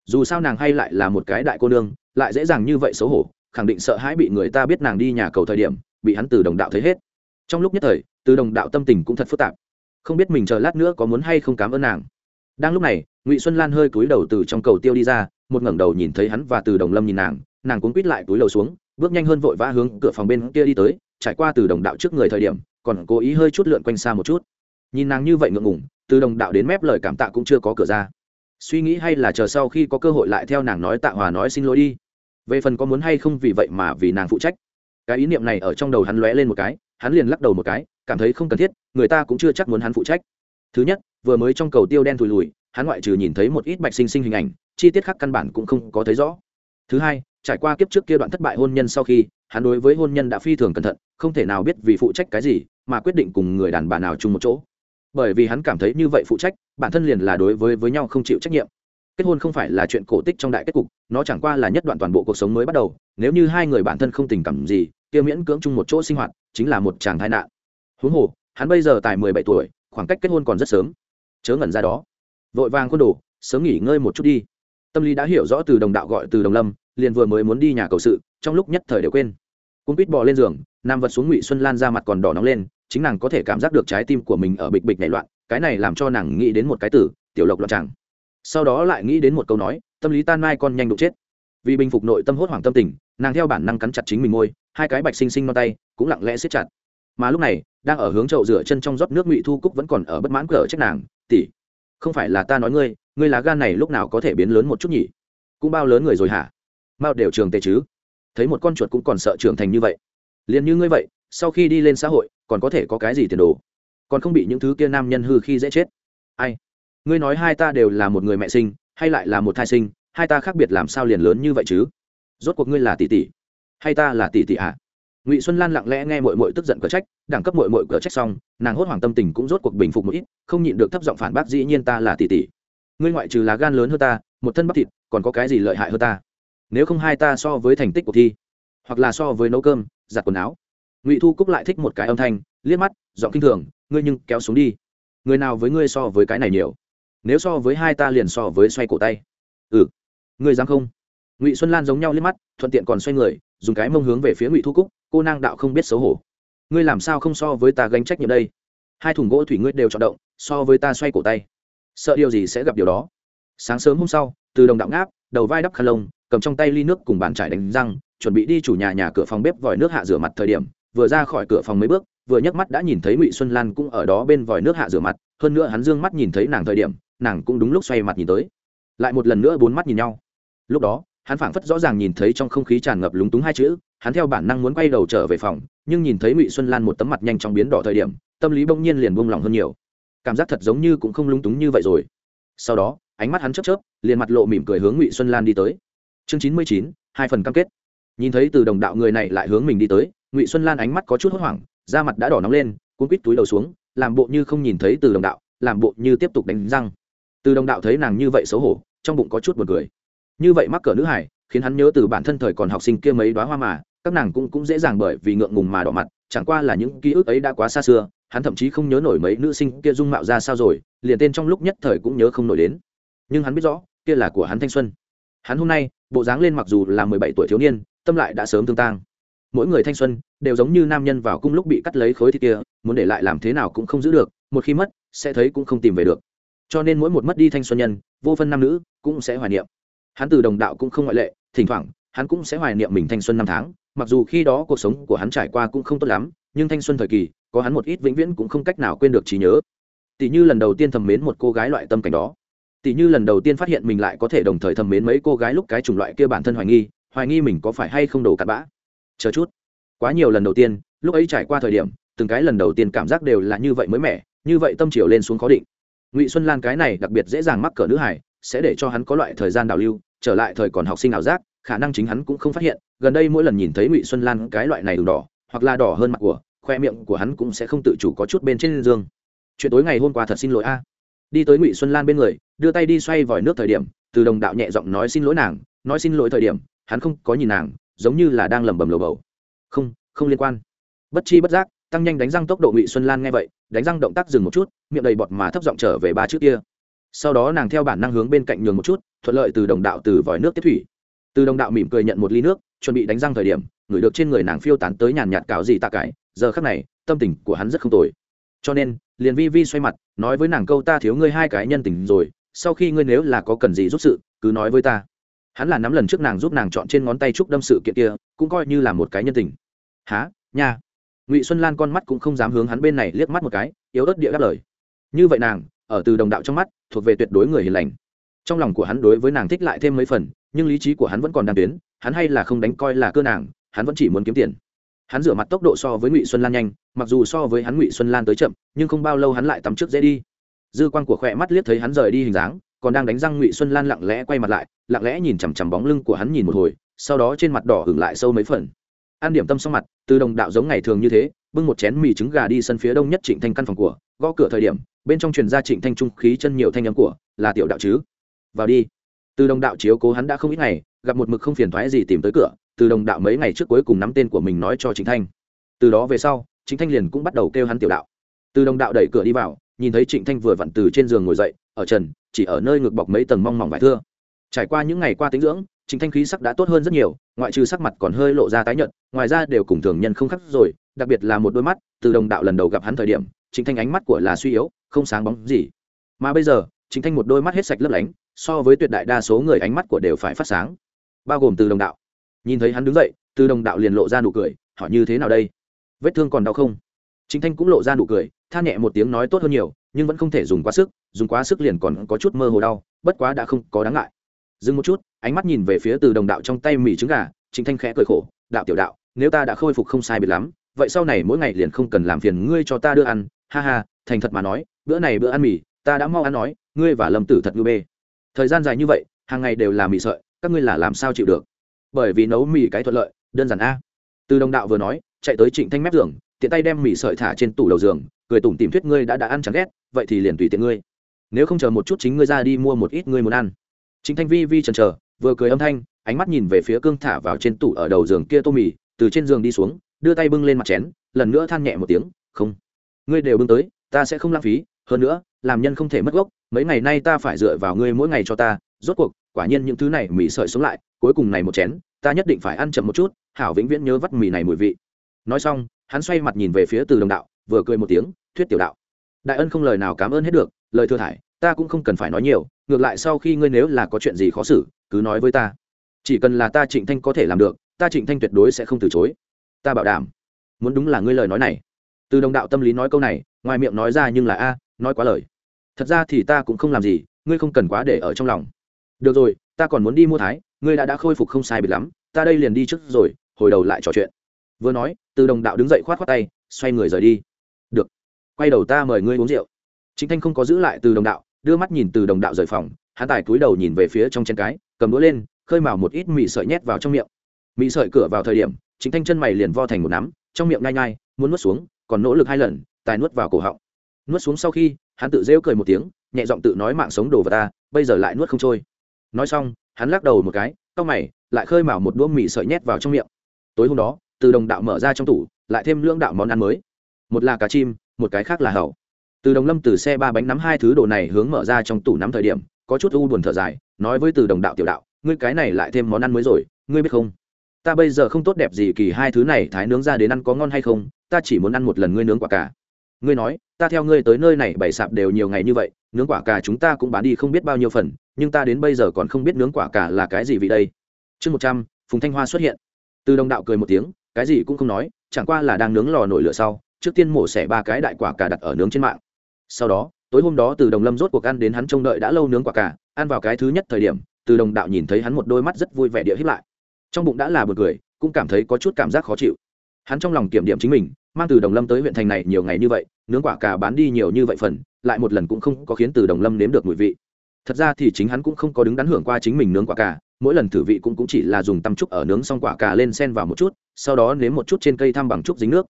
Dù sao nàng hay lại là một cái đại cô nương, lại dễ dàng như vậy xấu hổ, khẳng định sợ hãi bị người ta biết nàng đi nhà cầu thời điểm, bị hắn từ đồng đạo thấy hết trong lúc nhất thời, từ đồng đạo tâm tình cũng thật phức tạp. Không biết mình chờ lát nữa có muốn hay không cảm ơn nàng. Đang lúc này, ngụy xuân lan hơi cúi đầu từ trong cầu tiêu đi ra, một ngẩng đầu nhìn thấy hắn và từ đồng lâm nhìn nàng nàng cuốn quít lại túi đầu xuống, bước nhanh hơn vội vã hướng cửa phòng bên kia đi tới, trải qua từ đồng đạo trước người thời điểm, còn cố ý hơi chút lượn quanh xa một chút. Nhìn nàng như vậy ngượng ngủng từ đồng đạo đến mép lời cảm tạ cũng chưa có cửa ra. Suy nghĩ hay là chờ sau khi có cơ hội lại theo nàng nói tạ hòa nói xin lỗi đi. Về phần có muốn hay không vì vậy mà vì nàng phụ trách cái ý niệm này ở trong đầu hắn lóe lên một cái, hắn liền lắc đầu một cái, cảm thấy không cần thiết, người ta cũng chưa chắc muốn hắn phụ trách. Thứ nhất, vừa mới trong cầu tiêu đen thùi lùi, hắn ngoại trừ nhìn thấy một ít bạch sinh sinh hình ảnh, chi tiết khác căn bản cũng không có thấy rõ. Thứ hai, trải qua kiếp trước kia đoạn thất bại hôn nhân sau khi, hắn đối với hôn nhân đã phi thường cẩn thận, không thể nào biết vì phụ trách cái gì, mà quyết định cùng người đàn bà nào chung một chỗ. Bởi vì hắn cảm thấy như vậy phụ trách, bản thân liền là đối với với nhau không chịu trách nhiệm. Kết hôn không phải là chuyện cổ tích trong đại kết cục, nó chẳng qua là nhất đoạn toàn bộ cuộc sống mới bắt đầu, nếu như hai người bản thân không tình cảm gì kia miễn cưỡng chung một chỗ sinh hoạt, chính là một chàng tai nạn. Huống hồ, hắn bây giờ tài mười bảy tuổi, khoảng cách kết hôn còn rất sớm. Chớ ngẩn ra đó. Vội vàng khuôn đồ, sớm nghỉ ngơi một chút đi. Tâm lý đã hiểu rõ từ đồng đạo gọi từ đồng lâm, liền vừa mới muốn đi nhà cầu sự, trong lúc nhất thời đều quên. Cung quýt bò lên giường, nam vật xuống ngụy xuân lan ra mặt còn đỏ nóng lên, chính nàng có thể cảm giác được trái tim của mình ở bịch bịch nảy loạn, cái này làm cho nàng nghĩ đến một cái tử tiểu lộc loạn chẳng sau đó lại nghĩ đến một câu nói, tâm lý tan mai con nhanh đụng chết. Vì bình phục nội tâm hốt hoảng tâm tình, nàng theo bản năng cắn chặt chính mình môi hai cái bạch xinh xinh non tay cũng lặng lẽ siết chặt. Mà lúc này đang ở hướng chậu rửa chân trong rót nước ngụy thu cúc vẫn còn ở bất mãn cờ trách nàng tỷ, không phải là ta nói ngươi ngươi lá gan này lúc nào có thể biến lớn một chút nhỉ? Cũng bao lớn người rồi hả? Mao đều trường tề chứ? Thấy một con chuột cũng còn sợ trưởng thành như vậy. Liền như ngươi vậy sau khi đi lên xã hội còn có thể có cái gì tiền đồ? Còn không bị những thứ kia nam nhân hư khi dễ chết. Ai? Ngươi nói hai ta đều là một người mẹ sinh hay lại là một thai sinh hai ta khác biệt làm sao liền lớn như vậy chứ? Rốt cuộc ngươi là tỷ tỷ hay ta là tỷ tỷ ạ à? ngụy xuân lan lặng lẽ nghe mội mội tức giận cờ trách, đẳng cấp mội mội cờ trách xong, nàng hốt hoảng tâm tình cũng rốt cuộc bình phục một ít, không nhịn được thấp giọng phản bác dĩ nhiên ta là tỷ tỷ. Ngươi ngoại trừ là gan lớn hơn ta, một thân bắp thịt, còn có cái gì lợi hại hơn ta? Nếu không hai ta so với thành tích cuộc thi, hoặc là so với nấu cơm, giặt quần áo. Ngụy thu cúc lại thích một cái âm thanh, liếc mắt, giọng kinh thường, ngươi nhưng kéo xuống đi. Người nào với ngươi so với cái này nhiều? Nếu so với hai ta liền so với xoay cổ tay. Ừ. Ngươi dám không? Ngụy xuân lan giống nhau liếc mắt thuận tiện còn xoay người dùng cái mông hướng về phía ngụy thu cúc cô nang đạo không biết xấu hổ ngươi làm sao không so với ta gánh trách nhiệm đây hai thùng gỗ thủy ngươi đều chọn động so với ta xoay cổ tay sợ điều gì sẽ gặp điều đó sáng sớm hôm sau từ đồng đạo ngáp đầu vai đắp khăn lông cầm trong tay ly nước cùng bàn trải đánh răng chuẩn bị đi chủ nhà nhà cửa phòng bếp vòi nước hạ rửa mặt thời điểm vừa ra khỏi cửa phòng mấy bước vừa nhấc mắt đã nhìn thấy ngụy xuân lan cũng ở đó bên vòi nước hạ rửa mặt hơn nữa hắn dương mắt nhìn thấy nàng thời điểm nàng cũng đúng lúc xoay mặt nhìn tới lại một lần nữa bốn mắt nhìn nhau lúc đó hắn phảng phất rõ ràng nhìn thấy trong không khí tràn ngập lúng túng hai chữ, hắn theo bản năng muốn quay đầu trở về phòng, nhưng nhìn thấy ngụy xuân lan một tấm mặt nhanh chóng biến đỏ thời điểm, tâm lý bỗng nhiên liền buông lỏng hơn nhiều. Cảm giác thật giống như cũng không lúng túng như vậy rồi. Sau đó, ánh mắt hắn chớp chớp, liền mặt lộ mỉm cười hướng ngụy xuân lan đi tới. Chương chín mươi chín, hai phần cam kết. Nhìn thấy từ đồng đạo người này lại hướng mình đi tới, ngụy xuân lan ánh mắt có chút hốt hoảng, da mặt đã đỏ nóng lên cuốn quít túi đầu xuống, làm bộ như không nhìn thấy từ đồng đạo, làm bộ như tiếp tục đánh răng. Từ đồng đạo thấy nàng như vậy xấu hổ, trong bụng có chút buồn cười như vậy mắc cỡ nữ hải khiến hắn nhớ từ bản thân thời còn học sinh kia mấy đoá hoa mà, các nàng cũng cũng dễ dàng bởi vì ngượng ngùng mà đỏ mặt, chẳng qua là những ký ức ấy đã quá xa xưa, hắn thậm chí không nhớ nổi mấy nữ sinh kia dung mạo ra sao rồi, liền tên trong lúc nhất thời cũng nhớ không nổi đến. Nhưng hắn biết rõ, kia là của hắn thanh xuân. Hắn hôm nay, bộ dáng lên mặc dù là mười bảy tuổi thiếu niên, tâm lại đã sớm tương tang. Mỗi người thanh xuân đều giống như nam nhân vào cung lúc bị cắt lấy khối thịt kia, muốn để lại làm thế nào cũng không giữ được, một khi mất, sẽ thấy cũng không tìm về được. Cho nên mỗi một mất đi thanh xuân nhân, vô phân nam nữ cũng sẽ hoài niệm hắn từ đồng đạo cũng không ngoại lệ, thỉnh thoảng, hắn cũng sẽ hoài niệm mình thanh xuân năm tháng, mặc dù khi đó cuộc sống của hắn trải qua cũng không tốt lắm, nhưng thanh xuân thời kỳ, có hắn một ít vĩnh viễn cũng không cách nào quên được trí nhớ. Tỷ như lần đầu tiên thầm mến một cô gái loại tâm cảnh đó. Tỷ như lần đầu tiên phát hiện mình lại có thể đồng thời thầm mến mấy cô gái lúc cái chủng loại kia bản thân hoài nghi hoài nghi mình có phải hay không đổ cặn bã. Chờ chút. Quá nhiều lần đầu tiên, lúc ấy trải qua thời điểm, từng cái lần đầu tiên cảm giác đều là như vậy mới mẻ, như vậy tâm chiều lên xuống khó định. Ngụy xuân lan cái này đặc biệt dễ dàng mắc cỡ nữ hải sẽ để cho hắn có loại thời gian đào lưu, trở lại thời còn học sinh ảo giác, khả năng chính hắn cũng không phát hiện, gần đây mỗi lần nhìn thấy ngụy xuân lan cái loại này đường đỏ, hoặc là đỏ hơn mặt của, khoe miệng của hắn cũng sẽ không tự chủ có chút bên trên giường chuyện tối ngày hôm qua thật xin lỗi a. Đi tới ngụy xuân lan bên người, đưa tay đi xoay vòi nước thời điểm, từ đồng đạo nhẹ giọng nói xin lỗi nàng, nói xin lỗi thời điểm, hắn không có nhìn nàng, giống như là đang lẩm bẩm lầu bầu. Không không liên quan. Bất chi bất giác, tăng nhanh đánh răng tốc độ ngụy xuân lan nghe vậy, đánh răng động tác dừng một chút, miệng đầy bọt mà thấp giọng trở về ba chữ kia sau đó nàng theo bản năng hướng bên cạnh nhường một chút, thuận lợi từ đồng đạo từ vòi nước tiếp thủy. Từ đồng đạo mỉm cười nhận một ly nước, chuẩn bị đánh răng thời điểm ngửi được trên người nàng phiêu tán tới nhàn nhạt cào gì tạ cái giờ khắc này, tâm tình của hắn rất không tồi. Cho nên, liền vi vi xoay mặt, nói với nàng câu ta thiếu ngươi hai cái nhân tình rồi, sau khi ngươi nếu là có cần gì giúp sự, cứ nói với ta. Hắn là nắm lần trước nàng giúp nàng chọn trên ngón tay trúc đâm sự kiện kia, cũng coi như là một cái nhân tình. Há nha. Ngụy xuân lan con mắt cũng không dám hướng hắn bên này liếc mắt một cái, yếu ớt địa đáp lời. Như vậy nàng ở từ đồng đạo trong mắt, thuộc về tuyệt đối người hiền lành. Trong lòng của hắn đối với nàng thích lại thêm mấy phần, nhưng lý trí của hắn vẫn còn đang tuyến, hắn hay là không đánh coi là cơ nàng, hắn vẫn chỉ muốn kiếm tiền. Hắn rửa mặt tốc độ so với ngụy xuân lan nhanh, mặc dù so với hắn ngụy xuân lan tới chậm, nhưng không bao lâu hắn lại tắm trước dễ đi. Dư quan của khỏe mắt liếc thấy hắn rời đi hình dáng, còn đang đánh răng ngụy xuân lan lặng lẽ quay mặt lại, lặng lẽ nhìn chằm chằm bóng lưng của hắn nhìn một hồi, sau đó trên mặt đỏ hửng lại sâu mấy phần. An điểm tâm xong mặt, từ đồng đạo giống ngày thường như thế, bưng một chén mì trứng gà đi sân phía đông nhất trịnh thành căn phòng của, gõ cửa thời điểm bên trong truyền gia trịnh thanh trung khí chân nhiều thanh âm của, là tiểu đạo chứ. Vào đi. Từ đồng đạo chiếu cố hắn đã không ít ngày, gặp một mực không phiền thoái gì tìm tới cửa, từ đồng đạo mấy ngày trước cuối cùng nắm tên của mình nói cho trịnh thanh. Từ đó về sau, trịnh thanh liền cũng bắt đầu kêu hắn tiểu đạo. Từ đồng đạo đẩy cửa đi vào, nhìn thấy trịnh thanh vừa vặn từ trên giường ngồi dậy, ở trần, chỉ ở nơi ngực bọc mấy tầng mong mỏng vải thưa. Trải qua những ngày qua tính dưỡng, trịnh thanh khí sắc đã tốt hơn rất nhiều, ngoại trừ sắc mặt còn hơi lộ ra tái nhợt, ngoài ra đều cùng thường nhân không khác rồi, đặc biệt là một đôi mắt, từ đồng đạo lần đầu gặp hắn thời điểm Chính thanh ánh mắt của là suy yếu, không sáng bóng gì. Mà bây giờ Chính thanh một đôi mắt hết sạch lấp lánh, so với tuyệt đại đa số người ánh mắt của đều phải phát sáng. Bao gồm từ đồng đạo. Nhìn thấy hắn đứng dậy, từ đồng đạo liền lộ ra nụ cười, hỏi như thế nào đây? Vết thương còn đau không? Chính thanh cũng lộ ra nụ cười, than nhẹ một tiếng nói tốt hơn nhiều, nhưng vẫn không thể dùng quá sức, dùng quá sức liền còn có chút mơ hồ đau, bất quá đã không có đáng ngại. Dừng một chút, ánh mắt nhìn về phía từ đồng đạo trong tay mì trứng gà chính thanh khẽ cười khổ, đạo tiểu đạo, nếu ta đã khôi phục không sai biệt lắm, vậy sau này mỗi ngày liền không cần làm phiền ngươi cho ta đưa ăn ha ha, thành thật mà nói, bữa này bữa ăn mì, ta đã mau ăn nói, ngươi và lâm tử thật ngư bê. Thời gian dài như vậy, hàng ngày đều làm mì sợi, các ngươi là làm sao chịu được? Bởi vì nấu mì cái thuận lợi, đơn giản a. Từ đồng đạo vừa nói, chạy tới trịnh thanh mép giường, tiện tay đem mì sợi thả trên tủ đầu giường, cười tủm tìm thuyết ngươi đã đã ăn chẳng ghét, vậy thì liền tùy tiện ngươi. Nếu không chờ một chút chính ngươi ra đi mua một ít ngươi muốn ăn. Chính thanh vi vi chần chờ, vừa cười âm thanh, ánh mắt nhìn về phía cương thả vào trên tủ ở đầu giường kia tô mì, từ trên giường đi xuống, đưa tay bưng lên mặt chén, lần nữa than nhẹ một tiếng, không ngươi đều bưng tới, ta sẽ không lãng phí, hơn nữa, làm nhân không thể mất gốc, mấy ngày nay ta phải dựa vào ngươi mỗi ngày cho ta, rốt cuộc, quả nhiên những thứ này mì sợi sống lại, cuối cùng này một chén, ta nhất định phải ăn chậm một chút, hảo vĩnh viễn nhớ vắt mì này mùi vị. Nói xong, hắn xoay mặt nhìn về phía từ đồng đạo, vừa cười một tiếng, thuyết tiểu đạo, đại ân không lời nào cảm ơn hết được, lời thừa thải, ta cũng không cần phải nói nhiều, ngược lại sau khi ngươi nếu là có chuyện gì khó xử, cứ nói với ta. Chỉ cần là ta trịnh thanh có thể làm được, ta trịnh thanh tuyệt đối sẽ không từ chối. Ta bảo đảm, muốn đúng là ngươi lời nói này từ đồng đạo tâm lý nói câu này ngoài miệng nói ra nhưng là a nói quá lời. Thật ra thì ta cũng không làm gì ngươi không cần quá để ở trong lòng. Được rồi ta còn muốn đi mua thái ngươi đã đã khôi phục không sai biệt lắm ta đây liền đi trước rồi hồi đầu lại trò chuyện. Vừa nói từ đồng đạo đứng dậy khoát khoát tay xoay người rời đi. Được quay đầu ta mời ngươi uống rượu. Chính thanh không có giữ lại từ đồng đạo đưa mắt nhìn từ đồng đạo rời phòng hắn tài cúi đầu nhìn về phía trong chân cái cầm đũa lên khơi mào một ít mì sợi nhét vào trong miệng. Mì sợi cửa vào thời điểm chính thanh chân mày liền vo thành một nắm trong miệng ngai ngai, muốn nuốt xuống còn nỗ lực hai lần, tài nuốt vào cổ họng. Nuốt xuống sau khi, hắn tự rêu cười một tiếng, nhẹ giọng tự nói mạng sống đồ vào ta, bây giờ lại nuốt không trôi. Nói xong, hắn lắc đầu một cái, cau mày, lại khơi mào một đũa mì sợi nhét vào trong miệng. Tối hôm đó, từ đồng đạo mở ra trong tủ, lại thêm lương đạo món ăn mới. Một là cá chim, một cái khác là hầu. Từ đồng lâm từ xe ba bánh nắm hai thứ đồ này hướng mở ra trong tủ nắm thời điểm, có chút u buồn thở dài, nói với từ đồng đạo tiểu đạo, ngươi cái này lại thêm món ăn mới rồi, ngươi biết không? Ta bây giờ không tốt đẹp gì kỳ hai thứ này, thái nướng ra đến ăn có ngon hay không, ta chỉ muốn ăn một lần ngươi nướng quả cà. Ngươi nói, ta theo ngươi tới nơi này bày sạp đều nhiều ngày như vậy, nướng quả cà chúng ta cũng bán đi không biết bao nhiêu phần, nhưng ta đến bây giờ còn không biết nướng quả cà là cái gì vì đây. Chương một trăm, phùng thanh hoa xuất hiện. Từ đồng đạo cười một tiếng, cái gì cũng không nói, chẳng qua là đang nướng lò nổi lửa sau, trước tiên mổ xẻ ba cái đại quả cà đặt ở nướng trên mạng. Sau đó, tối hôm đó từ đồng lâm rốt cuộc ăn đến hắn trông đợi đã lâu nướng quả cả ăn vào cái thứ nhất thời điểm, từ đồng đạo nhìn thấy hắn một đôi mắt rất vui vẻ địa hiếp lại trong bụng đã là bực cười cũng cảm thấy có chút cảm giác khó chịu. Hắn trong lòng kiểm điểm chính mình mang từ đồng lâm tới huyện thành này nhiều ngày như vậy nướng quả cà bán đi nhiều như vậy phần lại một lần cũng không có khiến từ đồng lâm nếm được mùi vị. Thật ra thì chính hắn cũng không có đứng đắn hưởng qua chính mình nướng quả cà mỗi lần thử vị cũng, cũng chỉ là dùng tăm trúc ở nướng xong quả cà lên sen vào một chút sau đó nếm một chút trên cây thăm bằng trúc dính nước.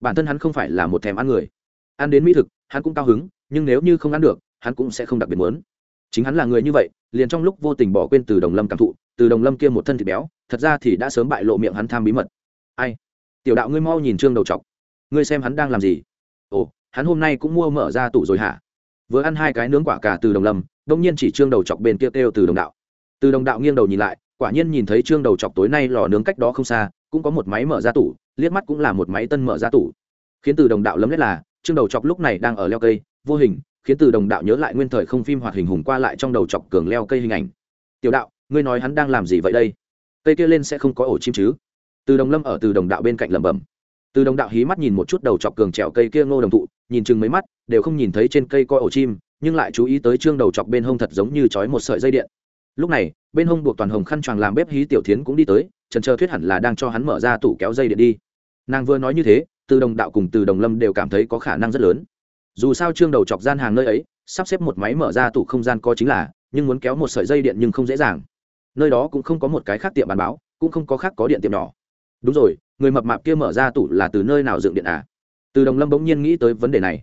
Bản thân hắn không phải là một thèm ăn người. Ăn đến mỹ thực hắn cũng cao hứng nhưng nếu như không ăn được hắn cũng sẽ không đặc biệt muốn chính hắn là người như vậy, liền trong lúc vô tình bỏ quên từ đồng lâm cảm thụ, từ đồng lâm kia một thân thịt béo, thật ra thì đã sớm bại lộ miệng hắn tham bí mật. Ai? Tiểu đạo ngươi mau nhìn trương đầu chọc ngươi xem hắn đang làm gì? Ồ, hắn hôm nay cũng mua mở ra tủ rồi hả? Vừa ăn hai cái nướng quả cà từ đồng lâm, đông nhiên chỉ trương đầu chọc bên kia kêu từ đồng đạo. Từ đồng đạo nghiêng đầu nhìn lại, quả nhiên nhìn thấy trương đầu chọc tối nay lò nướng cách đó không xa, cũng có một máy mở ra tủ, liếc mắt cũng là một máy tân mở ra tủ. Khiến từ đồng đạo lấm lét là, trương đầu chọc lúc này đang ở leo cây, vô hình khiến từ đồng đạo nhớ lại nguyên thời không phim hoạt hình hùng qua lại trong đầu chọc cường leo cây hình ảnh. Tiểu đạo, ngươi nói hắn đang làm gì vậy đây? Cây kia lên sẽ không có ổ chim chứ? Từ đồng lâm ở từ đồng đạo bên cạnh lẩm bẩm. Từ đồng đạo hí mắt nhìn một chút đầu chọc cường trèo cây kia ngô đồng thụ, nhìn chừng mấy mắt, đều không nhìn thấy trên cây coi ổ chim, nhưng lại chú ý tới trương đầu chọc bên hông thật giống như trói một sợi dây điện. Lúc này, bên hông buộc toàn hồng khăn choàng làm bếp hí tiểu thiến cũng đi tới, trần trơ thuyết hẳn là đang cho hắn mở ra tủ kéo dây điện đi. Nàng vừa nói như thế, từ đồng đạo cùng từ đồng lâm đều cảm thấy có khả năng rất lớn dù sao trương đầu chọc gian hàng nơi ấy, sắp xếp một máy mở ra tủ không gian có chính là, nhưng muốn kéo một sợi dây điện nhưng không dễ dàng. Nơi đó cũng không có một cái khác tiệm bán báo, cũng không có khác có điện tiệm nhỏ. Đúng rồi, người mập mạp kia mở ra tủ là từ nơi nào dựng điện à? Từ đồng lâm bỗng nhiên nghĩ tới vấn đề này.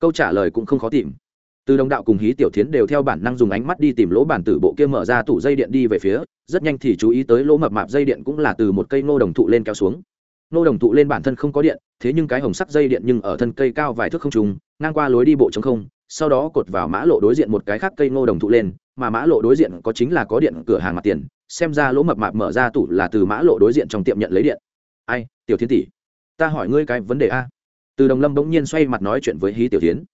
Câu trả lời cũng không khó tìm. Từ đồng đạo cùng hí tiểu thiến đều theo bản năng dùng ánh mắt đi tìm lỗ bản tử bộ kia mở ra tủ dây điện đi về phía, rất nhanh thì chú ý tới lỗ mập mạp dây điện cũng là từ một cây ngô đồng thụ lên kéo xuống. Nô đồng thụ lên bản thân không có điện, thế nhưng cái hồng sắc dây điện nhưng ở thân cây cao vài thước không trùng, ngang qua lối đi bộ chống không, sau đó cột vào mã lộ đối diện một cái khác cây ngô đồng thụ lên, mà mã lộ đối diện có chính là có điện cửa hàng mặt tiền, xem ra lỗ mập mạp mở ra tủ là từ mã lộ đối diện trong tiệm nhận lấy điện. Ai, tiểu thiên tỷ, ta hỏi ngươi cái vấn đề a. Từ đồng lâm bỗng nhiên xoay mặt nói chuyện với hí tiểu tiến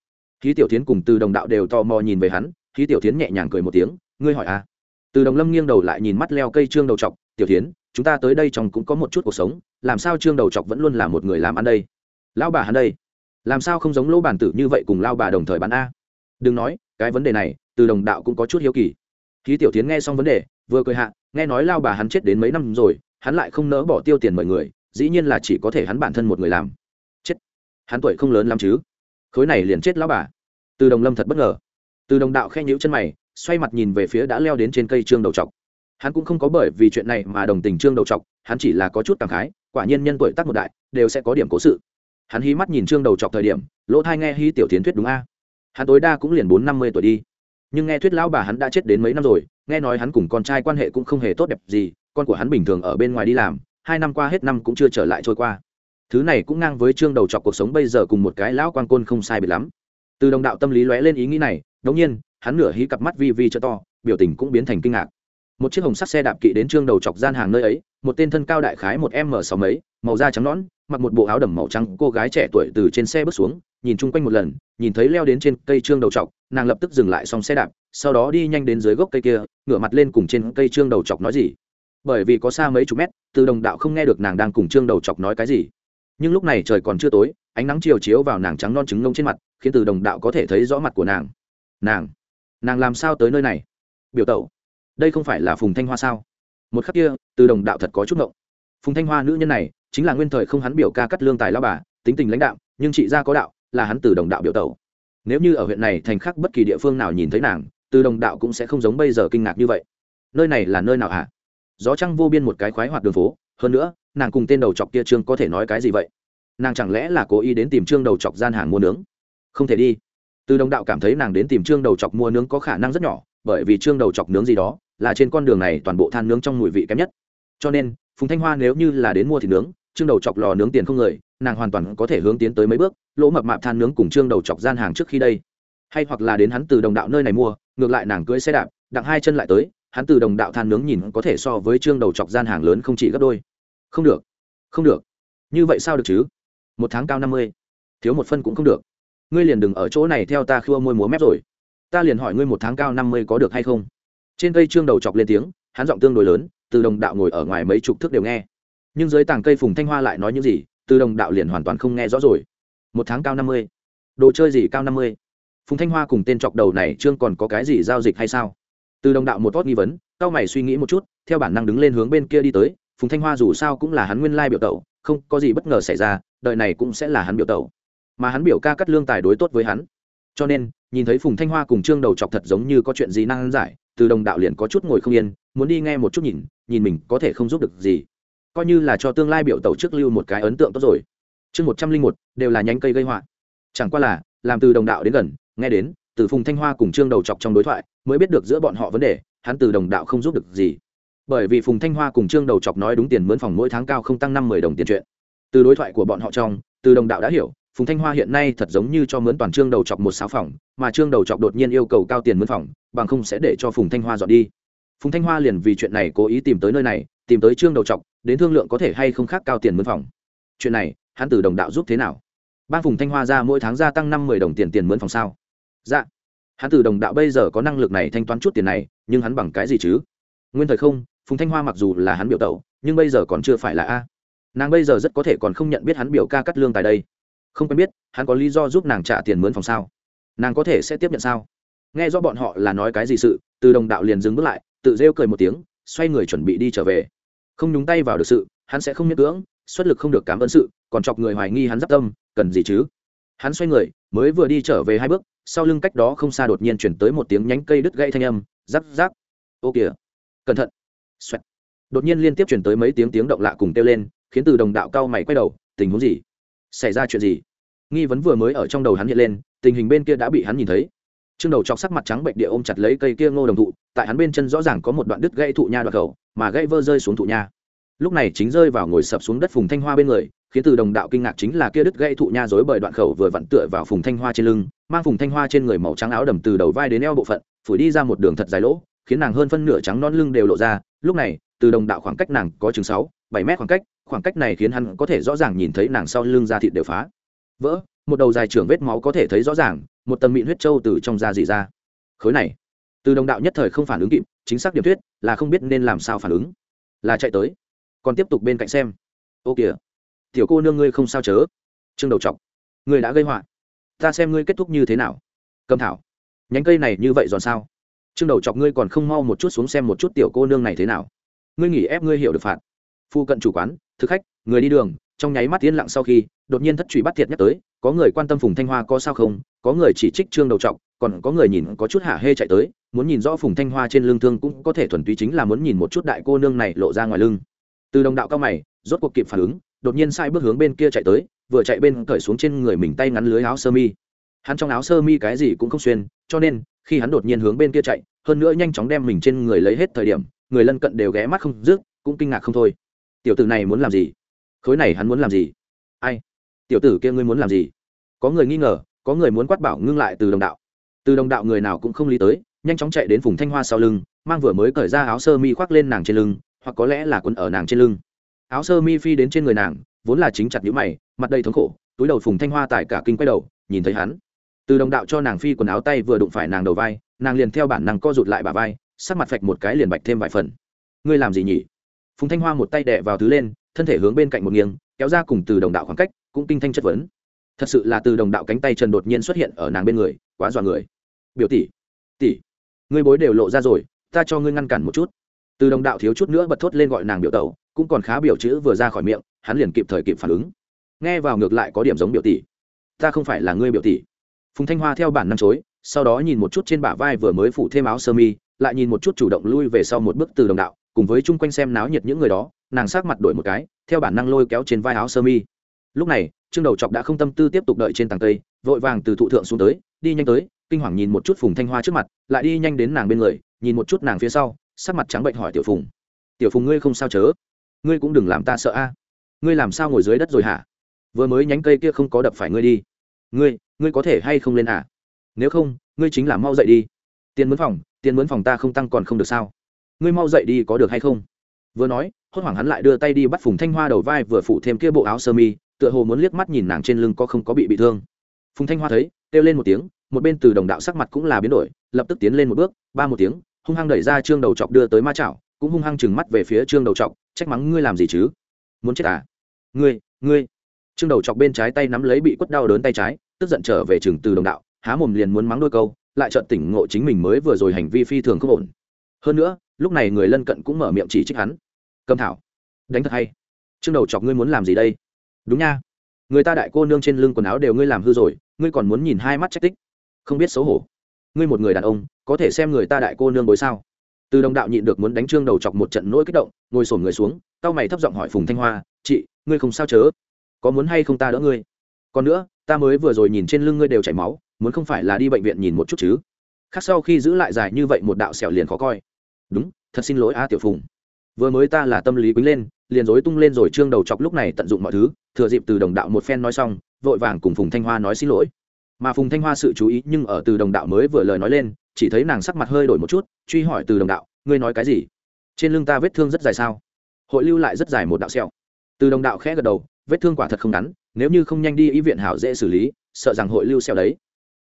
hí tiểu tiến cùng từ đồng đạo đều tò mò nhìn về hắn, hí tiểu tiến nhẹ nhàng cười một tiếng, ngươi hỏi a. Từ đồng lâm nghiêng đầu lại nhìn mắt leo cây trương đầu chọc tiểu tiến chúng ta tới đây trong cũng có một chút cuộc sống làm sao trương đầu chọc vẫn luôn là một người làm ăn đây? Lão bà hắn đây làm sao không giống lỗ bản tử như vậy cùng lao bà đồng thời bán a? Đừng nói cái vấn đề này từ đồng đạo cũng có chút hiếu kỳ. Khí tiểu tiến nghe xong vấn đề vừa cười hạ nghe nói lao bà hắn chết đến mấy năm rồi hắn lại không nỡ bỏ tiêu tiền mọi người dĩ nhiên là chỉ có thể hắn bản thân một người làm. Chết! Hắn tuổi không lớn lắm chứ? Khối này liền chết lão bà. Từ đồng lâm thật bất ngờ. Từ đồng đạo khen nhíu chân mày xoay mặt nhìn về phía đã leo đến trên cây trương đầu chọc, hắn cũng không có bởi vì chuyện này mà đồng tình trương đầu chọc, hắn chỉ là có chút cảm khái quả nhiên nhân tuổi tác một đại, đều sẽ có điểm cố sự. Hắn hí mắt nhìn trương đầu chọc thời điểm, lỗ thai nghe hy tiểu tiến thuyết đúng a? Hắn tối đa cũng liền bốn năm mươi tuổi đi. Nhưng nghe thuyết lão bà hắn đã chết đến mấy năm rồi, nghe nói hắn cùng con trai quan hệ cũng không hề tốt đẹp gì, con của hắn bình thường ở bên ngoài đi làm, hai năm qua hết năm cũng chưa trở lại trôi qua. Thứ này cũng ngang với chương đầu chọc cuộc sống bây giờ cùng một cái lão quan côn không sai biệt lắm. Từ đồng đạo tâm lý lóe lên ý nghĩ này đống nhiên, hắn nửa hí cặp mắt vi vi cho to, biểu tình cũng biến thành kinh ngạc một chiếc hồng sắt xe đạp kỵ đến trương đầu chọc gian hàng nơi ấy, một tên thân cao đại khái một m sáu mấy, màu da trắng nõn, mặc một bộ áo đầm màu trắng, cô gái trẻ tuổi từ trên xe bước xuống, nhìn chung quanh một lần, nhìn thấy leo đến trên cây trương đầu chọc, nàng lập tức dừng lại xong xe đạp, sau đó đi nhanh đến dưới gốc cây kia, ngửa mặt lên cùng trên cây trương đầu chọc nói gì. Bởi vì có xa mấy chục mét, từ đồng đạo không nghe được nàng đang cùng trương đầu chọc nói cái gì. Nhưng lúc này trời còn chưa tối, ánh nắng chiều chiếu vào nàng trắng non trứng ngông trên mặt, khiến từ đồng đạo có thể thấy rõ mặt của nàng. Nàng nàng làm sao tới nơi này? Biểu tẩu đây không phải là phùng thanh hoa sao? Một khắc kia, từ đồng đạo thật có chút ngộng. Phùng thanh hoa nữ nhân này, chính là nguyên thời không hắn biểu ca cắt lương tài lao bà, tính tình lãnh đạo nhưng chị ra có đạo, là hắn từ đồng đạo biểu tẩu. Nếu như ở huyện này thành khắc bất kỳ địa phương nào nhìn thấy nàng, từ đồng đạo cũng sẽ không giống bây giờ kinh ngạc như vậy. Nơi này là nơi nào hả? Gió trăng vô biên một cái khoái hoạt đường phố, hơn nữa, nàng cùng tên đầu chọc kia trương có thể nói cái gì vậy? Nàng chẳng lẽ là cố ý đến tìm trương đầu chọc gian hàng mua nướng? Không thể đi. Từ đồng đạo cảm thấy nàng đến tìm trương đầu chọc mua nướng có khả năng rất nhỏ, bởi vì trương đầu chọc nướng gì đó là trên con đường này toàn bộ than nướng trong mùi vị kém nhất. Cho nên, phùng thanh hoa nếu như là đến mua thịt nướng, trương đầu chọc lò nướng tiền không người, nàng hoàn toàn có thể hướng tiến tới mấy bước, lỗ mập mạp than nướng cùng trương đầu chọc gian hàng trước khi đây. Hay hoặc là đến hắn từ đồng đạo nơi này mua, ngược lại nàng cưỡi xe đạp, đặng hai chân lại tới, hắn từ đồng đạo than nướng nhìn có thể so với trương đầu chọc gian hàng lớn không chỉ gấp đôi. Không được không được. Như vậy sao được chứ? Một tháng cao năm mươi, thiếu một phân cũng không được. Ngươi liền đừng ở chỗ này theo ta khua môi múa mép rồi. Ta liền hỏi ngươi một tháng cao năm mươi có được hay không? Trên cây trương đầu chọc lên tiếng, hắn giọng tương đối lớn, từ đồng đạo ngồi ở ngoài mấy chục thước đều nghe. Nhưng dưới tảng cây phùng thanh hoa lại nói những gì, từ đồng đạo liền hoàn toàn không nghe rõ rồi. Một tháng cao năm mươi. Đồ chơi gì cao năm mươi? Phùng thanh hoa cùng tên chọc đầu này trương còn có cái gì giao dịch hay sao? Từ đồng đạo một tốt nghi vấn, cao mày suy nghĩ một chút, theo bản năng đứng lên hướng bên kia đi tới. Phùng thanh hoa dù sao cũng là hắn nguyên lai biểu tẩu, không có gì bất ngờ xảy ra đợi này cũng sẽ là hắn biểu tẩu. Mà hắn biểu ca cắt lương tài đối tốt với hắn. Cho nên, nhìn thấy phùng thanh hoa cùng trương đầu chọc thật giống như có chuyện gì năng giải từ đồng đạo liền có chút ngồi không yên, muốn đi nghe một chút nhìn nhìn mình có thể không giúp được gì. Coi như là cho tương lai biểu tẩu trước lưu một cái ấn tượng tốt rồi. Chương một trăm linh một, đều là nhánh cây gây họa. Chẳng qua là, làm từ đồng đạo đến gần, nghe đến, từ phùng thanh hoa cùng trương đầu chọc trong đối thoại, mới biết được giữa bọn họ vấn đề, hắn từ đồng đạo không giúp được gì. Bởi vì phùng thanh hoa cùng trương đầu chọc nói đúng tiền mướn phòng mỗi tháng cao không tăng năm mười đồng tiền chuyện. Từ đối thoại của bọn họ trong, từ đồng đạo đã hiểu phùng thanh hoa hiện nay thật giống như cho mướn toàn trương đầu chọc một sáu phòng, mà trương đầu chọc đột nhiên yêu cầu cao tiền mướn phòng, bằng không sẽ để cho phùng thanh hoa dọn đi. Phùng thanh hoa liền vì chuyện này cố ý tìm tới nơi này, tìm tới trương đầu chọc, đến thương lượng có thể hay không khác cao tiền mướn phòng. Chuyện này, hắn từ đồng đạo giúp thế nào? Ban phùng thanh hoa ra mỗi tháng gia tăng năm mười đồng tiền tiền mướn phòng sao? Dạ. Hắn từ đồng đạo bây giờ có năng lực này thanh toán chút tiền này, nhưng hắn bằng cái gì chứ? Nguyên thời không, phùng thanh hoa mặc dù là hắn biểu tẩu, nhưng bây giờ còn chưa phải là a. Nàng bây giờ rất có thể còn không nhận biết hắn biểu ca cắt lương tại đây không quen biết, hắn có lý do giúp nàng trả tiền mướn phòng sao? Nàng có thể sẽ tiếp nhận sao? Nghe do bọn họ là nói cái gì sự, từ đồng đạo liền dừng bước lại, tự rêu cười một tiếng, xoay người chuẩn bị đi trở về. Không nhúng tay vào được sự, hắn sẽ không miễn cưỡng, xuất lực không được cảm ơn sự, còn chọc người hoài nghi hắn d tâm, cần gì chứ? Hắn xoay người, mới vừa đi trở về hai bước, sau lưng cách đó không xa đột nhiên chuyển tới một tiếng nhánh cây đứt gãy thanh âm, rắc rắc. Ô kìa. Cẩn thận. Xoẹt. đột nhiên liên tiếp chuyển tới mấy tiếng tiếng động lạ cùng kêu lên, khiến từ đồng đạo cao mày quay đầu, tình huống gì? Xảy ra chuyện gì? Nghi vấn vừa mới ở trong đầu hắn hiện lên, tình hình bên kia đã bị hắn nhìn thấy. Trương đầu chọc sắc mặt trắng bệnh địa ôm chặt lấy cây kia ngô đồng thụ, tại hắn bên chân rõ ràng có một đoạn đứt gãy thụ nha đoạn khẩu, mà gãy vơ rơi xuống thụ nha. Lúc này chính rơi vào ngồi sập xuống đất phùng thanh hoa bên người, khiến từ đồng đạo kinh ngạc chính là kia đứt gãy thụ nha dối bởi đoạn khẩu vừa vặn tựa vào phùng thanh hoa trên lưng, mang phùng thanh hoa trên người màu trắng áo đầm từ đầu vai đến eo bộ phận, phủi đi ra một đường thật dài lỗ, khiến nàng hơn phân nửa trắng non lưng đều lộ ra. Lúc này, từ đồng đạo khoảng cách nàng có chừng sáu, bảy mét khoảng cách khoảng cách này khiến hắn có thể rõ ràng nhìn thấy nàng sau lưng da thịt đều phá. Vỡ, một đầu dài trưởng vết máu có thể thấy rõ ràng, một tầng mịn huyết trâu từ trong da dị ra. Khối này, từ đồng đạo nhất thời không phản ứng kịp, chính xác điểm thuyết là không biết nên làm sao phản ứng. Là chạy tới. Còn tiếp tục bên cạnh xem. Ô kìa, tiểu cô nương ngươi không sao chớ. Trương đầu chọc. Ngươi đã gây họa. Ta xem ngươi kết thúc như thế nào. Cầm thảo. Nhánh cây này như vậy giòn sao? Trương đầu chọc ngươi còn không mau một chút xuống xem một chút tiểu cô nương này thế nào. Ngươi nghỉ ép ngươi hiểu được phạt. Phu cận chủ quán thực khách, người đi đường, trong nháy mắt yên lặng sau khi, đột nhiên thất truy bắt thiệt nhắc tới, có người quan tâm phùng thanh hoa có sao không, có người chỉ trích trương đầu trọc, còn có người nhìn có chút hạ hê chạy tới, muốn nhìn rõ phùng thanh hoa trên lưng thương cũng có thể thuần túy chính là muốn nhìn một chút đại cô nương này lộ ra ngoài lưng. Từ đồng đạo cao mày, rốt cuộc kịp phản ứng, đột nhiên sai bước hướng bên kia chạy tới, vừa chạy bên cởi xuống trên người mình tay ngắn lưới áo sơ mi. Hắn trong áo sơ mi cái gì cũng không xuyên, cho nên, khi hắn đột nhiên hướng bên kia chạy, hơn nữa nhanh chóng đem mình trên người lấy hết thời điểm, người lân cận đều ghé mắt không rước cũng kinh ngạc không thôi tiểu tử này muốn làm gì? Khối này hắn muốn làm gì? Ai? Tiểu tử kia ngươi muốn làm gì? Có người nghi ngờ, có người muốn quát bảo ngưng lại từ đồng đạo. Từ đồng đạo người nào cũng không lý tới, nhanh chóng chạy đến vùng thanh hoa sau lưng, mang vừa mới cởi ra áo sơ mi khoác lên nàng trên lưng, hoặc có lẽ là quần ở nàng trên lưng. Áo sơ mi phi đến trên người nàng, vốn là chính chặt nhũ mày, mặt đầy thống khổ, túi đầu phùng thanh hoa tại cả kinh quay đầu, nhìn thấy hắn. Từ đồng đạo cho nàng phi quần áo tay vừa đụng phải nàng đầu vai, nàng liền theo bản năng co rụt lại bà vai, sắc mặt phạch một cái liền bạch thêm vài phần. Ngươi làm gì nhỉ? Phùng thanh hoa một tay đẻ vào thứ lên, thân thể hướng bên cạnh một nghiêng, kéo ra cùng từ đồng đạo khoảng cách, cũng kinh thanh chất vấn. Thật sự là từ đồng đạo cánh tay trần đột nhiên xuất hiện ở nàng bên người, quá dọa người. Biểu tỷ tỷ, ngươi bối đều lộ ra rồi, ta cho ngươi ngăn cản một chút. Từ đồng đạo thiếu chút nữa bật thốt lên gọi nàng biểu tẩu, cũng còn khá biểu chữ vừa ra khỏi miệng, hắn liền kịp thời kịp phản ứng. Nghe vào ngược lại có điểm giống biểu tỷ. Ta không phải là ngươi biểu tỷ. Phùng thanh hoa theo bản năng chối, sau đó nhìn một chút trên bả vai vừa mới phủ thêm áo sơ mi, lại nhìn một chút chủ động lui về sau một bước từ đồng đạo cùng với chung quanh xem náo nhiệt những người đó, nàng sát mặt đổi một cái, theo bản năng lôi kéo trên vai áo sơ mi. Lúc này, trương đầu chọc đã không tâm tư tiếp tục đợi trên tàng tây vội vàng từ thụ thượng xuống tới, đi nhanh tới, kinh hoàng nhìn một chút phùng thanh hoa trước mặt, lại đi nhanh đến nàng bên người, nhìn một chút nàng phía sau, sắc mặt trắng bệnh hỏi tiểu phùng. Tiểu phùng ngươi không sao chớ? Ngươi cũng đừng làm ta sợ a. Ngươi làm sao ngồi dưới đất rồi hả? Vừa mới nhánh cây kia không có đập phải ngươi đi. Ngươi ngươi có thể hay không lên à? Nếu không, ngươi chính là mau dậy đi. Tiền mướn phòng, tiền mướn phòng ta không tăng còn không được sao? Ngươi mau dậy đi có được hay không? Vừa nói, hốt hoảng hắn lại đưa tay đi bắt phùng thanh hoa đầu vai, vừa phủ thêm kia bộ áo sơ mi, tựa hồ muốn liếc mắt nhìn nàng trên lưng có không có bị bị thương. Phùng thanh hoa thấy, kêu lên một tiếng, một bên từ đồng đạo sắc mặt cũng là biến đổi, lập tức tiến lên một bước, ba một tiếng, hung hăng đẩy ra trương đầu chọc đưa tới ma chảo, cũng hung hăng chừng mắt về phía trương đầu chọc, trách mắng ngươi làm gì chứ? Muốn chết à? Ngươi ngươi. Trương đầu chọc bên trái tay nắm lấy bị quất đau đớn tay trái, tức giận trở về trường từ đồng đạo, há mồm liền muốn mắng đôi câu, lại chợt tỉnh ngộ chính mình mới vừa rồi hành vi phi thường không ổn. Hơn nữa lúc này người lân cận cũng mở miệng chỉ trích hắn. Cầm thảo. Đánh thật hay. Chương đầu chọc ngươi muốn làm gì đây? Đúng nha. Người ta đại cô nương trên lưng quần áo đều ngươi làm hư rồi, ngươi còn muốn nhìn hai mắt trách tích. Không biết xấu hổ. Ngươi một người đàn ông, có thể xem người ta đại cô nương bối sao? Từ đồng đạo nhịn được muốn đánh trương đầu chọc một trận nỗi kích động, ngồi sổm người xuống tao mày thấp giọng hỏi phùng thanh hoa, chị, ngươi không sao chớ? Có muốn hay không ta đỡ ngươi? Còn nữa, ta mới vừa rồi nhìn trên lưng ngươi đều chảy máu, muốn không phải là đi bệnh viện nhìn một chút chứ? Khác sau khi giữ lại dài như vậy một đạo sẹo liền khó coi đúng, thật xin lỗi a tiểu phùng. Vừa mới ta là tâm lý quýnh lên, liền dối tung lên rồi trương đầu chọc lúc này tận dụng mọi thứ, thừa dịp từ đồng đạo một phen nói xong, vội vàng cùng phùng thanh hoa nói xin lỗi. Mà phùng thanh hoa sự chú ý nhưng ở từ đồng đạo mới vừa lời nói lên, chỉ thấy nàng sắc mặt hơi đổi một chút, truy hỏi từ đồng đạo, ngươi nói cái gì? Trên lưng ta vết thương rất dài sao? Hội lưu lại rất dài một đạo xẹo từ đồng đạo khẽ gật đầu, vết thương quả thật không ngắn, nếu như không nhanh đi y viện hảo dễ xử lý, sợ rằng hội lưu xẹo đấy.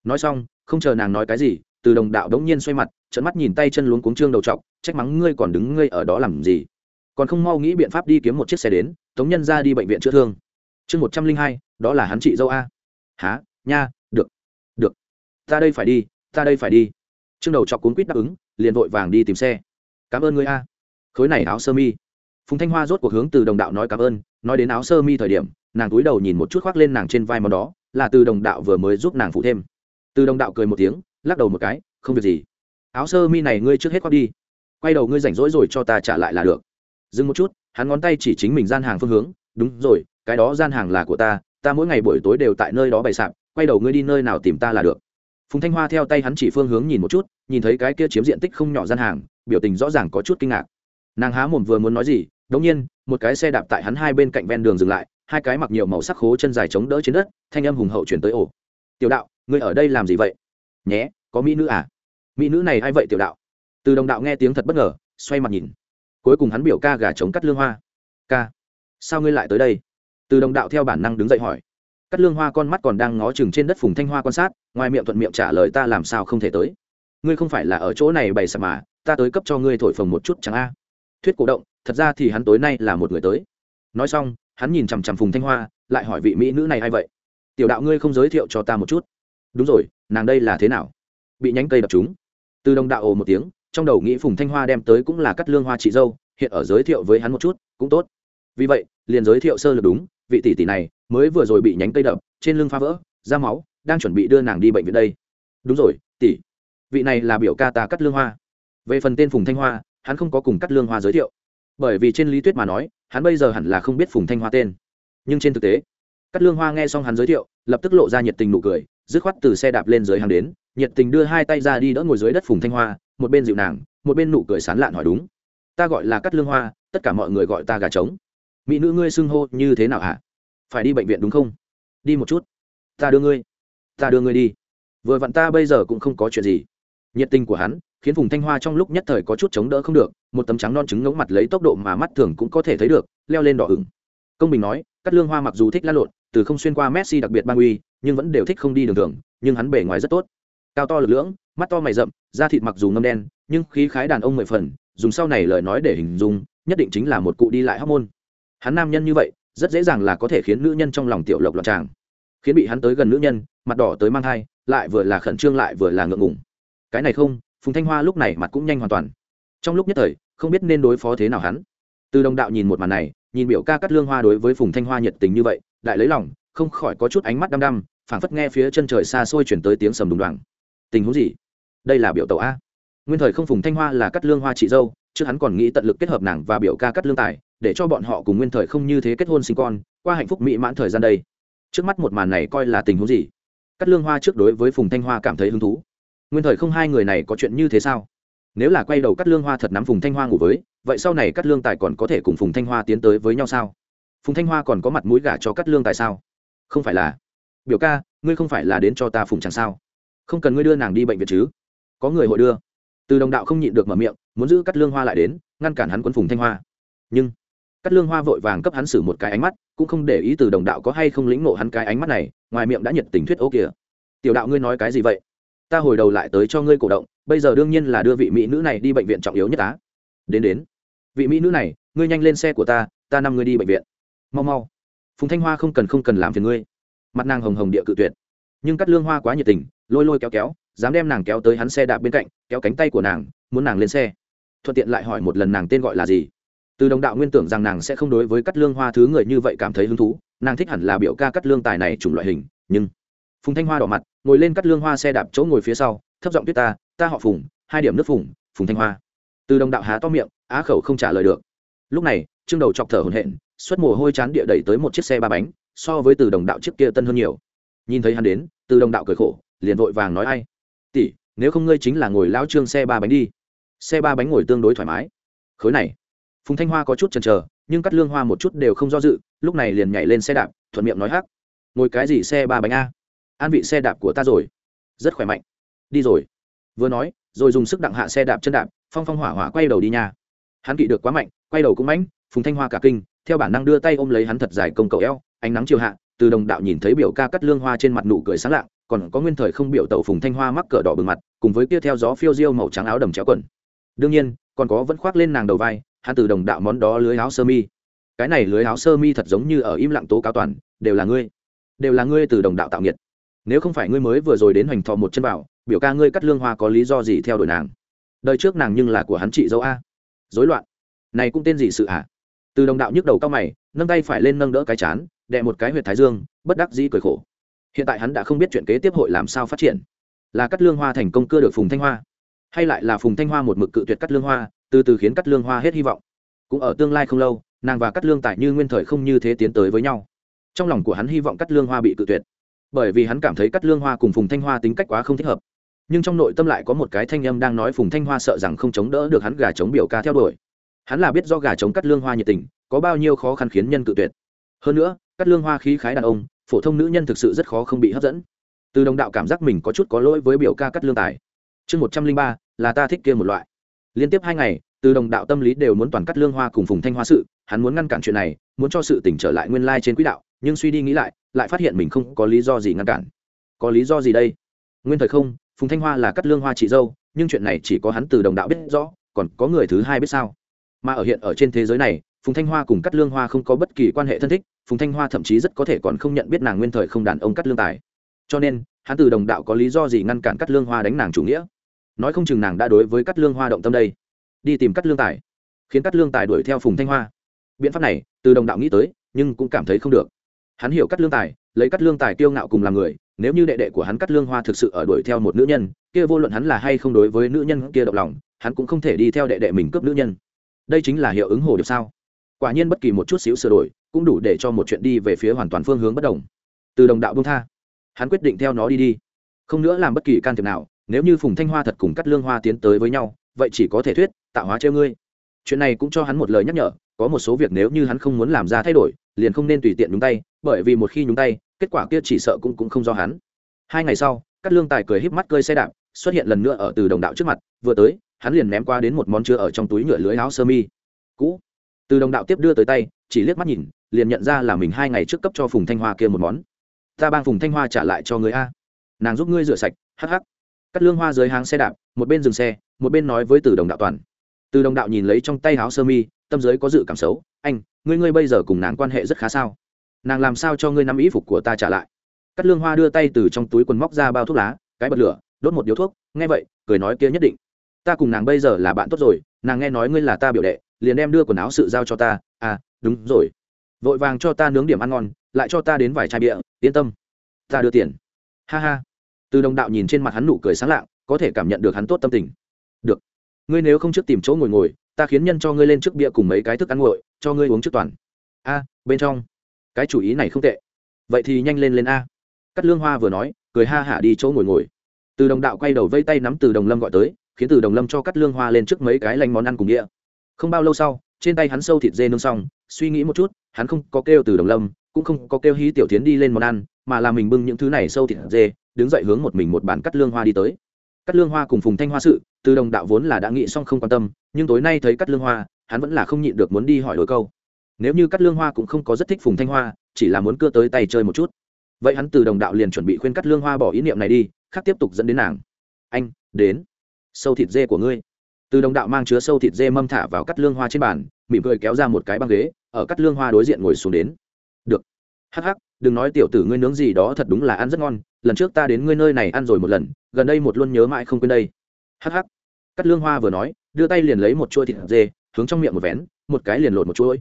Nói xong, không chờ nàng nói cái gì từ đồng đạo đống nhiên xoay mặt trận mắt nhìn tay chân luống cuống trương đầu trọc, trách mắng ngươi còn đứng ngươi ở đó làm gì? Còn không mau nghĩ biện pháp đi kiếm một chiếc xe đến, tống nhân ra đi bệnh viện chữa thương. Chương một trăm linh hai, đó là hắn chị dâu a. Há nha, được được. Ta đây phải đi, ta đây phải đi. Trương đầu chọc cuốn quýt đáp ứng, liền vội vàng đi tìm xe. Cảm ơn ngươi a. Khối này áo sơ mi. Phùng thanh hoa rốt cuộc hướng từ đồng đạo nói cảm ơn, nói đến áo sơ mi thời điểm, nàng túi đầu nhìn một chút khoác lên nàng trên vai món đó, là từ đồng đạo vừa mới giúp nàng phụ thêm. Từ đồng đạo cười một tiếng lắc đầu một cái, không việc gì. Áo sơ mi này ngươi trước hết khoác đi. Quay đầu ngươi rảnh rỗi rồi cho ta trả lại là được. Dừng một chút, hắn ngón tay chỉ chính mình gian hàng phương hướng. Đúng rồi, cái đó gian hàng là của ta ta mỗi ngày buổi tối đều tại nơi đó bày sạp, quay đầu ngươi đi nơi nào tìm ta là được. Phùng thanh hoa theo tay hắn chỉ phương hướng nhìn một chút, nhìn thấy cái kia chiếm diện tích không nhỏ gian hàng, biểu tình rõ ràng có chút kinh ngạc. Nàng há mồm vừa muốn nói gì, đống nhiên, một cái xe đạp tại hắn hai bên cạnh ven đường dừng lại, hai cái mặc nhiều màu sắc khố chân dài chống đỡ trên đất, thanh âm hùng hậu chuyển tới ổ tiểu đạo, ngươi ở đây làm gì vậy? Nhé, có mỹ nữ à? Mỹ nữ này ai vậy tiểu đạo? Từ đồng đạo nghe tiếng thật bất ngờ, xoay mặt nhìn. Cuối cùng hắn biểu ca gà chống cắt lương hoa. Ca, sao ngươi lại tới đây? Từ đồng đạo theo bản năng đứng dậy hỏi. Cắt lương hoa con mắt còn đang ngó chừng trên đất phùng thanh hoa quan sát, ngoài miệng thuận miệng trả lời ta làm sao không thể tới. Ngươi không phải là ở chỗ này bày sạp mà, ta tới cấp cho ngươi thổi phồng một chút chẳng a? Thuyết cổ động, thật ra thì hắn tối nay là một người tới. Nói xong, hắn nhìn chằm chằm phùng thanh hoa, lại hỏi vị mỹ nữ này a i vậy? Tiểu đạo ngươi không giới thiệu cho ta một chút đúng rồi, nàng đây là thế nào? Bị nhánh cây đập chúng từ đồng đạo ồ một tiếng, trong đầu nghĩ phùng thanh hoa đem tới cũng là cắt lương hoa chị dâu, hiện ở giới thiệu với hắn một chút, cũng tốt. Vì vậy, liền giới thiệu sơ lược đúng, vị tỷ tỷ này mới vừa rồi bị nhánh cây đập, trên lưng phá vỡ, ra máu, đang chuẩn bị đưa nàng đi bệnh viện đây. Đúng rồi, tỷ. Vị này là biểu ca ta cắt lương hoa. Về phần tên phùng thanh hoa, hắn không có cùng cắt lương hoa giới thiệu. Bởi vì trên lý thuyết mà nói, hắn bây giờ hẳn là không biết phùng thanh hoa tên. Nhưng trên thực tế, cắt lương hoa nghe xong hắn giới thiệu, lập tức lộ ra nhiệt tình nụ cười dứt khoát từ xe đạp lên dưới hàng đến, nhiệt tình đưa hai tay ra đi đỡ ngồi dưới đất phùng thanh hoa, một bên dịu nàng, một bên nụ cười sán lạn hỏi đúng. Ta gọi là cắt lương hoa, tất cả mọi người gọi ta gà trống. Mỹ nữ ngươi xưng hô như thế nào hả? Phải đi bệnh viện đúng không? Đi một chút. Ta đưa ngươi. Ta đưa ngươi đi. Vừa vặn ta bây giờ cũng không có chuyện gì. Nhiệt tình của hắn khiến phùng thanh hoa trong lúc nhất thời có chút chống đỡ không được, một tấm trắng non trứng ngống mặt lấy tốc độ mà mắt thường cũng có thể thấy được, leo lên đỏ ửng công bình nói cắt lương hoa mặc dù thích lăn lộn, từ không xuyên qua messi đặc biệt ban uy, nhưng vẫn đều thích không đi đường thường, nhưng hắn bề ngoài rất tốt. Cao to lực lưỡng, mắt to mày rậm, da thịt mặc dù ngâm đen, nhưng khí khái đàn ông mười phần, dùng sau này lời nói để hình dung, nhất định chính là một cụ đi lại hóc môn. Hắn nam nhân như vậy, rất dễ dàng là có thể khiến nữ nhân trong lòng tiểu lộc loạn tràng. Khiến bị hắn tới gần nữ nhân, mặt đỏ tới mang thai, lại vừa là khẩn trương lại vừa là ngượng ngùng. Cái này không, phùng thanh hoa lúc này mặt cũng nhanh hoàn toàn. Trong lúc nhất thời, không biết nên đối phó thế nào hắn. Từ đồng đạo nhìn một màn này nhìn biểu ca cắt lương hoa đối với phùng thanh hoa nhiệt tình như vậy lại lấy lòng, không khỏi có chút ánh mắt đăm đăm, phảng phất nghe phía chân trời xa xôi chuyển tới tiếng sầm đùng đoàng. Tình huống gì? Đây là biểu tàu a. Nguyên thời không phùng thanh hoa là cắt lương hoa chị dâu chứ hắn còn nghĩ tận lực kết hợp nàng và biểu ca cắt lương tài, để cho bọn họ cùng nguyên thời không như thế kết hôn sinh con, qua hạnh phúc mỹ mãn thời gian đây. Trước mắt một màn này coi là tình huống gì? Cắt lương hoa trước đối với phùng thanh hoa cảm thấy hứng thú. Nguyên thời không hai người này có chuyện như thế sao? Nếu là quay đầu cắt lương hoa thật nắm phùng thanh hoa ngủ với vậy sau này cắt lương tài còn có thể cùng phùng thanh hoa tiến tới với nhau sao? Phùng thanh hoa còn có mặt mũi gả cho cắt lương tài sao? Không phải là. Biểu ca, ngươi không phải là đến cho ta phùng chẳng sao? Không cần ngươi đưa nàng đi bệnh viện chứ? Có người hội đưa. Từ đồng đạo không nhịn được mở miệng, muốn giữ cắt lương hoa lại đến, ngăn cản hắn quân phùng thanh hoa. Nhưng, cắt lương hoa vội vàng cấp hắn xử một cái ánh mắt, cũng không để ý từ đồng đạo có hay không lĩnh nộ hắn cái ánh mắt này, ngoài miệng đã nhiệt tình thuyết ô kìa. Tiểu đạo ngươi nói cái gì vậy? Ta hồi đầu lại tới cho ngươi cổ động, bây giờ đương nhiên là đưa vị mỹ nữ này đi bệnh viện trọng yếu nhất á. Đến đến vị mỹ nữ này, ngươi nhanh lên xe của ta ta năm ngươi đi bệnh viện. Mau mau. Phùng thanh hoa không cần không cần làm phiền ngươi. Mặt nàng hồng hồng địa cự tuyệt. Nhưng cắt lương hoa quá nhiệt tình, lôi lôi kéo kéo, dám đem nàng kéo tới hắn xe đạp bên cạnh, kéo cánh tay của nàng, muốn nàng lên xe. Thuận tiện lại hỏi một lần nàng tên gọi là gì. Từ đồng đạo nguyên tưởng rằng nàng sẽ không đối với cắt lương hoa thứ người như vậy cảm thấy hứng thú, nàng thích hẳn là biểu ca cắt lương tài này chủng loại hình, nhưng phùng thanh hoa đỏ mặt, ngồi lên cắt lương hoa xe đạp chỗ ngồi phía sau, thấp giọng tuyết ta ta họ phùng, hai điểm nước phùng phùng thanh hoa. Từ đồng đạo há to miệng á khẩu không trả lời được. Lúc này, trương đầu chọc thở hổn hển, xuất mồ hôi chán địa đẩy tới một chiếc xe ba bánh, so với từ đồng đạo trước kia tân hơn nhiều. Nhìn thấy hắn đến, từ đồng đạo cười khổ, liền vội vàng nói ai? Tỷ, nếu không ngươi chính là ngồi lao trương xe ba bánh đi. Xe ba bánh ngồi tương đối thoải mái. Khối này, phùng thanh hoa có chút chần chờ, nhưng cắt lương hoa một chút đều không do dự, lúc này liền nhảy lên xe đạp, thuận miệng nói hắc. Ngồi cái gì xe ba bánh a? An vị xe đạp của ta rồi. Rất khỏe mạnh. Đi rồi. Vừa nói, rồi dùng sức đặng hạ xe đạp chân đạp, phong phong hỏa hỏa quay đầu đi nhà hắn kỵ được quá mạnh, quay đầu cũng mãnh, phùng thanh hoa cả kinh, theo bản năng đưa tay ôm lấy hắn thật dài công cầu eo, ánh nắng chiều hạ, từ đồng đạo nhìn thấy biểu ca cắt lương hoa trên mặt nụ cười sáng lạng, còn có nguyên thời không biểu tẩu phùng thanh hoa mắc cỡ đỏ bừng mặt, cùng với kia theo gió phiêu diêu màu trắng áo đầm chéo quần. Đương nhiên, còn có vẫn khoác lên nàng đầu vai, hắn từ đồng đạo món đó lưới áo sơ mi. Cái này lưới áo sơ mi thật giống như ở im lặng tố cáo toàn, đều là ngươi, đều là ngươi từ đồng đạo tạo nghiệt. Nếu không phải ngươi mới vừa rồi đến hoành thọ một chân bảo biểu ca ngươi cắt lương hoa có lý do gì theo đuổi nàng? Đời trước nàng nhưng là của hắn chị dâu a dối loạn. Này cũng tên gì sự ạ à? từ đồng đạo nhức đầu cao mày, nâng tay phải lên nâng đỡ cái chán, đè một cái huyệt thái dương, bất đắc dĩ cười khổ. Hiện tại hắn đã không biết chuyện kế tiếp hội làm sao phát triển. Là cắt lương hoa thành công cưa được phùng thanh hoa, hay lại là phùng thanh hoa một mực cự tuyệt cắt lương hoa, từ từ khiến cắt lương hoa hết hy vọng. Cũng ở tương lai không lâu, nàng và cắt lương tại như nguyên thời không như thế tiến tới với nhau. Trong lòng của hắn hy vọng cắt lương hoa bị cự tuyệt. Bởi vì hắn cảm thấy cắt lương hoa cùng phùng thanh hoa tính cách quá không thích hợp nhưng trong nội tâm lại có một cái thanh âm đang nói phùng thanh hoa sợ rằng không chống đỡ được hắn gà chống biểu ca theo đuổi. Hắn là biết do gà chống cắt lương hoa nhiệt tình, có bao nhiêu khó khăn khiến nhân cự tuyệt. Hơn nữa, cắt lương hoa khí khái đàn ông, phổ thông nữ nhân thực sự rất khó không bị hấp dẫn. Từ đồng đạo cảm giác mình có chút có lỗi với biểu ca cắt lương tài. Chương một trăm linh ba, là ta thích kia một loại. Liên tiếp hai ngày, từ đồng đạo tâm lý đều muốn toàn cắt lương hoa cùng phùng thanh hoa sự, hắn muốn ngăn cản chuyện này, muốn cho sự tỉnh trở lại nguyên lai trên quỹ đạo, nhưng suy đi nghĩ lại lại phát hiện mình không có lý do gì ngăn cản. Có lý do gì đây? Nguyên thời không phùng thanh hoa là cắt lương hoa chị dâu, nhưng chuyện này chỉ có hắn từ đồng đạo biết rõ, còn có người thứ hai biết sao? Mà ở hiện ở trên thế giới này, phùng thanh hoa cùng cắt lương hoa không có bất kỳ quan hệ thân thích, phùng thanh hoa thậm chí rất có thể còn không nhận biết nàng nguyên thời không đàn ông cắt lương tài. Cho nên, hắn từ đồng đạo có lý do gì ngăn cản cắt lương hoa đánh nàng chủ nghĩa? Nói không chừng nàng đã đối với cắt lương hoa động tâm đây. Đi tìm cắt lương tài. Khiến cắt lương tài đuổi theo phùng thanh hoa. Biện pháp này, từ đồng đạo nghĩ tới, nhưng cũng cảm thấy không được. Hắn hiểu cắt lương tài, lấy cắt lương tài kiêu ngạo cùng làm người nếu như đệ đệ của hắn cắt lương hoa thực sự ở đuổi theo một nữ nhân, kia vô luận hắn là hay không đối với nữ nhân kia động lòng, hắn cũng không thể đi theo đệ đệ mình cướp nữ nhân. Đây chính là hiệu ứng hồ điệp sao? Quả nhiên bất kỳ một chút xíu sửa đổi, cũng đủ để cho một chuyện đi về phía hoàn toàn phương hướng bất đồng. Từ đồng đạo bông tha. Hắn quyết định theo nó đi đi. Không nữa làm bất kỳ can thiệp nào, nếu như phùng thanh hoa thật cùng cắt lương hoa tiến tới với nhau, vậy chỉ có thể thuyết, tạo hóa treo ngươi. Chuyện này cũng cho hắn một lời nhắc nhở, có một số việc nếu như hắn không muốn làm ra thay đổi, liền không nên tùy tiện nhúng tay, bởi vì một khi nhúng tay kết quả kia chỉ sợ cũng cũng không do hắn. Hai ngày sau cắt lương tài cười híp mắt cơi xe đạp, xuất hiện lần nữa ở từ đồng đạo trước mặt, vừa tới, hắn liền ném qua đến một món chứa ở trong túi nhựa lưới áo sơ mi. Cũ. Từ đồng đạo tiếp đưa tới tay, chỉ liếc mắt nhìn, liền nhận ra là mình hai ngày trước cấp cho phùng thanh hoa kia một món. Ta bang phùng thanh hoa trả lại cho người a. Nàng giúp ngươi rửa sạch, hắc hắc. Cắt lương hoa dưới háng xe đạp, một bên dừng xe, một bên nói với từ đồng đạo toàn. Từ đồng đạo nhìn lấy trong tay áo sơ mi, tâm giới có dự cảm xấu, anh, ngươi ngươi bây giờ cùng nàng quan hệ rất khá sao? Nàng làm sao cho ngươi năm ý phục của ta trả lại? Cắt lương hoa đưa tay từ trong túi quần móc ra bao thuốc lá, cái bật lửa, đốt một điếu thuốc, nghe vậy, cười nói kia nhất định. Ta cùng nàng bây giờ là bạn tốt rồi, nàng nghe nói ngươi là ta biểu đệ, liền đem đưa quần áo sự giao cho ta. À đúng rồi. Vội vàng cho ta nướng điểm ăn ngon, lại cho ta đến vài chai bia, yên tâm. Ta đưa tiền. Ha ha. Từ đồng đạo nhìn trên mặt hắn nụ cười sáng lạng, có thể cảm nhận được hắn tốt tâm tình. Được. Ngươi nếu không trước tìm chỗ ngồi ngồi, ta khiến nhân cho ngươi lên trước bia cùng mấy cái thức ăn nguội, cho ngươi uống trước toàn. A, bên trong cái chủ ý này không tệ. Vậy thì nhanh lên lên a. Cắt lương hoa vừa nói, cười ha hả đi chỗ ngồi ngồi. Từ đồng đạo quay đầu vây tay nắm từ đồng lâm gọi tới, khiến từ đồng lâm cho cắt lương hoa lên trước mấy cái lanh món ăn cùng đĩa không bao lâu sau, trên tay hắn sâu thịt dê nướng xong, suy nghĩ một chút, hắn không có kêu từ đồng lâm, cũng không có kêu hí tiểu tiến đi lên món ăn, mà là mình bưng những thứ này sâu thịt dê, đứng dậy hướng một mình một bàn cắt lương hoa đi tới. Cắt lương hoa cùng phùng thanh hoa sự, từ đồng đạo vốn là đã nghĩ xong không quan tâm, nhưng tối nay thấy cắt lương hoa, hắn vẫn là không nhịn được muốn đi hỏi đôi câu nếu như cắt lương hoa cũng không có rất thích phùng thanh hoa, chỉ là muốn cưa tới tay chơi một chút. Vậy hắn từ đồng đạo liền chuẩn bị khuyên cắt lương hoa bỏ ý niệm này đi, khác tiếp tục dẫn đến nàng. Anh, đến. Sâu thịt dê của ngươi. Từ đồng đạo mang chứa sâu thịt dê mâm thả vào cắt lương hoa trên bàn, mỉm cười kéo ra một cái băng ghế, ở cắt lương hoa đối diện ngồi xuống đến. Được. Hắc hắc, đừng nói tiểu tử ngươi nướng gì đó thật đúng là ăn rất ngon, lần trước ta đến ngươi nơi này ăn rồi một lần, gần đây một luôn nhớ mãi không quên đây. Hắc hắc. Cắt lương hoa vừa nói, đưa tay liền lấy một chuôi thịt dê, hướng trong miệng một vén, một cái liền lột một chuỗi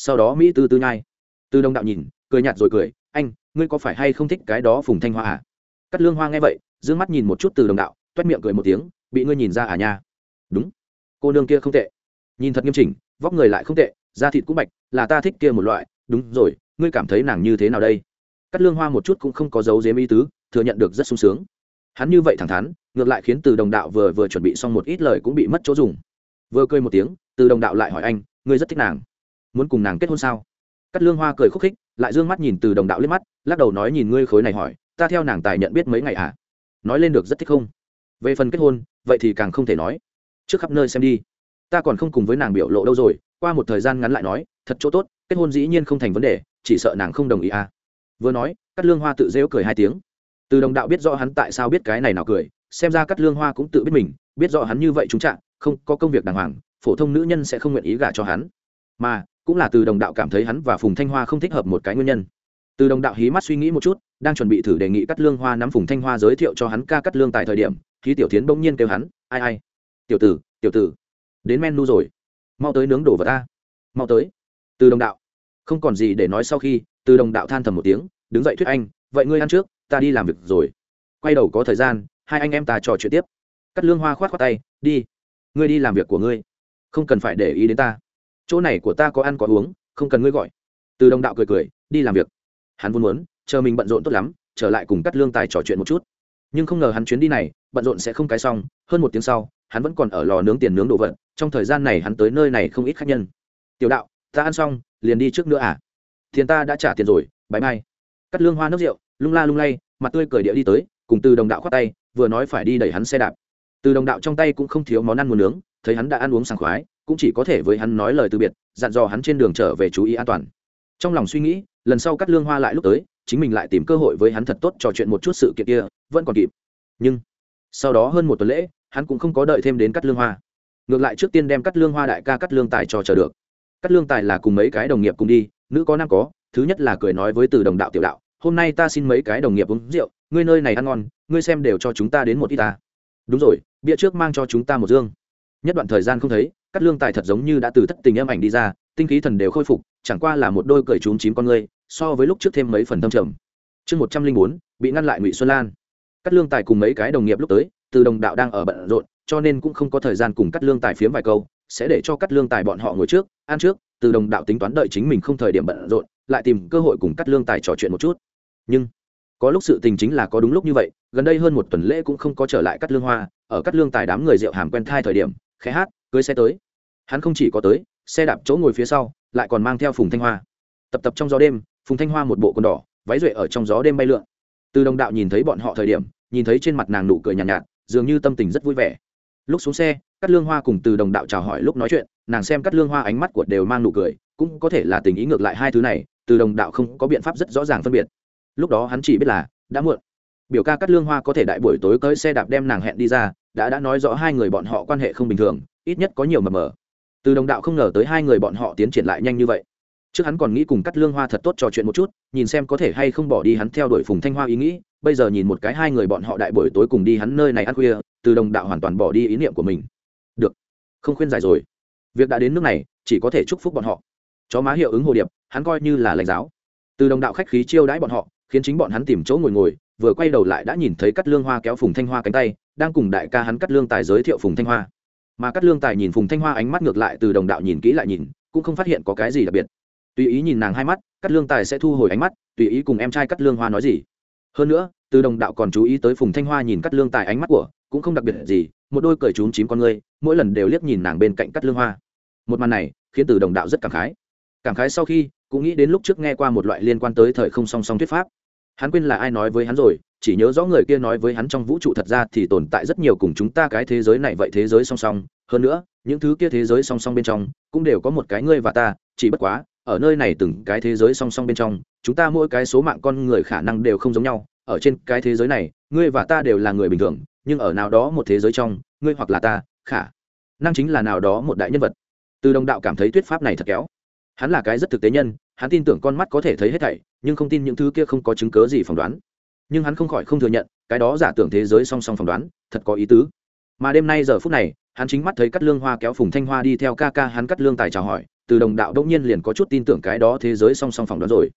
sau đó mỹ tư tư nhai. Từ đồng đạo nhìn, cười nhạt rồi cười, anh, ngươi có phải hay không thích cái đó phùng thanh hoa à? Cắt lương hoa nghe vậy, d mắt nhìn một chút từ đồng đạo, toét miệng cười một tiếng, bị ngươi nhìn ra à nha? Đúng. Cô nương kia không tệ. Nhìn thật nghiêm chỉnh, vóc người lại không tệ, da thịt cũng bạch, là ta thích kia một loại. Đúng rồi, ngươi cảm thấy nàng như thế nào đây? Cắt lương hoa một chút cũng không có dấu dếm ý tứ, thừa nhận được rất sung sướng. Hắn như vậy thẳng thắn, ngược lại khiến từ đồng đạo vừa vừa chuẩn bị xong một ít lời cũng bị mất chỗ dùng. Vừa cười một tiếng từ đồng đạo lại hỏi anh, ngươi rất thích nàng? Muốn cùng nàng kết hôn sao? Cắt lương hoa cười khúc khích, lại d ư ơ n g mắt nhìn từ đồng đạo liếc mắt, lắc đầu nói nhìn ngươi khối này hỏi, ta theo nàng tài nhận biết mấy ngày à? Nói lên được rất thích không? Về phần kết hôn, vậy thì càng không thể nói. Trước khắp nơi xem đi. Ta còn không cùng với nàng biểu lộ đâu rồi, qua một thời gian ngắn lại nói, thật chỗ tốt, kết hôn dĩ nhiên không thành vấn đề, chỉ sợ nàng không đồng ý à? Vừa nói cắt lương hoa tự rêu cười hai tiếng. Từ đồng đạo biết rõ hắn tại sao biết cái này nào cười, xem ra cắt lương hoa cũng tự biết mình, biết rõ hắn như vậy trúng trạng, không có công việc đàng hoàng, phổ thông nữ nhân sẽ không nguyện ý gả cho hắn. Mà cũng là từ đồng đạo cảm thấy hắn và phùng thanh hoa không thích hợp một cái nguyên nhân. Từ đồng đạo hí mắt suy nghĩ một chút, đang chuẩn bị thử đề nghị cắt lương hoa nắm phùng thanh hoa giới thiệu cho hắn ca cắt lương tại thời điểm, khi tiểu tiến bỗng nhiên kêu hắn, ai ai, tiểu tử tiểu tử, đến menu rồi, mau tới nướng đổ vào ta, mau tới. Từ đồng đạo, không còn gì để nói sau khi, từ đồng đạo than thầm một tiếng, đứng dậy thuyết anh, vậy ngươi ăn trước, ta đi làm việc rồi. Quay đầu có thời gian, hai anh em ta trò chuyện tiếp. Cắt lương hoa khoát khoát tay, đi, ngươi đi làm việc của ngươi, không cần phải để ý đến ta chỗ này của ta có ăn có uống, không cần ngươi gọi. Từ đồng đạo cười cười, đi làm việc. Hắn vốn muốn, chờ mình bận rộn tốt lắm, trở lại cùng cắt lương tài trò chuyện một chút. Nhưng không ngờ hắn chuyến đi này, bận rộn sẽ không cái xong, hơn một tiếng sau, hắn vẫn còn ở lò nướng tiền nướng đồ vật, trong thời gian này hắn tới nơi này không ít khách nhân. Tiểu đạo, ta ăn xong, liền đi trước nữa à? Tiền ta đã trả tiền rồi bãi mai cắt lương hoa nước rượu, lung la lung lay, mặt tươi cười địa đi tới, cùng từ đồng đạo khoát tay, vừa nói phải đi đẩy hắn xe đạp. Từ đồng đạo trong tay cũng không thiếu món ăn muốn nướng, thấy hắn đã ăn uống sảng khoái cũng chỉ có thể với hắn nói lời từ biệt, dặn dò hắn trên đường trở về chú ý an toàn. Trong lòng suy nghĩ, lần sau cắt lương hoa lại lúc tới, chính mình lại tìm cơ hội với hắn thật tốt trò chuyện một chút sự kiện kia, vẫn còn kịp. Nhưng, sau đó hơn một tuần lễ, hắn cũng không có đợi thêm đến cắt lương hoa. Ngược lại trước tiên đem cắt lương hoa đại ca cắt lương tài cho chờ được. Cắt lương tài là cùng mấy cái đồng nghiệp cùng đi, nữ có nam có, thứ nhất là cười nói với từ đồng đạo tiểu đạo, hôm nay ta xin mấy cái đồng nghiệp uống rượu, ngươi nơi này ăn ngon, ngươi xem đều cho chúng ta đến một ít ta. Đúng rồi, bia trước mang cho chúng ta một dương. Nhất đoạn thời gian không thấy cắt lương tài thật giống như đã từ thất tình âm ảnh đi ra, tinh khí thần đều khôi phục, chẳng qua là một đôi cởi trúng chín con ngươi, so với lúc trước thêm mấy phần thâm trầm. Chương một trăm linh bốn, bị ngăn lại ngụy xuân lan. Cắt lương tài cùng mấy cái đồng nghiệp lúc tới, từ đồng đạo đang ở bận rộn, cho nên cũng không có thời gian cùng cắt lương tài phiếm vài câu, sẽ để cho cắt lương tài bọn họ ngồi trước, ăn trước, từ đồng đạo tính toán đợi chính mình không thời điểm bận rộn, lại tìm cơ hội cùng cắt lương tài trò chuyện một chút. Nhưng, có lúc sự tình chính là có đúng lúc như vậy, gần đây hơn một tuần lễ cũng không có trở lại cắt lương hoa, ở cắt lương tài đám người rượu hàm quen thai thời điểm, khẽ hát cưới xe tới. Hắn không chỉ có tới xe đạp chỗ ngồi phía sau lại còn mang theo phùng thanh hoa. Tập tập trong gió đêm phùng thanh hoa một bộ quần đỏ váy duệ ở trong gió đêm bay lượn. Từ đồng đạo nhìn thấy bọn họ thời điểm nhìn thấy trên mặt nàng nụ cười nhàn nhạt, nhạt dường như tâm tình rất vui vẻ. Lúc xuống xe cắt lương hoa cùng từ đồng đạo chào hỏi lúc nói chuyện nàng xem cắt lương hoa ánh mắt của đều mang nụ cười cũng có thể là tình ý ngược lại hai thứ này từ đồng đạo không có biện pháp rất rõ ràng phân biệt. Lúc đó hắn chỉ biết là đã muộn. Biểu ca cắt lương hoa có thể đại buổi tối cưới xe đạp đem nàng hẹn đi ra đã đã nói rõ hai người bọn họ quan hệ không bình thường ít nhất có nhiều mờ mờ. Từ đồng đạo không ngờ tới hai người bọn họ tiến triển lại nhanh như vậy. Trước hắn còn nghĩ cùng cắt lương hoa thật tốt trò chuyện một chút, nhìn xem có thể hay không bỏ đi hắn theo đuổi phùng thanh hoa ý nghĩ, bây giờ nhìn một cái hai người bọn họ đại buổi tối cùng đi hắn nơi này ăn khuya, từ đồng đạo hoàn toàn bỏ đi ý niệm của mình. Được, không khuyên giải rồi. Việc đã đến nước này, chỉ có thể chúc phúc bọn họ. Chó má hiệu ứng hồ điệp, hắn coi như là lãnh giáo. Từ đồng đạo khách khí chiêu đãi bọn họ, khiến chính bọn hắn tìm chỗ ngồi ngồi, vừa quay đầu lại đã nhìn thấy cắt lương hoa kéo phùng thanh hoa cánh tay, đang cùng đại ca hắn cắt lương tài giới thiệu phùng thanh hoa mà cắt lương tài nhìn phùng thanh hoa ánh mắt ngược lại từ đồng đạo nhìn kỹ lại nhìn, cũng không phát hiện có cái gì đặc biệt. Tùy ý nhìn nàng hai mắt cắt lương tài sẽ thu hồi ánh mắt, tùy ý cùng em trai cắt lương hoa nói gì. Hơn nữa, từ đồng đạo còn chú ý tới phùng thanh hoa nhìn cắt lương tài ánh mắt của, cũng không đặc biệt gì, một đôi cởi trúng chím con ngươi, mỗi lần đều liếc nhìn nàng bên cạnh cắt lương hoa. Một màn này, khiến từ đồng đạo rất cảm khái. Cảm khái sau khi, cũng nghĩ đến lúc trước nghe qua một loại liên quan tới thời không song song thuyết pháp hắn quên là ai nói với hắn rồi, chỉ nhớ rõ người kia nói với hắn trong vũ trụ thật ra thì tồn tại rất nhiều cùng chúng ta cái thế giới này vậy thế giới song song. Hơn nữa, những thứ kia thế giới song song bên trong, cũng đều có một cái ngươi và ta, chỉ bất quá, ở nơi này từng cái thế giới song song bên trong, chúng ta mỗi cái số mạng con người khả năng đều không giống nhau. Ở trên cái thế giới này, ngươi và ta đều là người bình thường, nhưng ở nào đó một thế giới trong, ngươi hoặc là ta, khả năng chính là nào đó một đại nhân vật. Từ đồng đạo cảm thấy thuyết pháp này thật kéo. Hắn là cái rất thực tế nhân hắn tin tưởng con mắt có thể thấy hết thảy, nhưng không tin những thứ kia không có chứng cớ gì phỏng đoán. Nhưng hắn không khỏi không thừa nhận, cái đó giả tưởng thế giới song song phỏng đoán, thật có ý tứ. Mà đêm nay giờ phút này, hắn chính mắt thấy cắt lương hoa kéo phùng thanh hoa đi theo ca ca hắn cắt lương tài chào hỏi, từ đồng đạo đông nhiên liền có chút tin tưởng cái đó thế giới song song phỏng đoán rồi.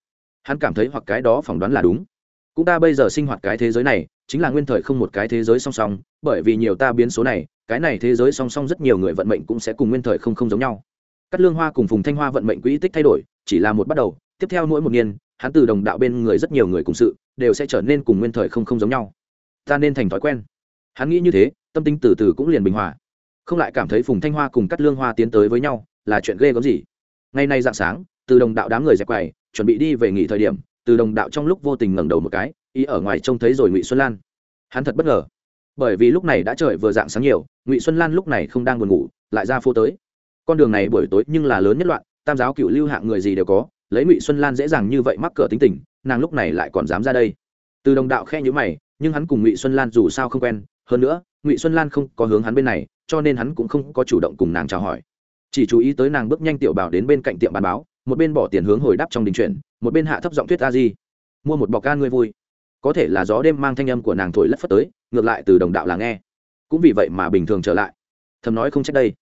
Hắn cảm thấy hoặc cái đó phỏng đoán là đúng. Cũng ta bây giờ sinh hoạt cái thế giới này, chính là nguyên thời không một cái thế giới song song, bởi vì nhiều ta biến số này, cái này thế giới song song rất nhiều người vận mệnh cũng sẽ cùng nguyên thời không không giống nhau cắt lương hoa cùng phùng thanh hoa vận mệnh quỹ tích thay đổi, chỉ là một bắt đầu, tiếp theo mỗi một niên, hắn từ đồng đạo bên người rất nhiều người cùng sự, đều sẽ trở nên cùng nguyên thời không không giống nhau. Ta nên thành thói quen. Hắn nghĩ như thế, tâm tính từ từ cũng liền bình hòa. Không lại cảm thấy phùng thanh hoa cùng cắt lương hoa tiến tới với nhau, là chuyện ghê gớm gì. Ngày nay dạng sáng, từ đồng đạo đám người dẹp quầy, chuẩn bị đi về nghỉ thời điểm, từ đồng đạo trong lúc vô tình ngẩng đầu một cái, ý ở ngoài trông thấy rồi ngụy xuân lan. Hắn thật bất ngờ. Bởi vì lúc này đã trời vừa dạng sáng nhiều, ngụy xuân lan lúc này không đang buồn ngủ, lại ra phố tới con đường này buổi tối nhưng là lớn nhất loạn, tam giáo cựu lưu hạng người gì đều có, lấy ngụy xuân lan dễ dàng như vậy mắc cỡ tính tình, nàng lúc này lại còn dám ra đây. Từ đồng đạo khe nhữ mày, nhưng hắn cùng ngụy xuân lan dù sao không quen, hơn nữa, ngụy xuân lan không có hướng hắn bên này, cho nên hắn cũng không có chủ động cùng nàng chào hỏi. Chỉ chú ý tới nàng bước nhanh tiểu bảo đến bên cạnh tiệm bán báo, một bên bỏ tiền hướng hồi đáp trong đình chuyển, một bên hạ thấp giọng thuyết a di. Mua một bọc ca ngươi vui. Có thể là gió đêm mang thanh âm của nàng thổi lất phất tới, ngược lại từ đồng đạo là nghe. Cũng vì vậy mà bình thường trở lại. Thầm nói không trách đây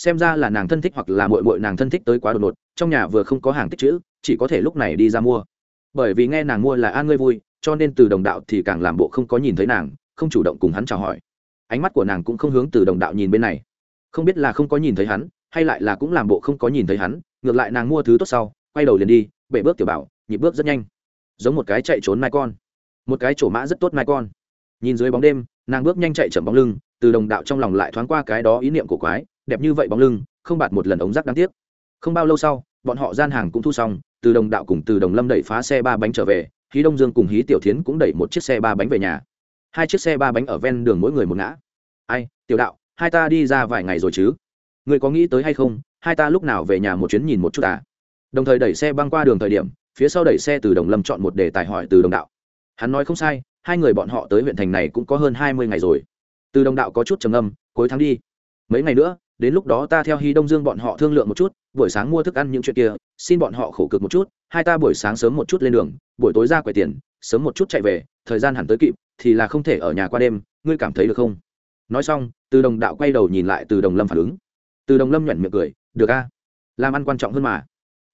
xem ra là nàng thân thích hoặc là mội mội nàng thân thích tới quá đột ngột, trong nhà vừa không có hàng tích chữ, chỉ có thể lúc này đi ra mua. Bởi vì nghe nàng mua là an ngươi vui, cho nên từ đồng đạo thì càng làm bộ không có nhìn thấy nàng, không chủ động cùng hắn chào hỏi. Ánh mắt của nàng cũng không hướng từ đồng đạo nhìn bên này. Không biết là không có nhìn thấy hắn, hay lại là cũng làm bộ không có nhìn thấy hắn, ngược lại nàng mua thứ tốt sau, quay đầu liền đi bệ bước tiểu bảo, nhịp bước rất nhanh. Giống một cái chạy trốn mai con. Một cái chỗ mã rất tốt mai con. Nhìn dưới bóng đêm, nàng bước nhanh chạy chậm bóng lưng, từ đồng đạo trong lòng lại thoáng qua cái đó ý niệm của quái đẹp như vậy bóng lưng, không bạt một lần ống rác đáng tiếc. Không bao lâu sau, bọn họ gian hàng cũng thu xong, từ đồng đạo cùng từ đồng lâm đẩy phá xe ba bánh trở về, hí đông dương cùng hí tiểu thiến cũng đẩy một chiếc xe ba bánh về nhà. Hai chiếc xe ba bánh ở ven đường mỗi người một ngã. Ai, tiểu đạo, hai ta đi ra vài ngày rồi chứ? Người có nghĩ tới hay không? Hai ta lúc nào về nhà một chuyến nhìn một chút à? Đồng thời đẩy xe băng qua đường thời điểm, phía sau đẩy xe từ đồng lâm chọn một đề tài hỏi từ đồng đạo. Hắn nói không sai, hai người bọn họ tới huyện thành này cũng có hơn hai mươi ngày rồi. Từ đồng đạo có chút trầm âm cuối tháng đi. Mấy ngày nữa đến lúc đó ta theo hy đông dương bọn họ thương lượng một chút, buổi sáng mua thức ăn những chuyện kia, xin bọn họ khổ cực một chút, hai ta buổi sáng sớm một chút lên đường, buổi tối ra quầy tiền, sớm một chút chạy về, thời gian hẳn tới kịp, thì là không thể ở nhà qua đêm, ngươi cảm thấy được không? Nói xong, từ đồng đạo quay đầu nhìn lại từ đồng lâm phản ứng. Từ đồng lâm nhuận miệng cười, được a, làm ăn quan trọng hơn mà.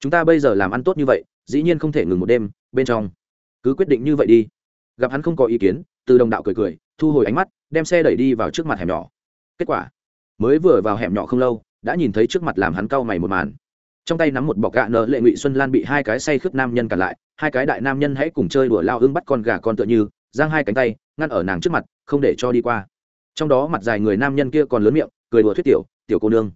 Chúng ta bây giờ làm ăn tốt như vậy, dĩ nhiên không thể ngừng một đêm, bên trong. Cứ quyết định như vậy đi. Gặp hắn không có ý kiến, từ đồng đạo cười cười, thu hồi ánh mắt, đem xe đẩy đi vào trước mặt hẻm nhỏ. Kết quả mới vừa vào hẻm nhỏ không lâu, đã nhìn thấy trước mặt làm hắn cau mày một màn. Trong tay nắm một bọc gạ nợ lệ ngụy xuân lan bị hai cái say khướp nam nhân cản lại, hai cái đại nam nhân hãy cùng chơi đùa lao ưng bắt con gà con tựa như, giang hai cánh tay, ngăn ở nàng trước mặt, không để cho đi qua. Trong đó mặt dài người nam nhân kia còn lớn miệng, cười đùa thuyết tiểu tiểu cô nương,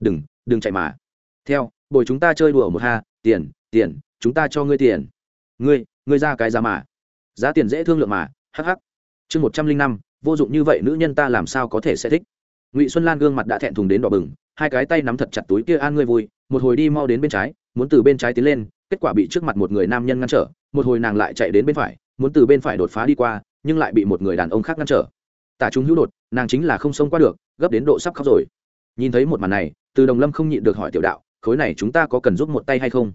đừng đừng chạy mà. Theo, bồi chúng ta chơi đùa một ha, tiền tiền, chúng ta cho ngươi tiền. Ngươi ngươi ra cái giá mà. Giá tiền dễ thương lượng mà, Hắc hắc. chương một trăm linh năm, vô dụng như vậy nữ nhân ta làm sao có thể sẽ thích? Ngụy xuân lan gương mặt đã thẹn thùng đến đỏ bừng hai cái tay nắm thật chặt túi kia an ngươi vui một hồi đi mau đến bên trái muốn từ bên trái tiến lên kết quả bị trước mặt một người nam nhân ngăn trở một hồi nàng lại chạy đến bên phải muốn từ bên phải đột phá đi qua nhưng lại bị một người đàn ông khác ngăn trở tả chúng hữu đột nàng chính là không xông qua được gấp đến độ sắp khóc rồi nhìn thấy một màn này từ đồng lâm không nhịn được hỏi tiểu đạo khối này chúng ta có cần giúp một tay hay không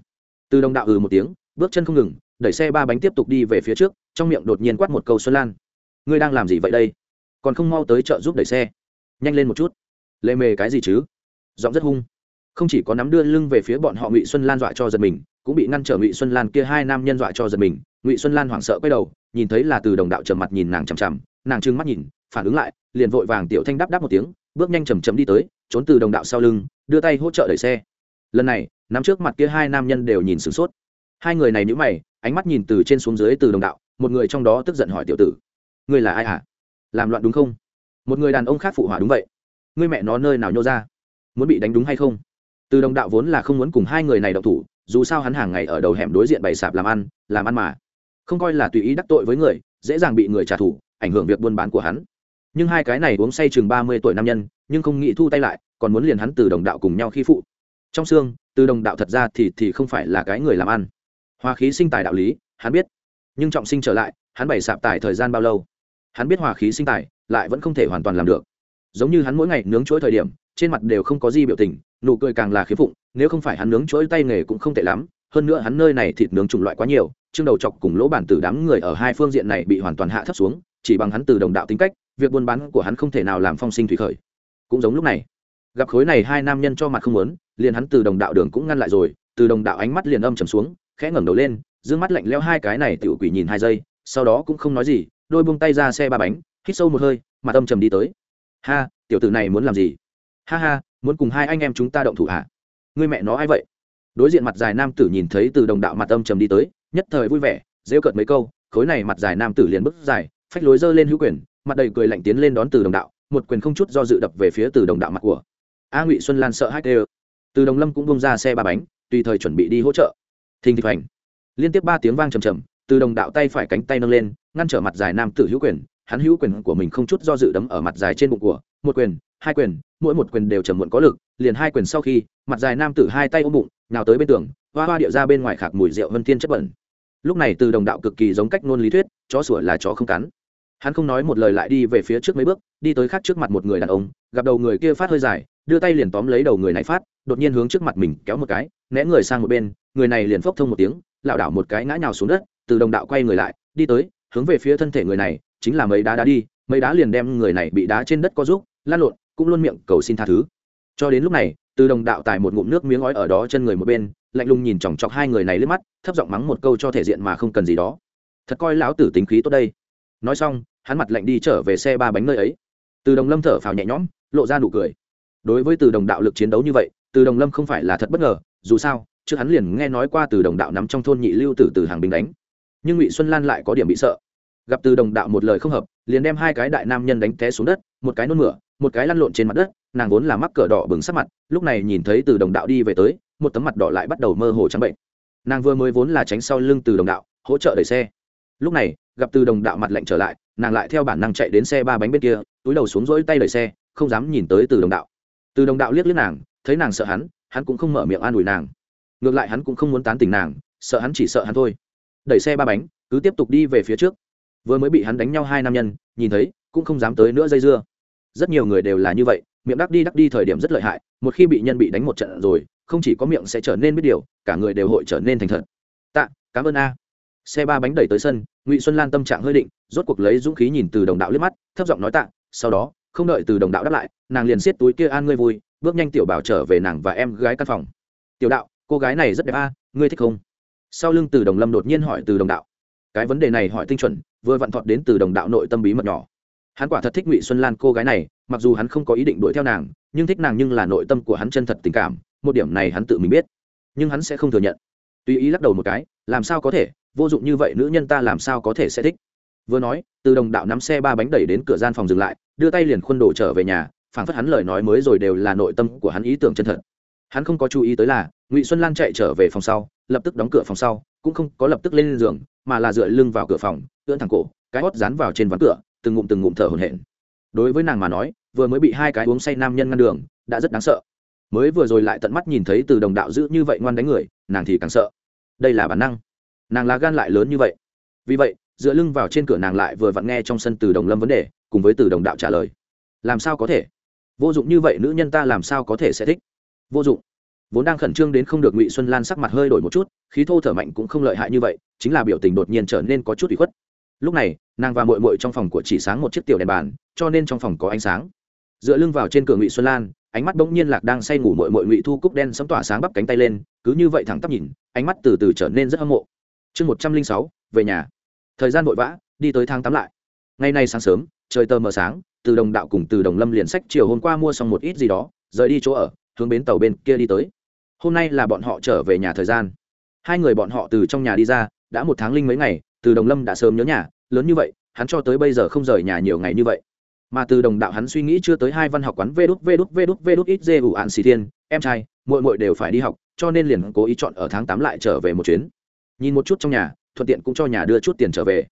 từ đồng đạo ừ một tiếng bước chân không ngừng đẩy xe ba bánh tiếp tục đi về phía trước trong miệng đột nhiên quát một câu xuân lan ngươi đang làm gì vậy đây còn không mau tới chợ giúp đẩy xe nhanh lên một chút. Lệ mề cái gì chứ? Giọng rất hung. Không chỉ có nắm đưa lưng về phía bọn họ ngụy xuân lan dọa cho giật mình, cũng bị ngăn trở ngụy xuân lan kia hai nam nhân dọa cho giật mình. Ngụy xuân lan hoảng sợ quay đầu, nhìn thấy là từ đồng đạo trầm mặt nhìn nàng chằm chằm, nàng trừng mắt nhìn, phản ứng lại, liền vội vàng tiểu thanh đáp đáp một tiếng, bước nhanh chầm chầm đi tới, trốn từ đồng đạo sau lưng, đưa tay hỗ trợ đẩy xe. Lần này, nắm trước mặt kia hai nam nhân đều nhìn sửng sốt. Hai người này nhữ mày, ánh mắt nhìn từ trên xuống dưới từ đồng đạo, một người trong đó tức giận hỏi tiểu tử, ngươi là ai hả? Làm loạn đúng không? Một người đàn ông khác phụ hỏa đúng vậy. Ngươi mẹ nó nơi nào nhô ra? Muốn bị đánh đúng hay không? Từ đồng đạo vốn là không muốn cùng hai người này đậu thủ, dù sao hắn hàng ngày ở đầu hẻm đối diện bày sạp làm ăn làm ăn mà. Không coi là tùy ý đắc tội với người, dễ dàng bị người trả thù, ảnh hưởng việc buôn bán của hắn. Nhưng hai cái này uống say chừng ba mươi tuổi nam nhân, nhưng không nghĩ thu tay lại, còn muốn liền hắn từ đồng đạo cùng nhau khi phụ. Trong xương, từ đồng đạo thật ra thì thì không phải là cái người làm ăn. Hòa khí sinh tài đạo lý, hắn biết. Nhưng trọng sinh trở lại, hắn bày sạp tài thời gian bao lâu? Hắn biết hòa khí sinh tài lại vẫn không thể hoàn toàn làm được. Giống như hắn mỗi ngày nướng chuỗi thời điểm, trên mặt đều không có gì biểu tình, nụ cười càng là khiếm phụng, nếu không phải hắn nướng chuỗi tay nghề cũng không tệ lắm, hơn nữa hắn nơi này thịt nướng chủng loại quá nhiều chương đầu chọc cùng lỗ bản tử đám người ở hai phương diện này bị hoàn toàn hạ thấp xuống, chỉ bằng hắn từ đồng đạo tính cách, việc buôn bán của hắn không thể nào làm phong sinh thủy khởi. Cũng giống lúc này, gặp khối này hai nam nhân cho mặt không muốn, liền hắn từ đồng đạo đường cũng ngăn lại rồi, từ đồng đạo ánh mắt liền âm trầm xuống, khẽ ngẩng đầu lên, dương mắt lạnh lẽo hai cái này tiểu quỷ nhìn hai giây, sau đó cũng không nói gì, đôi buông tay ra xe ba bánh hít sâu một hơi, mặt âm trầm đi tới. Ha, tiểu tử này muốn làm gì? Ha ha, muốn cùng hai anh em chúng ta động thủ hả? Người mẹ nó ai vậy? Đối diện mặt dài nam tử nhìn thấy từ đồng đạo mặt âm trầm đi tới, nhất thời vui vẻ, rêu cợt mấy câu, khối này mặt dài nam tử liền bước dài, phách lối dơ lên hữu quyền, mặt đầy cười lạnh tiến lên đón từ đồng đạo, một quyền không chút do dự đập về phía từ đồng đạo mặt của. A ngụy xuân lan sợ hai tê từ đồng lâm cũng bông ra xe ba bánh, tùy thời chuẩn bị đi hỗ trợ. Thình thịch hành liên tiếp ba tiếng vang trầm trầm, từ đồng đạo tay phải cánh tay nâng lên, ngăn trở mặt dài nam tử hữu quyền hắn hữu quyền của mình không chút do dự đấm ở mặt dài trên bụng của, một quyền, hai quyền, mỗi một quyền đều trầm muộn có lực, liền hai quyền sau khi, mặt dài nam tử hai tay ôm bụng nào tới bên tường, hoa hoa điệu ra bên ngoài khạc mùi rượu vân thiên chất bẩn. Lúc này từ đồng đạo cực kỳ giống cách ngôn lý thuyết, chó sủa là chó không cắn. Hắn không nói một lời lại đi về phía trước mấy bước, đi tới khác trước mặt một người đàn ông, gặp đầu người kia phát hơi dài, đưa tay liền tóm lấy đầu người này phát, đột nhiên hướng trước mặt mình kéo một cái, né người sang một bên, người này liền phốc thông một tiếng, lảo đảo một cái ngã nhào xuống đất, từ đồng đạo quay người lại, đi tới, hướng về phía thân thể người này chính là mấy đá đá đi, mấy đá liền đem người này bị đá trên đất có giúp, lan lộn, cũng luôn miệng cầu xin tha thứ. Cho đến lúc này, từ đồng đạo tài một ngụm nước miếng ói ở đó chân người một bên, lạnh lùng nhìn chòng chọc hai người này lướt mắt, thấp giọng mắng một câu cho thể diện mà không cần gì đó. Thật coi lão tử tính khí tốt đây. Nói xong, hắn mặt lạnh đi trở về xe ba bánh nơi ấy. Từ đồng lâm thở phào nhẹ nhõm, lộ ra nụ cười. Đối với từ đồng đạo lực chiến đấu như vậy, từ đồng lâm không phải là thật bất ngờ, dù sao, trước hắn liền nghe nói qua từ đồng đạo nắm trong thôn nhị lưu tử từ hàng binh đánh. Nhưng ngụy xuân lan lại có điểm bị sợ gặp từ đồng đạo một lời không hợp, liền đem hai cái đại nam nhân đánh té xuống đất, một cái nôn mửa, một cái lăn lộn trên mặt đất, nàng vốn là mắc cờ đỏ bừng sắc mặt, lúc này nhìn thấy từ đồng đạo đi về tới, một tấm mặt đỏ lại bắt đầu mơ hồ trắng bệnh. Nàng vừa mới vốn là tránh sau lưng từ đồng đạo, hỗ trợ đẩy xe. Lúc này, gặp từ đồng đạo mặt lạnh trở lại, nàng lại theo bản năng chạy đến xe ba bánh bên kia, túi đầu xuống rỗi tay đẩy xe, không dám nhìn tới từ đồng đạo. Từ đồng đạo liếc liếc nàng, thấy nàng sợ hắn hắn cũng không mở miệng an ủi nàng. Ngược lại hắn cũng không muốn tán tỉnh nàng, sợ hắn chỉ sợ hắn thôi. Đẩy xe ba bánh, cứ tiếp tục đi về phía trước vừa mới bị hắn đánh nhau hai nam nhân, nhìn thấy, cũng không dám tới nữa dây dưa. Rất nhiều người đều là như vậy, miệng đắc đi đắc đi thời điểm rất lợi hại, một khi bị nhân bị đánh một trận rồi, không chỉ có miệng sẽ trở nên biết điều, cả người đều hội trở nên thành thật. Tạ, cảm ơn a. Xe ba bánh đẩy tới sân, ngụy xuân lan tâm trạng hơi định, rốt cuộc lấy dũng khí nhìn từ đồng đạo liếc mắt, thấp giọng nói tạ, sau đó, không đợi từ đồng đạo đáp lại, nàng liền xiết túi kia an ngươi vui, bước nhanh tiểu bảo trở về nàng và em gái căn phòng. Tiểu đạo, cô gái này rất đẹp a, ngươi thích không? Sau lưng từ đồng lâm đột nhiên hỏi từ đồng đạo cái vấn đề này hỏi tinh chuẩn, vừa vặn thọt đến từ đồng đạo nội tâm bí mật nhỏ. Hắn quả thật thích ngụy xuân lan cô gái này, mặc dù hắn không có ý định đuổi theo nàng, nhưng thích nàng nhưng là nội tâm của hắn chân thật tình cảm, một điểm này hắn tự mình biết. Nhưng hắn sẽ không thừa nhận. Tùy ý lắc đầu một cái, làm sao có thể, vô dụng như vậy nữ nhân ta làm sao có thể sẽ thích? Vừa nói, từ đồng đạo nắm xe ba bánh đẩy đến cửa gian phòng dừng lại, đưa tay liền khuôn đổ trở về nhà phản phất hắn lời nói mới rồi đều là nội tâm của hắn ý tưởng chân thật. Hắn không có chú ý tới là, ngụy xuân lan chạy trở về phòng sau, lập tức đóng cửa phòng sau cũng không có lập tức lên giường, mà là dựa lưng vào cửa phòng, ưỡn thẳng cổ, cái hót dán vào trên ván cửa, từng ngụm từng ngụm thở hổn hển. Đối với nàng mà nói, vừa mới bị hai cái uống say nam nhân ngăn đường, đã rất đáng sợ. Mới vừa rồi lại tận mắt nhìn thấy từ đồng đạo giữ như vậy ngoan đánh người, nàng thì càng sợ. Đây là bản năng. Nàng là gan lại lớn như vậy. Vì vậy, dựa lưng vào trên cửa nàng lại vừa vặn nghe trong sân từ đồng lâm vấn đề, cùng với từ đồng đạo trả lời. Làm sao có thể? Vô dụng như vậy nữ nhân ta làm sao có thể sẽ thích? Vô dụng vốn đang khẩn trương đến không được ngụy xuân lan sắc mặt hơi đổi một chút khí thô thở mạnh cũng không lợi hại như vậy chính là biểu tình đột nhiên trở nên có chút bị khuất lúc này nàng và mội mội trong phòng của chỉ sáng một chiếc tiểu đèn bàn cho nên trong phòng có ánh sáng dựa lưng vào trên cửa ngụy xuân lan ánh mắt bỗng nhiên lạc đang say ngủ mội mội ngụy thu cúc đen sấm tỏa sáng bắp cánh tay lên cứ như vậy thẳng tắp nhìn ánh mắt từ từ trở nên rất hâm mộ chương một trăm linh sáu về nhà thời gian vội vã đi tới tháng tám lại ngày nay sáng sớm trời tờ mờ sáng từ đồng đạo cùng từ đồng lâm liền sách chiều hôm qua mua xong một ít gì đó rời đi chỗ ở hướng bến tàu bên kia đi tới hôm nay là bọn họ trở về nhà thời gian. Hai người bọn họ từ trong nhà đi ra, đã một tháng linh mấy ngày, từ đồng lâm đã sớm nhớ nhà, lớn như vậy, hắn cho tới bây giờ không rời nhà nhiều ngày như vậy. Mà từ đồng đạo hắn suy nghĩ chưa tới hai văn học quán vê đút vê đút vê đút vê đút ít dê ủ ạn xì thiên, em trai, muội muội đều phải đi học, cho nên liền cố ý chọn ở tháng tám lại trở về một chuyến. Nhìn một chút trong nhà, thuận tiện cũng cho nhà đưa chút tiền trở về.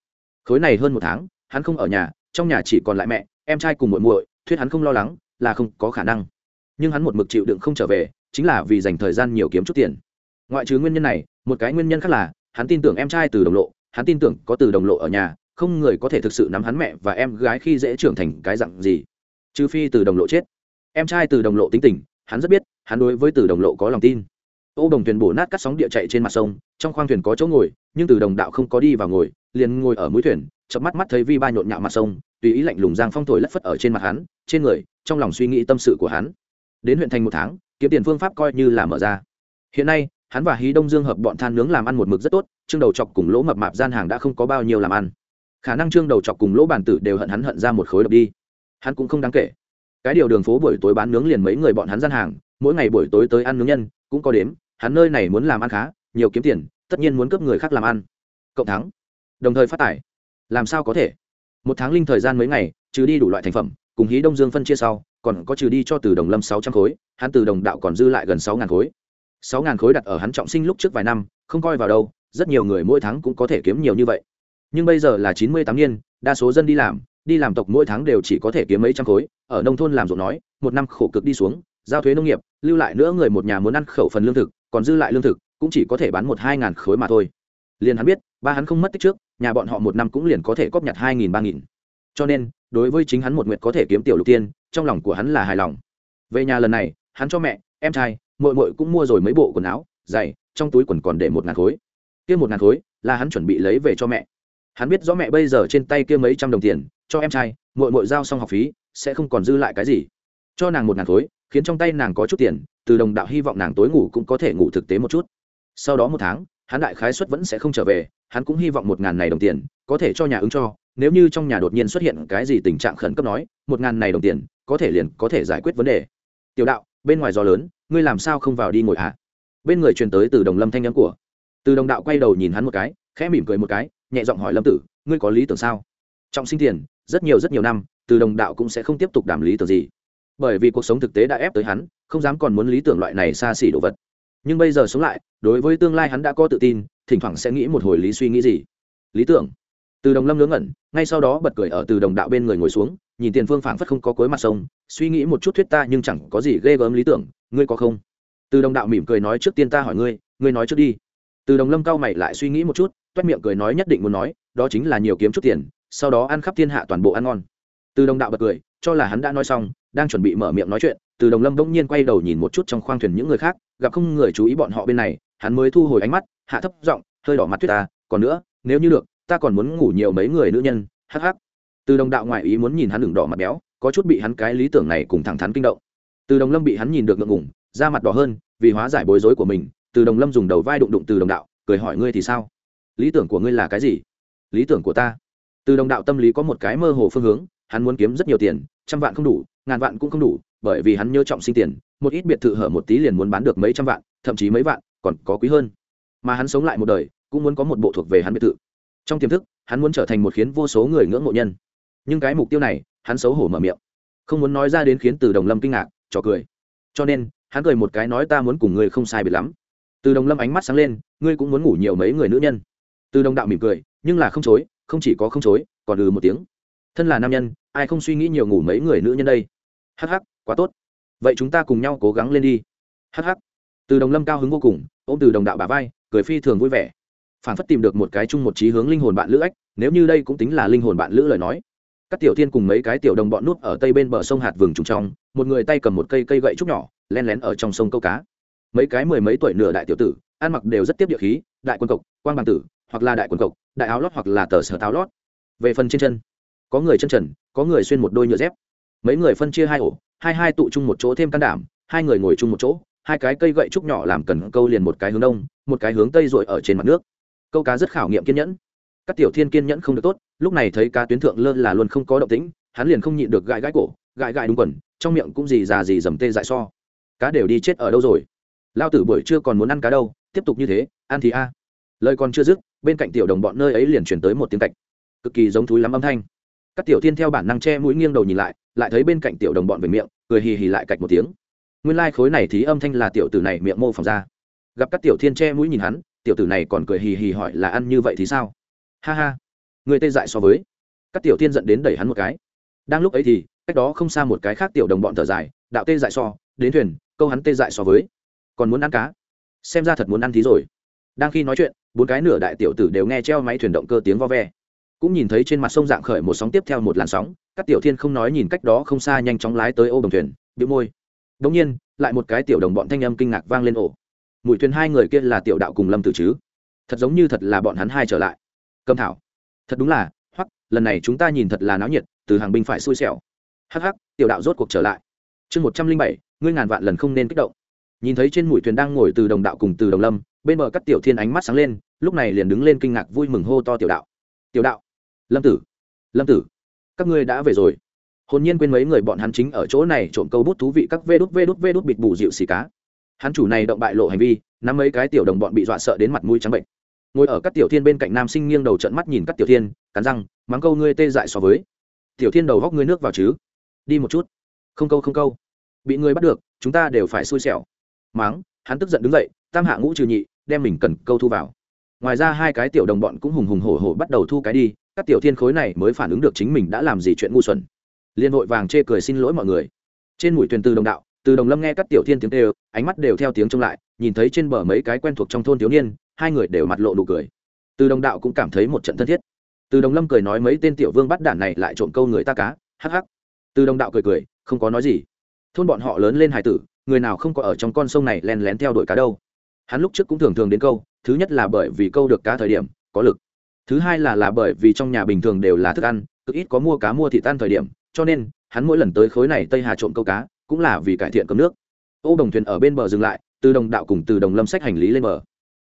Khối này hơn một tháng, hắn không ở nhà, trong nhà chỉ còn lại mẹ, em trai cùng muội muội, thuyết hắn không lo lắng, là không có khả năng. Nhưng hắn một mực chịu đựng không trở về chính là vì dành thời gian nhiều kiếm chút tiền. Ngoại trừ nguyên nhân này, một cái nguyên nhân khác là, hắn tin tưởng em trai từ đồng lộ, hắn tin tưởng có từ đồng lộ ở nhà, không người có thể thực sự nắm hắn mẹ và em gái khi dễ trưởng thành cái dặn gì. Trừ phi từ đồng lộ chết. Em trai từ đồng lộ tính tình, hắn rất biết, hắn đối với từ đồng lộ có lòng tin. Ô đồng thuyền bổ nát cắt sóng địa chạy trên mặt sông, trong khoang thuyền có chỗ ngồi, nhưng từ đồng đạo không có đi vào ngồi, liền ngồi ở mũi thuyền, chợp mắt mắt thấy vi ba nhộn nhạo mặt sông, tùy ý lạnh lùng giang phong thổi lất phất ở trên mặt hắn, trên người, trong lòng suy nghĩ tâm sự của hắn. Đến huyện thành một tháng kiếm tiền phương pháp coi như là mở ra. Hiện nay, hắn và hí đông dương hợp bọn than nướng làm ăn một mực rất tốt, trương đầu chọc cùng lỗ mập mạp gian hàng đã không có bao nhiêu làm ăn. Khả năng trương đầu chọc cùng lỗ bản tử đều hận hắn hận ra một khối đập đi. Hắn cũng không đáng kể. Cái điều đường phố buổi tối bán nướng liền mấy người bọn hắn gian hàng, mỗi ngày buổi tối tới ăn nướng nhân, cũng có đếm, hắn nơi này muốn làm ăn khá, nhiều kiếm tiền, tất nhiên muốn cướp người khác làm ăn. Cộng thắng. Đồng thời phát tải. Làm sao có thể? Một tháng linh thời gian mấy ngày, trừ đi đủ loại thành phẩm, cùng hí đông dương phân chia sau, còn có trừ đi cho từ đồng lâm sáu trăm khối hắn từ đồng đạo còn dư lại gần sáu ngàn khối. sáu ngàn khối đặt ở hắn trọng sinh lúc trước vài năm, không coi vào đâu, rất nhiều người mỗi tháng cũng có thể kiếm nhiều như vậy. Nhưng bây giờ là chín mươi tám niên, đa số dân đi làm đi làm tộc mỗi tháng đều chỉ có thể kiếm mấy trăm khối. Ở nông thôn làm ruộng nói, một năm khổ cực đi xuống, giao thuế nông nghiệp, lưu lại nữa người một nhà muốn ăn khẩu phần lương thực, còn dư lại lương thực, cũng chỉ có thể bán một hai ngàn khối mà thôi. Liền hắn biết, ba hắn không mất tích trước, nhà bọn họ một năm cũng liền có thể cóp nhặt hai nghìn, ba nghìn. Cho nên, đối với chính hắn một nguyện có thể kiếm tiểu lục tiên, trong lòng của hắn là hài lòng. Về nhà lần này hắn cho mẹ, em trai mội mội cũng mua rồi mấy bộ quần áo, giày, trong túi quần còn để một ngàn khối. Kia một ngàn khối là hắn chuẩn bị lấy về cho mẹ. Hắn biết rõ mẹ bây giờ trên tay kia mấy trăm đồng tiền, cho em trai mội mội giao xong học phí, sẽ không còn dư lại cái gì. Cho nàng một ngàn khối, khiến trong tay nàng có chút tiền, từ đồng đạo hy vọng nàng tối ngủ cũng có thể ngủ thực tế một chút. Sau đó một tháng, hắn đại khái suất vẫn sẽ không trở về, hắn cũng hy vọng một ngàn này đồng tiền có thể cho nhà ứng cho. Nếu như trong nhà đột nhiên xuất hiện cái gì tình trạng khẩn cấp nói, một ngàn này đồng tiền có thể liền có thể giải quyết vấn đề. Tiểu đạo bên ngoài gió lớn, ngươi làm sao không vào đi ngồi hạ bên người truyền tới từ đồng lâm thanh nhắn của. Từ đồng đạo quay đầu nhìn hắn một cái, khẽ mỉm cười một cái, nhẹ giọng hỏi lâm tử, ngươi có lý tưởng sao? Trọng sinh tiền, rất nhiều rất nhiều năm, từ đồng đạo cũng sẽ không tiếp tục đảm lý tưởng gì. Bởi vì cuộc sống thực tế đã ép tới hắn, không dám còn muốn lý tưởng loại này xa xỉ đồ vật. Nhưng bây giờ sống lại, đối với tương lai hắn đã có tự tin, thỉnh thoảng sẽ nghĩ một hồi lý suy nghĩ gì. Lý tưởng. Từ đồng lâm ngớ ngẩn, ngay sau đó bật cười ở từ đồng đạo bên người ngồi xuống nhìn tiền phương phảng phất không có cuối mặt sông, suy nghĩ một chút thuyết ta nhưng chẳng có gì ghê gớm lý tưởng, ngươi có không? Từ đồng đạo mỉm cười nói trước tiên ta hỏi ngươi ngươi nói trước đi. Từ đồng lâm cao mày lại suy nghĩ một chút, toét miệng cười nói nhất định muốn nói, đó chính là nhiều kiếm chút tiền, sau đó ăn khắp thiên hạ toàn bộ ăn ngon. Từ đồng đạo bật cười, cho là hắn đã nói xong, đang chuẩn bị mở miệng nói chuyện, từ đồng lâm bỗng nhiên quay đầu nhìn một chút trong khoang thuyền những người khác, gặp không người chú ý bọn họ bên này, hắn mới thu hồi ánh mắt, hạ thấp giọng, hơi đỏ mặt tuyết ta, còn nữa, nếu như được, ta còn muốn ngủ nhiều mấy người nữ nhân, hắc hắc từ đồng đạo ngoại ý muốn nhìn hắn đường đỏ mặt béo, có chút bị hắn cái lý tưởng này cùng thẳng thắn kinh động. Từ đồng lâm bị hắn nhìn được ngượng ngủng da mặt đỏ hơn, vì hóa giải bối rối của mình, từ đồng lâm dùng đầu vai đụng đụng từ đồng đạo, cười hỏi ngươi thì sao? Lý tưởng của ngươi là cái gì? Lý tưởng của ta. Từ đồng đạo tâm lý có một cái mơ hồ phương hướng, hắn muốn kiếm rất nhiều tiền, trăm vạn không đủ, ngàn vạn cũng không đủ, bởi vì hắn nhớ trọng sinh tiền, một ít biệt thự hở một tí liền muốn bán được mấy trăm vạn, thậm chí mấy vạn, còn có quý hơn. Mà hắn sống lại một đời, cũng muốn có một bộ thuộc về hắn biệt thự. Trong tiềm thức, hắn muốn trở thành một khiến vô số người ngưỡng mộ nhân nhưng cái mục tiêu này, hắn xấu hổ mở miệng. Không muốn nói ra đến khiến từ đồng lâm kinh ngạc trò cười. Cho nên, hắn cười một cái nói ta muốn cùng ngươi không sai biệt lắm. Từ đồng lâm ánh mắt sáng lên, ngươi cũng muốn ngủ nhiều mấy người nữ nhân. Từ đồng đạo mỉm cười, nhưng là không chối, không chỉ có không chối, còn ừ một tiếng. Thân là nam nhân, ai không suy nghĩ nhiều ngủ mấy người nữ nhân đây? Hắc hắc, quá tốt. Vậy chúng ta cùng nhau cố gắng lên đi. Hắc hắc. Từ đồng lâm cao hứng vô cùng, ôm từ đồng đạo bà vai, cười phi thường vui vẻ. Phản phất tìm được một cái chung một trí hướng linh hồn bạn lữ ách, nếu như đây cũng tính là linh hồn bạn lữ lời nói các tiểu thiên cùng mấy cái tiểu đồng bọn nút ở tây bên bờ sông hạt vừng trùng trong, một người tay cầm một cây cây gậy trúc nhỏ, len lén ở trong sông câu cá. Mấy cái mười mấy tuổi nửa đại tiểu tử, ăn mặc đều rất tiếp địa khí, đại quân cộc quan bằng tử, hoặc là đại quân cộc, đại áo lót hoặc là tờ sở táo lót. Về phần trên chân, có người chân trần, có người xuyên một đôi nhựa dép. Mấy người phân chia hai ổ, hai hai tụ chung một chỗ thêm can đảm, hai người ngồi chung một chỗ, hai cái cây gậy trúc nhỏ làm cần câu liền một cái hướng đông, một cái hướng tây rồi ở trên mặt nước. Câu cá rất khảo nghiệm kiên nhẫn các tiểu thiên kiên nhẫn không được tốt, lúc này thấy cá tuyến thượng lơ là luôn không có động tĩnh, hắn liền không nhịn được gãi gãi cổ, gãi gãi đúng quần, trong miệng cũng gì già gì dầm tê dại so. Cá đều đi chết ở đâu rồi? Lao tử buổi trưa còn muốn ăn cá đâu, tiếp tục như thế, ăn thì a. Lời còn chưa dứt, bên cạnh tiểu đồng bọn nơi ấy liền chuyển tới một tiếng cạch. Cực kỳ giống thúi lắm âm thanh. Các tiểu thiên theo bản năng che mũi nghiêng đầu nhìn lại lại thấy bên cạnh tiểu đồng bọn về miệng, cười hì hì lại cạch một tiếng. Nguyên lai、like、khối này thì âm thanh là tiểu tử này miệng mô phỏng ra. Gặp các tiểu thiên che mũi nhìn hắn, tiểu tử này còn cười hì hì hỏi là ăn như vậy thì sao? Ha ha, người tê dại so với. Các tiểu thiên dẫn đến đẩy hắn một cái. Đang lúc ấy thì, cách đó không xa một cái khác tiểu đồng bọn thở dài, đạo tê dại so, đến thuyền, câu hắn tê dại so với. Còn muốn ăn cá. Xem ra thật muốn ăn thí rồi. Đang khi nói chuyện, bốn cái nửa đại tiểu tử đều nghe treo máy thuyền động cơ tiếng vo ve. Cũng nhìn thấy trên mặt sông dạng khởi một sóng tiếp theo một làn sóng, các tiểu thiên không nói nhìn cách đó không xa nhanh chóng lái tới ô đồng thuyền bị môi. Đ nhiên, lại một cái tiểu đồng bọn thanh âm kinh ngạc vang lên ổ mùi thuyền hai người kia là tiểu đạo cùng lâm tử chứ. Thật giống như thật là bọn hắn hai trở lại cầm thảo. Thật đúng là hoặc lần này chúng ta nhìn thật là náo nhiệt, từ hàng binh phải xui xẻo. Hắc hắc, tiểu đạo rốt cuộc trở lại. Chương một trăm linh bảy, ngươi ngàn vạn lần không nên kích động. Nhìn thấy trên mũi thuyền đang ngồi từ đồng đạo cùng từ đồng lâm, bên bờ các tiểu thiên ánh mắt sáng lên, lúc này liền đứng lên kinh ngạc vui mừng hô to tiểu đạo. Tiểu đạo. Lâm tử. Lâm tử. Các ngươi đã về rồi. Hồn nhiên quên mấy người bọn hắn chính ở chỗ này trộm câu bút thú vị các vê đút vê đút vê đút bịt bù dịu xì cá. Hắn chủ này động bại lộ hành vi, nắm mấy cái tiểu đồng bọn bị dọa sợ đến mặt mũi trắng bệnh ngồi ở các tiểu thiên bên cạnh nam sinh nghiêng đầu trận mắt nhìn các tiểu thiên, cắn răng, mắng câu ngươi tê dại so với. Tiểu thiên đầu góc ngươi nước vào chứ? Đi một chút. Không câu không câu. Bị ngươi bắt được, chúng ta đều phải xui xẻo. Mắng, hắn tức giận đứng dậy, tam hạ ngũ trừ nhị, đem mình cần câu thu vào. Ngoài ra hai cái tiểu đồng bọn cũng hùng hùng hổ hổ bắt đầu thu cái đi, các tiểu thiên khối này mới phản ứng được chính mình đã làm gì chuyện ngu xuẩn. Liên hội vàng chê cười xin lỗi mọi người. Trên mũi thuyền từ đồng đạo từ đồng lâm nghe các tiểu thiên tiếng đều, ánh mắt đều theo tiếng trông lại nhìn thấy trên bờ mấy cái quen thuộc trong thôn thiếu niên hai người đều mặt lộ nụ cười. Từ đồng đạo cũng cảm thấy một trận thân thiết. Từ đồng lâm cười nói mấy tên tiểu vương bắt đản này lại trộm câu người ta cá hắc hắc. Từ đồng đạo cười cười không có nói gì. Thôn bọn họ lớn lên hải tử người nào không có ở trong con sông này len lén theo đuổi cá đâu. Hắn lúc trước cũng thường thường đến câu thứ nhất là bởi vì câu được cá thời điểm có lực. Thứ hai là là bởi vì trong nhà bình thường đều là thức ăn cực ít có mua cá mua thịt ăn thời điểm cho nên hắn mỗi lần tới khối này tây hà trộm câu cá cũng là vì cải thiện cấm nước. Ô đồng thuyền ở bên bờ dừng lại, từ đồng đạo cùng từ đồng lâm sách hành lý lên bờ.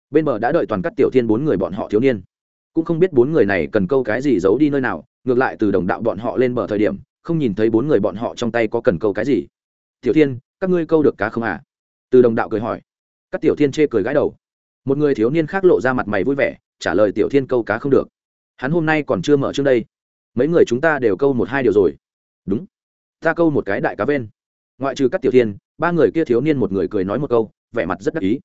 Bên bờ đã đợi toàn các tiểu thiên bốn người bọn họ thiếu niên. Cũng không biết bốn người này cần câu cái gì giấu đi nơi nào, ngược lại từ đồng đạo bọn họ lên bờ thời điểm, không nhìn thấy bốn người bọn họ trong tay có cần câu cái gì. Tiểu thiên, các ngươi câu được cá không à? Từ đồng đạo cười hỏi. Các tiểu thiên chê cười gãi đầu. Một người thiếu niên khác lộ ra mặt mày vui vẻ, trả lời tiểu thiên câu cá không được. Hắn hôm nay còn chưa mở trước đây. Mấy người chúng ta đều câu một hai điều rồi. Đúng. Ta câu một cái đại cá ven ngoại trừ các tiểu thiên, ba người kia thiếu niên một người cười nói một câu, vẻ mặt rất đắc ý.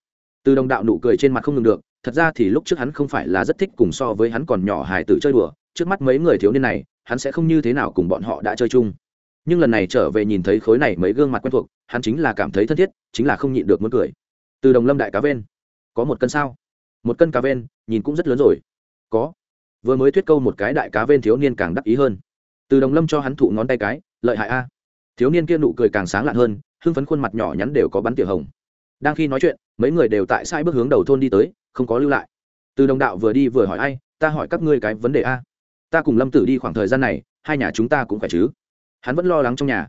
Từ đồng đạo nụ cười trên mặt không ngừng được, thật ra thì lúc trước hắn không phải là rất thích cùng so với hắn còn nhỏ hài tử chơi đùa, trước mắt mấy người thiếu niên này, hắn sẽ không như thế nào cùng bọn họ đã chơi chung. Nhưng lần này trở về nhìn thấy khối này mấy gương mặt quen thuộc, hắn chính là cảm thấy thân thiết, chính là không nhịn được muốn cười. Từ đồng lâm đại cá ven. Có một cân sao? Một cân cá ven, nhìn cũng rất lớn rồi. Có. Vừa mới thuyết câu một cái đại cá ven thiếu niên càng đắc ý hơn. Từ đồng lâm cho hắn thụ ngón tay cái, lợi hại a thiếu niên kia nụ cười càng sáng lạn hơn, hưng phấn khuôn mặt nhỏ nhắn đều có bắn tiểu hồng. Đang khi nói chuyện, mấy người đều tại sai bước hướng đầu thôn đi tới, không có lưu lại. Từ đồng đạo vừa đi vừa hỏi ai, ta hỏi các ngươi cái vấn đề a. Ta cùng lâm tử đi khoảng thời gian này, hai nhà chúng ta cũng phải chứ? Hắn vẫn lo lắng trong nhà.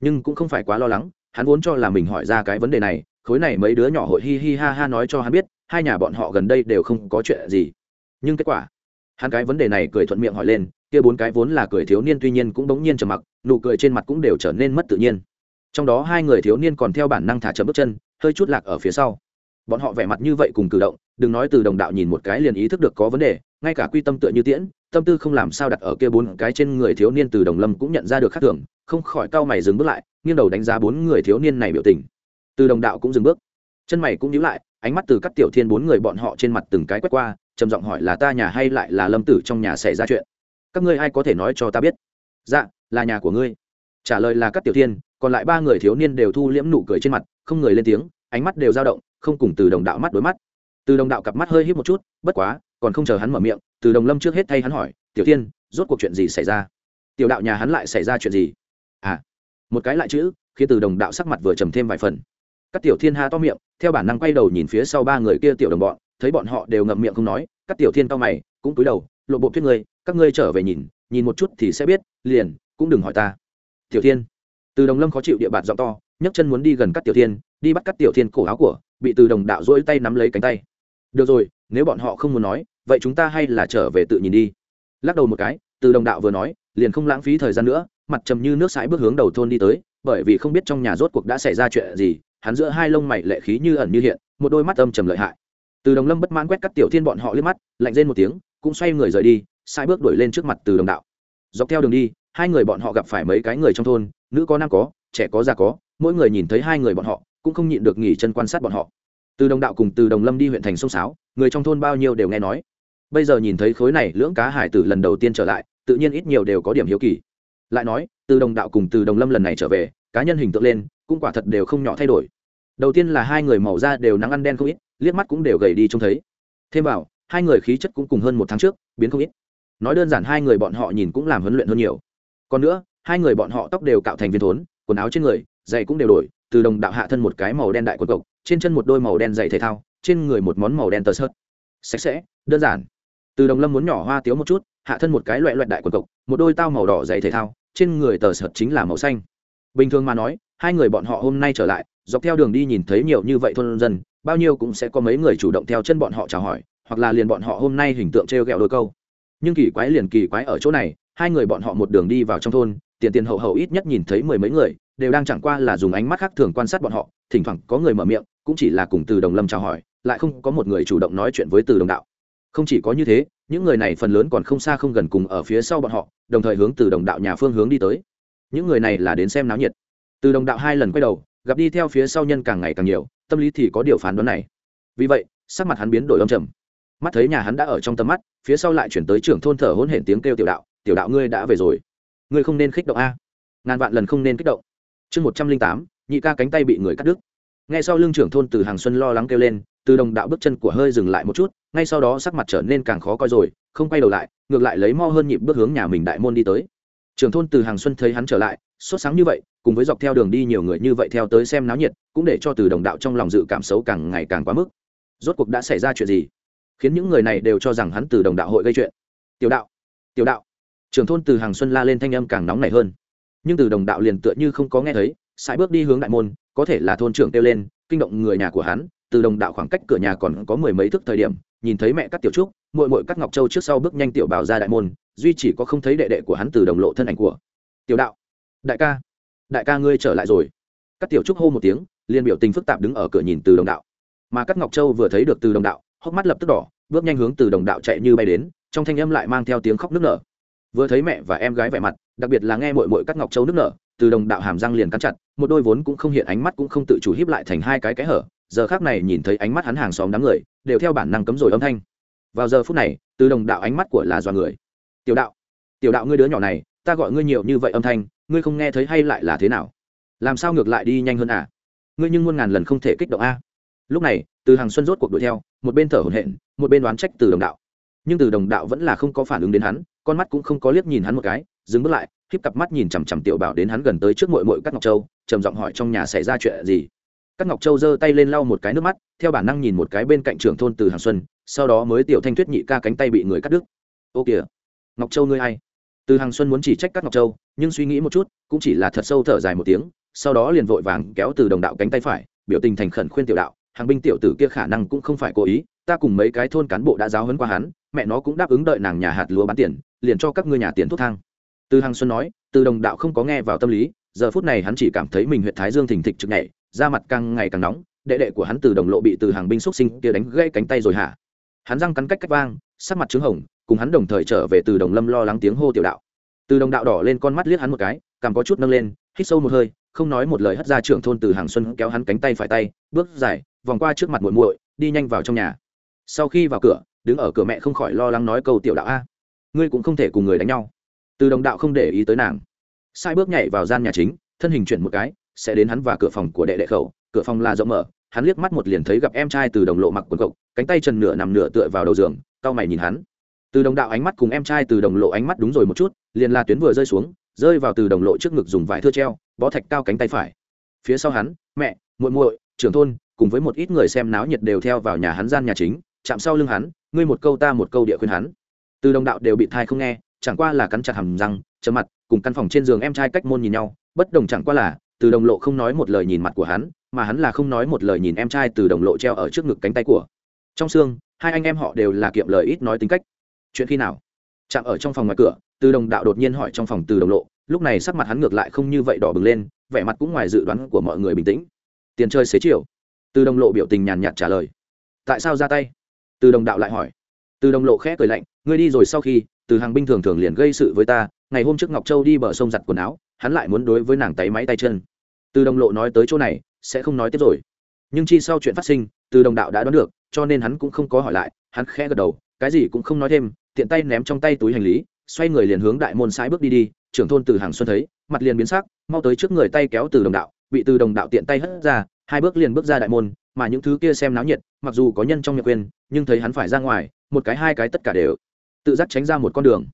Nhưng cũng không phải quá lo lắng, hắn vốn cho là mình hỏi ra cái vấn đề này, khối này mấy đứa nhỏ hội hi hi ha ha nói cho hắn biết, hai nhà bọn họ gần đây đều không có chuyện gì. Nhưng kết quả hắn cái vấn đề này cười thuận miệng hỏi lên, kia bốn cái vốn là cười thiếu niên tuy nhiên cũng bỗng nhiên trầm mặc, nụ cười trên mặt cũng đều trở nên mất tự nhiên. Trong đó hai người thiếu niên còn theo bản năng thả chậm bước chân, hơi chút lạc ở phía sau. Bọn họ vẻ mặt như vậy cùng cử động, đừng nói từ đồng đạo nhìn một cái liền ý thức được có vấn đề, ngay cả quy tâm tựa như tiễn, tâm tư không làm sao đặt ở kia bốn cái trên người thiếu niên từ đồng lâm cũng nhận ra được khác thường, không khỏi cau mày dừng bước lại, nghiêng đầu đánh giá bốn người thiếu niên này biểu tình. Từ đồng đạo cũng dừng bước, chân mày cũng nhíu lại, ánh mắt từ các tiểu thiên bốn người bọn họ trên mặt từng cái quét qua trầm giọng hỏi là ta nhà hay lại là lâm tử trong nhà xảy ra chuyện? Các ngươi ai có thể nói cho ta biết? Dạ là nhà của ngươi. Trả lời là các tiểu thiên, còn lại ba người thiếu niên đều thu liễm nụ cười trên mặt, không người lên tiếng, ánh mắt đều dao động, không cùng từ đồng đạo mắt đối mắt. Từ đồng đạo cặp mắt hơi hít một chút, bất quá, còn không chờ hắn mở miệng, từ đồng lâm trước hết thay hắn hỏi, tiểu thiên, rốt cuộc chuyện gì xảy ra? Tiểu đạo nhà hắn lại xảy ra chuyện gì? À một cái lại chữ khi từ đồng đạo sắc mặt vừa trầm thêm vài phần. Các tiểu thiên ha to miệng, theo bản năng quay đầu nhìn phía sau ba người kia tiểu đồng bọn thấy bọn họ đều ngậm miệng không nói, các tiểu thiên cao mày, cũng cúi đầu, lộ bộ thuyết ngươi, các ngươi trở về nhìn nhìn một chút thì sẽ biết, liền, cũng đừng hỏi ta. Tiểu thiên, từ đồng lâm khó chịu địa bạt giọng to, nhấc chân muốn đi gần các tiểu thiên, đi bắt các tiểu thiên cổ áo của, bị từ đồng đạo dỗi tay nắm lấy cánh tay. Được rồi, nếu bọn họ không muốn nói, vậy chúng ta hay là trở về tự nhìn đi. Lắc đầu một cái, từ đồng đạo vừa nói, liền không lãng phí thời gian nữa, mặt trầm như nước sãi bước hướng đầu thôn đi tới, bởi vì không biết trong nhà rốt cuộc đã xảy ra chuyện gì, hắn giữa hai lông mày lệ khí như ẩn như hiện, một đôi mắt âm trầm lợi hại từ đồng lâm bất mãn quét cắt tiểu thiên bọn họ liếc mắt, lạnh rên một tiếng, cũng xoay người rời đi sai bước đuổi lên trước mặt từ đồng đạo. Dọc theo đường đi, hai người bọn họ gặp phải mấy cái người trong thôn, nữ có nam có, trẻ có già có, mỗi người nhìn thấy hai người bọn họ, cũng không nhịn được nghỉ chân quan sát bọn họ. Từ đồng đạo cùng từ đồng lâm đi huyện thành sông sáo, người trong thôn bao nhiêu đều nghe nói. Bây giờ nhìn thấy khối này, lưỡng cá hải tử lần đầu tiên trở lại, tự nhiên ít nhiều đều có điểm hiếu kỳ. Lại nói, từ đồng đạo cùng từ đồng lâm lần này trở về, cá nhân hình tượng lên, cũng quả thật đều không nhỏ thay đổi. Đầu tiên là hai người màu da đều nắng ăn đen không ít liếc mắt cũng đều gầy đi trông thấy. Thêm vào, hai người khí chất cũng cùng hơn một tháng trước, biến không ít. Nói đơn giản hai người bọn họ nhìn cũng làm huấn luyện hơn nhiều. Còn nữa, hai người bọn họ tóc đều cạo thành viên thốn, quần áo trên người, giày cũng đều đổi, từ đồng đạo hạ thân một cái màu đen đại quần cộc, trên chân một đôi màu đen giày thể thao, trên người một món màu đen tờ sớt sạch sẽ, đơn giản. Từ đồng lâm muốn nhỏ hoa tiếu một chút, hạ thân một cái loại loại đại quần cộc, một đôi tao màu đỏ giày thể thao, trên người tờ sợt chính là màu xanh. Bình thường mà nói hai người bọn họ hôm nay trở lại, dọc theo đường đi nhìn thấy nhiều như vậy thôn dân, bao nhiêu cũng sẽ có mấy người chủ động theo chân bọn họ chào hỏi, hoặc là liền bọn họ hôm nay hình tượng t r e o g ẹ o đôi câu. Nhưng kỳ quái liền kỳ quái ở chỗ này, hai người bọn họ một đường đi vào trong thôn, tiền tiền hậu hậu ít nhất nhìn thấy mười mấy người, đều đang chẳng qua là dùng ánh mắt khác thường quan sát bọn họ, thỉnh thoảng có người mở miệng, cũng chỉ là cùng từ đồng lâm chào hỏi, lại không có một người chủ động nói chuyện với từ đồng đạo. Không chỉ có như thế, những người này phần lớn còn không xa không gần cùng ở phía sau bọn họ, đồng thời hướng từ đồng đạo nhà phương hướng đi tới. Những người này là đến xem náo nhiệt từ đồng đạo hai lần quay đầu, gặp đi theo phía sau nhân càng ngày càng nhiều, tâm lý thì có điều phán đoán này. Vì vậy, sắc mặt hắn biến đổi âm trầm. Mắt thấy nhà hắn đã ở trong tầm mắt, phía sau lại chuyển tới trưởng thôn thở hôn hển tiếng kêu tiểu đạo tiểu đạo ngươi đã về rồi. Ngươi không nên kích động a. Ngàn vạn lần không nên kích động. Chương một trăm linh tám, nhị ca cánh tay bị người cắt đứt. Ngay sau lưng trưởng thôn từ hàng xuân lo lắng kêu lên, từ đồng đạo bước chân của hơi dừng lại một chút, ngay sau đó sắc mặt trở nên càng khó coi rồi, không quay đầu lại, ngược lại lấy mo hơn nhịp bước hướng nhà mình đại môn đi tới. Trưởng thôn từ hàng xuân thấy hắn trở lại, sốt sáng như vậy cùng với dọc theo đường đi nhiều người như vậy theo tới xem náo nhiệt, cũng để cho từ đồng đạo trong lòng dự cảm xấu càng ngày càng quá mức. Rốt cuộc đã xảy ra chuyện gì? Khiến những người này đều cho rằng hắn từ đồng đạo hội gây chuyện. Tiểu đạo tiểu đạo. Trưởng thôn từ hàng xuân la lên thanh âm càng nóng nảy hơn. Nhưng từ đồng đạo liền tựa như không có nghe thấy, sải bước đi hướng đại môn, có thể là thôn trưởng kêu lên, kinh động người nhà của hắn. Từ đồng đạo khoảng cách cửa nhà còn có mười mấy thước thời điểm, nhìn thấy mẹ cắt tiểu trúc mội mội cắt ngọc châu trước sau bước nhanh tiểu bảo ra đại môn, duy chỉ có không thấy đệ đệ của hắn từ đồng lộ thân ảnh của. Tiểu đạo, đại ca đại ca ngươi trở lại rồi. Các tiểu trúc hô một tiếng, liền biểu tình phức tạp đứng ở cửa nhìn từ đồng đạo. Mà các ngọc châu vừa thấy được từ đồng đạo, hốc mắt lập tức đỏ, bước nhanh hướng từ đồng đạo chạy như bay đến, trong thanh âm lại mang theo tiếng khóc nức nở. Vừa thấy mẹ và em gái vẻ mặt, đặc biệt là nghe mội mội các ngọc châu nức nở, từ đồng đạo hàm răng liền cắn chặt, một đôi vốn cũng không hiện ánh mắt cũng không tự chủ hiếp lại thành hai cái cái hở, giờ khác này nhìn thấy ánh mắt hắn hàng xóm đám người, đều theo bản năng cấm rồi âm thanh. Vào giờ phút này, từ đồng đạo ánh mắt của là do người. Tiểu đạo tiểu đạo ngươi đứa nhỏ này, ta gọi ngươi nhiều như vậy âm thanh ngươi không nghe thấy hay lại là thế nào? Làm sao ngược lại đi nhanh hơn à? Ngươi nhưng muôn ngàn lần không thể kích động a. Lúc này, từ hàng xuân rốt cuộc đuổi theo, một bên thở hổn hển, một bên đoán trách từ đồng đạo. Nhưng từ đồng đạo vẫn là không có phản ứng đến hắn, con mắt cũng không có liếc nhìn hắn một cái, dừng bước lại khiếp cặp mắt nhìn chằm chằm tiểu bảo đến hắn gần tới trước mội mội các ngọc châu, trầm giọng hỏi trong nhà xảy ra chuyện gì. Các ngọc châu giơ tay lên lau một cái nước mắt, theo bản năng nhìn một cái bên cạnh trưởng thôn từ hàng xuân, sau đó mới tiểu thanh tuyết nhị ca cánh tay bị người cắt đứt. Ô kìa, ngọc châu ngươi hay từ hàng xuân muốn chỉ trách các ngọc châu, nhưng suy nghĩ một chút, cũng chỉ là thật sâu thở dài một tiếng, sau đó liền vội vàng kéo từ đồng đạo cánh tay phải, biểu tình thành khẩn khuyên tiểu đạo, hàng binh tiểu tử kia khả năng cũng không phải cố ý, ta cùng mấy cái thôn cán bộ đã giáo hấn qua hắn, mẹ nó cũng đáp ứng đợi nàng nhà hạt lúa bán tiền, liền cho các ngươi nhà tiền thuốc thang. Từ hàng xuân nói, từ đồng đạo không có nghe vào tâm lý, giờ phút này hắn chỉ cảm thấy mình huyện thái dương thình thịch trực nhảy, da mặt càng ngày càng nóng, đệ đệ của hắn từ đồng lộ bị từ hàng binh xúc sinh kia đánh gãy cánh tay rồi hả? Hắn răng cắn cách cách vang, sắc mặt trứng hồng cùng hắn đồng thời trở về từ đồng lâm lo lắng tiếng hô tiểu đạo. Từ đồng đạo đỏ lên con mắt liếc hắn một cái, cảm có chút nâng lên, hít sâu một hơi, không nói một lời hất ra trưởng thôn từ hàng xuân kéo hắn cánh tay phải tay, bước dài, vòng qua trước mặt muội muội, đi nhanh vào trong nhà. Sau khi vào cửa, đứng ở cửa mẹ không khỏi lo lắng nói câu tiểu đạo a, ngươi cũng không thể cùng người đánh nhau. Từ đồng đạo không để ý tới nàng. Sai bước nhảy vào gian nhà chính, thân hình chuyển một cái, sẽ đến hắn và cửa phòng của đệ đệ khẩu, cửa phòng là rộng mở, hắn liếc mắt một liền thấy gặp em trai từ đồng lộ mặc quần cộc, cánh tay trần nửa nằm nửa tựa vào đầu giường, cau mày nhìn hắn từ đồng đạo ánh mắt cùng em trai từ đồng lộ ánh mắt đúng rồi một chút, liền là tuyến vừa rơi xuống, rơi vào từ đồng lộ trước ngực dùng vải thưa treo, bó thạch cao cánh tay phải. Phía sau hắn, mẹ, muội muội, trưởng thôn, cùng với một ít người xem náo nhiệt đều theo vào nhà hắn gian nhà chính, chạm sau lưng hắn, ngươi một câu ta một câu địa khuyên hắn. Từ đồng đạo đều bị thai không nghe, chẳng qua là cắn chặt hầm răng chấm mặt, cùng căn phòng trên giường em trai cách môn nhìn nhau, bất đồng chẳng qua là, từ đồng lộ không nói một lời nhìn mặt của hắn, mà hắn là không nói một lời nhìn em trai từ đồng lộ treo ở trước ngực cánh tay của. Trong xương, hai anh em họ đều là kiệm lời ít nói tính cách chuyện khi nào? Chạm ở trong phòng ngoài cửa, từ đồng đạo đột nhiên hỏi trong phòng từ đồng lộ, lúc này sắc mặt hắn ngược lại không như vậy đỏ bừng lên, vẻ mặt cũng ngoài dự đoán của mọi người bình tĩnh. Tiền chơi xế chiều. Từ đồng lộ biểu tình nhàn nhạt trả lời. Tại sao ra tay? Từ đồng đạo lại hỏi. Từ đồng lộ khẽ cười lạnh, ngươi đi rồi sau khi, từ hàng binh thường thường liền gây sự với ta, ngày hôm trước ngọc châu đi bờ sông giặt quần áo, hắn lại muốn đối với nàng tay máy tay chân. Từ đồng lộ nói tới chỗ này, sẽ không nói tiếp rồi. Nhưng chi sau chuyện phát sinh, từ đồng đạo đã đoán được, cho nên hắn cũng không có hỏi lại, hắn khẽ gật đầu, cái gì cũng không nói thêm tiện tay ném trong tay túi hành lý xoay người liền hướng đại môn sái bước đi đi. Trưởng thôn từ hàng xuân thấy mặt liền biến sắc mau tới trước người tay kéo từ đồng đạo bị từ đồng đạo tiện tay hất ra hai bước liền bước ra đại môn mà những thứ kia xem náo nhiệt mặc dù có nhân trong miệng quyền, nhưng thấy hắn phải ra ngoài một cái hai cái tất cả đều tự giác tránh ra một con đường.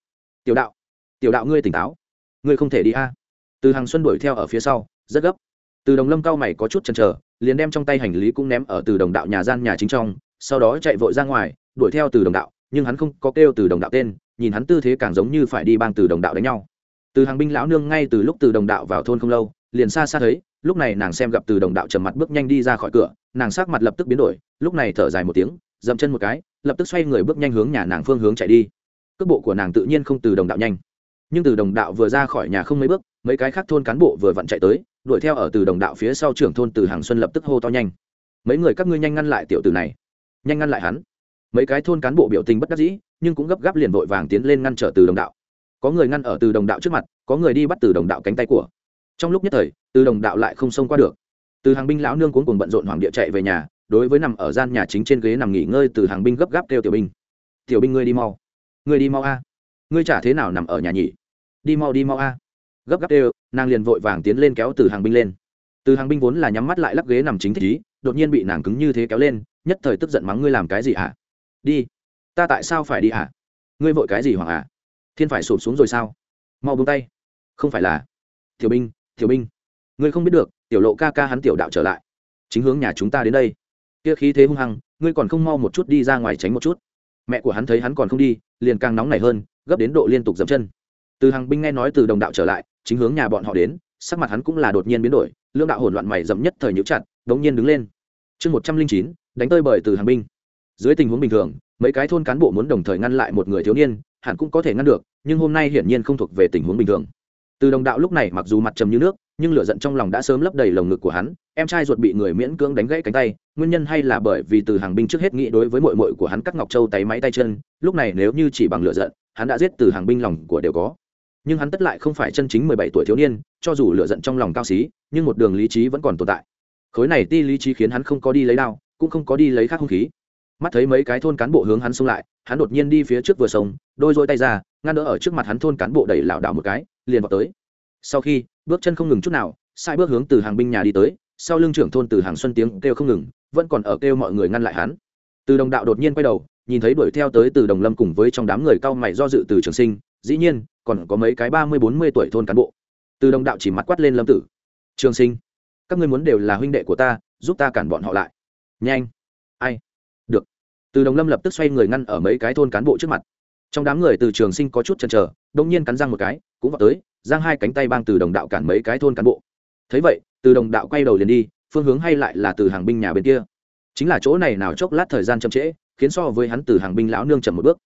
Tiểu đạo tiểu đạo ngươi tỉnh táo ngươi không thể đi a. Từ hàng xuân đuổi theo ở phía sau rất gấp. Từ đồng lâm cao mày có chút chần chờ liền đem trong tay hành lý cũng ném ở từ đồng đạo nhà gian nhà chính trong sau đó chạy vội ra ngoài đuổi theo từ đồng đạo nhưng hắn không có kêu từ đồng đạo tên, nhìn hắn tư thế càng giống như phải đi bang từ đồng đạo đánh nhau. Từ hàng binh lão nương ngay từ lúc từ đồng đạo vào thôn không lâu, liền xa xa thấy, lúc này nàng xem gặp từ đồng đạo trầm mặt bước nhanh đi ra khỏi cửa, nàng sắc mặt lập tức biến đổi, lúc này thở dài một tiếng, dậm chân một cái, lập tức xoay người bước nhanh hướng nhà nàng phương hướng chạy đi. Cước bộ của nàng tự nhiên không từ đồng đạo nhanh. Nhưng từ đồng đạo vừa ra khỏi nhà không mấy bước, mấy cái khác thôn cán bộ vừa vặn chạy tới, đuổi theo ở từ đồng đạo phía sau trưởng thôn từ hàng xuân lập tức hô to nhanh. Mấy người các ngươi nhanh ngăn lại tiểu tử này, nhanh ngăn lại hắn mấy cái thôn cán bộ biểu tình bất đắc dĩ, nhưng cũng gấp gáp liền vội vàng tiến lên ngăn trở từ đồng đạo. Có người ngăn ở từ đồng đạo trước mặt, có người đi bắt từ đồng đạo cánh tay của. Trong lúc nhất thời, từ đồng đạo lại không xông qua được. Từ hàng binh lão nương cuốn cùng bận rộn hoàng địa chạy về nhà, đối với nằm ở gian nhà chính trên ghế nằm nghỉ ngơi từ hàng binh gấp gáp kêu tiểu binh. Tiểu binh ngươi đi mau. Ngươi đi mau a. Ngươi chả thế nào nằm ở nhà nhỉ? Đi mau đi mau a. Gấp gáp kêu, nàng liền vội vàng tiến lên kéo từ hàng binh lên. Từ hàng binh vốn là nhắm mắt lại lắc ghế nằm chính thích ý, đột nhiên bị nàng cứng như thế kéo lên, nhất thời tức giận mắng ngươi làm cái gì hả? Đi. Ta tại sao phải đi hả? Ngươi vội cái gì hoàng hả à? thiên phải sụp xuống rồi sao? Mau buông tay. Không phải là. Tiểu binh tiểu binh ngươi không biết được, tiểu lộ ca ca hắn tiểu đạo trở lại. Chính hướng nhà chúng ta đến đây. Kia khí thế hung hăng, ngươi còn không mau một chút đi ra ngoài tránh một chút. Mẹ của hắn thấy hắn còn không đi, liền càng nóng nảy hơn, gấp đến độ liên tục dậm chân. Từ hàng binh nghe nói từ đồng đạo trở lại, chính hướng nhà bọn họ đến, sắc mặt hắn cũng là đột nhiên biến đổi, lương đạo hỗn loạn mày dậm nhất thời nhũ chặt, đống nhiên đứng lên. Chương một trăm linh chín, đánh tơi bởi từ hàng binh dưới tình huống bình thường, mấy cái thôn cán bộ muốn đồng thời ngăn lại một người thiếu niên, hẳn cũng có thể ngăn được, nhưng hôm nay hiển nhiên không thuộc về tình huống bình thường. Từ đồng đạo lúc này mặc dù mặt trầm như nước, nhưng lửa giận trong lòng đã sớm lấp đầy lồng ngực của hắn, em trai ruột bị người miễn cưỡng đánh gãy cánh tay, nguyên nhân hay là bởi vì từ hàng binh trước hết nghĩ đối với mội mội của hắn cắt ngọc châu tay máy tay chân, lúc này nếu như chỉ bằng lửa giận, hắn đã giết từ hàng binh lòng của đều có. Nhưng hắn tất lại không phải chân chính mười bảy tuổi thiếu niên, cho dù lửa giận trong lòng cao xí, nhưng một đường lý trí vẫn còn tồn tại. Khối này ti lý trí khiến hắn không có đi lấy đao, cũng không có đi lấy khác hung khí mắt thấy mấy cái thôn cán bộ hướng hắn xông lại, hắn đột nhiên đi phía trước vừa sông đôi dôi tay ra, ngăn đỡ ở trước mặt hắn thôn cán bộ đẩy lảo đảo một cái, liền vào tới. Sau khi, bước chân không ngừng chút nào, sai bước hướng từ hàng binh nhà đi tới, sau lưng trưởng thôn từ hàng xuân tiếng kêu không ngừng, vẫn còn ở kêu mọi người ngăn lại hắn. Từ đồng đạo đột nhiên quay đầu, nhìn thấy đuổi theo tới từ đồng lâm cùng với trong đám người cao mày do dự từ trường sinh, dĩ nhiên, còn có mấy cái ba mươi bốn mươi tuổi thôn cán bộ. Từ đồng đạo chỉ mắt quát lên lâm tử. Trường sinh, các ngươi muốn đều là huynh đệ của ta, giúp ta cản bọn họ lại. Nhanh từ đồng lâm lập tức xoay người ngăn ở mấy cái thôn cán bộ trước mặt. Trong đám người từ trường sinh có chút chần chờ đông nhiên cắn răng một cái, cũng vào tới, giang hai cánh tay bang từ đồng đạo cản mấy cái thôn cán bộ. Thấy vậy, từ đồng đạo quay đầu liền đi, phương hướng hay lại là từ hàng binh nhà bên kia. Chính là chỗ này nào chốc lát thời gian chậm trễ, khiến so với hắn từ hàng binh lão nương chậm một bước.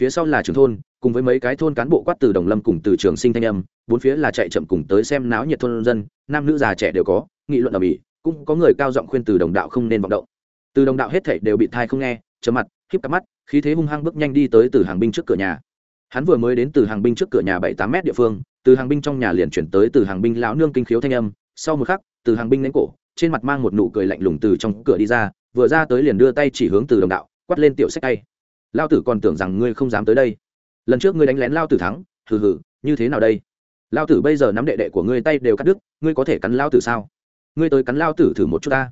Phía sau là trường thôn, cùng với mấy cái thôn cán bộ quát từ đồng lâm cùng từ trường sinh thanh âm, bốn phía là chạy chậm cùng tới xem náo nhiệt thôn dân, nam nữ già trẻ đều có, nghị luận ở mỹ cũng có người cao giọng khuyên từ đồng đạo không nên vọng động. Từ đồng đạo hết thảy đều bị thai không nghe chớ mặt khiếp cả mắt, khí thế hung hăng bước nhanh đi tới từ hàng binh trước cửa nhà. Hắn vừa mới đến từ hàng binh trước cửa nhà bảy tám mét địa phương, từ hàng binh trong nhà liền chuyển tới từ hàng binh lão nương kinh khiếu thanh âm. Sau một khắc, từ hàng binh đánh cổ, trên mặt mang một nụ cười lạnh lùng từ trong cửa đi ra, vừa ra tới liền đưa tay chỉ hướng từ đồng đạo, quát lên tiểu sách tay. Lao tử còn tưởng rằng ngươi không dám tới đây. Lần trước ngươi đánh lén lao tử thắng, hừ hừ, như thế nào đây? Lao tử bây giờ nắm đệ đệ của ngươi tay đều cắt đứt, ngươi có thể cắn lao tử sao? Ngươi tới cắn lao tử thử một chút ta.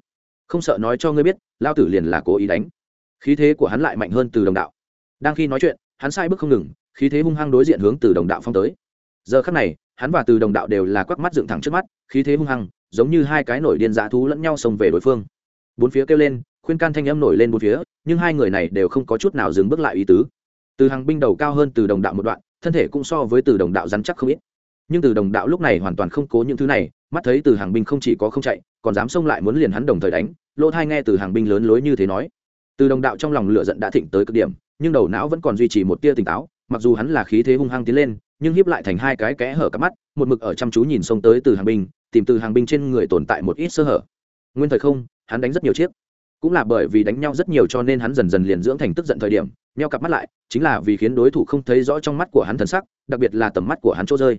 Không sợ nói cho ngươi biết lao tử liền là cố ý đánh khí thế của hắn lại mạnh hơn từ đồng đạo. Đang khi nói chuyện, hắn sai bước không ngừng, khí thế hung hăng đối diện hướng từ đồng đạo phong tới. Giờ khắc này, hắn và từ đồng đạo đều là quắc mắt dựng thẳng trước mắt, khí thế hung hăng, giống như hai cái nổi điên dã thú lẫn nhau xông về đối phương. Bốn phía kêu lên, khuyên can thanh âm nổi lên bốn phía, nhưng hai người này đều không có chút nào dừng bước lại ý tứ. Từ hàng binh đầu cao hơn từ đồng đạo một đoạn, thân thể cũng so với từ đồng đạo rắn chắc không ít. Nhưng từ đồng đạo lúc này hoàn toàn không cố những thứ này, mắt thấy từ hàng binh không chỉ có không chạy, còn dám xông lại muốn liền hắn đồng thời đánh, lỗ thai nghe từ hàng binh lớn lối như thế nói từ đồng đạo trong lòng lửa giận đã thịnh tới cực điểm, nhưng đầu não vẫn còn duy trì một tia tỉnh táo, mặc dù hắn là khí thế hung hăng tiến lên, nhưng hiếp lại thành hai cái kẽ hở cắp mắt, một mực ở chăm chú nhìn xông tới từ hàng binh, tìm từ hàng binh trên người tồn tại một ít sơ hở. Nguyên thời không, hắn đánh rất nhiều chiếc. Cũng là bởi vì đánh nhau rất nhiều cho nên hắn dần dần liền dưỡng thành tức giận thời điểm neo cặp mắt lại, chính là vì khiến đối thủ không thấy rõ trong mắt của hắn thần sắc, đặc biệt là tầm mắt của hắn chỗ rơi.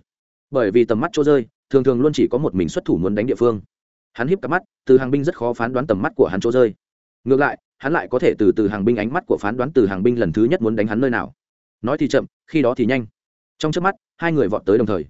Bởi vì tầm mắt chỗ rơi, thường thường luôn chỉ có một mình xuất thủ muốn đánh địa phương. Hắn hiếp cặp mắt, từ hàng binh rất khó phán đoán tầm mắt của hắn chỗ rơi. Ngược lại hắn lại có thể từ từ hàng binh ánh mắt của phán đoán từ hàng binh lần thứ nhất muốn đánh hắn nơi nào. Nói thì chậm, khi đó thì nhanh. Trong trước mắt, hai người vọt tới đồng thời.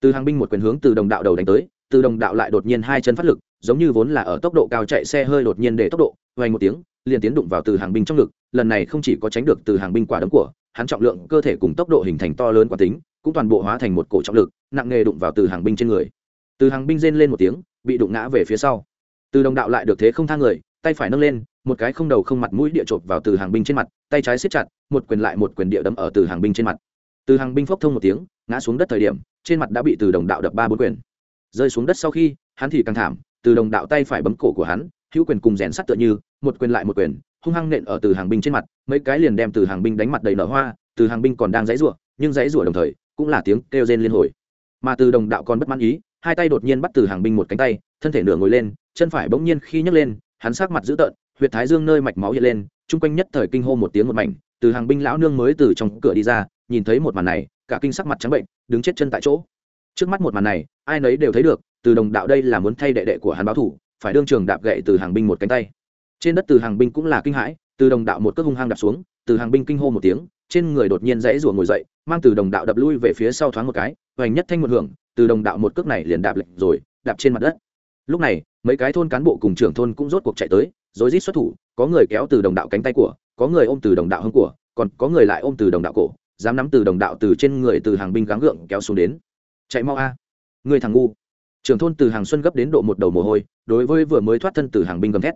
Từ hàng binh một quyền hướng từ đồng đạo đầu đánh tới, từ đồng đạo lại đột nhiên hai chân phát lực, giống như vốn là ở tốc độ cao chạy xe hơi đột nhiên để tốc độ vay một tiếng, liền tiến đụng vào từ hàng binh trong lực lần này không chỉ có tránh được từ hàng binh quả đấm của, hắn trọng lượng, cơ thể cùng tốc độ hình thành to lớn quả tính, cũng toàn bộ hóa thành một cổ trọng lực, nặng nề đụng vào từ hàng binh trên người. Từ hàng binh rên lên một tiếng, bị đụng ngã về phía sau. Từ đồng đạo lại được thế không thang người tay phải nâng lên, một cái không đầu không mặt mũi địa chộp vào từ hàng binh trên mặt, tay trái siết chặt, một quyền lại một quyền địa đấm ở từ hàng binh trên mặt. Từ hàng binh phốc thông một tiếng, ngã xuống đất thời điểm, trên mặt đã bị từ đồng đạo đập ba bốn quyền. Rơi xuống đất sau khi, hắn thì càng thảm, từ đồng đạo tay phải bấm cổ của hắn, hữu quyền cùng rèn sắt tựa như, một quyền lại một quyền, hung hăng nện ở từ hàng binh trên mặt, mấy cái liền đem từ hàng binh đánh mặt đầy nở hoa, từ hàng binh còn đang dãy rủa, nhưng dãy rủa đồng thời, cũng là tiếng kêu rên liên hồi. Mà từ đồng đạo còn bất mãn ý, hai tay đột nhiên bắt từ hàng binh một cánh tay, thân thể nửa ngồi lên, chân phải bỗng nhiên khi nhấc lên hắn sắc mặt dữ tợn, huyệt thái dương nơi mạch máu hiện lên, chung quanh nhất thời kinh hô một tiếng một mảnh, từ hàng binh lão nương mới từ trong cửa đi ra, nhìn thấy một màn này, cả kinh sắc mặt trắng bệnh, đứng chết chân tại chỗ. Trước mắt một màn này, ai nấy đều thấy được, từ đồng đạo đây là muốn thay đệ đệ của hắn báo thủ, phải đương trường đạp gậy từ hàng binh một cánh tay. Trên đất từ hàng binh cũng là kinh hãi, từ đồng đạo một cước hung hăng đạp xuống, từ hàng binh kinh hô một tiếng, trên người đột nhiên dãy rủa ngồi dậy, mang từ đồng đạo đập lui về phía sau thoáng một cái, hoành nhất thanh một hưởng, từ đồng đạo một cước này liền đạp lệch rồi, đạp trên mặt đất lúc này, mấy cái thôn cán bộ cùng trưởng thôn cũng rốt cuộc chạy tới rồi rít xuất thủ, có người kéo từ đồng đạo cánh tay của, có người ôm từ đồng đạo hông của, còn có người lại ôm từ đồng đạo cổ, dám nắm từ đồng đạo từ trên người từ hàng binh gắng gượng kéo xuống đến. Chạy mau a. Người thằng ngu. Trưởng thôn từ hàng xuân gấp đến độ một đầu mồ hôi, đối với vừa mới thoát thân từ hàng binh gầm thét.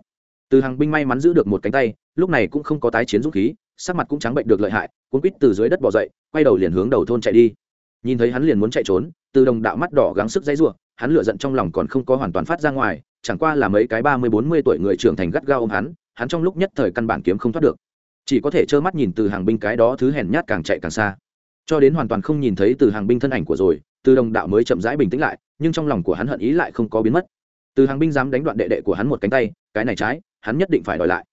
Từ hàng binh may mắn giữ được một cánh tay, lúc này cũng không có tái chiến dũng khí, sắc mặt cũng trắng bệnh được lợi hại, cuốn quýt từ dưới đất bỏ dậy, quay đầu liền hướng đầu thôn chạy đi nhìn thấy hắn liền muốn chạy trốn, từ đồng đạo mắt đỏ gắng sức dãy ruộng hắn lựa giận trong lòng còn không có hoàn toàn phát ra ngoài, chẳng qua là mấy cái ba mươi bốn mươi tuổi người trưởng thành gắt gao ôm hắn hắn trong lúc nhất thời căn bản kiếm không thoát được. Chỉ có thể trơ mắt nhìn từ hàng binh cái đó thứ hèn nhát càng chạy càng xa. Cho đến hoàn toàn không nhìn thấy từ hàng binh thân ảnh của rồi, từ đồng đạo mới chậm rãi bình tĩnh lại, nhưng trong lòng của hắn hận ý lại không có biến mất. Từ hàng binh dám đánh đoạn đệ đệ của hắn một cánh tay, cái này trái, hắn nhất định phải đòi lại.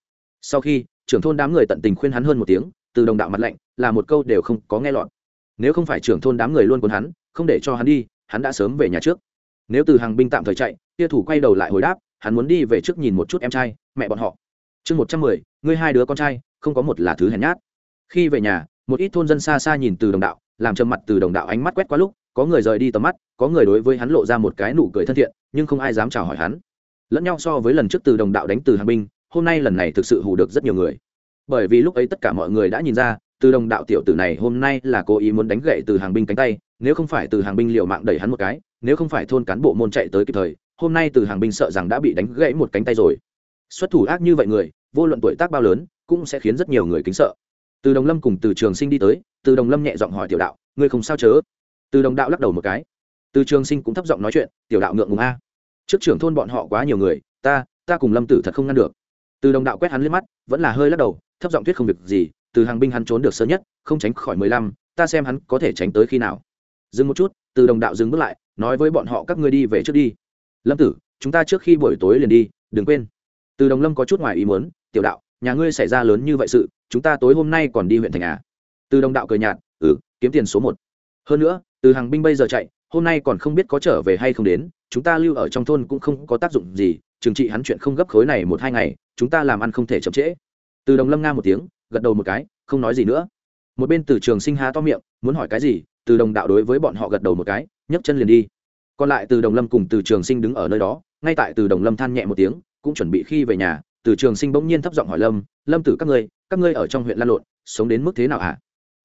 Sau khi, trưởng thôn đám người tận tình khuyên hắn hơn một tiếng, từ đồng đạo mặt lạnh, là một câu đều không có nghe lọt nếu không phải trưởng thôn đám người luôn cuốn hắn, không để cho hắn đi, hắn đã sớm về nhà trước. Nếu từ hàng binh tạm thời chạy tia thủ quay đầu lại hồi đáp, hắn muốn đi về trước nhìn một chút em trai, mẹ bọn họ. Chương một trăm mười, ngươi hai đứa con trai, không có một là thứ hèn nhát. Khi về nhà, một ít thôn dân xa xa nhìn từ đồng đạo, làm trầm mặt từ đồng đạo ánh mắt quét qua lúc, có người rời đi tầm mắt, có người đối với hắn lộ ra một cái nụ cười thân thiện, nhưng không ai dám chào hỏi hắn. Lẫn nhau so với lần trước từ đồng đạo đánh từ hàng binh, hôm nay lần này thực sự hù được rất nhiều người. Bởi vì lúc ấy tất cả mọi người đã nhìn ra từ đồng đạo tiểu tử này hôm nay là cố ý muốn đánh gậy từ hàng binh cánh tay, nếu không phải từ hàng binh liệu mạng đẩy hắn một cái, nếu không phải thôn cán bộ môn chạy tới kịp thời, hôm nay từ hàng binh sợ rằng đã bị đánh gãy một cánh tay rồi. Xuất thủ ác như vậy người, vô luận tuổi tác bao lớn, cũng sẽ khiến rất nhiều người kính sợ. Từ đồng lâm cùng từ trường sinh đi tới, từ đồng lâm nhẹ giọng hỏi tiểu đạo, ngươi không sao chớ? Từ đồng đạo lắc đầu một cái. Từ trường sinh cũng thấp giọng nói chuyện, tiểu đạo ngượng ngùng a. Trước trưởng thôn bọn họ quá nhiều người, ta ta cùng lâm tử thật không ngăn được. Từ đồng đạo quét hắn lên mắt, vẫn là hơi lắc đầu, thấp giọng thuyết không việc gì từ hàng binh hắn trốn được sớm nhất, không tránh khỏi mười lăm, ta xem hắn có thể tránh tới khi nào. Dừng một chút, từ đồng đạo dừng bước lại, nói với bọn họ các ngươi đi về trước đi. Lâm tử, chúng ta trước khi buổi tối liền đi, đừng quên. Từ đồng lâm có chút ngoài ý muốn, tiểu đạo, nhà ngươi xảy ra lớn như vậy sự, chúng ta tối hôm nay còn đi huyện thành à? Từ đồng đạo cười nhạt ừ kiếm tiền số một. Hơn nữa, từ hàng binh bây giờ chạy, hôm nay còn không biết có trở về hay không đến, chúng ta lưu ở trong thôn cũng không có tác dụng gì, trừng trị hắn chuyện không gấp khối này một hai ngày, chúng ta làm ăn không thể chậm trễ. Từ đồng lâm nga một tiếng gật đầu một cái, không nói gì nữa. Một bên từ trường sinh há to miệng, muốn hỏi cái gì, từ đồng đạo đối với bọn họ gật đầu một cái, nhấc chân liền đi. Còn lại từ đồng lâm cùng từ trường sinh đứng ở nơi đó, ngay tại từ đồng lâm than nhẹ một tiếng, cũng chuẩn bị khi về nhà, từ trường sinh bỗng nhiên thấp giọng hỏi lâm lâm tử các ngươi các ngươi ở trong huyện lan lộn, sống đến mức thế nào ạ à?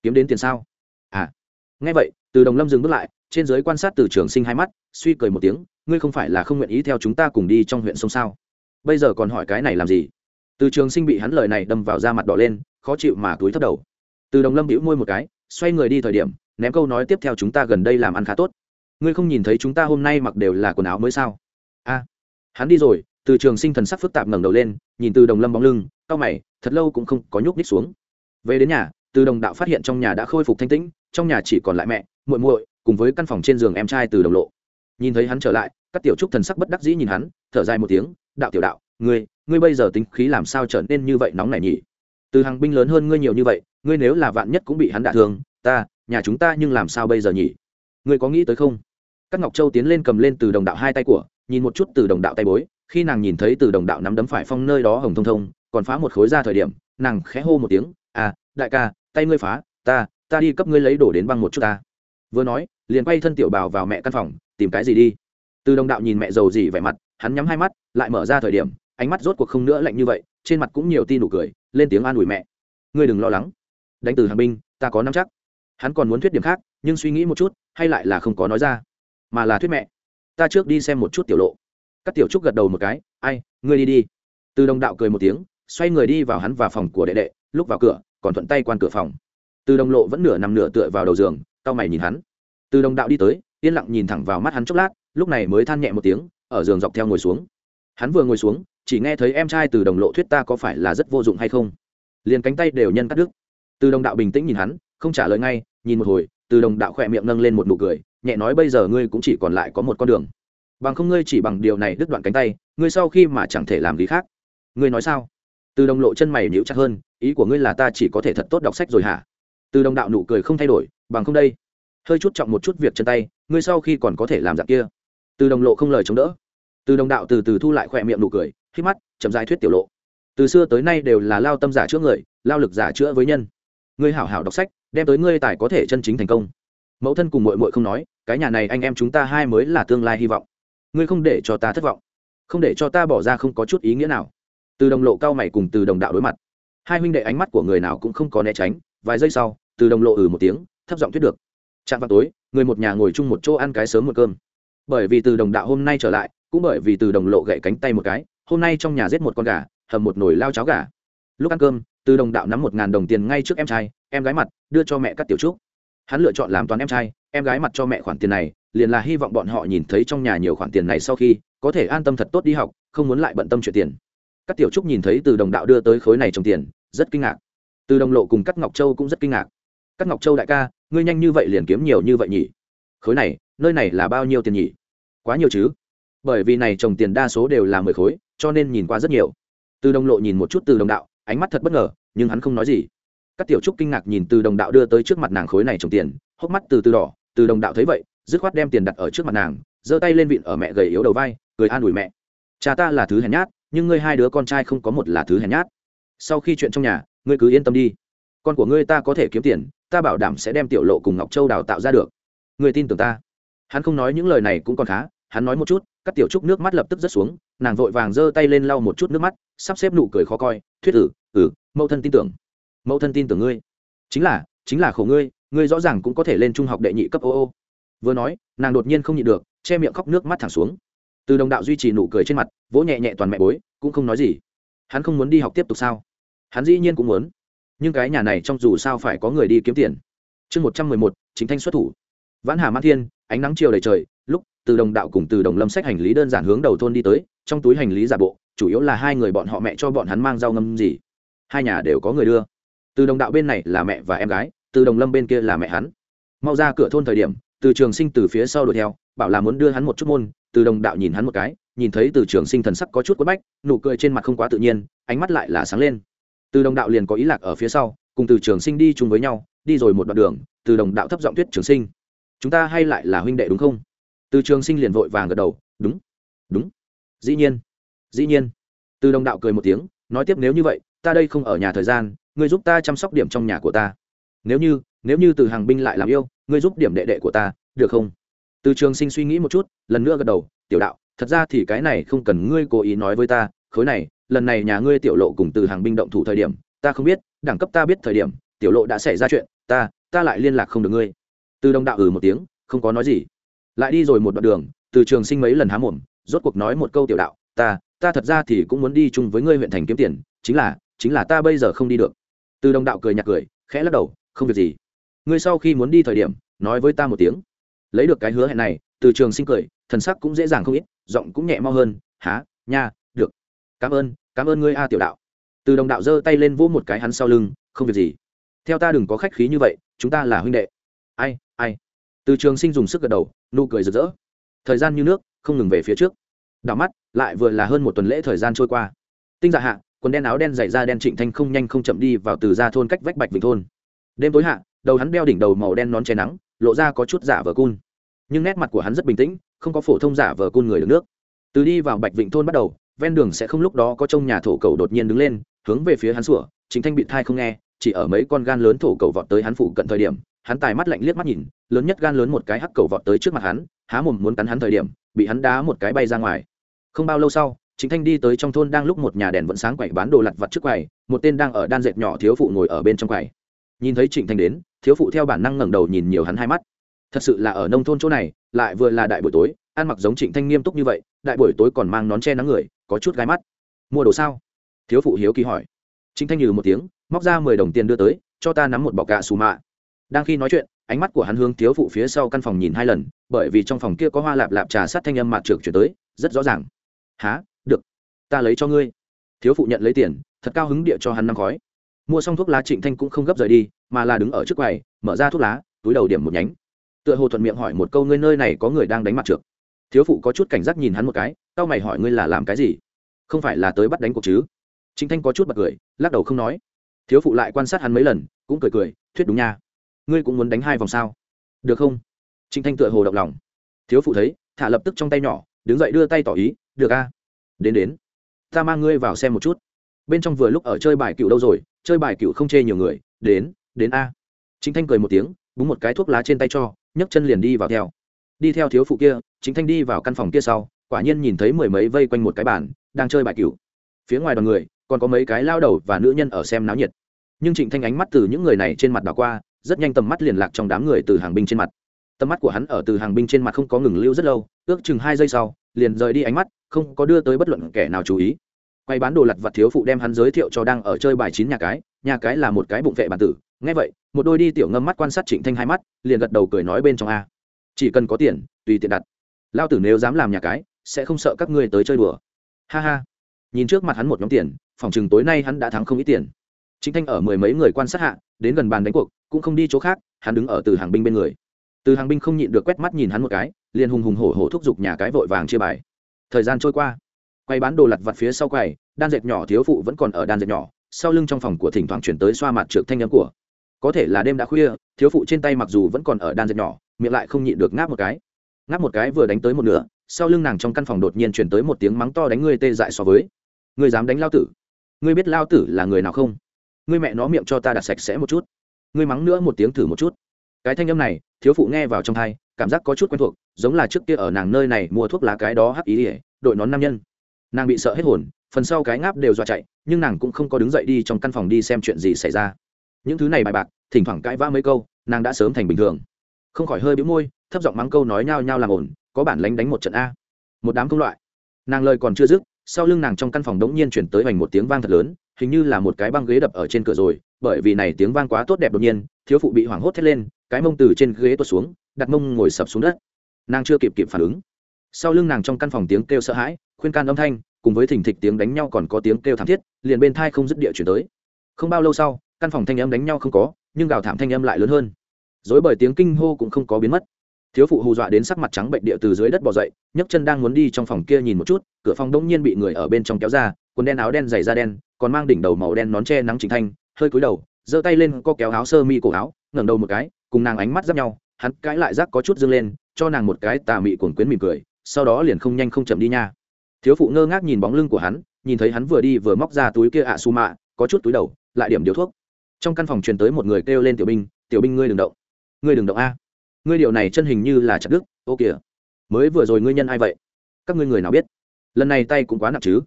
kiếm đến tiền sao? À. Nghe vậy, từ đồng lâm dừng bước lại, trên giới quan sát từ trường sinh hai mắt, suy cười một tiếng, ngươi không phải là không nguyện ý theo chúng ta cùng đi trong huyện sông sao? Bây giờ còn hỏi cái này làm gì? Từ trường sinh bị hắn lời này đâm vào da mặt đỏ lên khó chịu mà túi thấp đầu. Từ đồng lâm bĩu môi một cái, xoay người đi thời điểm, ném câu nói tiếp theo chúng ta gần đây làm ăn khá tốt. Ngươi không nhìn thấy chúng ta hôm nay mặc đều là quần áo mới sao? A, hắn đi rồi, từ trường sinh thần sắc phức tạp ngẩng đầu lên, nhìn từ đồng lâm bóng lưng, cau mày, thật lâu cũng không có nhúc ních xuống. Về đến nhà, từ đồng đạo phát hiện trong nhà đã khôi phục thanh tĩnh, trong nhà chỉ còn lại mẹ, muội muội, cùng với căn phòng trên giường em trai từ đồng lộ. Nhìn thấy hắn trở lại, các tiểu trúc thần sắc bất đắc dĩ nhìn hắn, thở dài một tiếng, đạo tiểu đạo, ngươi ngươi bây giờ tính khí làm sao trở nên như vậy nóng này nhỉ? Từ hàng binh lớn hơn ngươi nhiều như vậy, ngươi nếu là vạn nhất cũng bị hắn đả thương, ta, nhà chúng ta nhưng làm sao bây giờ nhỉ? Ngươi có nghĩ tới không? Các ngọc châu tiến lên cầm lên từ đồng đạo hai tay của, nhìn một chút từ đồng đạo tay bối, khi nàng nhìn thấy từ đồng đạo nắm đấm phải phong nơi đó hồng thông thông, còn phá một khối ra thời điểm, nàng khẽ hô một tiếng à đại ca, tay ngươi phá, ta ta đi cấp ngươi lấy đổ đến băng một chút ta. Vừa nói, liền quay thân tiểu bào vào mẹ căn phòng, tìm cái gì đi? Từ đồng đạo nhìn mẹ giàu gì vẻ mặt, hắn nhắm hai mắt, lại mở ra thời điểm, ánh mắt rốt cuộc không nữa lạnh như vậy, trên mặt cũng nhiều tin nụ cười lên tiếng an ủi mẹ. Ngươi đừng lo lắng. Đánh từ hàng binh, ta có nắm chắc. Hắn còn muốn thuyết điểm khác, nhưng suy nghĩ một chút, hay lại là không có nói ra, mà là thuyết mẹ. Ta trước đi xem một chút tiểu lộ. Các tiểu trúc gật đầu một cái, ai, ngươi đi đi. Từ đồng đạo cười một tiếng, xoay người đi vào hắn và phòng của đệ đệ, lúc vào cửa, còn thuận tay quan cửa phòng. Từ đồng lộ vẫn nửa nằm nửa tựa vào đầu giường tao mày nhìn hắn. Từ đồng đạo đi tới, yên lặng nhìn thẳng vào mắt hắn chốc lát, lúc này mới than nhẹ một tiếng, ở giường dọc theo ngồi xuống. Hắn vừa ngồi xuống chỉ nghe thấy em trai từ đồng lộ thuyết ta có phải là rất vô dụng hay không? Liền cánh tay đều nhân cắt đứt. Từ đồng đạo bình tĩnh nhìn hắn, không trả lời ngay, nhìn một hồi, từ đồng đạo khỏe miệng nâng lên một nụ cười, nhẹ nói bây giờ ngươi cũng chỉ còn lại có một con đường. Bằng không ngươi chỉ bằng điều này đứt đoạn cánh tay, ngươi sau khi mà chẳng thể làm gì khác. Ngươi nói sao? Từ đồng lộ chân mày níu chặt hơn, ý của ngươi là ta chỉ có thể thật tốt đọc sách rồi hả? Từ đồng đạo nụ cười không thay đổi, bằng không đây. Hơi chút trọng một chút việc chân tay, ngươi sau khi còn có thể làm dạng kia. Từ đồng lộ không lời chống đỡ từ đồng đạo từ từ thu lại khỏe miệng nụ cười, khi mắt, chậm dài thuyết tiểu lộ. Từ xưa tới nay đều là lao tâm giả chữa người, lao lực giả chữa với nhân. Ngươi hảo hảo đọc sách, đem tới ngươi tài có thể chân chính thành công. Mẫu thân cùng mội mội không nói, cái nhà này anh em chúng ta hai mới là tương lai hy vọng. Ngươi không để cho ta thất vọng, không để cho ta bỏ ra không có chút ý nghĩa nào. Từ đồng lộ cao mày cùng từ đồng đạo đối mặt. Hai huynh đệ ánh mắt của người nào cũng không có né tránh, vài giây sau, từ đồng lộ ừ một tiếng, thấp giọng thuyết được. Chạm vào tối, người một nhà ngồi chung một chỗ ăn cái sớm một cơm. Bởi vì từ đồng đạo hôm nay trở lại cũng bởi vì từ đồng lộ gậy cánh tay một cái, hôm nay trong nhà giết một con gà, hầm một nồi lao cháo gà. Lúc ăn cơm, từ đồng đạo nắm một ngàn đồng tiền ngay trước em trai, em gái mặt, đưa cho mẹ cắt tiểu trúc. Hắn lựa chọn làm toán em trai, em gái mặt cho mẹ khoản tiền này, liền là hy vọng bọn họ nhìn thấy trong nhà nhiều khoản tiền này sau khi, có thể an tâm thật tốt đi học, không muốn lại bận tâm chuyện tiền. Các tiểu trúc nhìn thấy từ đồng đạo đưa tới khối này trồng tiền, rất kinh ngạc. Từ đồng lộ cùng các ngọc châu cũng rất kinh ngạc. Các ngọc châu đại ca, ngươi nhanh như vậy liền kiếm nhiều như vậy nhỉ? Khối này, nơi này là bao nhiêu tiền nhỉ? Quá nhiều chứ? Bởi vì này trồng tiền đa số đều là mười khối, cho nên nhìn qua rất nhiều. Từ đồng lộ nhìn một chút từ đồng đạo, ánh mắt thật bất ngờ, nhưng hắn không nói gì. Các tiểu trúc kinh ngạc nhìn từ đồng đạo đưa tới trước mặt nàng khối này trồng tiền, hốc mắt từ từ đỏ, từ đồng đạo thấy vậy, dứt khoát đem tiền đặt ở trước mặt nàng, giơ tay lên vịn ở mẹ gầy yếu đầu vai, cười an ủi mẹ. Cha ta là thứ hèn nhát, nhưng ngươi hai đứa con trai không có một là thứ hèn nhát. Sau khi chuyện trong nhà, ngươi cứ yên tâm đi. Con của ngươi ta có thể kiếm tiền, ta bảo đảm sẽ đem tiểu lộ cùng ngọc châu đào tạo ra được. Ngươi tin tưởng ta. Hắn không nói những lời này cũng còn khá, hắn nói một chút các tiểu trúc nước mắt lập tức rớt xuống, nàng vội vàng giơ tay lên lau một chút nước mắt, sắp xếp nụ cười khó coi, thuyết ử ừ mẫu thân tin tưởng. Mẫu thân tin tưởng ngươi. Chính là chính là khổ ngươi ngươi rõ ràng cũng có thể lên trung học đệ nhị cấp ô ô. Vừa nói, nàng đột nhiên không nhịn được, che miệng khóc nước mắt thẳng xuống. Từ đồng đạo duy trì nụ cười trên mặt, vỗ nhẹ nhẹ toàn mẹ bối, cũng không nói gì. Hắn không muốn đi học tiếp tục sao? Hắn dĩ nhiên cũng muốn. Nhưng cái nhà này trong dù sao phải có người đi kiếm tiền. Chương một trăm mười một, chính thanh xuất thủ. Vãn hà mãn thiên, ánh nắng chiều đầy trời từ đồng đạo cùng từ đồng lâm sách hành lý đơn giản hướng đầu thôn đi tới, trong túi hành lý giả bộ, chủ yếu là hai người bọn họ mẹ cho bọn hắn mang rau ngâm gì. Hai nhà đều có người đưa. Từ đồng đạo bên này là mẹ và em gái, từ đồng lâm bên kia là mẹ hắn. Mau ra cửa thôn thời điểm, từ trường sinh từ phía sau đuổi theo, bảo là muốn đưa hắn một chút môn, từ đồng đạo nhìn hắn một cái, nhìn thấy từ trường sinh thần sắc có chút quất bách, nụ cười trên mặt không quá tự nhiên, ánh mắt lại là sáng lên. Từ đồng đạo liền có ý lạc ở phía sau, cùng từ trường sinh đi chung với nhau, đi rồi một đoạn đường, từ đồng đạo thấp giọng thuyết trường sinh. Chúng ta hay lại là huynh đệ đúng không? Từ trường sinh liền vội vàng gật đầu, đúng đúng, dĩ nhiên dĩ nhiên. Từ đồng đạo cười một tiếng, nói tiếp, nếu như vậy, ta đây không ở nhà thời gian, ngươi giúp ta chăm sóc điểm trong nhà của ta. Nếu như nếu như từ hàng binh lại làm yêu, ngươi giúp điểm đệ đệ của ta, được không? Từ trường sinh suy nghĩ một chút, lần nữa gật đầu, tiểu đạo, thật ra thì cái này không cần ngươi cố ý nói với ta, khối này, lần này nhà ngươi tiểu lộ cùng từ hàng binh động thủ thời điểm, ta không biết, đẳng cấp ta biết thời điểm, tiểu lộ đã xảy ra chuyện, ta ta lại liên lạc không được ngươi. Từ đồng đạo ừ một tiếng, không có nói gì lại đi rồi một đoạn đường, từ trường sinh mấy lần há mồm, rốt cuộc nói một câu tiểu đạo, ta ta thật ra thì cũng muốn đi chung với ngươi huyện thành kiếm tiền, chính là chính là ta bây giờ không đi được. Từ đồng đạo cười nhạt cười, khẽ lắc đầu, không việc gì. Ngươi sau khi muốn đi thời điểm, nói với ta một tiếng. Lấy được cái hứa hẹn này, từ trường sinh cười, thần sắc cũng dễ dàng không ít, giọng cũng nhẹ mau hơn, há, nha, được. Cảm ơn cảm ơn ngươi a tiểu đạo. Từ đồng đạo giơ tay lên vỗ một cái hắn sau lưng, không việc gì. Theo ta đừng có khách khí như vậy, chúng ta là huynh đệ. Ai ai? Từ trường sinh dùng sức gật đầu nụ cười rực rỡ. Thời gian như nước, không ngừng về phía trước. Đảo mắt, lại vừa là hơn một tuần lễ thời gian trôi qua. Tinh dạ hạ, quần đen áo đen dày da đen trịnh thanh không nhanh không chậm đi vào từ ra thôn cách vách bạch vịnh thôn. Đêm tối hạ, đầu hắn đeo đỉnh đầu màu đen nón che nắng, lộ ra có chút giả vờ cun. Nhưng nét mặt của hắn rất bình tĩnh, không có phổ thông giả vờ cun người được nước. Từ đi vào bạch vịnh thôn bắt đầu, ven đường sẽ không lúc đó có trông nhà thổ cầu đột nhiên đứng lên, hướng về phía hắn sủa chính thanh bị thai không nghe, chỉ ở mấy con gan lớn thổ cầu vọt tới hắn phụ cận thời điểm hắn tài mắt lạnh liếc mắt nhìn, lớn nhất gan lớn một cái hắc cầu vọt tới trước mặt hắn, há mồm muốn cắn hắn thời điểm, bị hắn đá một cái bay ra ngoài. Không bao lâu sau chính thanh đi tới trong thôn đang lúc một nhà đèn vẫn sáng quậy bán đồ lặt vặt trước quầy, một tên đang ở đan dệt nhỏ thiếu phụ ngồi ở bên trong quầy. Nhìn thấy trịnh thanh đến, thiếu phụ theo bản năng ngẩng đầu nhìn nhiều hắn hai mắt. Thật sự là ở nông thôn chỗ này, lại vừa là đại buổi tối, ăn mặc giống trịnh thanh nghiêm túc như vậy, đại buổi tối còn mang nón che nắng người, có chút gai mắt. Mua đồ sao? Thiếu phụ hiếu kỳ hỏi. Trịnh thanh nhừ một tiếng, móc ra mười đồng tiền đưa tới, cho ta nắm một bọc gà xù mạ đang khi nói chuyện, ánh mắt của hắn hướng thiếu phụ phía sau căn phòng nhìn hai lần, bởi vì trong phòng kia có hoa lạp lạp trà sát thanh âm mạt trược chuyển tới, rất rõ ràng. Há được. Ta lấy cho ngươi. Thiếu phụ nhận lấy tiền, thật cao hứng địa cho hắn năm khói. Mua xong thuốc lá trịnh thanh cũng không gấp rời đi, mà là đứng ở trước quầy, mở ra thuốc lá, túi đầu điểm một nhánh. Tựa hồ thuận miệng hỏi một câu ngươi nơi này có người đang đánh mặt trược? Thiếu phụ có chút cảnh giác nhìn hắn một cái tao mày hỏi ngươi là làm cái gì? Không phải là tới bắt đánh cuộc chứ? Trịnh thanh có chút bật cười, lắc đầu không nói. Thiếu phụ lại quan sát hắn mấy lần, cũng cười cười, thuyết đúng nha ngươi cũng muốn đánh hai vòng sao? Được không? Trịnh thanh tựa hồ động lòng. Thiếu phụ thấy, thả lập tức trong tay nhỏ, đứng dậy đưa tay tỏ ý, được a, đến đến, ta mang ngươi vào xem một chút. Bên trong vừa lúc ở chơi bài cựu đâu rồi, chơi bài cựu không chê nhiều người, đến đến a. Chính thanh cười một tiếng, búng một cái thuốc lá trên tay cho, nhấc chân liền đi vào theo. Đi theo thiếu phụ kia chính thanh đi vào căn phòng kia sau, quả nhiên nhìn thấy mười mấy vây quanh một cái bàn, đang chơi bài cựu. Phía ngoài đoàn người, còn có mấy cái lao đầu và nữ nhân ở xem náo nhiệt. Nhưng trịnh thanh ánh mắt từ những người này trên mặt đảo qua rất nhanh tầm mắt liền lạc trong đám người từ hàng binh trên mặt. Tầm mắt của hắn ở từ hàng binh trên mặt không có ngừng lưu rất lâu, ước chừng hai giây sau, liền rời đi ánh mắt, không có đưa tới bất luận kẻ nào chú ý. Quay bán đồ lặt vặt thiếu phụ đem hắn giới thiệu cho đang ở chơi bài chín nhà cái nhà cái là một cái bụng vệ bản tử. Ngay vậy, một đôi đi tiểu ngâm mắt quan sát trịnh thanh hai mắt, liền gật đầu cười nói bên trong a. Chỉ cần có tiền, tùy tiện đặt. Lao tử nếu dám làm nhà cái, sẽ không sợ các ngươi tới chơi đùa. Ha ha. Nhìn trước mặt hắn một nhóm tiền, phòng chừng tối nay hắn đã thắng không ít tiền. Trịnh thanh ở mười mấy người quan sát hạ, đến gần bàn đánh cuộc cũng không đi chỗ khác, hắn đứng ở từ hàng binh bên người. Từ hàng binh không nhịn được quét mắt nhìn hắn một cái, liền hùng hùng hổ hổ thúc giục nhà cái vội vàng chia bài. Thời gian trôi qua, quay bán đồ lặt vặt phía sau quầy, đan dệt nhỏ thiếu phụ vẫn còn ở đan dệt nhỏ, sau lưng trong phòng của thỉnh thoảng chuyển tới xoa mặt trượt thanh nhắm của. Có thể là đêm đã khuya, thiếu phụ trên tay mặc dù vẫn còn ở đan dệt nhỏ, miệng lại không nhịn được ngáp một cái. Ngáp một cái vừa đánh tới một nửa, sau lưng nàng trong căn phòng đột nhiên chuyển tới một tiếng mắng to đánh ngươi tê dại so với. Ngươi dám đánh lao tử. Ngươi biết lao tử là người nào không? Ngươi mẹ nó miệng cho ta đặt sạch sẽ một chút ngươi mắng nữa một tiếng thử một chút. Cái thanh âm này, thiếu phụ nghe vào trong thai, cảm giác có chút quen thuộc, giống là trước kia ở nàng nơi này mua thuốc lá cái đó hắc ý ỉa đội nón nam nhân. Nàng bị sợ hết hồn, phần sau cái ngáp đều dọa chạy, nhưng nàng cũng không có đứng dậy đi trong căn phòng đi xem chuyện gì xảy ra. Những thứ này bài bạc, thỉnh thoảng cãi vã mấy câu, nàng đã sớm thành bình thường. Không khỏi hơi bĩu môi, thấp giọng mắng câu nói nhao nhao làm ổn, có bản lánh đánh một trận a. Một đám công loại. Nàng lời còn chưa dứt, sau lưng nàng trong căn phòng đống nhiên chuyển tới hoành một tiếng vang thật lớn hình như là một cái băng ghế đập ở trên cửa rồi, bởi vì này tiếng vang quá tốt đẹp đột nhiên, thiếu phụ bị hoảng hốt thét lên, cái mông từ trên ghế tuột xuống, đặt mông ngồi sập xuống đất. Nàng chưa kịp kịp phản ứng. Sau lưng nàng trong căn phòng tiếng kêu sợ hãi, khuyên can âm thanh, cùng với thỉnh thịch tiếng đánh nhau còn có tiếng kêu thảm thiết, liền bên thai không dứt địa chuyển tới. Không bao lâu sau, căn phòng thanh âm đánh nhau không có, nhưng gào thảm thanh âm lại lớn hơn. Dối bởi tiếng kinh hô cũng không có biến mất. Thiếu phụ hù dọa đến sắc mặt trắng bệnh địa từ dưới đất bỏ dậy, nhấc chân đang muốn đi trong phòng kia nhìn một chút, cửa phòng đông nhiên bị người ở bên trong kéo ra, quần đen áo đen dày da đen còn mang đỉnh đầu màu đen nón che nắng chính thanh, hơi cúi đầu, giơ tay lên co kéo áo sơ mi cổ áo, ngẩng đầu một cái, cùng nàng ánh mắt giáp nhau, hắn cãi lại rác có chút dâng lên, cho nàng một cái tà mị cuồng quyến mỉm cười, sau đó liền không nhanh không chậm đi nha. Thiếu phụ ngơ ngác nhìn bóng lưng của hắn, nhìn thấy hắn vừa đi vừa móc ra túi kia ạ su mạ, có chút túi đầu, lại điểm điếu thuốc. Trong căn phòng truyền tới một người kêu lên tiểu binh tiểu binh ngươi đừng động, ngươi đừng động a. Ngươi điều này chân hình như là chặt đức ô kìa. Mới vừa rồi ngươi nhân ai vậy? Các ngươi người nào biết? Lần này tay cũng quá nặng chứ.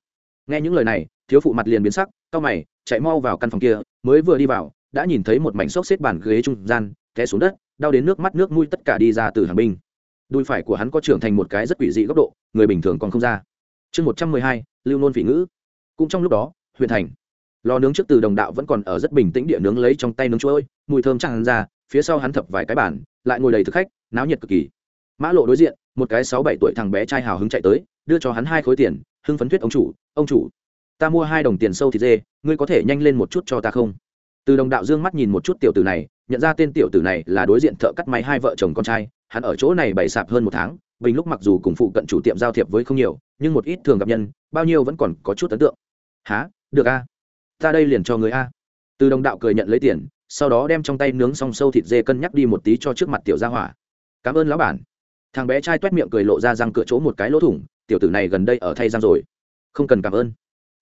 Nghe những lời này thiếu phụ mặt liền biến sắc, cau mày, chạy mau vào căn phòng kia, mới vừa đi vào, đã nhìn thấy một mảnh xốc xếp bàn ghế trung gian, té xuống đất, đau đến nước mắt nước mũi tất cả đi ra từ hàng binh. Đùi phải của hắn có trưởng thành một cái rất quỷ dị góc độ, người bình thường còn không ra. Chương một trăm mười hai, lưu nôn vị ngữ. Cũng trong lúc đó huyện thành. Lò nướng trước từ đồng đạo vẫn còn ở rất bình tĩnh địa nướng lấy trong tay nướng chuối, mùi thơm tràn ra, phía sau hắn thập vài cái bản lại ngồi đầy thực khách, náo nhiệt cực kỳ. Mã lộ đối diện, một cái sáu bảy tuổi thằng bé trai hào hứng chạy tới, đưa cho hắn hai khối tiền, hưng phấn thuyết ông chủ ông chủ ta mua hai đồng tiền sâu thịt dê, ngươi có thể nhanh lên một chút cho ta không? Từ đồng đạo dương mắt nhìn một chút tiểu tử này, nhận ra tên tiểu tử này là đối diện thợ cắt máy hai vợ chồng con trai, hắn ở chỗ này bày sạp hơn một tháng, bình lúc mặc dù cùng phụ cận chủ tiệm giao thiệp với không nhiều, nhưng một ít thường gặp nhân, bao nhiêu vẫn còn có chút ấn tượng. Há được a. Ta đây liền cho người a. Từ đồng đạo cười nhận lấy tiền, sau đó đem trong tay nướng xong sâu thịt dê cân nhắc đi một tí cho trước mặt tiểu gia hỏa. Cảm ơn lão bản. Thằng bé trai t u é t miệng cười lộ ra răng cửa chỗ một cái lỗ thủng, tiểu tử này gần đây ở thay răng rồi. Không cần cảm ơn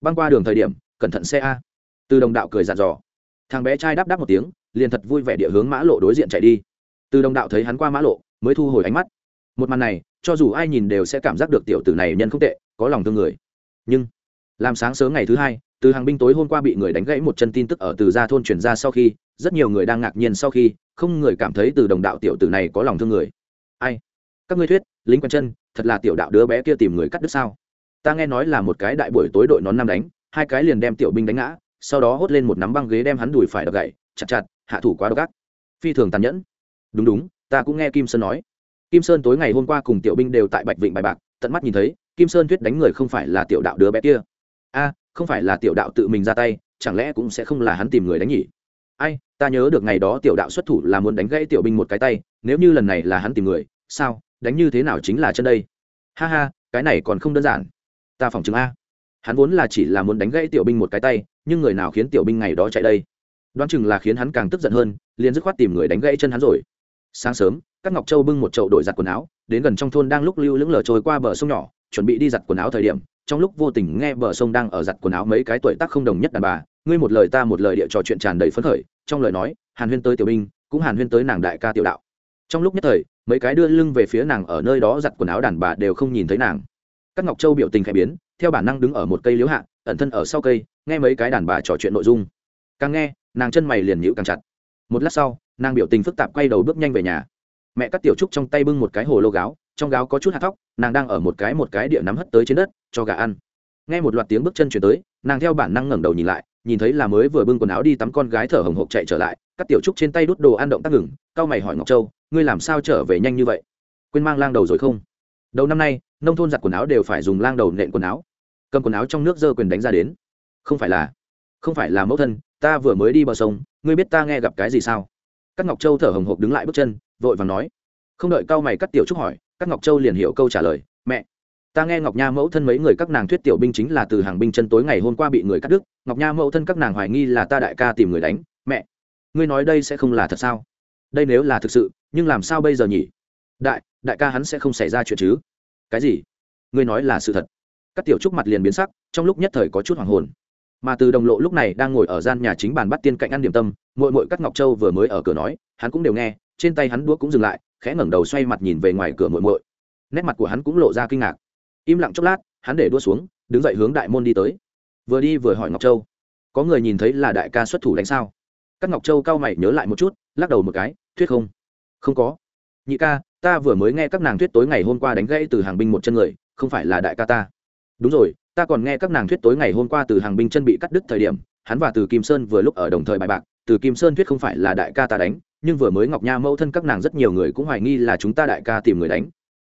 băng qua đường thời điểm, cẩn thận xe a. Từ đồng đạo cười dặn dò. Thằng bé trai đáp đáp một tiếng, liền thật vui vẻ địa hướng mã lộ đối diện chạy đi. Từ đồng đạo thấy hắn qua mã lộ, mới thu hồi ánh mắt. Một màn này, cho dù ai nhìn đều sẽ cảm giác được tiểu tử này nhân không tệ, có lòng thương người. Nhưng, làm sáng sớm ngày thứ hai, từ hàng binh tối hôm qua bị người đánh gãy một chân tin tức ở từ gia thôn chuyển ra sau khi, rất nhiều người đang ngạc nhiên sau khi, không người cảm thấy từ đồng đạo tiểu tử này có lòng thương người. Ai? Các ngươi thuyết, lính quanh chân, thật là tiểu đạo đứa bé kia tìm người cắt đứt sao? Ta nghe nói là một cái đại buổi tối đội nón năm đánh, hai cái liền đem tiểu binh đánh ngã, sau đó hốt lên một nắm băng ghế đem hắn đùi phải đập gậy, chặt chặt, hạ thủ quá độc ác. Phi thường tàn nhẫn. Đúng đúng, ta cũng nghe kim sơn nói. Kim sơn tối ngày hôm qua cùng tiểu binh đều tại bạch vịnh bài bạc, tận mắt nhìn thấy, kim sơn thuyết đánh người không phải là tiểu đạo đứa bé kia. A, không phải là tiểu đạo tự mình ra tay, chẳng lẽ cũng sẽ không là hắn tìm người đánh nhỉ? Ai, ta nhớ được ngày đó tiểu đạo xuất thủ là muốn đánh gãy tiểu binh một cái tay, nếu như lần này là hắn tìm người, sao, đánh như thế nào chính là chân đây? Ha ha, cái này còn không đơn giản ta phỏng chứng a. Hắn vốn là chỉ là muốn đánh gãy tiểu binh một cái tay, nhưng người nào khiến tiểu binh ngày đó chạy đây? Đoán chừng là khiến hắn càng tức giận hơn, liền dứt khoát tìm người đánh gãy chân hắn rồi. Sáng sớm, các ngọc châu bưng một chậu đổi giặt quần áo, đến gần trong thôn đang lúc lưu lững lờ trôi qua bờ sông nhỏ, chuẩn bị đi giặt quần áo thời điểm, trong lúc vô tình nghe bờ sông đang ở giặt quần áo mấy cái tuổi tác không đồng nhất đàn bà, ngươi một lời ta một lời địa trò chuyện tràn đầy phấn khởi, trong lời nói, hàn huyên tới tiểu binh, cũng hàn huyên tới nàng đại ca tiểu đạo. Trong lúc nhất thời, mấy cái đưa lưng về phía nàng ở nơi đó giặt quần áo đàn bà đều không nhìn thấy nàng các ngọc châu biểu tình khẽ biến, theo bản năng đứng ở một cây liếu hạ, ẩn thân ở sau cây, nghe mấy cái đàn bà trò chuyện nội dung. Càng nghe, nàng chân mày liền nhịu càng chặt. Một lát sau, nàng biểu tình phức tạp quay đầu bước nhanh về nhà. Mẹ cắt tiểu trúc trong tay bưng một cái hồ lô gáo, trong gáo có chút hạt thóc, nàng đang ở một cái một cái địa nắm hất tới trên đất, cho gà ăn. Nghe một loạt tiếng bước chân chuyển tới, nàng theo bản năng ngẩng đầu nhìn lại, nhìn thấy là mới vừa bưng quần áo đi tắm con gái thở hồng hộc chạy trở lại, các tiểu trúc trên tay đút đồ ăn động tác ngừng cao mày hỏi ngọc châu, ngươi làm sao trở về nhanh như vậy? Quên mang lang đầu rồi không? Đầu năm nay nông thôn giặt quần áo đều phải dùng lang đầu nện quần áo. Cầm quần áo trong nước dơ quyền đánh ra đến. Không phải là, không phải là mẫu thân, ta vừa mới đi bờ sông, ngươi biết ta nghe gặp cái gì sao? Các ngọc châu thở hồng hộc đứng lại bước chân, vội vàng nói. Không đợi cao mày cắt tiểu trúc hỏi các ngọc châu liền hiểu câu trả lời. Mẹ, ta nghe ngọc nha mẫu thân mấy người các nàng thuyết tiểu binh chính là từ hàng binh chân tối ngày hôm qua bị người cắt đứt. Ngọc nha mẫu thân các nàng hoài nghi là ta đại ca tìm người đánh. Mẹ, ngươi nói đây sẽ không là thật sao? Đây nếu là thực sự, nhưng làm sao bây giờ nhỉ? Đại đại ca hắn sẽ không xảy ra chuyện chứ? Cái gì? Ngươi nói là sự thật. Các tiểu trúc mặt liền biến sắc, trong lúc nhất thời có chút hoàng hồn. Mà từ đồng lộ lúc này đang ngồi ở gian nhà chính bàn bắt tiên cạnh ăn điểm tâm mội mội các ngọc châu vừa mới ở cửa nói, hắn cũng đều nghe, trên tay hắn đũa cũng dừng lại, khẽ ngẩng đầu xoay mặt nhìn về ngoài cửa mội mội nét mặt của hắn cũng lộ ra kinh ngạc. Im lặng chốc lát, hắn để đua xuống, đứng dậy hướng đại môn đi tới. Vừa đi vừa hỏi ngọc châu, có người nhìn thấy là đại ca xuất thủ đánh sao? Các ngọc châu cao mày nhớ lại một chút, lắc đầu một cái, thuyết không. Không có. Nhị ca ta vừa mới nghe các nàng thuyết tối ngày hôm qua đánh gãy từ hàng binh một chân người, không phải là đại ca ta. Đúng rồi, ta còn nghe các nàng thuyết tối ngày hôm qua từ hàng binh chân bị cắt đứt thời điểm, hắn và từ kim sơn vừa lúc ở đồng thời bài bạc, từ kim sơn thuyết không phải là đại ca ta đánh, nhưng vừa mới ngọc nha mẫu thân các nàng rất nhiều người cũng hoài nghi là chúng ta đại ca tìm người đánh.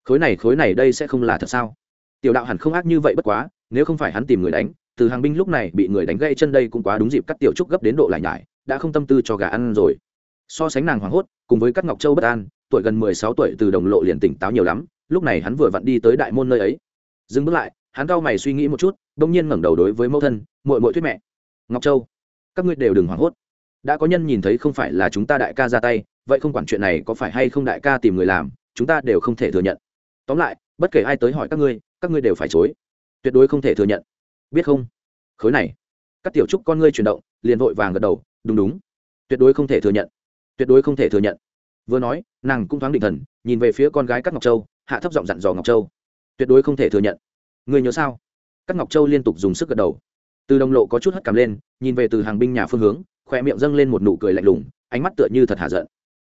Khối này khối này đây sẽ không là thật sao? Tiểu đạo hẳn không ác như vậy bất quá, nếu không phải hắn tìm người đánh, từ hàng binh lúc này bị người đánh gây chân đây cũng quá đúng dịp cắt tiểu trúc gấp đến độ lại nhải, đã không tâm tư cho gà ăn rồi. So sánh nàng hoảng hốt, cùng với các ngọc châu bất an tuổi gần mười sáu tuổi từ đồng lộ liền tỉnh táo nhiều lắm, lúc này hắn vừa vặn đi tới đại môn nơi ấy. Dừng bước lại, hắn cao mày suy nghĩ một chút đông nhiên ngẩng đầu đối với mẫu thân, muội muội thuyết mẹ. Ngọc châu, các ngươi đều đừng hoảng hốt. Đã có nhân nhìn thấy không phải là chúng ta đại ca ra tay, vậy không quản chuyện này có phải hay không đại ca tìm người làm, chúng ta đều không thể thừa nhận. Tóm lại, bất kể ai tới hỏi các ngươi các ngươi đều phải chối. Tuyệt đối không thể thừa nhận. Biết không? Khối này, các tiểu trúc con ngươi chuyển động, liền vội vàng gật đầu, đúng đúng. Tuyệt đối không thể thừa nhận. Tuyệt đối không thể thừa nhận vừa nói, nàng cũng thoáng định thần, nhìn về phía con gái các ngọc châu, hạ thấp giọng dặn dò ngọc châu. Tuyệt đối không thể thừa nhận. Người nhớ sao? Các ngọc châu liên tục dùng sức gật đầu. Từ đồng lộ có chút hất cảm lên, nhìn về từ hàng binh nhà phương hướng khoe miệng dâng lên một nụ cười lạnh lùng, ánh mắt tựa như thật hạ giận.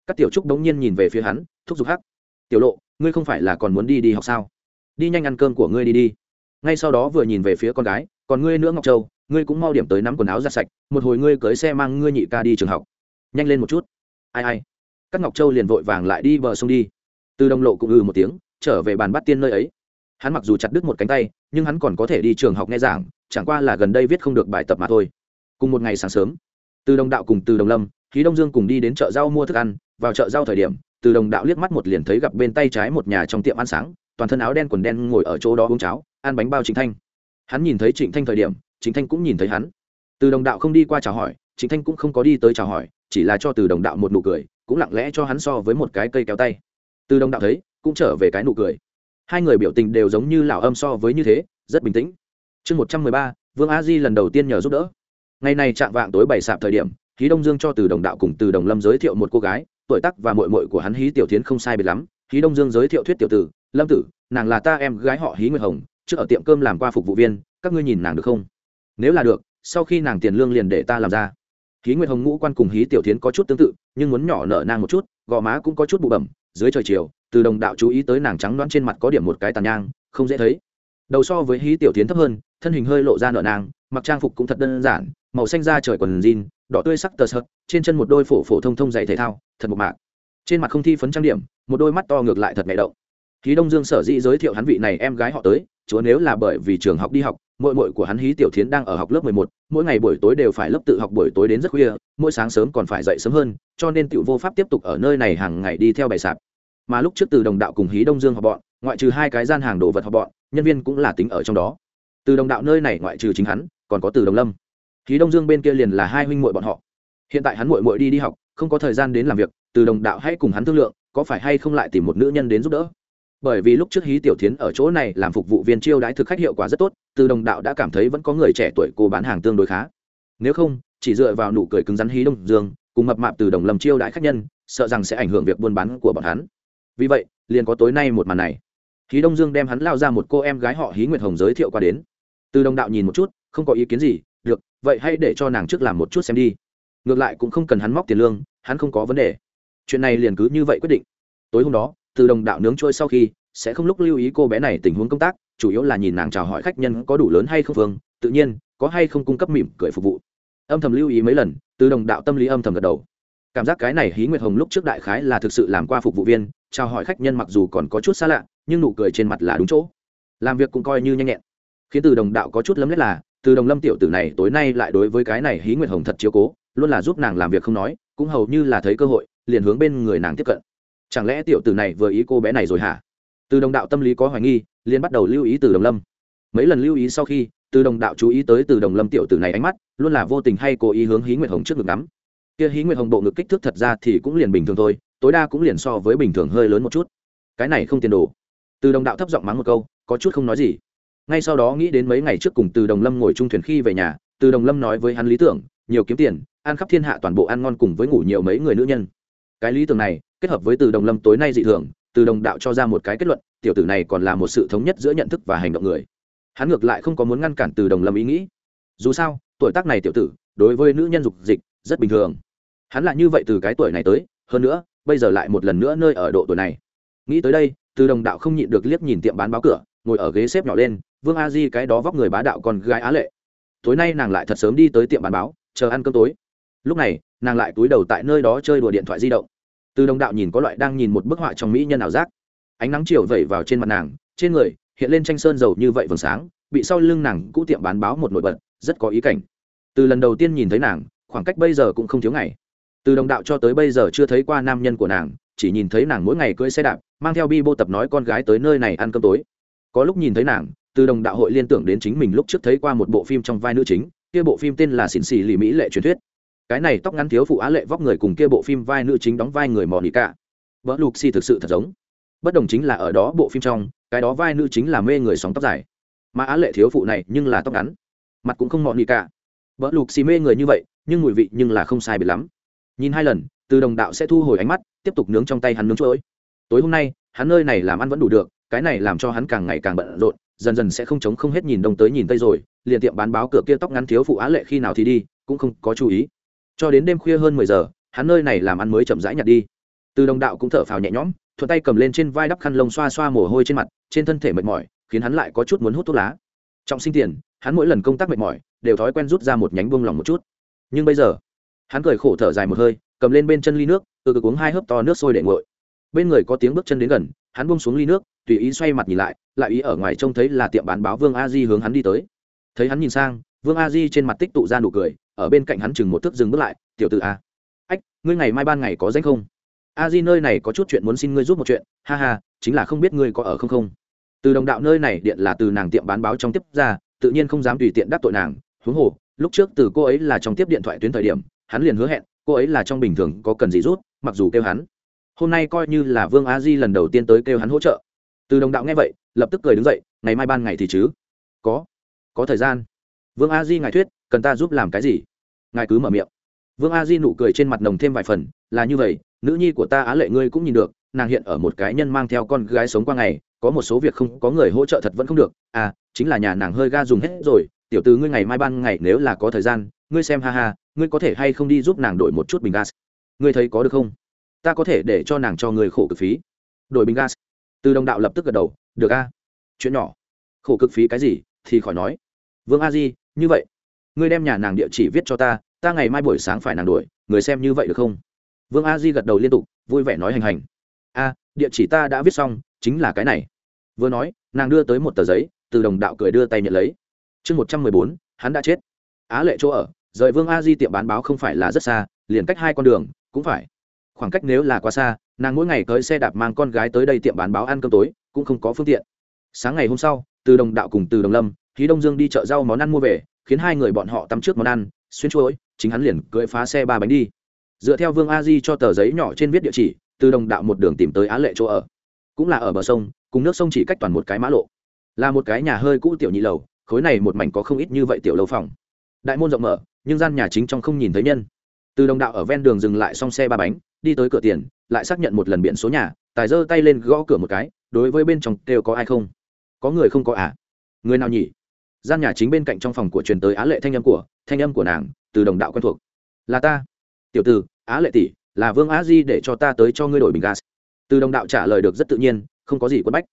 Các tiểu trúc đống nhiên nhìn về phía hắn, thúc giục hắc. Tiểu lộ, ngươi không phải là còn muốn đi đi học sao? Đi nhanh ăn cơm của ngươi đi đi. Ngay sau đó vừa nhìn về phía con gái, còn ngươi nữa ngọc châu, ngươi cũng mau điểm tới nắm quần áo ra sạch, một hồi ngươi cưới xe mang ngươi nhị ca đi trường học. Nhanh lên một chút. Ai ai các ngọc châu liền vội vàng lại đi bờ sông đi. Từ đồng lộ cũng ừ một tiếng, trở về bàn bắt tiên nơi ấy. Hắn mặc dù chặt đứt một cánh tay, nhưng hắn còn có thể đi trường học nghe giảng, chẳng qua là gần đây viết không được bài tập mà thôi. Cùng một ngày sáng sớm, từ đồng đạo cùng từ đồng lâm, khí đông dương cùng đi đến chợ rau mua thức ăn. Vào chợ rau thời điểm, từ đồng đạo liếc mắt một liền thấy gặp bên tay trái một nhà trong tiệm ăn sáng, toàn thân áo đen quần đen ngồi ở chỗ đó uống cháo, ăn bánh bao trịnh thanh. Hắn nhìn thấy trịnh thanh thời điểm, trịnh thanh cũng nhìn thấy hắn. Từ đồng đạo không đi qua chào hỏi, trịnh thanh cũng không có đi tới chào hỏi, chỉ là cho từ đồng đạo một nụ cười cũng lặng lẽ cho hắn so với một cái cây kéo tay. Từ đồng đạo thấy, cũng trở về cái nụ cười. Hai người biểu tình đều giống như lão âm so với như thế, rất bình tĩnh. Chương một trăm mười ba, vương a di lần đầu tiên nhờ giúp đỡ. Ngày này chạm vạng tối bảy sạp thời điểm, hí đông dương cho từ đồng đạo cùng từ đồng lâm giới thiệu một cô gái, tuổi tắc và mội mội của hắn hí tiểu tiến không sai biệt lắm. Hí đông dương giới thiệu thuyết tiểu tử, lâm tử, nàng là ta em gái họ hí nguyệt hồng, trước ở tiệm cơm làm qua phục vụ viên, các ngươi nhìn nàng được không? Nếu là được, sau khi nàng tiền lương liền để ta làm ra hí nguyệt hồng ngũ quan cùng hí tiểu tiến có chút tương tự, nhưng muốn nhỏ nở nang một chút, gò má cũng có chút bụ bẩm, dưới trời chiều, từ đồng đạo chú ý tới nàng trắng đoán trên mặt có điểm một cái tàn nhang, không dễ thấy. Đầu so với hí tiểu tiến thấp hơn, thân hình hơi lộ ra nở nàng, mặc trang phục cũng thật đơn giản, màu xanh da trời quần jean, đỏ tươi sắc tờ sợt, trên chân một đôi phổ phổ thông thông dày thể thao, thật một mạc. Trên mặt không thi phấn trang điểm, một đôi mắt to ngược lại thật mẹ động hí đông dương sở dĩ giới thiệu hắn vị này em gái họ tới chúa nếu là bởi vì trường học đi học mội mội của hắn hí tiểu thiến đang ở học lớp mười một, mỗi ngày buổi tối đều phải lớp tự học buổi tối đến rất khuya, mỗi sáng sớm còn phải dậy sớm hơn, cho nên tiểu vô pháp tiếp tục ở nơi này hàng ngày đi theo bài sạp. Mà lúc trước từ đồng đạo cùng hí đông dương học bọn, ngoại trừ hai cái gian hàng đồ vật học bọn, nhân viên cũng là tính ở trong đó. Từ đồng đạo nơi này ngoại trừ chính hắn, còn có từ đồng lâm. Hí đông dương bên kia liền là hai huynh muội bọn họ. Hiện tại hắn muội muội đi đi học, không có thời gian đến làm việc, từ đồng đạo hãy cùng hắn thương lượng, có phải hay không lại tìm một nữ nhân đến giúp đỡ bởi vì lúc trước hí tiểu tiến ở chỗ này làm phục vụ viên chiêu đãi thực khách hiệu quả rất tốt, từ đồng đạo đã cảm thấy vẫn có người trẻ tuổi cô bán hàng tương đối khá. Nếu không, chỉ dựa vào nụ cười cứng rắn hí đông dương, cùng mập mạp từ đồng lâm chiêu đãi khách nhân, sợ rằng sẽ ảnh hưởng việc buôn bán của bọn hắn. Vì vậy, liền có tối nay một màn này. Hí đông dương đem hắn lao ra một cô em gái họ hí nguyệt hồng giới thiệu qua đến. Từ đồng đạo nhìn một chút, không có ý kiến gì, được, vậy hãy để cho nàng trước làm một chút xem đi. Ngược lại cũng không cần hắn móc tiền lương, hắn không có vấn đề. Chuyện này liền cứ như vậy quyết định. Tối hôm đó từ đồng đạo nướng trôi sau khi, sẽ không lúc lưu ý cô bé này tình huống công tác, chủ yếu là nhìn nàng chào hỏi khách nhân có đủ lớn hay không phương tự nhiên, có hay không cung cấp mỉm cười phục vụ. Âm thầm lưu ý mấy lần, từ đồng đạo tâm lý âm thầm gật đầu. Cảm giác cái này hí nguyệt hồng lúc trước đại khái là thực sự làm qua phục vụ viên, chào hỏi khách nhân mặc dù còn có chút xa lạ, nhưng nụ cười trên mặt là đúng chỗ. Làm việc cũng coi như nhanh nhẹn. Khiến từ đồng đạo có chút lấm lét là, từ đồng lâm tiểu tử này tối nay lại đối với cái này hí nguyệt hồng thật chiếu cố, luôn là giúp nàng làm việc không nói, cũng hầu như là thấy cơ hội, liền hướng bên người nàng tiếp cận chẳng lẽ tiểu tử này vừa ý cô bé này rồi hả? Từ đồng đạo tâm lý có hoài nghi, liền bắt đầu lưu ý từ đồng lâm. Mấy lần lưu ý sau khi, từ đồng đạo chú ý tới từ đồng lâm tiểu tử này ánh mắt, luôn là vô tình hay cố ý hướng hí nguyệt hồng trước ngực ngắm. Kia hí nguyệt hồng bộ ngực kích thước thật ra thì cũng liền bình thường thôi, tối đa cũng liền so với bình thường hơi lớn một chút. Cái này không tiền đồ. Từ đồng đạo thấp giọng mắng một câu, có chút không nói gì. Ngay sau đó nghĩ đến mấy ngày trước cùng từ đồng lâm ngồi chung thuyền khi về nhà, từ đồng lâm nói với hắn lý tưởng, nhiều kiếm tiền, ăn khắp thiên hạ toàn bộ ăn ngon cùng với ngủ nhiều mấy người nữ nhân. Cái lý tưởng này kết hợp với từ đồng lâm tối nay dị thường, từ đồng đạo cho ra một cái kết luận, tiểu tử này còn là một sự thống nhất giữa nhận thức và hành động người. Hắn ngược lại không có muốn ngăn cản từ đồng lâm ý nghĩ. Dù sao, tuổi tác này tiểu tử, đối với nữ nhân dục dịch, rất bình thường. Hắn là như vậy từ cái tuổi này tới, hơn nữa, bây giờ lại một lần nữa nơi ở độ tuổi này. Nghĩ tới đây, từ đồng đạo không nhịn được liếc nhìn tiệm bán báo cửa, ngồi ở ghế xếp nhỏ lên, vương a di cái đó vóc người bá đạo còn gái á lệ. Tối nay nàng lại thật sớm đi tới tiệm bán báo, chờ ăn cơm tối. Lúc này, nàng lại túi đầu tại nơi đó chơi đùa điện thoại di động từ đồng đạo nhìn có loại đang nhìn một bức họa trong mỹ nhân ảo giác. Ánh nắng chiều vẩy vào trên mặt nàng, trên người, hiện lên tranh sơn dầu như vậy vầng sáng, bị sau lưng nàng cũ tiệm bán báo một nổi bật, rất có ý cảnh. Từ lần đầu tiên nhìn thấy nàng, khoảng cách bây giờ cũng không thiếu ngày. Từ đồng đạo cho tới bây giờ chưa thấy qua nam nhân của nàng, chỉ nhìn thấy nàng mỗi ngày cưỡi xe đạp, mang theo bi bô tập nói con gái tới nơi này ăn cơm tối. Có lúc nhìn thấy nàng, từ đồng đạo hội liên tưởng đến chính mình lúc trước thấy qua một bộ phim trong vai nữ chính, kia bộ phim tên là xỉn xì lì mỹ lệ truyền thuyết cái này tóc ngắn thiếu phụ á lệ vóc người cùng kia bộ phim vai nữ chính đóng vai người mò nỉ cả. Vợ lục xì thực sự thật giống. Bất đồng chính là ở đó bộ phim trong, cái đó vai nữ chính là mê người sóng tóc dài. Mà á lệ thiếu phụ này nhưng là tóc ngắn. Mặt cũng không mò nỉ cả. Vợ lục xì mê người như vậy, nhưng mùi vị nhưng là không sai biệt lắm. Nhìn hai lần, từ đồng đạo sẽ thu hồi ánh mắt, tiếp tục nướng trong tay hắn nướng chuỗi tối hôm nay, hắn nơi này làm ăn vẫn đủ được, cái này làm cho hắn càng ngày càng bận rộn, dần dần sẽ không chống không hết nhìn đông tới nhìn tây rồi, liền tiệm bán báo cửa kia tóc ngắn thiếu phụ á lệ khi nào thì đi, cũng không có chú ý cho đến đêm khuya hơn mười giờ, hắn nơi này làm ăn mới chậm rãi nhặt đi. Từ đồng đạo cũng thở phào nhẹ nhõm, thuận tay cầm lên trên vai đắp khăn lông xoa xoa mồ hôi trên mặt, trên thân thể mệt mỏi, khiến hắn lại có chút muốn hút thuốc lá. Trọng sinh tiền, hắn mỗi lần công tác mệt mỏi, đều thói quen rút ra một nhánh buông lòng một chút. Nhưng bây giờ, hắn cười khổ thở dài một hơi, cầm lên bên chân ly nước, từ cực uống hai hớp to nước sôi để nguội. Bên người có tiếng bước chân đến gần, hắn buông xuống ly nước, tùy ý xoay mặt nhìn lại lại ý ở ngoài trông thấy là tiệm bán báo vương a di hướng hắn đi tới. Thấy hắn nhìn sang vương a di trên mặt tích tụ ra nụ cười, ở bên cạnh hắn chừng một thước dừng bước lại, tiểu t ử a, ách, ngươi ngày mai ban ngày có danh không? A di nơi này có chút chuyện muốn xin ngươi giúp một chuyện, ha ha, chính là không biết ngươi có ở không không. Từ đồng đạo nơi này điện là từ nàng tiệm bán báo trong tiếp ra, tự nhiên không dám tùy tiện đắc tội nàng, huống hồ, lúc trước từ cô ấy là trong tiếp điện thoại tuyến thời điểm, hắn liền hứa hẹn, cô ấy là trong bình thường có cần gì rút, mặc dù kêu hắn. Hôm nay coi như là vương a di lần đầu tiên tới kêu hắn hỗ trợ. Từ đồng đạo nghe vậy, lập tức cười đứng dậy, ngày mai ban ngày thì chứ? Có có thời gian vương a di ngài thuyết, cần ta giúp làm cái gì? Ngài cứ mở miệng. Vương a di nụ cười trên mặt nồng thêm vài phần, là như vậy, nữ nhi của ta á lệ ngươi cũng nhìn được, nàng hiện ở một cái nhân mang theo con gái sống qua ngày, có một số việc không, có người hỗ trợ thật vẫn không được. À chính là nhà nàng hơi ga dùng hết rồi, tiểu từ ngươi ngày mai ban ngày nếu là có thời gian, ngươi xem ha ha, ngươi có thể hay không đi giúp nàng đổi một chút bình gas? Ngươi thấy có được không? Ta có thể để cho nàng cho ngươi khổ cực phí. Đổi bình gas. Từ đồng đạo lập tức gật đầu, được a. Chuyện nhỏ. Khổ cực phí cái gì, thì khỏi nói vương a di, như vậy, ngươi đem nhà nàng địa chỉ viết cho ta ta ngày mai buổi sáng phải nàng đuổi, người xem như vậy được không? Vương a di gật đầu liên tục, vui vẻ nói hành hành. A, địa chỉ ta đã viết xong, chính là cái này. Vừa nói, nàng đưa tới một tờ giấy, từ đồng đạo cười đưa tay nhận lấy. Chương một trăm mười bốn, hắn đã chết. Á lệ chỗ ở, rời vương a di tiệm bán báo không phải là rất xa, liền cách hai con đường, cũng phải. Khoảng cách nếu là quá xa, nàng mỗi ngày tới xe đạp mang con gái tới đây tiệm bán báo ăn cơm tối, cũng không có phương tiện. Sáng ngày hôm sau, từ đồng đạo cùng từ đồng lâm khí đông dương đi chợ rau món ăn mua về, khiến hai người bọn họ tắm trước món ăn, xuyên chuỗi chính hắn liền cưỡi phá xe ba bánh đi. Dựa theo vương a di cho tờ giấy nhỏ trên viết địa chỉ, từ đồng đạo một đường tìm tới á lệ chỗ ở. Cũng là ở bờ sông, cùng nước sông chỉ cách toàn một cái mã lộ. Là một cái nhà hơi cũ tiểu nhị lầu, khối này một mảnh có không ít như vậy tiểu lâu phòng. Đại môn rộng mở, nhưng gian nhà chính trong không nhìn thấy nhân. Từ đồng đạo ở ven đường dừng lại xong xe ba bánh, đi tới cửa tiền, lại xác nhận một lần biển số nhà, tài giơ tay lên gõ cửa một cái, đối với bên trong kêu có ai không? Có người không có à? Người nào nhỉ? Gian nhà chính bên cạnh trong phòng của truyền tới á lệ thanh âm của, thanh âm của nàng, từ đồng đạo quen thuộc. Là ta. Tiểu từ á lệ tỷ, là vương á di để cho ta tới cho ngươi đổi bình gas. Từ đồng đạo trả lời được rất tự nhiên, không có gì quất bách.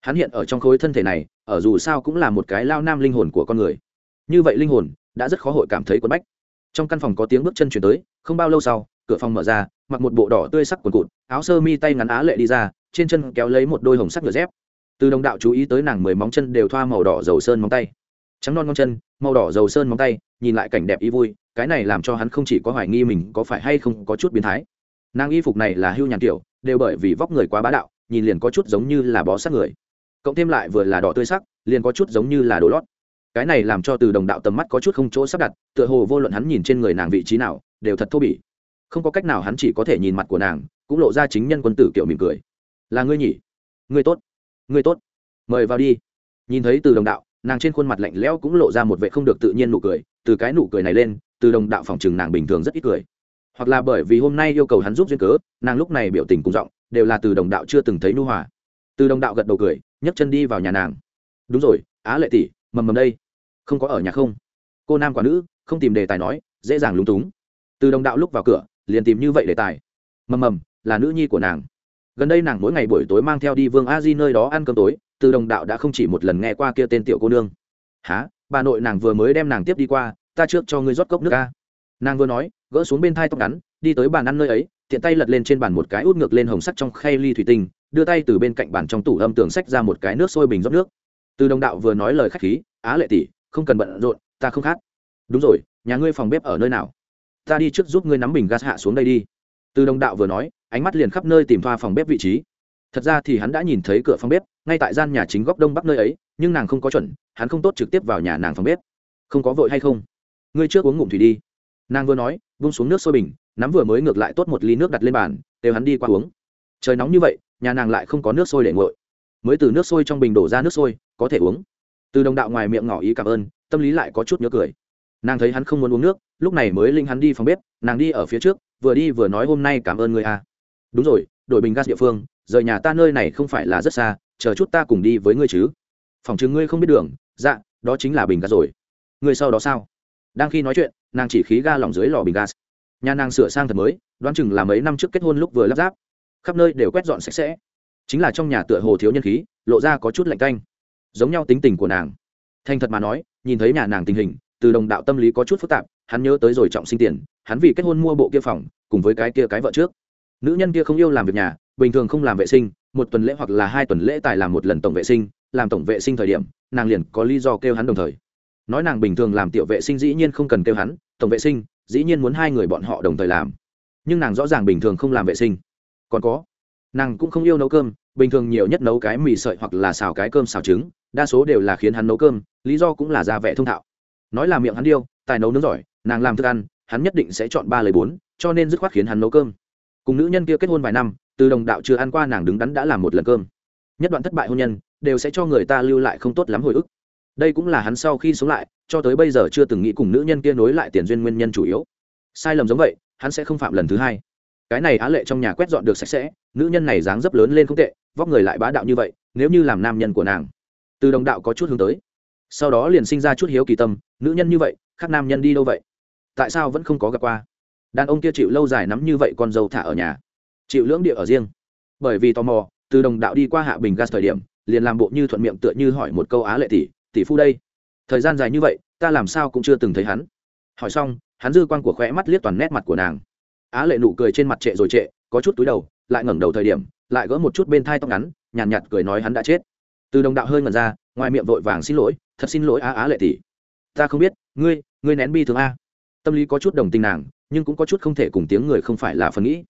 Hắn hiện ở trong khối thân thể này, ở dù sao cũng là một cái lao nam linh hồn của con người. Như vậy linh hồn, đã rất khó hội cảm thấy quất bách. Trong căn phòng có tiếng bước chân chuyển tới, không bao lâu sau, cửa phòng mở ra, mặc một bộ đỏ tươi sắc quần cụt, áo sơ mi tay ngắn á lệ đi ra, trên chân kéo lấy một đôi hồng sắc ngựa dép. Từ đồng đạo chú ý tới nàng mười móng chân đều thoa màu đỏ dầu sơn móng tay trắng non ngón chân, màu đỏ dầu sơn móng tay, nhìn lại cảnh đẹp ý vui, cái này làm cho hắn không chỉ có hoài nghi mình có phải hay không có chút biến thái. Nàng y phục này là hưu nhàn kiểu đều bởi vì vóc người quá bá đạo, nhìn liền có chút giống như là bó sát người. Cộng thêm lại vừa là đỏ tươi sắc, liền có chút giống như là đồ lót. Cái này làm cho từ đồng đạo tầm mắt có chút không chỗ sắp đặt, tựa hồ vô luận hắn nhìn trên người nàng vị trí nào, đều thật thô bỉ. Không có cách nào hắn chỉ có thể nhìn mặt của nàng, cũng lộ ra chính nhân quân tử kiểu mỉm cười. Là ngươi nhỉ? Ngươi tốt. Ngươi tốt. Mời vào đi. Nhìn thấy từ đồng đạo nàng trên khuôn mặt lạnh lẽo cũng lộ ra một vệ không được tự nhiên nụ cười, từ cái nụ cười này lên, từ đồng đạo phòng chừng nàng bình thường rất ít cười. Hoặc là bởi vì hôm nay yêu cầu hắn giúp duyên cớ, nàng lúc này biểu tình cùng giọng, đều là từ đồng đạo chưa từng thấy nu hòa. Từ đồng đạo gật đầu cười, nhấc chân đi vào nhà nàng. Đúng rồi, á lệ tỷ, mầm mầm đây. Không có ở nhà không? Cô nam quả nữ, không tìm đề tài nói, dễ dàng lúng túng. Từ đồng đạo lúc vào cửa, liền tìm như vậy đề tài. Mầm mầm, là nữ nhi của nàng. Gần đây nàng mỗi ngày buổi tối mang theo đi vương a di nơi đó ăn cơm tối từ đồng đạo đã không chỉ một lần nghe qua kia tên tiểu cô nương. Há bà nội nàng vừa mới đem nàng tiếp đi qua, ta trước cho ngươi rót cốc nước ca. Nàng vừa nói, gỡ xuống bên thai tóc ngắn, đi tới bàn ăn nơi ấy, tiện tay lật lên trên bàn một cái út ngược lên hồng sắt trong khay ly thủy tinh, đưa tay từ bên cạnh bàn trong tủ âm tường sách ra một cái nước sôi bình rót nước. Từ đồng đạo vừa nói lời khách khí, á lệ tỷ, không cần bận rộn, ta không khát. Đúng rồi, nhà ngươi phòng bếp ở nơi nào? Ta đi trước giúp ngươi nắm bình gas hạ xuống đây đi. Từ đồng đạo vừa nói, ánh mắt liền khắp nơi tìm thoa phòng bếp vị trí thật ra thì hắn đã nhìn thấy cửa phòng bếp, ngay tại gian nhà chính góc đông bắc nơi ấy, nhưng nàng không có chuẩn, hắn không tốt trực tiếp vào nhà nàng phòng bếp. Không có vội hay không? Ngươi trước uống ngụm thủy đi. Nàng vừa nói vung xuống nước sôi bình, nắm vừa mới ngược lại tốt một ly nước đặt lên bàn đều hắn đi qua uống. Trời nóng như vậy, nhà nàng lại không có nước sôi để nguội. Mới từ nước sôi trong bình đổ ra nước sôi, có thể uống. Từ đồng đạo ngoài miệng ngỏ ý cảm ơn, tâm lý lại có chút nhớ cười. Nàng thấy hắn không muốn uống nước, lúc này mới linh hắn đi phòng bếp, nàng đi ở phía trước, vừa đi vừa nói hôm nay cảm ơn người a à. đúng rồi, đổi bình gas địa phương rời nhà ta nơi này không phải là rất xa, chờ chút ta cùng đi với ngươi chứ. Phòng chứng ngươi không biết đường. Dạ đó chính là bình gas rồi. Ngươi sau đó sao? Đang khi nói chuyện, nàng chỉ khí ga lỏng dưới lò bình gas nhà nàng sửa sang thật mới, đoán chừng là mấy năm trước kết hôn lúc vừa lắp ráp. Khắp nơi đều quét dọn sạch sẽ. Chính là trong nhà tựa hồ thiếu nhân khí, lộ ra có chút lạnh canh giống nhau tính tình của nàng. Thành thật mà nói, nhìn thấy nhà nàng tình hình, từ đồng đạo tâm lý có chút phức tạp, hắn nhớ tới rồi trọng sinh tiền, hắn vì kết hôn mua bộ kia phòng, cùng với cái kia cái vợ trước nữ nhân kia không yêu làm việc nhà, bình thường không làm vệ sinh, một tuần lễ hoặc là hai tuần lễ tài làm một lần tổng vệ sinh, làm tổng vệ sinh thời điểm, nàng liền có lý do kêu hắn đồng thời. Nói nàng bình thường làm tiểu vệ sinh dĩ nhiên không cần kêu hắn, tổng vệ sinh, dĩ nhiên muốn hai người bọn họ đồng thời làm. Nhưng nàng rõ ràng bình thường không làm vệ sinh. Còn có, nàng cũng không yêu nấu cơm, bình thường nhiều nhất nấu cái mì sợi hoặc là xào cái cơm xào trứng, đa số đều là khiến hắn nấu cơm, lý do cũng là ra vẻ thông thạo. Nói là miệng hắn điêu, tài nấu nướng giỏi, nàng làm thức ăn, hắn nhất định sẽ chọn ba lời bốn, cho nên dứt khoát khiến hắn nấu cơm cùng nữ nhân kia kết hôn vài năm, từ đồng đạo chưa ăn qua nàng đứng đắn đã làm một lần cơm. Nhất đoạn thất bại hôn nhân, đều sẽ cho người ta lưu lại không tốt lắm hồi ức. Đây cũng là hắn sau khi sống lại, cho tới bây giờ chưa từng nghĩ cùng nữ nhân kia nối lại tiền duyên nguyên nhân chủ yếu. Sai lầm giống vậy, hắn sẽ không phạm lần thứ hai. Cái này á lệ trong nhà quét dọn được sạch sẽ, nữ nhân này dáng dấp lớn lên không tệ, vóc người lại bá đạo như vậy, nếu như làm nam nhân của nàng. Từ đồng đạo có chút hướng tới. Sau đó liền sinh ra chút hiếu kỳ tâm, nữ nhân như vậy, khác nam nhân đi đâu vậy? Tại sao vẫn không có gặp qua? Đàn ông kia chịu lâu dài nắm như vậy con dâu thả ở nhà. Chịu lưỡng địa ở riêng. Bởi vì tò mò từ đồng đạo đi qua hạ bình gas thời điểm liền làm bộ như thuận miệng tựa như hỏi một câu á lệ tỷ tỷ phu đây thời gian dài như vậy ta làm sao cũng chưa từng thấy hắn. Hỏi xong hắn dư quan của khóe mắt liếc toàn nét mặt của nàng. Á lệ nụ cười trên mặt trệ rồi trệ có chút túi đầu lại ngẩng đầu thời điểm lại gỡ một chút bên thai tóc ngắn nhàn nhạt, nhạt cười nói hắn đã chết. Từ đồng đạo hơi ngẩn ra ngoài miệng vội vàng xin lỗi thật xin lỗi á á lệ tỷ. Ta không biết ngươi ngươi nén bi thương a tâm lý có chút đồng tình nàng, nhưng cũng có chút không thể cùng tiếng người không phải là phần nghĩ.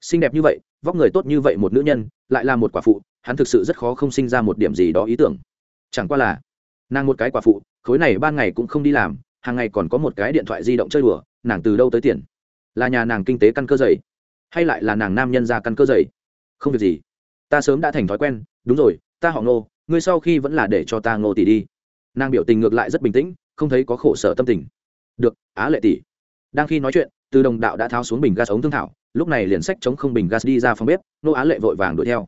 Xinh đẹp như vậy, vóc người tốt như vậy một nữ nhân, lại là một quả phụ, hắn thực sự rất khó không sinh ra một điểm gì đó ý tưởng. Chẳng qua là, nàng một cái quả phụ, khối này ban ngày cũng không đi làm, hàng ngày còn có một cái điện thoại di động chơi đùa, nàng từ đâu tới tiền? Là nhà nàng kinh tế căn cơ dày, hay lại là nàng nam nhân ra căn cơ dày? Không việc gì. Ta sớm đã thành thói quen, đúng rồi, ta họ ngô, ngươi sau khi vẫn là để cho ta ngô tỷ đi. Nàng biểu tình ngược lại rất bình tĩnh, không thấy có khổ sở tâm tình được, á lệ tỷ. Đang khi nói chuyện, từ đồng đạo đã tháo xuống bình gas ống thương thảo, lúc này liền sách chống không bình gas đi ra phòng bếp, nô á lệ vội vàng đuổi theo.